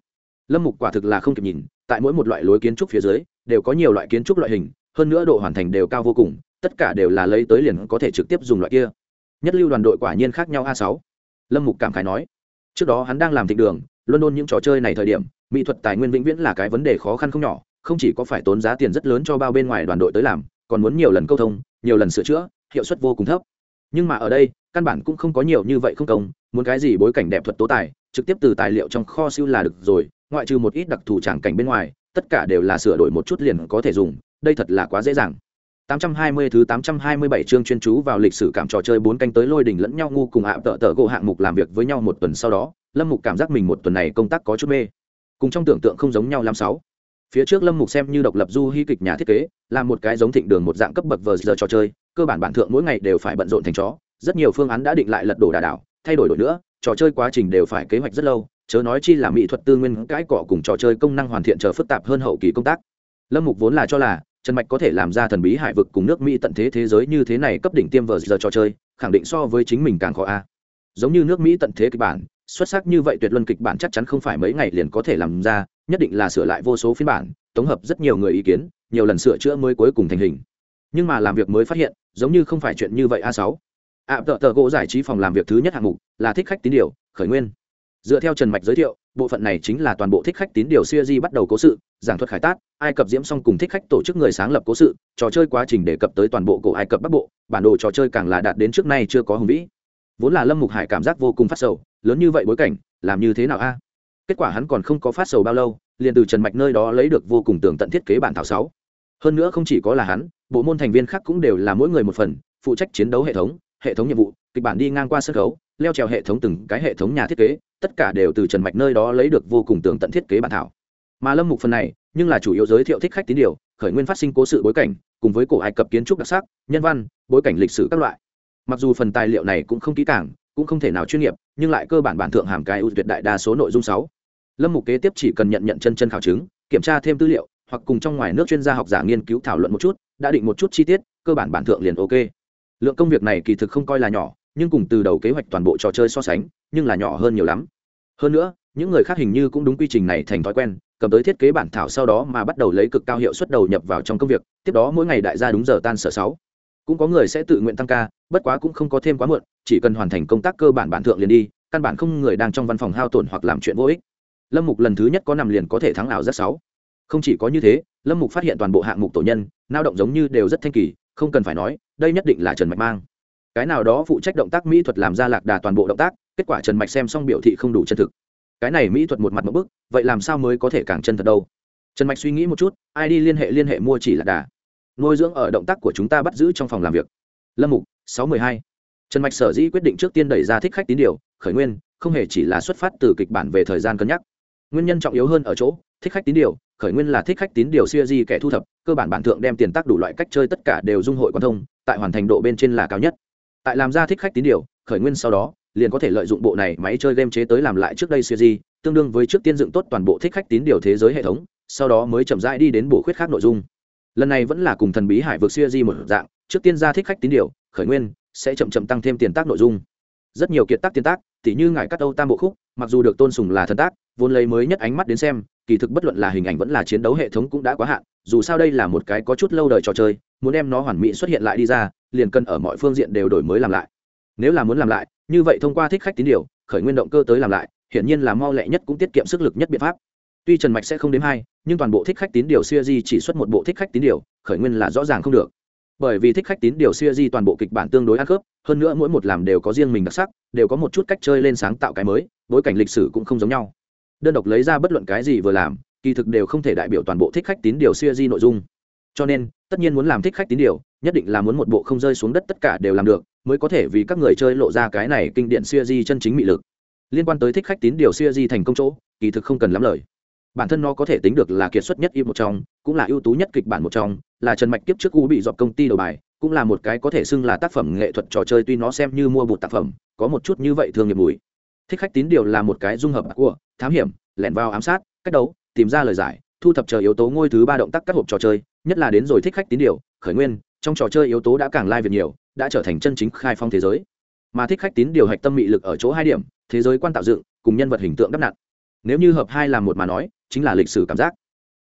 Lâm mục quả thực là không kịp nhìn, tại mỗi một loại lối kiến trúc phía dưới, đều có nhiều loại kiến trúc loại hình, hơn nữa độ hoàn thành đều cao vô cùng, tất cả đều là lấy tới liền có thể trực tiếp dùng loại kia. Nhất lưu đoàn đội quả nhiên khác nhau a sáu. Lâm mục cảm khái nói, trước đó hắn đang làm thịnh đường, london những trò chơi này thời điểm, mỹ thuật tài nguyên vĩnh viễn là cái vấn đề khó khăn không nhỏ, không chỉ có phải tốn giá tiền rất lớn cho bao bên ngoài đoàn đội tới làm, còn muốn nhiều lần câu thông, nhiều lần sửa chữa, hiệu suất vô cùng thấp nhưng mà ở đây, căn bản cũng không có nhiều như vậy không công, muốn cái gì bối cảnh đẹp thuật tố tài, trực tiếp từ tài liệu trong kho siêu là được rồi, ngoại trừ một ít đặc thù tràng cảnh bên ngoài, tất cả đều là sửa đổi một chút liền có thể dùng, đây thật là quá dễ dàng. 820 thứ 827 chương chuyên chú vào lịch sử cảm trò chơi bốn canh tới lôi đỉnh lẫn nhau ngu cùng ạ, tợ tợ gỗ hạng mục làm việc với nhau một tuần sau đó, lâm mục cảm giác mình một tuần này công tác có chút mê. Cùng trong tưởng tượng không giống nhau làm sáu phía trước lâm mục xem như độc lập du hy kịch nhà thiết kế, là một cái giống thịnh đường một dạng cấp bậc vờ giờ trò chơi, cơ bản bản thượng mỗi ngày đều phải bận rộn thành chó, rất nhiều phương án đã định lại lật đổ đà đảo, thay đổi đổi nữa, trò chơi quá trình đều phải kế hoạch rất lâu, chớ nói chi là mỹ thuật tư nguyên cãi cọ cùng trò chơi công năng hoàn thiện chờ phức tạp hơn hậu kỳ công tác. Lâm mục vốn là cho là, trần mạch có thể làm ra thần bí hải vực cùng nước mỹ tận thế thế giới như thế này cấp đỉnh tiêm vờ giờ trò chơi, khẳng định so với chính mình càng khó a. Giống như nước mỹ tận thế kịch bản xuất sắc như vậy tuyệt luân kịch bản chắc chắn không phải mấy ngày liền có thể làm ra, nhất định là sửa lại vô số phiên bản, tổng hợp rất nhiều người ý kiến, nhiều lần sửa chữa mới cuối cùng thành hình. Nhưng mà làm việc mới phát hiện, giống như không phải chuyện như vậy a sáu. Ạ tợ tờ gỗ giải trí phòng làm việc thứ nhất hạng mục là thích khách tín điều, khởi nguyên. Dựa theo trần mạch giới thiệu, bộ phận này chính là toàn bộ thích khách tín điều siêu di bắt đầu cố sự, giảng thuật khải tát ai cập diễm xong cùng thích khách tổ chức người sáng lập cố sự, trò chơi quá trình đề cập tới toàn bộ cổ ai cập bắc bộ, bản đồ trò chơi càng là đạt đến trước nay chưa có hùng vĩ. Vốn là lâm mục hải cảm giác vô cùng phát sầu lớn như vậy bối cảnh, làm như thế nào a? Kết quả hắn còn không có phát sầu bao lâu, liền từ trần mạch nơi đó lấy được vô cùng tường tận thiết kế bản thảo sáu. Hơn nữa không chỉ có là hắn, bộ môn thành viên khác cũng đều là mỗi người một phần, phụ trách chiến đấu hệ thống hệ thống nhiệm vụ, kịch bản đi ngang qua sân khấu, leo trèo hệ thống từng cái hệ thống nhà thiết kế, tất cả đều từ trần mạch nơi đó lấy được vô cùng tường tận thiết kế bản thảo. Mà lâm mục phần này, nhưng là chủ yếu giới thiệu thích khách tín điều, khởi nguyên phát sinh cố sự bối cảnh, cùng với cổ ai cập kiến trúc đặc sắc, nhân văn, bối cảnh lịch sử các loại. Mặc dù phần tài liệu này cũng không kỹ càng cũng không thể nào chuyên nghiệp, nhưng lại cơ bản bản thượng hàm cái ưu tuyệt đại đa số nội dung sáu. Lâm mục kế tiếp chỉ cần nhận nhận chân chân khảo chứng, kiểm tra thêm tư liệu, hoặc cùng trong ngoài nước chuyên gia học giả nghiên cứu thảo luận một chút, đã định một chút chi tiết, cơ bản bản thượng liền ok. Lượng công việc này kỳ thực không coi là nhỏ, nhưng cùng từ đầu kế hoạch toàn bộ trò chơi so sánh, nhưng là nhỏ hơn nhiều lắm. Hơn nữa, những người khác hình như cũng đúng quy trình này thành thói quen, cầm tới thiết kế bản thảo sau đó mà bắt đầu lấy cực cao hiệu suất đầu nhập vào trong công việc, tiếp đó mỗi ngày đại gia đúng giờ tan sở sáu. Cũng có người sẽ tự nguyện tăng ca, bất quá cũng không có thêm quá muộn chỉ cần hoàn thành công tác cơ bản bản thượng liền đi, căn bản không người đang trong văn phòng hao tổn hoặc làm chuyện vô ích. Lâm mục lần thứ nhất có nằm liền có thể thắng ảo rất sáu. Không chỉ có như thế, lâm mục phát hiện toàn bộ hạng mục tổ nhân lao động giống như đều rất thanh kỳ, không cần phải nói, đây nhất định là trần mạch mang. Cái nào đó phụ trách động tác mỹ thuật làm ra lạc đà toàn bộ động tác, kết quả trần mạch xem xong biểu thị không đủ chân thực. Cái này mỹ thuật một mặt một bức, vậy làm sao mới có thể càng chân thật đâu? Trần mạch suy nghĩ một chút, ai đi liên hệ liên hệ mua chỉ lạc đà. Nuôi dưỡng ở động tác của chúng ta bắt giữ trong phòng làm việc. Lâm mục, sáu mười hai trần mạch sở dĩ quyết định trước tiên đẩy ra thích khách tín điều, khởi nguyên, không hề chỉ là xuất phát từ kịch bản về thời gian cân nhắc. Nguyên nhân trọng yếu hơn ở chỗ, thích khách tín điều, khởi nguyên là thích khách tín điều siêu di kẻ thu thập, cơ bản bản thượng đem tiền tác đủ loại cách chơi tất cả đều dung hội quan thông, tại hoàn thành độ bên trên là cao nhất. Tại làm ra thích khách tín điều, khởi nguyên sau đó, liền có thể lợi dụng bộ này máy chơi game chế tới làm lại trước đây siêu di, tương đương với trước tiên dựng tốt toàn bộ thích khách tín điều thế giới hệ thống, sau đó mới chậm rãi đi đến bổ khuyết khác nội dung. Lần này vẫn là cùng thần bí hải vực siêu di một dạng, trước tiên ra thích khách tín điều, khởi nguyên sẽ chậm chậm tăng thêm tiền tác nội dung. Rất nhiều kiệt tác tiền tác, tỉ như ngài cắt âu tam bộ khúc, mặc dù được tôn sùng là thần tác, vốn lấy mới nhất ánh mắt đến xem, kỳ thực bất luận là hình ảnh vẫn là chiến đấu hệ thống cũng đã quá hạn, dù sao đây là một cái có chút lâu đời trò chơi, muốn đem nó hoàn mỹ xuất hiện lại đi ra, liền cần ở mọi phương diện đều đổi mới làm lại. Nếu là muốn làm lại, như vậy thông qua thích khách tín điều, khởi nguyên động cơ tới làm lại, hiển nhiên là mau lẹ nhất cũng tiết kiệm sức lực nhất biện pháp. Tuy trần mạch sẽ không đếm hai, nhưng toàn bộ thích khách tín điều siêu di chỉ xuất một bộ thích khách tín điều, khởi nguyên là rõ ràng không được bởi vì thích khách tín điều siêu di toàn bộ kịch bản tương đối ăn khớp, hơn nữa mỗi một làm đều có riêng mình đặc sắc, đều có một chút cách chơi lên sáng tạo cái mới, bối cảnh lịch sử cũng không giống nhau. Đơn độc lấy ra bất luận cái gì vừa làm, kỳ thực đều không thể đại biểu toàn bộ thích khách tín điều siêu di nội dung. Cho nên, tất nhiên muốn làm thích khách tín điều, nhất định là muốn một bộ không rơi xuống đất tất cả đều làm được, mới có thể vì các người chơi lộ ra cái này kinh điển siêu di chân chính mị lực. Liên quan tới thích khách tín điều siêu di thành công chỗ, kỳ thực không cần lắm lời. Bản thân nó có thể tính được là kiệt xuất nhất y một trong, cũng là ưu tú nhất kịch bản một trong là trần mạch tiếp trước u bị dọc công ty đầu bài, cũng là một cái có thể xưng là tác phẩm nghệ thuật trò chơi, tuy nó xem như mua bụt tác phẩm, có một chút như vậy thường nghiệp mùi. Thích khách tín điều là một cái dung hợp của thám hiểm, lẻn vào ám sát, cách đấu, tìm ra lời giải, thu thập chờ yếu tố ngôi thứ ba động tác các hộp trò chơi, nhất là đến rồi thích khách tín điều, khởi nguyên, trong trò chơi yếu tố đã càng lai việc nhiều, đã trở thành chân chính khai phong thế giới. Mà thích khách tín điều hạch tâm mị lực ở chỗ hai điểm, thế giới quan tạo dựng, cùng nhân vật hình tượng đắp nặn. Nếu như hợp hai làm một mà nói, chính là lịch sử cảm giác.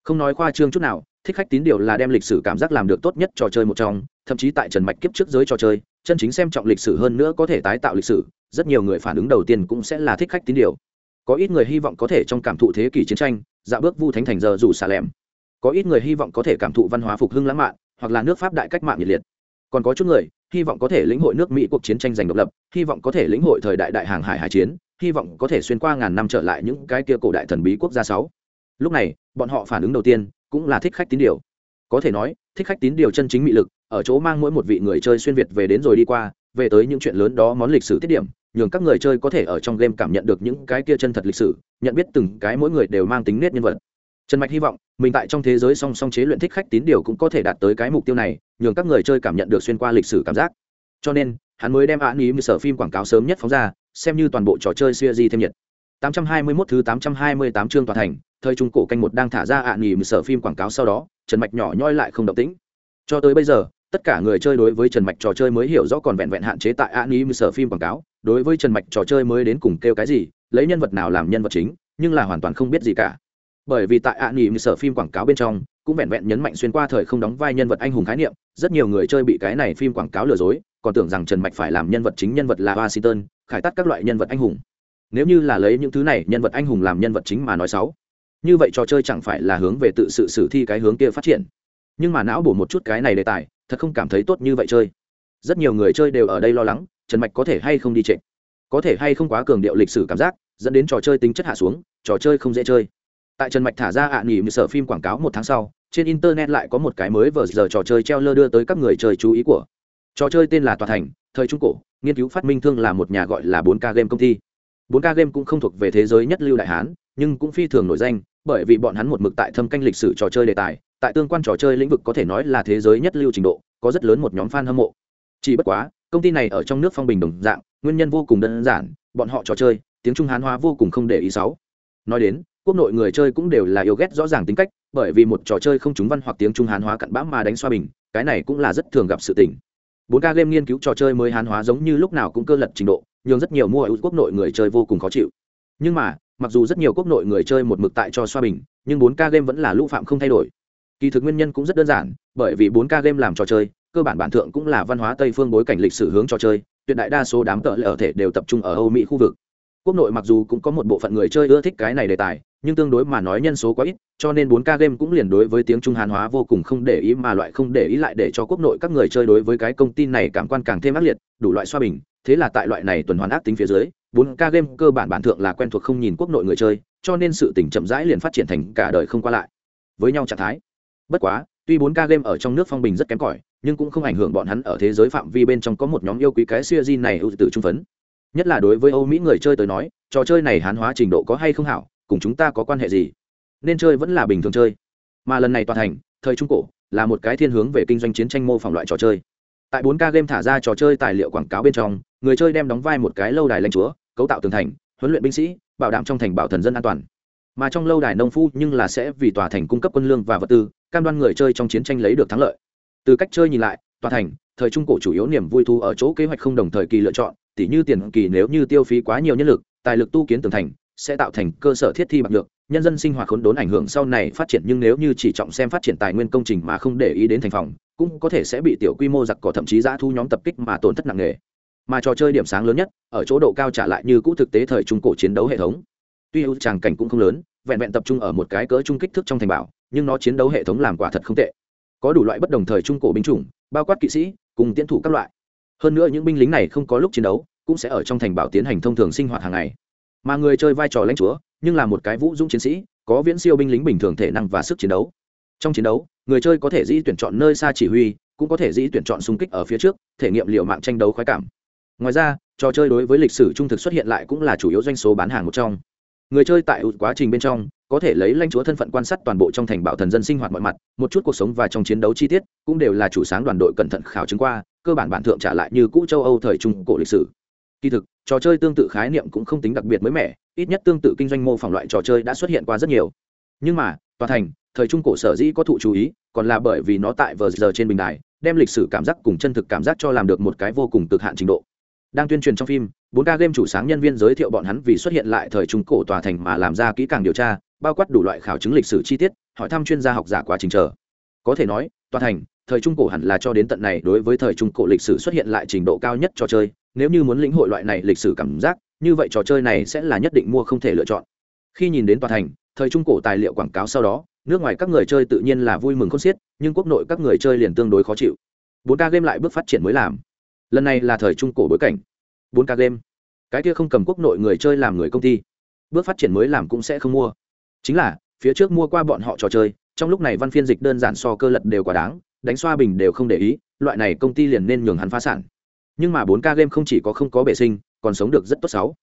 Không nói khoa trương chút nào thích khách tín điều là đem lịch sử cảm giác làm được tốt nhất trò chơi một trong, thậm chí tại trần mạch kiếp trước giới trò chơi, chân chính xem trọng lịch sử hơn nữa có thể tái tạo lịch sử, rất nhiều người phản ứng đầu tiên cũng sẽ là thích khách tín điều. Có ít người hy vọng có thể trong cảm thụ thế kỷ chiến tranh dạo bước vu thánh thành giờ dù xà lẻm. Có ít người hy vọng có thể cảm thụ văn hóa phục hưng lãng mạn, hoặc là nước pháp đại cách mạng nhiệt liệt. Còn có chút người, hy vọng có thể lĩnh hội nước mỹ cuộc chiến tranh giành độc lập, hy vọng có thể lĩnh hội thời đại đại hàng hải hải chiến, hy vọng có thể xuyên qua ngàn năm trở lại những cái kia cổ đại thần bí quốc gia sáu. Lúc này, bọn họ phản ứng đầu tiên cũng là thích khách tín điều. Có thể nói, thích khách tín điều chân chính mị lực, ở chỗ mang mỗi một vị người chơi xuyên việt về đến rồi đi qua, về tới những chuyện lớn đó món lịch sử tiết điểm, nhường các người chơi có thể ở trong game cảm nhận được những cái kia chân thật lịch sử, nhận biết từng cái mỗi người đều mang tính nét nhân vật. Trần mạch hy vọng, mình tại trong thế giới song song chế luyện thích khách tín điều cũng có thể đạt tới cái mục tiêu này, nhường các người chơi cảm nhận được xuyên qua lịch sử cảm giác. Cho nên, hắn mới đem án ý sở phim quảng cáo sớm nhất phóng ra, xem như toàn bộ trò chơi siêu di thêm nhiệt. 821 thứ 828 chương tòa thành, thời trung cổ canh một đang thả ra ạ nghỉ sở phim quảng cáo sau đó, trần mạch nhỏ nhoi lại không động tĩnh. Cho tới bây giờ, tất cả người chơi đối với trần mạch trò chơi mới hiểu rõ còn vẹn vẹn hạn chế tại ạ nghỉ sở phim quảng cáo, đối với trần mạch trò chơi mới đến cùng kêu cái gì, lấy nhân vật nào làm nhân vật chính, nhưng là hoàn toàn không biết gì cả. Bởi vì tại ạ nghỉ sở phim quảng cáo bên trong, cũng vẹn vẹn nhấn mạnh xuyên qua thời không đóng vai nhân vật anh hùng khái niệm, rất nhiều người chơi bị cái này phim quảng cáo lừa dối, còn tưởng rằng trần mạch phải làm nhân vật chính nhân vật là washington, khải tắt các loại nhân vật anh hùng nếu như là lấy những thứ này, nhân vật anh hùng làm nhân vật chính mà nói xấu, như vậy trò chơi chẳng phải là hướng về tự sự sử thi cái hướng kia phát triển. Nhưng mà não bổ một chút cái này đề tài, thật không cảm thấy tốt như vậy chơi. Rất nhiều người chơi đều ở đây lo lắng, trần mạch có thể hay không đi trệ có thể hay không quá cường điệu lịch sử cảm giác, dẫn đến trò chơi tính chất hạ xuống, trò chơi không dễ chơi. Tại trần mạch thả ra ạ à nghỉ sở phim quảng cáo một tháng sau, trên internet lại có một cái mới vờ giờ trò chơi treo lơ đưa tới các người chơi chú ý của. Trò chơi tên là tòa thành, thời trung cổ, nghiên cứu phát minh thương là một nhà gọi là bốn k game công ty bốn k game cũng không thuộc về thế giới nhất lưu đại hán, nhưng cũng phi thường nổi danh, bởi vì bọn hắn một mực tại thâm canh lịch sử trò chơi đề tài, tại tương quan trò chơi lĩnh vực có thể nói là thế giới nhất lưu trình độ, có rất lớn một nhóm fan hâm mộ. Chỉ bất quá, công ty này ở trong nước phong bình đồng dạng, nguyên nhân vô cùng đơn giản, bọn họ trò chơi, tiếng trung hán hóa vô cùng không để ý sáu nói đến, quốc nội người chơi cũng đều là yêu ghét rõ ràng tính cách, bởi vì một trò chơi không trúng văn hoặc tiếng trung hán hóa cặn bã mà đánh xoa bình, cái này cũng là rất thường gặp sự tình. Bốn k game nghiên cứu trò chơi mới hán hóa giống như lúc nào cũng cơ lật trình độ nhường rất nhiều mua ở quốc nội người chơi vô cùng khó chịu. Nhưng mà mặc dù rất nhiều quốc nội người chơi một mực tại cho xoa bình nhưng 4 k game vẫn là lũ phạm không thay đổi. Kỳ thực nguyên nhân cũng rất đơn giản bởi vì 4 k game làm trò chơi cơ bản bản thượng cũng là văn hóa tây phương bối cảnh lịch sử hướng trò chơi tuyệt đại đa số đám tợ lệ ở thể đều tập trung ở âu mỹ khu vực. Quốc nội mặc dù cũng có một bộ phận người chơi ưa thích cái này đề tài nhưng tương đối mà nói nhân số quá ít cho nên 4K game cũng liền đối với tiếng Trung Hán hóa vô cùng không để ý mà loại không để ý lại để cho quốc nội các người chơi đối với cái công ty này cảm quan càng thêm ác liệt, đủ loại xoa bình, thế là tại loại này tuần hoàn ác tính phía dưới, 4K game cơ bản bản thượng là quen thuộc không nhìn quốc nội người chơi, cho nên sự tình chậm rãi liền phát triển thành cả đời không qua lại với nhau trạng thái. Bất quá, tuy 4K game ở trong nước phong bình rất kém cỏi, nhưng cũng không ảnh hưởng bọn hắn ở thế giới phạm vi bên trong có một nhóm yêu quý cái series này ưu tử trung phấn. Nhất là đối với Âu Mỹ người chơi tới nói, trò chơi này hán hóa trình độ có hay không hảo, cùng chúng ta có quan hệ gì? nên chơi vẫn là bình thường chơi mà lần này toàn thành thời trung cổ là một cái thiên hướng về kinh doanh chiến tranh mô phỏng loại trò chơi tại 4 k game thả ra trò chơi tài liệu quảng cáo bên trong người chơi đem đóng vai một cái lâu đài lãnh chúa, cấu tạo tường thành, huấn luyện binh sĩ, bảo đảm trong thành bảo thần dân an toàn. Mà trong lâu đài nông phu nhưng là sẽ vì tòa thành cung cấp quân lương và vật tư, cam đoan người chơi trong chiến tranh lấy được thắng lợi. Từ cách chơi nhìn lại, tòa thành, thời trung cổ chủ yếu niềm vui thu ở chỗ kế hoạch không đồng thời kỳ lựa chọn, tỉ như tiền kỳ nếu như tiêu phí quá nhiều nhân lực, tài lực tu kiến tường thành, sẽ tạo thành cơ sở thiết thi bạc được nhân dân sinh hoạt khốn đốn ảnh hưởng sau này phát triển nhưng nếu như chỉ trọng xem phát triển tài nguyên công trình mà không để ý đến thành phòng, cũng có thể sẽ bị tiểu quy mô giặc cỏ thậm chí giã thu nhóm tập kích mà tổn thất nặng nề mà trò chơi điểm sáng lớn nhất, ở chỗ độ cao trả lại như cũ thực tế thời trung cổ chiến đấu hệ thống. Tuy ưu tràng cảnh cũng không lớn, vẹn vẹn tập trung ở một cái cỡ trung kích thước trong thành bảo, nhưng nó chiến đấu hệ thống làm quả thật không tệ. Có đủ loại bất đồng thời trung cổ binh chủng, bao quát kỵ sĩ, cùng tiến thủ các loại. Hơn nữa những binh lính này không có lúc chiến đấu, cũng sẽ ở trong thành bảo tiến hành thông thường sinh hoạt hàng ngày. Mà người chơi vai trò lãnh chúa, nhưng là một cái vũ dũng chiến sĩ, có viễn siêu binh lính bình thường thể năng và sức chiến đấu. Trong chiến đấu, người chơi có thể dĩ tuyển chọn nơi xa chỉ huy, cũng có thể dĩ tuyển chọn xung kích ở phía trước, thể nghiệm liệu mạng tranh đấu khoái cảm ngoài ra, trò chơi đối với lịch sử trung thực xuất hiện lại cũng là chủ yếu doanh số bán hàng một trong. Người chơi tại quá trình bên trong, có thể lấy lãnh chúa thân phận quan sát toàn bộ trong thành bảo thần dân sinh hoạt mọi mặt, một chút cuộc sống và trong chiến đấu chi tiết cũng đều là chủ sáng đoàn đội cẩn thận khảo chứng qua, cơ bản bản thượng trả lại như cũ châu âu thời trung cổ lịch sử. Kỳ thực, trò chơi tương tự khái niệm cũng không tính đặc biệt mới mẻ, ít nhất tương tự kinh doanh mô phỏng loại trò chơi đã xuất hiện qua rất nhiều. Nhưng mà, tòa thành, thời trung cổ sở dĩ có thụ chú ý, còn là bởi vì nó tại vờ giờ trên bình đài, đem lịch sử cảm giác cùng chân thực cảm giác cho làm được một cái vô cùng cực hạn trình độ đang tuyên truyền trong phim, bốn k game chủ sáng nhân viên giới thiệu bọn hắn vì xuất hiện lại thời trung cổ tòa thành mà làm ra kỹ càng điều tra, bao quát đủ loại khảo chứng lịch sử chi tiết, hỏi thăm chuyên gia học giả quá trình chờ. Có thể nói, tòa thành, thời trung cổ hẳn là cho đến tận này đối với thời trung cổ lịch sử xuất hiện lại trình độ cao nhất trò chơi, nếu như muốn lĩnh hội loại này lịch sử cảm giác, như vậy trò chơi này sẽ là nhất định mua không thể lựa chọn. Khi nhìn đến tòa thành, thời trung cổ tài liệu quảng cáo sau đó, nước ngoài các người chơi tự nhiên là vui mừng không xiết, nhưng quốc nội các người chơi liền tương đối khó chịu. Bốn ca game lại bước phát triển mới làm lần này là thời trung cổ bối cảnh. Bốn k game. Cái kia không cầm quốc nội người chơi làm người công ty. Bước phát triển mới làm cũng sẽ không mua. Chính là, phía trước mua qua bọn họ trò chơi, trong lúc này văn phiên dịch đơn giản so cơ lật đều quá đáng, đánh xoa bình đều không để ý, loại này công ty liền nên nhường hắn phá sản. Nhưng mà bốn k game không chỉ có không có bể sinh, còn sống được rất tốt sáu.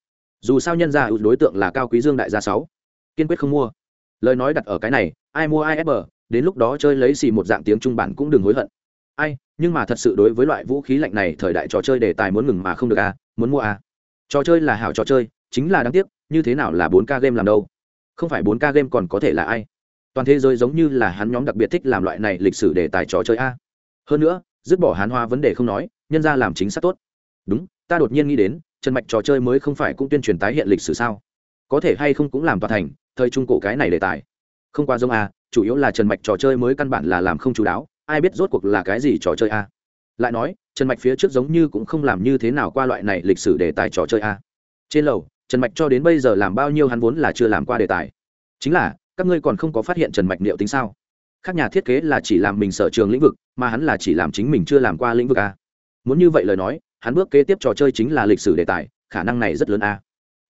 Dù sao nhân ra đối tượng là cao quý dương đại gia sáu. Kiên quyết không mua. Lời nói đặt ở cái này, ai mua ai ép bờ, đến lúc đó chơi lấy xì một dạng tiếng trung bản cũng đừng hối hận. Ai nhưng mà thật sự đối với loại vũ khí lạnh này, thời đại trò chơi đề tài muốn ngừng mà không được à muốn mua à. Trò chơi là hảo trò chơi, chính là đáng tiếc, như thế nào là bốn k game làm đâu? Không phải bốn k game còn có thể là ai? Toàn thế giới giống như là hắn nhóm đặc biệt thích làm loại này lịch sử đề tài trò chơi a. Hơn nữa, dứt bỏ hán hoa vấn đề không nói, nhân ra làm chính xác tốt. Đúng, ta đột nhiên nghĩ đến, trần mạch trò chơi mới không phải cũng tuyên truyền tái hiện lịch sử sao? Có thể hay không cũng làm toàn thành, thời trung cổ cái này đề tài. Không qua giống a, chủ yếu là trần mạch trò chơi mới căn bản là làm không chú đáo ai biết rốt cuộc là cái gì trò chơi a? Lại nói, trần mạch phía trước giống như cũng không làm như thế nào qua loại này lịch sử đề tài trò chơi a. Trên lầu, trần mạch cho đến bây giờ làm bao nhiêu hắn vốn là chưa làm qua đề tài. Chính là, các ngươi còn không có phát hiện trần mạch liệu tính sao? Các nhà thiết kế là chỉ làm mình sở trường lĩnh vực, mà hắn là chỉ làm chính mình chưa làm qua lĩnh vực a. Muốn như vậy lời nói, hắn bước kế tiếp trò chơi chính là lịch sử đề tài, khả năng này rất lớn a.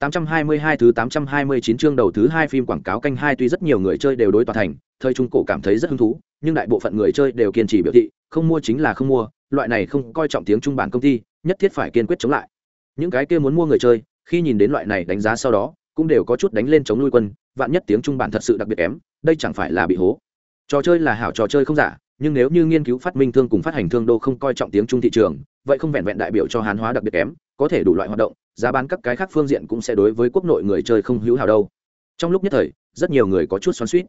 822 thứ 829 chương đầu thứ hai phim quảng cáo canh hai tuy rất nhiều người chơi đều đối tòa thành, thời trung cổ cảm thấy rất hứng thú, nhưng đại bộ phận người chơi đều kiên trì biểu thị, không mua chính là không mua, loại này không coi trọng tiếng trung bản công ty, nhất thiết phải kiên quyết chống lại. Những cái kia muốn mua người chơi, khi nhìn đến loại này đánh giá sau đó, cũng đều có chút đánh lên chống nuôi quân, vạn nhất tiếng trung bản thật sự đặc biệt kém, đây chẳng phải là bị hố. Trò chơi là hảo trò chơi không giả, nhưng nếu như nghiên cứu phát minh thương cùng phát hành thương đô không coi trọng tiếng trung thị trường, vậy không vẹn vẹn đại biểu cho hán hóa đặc biệt kém, có thể đủ loại hoạt động giá bán các cái khác phương diện cũng sẽ đối với quốc nội người chơi không hữu hảo đâu. Trong lúc nhất thời, rất nhiều người có chút xoắn suýt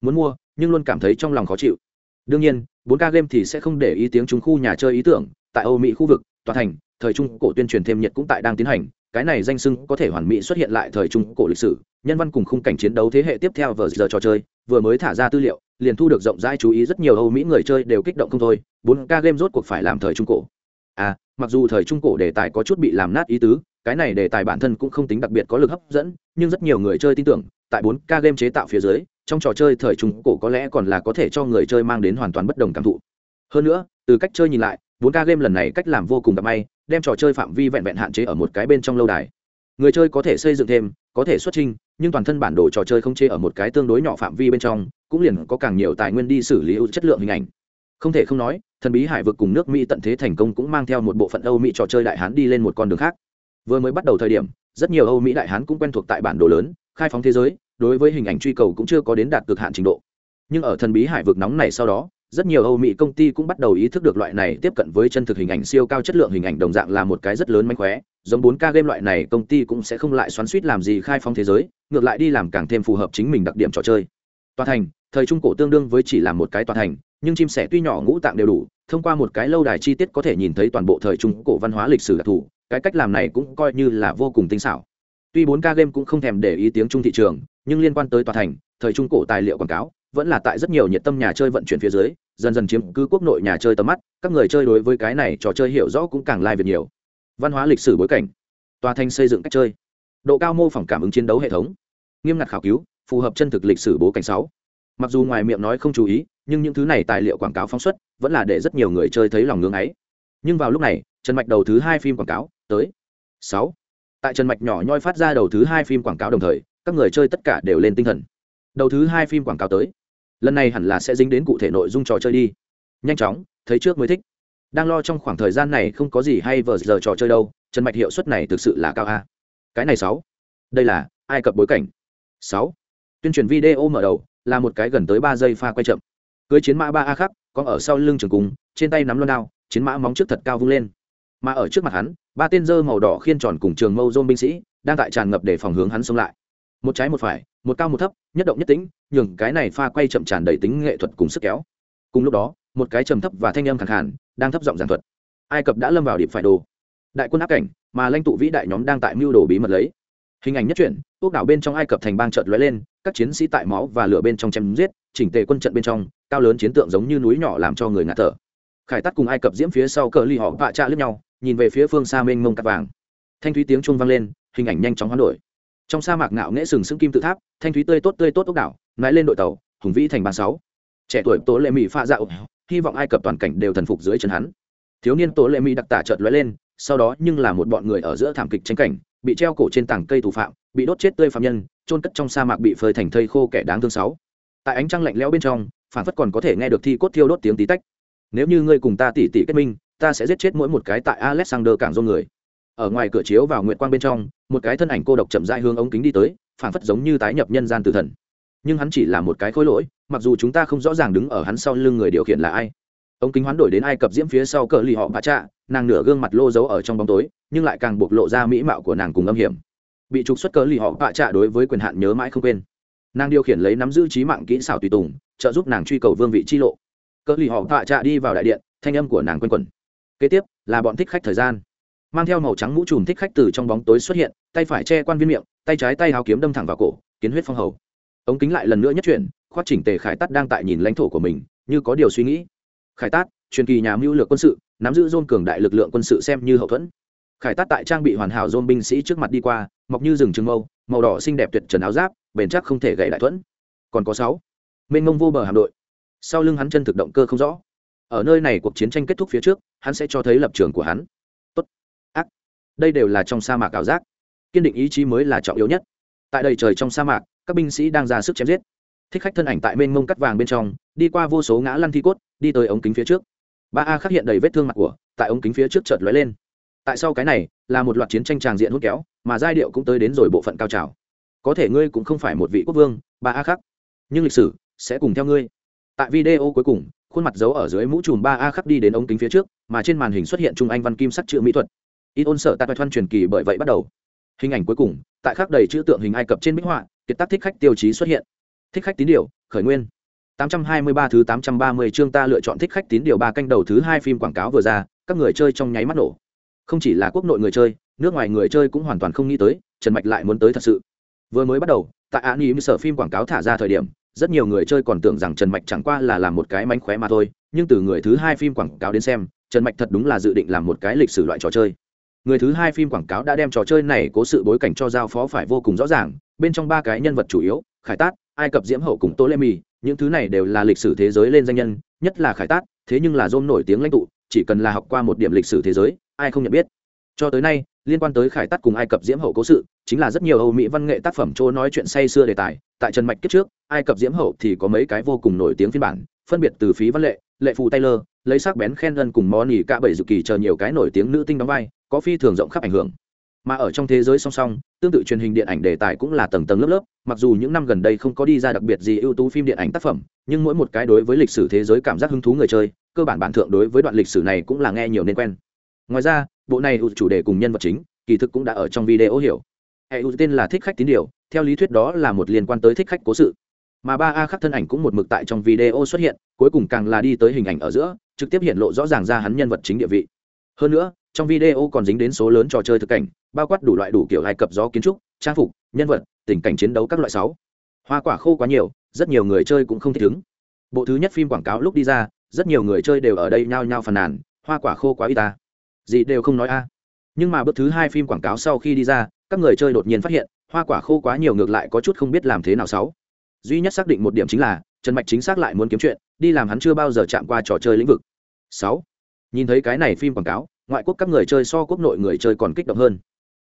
muốn mua, nhưng luôn cảm thấy trong lòng khó chịu. Đương nhiên 4 k game thì sẽ không để ý tiếng chúng khu nhà chơi ý tưởng, tại âu mỹ khu vực, tòa thành, thời trung cổ tuyên truyền thêm nhiệt cũng tại đang tiến hành, cái này danh sưng có thể hoàn mỹ xuất hiện lại thời trung cổ lịch sử, nhân văn cùng khung cảnh chiến đấu thế hệ tiếp theo vừa giờ trò chơi, vừa mới thả ra tư liệu, liền thu được rộng rãi chú ý rất nhiều âu mỹ người chơi đều kích động không thôi 4 k game rốt cuộc phải làm thời trung cổ. À mặc dù thời trung cổ đề tài có chút bị làm nát ý tứ cái này đề tài bản thân cũng không tính đặc biệt có lực hấp dẫn, nhưng rất nhiều người chơi tin tưởng, tại 4 k game chế tạo phía dưới, trong trò chơi thời trung cổ có lẽ còn là có thể cho người chơi mang đến hoàn toàn bất đồng cảm thụ. Hơn nữa, từ cách chơi nhìn lại 4 k game lần này cách làm vô cùng gặp may, đem trò chơi phạm vi vẹn vẹn hạn chế ở một cái bên trong lâu đài. Người chơi có thể xây dựng thêm, có thể xuất trình, nhưng toàn thân bản đồ trò chơi không chê ở một cái tương đối nhỏ phạm vi bên trong, cũng liền có càng nhiều tài nguyên đi xử lý ưu chất lượng hình ảnh. Không thể không nói, thần bí hải vực cùng nước mỹ tận thế thành công cũng mang theo một bộ phận âu mỹ trò chơi đại hán đi lên một con đường khác vừa mới bắt đầu thời điểm, rất nhiều âu mỹ đại hán cũng quen thuộc tại bản đồ lớn, khai phóng thế giới, đối với hình ảnh truy cầu cũng chưa có đến đạt cực hạn trình độ. Nhưng ở thần bí hải vực nóng này sau đó, rất nhiều âu mỹ công ty cũng bắt đầu ý thức được loại này tiếp cận với chân thực hình ảnh siêu cao chất lượng hình ảnh đồng dạng là một cái rất lớn mánh khóe, giống 4 k game loại này công ty cũng sẽ không lại xoắn suýt làm gì khai phóng thế giới, ngược lại đi làm càng thêm phù hợp chính mình đặc điểm trò chơi. Tòa thành, thời trung cổ tương đương với chỉ là một cái tòa thành, nhưng chim sẻ tuy nhỏ ngũ tạng đều đủ, thông qua một cái lâu đài chi tiết có thể nhìn thấy toàn bộ thời trung cổ văn hóa lịch sử đặc thù cái cách làm này cũng coi như là vô cùng tinh xảo. Tuy 4 k game cũng không thèm để ý tiếng trung thị trường, nhưng liên quan tới tòa thành, thời trung cổ tài liệu quảng cáo, vẫn là tại rất nhiều nhiệt tâm nhà chơi vận chuyển phía dưới, dần dần chiếm cứ quốc nội nhà chơi tầm mắt, các người chơi đối với cái này trò chơi hiểu rõ cũng càng lai việt nhiều. Văn hóa lịch sử bối cảnh, tòa thành xây dựng cách chơi, độ cao mô phỏng cảm ứng chiến đấu hệ thống, nghiêm ngặt khảo cứu, phù hợp chân thực lịch sử bố cảnh sáu. Mặc dù ngoài miệng nói không chú ý, nhưng những thứ này tài liệu quảng cáo phóng xuất, vẫn là để rất nhiều người chơi thấy lòng ngưng ấy. Nhưng vào lúc này trần mạch đầu thứ hai phim quảng cáo, tới. Sáu. Tại trần mạch nhỏ nhoi phát ra đầu thứ hai phim quảng cáo đồng thời, các người chơi tất cả đều lên tinh thần. Đầu thứ hai phim quảng cáo tới. Lần này hẳn là sẽ dính đến cụ thể nội dung trò chơi đi. Nhanh chóng, thấy trước mới thích. Đang lo trong khoảng thời gian này không có gì hay vờ giờ trò chơi đâu, trần mạch hiệu suất này thực sự là cao a. Cái này sáu. Đây là ai cập bối cảnh. Sáu. Tuyên truyền video mở đầu, là một cái gần tới ba giây pha quay chậm. Cưới chiến mã ba a khác có ở sau lưng trường cung trên tay nắm loan đao, chiến mã móng trước thật cao vung lên mà ở trước mặt hắn, ba tên dơ màu đỏ khiên tròn cùng trường mâu dôn binh sĩ đang tại tràn ngập để phòng hướng hắn xông lại. Một trái một phải, một cao một thấp, nhất động nhất tính nhường cái này pha quay chậm tràn đầy tính nghệ thuật cùng sức kéo. Cùng lúc đó, một cái trầm thấp và thanh âm khẳng hẳn đang thấp giọng giảng thuật. Ai cập đã lâm vào điệp phải đồ. Đại quân áp cảnh, mà lãnh tụ vĩ đại nhóm đang tại mưu đồ bí mật lấy. Hình ảnh nhất truyện quốc đảo bên trong ai cập thành bang trợt lóe lên, các chiến sĩ tại máu và lửa bên trong chém giết, chỉnh tề quân trận bên trong, cao lớn chiến tượng giống như núi nhỏ làm cho người ngạt thở khải tắt cùng ai cập diễm phía sau cờ ly họ vạ trạ lướt nhau, nhìn về phía phương xa mênh mông cắt vàng. Thanh thúy tiếng chuông vang lên, hình ảnh nhanh chóng hoán đổi. Trong sa mạc ngạo nghễ sừng sững kim tự tháp, thanh thúy tươi tốt tươi tốt ốc đảo, nãi lên đội tàu, hùng vĩ thành bàn sáu. Trẻ tuổi tố lệ mỹ pha dạo hy vọng ai cập toàn cảnh đều thần phục dưới chân hắn. Thiếu niên tố lệ mỹ đặc tả chợt lóe lên, sau đó nhưng là một bọn người ở giữa thảm kịch tranh cảnh, bị treo cổ trên tảng cây thủ phạm, bị đốt chết tươi phạm nhân trôn cất trong sa mạc bị phơi thành thây khô kẻ đáng thương sáu. Tại ánh trăng lạnh lẽo bên trong phản phất còn có thể nghe được thi cốt thiêu đốt tiếng tí tách nếu như ngươi cùng ta tỉ tỉ kết minh, ta sẽ giết chết mỗi một cái tại alexander cảng dô người. Ở ngoài cửa chiếu vào nguyện quang bên trong, một cái thân ảnh cô độc chậm dại hướng ống kính đi tới phản phất giống như tái nhập nhân gian tử thần. Nhưng hắn chỉ là một cái khối lỗi, mặc dù chúng ta không rõ ràng đứng ở hắn sau lưng người điều khiển là ai. Ống kính hoán đổi đến ai cập diễm phía sau cờ lì họ bạ trạ, nàng nửa gương mặt lô giấu ở trong bóng tối, nhưng lại càng bộc lộ ra mỹ mạo của nàng cùng âm hiểm. Bị trục xuất cờ lì họ bạ trạ đối với quyền hạn nhớ mãi không quên. Nàng điều khiển lấy nắm giữ trí mạng kỹ xảo tùy tùng, trợ giúp nàng truy cầu vương vị chi lộ cỡ lì họ tạ trạ đi vào đại điện, thanh âm của nàng quanh quẩn. Kế tiếp, là bọn thích khách thời gian. Mang theo màu trắng mũ trùm thích khách từ trong bóng tối xuất hiện, tay phải che quan viên miệng, tay trái tay hao kiếm đâm thẳng vào cổ, kiến huyết phong hầu. Ống kính lại lần nữa nhất chuyển khoát chỉnh tề khải tắt đang tại nhìn lãnh thổ của mình, như có điều suy nghĩ. Khải tát, truyền kỳ nhà mưu lược quân sự, nắm giữ dôn cường đại lực lượng quân sự xem như hậu thuẫn. Khải tát tại trang bị hoàn hảo dôn binh sĩ trước mặt đi qua, mọc như rừng trừng mâu, màu đỏ xinh đẹp tuyệt trần áo giáp, bền chắc không thể gãy đại thuẫn. Còn có sáu, mênh mông vô bờ hạm đội sau lưng hắn chân thực động cơ không rõ. Ở nơi này cuộc chiến tranh kết thúc phía trước, hắn sẽ cho thấy lập trường của hắn. Tốt. Ác. Đây đều là trong sa mạc ảo giác. Kiên định ý chí mới là trọng yếu nhất. Tại đầy trời trong sa mạc, các binh sĩ đang ra sức chém giết. Thích khách thân ảnh tại mênh mông cắt vàng bên trong, đi qua vô số ngã lăn thi cốt, đi tới ống kính phía trước. Ba a khắc hiện đầy vết thương mặt của, tại ống kính phía trước chợt lóe lên. Tại sau cái này, là một loạt chiến tranh tràng diện hút kéo, mà giai điệu cũng tới đến rồi bộ phận cao trào. Có thể ngươi cũng không phải một vị quốc vương, ba a khắc. Nhưng lịch sử sẽ cùng theo ngươi tại video cuối cùng, khuôn mặt giấu ở dưới mũ trùm ba a khắc đi đến ống kính phía trước, mà trên màn hình xuất hiện trung anh văn kim sắc chữ mỹ thuật. Ít ôn sợ tại thoan truyền kỳ bởi vậy bắt đầu. Hình ảnh cuối cùng, tại khắc đầy chữ tượng hình ai cập trên bích họa, kiệt tác thích khách tiêu chí xuất hiện. Thích khách tín điều, khởi nguyên. 823 thứ 830 chương ta lựa chọn thích khách tín điều ba canh đầu thứ hai phim quảng cáo vừa ra, các người chơi trong nháy mắt nổ. Không chỉ là quốc nội người chơi, nước ngoài người chơi cũng hoàn toàn không nghĩ tới, trần mạch lại muốn tới thật sự. Vừa mới bắt đầu, tại án ý sở phim quảng cáo thả ra thời điểm rất nhiều người chơi còn tưởng rằng trần mạch chẳng qua là làm một cái mánh khóe mà thôi, nhưng từ người thứ hai phim quảng cáo đến xem, trần mạch thật đúng là dự định làm một cái lịch sử loại trò chơi. Người thứ hai phim quảng cáo đã đem trò chơi này có sự bối cảnh cho giao phó phải vô cùng rõ ràng, bên trong ba cái nhân vật chủ yếu, khải tát, ai cập diễm hậu cùng tô lê mì những thứ này đều là lịch sử thế giới lên danh nhân, nhất là khải tát, thế nhưng là dôm nổi tiếng lãnh tụ, chỉ cần là học qua một điểm lịch sử thế giới, ai không nhận biết. Cho tới nay liên quan tới khải tắt cùng ai cập diễm hậu cố sự, chính là rất nhiều âu mỹ văn nghệ tác phẩm chỗ nói chuyện say xưa đề tài. Tại trần mạch kiếp trước, ai cập diễm hậu thì có mấy cái vô cùng nổi tiếng phiên bản, phân biệt từ phí văn lệ lệ phù taylor, lấy sắc bén khen ân cùng món ỉ cả bảy dự kỳ chờ nhiều cái nổi tiếng nữ tinh đóng vai, có phi thường rộng khắp ảnh hưởng. Mà ở trong thế giới song song, tương tự truyền hình điện ảnh đề tài cũng là tầng tầng lớp lớp, mặc dù những năm gần đây không có đi ra đặc biệt gì ưu tú phim điện ảnh tác phẩm, nhưng mỗi một cái đối với lịch sử thế giới cảm giác hứng thú người chơi, cơ bản bản thượng đối với đoạn lịch sử này cũng là nghe nhiều nên quen. Ngoài ra bộ này chủ đề cùng nhân vật chính, kỳ thực cũng đã ở trong video hiểu. Hệ tên là thích khách tín điều, theo lý thuyết đó là một liên quan tới thích khách cố sự. Mà ba a khắc thân ảnh cũng một mực tại trong video xuất hiện, cuối cùng càng là đi tới hình ảnh ở giữa, trực tiếp hiện lộ rõ ràng ra hắn nhân vật chính địa vị. Hơn nữa, trong video còn dính đến số lớn trò chơi thực cảnh, bao quát đủ loại đủ kiểu hài cập gió kiến trúc, trang phục, nhân vật, tình cảnh chiến đấu các loại sáu. Hoa quả khô quá nhiều, rất nhiều người chơi cũng không thích ứng bộ thứ nhất phim quảng cáo lúc đi ra, rất nhiều người chơi đều ở đây nhao nhao phàn nàn, hoa quả khô quá y ta gì đều không nói a. Nhưng mà bước thứ hai phim quảng cáo sau khi đi ra, các người chơi đột nhiên phát hiện, hoa quả khô quá nhiều ngược lại có chút không biết làm thế nào sáu. Duy nhất xác định một điểm chính là, trần mạch chính xác lại muốn kiếm chuyện, đi làm hắn chưa bao giờ chạm qua trò chơi lĩnh vực. Sáu. Nhìn thấy cái này phim quảng cáo, ngoại quốc các người chơi so quốc nội người chơi còn kích động hơn.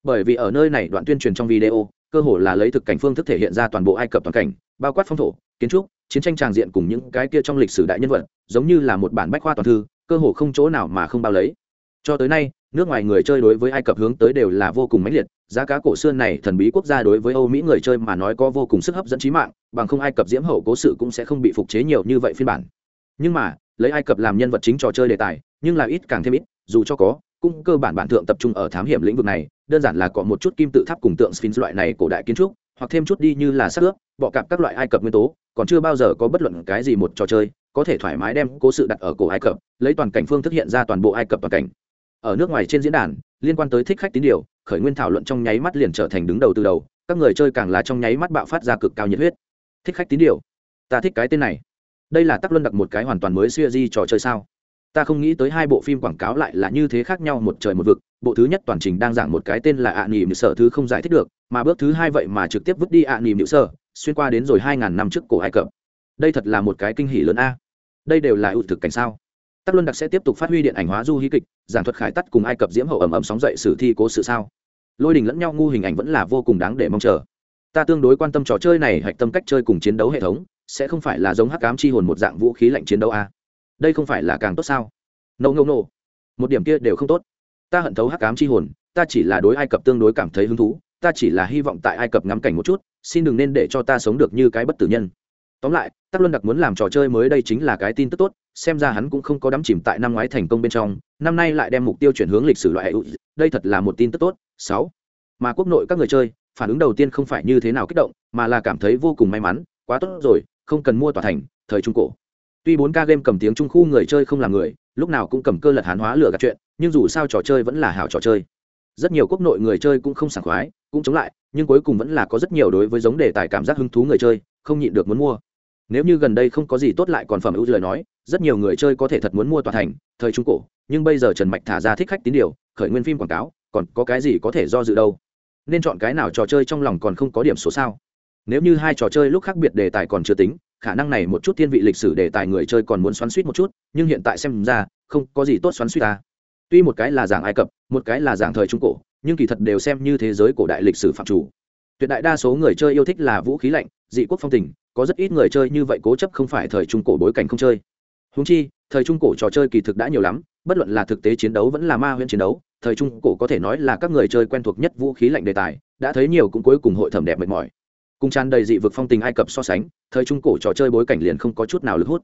Bởi vì ở nơi này đoạn tuyên truyền trong video, cơ hồ là lấy thực cảnh phương thức thể hiện ra toàn bộ ai cập toàn cảnh, bao quát phong thổ, kiến trúc, chiến tranh tràng diện cùng những cái kia trong lịch sử đại nhân vật, giống như là một bản bách khoa toàn thư, cơ hồ không chỗ nào mà không bao lấy cho tới nay, nước ngoài người chơi đối với ai cập hướng tới đều là vô cùng mãnh liệt, giá cá cổ xưa này thần bí quốc gia đối với âu mỹ người chơi mà nói có vô cùng sức hấp dẫn trí mạng, bằng không ai cập diễm hậu cố sự cũng sẽ không bị phục chế nhiều như vậy phiên bản. Nhưng mà, lấy ai cập làm nhân vật chính trò chơi đề tài, nhưng là ít càng thêm ít, dù cho có, cũng cơ bản bản thượng tập trung ở thám hiểm lĩnh vực này, đơn giản là có một chút kim tự tháp cùng tượng sphinx loại này cổ đại kiến trúc, hoặc thêm chút đi như là sắc ướp, bọ cạp các loại ai cập nguyên tố, còn chưa bao giờ có bất luận cái gì một trò chơi có thể thoải mái đem cố sự đặt ở cổ ai cập, lấy toàn cảnh phương thức hiện ra toàn bộ ai cập toàn cảnh ở nước ngoài trên diễn đàn, liên quan tới thích khách tín điều, khởi nguyên thảo luận trong nháy mắt liền trở thành đứng đầu từ đầu, các người chơi càng là trong nháy mắt bạo phát ra cực cao nhiệt huyết. Thích khách tín điều? Ta thích cái tên này. Đây là tắc luân đặt một cái hoàn toàn mới suy di trò chơi sao? Ta không nghĩ tới hai bộ phim quảng cáo lại là như thế khác nhau một trời một vực, bộ thứ nhất toàn trình đang giảng một cái tên là ạ à nỉm sở thứ không giải thích được, mà bước thứ hai vậy mà trực tiếp vứt đi ạ à nỉm sở, xuyên qua đến rồi hai ngàn năm trước cổ ai cập. Đây thật là một cái kinh hỷ lớn a. Đây đều là ưu thực cảnh sao? Tắc luân đặc sẽ tiếp tục phát huy điện ảnh hóa du hí kịch, giảng thuật khải tắt cùng ai cập diễm hậu ẩm ẩm sóng dậy sử thi cố sự sao. Lôi đình lẫn nhau ngu hình ảnh vẫn là vô cùng đáng để mong chờ. Ta tương đối quan tâm trò chơi này hạch tâm cách chơi cùng chiến đấu hệ thống, sẽ không phải là giống hắc ám chi hồn một dạng vũ khí lạnh chiến đấu a. Đây không phải là càng tốt sao? Nâu nâu nâu một điểm kia đều không tốt. Ta hận thấu hắc ám chi hồn, ta chỉ là đối ai cập tương đối cảm thấy hứng thú, ta chỉ là hy vọng tại ai cập ngắm cảnh một chút, xin đừng nên để cho ta sống được như cái bất tử nhân tóm lại, tắc luân đặc muốn làm trò chơi mới đây chính là cái tin tức tốt, xem ra hắn cũng không có đắm chìm tại năm ngoái thành công bên trong, năm nay lại đem mục tiêu chuyển hướng lịch sử loại hệ đây thật là một tin tức tốt. Sáu, mà quốc nội các người chơi, phản ứng đầu tiên không phải như thế nào kích động, mà là cảm thấy vô cùng may mắn, quá tốt rồi, không cần mua tòa thành, thời trung cổ. Tuy bốn k game cầm tiếng trung khu người chơi không là người, lúc nào cũng cầm cơ lật hán hóa lửa gạt chuyện, nhưng dù sao trò chơi vẫn là hảo trò chơi. Rất nhiều quốc nội người chơi cũng không sảng khoái, cũng chống lại, nhưng cuối cùng vẫn là có rất nhiều đối với giống đề tài cảm giác hứng thú người chơi, không nhịn được muốn mua nếu như gần đây không có gì tốt lại còn phẩm ưu lời nói, rất nhiều người chơi có thể thật muốn mua tòa thành, thời trung cổ, nhưng bây giờ trần mạch thả ra thích khách tín điều, khởi nguyên phim quảng cáo, còn có cái gì có thể do dự đâu? Nên chọn cái nào trò chơi trong lòng còn không có điểm số sao? Nếu như hai trò chơi lúc khác biệt đề tài còn chưa tính, khả năng này một chút thiên vị lịch sử đề tài người chơi còn muốn xoắn suýt một chút, nhưng hiện tại xem ra, không có gì tốt xoắn suýt ta. Tuy một cái là giảng ai cập, một cái là giảng thời trung cổ, nhưng kỳ thật đều xem như thế giới cổ đại lịch sử phạm chủ tuyệt đại đa số người chơi yêu thích là vũ khí lạnh, dị quốc phong tình, có rất ít người chơi như vậy cố chấp không phải thời trung cổ bối cảnh không chơi. Húng chi, thời trung cổ trò chơi kỳ thực đã nhiều lắm, bất luận là thực tế chiến đấu vẫn là ma huyễn chiến đấu, thời trung cổ có thể nói là các người chơi quen thuộc nhất vũ khí lạnh đề tài, đã thấy nhiều cũng cuối cùng hội thẩm đẹp mệt mỏi. Cùng tràn đầy dị vực phong tình ai cập so sánh, thời trung cổ trò chơi bối cảnh liền không có chút nào lực hút.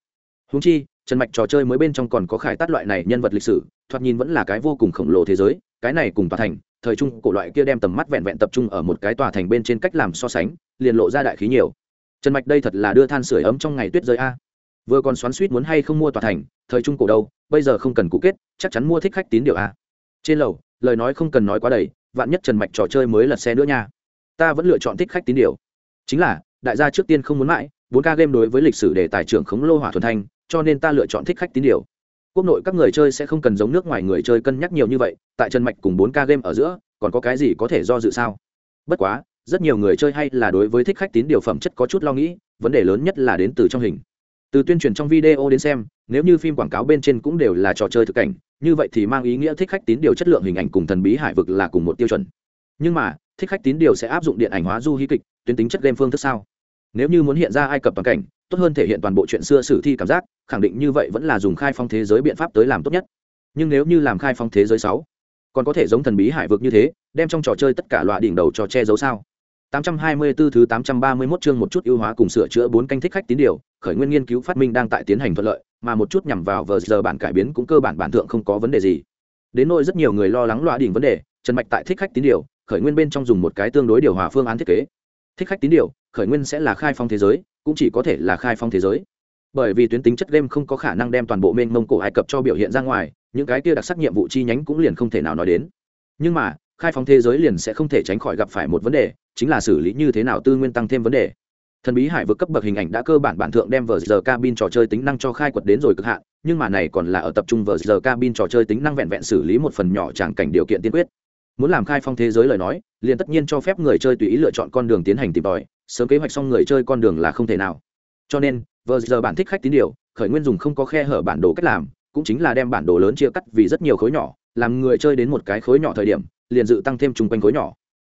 Húng chi, trần mạch trò chơi mới bên trong còn có khải tát loại này nhân vật lịch sử thoạt nhìn vẫn là cái vô cùng khổng lồ thế giới, cái này cùng tòa thành, thời trung cổ loại kia đem tầm mắt vẹn vẹn tập trung ở một cái tòa thành bên trên cách làm so sánh, liền lộ ra đại khí nhiều. Trần mạch đây thật là đưa than sửa ấm trong ngày tuyết rơi a. Vừa còn xoắn suýt muốn hay không mua tòa thành, thời trung cổ đâu, bây giờ không cần cũ kết, chắc chắn mua thích khách tín điều a. Trên lầu, lời nói không cần nói quá đầy, vạn nhất trần mạch trò chơi mới lật xe nữa nha. Ta vẫn lựa chọn thích khách tín điều. Chính là, đại gia trước tiên không muốn mãi, bốn k game đối với lịch sử để tài trưởng khống lô hỏa thuần thanh, cho nên ta lựa chọn thích khách tín điều quốc nội các người chơi sẽ không cần giống nước ngoài người chơi cân nhắc nhiều như vậy, tại trần mạch cùng bốn k game ở giữa, còn có cái gì có thể do dự sao? Bất quá, rất nhiều người chơi hay là đối với thích khách tín điều phẩm chất có chút lo nghĩ, vấn đề lớn nhất là đến từ trong hình. Từ tuyên truyền trong video đến xem, nếu như phim quảng cáo bên trên cũng đều là trò chơi thực cảnh, như vậy thì mang ý nghĩa thích khách tín điều chất lượng hình ảnh cùng thần bí hải vực là cùng một tiêu chuẩn. Nhưng mà, thích khách tín điều sẽ áp dụng điện ảnh hóa du hí kịch, tuyến tính chất game phương thức sao? Nếu như muốn hiện ra ai cập bằng cảnh tốt hơn thể hiện toàn bộ chuyện xưa sử thi cảm giác khẳng định như vậy vẫn là dùng khai phong thế giới biện pháp tới làm tốt nhất nhưng nếu như làm khai phong thế giới sáu còn có thể giống thần bí hải vực như thế đem trong trò chơi tất cả loại đỉnh đầu cho che giấu sao 824 thứ 831 chương một chút ưu hóa cùng sửa chữa bốn canh thích khách tín điều, khởi nguyên nghiên cứu phát minh đang tại tiến hành thuận lợi, mà một chút nhằm vào vờ giờ bản cải biến cũng cơ bản bản thượng không có vấn đề gì. Đến nỗi rất nhiều người lo lắng loại đỉnh vấn đề, Trần Mạch tại thích khách tín điều, khởi nguyên bên trong dùng một cái tương đối điều hòa phương án thiết kế. Thích khách tín điều, khởi nguyên sẽ là khai phong thế giới, cũng chỉ có thể là khai phong thế giới. Bởi vì tuyến tính chất game không có khả năng đem toàn bộ mênh mông cổ Ai Cập cho biểu hiện ra ngoài, những cái kia đặc sắc nhiệm vụ chi nhánh cũng liền không thể nào nói đến. Nhưng mà, khai phóng thế giới liền sẽ không thể tránh khỏi gặp phải một vấn đề chính là xử lý như thế nào tư nguyên tăng thêm vấn đề thần bí hải vực cấp bậc hình ảnh đã cơ bản bản thượng đem vờ giờ cabin trò chơi tính năng cho khai quật đến rồi cực hạn nhưng mà này còn là ở tập trung vờ giờ cabin trò chơi tính năng vẹn vẹn xử lý một phần nhỏ tràng cảnh điều kiện tiên quyết muốn làm khai phong thế giới lời nói, liền tất nhiên cho phép người chơi tùy ý lựa chọn con đường tiến hành tìm tòi, sớm kế hoạch xong người chơi con đường là không thể nào. Cho nên vờ giờ bản thích khách tín điều, khởi nguyên dùng không có khe hở bản đồ cách làm, cũng chính là đem bản đồ lớn chia cắt vì rất nhiều khối nhỏ, làm người chơi đến một cái khối nhỏ thời điểm, liền dự tăng thêm chung quanh khối nhỏ.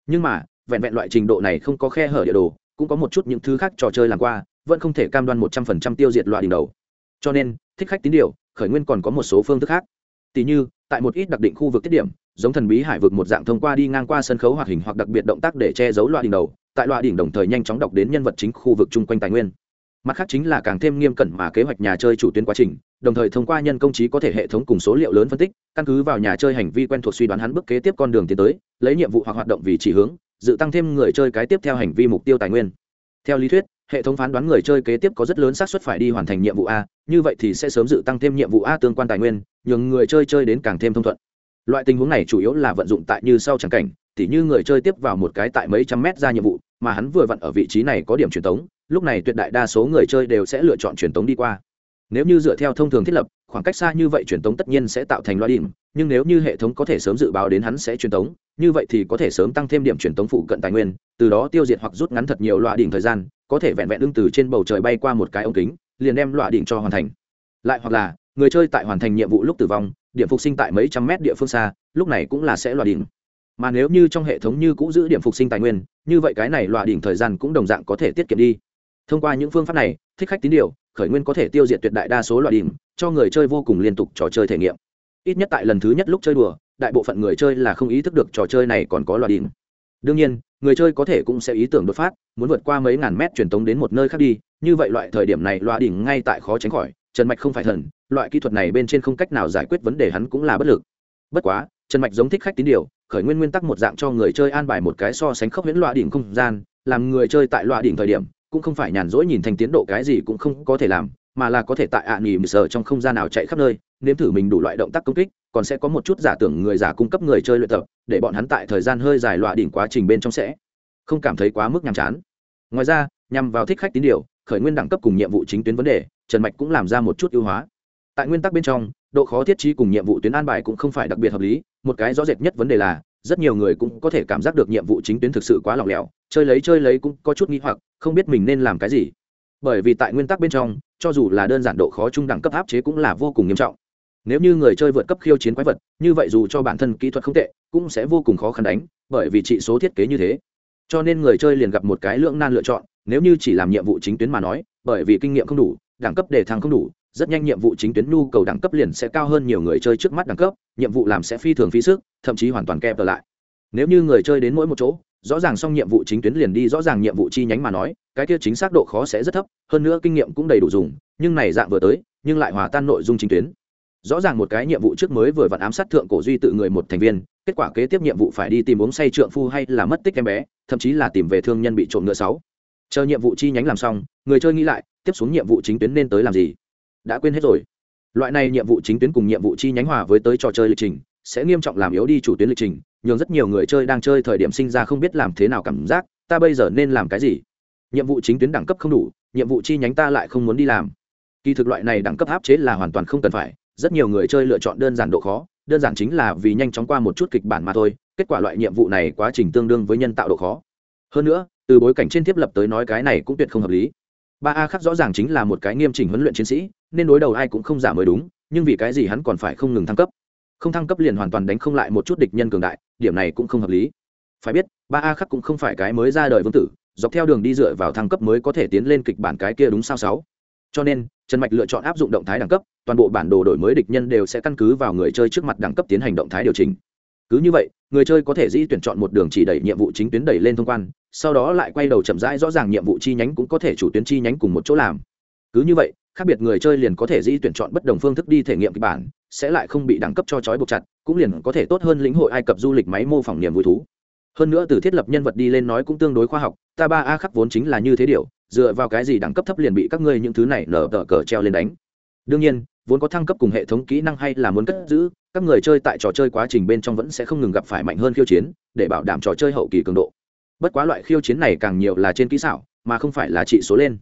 Nhưng mà, vẹn vẹn loại trình độ này không có khe hở địa đồ, cũng có một chút những thứ khác trò chơi làm qua, vẫn không thể cam đoan một trăm phần trăm tiêu diệt loại đỉnh đầu. Cho nên, thích khách tín điều, khởi nguyên còn có một số phương thức khác. Tỷ như, tại một ít đặc định khu vực tiết điểm giống thần bí hải vực một dạng thông qua đi ngang qua sân khấu hoạt hình hoặc đặc biệt động tác để che giấu loại đỉnh đầu, tại loại đỉnh đồng thời nhanh chóng đọc đến nhân vật chính khu vực chung quanh tài nguyên. Mặt khác chính là càng thêm nghiêm cẩn mà kế hoạch nhà chơi chủ tuyến quá trình, đồng thời thông qua nhân công trí có thể hệ thống cùng số liệu lớn phân tích, căn cứ vào nhà chơi hành vi quen thuộc suy đoán hắn bước kế tiếp con đường tiến tới, lấy nhiệm vụ hoặc hoạt động vì chỉ hướng, dự tăng thêm người chơi cái tiếp theo hành vi mục tiêu tài nguyên. Theo lý thuyết, hệ thống phán đoán người chơi kế tiếp có rất lớn xác suất phải đi hoàn thành nhiệm vụ a, như vậy thì sẽ sớm dự tăng thêm nhiệm vụ a tương quan tài nguyên, nhường người chơi chơi đến càng thêm thông thuận loại tình huống này chủ yếu là vận dụng tại như sau chẳng cảnh, tỉ như người chơi tiếp vào một cái tại mấy trăm mét ra nhiệm vụ, mà hắn vừa vặn ở vị trí này có điểm truyền tống, lúc này tuyệt đại đa số người chơi đều sẽ lựa chọn truyền tống đi qua. Nếu như dựa theo thông thường thiết lập, khoảng cách xa như vậy truyền tống tất nhiên sẽ tạo thành loa điểm, nhưng nếu như hệ thống có thể sớm dự báo đến hắn sẽ truyền tống, như vậy thì có thể sớm tăng thêm điểm truyền tống phụ cận tài nguyên, từ đó tiêu diệt hoặc rút ngắn thật nhiều loa đỉnh thời gian, có thể vẹn vẹn đương từ trên bầu trời bay qua một cái ống kính, liền đem loa đỉnh cho hoàn thành. Lại hoặc là người chơi tại hoàn thành nhiệm vụ lúc tử vong, điểm phục sinh tại mấy trăm mét địa phương xa, lúc này cũng là sẽ loa đỉnh. Mà nếu như trong hệ thống như cũ giữ điểm phục sinh tài nguyên, như vậy cái này loa đỉnh thời gian cũng đồng dạng có thể tiết kiệm đi. Thông qua những phương pháp này, thích khách tín điều, khởi nguyên có thể tiêu diệt tuyệt đại đa số loạt đỉnh, cho người chơi vô cùng liên tục trò chơi thể nghiệm. Ít nhất tại lần thứ nhất lúc chơi đùa, đại bộ phận người chơi là không ý thức được trò chơi này còn có loạt đỉnh. Đương nhiên, người chơi có thể cũng sẽ ý tưởng đột phát, muốn vượt qua mấy ngàn mét truyền tống đến một nơi khác đi, như vậy loại thời điểm này loa đỉnh ngay tại khó tránh khỏi trần mạch không phải thần, loại kỹ thuật này bên trên không cách nào giải quyết vấn đề hắn cũng là bất lực. Bất quá, trần mạch giống thích khách tín điều, khởi nguyên nguyên tắc một dạng cho người chơi an bài một cái so sánh khốc huyễn loại đỉnh không gian, làm người chơi tại loại đỉnh thời điểm, cũng không phải nhàn rỗi nhìn thành tiến độ cái gì cũng không có thể làm, mà là có thể tại ạ à nghỉ sờ trong không gian nào chạy khắp nơi, nếm thử mình đủ loại động tác công kích, còn sẽ có một chút giả tưởng người giả cung cấp người chơi luyện tập, để bọn hắn tại thời gian hơi dài loại đỉnh quá trình bên trong sẽ không cảm thấy quá mức nhàm chán. Ngoài ra, nhằm vào thích khách tín điều, khởi nguyên đẳng cấp cùng nhiệm vụ chính tuyến vấn đề trần mạch cũng làm ra một chút ưu hóa. Tại nguyên tắc bên trong, độ khó thiết trí cùng nhiệm vụ tuyến an bài cũng không phải đặc biệt hợp lý, một cái rõ rệt nhất vấn đề là, rất nhiều người cũng có thể cảm giác được nhiệm vụ chính tuyến thực sự quá lỏng lẻo, chơi lấy chơi lấy cũng có chút nghi hoặc, không biết mình nên làm cái gì. Bởi vì tại nguyên tắc bên trong, cho dù là đơn giản độ khó trung đẳng cấp áp chế cũng là vô cùng nghiêm trọng. Nếu như người chơi vượt cấp khiêu chiến quái vật, như vậy dù cho bản thân kỹ thuật không tệ, cũng sẽ vô cùng khó khăn đánh, bởi vì trị số thiết kế như thế. Cho nên người chơi liền gặp một cái lượng nan lựa chọn, nếu như chỉ làm nhiệm vụ chính tuyến mà nói, bởi vì kinh nghiệm không đủ đẳng cấp đề thăng không đủ, rất nhanh nhiệm vụ chính tuyến nhu cầu đẳng cấp liền sẽ cao hơn nhiều người chơi trước mắt đẳng cấp, nhiệm vụ làm sẽ phi thường phí sức, thậm chí hoàn toàn kẹp trở lại. Nếu như người chơi đến mỗi một chỗ, rõ ràng xong nhiệm vụ chính tuyến liền đi rõ ràng nhiệm vụ chi nhánh mà nói, cái kia chính xác độ khó sẽ rất thấp, hơn nữa kinh nghiệm cũng đầy đủ dùng, nhưng này dạng vừa tới, nhưng lại hòa tan nội dung chính tuyến. Rõ ràng một cái nhiệm vụ trước mới vừa vặn ám sát thượng cổ duy tự người một thành viên, kết quả kế tiếp nhiệm vụ phải đi tìm uống say trượng phu hay là mất tích em bé, thậm chí là tìm về thương nhân bị trộm ngựa sáu. Chờ nhiệm vụ chi nhánh làm xong, người chơi nghĩ lại tiếp xuống nhiệm vụ chính tuyến nên tới làm gì? Đã quên hết rồi. Loại này nhiệm vụ chính tuyến cùng nhiệm vụ chi nhánh hòa với tới trò chơi lịch trình, sẽ nghiêm trọng làm yếu đi chủ tuyến lịch trình, nhường rất nhiều người chơi đang chơi thời điểm sinh ra không biết làm thế nào cảm giác, ta bây giờ nên làm cái gì? Nhiệm vụ chính tuyến đẳng cấp không đủ, nhiệm vụ chi nhánh ta lại không muốn đi làm. Kỳ thực loại này đẳng cấp áp chế là hoàn toàn không cần phải, rất nhiều người chơi lựa chọn đơn giản độ khó, đơn giản chính là vì nhanh chóng qua một chút kịch bản mà thôi, kết quả loại nhiệm vụ này quá trình tương đương với nhân tạo độ khó. Hơn nữa, từ bối cảnh trên thiết lập tới nói cái này cũng tuyệt không hợp lý ba a khắc rõ ràng chính là một cái nghiêm chỉnh huấn luyện chiến sĩ, nên đối đầu ai cũng không giả mới đúng, nhưng vì cái gì hắn còn phải không ngừng thăng cấp? Không thăng cấp liền hoàn toàn đánh không lại một chút địch nhân cường đại, điểm này cũng không hợp lý. Phải biết, ba a khắc cũng không phải cái mới ra đời vương tử, dọc theo đường đi dựa vào thăng cấp mới có thể tiến lên kịch bản cái kia đúng sao sáu. Cho nên, trần mạch lựa chọn áp dụng động thái đẳng cấp, toàn bộ bản đồ đổi mới địch nhân đều sẽ căn cứ vào người chơi trước mặt đẳng cấp tiến hành động thái điều chỉnh. Cứ như vậy, người chơi có thể di tuyển chọn một đường chỉ đẩy nhiệm vụ chính tuyến đẩy lên thông quan sau đó lại quay đầu chậm rãi rõ ràng nhiệm vụ chi nhánh cũng có thể chủ tuyến chi nhánh cùng một chỗ làm. Cứ như vậy, khác biệt người chơi liền có thể di tuyển chọn bất đồng phương thức đi thể nghiệm kịch bản, sẽ lại không bị đẳng cấp cho trói buộc chặt, cũng liền có thể tốt hơn lĩnh hội ai cập du lịch máy mô phỏng niềm vui thú. Hơn nữa từ thiết lập nhân vật đi lên nói cũng tương đối khoa học, ta ba a khắc vốn chính là như thế điều, dựa vào cái gì đẳng cấp thấp liền bị các ngươi những thứ này nở tờ cờ treo lên đánh. Đương nhiên, vốn có thăng cấp cùng hệ thống kỹ năng hay là muốn cất giữ, các người chơi tại trò chơi quá trình bên trong vẫn sẽ không ngừng gặp phải mạnh hơn khiêu chiến, để bảo đảm trò chơi hậu kỳ cường độ bất quá loại khiêu chiến này càng nhiều là trên kỹ xảo, mà không phải là trị số lên.